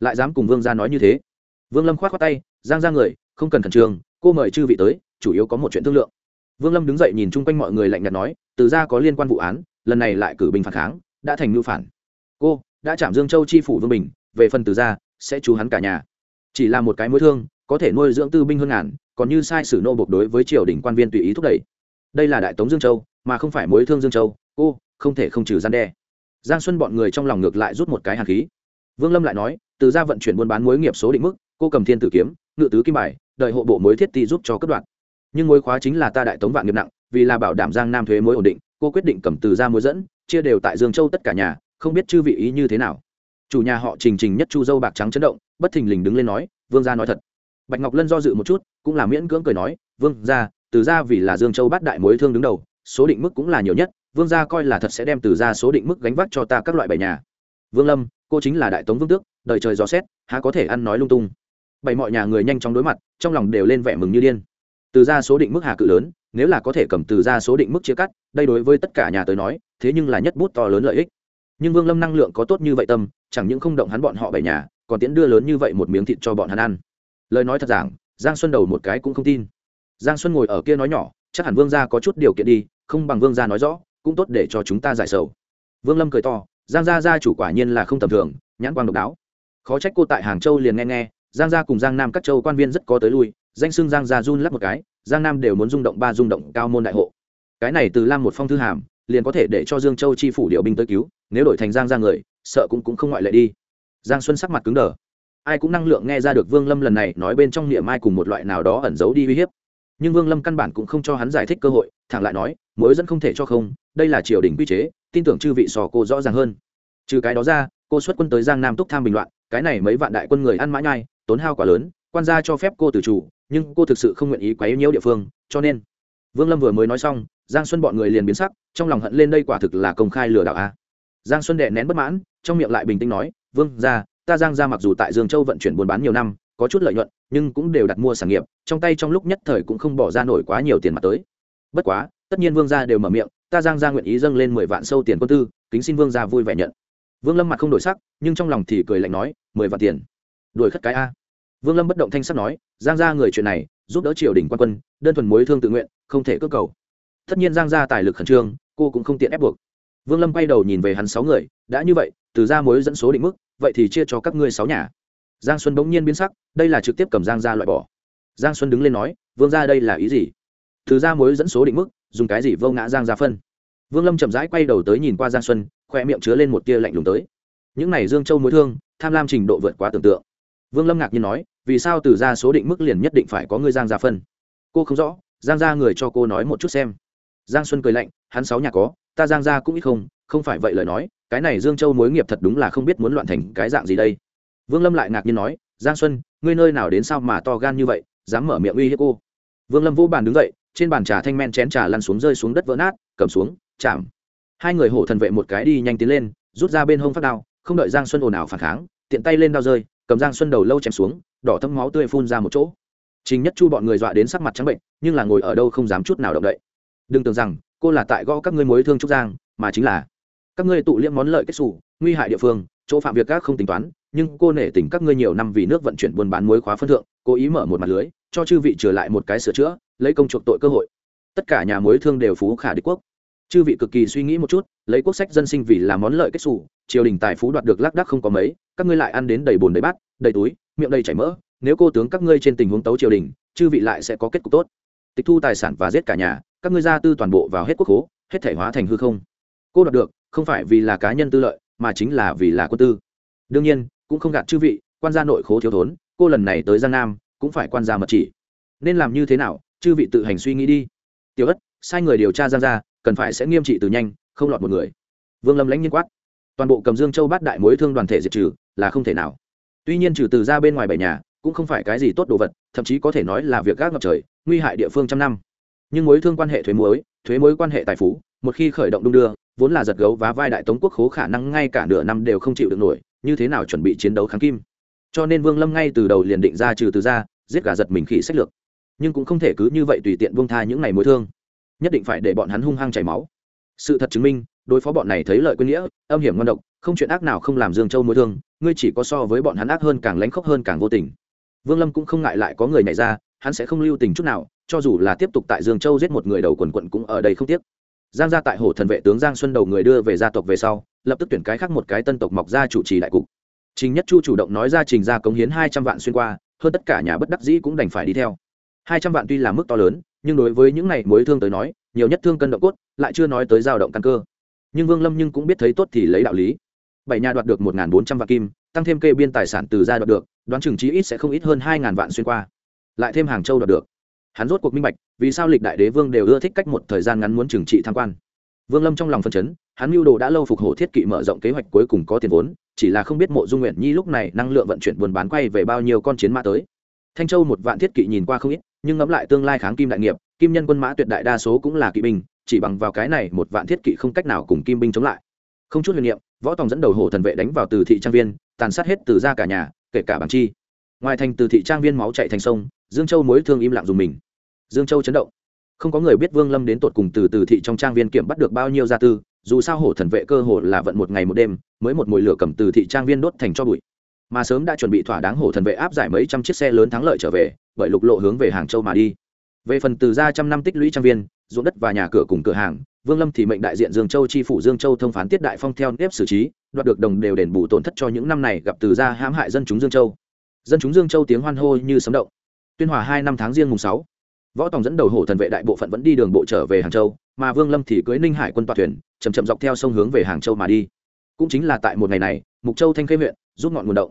lại dám cùng vương gia nói như thế. Vương lâm khoát khoát tay, giang ra người, không cần khẩn trương, cô mời chư vị tới, chủ yếu có một chuyện thương lượng. Vương lâm đứng dậy nhìn chung quanh mọi người lạnh nhạt nói, từ gia có liên quan vụ án, lần này lại cử binh phản kháng đã thành mưu phản. Cô, đã chạm dương châu chi phủ vương bình, về phần từ gia, sẽ chú hắn cả nhà. Chỉ là một cái mối thương, có thể nuôi dưỡng tư binh hơn ngàn, còn như sai sử nô bộc đối với triều đình quan viên tùy ý thúc đẩy. Đây là đại tống dương châu, mà không phải mối thương dương châu, cô, không thể không trừ gian đe. Giang xuân bọn người trong lòng ngược lại rút một cái hàn khí. Vương lâm lại nói, từ gia vận chuyển buôn bán mối nghiệp số định mức, cô cầm thiên tử kiếm, ngự tứ kim bài, đợi hộ bộ mối thiết ti giúp cho cấp đoạn. Nhưng mối khóa chính là ta đại tống vạn nghiệp nặng, vì là bảo đảm giang nam thuế mối ổn định, cô quyết định cầm từ ra mối dẫn chia đều tại dương châu tất cả nhà, không biết chư vị ý như thế nào. Chủ nhà họ trình trình nhất chu dâu bạc trắng chấn động, bất thình lình đứng lên nói, vương gia nói thật. Bạch ngọc lân do dự một chút, cũng là miễn cưỡng cười nói, vương gia, từ gia vì là dương châu bát đại mối thương đứng đầu, số định mức cũng là nhiều nhất, vương gia coi là thật sẽ đem từ gia số định mức gánh vác cho ta các loại bảy nhà. Vương lâm, cô chính là đại tống vương tước đời trời gió xét, há có thể ăn nói lung tung. Bảy mọi nhà người nhanh chóng đối mặt, trong lòng đều lên vẻ mừng như điên. Từ ra số định mức hà cự lớn nếu là có thể cầm từ ra số định mức chia cắt, đây đối với tất cả nhà tới nói, thế nhưng là nhất bút to lớn lợi ích. Nhưng vương lâm năng lượng có tốt như vậy tâm, chẳng những không động hắn bọn họ bảy nhà, còn tiễn đưa lớn như vậy một miếng thịt cho bọn hắn ăn. Lời nói thật giảng, giang xuân đầu một cái cũng không tin. Giang xuân ngồi ở kia nói nhỏ, chắc hẳn vương gia có chút điều kiện đi, không bằng vương gia nói rõ, cũng tốt để cho chúng ta giải sầu. Vương lâm cười to, giang gia gia chủ quả nhiên là không tầm thường, nhãn quang độc đáo. Khó trách cô tại hàng châu liền nghe nghe, giang gia cùng giang nam các châu quan viên rất có tới lui, danh xưng giang gia run lắp một cái giang nam đều muốn rung động ba rung động cao môn đại hộ. Cái này từ lam một phong thư hàm, liền có thể để cho dương châu chi phủ điều binh tới cứu, nếu đổi thành giang ra người, sợ cũng cũng không ngoại lệ đi. Giang xuân sắc mặt cứng đờ. Ai cũng năng lượng nghe ra được vương lâm lần này nói bên trong niệm ai cùng một loại nào đó ẩn giấu đi uy hiếp. Nhưng vương lâm căn bản cũng không cho hắn giải thích cơ hội, thẳng lại nói, mối dẫn không thể cho không, đây là triều đình quy chế, tin tưởng chư vị sò cô rõ ràng hơn. Trừ cái đó ra, cô xuất quân tới giang nam túc tham bình loạn, cái này mấy vạn đại quân người ăn mã nhai, tốn hao quá lớn, quan gia cho phép cô từ chủ nhưng cô thực sự không nguyện ý quấy nhiễu địa phương, cho nên, vương lâm vừa mới nói xong, giang xuân bọn người liền biến sắc, trong lòng hận lên đây quả thực là công khai lừa đảo a. Giang xuân đệ nén bất mãn, trong miệng lại bình tĩnh nói, vương ra ta giang ra mặc dù tại dương châu vận chuyển buôn bán nhiều năm, có chút lợi nhuận, nhưng cũng đều đặt mua sản nghiệp, trong tay trong lúc nhất thời cũng không bỏ ra nổi quá nhiều tiền mặt tới. Bất quá, tất nhiên vương gia đều mở miệng, ta giang ra nguyện ý dâng lên mười vạn sâu tiền quân tư, kính xin vương gia vui vẻ nhận. Vương lâm mặt không đổi sắc, nhưng trong lòng thì cười lạnh nói, mười vạn tiền? Đuổi khất cái a vương lâm bất động thanh sắc nói, giang ra người chuyện này, giúp đỡ triều đình quan quân, đơn thuần mối thương tự nguyện, không thể cước cầu. Tất nhiên giang ra tài lực khẩn trương, cô cũng không tiện ép buộc. Vương lâm quay đầu nhìn về hắn sáu người, đã như vậy, từ ra mối dẫn số định mức, vậy thì chia cho các ngươi sáu nhà. Giang xuân bỗng nhiên biến sắc, đây là trực tiếp cầm giang ra loại bỏ. Giang xuân đứng lên nói, vương ra đây là ý gì? Từ ra mối dẫn số định mức, dùng cái gì vô ngã giang ra phân? Vương lâm chậm rãi quay đầu tới nhìn qua giang xuân, khoe miệng chứa lên một tia lạnh lùng tới. Những này dương châu mối thương, tham lam trình độ vượt quá tưởng tượng vương lâm ngạc nhiên nói, vì sao từ ra số định mức liền nhất định phải có ngươi giang gia phân? Cô không rõ, giang gia người cho cô nói một chút xem. Giang xuân cười lạnh, hắn sáu nhà có, ta giang gia cũng ít không không phải vậy lời nói, cái này dương châu mối nghiệp thật đúng là không biết muốn loạn thành cái dạng gì đây. Vương lâm lại ngạc nhiên nói, giang xuân, ngươi nơi nào đến sao mà to gan như vậy, dám mở miệng uy hiếp cô? Vương lâm vô bàn đứng dậy, trên bàn trà thanh men chén trà lăn xuống rơi xuống đất vỡ nát, cầm xuống, chạm. Hai người hổ thần vệ một cái đi nhanh tiến lên, rút ra bên hông phát đao, không đợi giang xuân ồn ào phản kháng, tiện tay lên đao rơi cầm giang xuân đầu lâu chém xuống, đỏ thấm máu tươi phun ra một chỗ. Trình nhất chu bọn người dọa đến sắc mặt trắng bệnh, nhưng là ngồi ở đâu không dám chút nào động đậy. Đừng tưởng rằng, cô là tại gõ các ngươi mối thương trúc giang, mà chính là các ngươi tụ liễm món lợi kết xù, nguy hại địa phương, chỗ phạm việc các không tính toán, nhưng cô nể tình các ngươi nhiều năm vì nước vận chuyển buôn bán muối khóa phân thượng, cố ý mở một mặt lưới, cho chư vị trở lại một cái sửa chữa, lấy công chuộc tội cơ hội. Tất cả nhà muối thương đều phú khả đế quốc chư vị cực kỳ suy nghĩ một chút, lấy quốc sách dân sinh vì là món lợi kết xù, triều đình tài phú đoạt được lác đác không có mấy, các ngươi lại ăn đến đầy bồn đầy bát, đầy túi, miệng đầy chảy mỡ, nếu cô tướng các ngươi trên tình huống tấu triều đình, chư vị lại sẽ có kết cục tốt. Tịch thu tài sản và giết cả nhà, các ngươi gia tư toàn bộ vào hết quốc hố hết thể hóa thành hư không. Cô đoạt được, không phải vì là cá nhân tư lợi, mà chính là vì là quân tư. Đương nhiên, cũng không gạt chư vị, quan gia nội khố thiếu thốn, cô lần này tới giang nam, cũng phải quan gia mật chỉ. Nên làm như thế nào, chư vị tự hành suy nghĩ đi. Tiểu ất, sai người điều tra giang gia cần phải sẽ nghiêm trị từ nhanh, không lọt một người. Vương lâm lãnh nhiên quát. Toàn bộ cầm dương châu bát đại mối thương đoàn thể diệt trừ, là không thể nào. Tuy nhiên trừ từ ra bên ngoài bảy nhà, cũng không phải cái gì tốt đồ vật, thậm chí có thể nói là việc gác ngập trời, nguy hại địa phương trăm năm. Nhưng mối thương quan hệ thuế muối thuế mối quan hệ tài phú, một khi khởi động đung đưa, vốn là giật gấu và vai đại tống quốc khố khả năng ngay cả nửa năm đều không chịu được nổi, như thế nào chuẩn bị chiến đấu kháng kim? Cho nên vương lâm ngay từ đầu liền định ra trừ từ ra, giết gà giật mình khỉ sách lược. Nhưng cũng không thể cứ như vậy tùy tiện vương tha những ngày mối thương nhất định phải để bọn hắn hung hăng chảy máu. Sự thật chứng minh, đối phó bọn này thấy lợi quên nghĩa, âm hiểm ngon độc, không chuyện ác nào không làm dương châu mối thương, ngươi chỉ có so với bọn hắn ác hơn càng lánh khóc hơn càng vô tình. Vương lâm cũng không ngại lại có người nhảy ra, hắn sẽ không lưu tình chút nào, cho dù là tiếp tục tại dương châu giết một người đầu quần quận cũng ở đây không tiếc. Giang gia tại hồ thần vệ tướng giang xuân đầu người đưa về gia tộc về sau, lập tức tuyển cái khác một cái tân tộc mọc ra chủ trì đại cục. Trình nhất chu chủ động nói ra trình ra cống hiến hai trăm vạn xuyên qua, hơn tất cả nhà bất đắc dĩ cũng đành phải đi theo. Hai trăm vạn tuy là mức to lớn nhưng đối với những này mối thương tới nói, nhiều nhất thương cân động cốt, lại chưa nói tới dao động căn cơ. Nhưng vương lâm nhưng cũng biết thấy tốt thì lấy đạo lý. Bảy nhà đoạt được một bốn trăm vạn kim, tăng thêm kê biên tài sản từ gia đoạt được, đoán chừng chí ít sẽ không ít hơn hai vạn xuyên qua. Lại thêm hàng châu đoạt được. Hắn rốt cuộc minh bạch, vì sao lịch đại đế vương đều ưa thích cách một thời gian ngắn muốn trừng trị tham quan. Vương lâm trong lòng phân chấn, hắn mưu đồ đã lâu phục hồi thiết kỵ mở rộng kế hoạch cuối cùng có tiền vốn, chỉ là không biết mộ dung nguyện nhi lúc này năng lượng vận chuyển buôn bán quay về bao nhiêu con chiến mã tới. Thanh châu một vạn thiết kỵ nhìn qua không ít nhưng ngẫm lại tương lai kháng kim đại nghiệp, kim nhân quân mã tuyệt đại đa số cũng là kỵ binh, chỉ bằng vào cái này một vạn thiết kỵ không cách nào cùng kim binh chống lại. Không chút huyền niệm, võ tòng dẫn đầu hổ thần vệ đánh vào từ thị trang viên, tàn sát hết từ ra cả nhà, kể cả bằng chi. Ngoài thành từ thị trang viên máu chạy thành sông, dương châu mối thương im lặng dùng mình. Dương châu chấn động. Không có người biết vương lâm đến tột cùng từ từ thị trong trang viên kiểm bắt được bao nhiêu gia tư, dù sao hổ thần vệ cơ hồ là vận một ngày một đêm, mới một mùi lửa cầm từ thị trang viên đốt thành cho bụi mà sớm đã chuẩn bị thỏa đáng hổ thần vệ áp giải mấy trăm chiếc xe lớn thắng lợi trở về, bởi lục lộ hướng về hàng châu mà đi. Về phần từ ra trăm năm tích lũy trang viên, ruộng đất và nhà cửa cùng cửa hàng, vương lâm thì mệnh đại diện dương châu chi phủ dương châu thông phán tiết đại phong theo nếp xử trí, đoạt được đồng đều đền bù tổn thất cho những năm này gặp từ ra hãm hại dân chúng dương châu. Dân chúng dương châu tiếng hoan hô như sấm động. Tuyên hòa hai năm tháng riêng mùng sáu, võ tòng dẫn đầu hổ thần vệ đại bộ phận vẫn đi đường bộ trở về hàng châu, mà vương lâm thì cưới ninh hải quân toàn thuyền chầm chậm dọc theo sông hướng về hàng châu mà đi. Cũng chính là tại một ngày này, mục châu thanh khê huyện rút ngọn nguồn động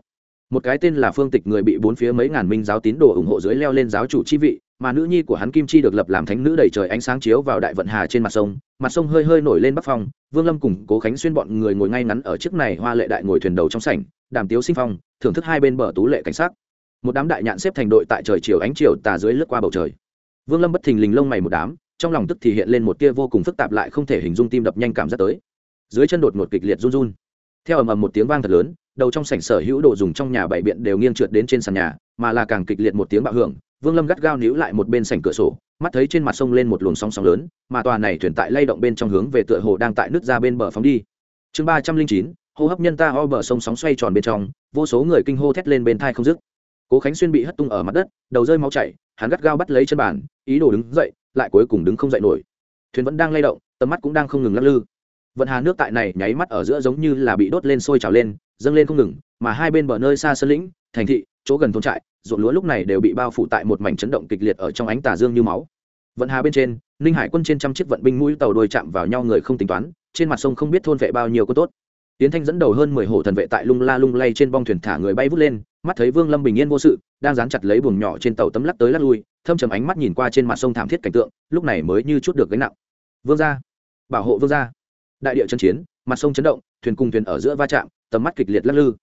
một cái tên là phương tịch người bị bốn phía mấy ngàn minh giáo tín đồ ủng hộ dưới leo lên giáo chủ chi vị, mà nữ nhi của hắn kim chi được lập làm thánh nữ đầy trời ánh sáng chiếu vào đại vận hà trên mặt sông. Mặt sông hơi hơi nổi lên bắc phong, vương lâm cùng cố khánh xuyên bọn người ngồi ngay ngắn ở chiếc này hoa lệ đại ngồi thuyền đầu trong sảnh, đàm tiếu sinh phong, thưởng thức hai bên bờ tú lệ cảnh sát một đám đại nhạn xếp thành đội tại trời chiều ánh chiều tà dưới lướt qua bầu trời. Vương lâm bất thình lình lông mày một đám, trong lòng tức thì hiện lên một tia vô cùng phức tạp lại không thể hình dung tim đập nhanh cảm giác tới. Dưới chân đột một kịch liệt run run. Theo ầm ầm một tiếng vang thật lớn đầu trong sảnh sở hữu đồ dùng trong nhà bảy biện đều nghiêng trượt đến trên sàn nhà, mà là càng kịch liệt một tiếng bạo hưởng, vương lâm gắt gao níu lại một bên sảnh cửa sổ, mắt thấy trên mặt sông lên một luồng sóng sóng lớn, mà tòa này thuyền tại lay động bên trong hướng về tựa hồ đang tại nước ra bên bờ phóng đi. Chương ba trăm linh chín, hô hấp nhân ta ho bờ sông sóng xoay tròn bên trong, vô số người kinh hô thét lên bên thai không dứt. Cố khánh xuyên bị hất tung ở mặt đất, đầu rơi máu chảy, hắn gắt gao bắt lấy chân bàn, ý đồ đứng dậy, lại cuối cùng đứng không dậy nổi. Thuyền vẫn đang lay động, tầm mắt cũng đang không ngừng lắc lư. Vận hà nước tại này nháy mắt ở giữa giống như là bị đốt lên sôi trào lên dâng lên không ngừng, mà hai bên bờ nơi xa sơn lĩnh, thành thị, chỗ gần thôn trại, ruộng lúa lúc này đều bị bao phủ tại một mảnh chấn động kịch liệt ở trong ánh tà dương như máu. Vận hà bên trên, ninh hải quân trên trăm chiếc vận binh mũi tàu đôi chạm vào nhau người không tính toán, trên mặt sông không biết thôn vệ bao nhiêu có tốt. Tiến thanh dẫn đầu hơn mười hộ thần vệ tại lung la lung lay trên bong thuyền thả người bay vút lên, mắt thấy vương lâm bình yên vô sự, đang dán chặt lấy buồng nhỏ trên tàu tấm lắc tới lắc lui, thâm trầm ánh mắt nhìn qua trên mặt sông thảm thiết cảnh tượng, lúc này mới như chút được gánh nặng. Vương gia, bảo hộ vương gia đại địa chân chiến, mặt sông chấn động, thuyền cùng thuyền ở giữa va chạm, tầm mắt kịch liệt lắc lư.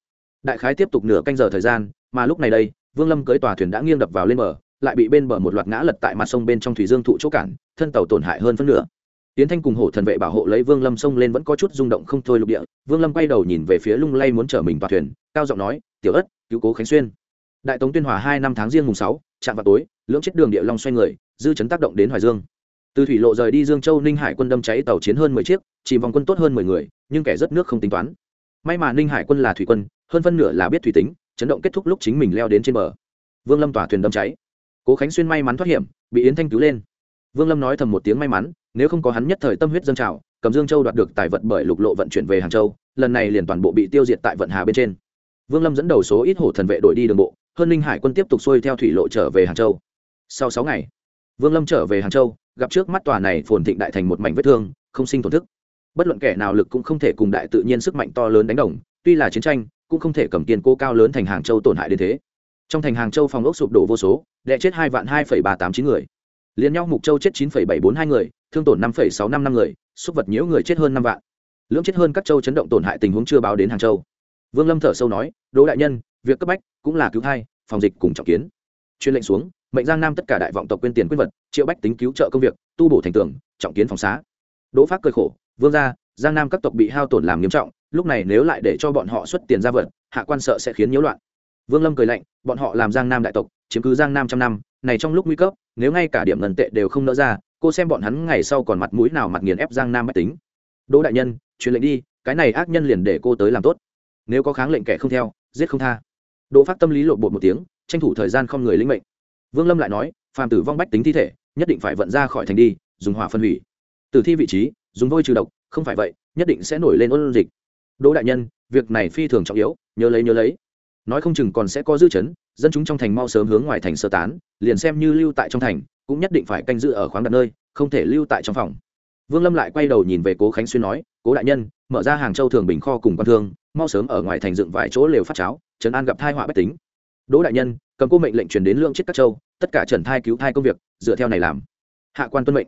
Đại khái tiếp tục nửa canh giờ thời gian, mà lúc này đây, vương lâm cưới tòa thuyền đã nghiêng đập vào lên bờ, lại bị bên bờ một loạt ngã lật tại mặt sông bên trong thủy dương thụ chỗ cản, thân tàu tổn hại hơn phân nửa. Tiến thanh cùng hổ thần vệ bảo hộ lấy vương lâm sông lên vẫn có chút rung động không thôi lục địa, vương lâm quay đầu nhìn về phía lung lay muốn chở mình tòa thuyền, cao giọng nói, tiểu ất, cứu cố khánh xuyên. Đại tống tuyên hòa hai năm tháng riêng mùng sáu, chạm vào tối, lưỡng chết đường địa long xoay người, dư chấn tác động đến hoài dương từ thủy lộ rời đi dương châu, ninh hải quân đâm cháy tàu chiến hơn mười chiếc, chỉ vòng quân tốt hơn mười người, nhưng kẻ rất nước không tính toán. May mà ninh hải quân là thủy quân, hơn phân nửa là biết thủy tính, chấn động kết thúc lúc chính mình leo đến trên bờ. Vương lâm tỏa thuyền đâm cháy. Cố khánh xuyên may mắn thoát hiểm, bị yến thanh cứu lên. Vương lâm nói thầm một tiếng may mắn, nếu không có hắn nhất thời tâm huyết dâng trào, cầm dương châu đoạt được tài vận bởi lục lộ vận chuyển về hàng châu, lần này liền toàn bộ bị tiêu diệt tại vận hà bên trên. Vương lâm dẫn đầu số ít hổ thần vệ đổi đi đường bộ, hơn ninh hải quân tiếp tục xuôi theo thủy lộ trở về hàng châu. Sau sáu ngày, vương lâm trở về hàng châu gặp trước mắt tòa này phồn thịnh đại thành một mảnh vết thương, không sinh tổn thức. Bất luận kẻ nào lực cũng không thể cùng đại tự nhiên sức mạnh to lớn đánh đồng, tuy là chiến tranh, cũng không thể cầm tiền cô cao lớn thành hàng châu tổn hại đến thế. Trong thành hàng châu phòng ốc sụp đổ vô số đẻ chết hai vạn hai phẩy ba tám chín người. Liền nhau mục châu chết chín phẩy bảy bốn hai người, thương tổn năm phẩy sáu năm năm người xúc vật nhiễu người chết hơn năm vạn. Lưỡng chết hơn các châu chấn động tổn hại tình huống chưa báo đến hàng châu. Vương lâm thở sâu nói, đỗ đại nhân, việc cấp bách cũng là cứu thai, phòng dịch cùng trọng kiến chuyên lệnh xuống, mệnh giang nam tất cả đại vọng tộc quyên tiền quyên vật, triệu bách tính cứu trợ công việc, tu bổ thành tường, trọng kiến phòng xá. Đỗ phát cười khổ, vương gia, giang nam các tộc bị hao tổn làm nghiêm trọng, lúc này nếu lại để cho bọn họ xuất tiền ra vật, hạ quan sợ sẽ khiến nhiễu loạn. Vương lâm cười lạnh, bọn họ làm giang nam đại tộc, chiếm cứ giang nam trăm năm, này trong lúc nguy cấp, nếu ngay cả điểm ngân tệ đều không nỡ ra, cô xem bọn hắn ngày sau còn mặt mũi nào mặt nghiền ép giang nam mách tính. Đỗ đại nhân, truyền lệnh đi, cái này ác nhân liền để cô tới làm tốt. Nếu có kháng lệnh kẻ không theo, giết không tha. Đỗ phát tâm lý lộn bột một tiếng tranh thủ thời gian không người linh mệnh. Vương lâm lại nói, phàm tử vong bách tính thi thể, nhất định phải vận ra khỏi thành đi, dùng hỏa phân hủy. Tử thi vị trí, dùng vôi trừ độc, không phải vậy, nhất định sẽ nổi lên ôn dịch. Đỗ đại nhân, việc này phi thường trọng yếu, nhớ lấy nhớ lấy. Nói không chừng còn sẽ có dư chấn, dân chúng trong thành mau sớm hướng ngoài thành sơ tán, liền xem như lưu tại trong thành, cũng nhất định phải canh giữ ở khoáng đặt nơi, không thể lưu tại trong phòng. Vương lâm lại quay đầu nhìn về cố khánh xuyên nói, cố đại nhân, mở ra hàng châu thường bình kho cùng quan thương, mau sớm ở ngoài thành dựng vài chỗ lều phát cháo, trấn an gặp thai họa bách tính đỗ đại nhân, cầm cô mệnh lệnh truyền đến lượng chết các châu, tất cả trần thai cứu thai công việc, dựa theo này làm. Hạ quan tuân mệnh.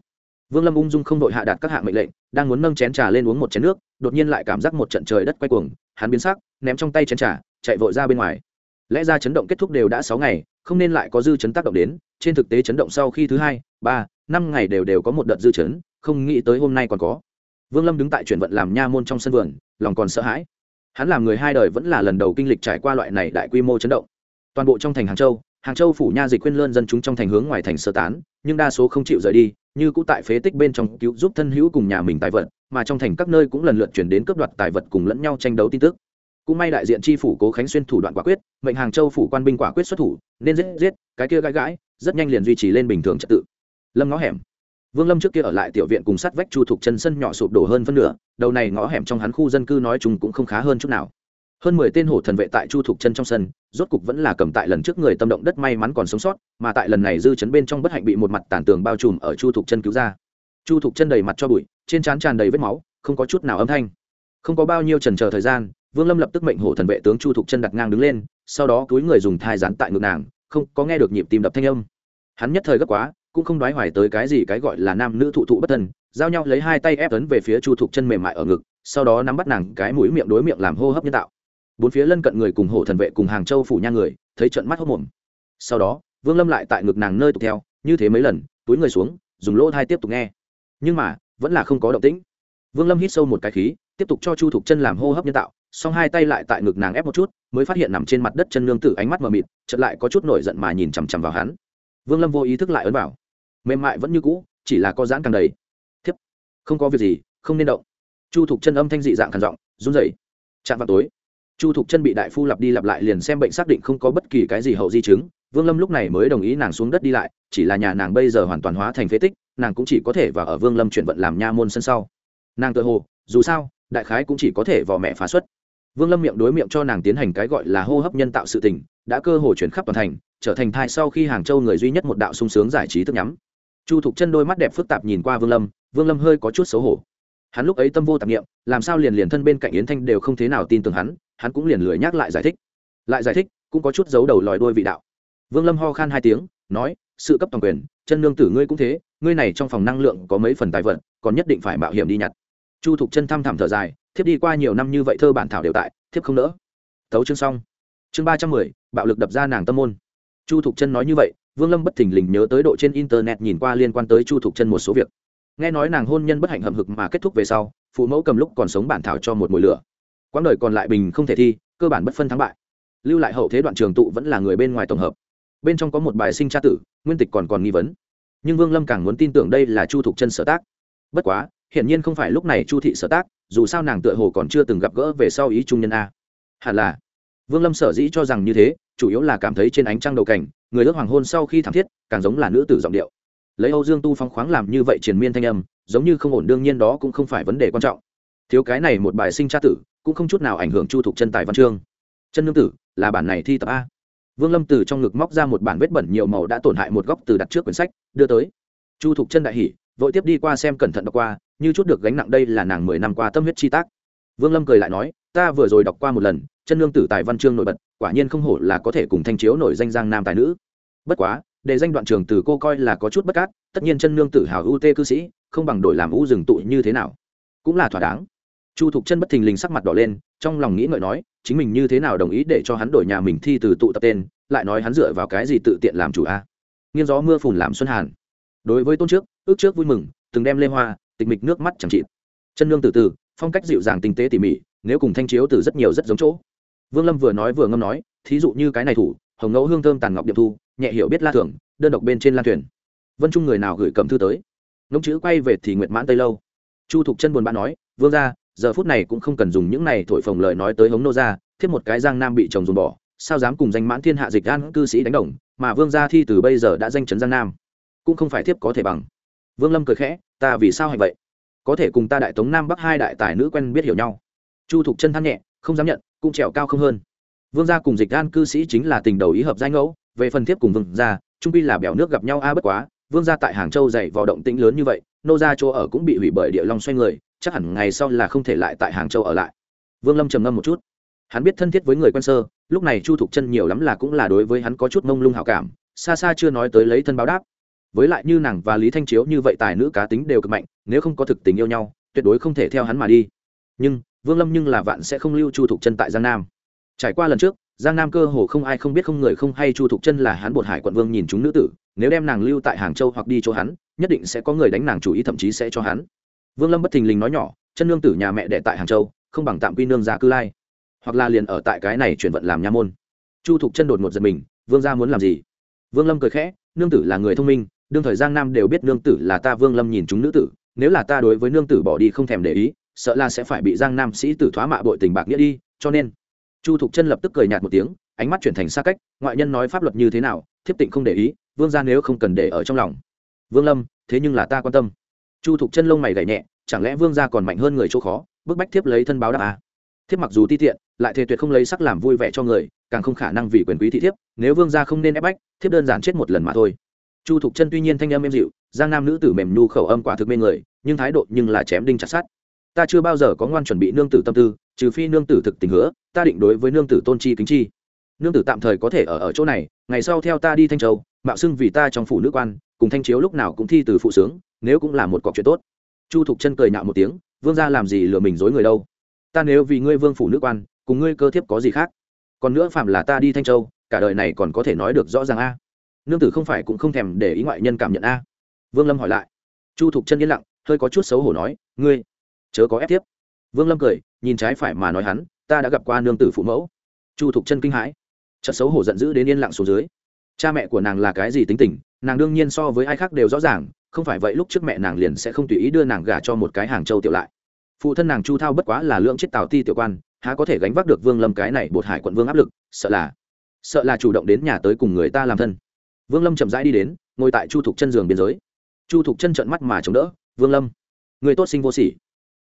Vương lâm ung dung không đội hạ đạt các hạ mệnh lệnh, đang muốn nâng chén trà lên uống một chén nước, đột nhiên lại cảm giác một trận trời đất quay cuồng, hắn biến sắc, ném trong tay chén trà, chạy vội ra bên ngoài. Lẽ ra chấn động kết thúc đều đã sáu ngày, không nên lại có dư chấn tác động đến, trên thực tế chấn động sau khi thứ hai, ba, năm ngày đều đều có một đợt dư chấn, không nghĩ tới hôm nay còn có. Vương lâm đứng tại chuyển vận làm nha môn trong sân vườn, lòng còn sợ hãi. Hắn làm người hai đời vẫn là lần đầu kinh lịch trải qua loại này đại quy mô chấn động toàn bộ trong thành hàng châu hàng châu phủ nha dịch khuyên lơn dân chúng trong thành hướng ngoài thành sơ tán nhưng đa số không chịu rời đi như cũ tại phế tích bên trong cứu giúp thân hữu cùng nhà mình tài vật, mà trong thành các nơi cũng lần lượt chuyển đến cướp đoạt tài vật cùng lẫn nhau tranh đấu tin tức. Cũng may đại diện tri phủ cố khánh xuyên thủ đoạn quả quyết mệnh hàng châu phủ quan binh quả quyết xuất thủ nên giết giết cái kia gãi gãi rất nhanh liền duy trì lên bình thường trật tự. Lâm ngõ hẻm. Vương lâm trước kia ở lại tiểu viện cùng sát vách chu thục chân sân nhỏ sụp đổ hơn phân nửa đầu này ngõ hẻm trong hắn khu dân cư nói chung cũng không khá hơn chút nào hơn mười tên hổ thần vệ tại chu thục chân trong sân, rốt cục vẫn là cầm tại lần trước người tâm động đất may mắn còn sống sót, mà tại lần này dư chấn bên trong bất hạnh bị một mặt tàn tường bao trùm ở chu thục chân cứu ra. Chu thục chân đầy mặt cho bụi, trên trán tràn đầy vết máu, không có chút nào âm thanh. Không có bao nhiêu trần chờ thời gian, vương lâm lập tức mệnh hổ thần vệ tướng chu thục chân đặt ngang đứng lên, sau đó túi người dùng thai rán tại ngực nàng, không có nghe được nhịp tim đập thanh âm. Hắn nhất thời gấp quá, cũng không đoái hoài tới cái gì cái gọi là nam nữ thụ thụ bất thân, giao nhau lấy hai tay ép tấn về phía chu thục chân mềm mại ở ngực, sau đó nắm bắt nàng cái mũi miệng đối miệng làm hô hấp nhân tạo bốn phía lân cận người cùng hổ thần vệ cùng hàng châu phủ nha người, thấy trận mắt hốc mồm. Sau đó, vương lâm lại tại ngực nàng nơi tục theo, như thế mấy lần, túi người xuống, dùng lỗ thai tiếp tục nghe. Nhưng mà, vẫn là không có động tĩnh. Vương lâm hít sâu một cái khí, tiếp tục cho chu thục chân làm hô hấp nhân tạo xong hai tay lại tại ngực nàng ép một chút, mới phát hiện nằm trên mặt đất chân nương tử ánh mắt mờ mịt chật lại có chút nổi giận mà nhìn chằm chằm vào hắn. Vương lâm vô ý thức lại ấn vào. Mềm mại vẫn như cũ, chỉ là có giãn càng đầy. Thiếp, không có việc gì, không nên động. Chu thục chân âm thanh dị dạng khàn giọng, run rẩy. Chạm vào tối chu thục chân bị đại phu lặp đi lặp lại liền xem bệnh xác định không có bất kỳ cái gì hậu di chứng, vương lâm lúc này mới đồng ý nàng xuống đất đi lại, chỉ là nhà nàng bây giờ hoàn toàn hóa thành phế tích, nàng cũng chỉ có thể vào ở vương lâm chuyển vận làm nha môn sân sau. Nàng tự hồ, dù sao, đại khái cũng chỉ có thể vò mẹ phá xuất. Vương lâm miệng đối miệng cho nàng tiến hành cái gọi là hô hấp nhân tạo sự tình, đã cơ hồ chuyển khắp toàn thành, trở thành thai sau khi hàng châu người duy nhất một đạo sung sướng giải trí thức nhắm. Chu thục chân đôi mắt đẹp phức tạp nhìn qua vương lâm vương lâm hơi có chút xấu hổ. Hắn lúc ấy tâm vô tạp nghiệm làm sao liền liền thân bên cạnh yến thanh đều không thế nào tin tưởng hắn hắn cũng liền lười nhắc lại giải thích. Lại giải thích, cũng có chút giấu đầu lòi đuôi vị đạo. Vương lâm ho khan hai tiếng, nói, sự cấp toàn quyền, chân nương tử ngươi cũng thế, ngươi này trong phòng năng lượng có mấy phần tài vật còn nhất định phải mạo hiểm đi nhặt. Chu thục chân thăm thẳm thở dài, thiếp đi qua nhiều năm như vậy thơ bản thảo đều tại, thiếp không nỡ. Thấu chương xong. Chương ba trăm mười, bạo lực đập ra nàng tâm môn. Chu thục chân nói như vậy, vương lâm bất thình lình nhớ tới độ trên internet nhìn qua liên quan tới chu thục chân một số việc. Nghe nói nàng hôn nhân bất hạnh hậm hực mà kết thúc về sau, phụ mẫu cầm lúc còn sống bản thảo cho một mùi lửa quãng đời còn lại bình không thể thi, cơ bản bất phân thắng bại. Lưu lại hậu thế đoạn trường tụ vẫn là người bên ngoài tổng hợp. Bên trong có một bài sinh tra tử, nguyên tịch còn còn nghi vấn. Nhưng vương lâm càng muốn tin tưởng đây là chu thục chân sở tác. Bất quá, hiển nhiên không phải lúc này chu thị sở tác, dù sao nàng tựa hồ còn chưa từng gặp gỡ về sau ý trung nhân a. Hẳn là, vương lâm sở dĩ cho rằng như thế, chủ yếu là cảm thấy trên ánh trăng đầu cảnh, người ước hoàng hôn sau khi thảm thiết, càng giống là nữ tử giọng điệu. Lấy âu dương tu phong khoáng làm như vậy triền miên thanh âm, giống như không ổn đương nhiên đó cũng không phải vấn đề quan trọng. Thiếu cái này một bài sinh tra tử cũng không chút nào ảnh hưởng chu thục chân tài văn chương. Chân nương tử, là bản này thi tập a. Vương lâm từ trong ngực móc ra một bản vết bẩn nhiều màu đã tổn hại một góc từ đặt trước quyển sách, đưa tới. Chu thục chân đại hỉ, vội tiếp đi qua xem cẩn thận đọc qua, như chút được gánh nặng đây là nàng mười năm qua tâm huyết chi tác. Vương lâm cười lại nói, ta vừa rồi đọc qua một lần, chân nương tử tài văn chương nổi bật, quả nhiên không hổ là có thể cùng thanh chiếu nổi danh giang nam tài nữ. Bất quá, để danh đoạn trường từ cô coi là có chút bất cát, tất nhiên chân nương tử hào ưu tê cư sĩ, không bằng đổi làm u rừng tụ như thế nào. Cũng là thỏa đáng chu thục chân bất thình lình sắc mặt đỏ lên, trong lòng nghĩ ngợi nói, chính mình như thế nào đồng ý để cho hắn đổi nhà mình thi từ tụ tập tên, lại nói hắn dựa vào cái gì tự tiện làm chủ a? Nghiêng gió mưa phùn làm xuân hàn. Đối với tôn trước, ước trước vui mừng, từng đem lê hoa, tịch mịch nước mắt chẳng chịt. Chân nương từ từ, phong cách dịu dàng tinh tế tỉ mỉ, nếu cùng thanh chiếu từ rất nhiều rất giống chỗ. Vương lâm vừa nói vừa ngâm nói, thí dụ như cái này thủ, hồng ngẫu hương thơm tàn ngọc điệp thu, nhẹ hiểu biết la thưởng, đơn độc bên trên lan thuyền. Vân trung người nào gửi cầm thư tới? Ngỗng chữ quay về thì nguyện mãn tây lâu. Chu thục chân buồn bã nói, vương ra giờ phút này cũng không cần dùng những này thổi phồng lời nói tới hống nô ra thiết một cái giang nam bị chồng dùng bỏ, sao dám cùng danh mãn thiên hạ dịch an cư sĩ đánh đồng, mà vương gia thi từ bây giờ đã danh chấn giang nam. Cũng không phải thiếp có thể bằng. Vương lâm cười khẽ, ta vì sao hành vậy? Có thể cùng ta đại tống nam bắc hai đại tài nữ quen biết hiểu nhau. Chu thục chân than nhẹ, không dám nhận, cũng trèo cao không hơn. Vương gia cùng dịch an cư sĩ chính là tình đầu ý hợp danh ngẫu, về phần thiếp cùng vương gia trung pi là bèo nước gặp nhau a bất quá vương gia tại hàng châu dày vào động tĩnh lớn như vậy, nô gia chỗ ở cũng bị hủy bởi địa long xoay người, chắc hẳn ngày sau là không thể lại tại hàng châu ở lại. Vương lâm trầm ngâm một chút. Hắn biết thân thiết với người quen sơ, lúc này chu thục chân nhiều lắm là cũng là đối với hắn có chút mông lung hảo cảm, xa xa chưa nói tới lấy thân báo đáp. Với lại như nàng và lý thanh chiếu như vậy tài nữ cá tính đều cực mạnh, nếu không có thực tình yêu nhau, tuyệt đối không thể theo hắn mà đi. Nhưng, vương lâm nhưng là vạn sẽ không lưu chu thục chân tại giang nam. Trải qua lần trước, giang nam cơ hồ không ai không biết không người không hay chu thục chân là hắn bột hải quận vương nhìn chúng nữ tử nếu đem nàng lưu tại hàng châu hoặc đi chỗ hắn, nhất định sẽ có người đánh nàng chủ ý, thậm chí sẽ cho hắn. Vương lâm bất thình lình nói nhỏ, chân nương tử nhà mẹ đẻ tại hàng châu, không bằng tạm quy nương ra cư lai. Hoặc là liền ở tại cái này chuyển vận làm nha môn. Chu thục chân đột một giật mình, vương gia muốn làm gì? Vương lâm cười khẽ, nương tử là người thông minh, đương thời giang nam đều biết nương tử là ta vương lâm nhìn chúng nữ tử. Nếu là ta đối với nương tử bỏ đi không thèm để ý, sợ là sẽ phải bị giang nam sĩ tử thoá mạ bội tình bạc nghĩa đi, cho nên chu thục chân lập tức cười nhạt một tiếng, ánh mắt chuyển thành xa cách, ngoại nhân nói pháp luật như thế nào, thiếp tịnh không để ý vương gia nếu không cần để ở trong lòng. Vương lâm, thế nhưng là ta quan tâm. Chu thục chân lông mày gảy nhẹ, chẳng lẽ vương gia còn mạnh hơn người chỗ khó, bức bách thiếp lấy thân báo đáp à? thiếp mặc dù ti tiện, lại thề tuyệt không lấy sắc làm vui vẻ cho người, càng không khả năng vì quyền quý thị thiếp, nếu vương gia không nên ép bách, thiếp đơn giản chết một lần mà thôi. Chu thục chân tuy nhiên thanh âm êm dịu, giang nam nữ tử mềm nhu khẩu âm quả thực mê người, nhưng thái độ nhưng là chém đinh chặt sát ta chưa bao giờ có ngoan chuẩn bị nương tử tâm tư, trừ phi nương tử thực tình hứa, ta định đối với nương tử tôn chi kính chi. Nương tử tạm thời có thể ở ở chỗ này, ngày sau theo ta đi thanh châu mạo xưng vì ta trong phủ nữ quan, cùng thanh chiếu lúc nào cũng thi từ phụ sướng, nếu cũng là một cọc chuyện tốt. Chu thục chân cười nhạo một tiếng, vương gia làm gì lừa mình dối người đâu? Ta nếu vì ngươi vương phủ nữ quan, cùng ngươi cơ thiếp có gì khác? Còn nữa phạm là ta đi thanh châu, cả đời này còn có thể nói được rõ ràng a. Nương tử không phải cũng không thèm để ý ngoại nhân cảm nhận a. Vương lâm hỏi lại. Chu thục chân yên lặng, hơi có chút xấu hổ nói, ngươi, chớ có ép tiếp vương lâm cười, nhìn trái phải mà nói hắn, ta đã gặp qua nương tử phụ mẫu. Chu thục chân kinh hãi. Chợt xấu hổ giận dữ đến yên lặng xuống dưới cha mẹ của nàng là cái gì tính tình, nàng đương nhiên so với ai khác đều rõ ràng, không phải vậy lúc trước mẹ nàng liền sẽ không tùy ý đưa nàng gả cho một cái hàng châu tiểu lại. Phụ thân nàng chu thao bất quá là lượng chiếc tào ti tiểu quan, há có thể gánh vác được vương lâm cái này bột hải quận vương áp lực, sợ là sợ là chủ động đến nhà tới cùng người ta làm thân. Vương lâm chậm rãi đi đến, ngồi tại chu thục chân giường biên giới. Chu thục chân trợn mắt mà chống đỡ, vương lâm, người tốt sinh vô sỉ.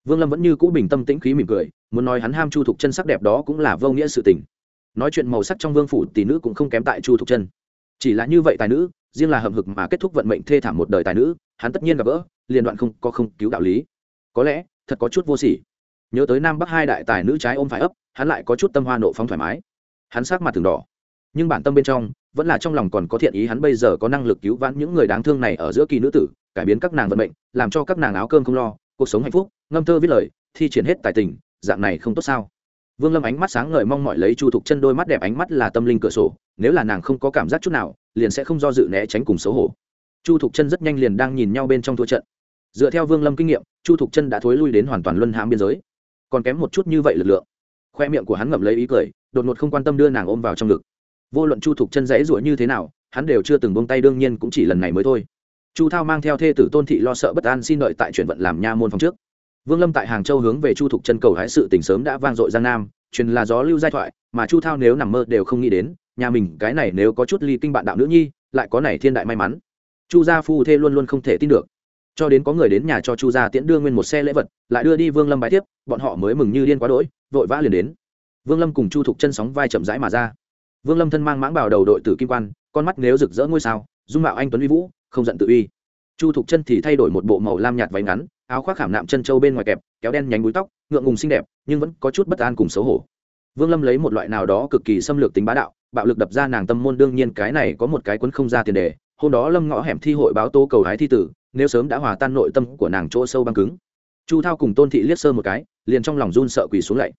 Vương lâm vẫn như cũ bình tâm tĩnh khí mỉm cười, muốn nói hắn ham chu thục chân sắc đẹp đó cũng là vô nghĩa sự tình. Nói chuyện màu sắc trong vương phủ tỷ nữ cũng không kém tại chu thục chân chỉ là như vậy tài nữ, riêng là hậm hực mà kết thúc vận mệnh thê thảm một đời tài nữ, hắn tất nhiên gặp gỡ, liền đoạn không có không cứu đạo lý. Có lẽ, thật có chút vô sỉ. Nhớ tới nam bắc hai đại tài nữ trái ôm phải ấp, hắn lại có chút tâm hoa nộ phóng thoải mái. Hắn sát mặt từng đỏ, nhưng bản tâm bên trong, vẫn là trong lòng còn có thiện ý hắn bây giờ có năng lực cứu vãn những người đáng thương này ở giữa kỳ nữ tử, cải biến các nàng vận mệnh, làm cho các nàng áo cơm không lo, cuộc sống hạnh phúc, ngâm thơ viết lời, thi triển hết tài tình, dạng này không tốt sao? Vương lâm ánh mắt sáng ngời mong mỏi lấy chu thục chân đôi mắt đẹp ánh mắt là tâm linh cửa sổ, nếu là nàng không có cảm giác chút nào, liền sẽ không do dự né tránh cùng xấu hổ. Chu thục chân rất nhanh liền đang nhìn nhau bên trong thua trận. Dựa theo vương lâm kinh nghiệm, chu thục chân đã thối lui đến hoàn toàn luân hãm biên giới. Còn kém một chút như vậy lực lượng. Khoe miệng của hắn ngậm lấy ý cười, đột ngột không quan tâm đưa nàng ôm vào trong ngực. Vô luận chu thục chân dãy rủa như thế nào, hắn đều chưa từng bông tay, đương nhiên cũng chỉ lần này mới thôi. Chu thao mang theo thê tử tôn thị lo sợ bất an xin đợi tại chuyện vận làm nha môn phòng trước vương lâm tại hàng châu hướng về chu thục chân cầu hái sự tình sớm đã vang dội giang nam, truyền là gió lưu giai thoại, mà chu thao nếu nằm mơ đều không nghĩ đến, nhà mình cái này nếu có chút ly kinh bạn đạo nữ nhi, lại có này thiên đại may mắn. Chu gia phu thê luôn luôn không thể tin được. Cho đến có người đến nhà cho chu gia tiễn đưa nguyên một xe lễ vật, lại đưa đi vương lâm bài tiếp bọn họ mới mừng như điên quá đỗi, vội vã liền đến. Vương lâm cùng chu thục chân sóng vai chậm rãi mà ra. Vương lâm thân mang mãng bảo đầu đội tử kim quan, con mắt nếu rực rỡ ngôi sao, dung mạo anh tuấn uy vũ, không giận tự uy. Chu thục chân thì thay đổi một bộ màu lam nhạt váy ngắn áo khoác khảm nạm chân trâu bên ngoài kẹp, kéo đen nhánh búi tóc, ngượng ngùng xinh đẹp, nhưng vẫn có chút bất an cùng xấu hổ. Vương lâm lấy một loại nào đó cực kỳ xâm lược tính bá đạo, bạo lực đập ra nàng tâm môn đương nhiên cái này có một cái quấn không ra tiền đề. Hôm đó lâm ngõ hẻm thi hội báo tô cầu hái thi tử, nếu sớm đã hòa tan nội tâm của nàng chỗ sâu băng cứng. Chu thao cùng tôn thị liếc sơ một cái, liền trong lòng run sợ quỳ xuống lạy.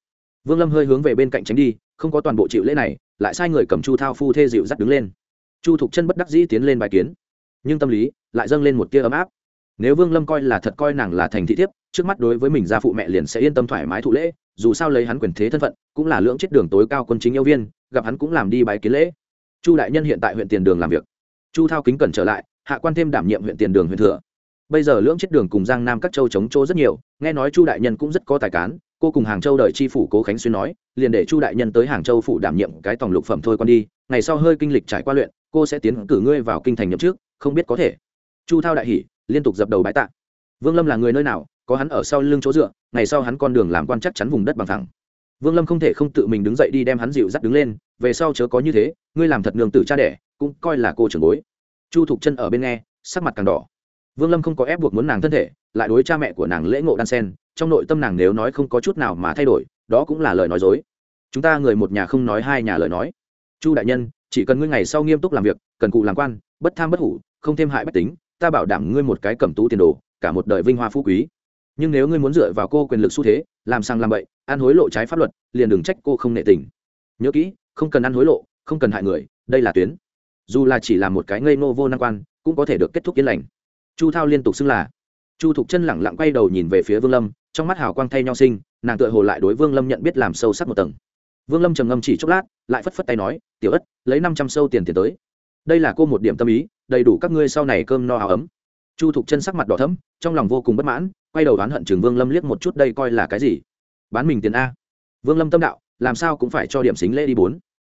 Vương lâm hơi hướng về bên cạnh tránh đi, không có toàn bộ chịu lễ này, lại sai người cầm chu thao phu thê dịu dắt đứng lên. Chu thục chân bất đắc dĩ tiến lên bài kiến, nhưng tâm lý lại dâng lên một tia ấm áp nếu vương lâm coi là thật coi nàng là thành thị thiếp, trước mắt đối với mình gia phụ mẹ liền sẽ yên tâm thoải mái thụ lễ, dù sao lấy hắn quyền thế thân phận, cũng là lưỡng chết đường tối cao quân chính yêu viên, gặp hắn cũng làm đi bài kiến lễ. Chu đại nhân hiện tại huyện tiền đường làm việc. Chu thao kính cẩn trở lại, hạ quan thêm đảm nhiệm huyện tiền đường huyện thừa. Bây giờ lưỡng chết đường cùng giang nam các châu chống chỗ rất nhiều, nghe nói chu đại nhân cũng rất có tài cán, cô cùng hàng châu đợi tri phủ cố khánh xuyên nói, liền để chu đại nhân tới hàng châu phủ đảm nhiệm cái tòng lục phẩm thôi con đi, ngày sau hơi kinh lịch trải qua luyện, cô sẽ tiến cử ngươi vào kinh thành nhậm trước không biết có thể. Chu thao đại hỉ liên tục dập đầu bái tạ. Vương lâm là người nơi nào, có hắn ở sau lưng chỗ dựa, ngày sau hắn con đường làm quan chắc chắn vùng đất bằng thẳng. Vương lâm không thể không tự mình đứng dậy đi đem hắn dịu dắt đứng lên, về sau chớ có như thế, ngươi làm thật nương tử cha đẻ, cũng coi là cô trưởng bối. Chu thục chân ở bên nghe, sắc mặt càng đỏ. Vương lâm không có ép buộc muốn nàng thân thể, lại đối cha mẹ của nàng lễ ngộ đan sen, trong nội tâm nàng nếu nói không có chút nào mà thay đổi, đó cũng là lời nói dối. Chúng ta người một nhà không nói hai nhà lời nói. Chu đại nhân, chỉ cần ngươi ngày sau nghiêm túc làm việc, cần cụ làm quan, bất tham bất hủ, không thêm hại bất tính ta bảo đảm ngươi một cái cẩm tú tiền đồ, cả một đời vinh hoa phú quý. Nhưng nếu ngươi muốn dựa vào cô quyền lực xu thế, làm sang làm bậy, ăn hối lộ trái pháp luật, liền đừng trách cô không nệ tình. Nhớ kỹ, không cần ăn hối lộ, không cần hại người, đây là tuyến. Dù là chỉ là một cái ngây ngô vô năng quan, cũng có thể được kết thúc yên lành. Chu thao liên tục xưng là. Chu thục chân lẳng lặng quay đầu nhìn về phía vương lâm, trong mắt hào quang thay nhau sinh, nàng tựa hồ lại đối vương lâm nhận biết làm sâu sắc một tầng. Vương lâm trầm ngâm chỉ chốc lát, lại phất phất tay nói, tiểu ất, lấy năm trăm sâu tiền tiền tới đây là cô một điểm tâm ý, đầy đủ các ngươi sau này cơm no áo ấm. Chu thục chân sắc mặt đỏ thấm trong lòng vô cùng bất mãn, quay đầu đoán hận trường vương lâm liếc một chút đây coi là cái gì. Bán mình tiền a. Vương lâm tâm đạo, làm sao cũng phải cho điểm xính lễ đi bốn.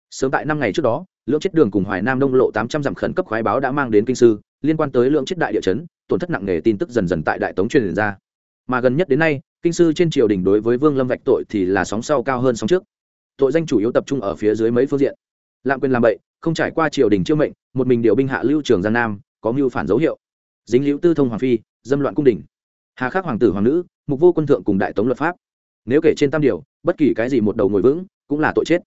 Sớm tại năm ngày trước đó lượng chết đường cùng hoài nam đông lộ tám trăm dặm khẩn cấp khoái báo đã mang đến kinh sư, liên quan tới lượng chết đại địa chấn, tổn thất nặng nề tin tức dần dần tại đại tống truyền ra. Mà gần nhất đến nay, kinh sư trên triều đình đối với vương lâm vạch tội thì là sóng sau cao hơn sóng trước. Tội danh chủ yếu tập trung ở phía dưới mấy phương diện. Lạm quyền làm bậy không trải qua triều đình chiêu mệnh, một mình điều binh hạ lưu trường giang nam, có mưu phản dấu hiệu. Dính liễu tư thông hoàng phi, dâm loạn cung đình. Hà khắc hoàng tử hoàng nữ, mục vô quân thượng cùng đại tống luật pháp. Nếu kể trên tam điều, bất kỳ cái gì một đầu ngồi vững, cũng là tội chết.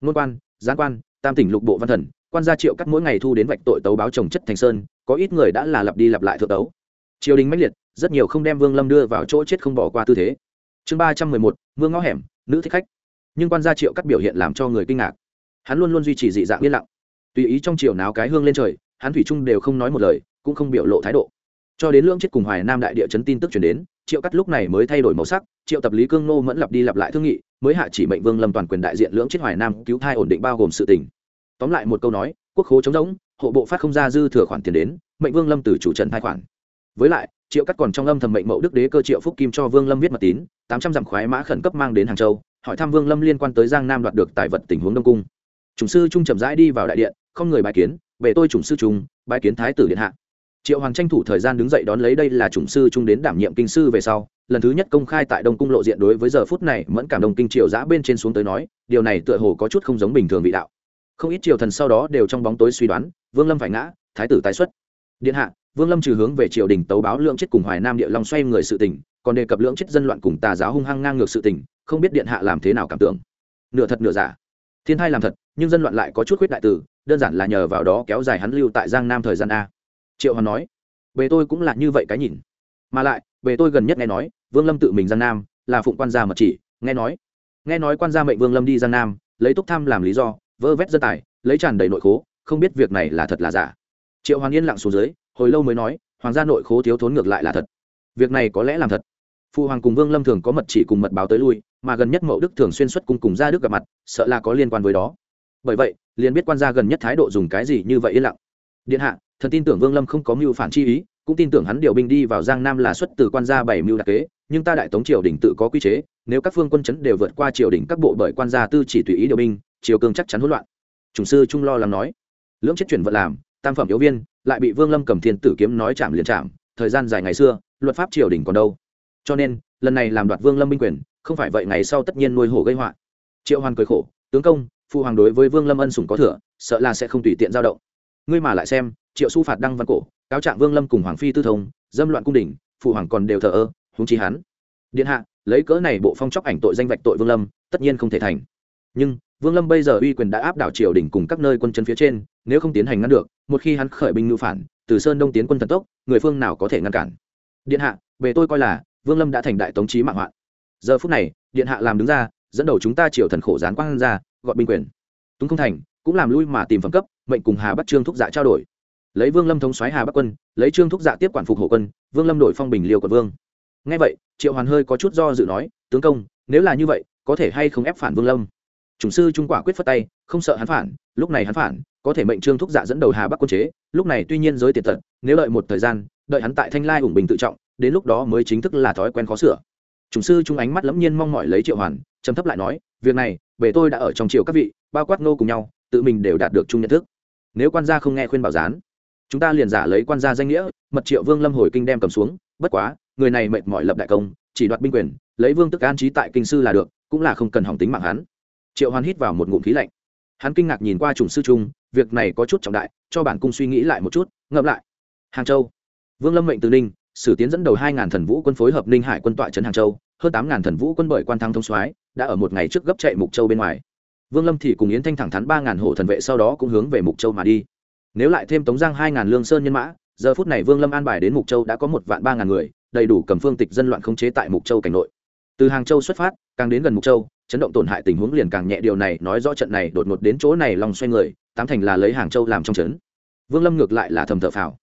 Ngôn quan, gián quan, tam tỉnh lục bộ văn thần, quan gia triệu cắt mỗi ngày thu đến vạch tội tấu báo trồng chất thành sơn, có ít người đã là lặp đi lặp lại thượng tấu. Triều đình mãnh liệt, rất nhiều không đem vương lâm đưa vào chỗ chết không bỏ qua tư thế. Chương ba trăm mười một vương ngõ hẻm, nữ thích khách. Nhưng quan gia triệu cắt biểu hiện làm cho người kinh ngạc. Hắn luôn luôn duy trì dị dạng yên lặng tùy ý trong chiều náo cái hương lên trời, hắn thủy trung đều không nói một lời, cũng không biểu lộ thái độ. Cho đến lưỡng chết cùng hoài nam đại địa chấn tin tức chuyển đến, triệu cắt lúc này mới thay đổi màu sắc, triệu tập lý cương nô mẫn lặp đi lặp lại thương nghị, mới hạ chỉ mệnh vương lâm toàn quyền đại diện lưỡng chết hoài nam cứu thai ổn định bao gồm sự tỉnh tóm lại một câu nói, quốc khố chống rỗng, hộ bộ phát không ra dư thừa khoản tiền đến, mệnh vương lâm từ chủ trần thai khoản. Với lại, triệu cắt còn trong âm thầm mệnh mậu đức đế cơ triệu phúc kim cho vương lâm viết mật tín, tám trăm dặm khoái mã khẩn cấp mang đến hàng châu, hỏi thăm vương lâm liên quan tới giang nam đoạt được tài vật tình huống đông cung. Chủng sư trung chậm rãi đi vào đại điện không người bài kiến, về tôi chủng sư trung bài kiến thái tử điện hạ. Triệu hoàng tranh thủ thời gian đứng dậy đón lấy đây là chủng sư trung đến đảm nhiệm kinh sư về sau, lần thứ nhất công khai tại đông cung lộ diện đối với giờ phút này mẫn cảm đồng kinh triều giã bên trên xuống tới nói, điều này tựa hồ có chút không giống bình thường vị đạo. Không ít triều thần sau đó đều trong bóng tối suy đoán, vương lâm phải ngã, thái tử tái xuất. Điện hạ, vương lâm trừ hướng về triều đình tấu báo lượng chết cùng hoài nam địa long xoay người sự tình, còn đề cập lượng chết dân loạn cùng tà giáo hung hăng ngang ngược sự tình, không biết điện hạ làm thế nào cảm tưởng. Nửa thật nửa giả. Thiên thai làm thật, nhưng dân loạn lại có chút khuyết đại tử đơn giản là nhờ vào đó kéo dài hắn lưu tại giang nam thời gian a. Triệu hoàn nói, bề tôi cũng là như vậy cái nhìn. Mà lại, bề tôi gần nhất nghe nói, vương lâm tự mình giang nam, là phụng quan gia mật chỉ, nghe nói. Nghe nói quan gia mệnh vương lâm đi giang nam, lấy túc tham làm lý do, vơ vét dân tài, lấy tràn đầy nội khố, không biết việc này là thật là giả. Triệu hoàng yên lặng xuống dưới, hồi lâu mới nói, hoàng gia nội khố thiếu thốn ngược lại là thật. Việc này có lẽ làm thật. Phụ hoàng cùng vương lâm thường có mật chỉ cùng mật báo tới lui, mà gần nhất mậu đức thường xuyên xuất cùng cùng gia đức gặp mặt, sợ là có liên quan với đó. Bởi vậy liền biết quan gia gần nhất thái độ dùng cái gì như vậy yên lặng. Điện hạ, thần tin tưởng vương lâm không có mưu phản chi ý, cũng tin tưởng hắn điều binh đi vào giang nam là xuất từ quan gia bảy mưu đặc kế, nhưng ta đại tống triều đình tự có quy chế, nếu các phương quân chấn đều vượt qua triều đình các bộ bởi quan gia tư chỉ tùy ý điều binh, triều cương chắc chắn hỗn loạn. Chủng sư trung lo lắng nói. Lưỡng chết chuyển vận làm, tam phẩm yếu viên, lại bị vương lâm cầm thiên tử kiếm nói chạm liền chạm, thời gian dài ngày xưa, luật pháp triều đình còn đâu. Cho nên, lần này làm đoạt vương lâm binh quyền, không phải vậy ngày sau tất nhiên nuôi hổ gây họa. Triệu hoàn cười khổ, tướng công phụ hoàng đối với vương lâm ân sủng có thừa, sợ là sẽ không tùy tiện giao động. Ngươi mà lại xem, triệu su phạt đăng văn cổ, cáo trạng vương lâm cùng hoàng phi tư thông, dâm loạn cung đình phụ hoàng còn đều thờ ơ húng chi hắn. Điện hạ, lấy cỡ này bộ phong chóc ảnh tội danh vạch tội vương lâm, tất nhiên không thể thành. Nhưng, vương lâm bây giờ uy quyền đã áp đảo triều đình cùng các nơi quân chân phía trên, nếu không tiến hành ngăn được, một khi hắn khởi binh ngữ phản, từ sơn đông tiến quân thần tốc, người phương nào có thể ngăn cản? Điện hạ, về tôi coi là, vương lâm đã thành đại tống trí mạng hoạn. Giờ phút này, điện hạ làm đứng ra dẫn đầu chúng ta triều thần khổ gián quang ra, gọi binh quyền. Túng không thành, cũng làm lui mà tìm phẩm cấp, mệnh cùng hà bắt trương thúc dạ trao đổi. Lấy vương lâm thống xoáy hà bắc quân, lấy trương thúc dạ tiếp quản phục hộ quân, vương lâm đổi phong bình liêu quận vương. Ngay vậy, triệu hoàn hơi có chút do dự nói, tướng công, nếu là như vậy, có thể hay không ép phản vương lâm? Chủng sư trung quả quyết phất tay, không sợ hắn phản, lúc này hắn phản, có thể mệnh trương thúc dạ dẫn đầu hà bắc quân chế, lúc này tuy nhiên giới tiền tật nếu đợi một thời gian, đợi hắn tại thanh lai ủng bình tự trọng, đến lúc đó mới chính thức là thói quen khó sửa chủng sư trung ánh mắt lẫm nhiên mong mỏi lấy triệu hoàn, trầm thấp lại nói, việc này bể tôi đã ở trong triều các vị, bao quát nô cùng nhau, tự mình đều đạt được chung nhận thức. Nếu quan gia không nghe khuyên bảo gián, chúng ta liền giả lấy quan gia danh nghĩa, mật triệu vương lâm hồi kinh đem cầm xuống, bất quá, người này mệt mỏi lập đại công, chỉ đoạt binh quyền, lấy vương tức an trí tại kinh sư là được, cũng là không cần hỏng tính mạng hắn. Triệu hoàn hít vào một ngụm khí lạnh. Hắn kinh ngạc nhìn qua chủng sư trung, việc này có chút trọng đại, cho bản cung suy nghĩ lại một chút, ngậm lại. Hàng châu. Vương lâm mệnh từ ninh sử tiến dẫn đầu hai ngàn thần vũ quân phối hợp ninh hải quân tọa trấn hàng châu, hơn tám ngàn thần vũ quân bởi quan thăng thông soái, đã ở một ngày trước gấp chạy mục châu bên ngoài. Vương lâm thì cùng yến thanh thẳng thắn ba ngàn hổ thần vệ sau đó cũng hướng về mục châu mà đi. Nếu lại thêm tống giang hai ngàn lương sơn nhân mã, giờ phút này vương lâm an bài đến mục châu đã có một vạn ba ngàn người, đầy đủ cầm phương tịch dân loạn khống chế tại mục châu cảnh nội. Từ hàng châu xuất phát, càng đến gần mục châu, chấn động tổn hại tình huống liền càng nhẹ. Điều này nói rõ trận này đột ngột đến chỗ này lòng xoay người, tám thành là lấy hàng châu làm trong trấn. Vương lâm ngược lại là thầm thở phào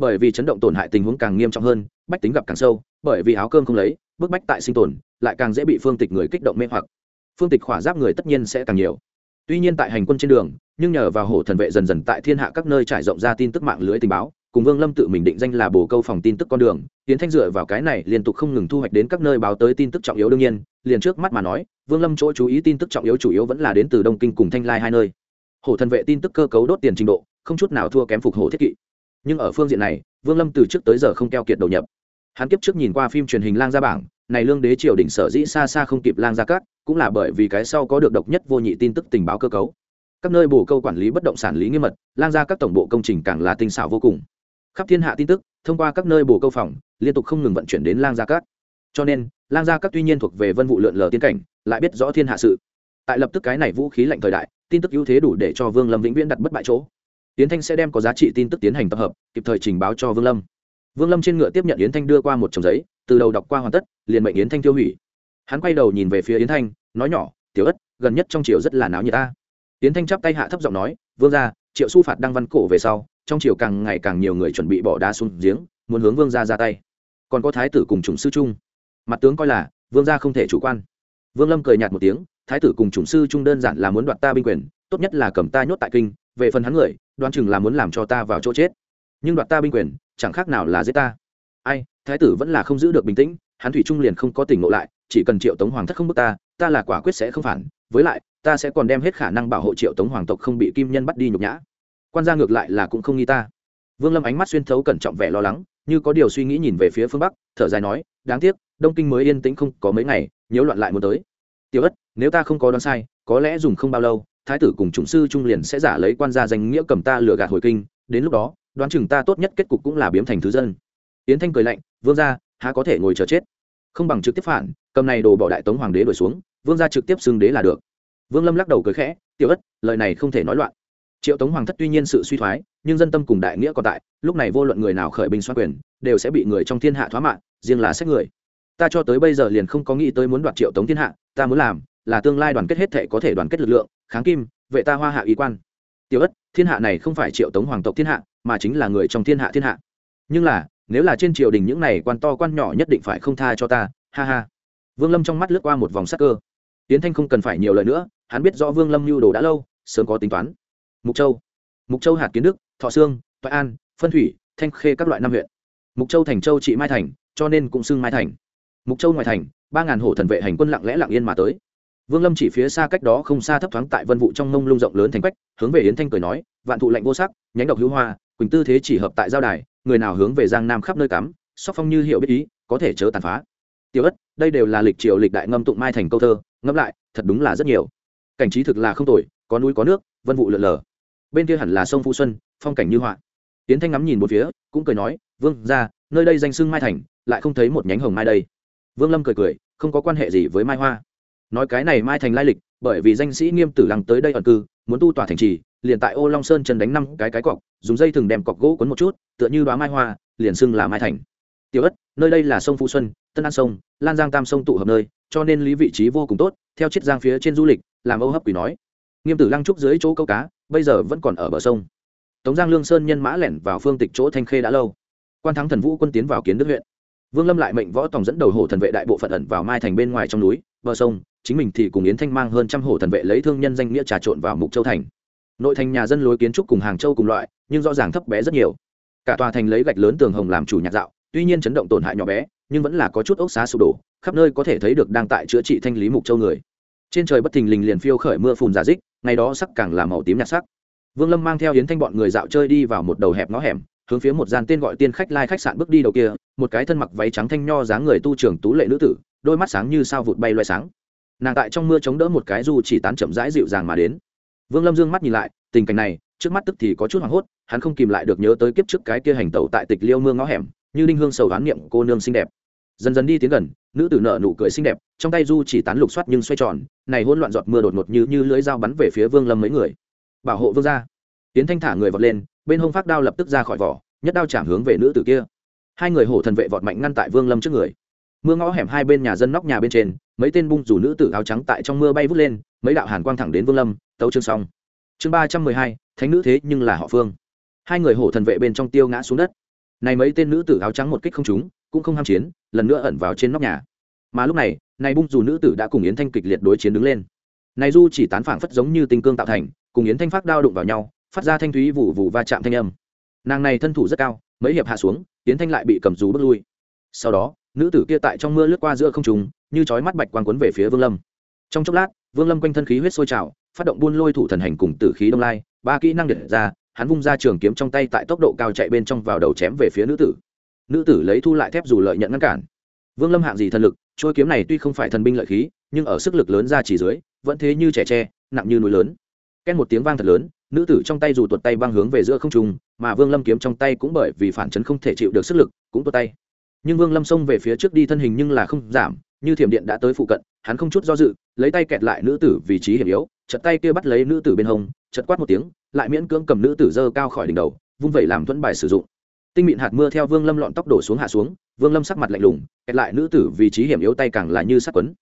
bởi vì chấn động tổn hại tình huống càng nghiêm trọng hơn, bách tính gặp càng sâu, bởi vì áo cơm không lấy, bức bách tại sinh tồn, lại càng dễ bị phương tịch người kích động mê hoặc. Phương tịch khỏa giáp người tất nhiên sẽ càng nhiều. Tuy nhiên tại hành quân trên đường, nhưng nhờ vào hổ thần vệ dần dần tại thiên hạ các nơi trải rộng ra tin tức mạng lưới tình báo, cùng vương lâm tự mình định danh là bồ câu phòng tin tức con đường tiến thanh dựa vào cái này liên tục không ngừng thu hoạch đến các nơi báo tới tin tức trọng yếu đương nhiên, liền trước mắt mà nói, vương lâm chỗ chú ý tin tức trọng yếu chủ yếu vẫn là đến từ đông kinh cùng thanh lai hai nơi. Hổ thần vệ tin tức cơ cấu đốt tiền trình độ, không chút nào thua kém phục hổ thiết kỵ nhưng ở phương diện này vương lâm từ trước tới giờ không keo kiệt đầu nhập. Hắn kiếp trước nhìn qua phim truyền hình lang gia bảng này lương đế triều đỉnh sở dĩ xa xa không kịp lang gia cát cũng là bởi vì cái sau có được độc nhất vô nhị tin tức tình báo cơ cấu. Các nơi bổ câu quản lý bất động sản lý nghiêm mật lang gia các tổng bộ công trình càng là tinh xảo vô cùng. Khắp thiên hạ tin tức thông qua các nơi bổ câu phòng liên tục không ngừng vận chuyển đến lang gia cát, cho nên lang gia các tuy nhiên thuộc về vân vụ lượn lờ tiên cảnh lại biết rõ thiên hạ sự. Tại lập tức cái này vũ khí lạnh thời đại tin tức ưu thế đủ để cho vương lâm vĩnh viễn đặt bất bại chỗ tiến thanh sẽ đem có giá trị tin tức tiến hành tập hợp, kịp thời trình báo cho vương lâm. Vương lâm trên ngựa tiếp nhận yến thanh đưa qua một chồng giấy, từ đầu đọc qua hoàn tất, liền mệnh yến thanh tiêu hủy. Hắn quay đầu nhìn về phía yến thanh, nói nhỏ, tiểu ất, gần nhất trong triều rất là náo nhiệt ta. Yến thanh chắp tay hạ thấp giọng nói, vương ra triệu su phạt đăng văn cổ về sau, trong triều càng ngày càng nhiều người chuẩn bị bỏ đá xuống giếng, muốn hướng vương gia ra tay. Còn có thái tử cùng chủng sư trung mặt tướng coi là, vương gia không thể chủ quan. Vương lâm cười nhạt một tiếng, thái tử cùng chủng sư trung đơn giản là muốn đoạt ta binh quyền, tốt nhất là cầm ta nhốt tại kinh về phần hắn người, đoán chừng là muốn làm cho ta vào chỗ chết. Nhưng đoạt ta binh quyền, chẳng khác nào là giết ta. Ai, thái tử vẫn là không giữ được bình tĩnh, hắn thủy trung liền không có tỉnh ngộ lại, chỉ cần triệu tống hoàng thất không bước ta ta là quả quyết sẽ không phản. Với lại, ta sẽ còn đem hết khả năng bảo hộ triệu tống hoàng tộc không bị kim nhân bắt đi nhục nhã. Quan gia ngược lại là cũng không nghi ta. Vương lâm ánh mắt xuyên thấu cẩn trọng vẻ lo lắng, như có điều suy nghĩ nhìn về phía phương bắc, thở dài nói, đáng tiếc, đông kinh mới yên tĩnh không có mấy ngày nhiễu loạn lại muốn tới. Tiểu ất, nếu ta không có đoán sai, có lẽ dùng không bao lâu thái tử cùng chủng sư trung liền sẽ giả lấy quan gia danh nghĩa cầm ta lừa gạt hồi kinh, đến lúc đó, đoán chừng ta tốt nhất kết cục cũng là biếm thành thứ dân. Yến thanh cười lạnh, vương gia, há có thể ngồi chờ chết? Không bằng trực tiếp phản, cầm này đồ bỏ đại tống hoàng đế đổi xuống, vương gia trực tiếp xưng đế là được. Vương lâm lắc đầu cười khẽ, tiểu ất, lời này không thể nói loạn. Triệu tống hoàng thất tuy nhiên sự suy thoái, nhưng dân tâm cùng đại nghĩa còn tại, lúc này vô luận người nào khởi binh xoa quyền, đều sẽ bị người trong thiên hạ thoá mạng riêng là sách người. Ta cho tới bây giờ liền không có nghĩ tới muốn đoạt triệu tống thiên hạ, ta muốn làm là tương lai đoàn kết hết thể có thể đoàn kết lực lượng kháng kim, vệ ta hoa hạ ý quan. Tiểu ất, thiên hạ này không phải triệu tống hoàng tộc thiên hạ, mà chính là người trong thiên hạ thiên hạ. Nhưng là, nếu là trên triều đình những này quan to quan nhỏ nhất định phải không tha cho ta, ha ha. Vương lâm trong mắt lướt qua một vòng sắc cơ. Tiến thanh không cần phải nhiều lời nữa, hắn biết rõ vương lâm lưu đồ đã lâu, sớm có tính toán. Mục châu. Mục châu hạt kiến đức, thọ sương, toại an, phân thủy, thanh khê các loại năm huyện. Mục châu thành châu trị mai thành, cho nên cũng xưng mai thành. Mục châu ngoài thành, ba ngàn hổ thần vệ hành quân lặng lẽ lặng yên mà tới vương lâm chỉ phía xa cách đó không xa thấp thoáng tại vân vụ trong mông lung rộng lớn thành quách, hướng về yến thanh cười nói, vạn thụ lạnh vô sắc, nhánh độc hữu hoa, quỳnh tư thế chỉ hợp tại giao đài, người nào hướng về giang nam khắp nơi cắm, sóc phong như hiểu biết ý, có thể chớ tàn phá. Tiểu ất, đây đều là lịch triều lịch đại ngâm tụng mai thành câu thơ, ngẫm lại, thật đúng là rất nhiều. Cảnh trí thực là không tồi, có núi có nước, vân vụ lượn lờ. Bên kia hẳn là sông Phu xuân, phong cảnh như họa. Tiến thanh ngắm nhìn một phía, cũng cười nói, vương ra, nơi đây danh sưng mai thành, lại không thấy một nhánh hồng mai đây. Vương lâm cười cười, không có quan hệ gì với mai hoa nói cái này mai thành lai lịch, bởi vì danh sĩ nghiêm tử lăng tới đây ẩn cư, muốn tu tòa thành trì, liền tại ô long sơn chân đánh năm cái cái cọc, dùng dây thừng đem cọc gỗ quấn một chút, tựa như đoá mai hoa, liền xưng là mai thành. Tiểu ất, nơi đây là sông phú xuân, tân an sông, lan giang tam sông tụ hợp nơi, cho nên lý vị trí vô cùng tốt, theo chiết giang phía trên du lịch, làm âu hấp quỷ nói. Nghiêm tử lăng trúc dưới chỗ câu cá, bây giờ vẫn còn ở bờ sông. Tống giang lương sơn nhân mã lẻn vào phương tịch chỗ thanh khê đã lâu. Quan thắng thần vũ quân tiến vào kiến đức huyện vương lâm lại mệnh võ tòng dẫn đầu hổ thần vệ đại bộ phận ẩn vào mai thành bên ngoài trong núi, bờ sông, chính mình thì cùng yến thanh mang hơn trăm hổ thần vệ lấy thương nhân danh nghĩa trà trộn vào mục châu thành. Nội thành nhà dân lối kiến trúc cùng hàng châu cùng loại, nhưng rõ ràng thấp bé rất nhiều. Cả tòa thành lấy gạch lớn tường hồng làm chủ nhạc dạo, tuy nhiên chấn động tổn hại nhỏ bé, nhưng vẫn là có chút ốc xá sụp đổ, khắp nơi có thể thấy được đang tại chữa trị thanh lý mục châu người. Trên trời bất thình lình liền phiêu khởi mưa phùn giả dích, ngày đó sắc càng là màu tím nhạt sắc. Vương lâm mang theo yến thanh bọn người dạo chơi đi vào một đầu hẹp ngõ hẻm, hướng phía một gian tên gọi tiên khách lai khách sạn bước đi đầu kia một cái thân mặc váy trắng thanh nho dáng người tu trưởng tú lệ nữ tử, đôi mắt sáng như sao vụt bay loay sáng. Nàng tại trong mưa chống đỡ một cái du chỉ tán chậm rãi dịu dàng mà đến. Vương lâm dương mắt nhìn lại, tình cảnh này, trước mắt tức thì có chút hoảng hốt, hắn không kìm lại được nhớ tới kiếp trước cái kia hành tẩu tại tịch liêu mương ngõ hẻm, như linh hương sầu đoán niệm cô nương xinh đẹp. Dần dần đi tiến gần, nữ tử nợ nụ cười xinh đẹp, trong tay du chỉ tán lục soát nhưng xoay tròn, này hỗn loạn giọt mưa đột ngột như như lưỡi dao bắn về phía vương lâm mấy người. Bảo hộ vương gia. Tiến thanh thả người vọt lên, bên hông phát đao lập tức ra khỏi vỏ, nhất đao chạm hướng về nữ tử kia hai người hổ thần vệ vọt mạnh ngăn tại vương lâm trước người mưa ngõ hẻm hai bên nhà dân nóc nhà bên trên mấy tên bung rủ nữ tử áo trắng tại trong mưa bay vút lên mấy đạo hàn quang thẳng đến vương lâm tấu chương xong chương ba trăm mười hai thánh nữ thế nhưng là họ phương hai người hổ thần vệ bên trong tiêu ngã xuống đất này mấy tên nữ tử áo trắng một kích không trúng cũng không ham chiến lần nữa ẩn vào trên nóc nhà mà lúc này này bung dù nữ tử đã cùng yến thanh kịch liệt đối chiến đứng lên này du chỉ tán phảng phất giống như tinh cương tạo thành cùng yến thanh phát đao đụng vào nhau phát ra thanh thúy vụ vụ va chạm thanh âm nàng này thân thủ rất cao mấy hiệp hạ xuống tiến thanh lại bị cầm dù bước lui. Sau đó, nữ tử kia tại trong mưa lướt qua giữa không trùng như chói mắt bạch quang quấn về phía vương lâm. Trong chốc lát, vương lâm quanh thân khí huyết sôi trào, phát động buôn lôi thủ thần hành cùng tử khí đông lai, ba kỹ năng liệt ra, hắn vung ra trường kiếm trong tay tại tốc độ cao chạy bên trong vào đầu chém về phía nữ tử. Nữ tử lấy thu lại thép dù lợi nhận ngăn cản. Vương lâm hạng gì thần lực trôi kiếm này tuy không phải thần binh lợi khí, nhưng ở sức lực lớn ra chỉ dưới, vẫn thế như trẻ tre, nặng như núi lớn. Két một tiếng vang thật lớn nữ tử trong tay dù tuột tay băng hướng về giữa không trung, mà vương lâm kiếm trong tay cũng bởi vì phản chấn không thể chịu được sức lực, cũng tuột tay. Nhưng vương lâm xông về phía trước đi thân hình nhưng là không giảm, như thiểm điện đã tới phụ cận, hắn không chút do dự, lấy tay kẹt lại nữ tử vị trí hiểm yếu, chật tay kia bắt lấy nữ tử bên hông, chật quát một tiếng, lại miễn cưỡng cầm nữ tử dơ cao khỏi đỉnh đầu, vung vẩy làm thuẫn bài sử dụng. Tinh mịn hạt mưa theo vương lâm lọn tóc đổ xuống hạ xuống, vương lâm sắc mặt lạnh lùng, kẹt lại nữ tử vị trí hiểm yếu tay càng là như sắc quấn.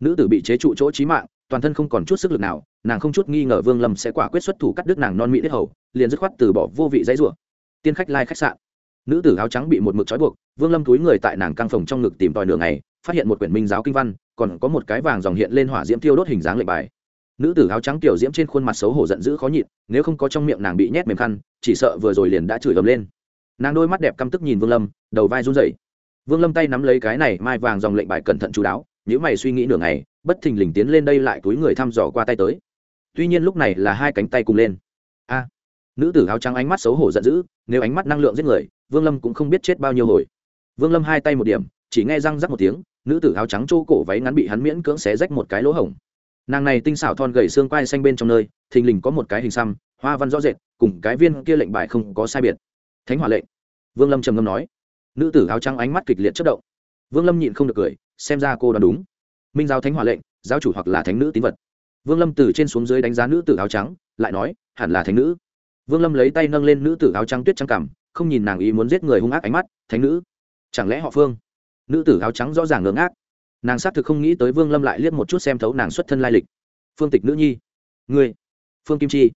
Nữ tử bị chế trụ chỗ trí mạng, toàn thân không còn chút sức lực nào nàng không chút nghi ngờ vương lâm sẽ quả quyết xuất thủ cắt đứt nàng non mỹ đết hầu, liền dứt khoát từ bỏ vô vị dãy rủa. Tiên khách lai khách sạn. Nữ tử áo trắng bị một mực trói buộc, vương lâm túi người tại nàng căng phòng trong ngực tìm tòi nửa ngày, phát hiện một quyển minh giáo kinh văn, còn có một cái vàng dòng hiện lên hỏa diễm tiêu đốt hình dáng lệnh bài. Nữ tử áo trắng tiểu diễm trên khuôn mặt xấu hổ giận dữ khó nhịn, nếu không có trong miệng nàng bị nhét mềm khăn, chỉ sợ vừa rồi liền đã chửi ầm lên. Nàng đôi mắt đẹp căm tức nhìn vương lâm, đầu vai run rẩy. Vương lâm tay nắm lấy cái này mai vàng dòng lệnh bài cẩn thận chú đáo nếu mày suy nghĩ nửa ngày, bất thình lình tiến lên đây lại túi người thăm dò qua tay tới tuy nhiên lúc này là hai cánh tay cùng lên. A, nữ tử áo trắng ánh mắt xấu hổ giận dữ, nếu ánh mắt năng lượng giết người, vương lâm cũng không biết chết bao nhiêu hồi. Vương lâm hai tay một điểm, chỉ nghe răng rắc một tiếng, nữ tử áo trắng trô cổ váy ngắn bị hắn miễn cưỡng xé rách một cái lỗ hổng. Nàng này tinh xảo thon gầy xương quai xanh bên trong nơi, thình lình có một cái hình xăm, hoa văn rõ rệt, cùng cái viên kia lệnh bài không có sai biệt. Thánh hỏa lệnh. Vương lâm trầm ngâm nói. Nữ tử áo trắng ánh mắt kịch liệt chất động. Vương lâm nhịn không được cười, xem ra cô đoán đúng. Minh giáo thánh hỏa lệnh, giáo chủ hoặc là thánh nữ tín vật vương lâm từ trên xuống dưới đánh giá nữ tử áo trắng, lại nói, hẳn là thánh nữ. Vương lâm lấy tay nâng lên nữ tử áo trắng tuyết trắng cảm không nhìn nàng ý muốn giết người hung ác ánh mắt, thánh nữ, chẳng lẽ họ phương? Nữ tử áo trắng rõ ràng ngưỡng ác nàng xác thực không nghĩ tới vương lâm lại liếc một chút xem thấu nàng xuất thân lai lịch. Phương tịch nữ nhi, ngươi, phương kim chi.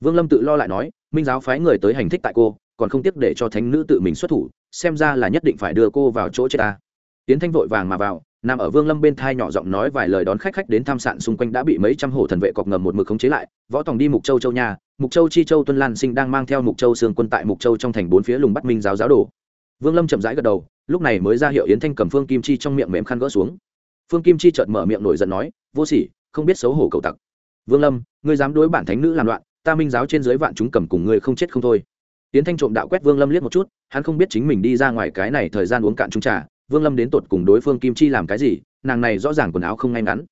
Vương lâm tự lo lại nói, minh giáo phái người tới hành thích tại cô, còn không tiếc để cho thánh nữ tự mình xuất thủ, xem ra là nhất định phải đưa cô vào chỗ chết ta. Tiến thanh vội vàng mà vào nằm ở vương lâm bên thai nhỏ giọng nói vài lời đón khách khách đến tham sạn xung quanh đã bị mấy trăm hổ thần vệ cọc ngầm một mực khống chế lại. Võ tòng đi mục châu châu nhà mục châu chi châu tuân lan sinh đang mang theo mục châu sương quân tại mục châu trong thành bốn phía lùng bắt minh giáo giáo đồ. Vương lâm chậm rãi gật đầu, lúc này mới ra hiệu yến thanh cầm phương kim chi trong miệng mềm khăn gỡ xuống. Phương kim chi chợt mở miệng nổi giận nói, vô sỉ, không biết xấu hổ cầu tặc. Vương lâm, ngươi dám đối bản thánh nữ làm loạn, ta minh giáo trên dưới vạn chúng cầm cùng ngươi không chết không thôi. Yến thanh trộm đạo quét vương lâm liếc một chút, hắn không biết chính mình đi ra ngoài cái này thời gian uống cạn trung trà vương lâm đến tột cùng đối phương kim chi làm cái gì, nàng này rõ ràng quần áo không ngay ngắn.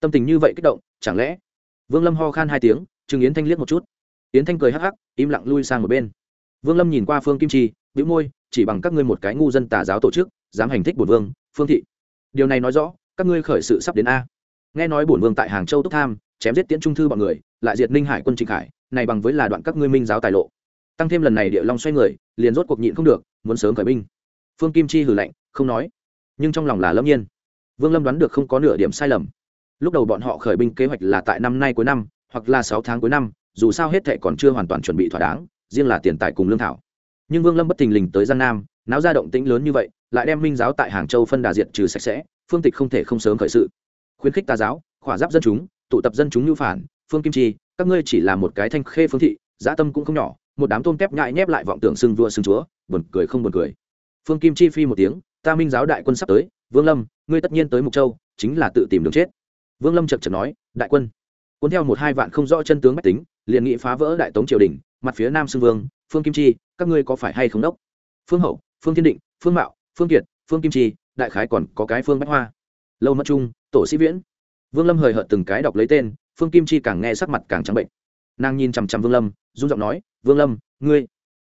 Tâm tình như vậy kích động, chẳng lẽ? Vương lâm ho khan hai tiếng chừng yến thanh liếc một chút. Yến thanh cười hắc hắc, im lặng lui sang một bên. Vương lâm nhìn qua phương kim chi, bĩu môi, chỉ bằng các ngươi một cái ngu dân tà giáo tổ chức, dám hành thích bổn vương, phương thị. Điều này nói rõ, các ngươi khởi sự sắp đến a. Nghe nói bổn vương tại hàng châu túc tham, chém giết tiễn trung thư bọn người, lại diệt ninh hải quân trịnh hải này bằng với là đoạn các ngươi minh giáo tài lộ. Tăng thêm lần này địa long xoay người, liền rốt cuộc nhịn không được, muốn sớm khởi binh phương kim chi hử lạnh, không nói. Nhưng trong lòng là lâm nhiên. Vương lâm đoán được không có nửa điểm sai lầm. Lúc đầu bọn họ khởi binh kế hoạch là tại năm nay cuối năm, hoặc là sáu tháng cuối năm, dù sao hết thệ còn chưa hoàn toàn chuẩn bị thỏa đáng, riêng là tiền tài cùng lương thảo. Nhưng vương lâm bất tình lình tới giang nam, náo ra động tĩnh lớn như vậy, lại đem minh giáo tại hàng châu phân đà diệt trừ sạch sẽ, phương tịch không thể không sớm khởi sự. Khuyến khích tà giáo, khỏa giáp dân chúng, tụ tập dân chúng nhu phản, phương kim chi, các ngươi chỉ là một cái thanh khê phương thị dã tâm cũng không nhỏ, một đám tôm tép nhại nhép lại vọng tưởng xưng vua xưng chúa, buồn cười không buồn cười phương kim chi phi một tiếng, ta minh giáo đại quân sắp tới, vương lâm, ngươi tất nhiên tới mục châu, chính là tự tìm đường chết. Vương lâm chật chật nói, đại quân. Cuốn theo một hai vạn không rõ chân tướng bách tính, liền nghị phá vỡ đại tống triều đình, mặt phía nam xưng vương, phương kim chi, các ngươi có phải hay không đốc? Phương hậu, phương thiên định, phương mạo, phương kiệt, phương kim chi, đại khái còn có cái phương bách hoa. Lâu mất trung, tổ sĩ viễn. Vương lâm hời hợt từng cái đọc lấy tên, phương kim chi càng nghe sắc mặt càng trắng bệnh. Nàng nhìn chằm chằm vương lâm, run giọng nói, vương lâm, ngươi,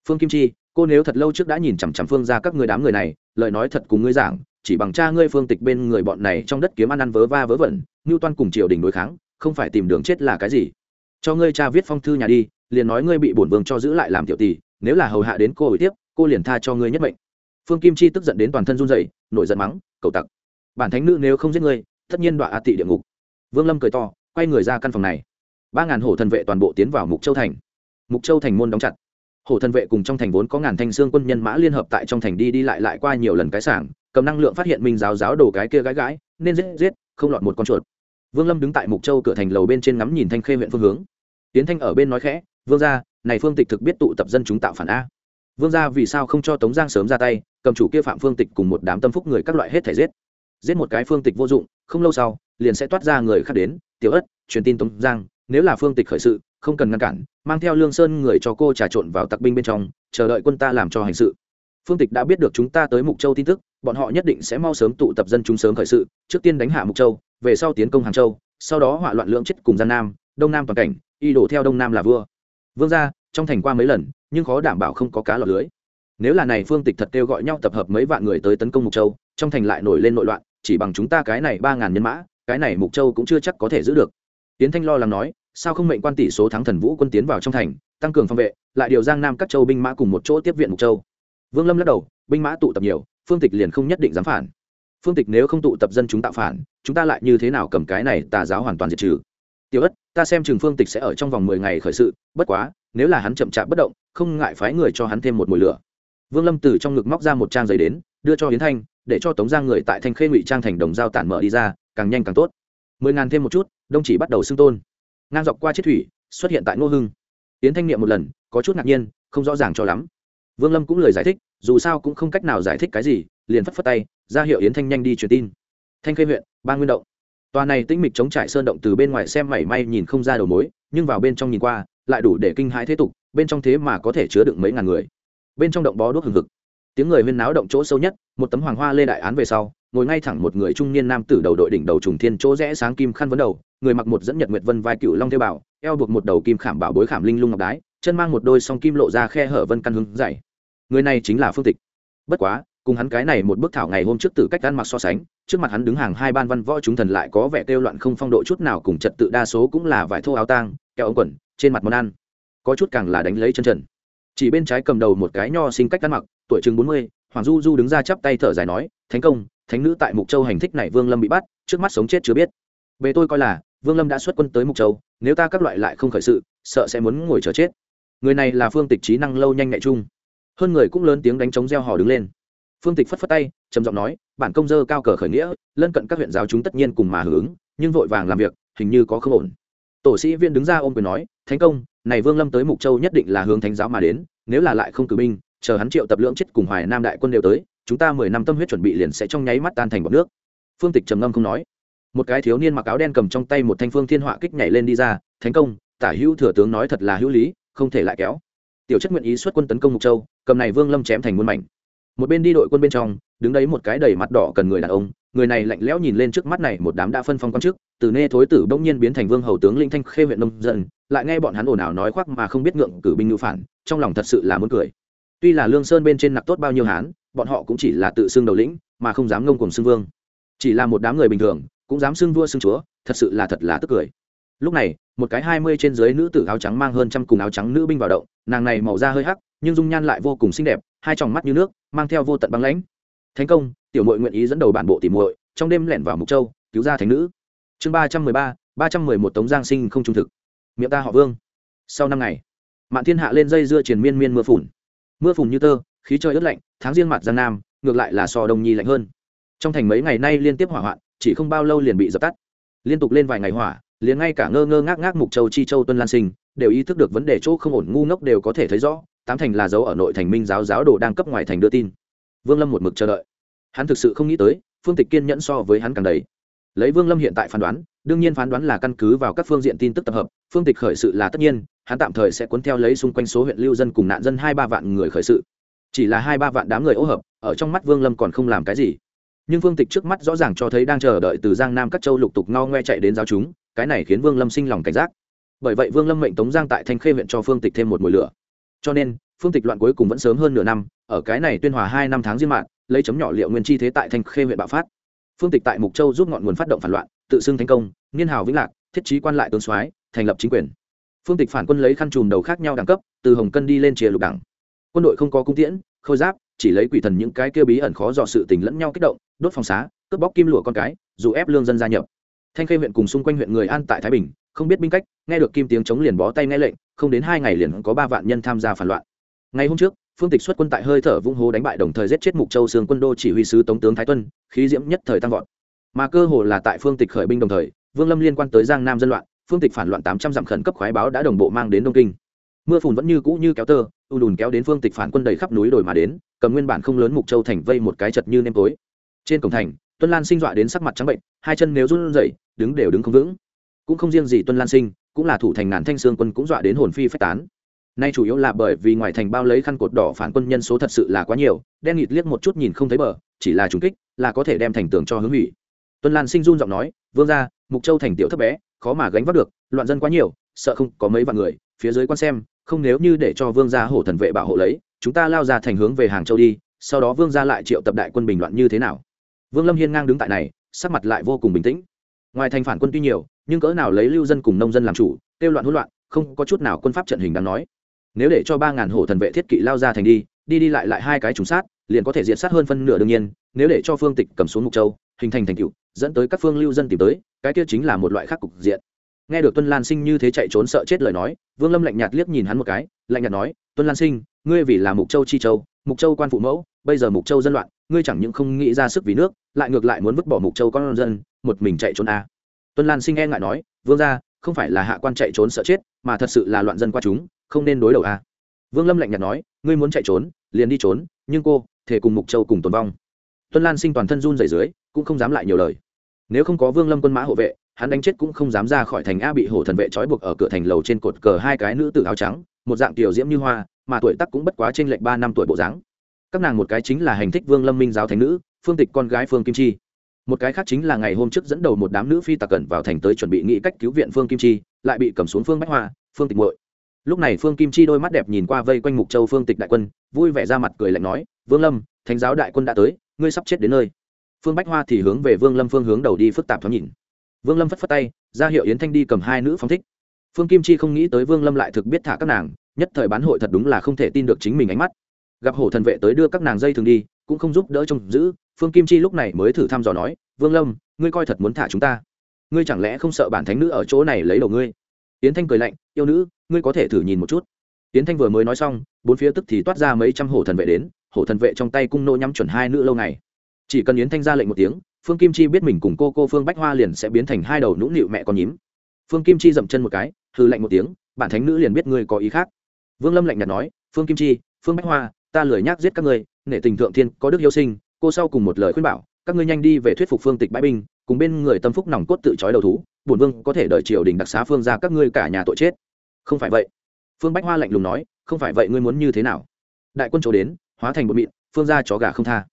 phương kim chi cô nếu thật lâu trước đã nhìn chằm chằm phương ra các người đám người này, lời nói thật cùng ngươi giảng, chỉ bằng cha ngươi phương tịch bên người bọn này trong đất kiếm ăn ăn vớ va vớ vẩn, ngưu toan cùng triều đình đối kháng, không phải tìm đường chết là cái gì? Cho ngươi cha viết phong thư nhà đi, liền nói ngươi bị bổn vương cho giữ lại làm tiểu tỷ, nếu là hầu hạ đến cô ủy tiếp, cô liền tha cho ngươi nhất mệnh. Phương kim chi tức giận đến toàn thân run rẩy, nổi giận mắng, cầu tặc. Bản thánh nữ nếu không giết ngươi, tất nhiên đọa a tị địa ngục. Vương lâm cười to, quay người ra căn phòng này. Ba ngàn hổ thần vệ toàn bộ tiến vào mục châu thành. Mục châu thành môn đóng chặt hổ thần vệ cùng trong thành vốn có ngàn thanh xương quân nhân mã liên hợp tại trong thành đi đi lại lại qua nhiều lần cái sảng cầm năng lượng phát hiện minh giáo giáo đồ cái kia gãi gãi nên giết giết không lọt một con chuột. Vương lâm đứng tại mục châu cửa thành lầu bên trên ngắm nhìn thanh khê huyện phương hướng. Tiến thanh ở bên nói khẽ vương gia, này phương tịch thực biết tụ tập dân chúng tạo phản a. Vương gia vì sao không cho tống giang sớm ra tay cầm chủ kia phạm phương tịch cùng một đám tâm phúc người các loại hết thể giết. Giết một cái phương tịch vô dụng không lâu sau liền sẽ toát ra người khác đến tiểu ất truyền tin tống giang nếu là phương tịch khởi sự không cần ngăn cản, mang theo lương sơn người cho cô trà trộn vào tặc binh bên trong, chờ đợi quân ta làm cho hành sự. Phương tịch đã biết được chúng ta tới mục châu tin tức, bọn họ nhất định sẽ mau sớm tụ tập dân chúng sớm khởi sự, trước tiên đánh hạ mục châu, về sau tiến công hàng châu, sau đó hỏa loạn lượng chết cùng gian nam, đông nam toàn cảnh, y đổ theo đông nam là vua. Vương gia, trong thành qua mấy lần, nhưng khó đảm bảo không có cá lọt lưới. Nếu là này phương tịch thật kêu gọi nhau tập hợp mấy vạn người tới tấn công mục châu, trong thành lại nổi lên nội loạn, chỉ bằng chúng ta cái này ba ngàn nhân mã, cái này mục châu cũng chưa chắc có thể giữ được. Tiến thanh lo lắng nói sao không mệnh quan tỷ số thắng thần vũ quân tiến vào trong thành, tăng cường phòng vệ, lại điều giang nam các châu binh mã cùng một chỗ tiếp viện mục châu. Vương lâm lắc đầu, binh mã tụ tập nhiều, phương tịch liền không nhất định dám phản. Phương tịch nếu không tụ tập dân chúng tạo phản, chúng ta lại như thế nào cầm cái này tà giáo hoàn toàn diệt trừ? Tiểu ất, ta xem trường phương tịch sẽ ở trong vòng mười ngày khởi sự, bất quá, nếu là hắn chậm chạp bất động, không ngại phái người cho hắn thêm một mùi lửa. Vương lâm từ trong ngực móc ra một trang giấy đến, đưa cho hiến thanh, để cho tống giang người tại thanh khê ngụy trang thành đồng giao tản mở đi ra, càng nhanh càng tốt. Mười ngàn thêm một chút đông chỉ bắt đầu xưng tôn ngang dọc qua chiếc thủy, xuất hiện tại ngô hưng. Yến thanh niệm một lần, có chút ngạc nhiên, không rõ ràng cho lắm. Vương lâm cũng lời giải thích, dù sao cũng không cách nào giải thích cái gì, liền phất phất tay, ra hiệu yến thanh nhanh đi truyền tin. Thanh khê huyện, ba nguyên động. Tòa này tĩnh mịch chống trải sơn động từ bên ngoài xem mảy may nhìn không ra đầu mối, nhưng vào bên trong nhìn qua, lại đủ để kinh hãi thế tục, bên trong thế mà có thể chứa đựng mấy ngàn người. Bên trong động bó đuốc hừng hực. Tiếng người huyên náo động chỗ sâu nhất, một tấm hoàng hoa lê đại án về sau ngồi ngay thẳng một người trung niên nam tử đầu đội đỉnh đầu trùng thiên chỗ rẽ sáng kim khăn vấn đầu, người mặc một dẫn nhật nguyệt vân vai cựu long theo bảo, eo buộc một đầu kim khảm bảo bối khảm linh lung ngọc đái, chân mang một đôi song kim lộ ra khe hở vân căn hứng dày người này chính là phương tịch. Bất quá, cùng hắn cái này một bức thảo ngày hôm trước từ cách ăn mặc so sánh, trước mặt hắn đứng hàng hai ban văn võ chúng thần lại có vẻ kêu loạn không phong độ chút nào cùng trật tự đa số cũng là vải thô áo tang kẹo ống quần, trên mặt món ăn. Có chút càng là đánh lấy chân trần. Chỉ bên trái cầm đầu một cái nho sinh cách ăn mặc, tuổi chừng bốn mươi, hoàng du du đứng ra chắp tay thở dài nói, thánh công thánh nữ tại mục châu hành thích này vương lâm bị bắt, trước mắt sống chết chưa biết. Về tôi coi là, vương lâm đã xuất quân tới mục châu, nếu ta các loại lại không khởi sự, sợ sẽ muốn ngồi chờ chết. Người này là phương tịch trí năng lâu nhanh nhạy chung hơn người cũng lớn tiếng đánh trống gieo hò đứng lên. Phương tịch phất phất tay, trầm giọng nói, bản công dơ cao cờ khởi nghĩa, lân cận các huyện giáo chúng tất nhiên cùng mà hướng nhưng vội vàng làm việc, hình như có không ổn. Tổ sĩ viên đứng ra ôm quyền nói, thánh công, này vương lâm tới mục châu nhất định là hướng thánh giáo mà đến, nếu là lại không cử binh, chờ hắn triệu tập lượng chết cùng hoài nam đại quân đều tới chúng ta mười năm tâm huyết chuẩn bị liền sẽ trong nháy mắt tan thành bọc nước. Phương tịch trầm ngâm không nói. Một cái thiếu niên mặc áo đen cầm trong tay một thanh phương thiên họa kích nhảy lên đi ra thành công, tả hữu thừa tướng nói thật là hữu lý, không thể lại kéo. Tiểu chất nguyện ý xuất quân tấn công mục châu, cầm này vương lâm chém thành muôn mảnh. Một bên đi đội quân bên trong, đứng đấy một cái đầy mặt đỏ cần người đàn ông, người này lạnh lẽo nhìn lên trước mắt này, một đám đã phân phong quan chức, từ nê thối tử bỗng nhiên biến thành vương hầu tướng linh thanh khê huyện nông dân, lại nghe bọn hắn ồn ào nói khoác mà không biết ngượng cử binh ngữ phản, trong lòng thật sự là muốn cười. Tuy là lương sơn bên trên nặc tốt bao nhiêu hán bọn họ cũng chỉ là tự xưng đầu lĩnh, mà không dám ngông cùng xưng vương. Chỉ là một đám người bình thường, cũng dám xưng vua xưng chúa, thật sự là thật là tức cười. Lúc này, một cái hai mươi trên dưới nữ tử áo trắng mang hơn trăm cùng áo trắng nữ binh vào động, nàng này màu da hơi hắc, nhưng dung nhan lại vô cùng xinh đẹp, hai tròng mắt như nước, mang theo vô tận băng lãnh. Thành công, tiểu mội nguyện ý dẫn đầu bản bộ tỉ muội, trong đêm lẻn vào mục châu, cứu ra thánh nữ. Chương ba trăm mười ba ba trăm mười một tống giang sinh không trung thực. Miệng ta họ vương. Sau năm ngày, mạn thiên hạ lên dây dưa triền miên miên mưa phùn. Mưa phùn như tơ khí trời ướt lạnh, tháng riêng mặt giang nam, ngược lại là so đông nhi lạnh hơn. Trong thành mấy ngày nay liên tiếp hỏa hoạn, chỉ không bao lâu liền bị dập tắt. Liên tục lên vài ngày hỏa, liền ngay cả ngơ ngơ ngác ngác mục châu chi châu tuân lan sinh, đều ý thức được vấn đề chỗ không ổn, ngu ngốc đều có thể thấy rõ, tám thành là dấu ở nội thành minh giáo giáo đồ đang cấp ngoài thành đưa tin. Vương lâm một mực chờ đợi. Hắn thực sự không nghĩ tới, phương tịch kiên nhẫn so với hắn càng đầy. Lấy vương lâm hiện tại phán đoán, đương nhiên phán đoán là căn cứ vào các phương diện tin tức tập hợp, phương tịch khởi sự là tất nhiên, hắn tạm thời sẽ cuốn theo lấy xung quanh số huyện lưu dân cùng nạn dân hai ba vạn người khởi sự chỉ là hai ba vạn đám người ô hợp, ở trong mắt vương lâm còn không làm cái gì. Nhưng Vương tịch trước mắt rõ ràng cho thấy đang chờ đợi từ giang nam các châu lục tục ngao ngoe chạy đến giáo chúng, cái này khiến vương lâm sinh lòng cảnh giác. Bởi vậy vương lâm mệnh tống giang tại thanh khê huyện cho phương tịch thêm một mùi lửa. Cho nên, phương tịch loạn cuối cùng vẫn sớm hơn nửa năm, ở cái này tuyên hòa hai năm tháng diên mạng lấy chấm nhỏ liệu nguyên chi thế tại thanh khê huyện bạo phát. Phương tịch tại mục châu giúp ngọn nguồn phát động phản loạn, tự xưng thành công, niên hào vĩnh lạc, thiết trí quan lại tướng soái, thành lập chính quyền. Phương tịch phản quân lấy khăn chùm đầu khác nhau đẳng cấp, từ hồng cân đi lên chia lục đẳng quân đội không có cung tiễn, khôi giáp, chỉ lấy quỷ thần những cái kia bí ẩn khó dò sự tình lẫn nhau kích động, đốt phòng xá, cướp bóc kim lụa con cái, dù ép lương dân gia nhập. Thanh khê huyện cùng xung quanh huyện người an tại thái bình, không biết binh cách, nghe được kim tiếng chống liền bó tay nghe lệnh, không đến hai ngày liền có ba vạn nhân tham gia phản loạn. Ngày hôm trước, phương tịch xuất quân tại hơi thở vung hố đánh bại đồng thời giết chết mục châu sương quân đô chỉ huy sứ tống tướng thái tuân, khí diễm nhất thời tăng vọt. Mà cơ hồ là tại phương tịch khởi binh đồng thời, vương lâm liên quan tới giang nam dân loạn, phương tịch phản loạn tám trăm dặm khẩn cấp khoái báo đã đồng bộ mang đến đông kinh mưa phùn vẫn như cũ như kéo tơ u đùn kéo đến phương tịch phản quân đầy khắp núi đồi mà đến, cầm nguyên bản không lớn mục châu thành vây một cái chật như nêm tối. Trên cổng thành, tuân lan sinh dọa đến sắc mặt trắng bệnh, hai chân nếu run rẩy, đứng đều đứng không vững. Cũng không riêng gì tuân lan sinh, cũng là thủ thành ngàn thanh sương quân cũng dọa đến hồn phi phách tán. Nay chủ yếu là bởi vì ngoài thành bao lấy khăn cột đỏ phản quân nhân số thật sự là quá nhiều, đen nghịt liếc một chút nhìn không thấy bờ, chỉ là trùng kích, là có thể đem thành tường cho hướng hủy. Tuân lan sinh run giọng nói, vương ra mục châu thành tiểu thấp bé, khó mà gánh vác được, loạn dân quá nhiều, sợ không có mấy vạn người, phía dưới quan xem không nếu như để cho vương gia hổ thần vệ bảo hộ lấy, chúng ta lao ra thành hướng về hàng châu đi, sau đó vương gia lại triệu tập đại quân bình loạn như thế nào? Vương lâm hiên ngang đứng tại này, sắc mặt lại vô cùng bình tĩnh. Ngoài thành phản quân tuy nhiều, nhưng cỡ nào lấy lưu dân cùng nông dân làm chủ tiêu loạn hỗn loạn, không có chút nào quân pháp trận hình đáng nói. Nếu để cho ba ngàn hổ thần vệ thiết kỵ lao ra thành đi đi đi lại lại hai cái trùng sát, liền có thể diện sát hơn phân nửa đương nhiên, nếu để cho phương tịch cầm xuống mục châu, hình thành thành cựu dẫn tới các phương lưu dân tìm tới, cái kia chính là một loại khác cục diện nghe được tuân lan sinh như thế chạy trốn sợ chết lời nói, vương lâm lạnh nhạt liếc nhìn hắn một cái, lạnh nhạt nói, tuân lan sinh, ngươi vì là mục châu chi châu, mục châu quan phụ mẫu, bây giờ mục châu dân loạn, ngươi chẳng những không nghĩ ra sức vì nước, lại ngược lại muốn vứt bỏ mục châu con dân, một mình chạy trốn a à. tuân lan sinh e ngại nói, vương ra không phải là hạ quan chạy trốn sợ chết, mà thật sự là loạn dân qua chúng, không nên đối đầu a à. vương lâm lạnh nhạt nói, ngươi muốn chạy trốn, liền đi trốn, nhưng cô, thể cùng mục châu cùng tồn vong tuân lan sinh toàn thân run rẩy dưới, cũng không dám lại nhiều lời nếu không có vương lâm quân mã hộ vệ hắn đánh chết cũng không dám ra khỏi thành a bị hổ thần vệ trói buộc ở cửa thành lầu trên cột cờ hai cái nữ tử áo trắng, một dạng tiểu diễm như hoa, mà tuổi tắc cũng bất quá trên lệch ba năm tuổi bộ dáng. Các nàng một cái chính là hành thích vương lâm minh giáo thánh nữ, phương tịch con gái phương kim chi. Một cái khác chính là ngày hôm trước dẫn đầu một đám nữ phi tặc cẩn vào thành tới chuẩn bị nghĩ cách cứu viện phương kim chi, lại bị cầm xuống phương bách hoa, phương tịch muội. Lúc này phương kim chi đôi mắt đẹp nhìn qua vây quanh mục châu phương tịch đại quân, vui vẻ ra mặt cười lạnh nói, vương lâm, thánh giáo đại quân đã tới, ngươi sắp chết đến nơi. Phương bách hoa thì hướng về vương lâm phương hướng đầu đi phức tạp thoáng nhìn vương lâm phất phất tay, ra hiệu yến thanh đi cầm hai nữ phóng thích. Phương kim chi không nghĩ tới vương lâm lại thực biết thả các nàng, nhất thời bán hội thật đúng là không thể tin được chính mình ánh mắt. Gặp hổ thần vệ tới đưa các nàng dây thường đi, cũng không giúp đỡ trông giữ, phương kim chi lúc này mới thử thăm dò nói, vương lâm, ngươi coi thật muốn thả chúng ta. Ngươi chẳng lẽ không sợ bản thánh nữ ở chỗ này lấy đầu ngươi? Yến thanh cười lạnh, yêu nữ, ngươi có thể thử nhìn một chút. Yến thanh vừa mới nói xong, bốn phía tức thì toát ra mấy trăm hổ thần vệ đến, hổ thần vệ trong tay cung nô nhắm chuẩn hai nữ lâu ngày. Chỉ cần yến thanh ra lệnh một tiếng phương kim chi biết mình cùng cô cô phương bách hoa liền sẽ biến thành hai đầu nũng nịu mẹ con nhím. Phương kim chi dậm chân một cái hư lạnh một tiếng, bản thánh nữ liền biết ngươi có ý khác. Vương lâm lạnh nhạt nói, phương kim chi, phương bách hoa, ta lười nhác giết các ngươi, nể tình thượng thiên, có đức yêu sinh, cô sau cùng một lời khuyên bảo, các ngươi nhanh đi về thuyết phục phương tịch bãi binh, cùng bên người tâm phúc nòng cốt tự trói đầu thú, bổn vương có thể đợi triều đình đặc xá phương ra các ngươi cả nhà tội chết. Không phải vậy. Phương bách hoa lạnh lùng nói, không phải vậy ngươi muốn như thế nào? Đại quân chỗ đến, hóa thành một mịn, phương ra chó gà không tha.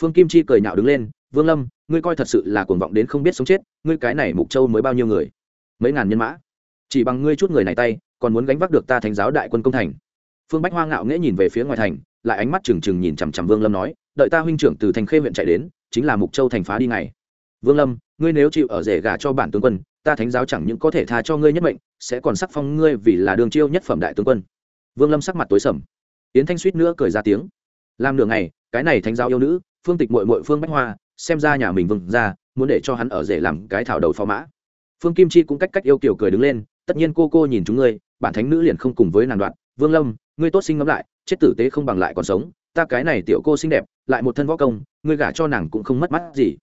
Phương kim chi cười nhạo đứng lên vương lâm, ngươi coi thật sự là cuồng vọng đến không biết sống chết, ngươi cái này mục châu mới bao nhiêu người? Mấy ngàn nhân mã. Chỉ bằng ngươi chút người này tay, còn muốn gánh vác được ta thánh giáo đại quân công thành. Phương bách hoa ngạo nghễ nhìn về phía ngoài thành, lại ánh mắt trừng trừng nhìn chằm chằm vương lâm nói, đợi ta huynh trưởng từ thành khê huyện chạy đến, chính là mục châu thành phá đi ngày. Vương lâm, ngươi nếu chịu ở rể gà cho bản tướng quân, ta thánh giáo chẳng những có thể tha cho ngươi nhất mệnh, sẽ còn sắc phong ngươi vì là đường chiêu nhất phẩm đại tướng quân. Vương lâm sắc mặt tối sầm. Yến thanh suýt nữa cười ra tiếng. Làm nửa ngày, cái này thánh giáo yêu nữ, phương tịch mội mội phương bách hoa xem ra nhà mình vừng ra muốn để cho hắn ở rể làm cái thảo đầu phó mã. Phương kim chi cũng cách cách yêu kiểu cười đứng lên, tất nhiên cô cô nhìn chúng ngươi, bản thánh nữ liền không cùng với nàng đoạn, vương lâm, ngươi tốt sinh ngẫm lại, chết tử tế không bằng lại còn sống, ta cái này tiểu cô xinh đẹp, lại một thân võ công, ngươi gả cho nàng cũng không mất mắt gì.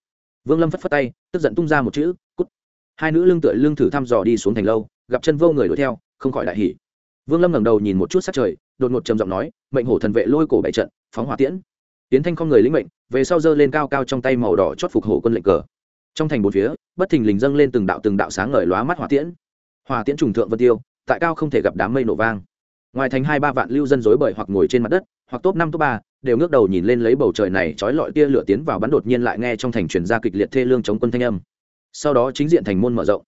Vương lâm phất phất tay, tức giận tung ra một chữ, cút. Hai nữ lưng tựa lưng thử thăm dò đi xuống thành lâu, gặp chân vô người đuổi theo, không khỏi đại hỉ. Vương lâm ngẩng đầu nhìn một chút sát trời, đột ngột trầm giọng nói, mệnh hổ thần vệ lôi cổ bảy trận, phóng hỏa tiễn tiến thanh không người lĩnh mệnh, về sau giơ lên cao cao trong tay màu đỏ chót phục hộ quân lệnh cờ. Trong thành bốn phía, bất thình lình dâng lên từng đạo từng đạo sáng ngời lóa mắt hỏa tiễn. Hỏa tiễn trùng thượng vân tiêu, tại cao không thể gặp đám mây nổ vang. Ngoài thành hai ba vạn lưu dân rối bời hoặc ngồi trên mặt đất, hoặc top năm top ba, đều ngước đầu nhìn lên lấy bầu trời này trói lọi tia lửa tiến vào bắn đột nhiên lại nghe trong thành truyền ra kịch liệt thê lương chống quân thanh âm. Sau đó chính diện thành môn mở rộng.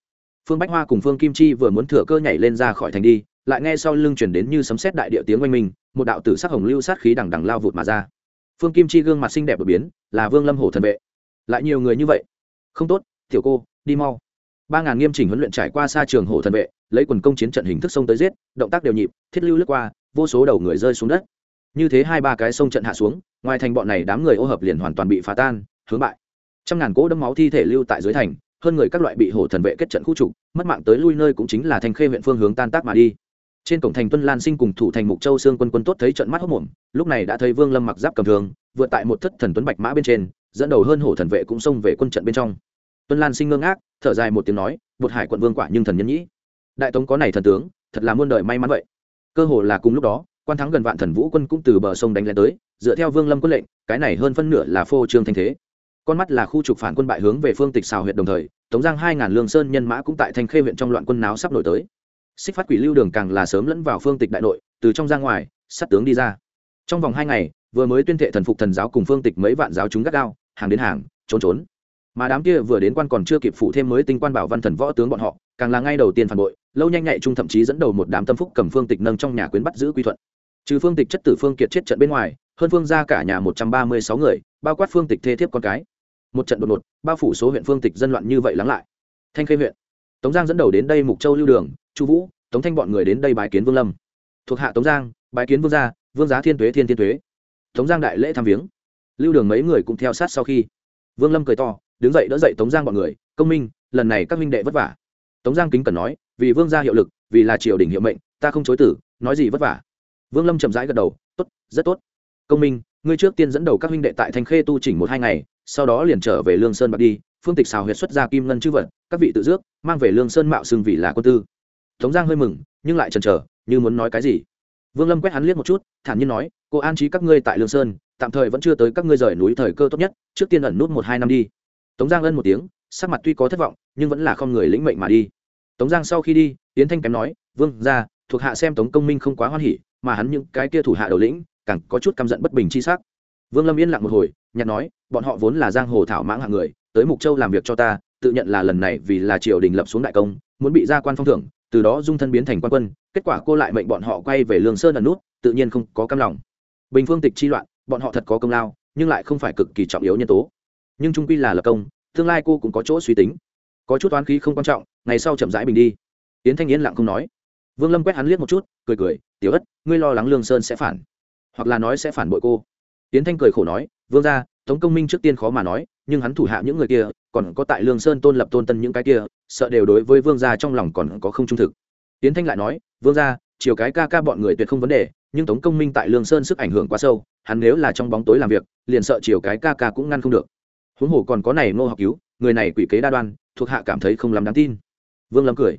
Phương bách hoa cùng phương kim chi vừa muốn thừa cơ nhảy lên ra khỏi thành đi, lại nghe sau lưng chuyển đến như sấm sét đại địa tiếng oanh minh, một đạo tử sắc hồng lưu sát khí đằng đằng lao vụt mà ra phương kim chi gương mặt xinh đẹp đột biến, là vương lâm hổ thần vệ. Lại nhiều người như vậy. Không tốt, tiểu cô, đi mau. Ba ngàn nghiêm chỉnh huấn luyện trải qua xa trường hổ thần vệ, lấy quần công chiến trận hình thức sông tới giết, động tác đều nhịp, thiết lưu lướt qua, vô số đầu người rơi xuống đất. Như thế hai ba cái sông trận hạ xuống, ngoài thành bọn này đám người ô hợp liền hoàn toàn bị phá tan, hướng bại. Trăm ngàn cỗ đấm máu thi thể lưu tại dưới thành, hơn người các loại bị hổ thần vệ kết trận khu trục, mất mạng tới lui nơi cũng chính là thành khê huyện phương hướng tan tác mà đi trên cổng thành tuân lan sinh cùng thủ thành mục châu xương quân quân tốt thấy trận mắt hốc mồm, lúc này đã thấy vương lâm mặc giáp cầm thường, vượt tại một thất thần tuấn bạch mã bên trên, dẫn đầu hơn hổ thần vệ cũng xông về quân trận bên trong. Tuân lan sinh ngơ ngác, thở dài một tiếng nói, bột hải quận vương quả nhưng thần nhân nhĩ. Đại tống có này thần tướng, thật là muôn đời may mắn vậy. Cơ hồ là cùng lúc đó, quan thắng gần vạn thần vũ quân cũng từ bờ sông đánh lên tới, dựa theo vương lâm quân lệnh, cái này hơn phân nửa là phô trương thanh thế. Con mắt là khu trục phản quân bại hướng về phương tịch xào huyện đồng thời, tống giang hai ngàn lương sơn nhân mã cũng tại thanh khê huyện trong loạn quân náo sắp nổi tới xích phát quỷ lưu đường càng là sớm lẫn vào phương tịch đại nội, từ trong ra ngoài, sát tướng đi ra. Trong vòng hai ngày, vừa mới tuyên thệ thần phục thần giáo cùng phương tịch mấy vạn giáo chúng gắt gao, hàng đến hàng, trốn trốn. Mà đám kia vừa đến quan còn chưa kịp phụ thêm mới tinh quan bảo văn thần võ tướng bọn họ, càng là ngay đầu tiên phản bội, lâu nhanh nhạy trung thậm chí dẫn đầu một đám tâm phúc cầm phương tịch nâng trong nhà quyến bắt giữ quy thuận. Trừ phương tịch chất tử phương kiệt chết trận bên ngoài, hơn phương ra cả nhà một trăm ba mươi sáu người, bao quát phương tịch thê thiếp con cái. Một trận đột ngột, bao phủ số huyện phương tịch dân loạn như vậy lắng lại. Thanh khê huyện tống giang dẫn đầu đến đây mục châu lưu đường, chu vũ, tống thanh bọn người đến đây bái kiến vương lâm. Thuộc hạ tống giang, bái kiến vương gia, vương giá thiên tuế, thiên thiên tuế. Tống giang đại lễ tham viếng. Lưu đường mấy người cũng theo sát sau khi. Vương lâm cười to, đứng dậy đỡ dậy tống giang bọn người, công minh, lần này các minh đệ vất vả. Tống giang kính cần nói, vì vương gia hiệu lực, vì là triều đình hiệu mệnh, ta không chối tử nói gì vất vả. Vương lâm chậm rãi gật đầu, tốt, rất tốt. Công minh, ngươi trước tiên dẫn đầu các huynh đệ tại thanh khê tu chỉnh một hai ngày, sau đó liền trở về lương sơn bạc đi, phương tịch xào huyệt xuất ra kim ngân chư vật các vị tự dước, mang về lương sơn mạo xưng vị là quân tư. Tống giang hơi mừng, nhưng lại chần chờ, như muốn nói cái gì. Vương lâm quét hắn liếc một chút, thản nhiên nói, cô an trí các ngươi tại lương sơn, tạm thời vẫn chưa tới các ngươi rời núi thời cơ tốt nhất, trước tiên ẩn nút một hai năm đi. Tống giang ân một tiếng, sắc mặt tuy có thất vọng, nhưng vẫn là không người lĩnh mệnh mà đi. Tống giang sau khi đi tiến thanh kém nói, vương ra thuộc hạ xem tống công minh không quá hoan hỉ, mà hắn những cái kia thủ hạ đầu lĩnh, càng có chút căm giận bất bình chi sắc. Vương lâm yên lặng một hồi, nhặt nói, bọn họ vốn là giang hồ thảo mãng hạng người, tới mục châu làm việc cho ta tự nhận là lần này vì là triều đình lập xuống đại công, muốn bị gia quan phong thưởng, từ đó dung thân biến thành quan quân, kết quả cô lại mệnh bọn họ quay về lương sơn ẩn nút, tự nhiên không có cam lòng. Bình phương tịch chi loạn, bọn họ thật có công lao, nhưng lại không phải cực kỳ trọng yếu nhân tố. Nhưng trung quy là lập công, tương lai cô cũng có chỗ suy tính. Có chút oán khí không quan trọng, ngày sau chậm rãi bình đi. Tiến thanh yên lặng không nói. Vương lâm quét hắn liếc một chút, cười cười, tiểu ất, ngươi lo lắng lương sơn sẽ phản, hoặc là nói sẽ phản bội cô. Tiến thanh cười khổ nói, vương ra tống công minh trước tiên khó mà nói nhưng hắn thủ hạ những người kia, còn có tại lương sơn tôn lập tôn tân những cái kia, sợ đều đối với vương gia trong lòng còn có không trung thực. Tiến thanh lại nói, vương gia chiều cái ca ca bọn người tuyệt không vấn đề, nhưng tống công minh tại lương sơn sức ảnh hưởng quá sâu, hắn nếu là trong bóng tối làm việc, liền sợ chiều cái ca ca cũng ngăn không được. Huống hồ còn có này ngô học cứu, người này quỷ kế đa đoan, thuộc hạ cảm thấy không làm đáng tin. Vương lâm cười.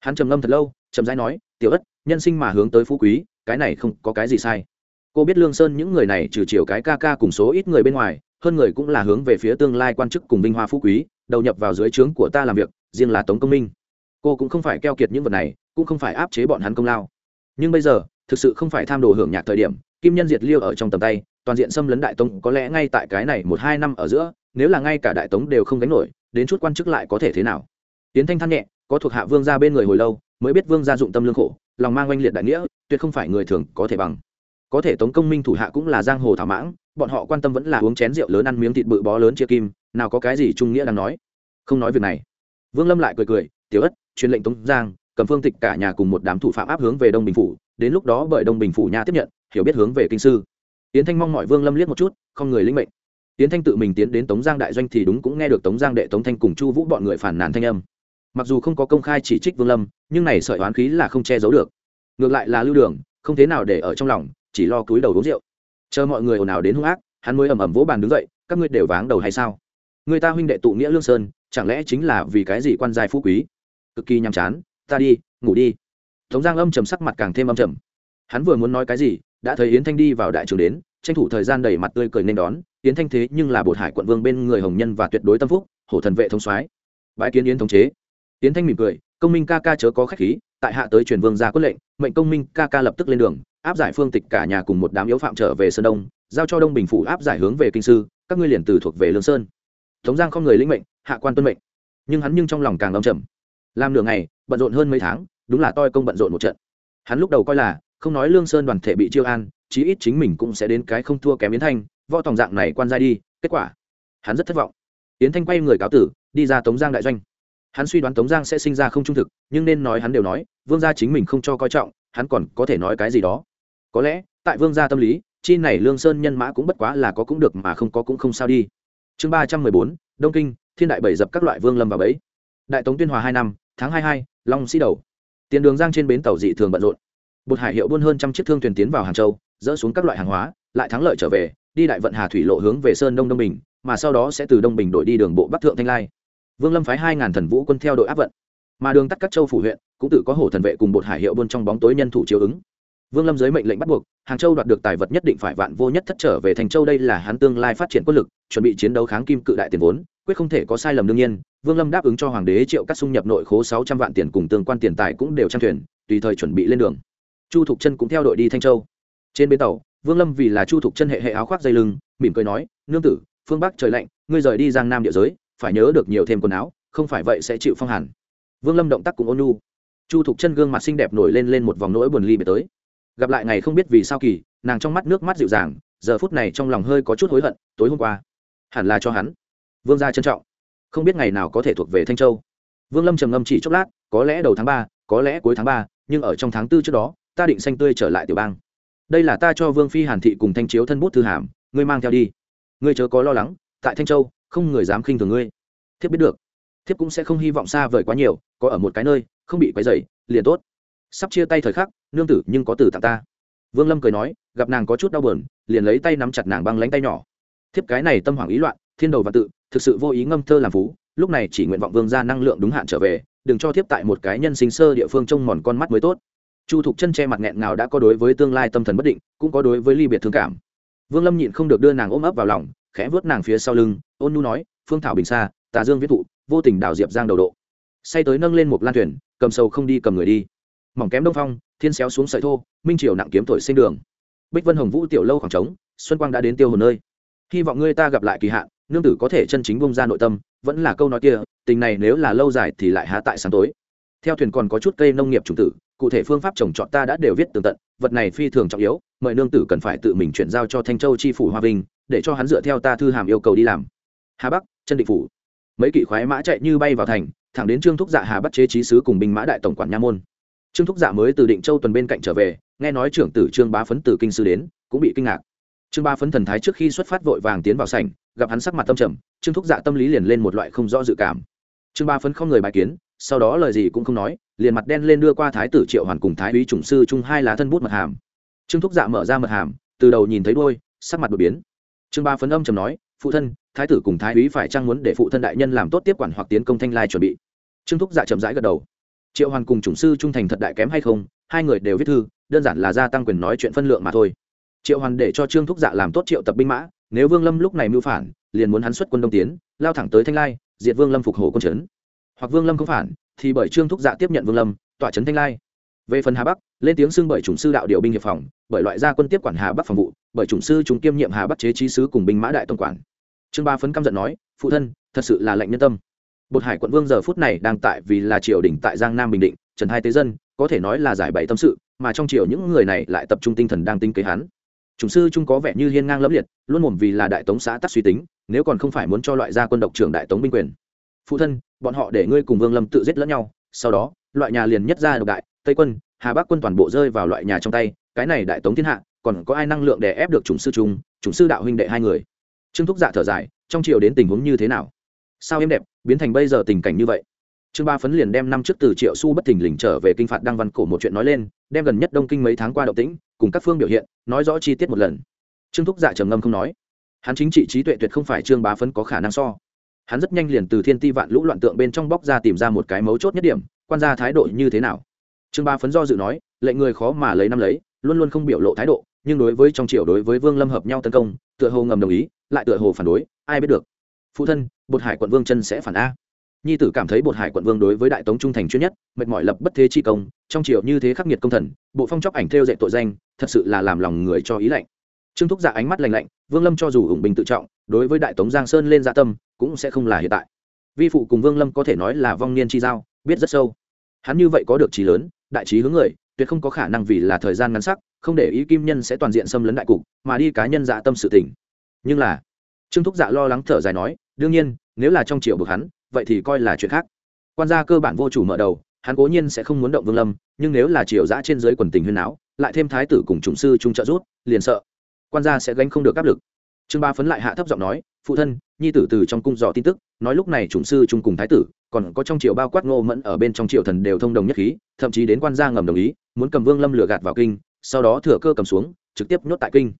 Hắn trầm ngâm thật lâu, chậm rãi nói, tiểu ất, nhân sinh mà hướng tới phú quý, cái này không có cái gì sai. Cô biết lương sơn những người này trừ chiều cái ca ca cùng số ít người bên ngoài hơn người cũng là hướng về phía tương lai quan chức cùng binh hoa phú quý, đầu nhập vào dưới trướng của ta làm việc, riêng là tống công minh. Cô cũng không phải keo kiệt những vật này, cũng không phải áp chế bọn hắn công lao. Nhưng bây giờ, thực sự không phải tham đồ hưởng nhạc thời điểm, kim nhân diệt liêu ở trong tầm tay, toàn diện xâm lấn đại tống có lẽ ngay tại cái này một hai năm ở giữa, nếu là ngay cả đại tống đều không gánh nổi, đến chút quan chức lại có thể thế nào? Tiến thanh than nhẹ, có thuộc hạ vương gia bên người hồi lâu, mới biết vương gia dụng tâm lương khổ, lòng mang oanh liệt đại nghĩa, tuyệt không phải người thường có thể bằng. Có thể tống công minh thủ hạ cũng là giang hồ thảo mãng bọn họ quan tâm vẫn là uống chén rượu lớn ăn miếng thịt bự bó lớn chia kim, nào có cái gì trung nghĩa đang nói. Không nói việc này. Vương lâm lại cười cười, tiểu ất, truyền lệnh tống giang, cầm phương tịch cả nhà cùng một đám thủ phạm áp hướng về đông bình phủ, đến lúc đó bởi đông bình phủ nha tiếp nhận, hiểu biết hướng về kinh sư. Tiến thanh mong mọi vương lâm liếc một chút, không người linh mệnh. Tiến thanh tự mình tiến đến tống giang đại doanh thì đúng cũng nghe được tống giang đệ tống thanh cùng chu vũ bọn người phản nàn thanh âm. Mặc dù không có công khai chỉ trích vương lâm, nhưng này sợi oán khí là không che giấu được. Ngược lại là lưu đường, không thế nào để ở trong lòng, chỉ lo cúi đầu uống rượu chờ mọi người ồn ào đến hung ác, hắn mới ầm ầm vỗ bàn đứng dậy, các ngươi đều váng đầu hay sao? Người ta huynh đệ tụ nghĩa lương sơn, chẳng lẽ chính là vì cái gì quan giai phú quý? Cực kỳ nhàm chán, ta đi, ngủ đi. Tống giang âm trầm sắc mặt càng thêm âm trầm. Hắn vừa muốn nói cái gì, đã thấy yến thanh đi vào đại trường đến, tranh thủ thời gian đẩy mặt tươi cười nên đón. Yến thanh thế nhưng là bột hải quận vương bên người hồng nhân và tuyệt đối tâm phúc, hổ thần vệ thống soái. Bãi kiến yến thống chế. Yến thanh mỉm cười công minh ca ca chớ có khách khí, tại hạ tới truyền vương ra quyết lệnh, mệnh công minh ca ca lập tức lên đường, áp giải phương tịch cả nhà cùng một đám yếu phạm trở về sơn đông, giao cho đông bình phủ áp giải hướng về kinh sư, các ngươi liền từ thuộc về lương sơn. Tống giang không người lĩnh mệnh, hạ quan tuân mệnh. Nhưng hắn nhưng trong lòng càng âm trầm. Làm nửa ngày, bận rộn hơn mấy tháng, đúng là toi công bận rộn một trận. Hắn lúc đầu coi là, không nói lương sơn đoàn thể bị chiêu an, chí ít chính mình cũng sẽ đến cái không thua kém yến thanh, võ tòng dạng này quan giai đi, kết quả, hắn rất thất vọng. Yến thanh quay người cáo tử, đi ra tống giang đại doanh hắn suy đoán tống giang sẽ sinh ra không trung thực, nhưng nên nói hắn đều nói, vương gia chính mình không cho coi trọng, hắn còn có thể nói cái gì đó. Có lẽ, tại vương gia tâm lý, chi này lương sơn nhân mã cũng bất quá là có cũng được mà không có cũng không sao đi. Chương ba trăm mười bốn, đông kinh, thiên đại bảy dập các loại vương lâm và bẫy. Đại tống tuyên hòa hai năm, tháng hai hai, long sĩ đầu. Tiền đường giang trên bến tàu dị thường bận rộn. Bột hải hiệu buôn hơn trăm chiếc thương thuyền tiến vào hàng châu, dỡ xuống các loại hàng hóa, lại thắng lợi trở về, đi đại vận hà thủy lộ hướng về sơn đông đông bình, mà sau đó sẽ từ đông bình đổi đi đường bộ bắc thượng thanh lai vương lâm phái hai ngàn thần vũ quân theo đội áp vận. Mà đường tắt các châu phủ huyện, cũng tự có hổ thần vệ cùng bột hải hiệu buôn trong bóng tối nhân thủ chiếu ứng. Vương lâm dưới mệnh lệnh bắt buộc, hàng châu đoạt được tài vật nhất định phải vạn vô nhất thất trở về thành châu đây là hắn tương lai phát triển quân lực, chuẩn bị chiến đấu kháng kim cự đại tiền vốn, quyết không thể có sai lầm đương nhiên. Vương lâm đáp ứng cho hoàng đế triệu các xung nhập nội khố sáu trăm vạn tiền cùng tương quan tiền tài cũng đều trang thuyền, tùy thời chuẩn bị lên đường. Chu thục chân cũng theo đội đi thanh châu. Trên bến tàu, vương lâm vì là chu thục chân hệ hệ áo khoác dây lưng, mỉm cười nói, nương tử, phương bắc trời lạnh, ngươi rời đi giang nam địa giới phải nhớ được nhiều thêm quần áo, không phải vậy sẽ chịu phong hàn. Vương lâm động tác cũng ôn nhu. Chu thục chân gương mặt xinh đẹp nổi lên lên một vòng nỗi buồn ly biệt tới. Gặp lại ngày không biết vì sao kỳ, nàng trong mắt nước mắt dịu dàng, giờ phút này trong lòng hơi có chút hối hận, tối hôm qua, hẳn là cho hắn. Vương gia trân trọng. Không biết ngày nào có thể thuộc về thanh châu. Vương lâm trầm ngâm chỉ chốc lát, có lẽ đầu tháng ba, có lẽ cuối tháng ba, nhưng ở trong tháng tư trước đó, ta định xanh tươi trở lại tiểu bang. Đây là ta cho vương phi hàn thị cùng thanh chiếu thân bút thư hàm, ngươi mang theo đi. Ngươi chớ có lo lắng, tại thanh châu không người dám khinh thường ngươi. Thiếp biết được, thiếp cũng sẽ không hy vọng xa vời quá nhiều, có ở một cái nơi, không bị quấy dày liền tốt. Sắp chia tay thời khắc, nương tử nhưng có tử tặng ta. Vương lâm cười nói, gặp nàng có chút đau buồn, liền lấy tay nắm chặt nàng băng lánh tay nhỏ. Thiếp cái này tâm hoảng ý loạn, thiên đầu và tự, thực sự vô ý ngâm thơ làm phú, lúc này chỉ nguyện vọng vương ra năng lượng đúng hạn trở về, đừng cho thiếp tại một cái nhân sinh sơ địa phương trông mòn con mắt mới tốt. Chu thục chân che mặt nghẹn ngào đã có đối với tương lai tâm thần bất định, cũng có đối với ly biệt thương cảm. Vương lâm nhịn không được đưa nàng ôm ấp vào lòng, khẽ vớt nàng phía sau lưng ôn nu nói, phương thảo bình xa tà dương viết thụ, vô tình đào diệp giang đầu độ. Say tới nâng lên một lan thuyền, cầm sầu không đi cầm người đi. Mỏng kém đông phong, thiên xéo xuống sợi thô, minh triều nặng kiếm thổi sinh đường. Bích vân hồng vũ tiểu lâu khoảng trống, xuân quang đã đến tiêu hồn nơi. Hy vọng ngươi ta gặp lại kỳ hạn, nương tử có thể chân chính bông ra nội tâm, vẫn là câu nói kia, tình này nếu là lâu dài thì lại há tại sáng tối. Theo thuyền còn có chút cây nông nghiệp trùng tử, cụ thể phương pháp trồng trọt ta đã đều viết tường tận, vật này phi thường trọng yếu, mời nương tử cần phải tự mình chuyển giao cho thanh châu chi phủ hoa vinh, để cho hắn dựa theo ta thư hàm yêu cầu đi làm hà bắc chân định phủ mấy kỵ khoái mã chạy như bay vào thành thẳng đến trương thúc dạ hà bắt chế trí sứ cùng binh mã đại tổng quản nha môn trương thúc dạ mới từ định châu tuần bên cạnh trở về nghe nói trưởng tử trương bá phấn từ kinh sư đến cũng bị kinh ngạc trương bá phấn thần thái trước khi xuất phát vội vàng tiến vào sảnh gặp hắn sắc mặt tâm trầm trương thúc dạ tâm lý liền lên một loại không rõ dự cảm trương bá phấn không người bài kiến sau đó lời gì cũng không nói liền mặt đen lên đưa qua thái tử triệu hoàn cùng thái úy chủng sư chung hai lá thân bút mật hàm trương thúc dạ mở ra mật hàm từ đầu nhìn thấy đôi sắc mặt đột biến trương ba phấn âm trầm nói phụ thân thái tử cùng thái úy phải trang muốn để phụ thân đại nhân làm tốt tiếp quản hoặc tiến công thanh lai chuẩn bị? Trương thúc dạ chậm rãi gật đầu. Triệu hoàn cùng chủng sư trung thành thật đại kém hay không, hai người đều viết thư, đơn giản là gia tăng quyền nói chuyện phân lượng mà thôi. Triệu hoàn để cho trương thúc dạ làm tốt triệu tập binh mã, nếu vương lâm lúc này mưu phản, liền muốn hắn xuất quân đông tiến, lao thẳng tới thanh lai, diệt vương lâm phục hồ quân trấn. Hoặc vương lâm không phản, thì bởi trương thúc dạ tiếp nhận vương lâm tỏa trấn thanh lai. Về phần hà bắc, lên tiếng xưng bởi chủng sư đạo điều binh hiệp phòng, bởi loại gia quân tiếp quản hà bắc phòng vụ, bởi chủng sư chúng kiêm nhiệm hà bắc chế trí sứ cùng binh mã đại tổng quản trương ba phấn căm giận nói, phụ thân, thật sự là lệnh nhân tâm. Bột hải quận vương giờ phút này đang tại vì là triều đình tại giang nam bình định, trần hai tế dân, có thể nói là giải bày tâm sự, mà trong triều những người này lại tập trung tinh thần đang tinh kế hắn. Chủng sư trung có vẻ như hiên ngang lẫm liệt, luôn mồm vì là đại tống xã tắc suy tính, nếu còn không phải muốn cho loại gia quân độc trưởng đại tống binh quyền. Phụ thân, bọn họ để ngươi cùng vương lâm tự giết lẫn nhau, sau đó, loại nhà liền nhất ra độc đại, tây quân, hà bắc quân toàn bộ rơi vào loại nhà trong tay, cái này đại tống thiên hạ, còn có ai năng lượng để ép được chủng sư trung, chủng sư đạo huynh đệ hai người? Trương thúc dạ thở dài, trong triều đến tình huống như thế nào? Sao em đẹp, biến thành bây giờ tình cảnh như vậy? Trương ba phấn liền đem năm trước từ triệu su bất thình lình trở về kinh phạt đăng văn cổ một chuyện nói lên, đem gần nhất đông kinh mấy tháng qua động tĩnh, cùng các phương biểu hiện, nói rõ chi tiết một lần. Trương thúc dạ trầm ngâm không nói. Hắn chính trị trí tuệ tuyệt không phải trương bá phấn có khả năng so. Hắn rất nhanh liền từ thiên ti vạn lũ loạn tượng bên trong bóc ra tìm ra một cái mấu chốt nhất điểm, quan gia thái độ như thế nào? Trương Bá phấn do dự nói, lệnh người khó mà lấy năm lấy, luôn luôn không biểu lộ thái độ nhưng đối với trong triều đối với vương lâm hợp nhau tấn công, tựa hồ ngầm đồng ý, lại tựa hồ phản đối, ai biết được. Phụ thân, bột hải quận vương chân sẽ phản a. Nhi tử cảm thấy bột hải quận vương đối với đại tống trung thành chuyên nhất, mệt mỏi lập bất thế chi công, trong triều như thế khắc nghiệt công thần, bộ phong chóc ảnh theo dạy tội danh, thật sự là làm lòng người cho ý lạnh. Trương thúc dạ ánh mắt lành lạnh, vương lâm cho dù ủng bình tự trọng, đối với đại tống giang sơn lên dạ tâm, cũng sẽ không là hiện tại. Vi phụ cùng vương lâm có thể nói là vong niên chi giao, biết rất sâu. Hắn như vậy có được trí lớn, đại trí hướng người tuyệt không có khả năng vì là thời gian ngắn sắc, không để ý kim nhân sẽ toàn diện xâm lấn đại cục, mà đi cá nhân dạ tâm sự tỉnh nhưng là, trương thúc dạ lo lắng thở dài nói, đương nhiên, nếu là trong triệu bực hắn, vậy thì coi là chuyện khác. Quan gia cơ bản vô chủ mở đầu, hắn cố nhiên sẽ không muốn động vương lâm, nhưng nếu là triều giã trên dưới quần tình huyên áo lại thêm thái tử cùng chủng sư trung trợ rút liền sợ quan gia sẽ gánh không được áp lực. Trương ba phấn lại hạ thấp giọng nói, phụ thân nhi tử từ trong cung dò tin tức, nói lúc này chủng sư trung cùng thái tử, còn có trong triều bao quát ngô mẫn ở bên trong triều thần đều thông đồng nhất khí, thậm chí đến quan gia ngầm đồng ý, muốn cầm vương lâm lừa gạt vào kinh, sau đó thừa cơ cầm xuống, trực tiếp nhốt tại kinh.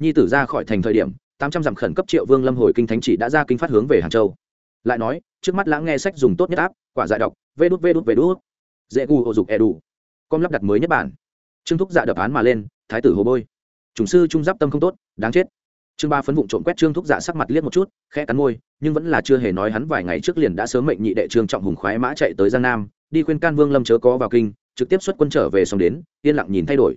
Nhi tử ra khỏi thành thời điểm, tám trăm dặm khẩn cấp triệu vương lâm hồi kinh thánh chỉ đã ra kinh phát hướng về hàng châu. Lại nói, trước mắt lãng nghe sách dùng tốt nhất áp, quả giải đọc, vê đút vê đút vê đút. Dễ gu hộ dục e đủ. Com lắp đặt mới nhất bản. Trương thúc dạ đập án mà lên, thái tử hồ bôi. Chủng sư trung giáp tâm không tốt, đáng chết trương ba phấn vụng trộm quét trương thúc dạ sắc mặt liếc một chút, khẽ cắn môi, nhưng vẫn là chưa hề nói hắn vài ngày trước liền đã sớm mệnh nhị đệ trương trọng hùng khoái mã chạy tới giang nam, đi khuyên can vương lâm chớ có vào kinh, trực tiếp xuất quân trở về xong đến, yên lặng nhìn thay đổi.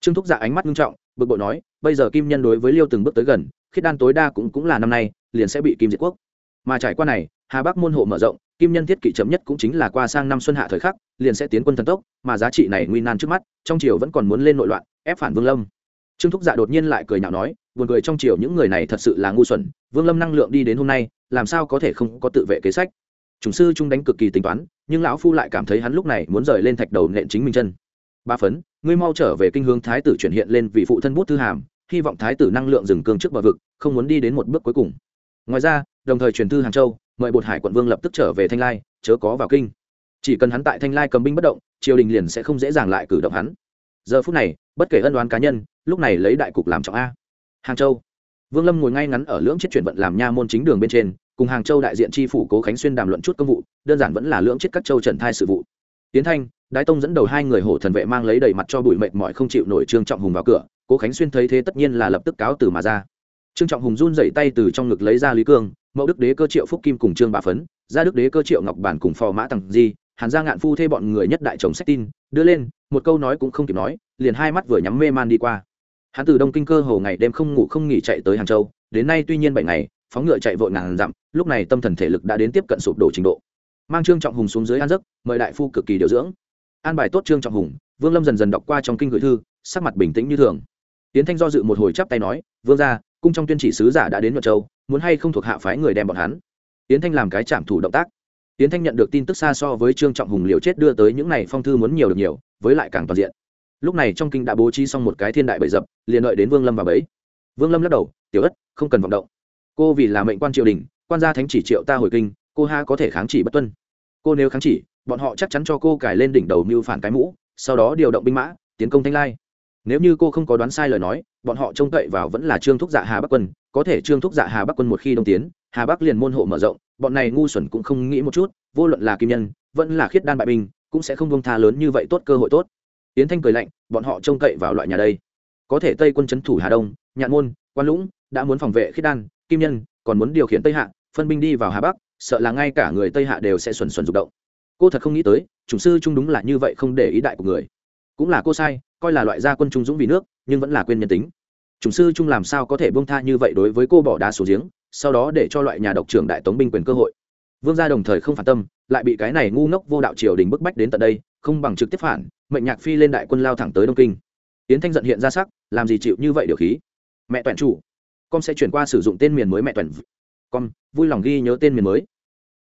Trương thúc dạ ánh mắt nghiêm trọng, bực bội nói, bây giờ kim nhân đối với liêu từng bước tới gần, khiết đan tối đa cũng cũng là năm nay, liền sẽ bị kim diệt quốc. Mà trải qua này, hà bắc môn hộ mở rộng, kim nhân thiết kỵ chậm nhất cũng chính là qua sang năm xuân hạ thời khắc, liền sẽ tiến quân thần tốc, mà giá trị này nguy nan trước mắt, trong triều vẫn còn muốn lên nội loạn, ép phản vương lâm trương thúc dạ đột nhiên lại cười nhạo nói, buồn cười trong chiều những người này thật sự là ngu xuẩn, vương lâm năng lượng đi đến hôm nay, làm sao có thể không có tự vệ kế sách? Chủng sư trung đánh cực kỳ tính toán, nhưng lão phu lại cảm thấy hắn lúc này muốn rời lên thạch đầu nện chính mình chân. Ba phấn, ngươi mau trở về kinh hướng thái tử chuyển hiện lên vị phụ thân bút thư hàm, hy vọng thái tử năng lượng dừng cương trước bờ vực, không muốn đi đến một bước cuối cùng. Ngoài ra, đồng thời truyền thư hàng châu, mời bột hải quận vương lập tức trở về thanh lai, chớ có vào kinh. Chỉ cần hắn tại thanh lai cầm binh bất động, triều đình liền sẽ không dễ dàng lại cử động hắn. Giờ phút này, bất kể ân đoán cá nhân lúc này lấy đại cục làm trọng a. Hàng châu. Vương lâm ngồi ngay ngắn ở lưỡng chiếc chuyển vận làm nha môn chính đường bên trên, cùng hàng châu đại diện tri phủ cố khánh xuyên đàm luận chút công vụ, đơn giản vẫn là lưỡng chiếc các châu trần thai sự vụ. Tiến thanh, đái tông dẫn đầu hai người hổ thần vệ mang lấy đầy mặt cho bụi mệt mỏi không chịu nổi trương trọng hùng vào cửa, cố khánh xuyên thấy thế tất nhiên là lập tức cáo từ mà ra. Trương trọng hùng run dậy tay từ trong ngực lấy ra lý cương mẫu đức đế cơ triệu phúc kim cùng trương bà phấn, gia đức đế cơ triệu ngọc bản cùng phò mã tằng di, hàn gia ngạn phu thê bọn người nhất đại chồng sách tin, đưa lên, một câu nói cũng không kịp nói, liền hai mắt vừa nhắm mê man đi qua hắn từ đông kinh cơ hồ ngày đêm không ngủ không nghỉ chạy tới hàng châu, đến nay tuy nhiên bảy ngày, phóng ngựa chạy vội ngàn dặm, lúc này tâm thần thể lực đã đến tiếp cận sụp đổ trình độ. Mang trương trọng hùng xuống dưới an giấc, mời đại phu cực kỳ điều dưỡng. An bài tốt trương trọng hùng, vương lâm dần dần đọc qua trong kinh gửi thư, sắc mặt bình tĩnh như thường. Tiến thanh do dự một hồi chắp tay nói, vương ra cung trong tuyên chỉ sứ giả đã đến nhuận châu, muốn hay không thuộc hạ phái người đem bọn hắn? Tiến thanh làm cái trảm thủ động tác. Tiến thanh nhận được tin tức xa so với trương trọng hùng liều chết đưa tới những này phong thư muốn nhiều được nhiều, với lại càng toàn diện lúc này trong kinh đã bố trí xong một cái thiên đại bẫy dập, liền đợi đến vương lâm và bẫy. Vương lâm lắc đầu, tiểu ất, không cần vọng động. Cô vì là mệnh quan triều đình, quan gia thánh chỉ triệu ta hồi kinh, cô ha có thể kháng chỉ bất tuân. Cô nếu kháng chỉ, bọn họ chắc chắn cho cô cài lên đỉnh đầu mưu phản cái mũ, sau đó điều động binh mã, tiến công thanh lai. Nếu như cô không có đoán sai lời nói, bọn họ trông cậy vào vẫn là trương thúc dạ hà bắc quân, có thể trương thúc dạ hà bắc quân một khi đông tiến, hà bắc liền môn hộ mở rộng, bọn này ngu xuẩn cũng không nghĩ một chút, vô luận là kim nhân, vẫn là khiết đan bại binh, cũng sẽ không bông tha lớn như vậy tốt cơ hội tốt yến thanh cười lạnh, bọn họ trông cậy vào loại nhà đây. Có thể tây quân c thủ hà đông, nhạn môn, quan lũng đã muốn phòng vệ khiết đan, kim nhân còn muốn điều khiển tây hạ, phân binh đi vào hà bắc, sợ là ngay cả người tây hạ đều sẽ xuẩn xuẩn rụng động. Cô thật không nghĩ tới, chủng sư trung đúng là như vậy không để ý đại của người. Cũng là cô sai, coi là loại gia quân trung dũng vì nước, nhưng vẫn là quên nhân tính. Chủng sư trung làm sao có thể bông tha như vậy đối với cô bỏ đá xuống giếng, sau đó để cho loại nhà độc trưởng đại tống binh quyền cơ hội. Vương gia đồng thời không phản tâm, lại bị cái này ngu ngốc vô đạo triều đình bức bách đến tận đây, không bằng trực tiếp phản mệnh nhạc phi lên đại quân lao thẳng tới đông kinh. Yến thanh giận hiện ra sắc, làm gì chịu như vậy điều khí? Mẹ toàn chủ, con sẽ chuyển qua sử dụng tên miền mới mẹ toàn con, vui lòng ghi nhớ tên miền mới.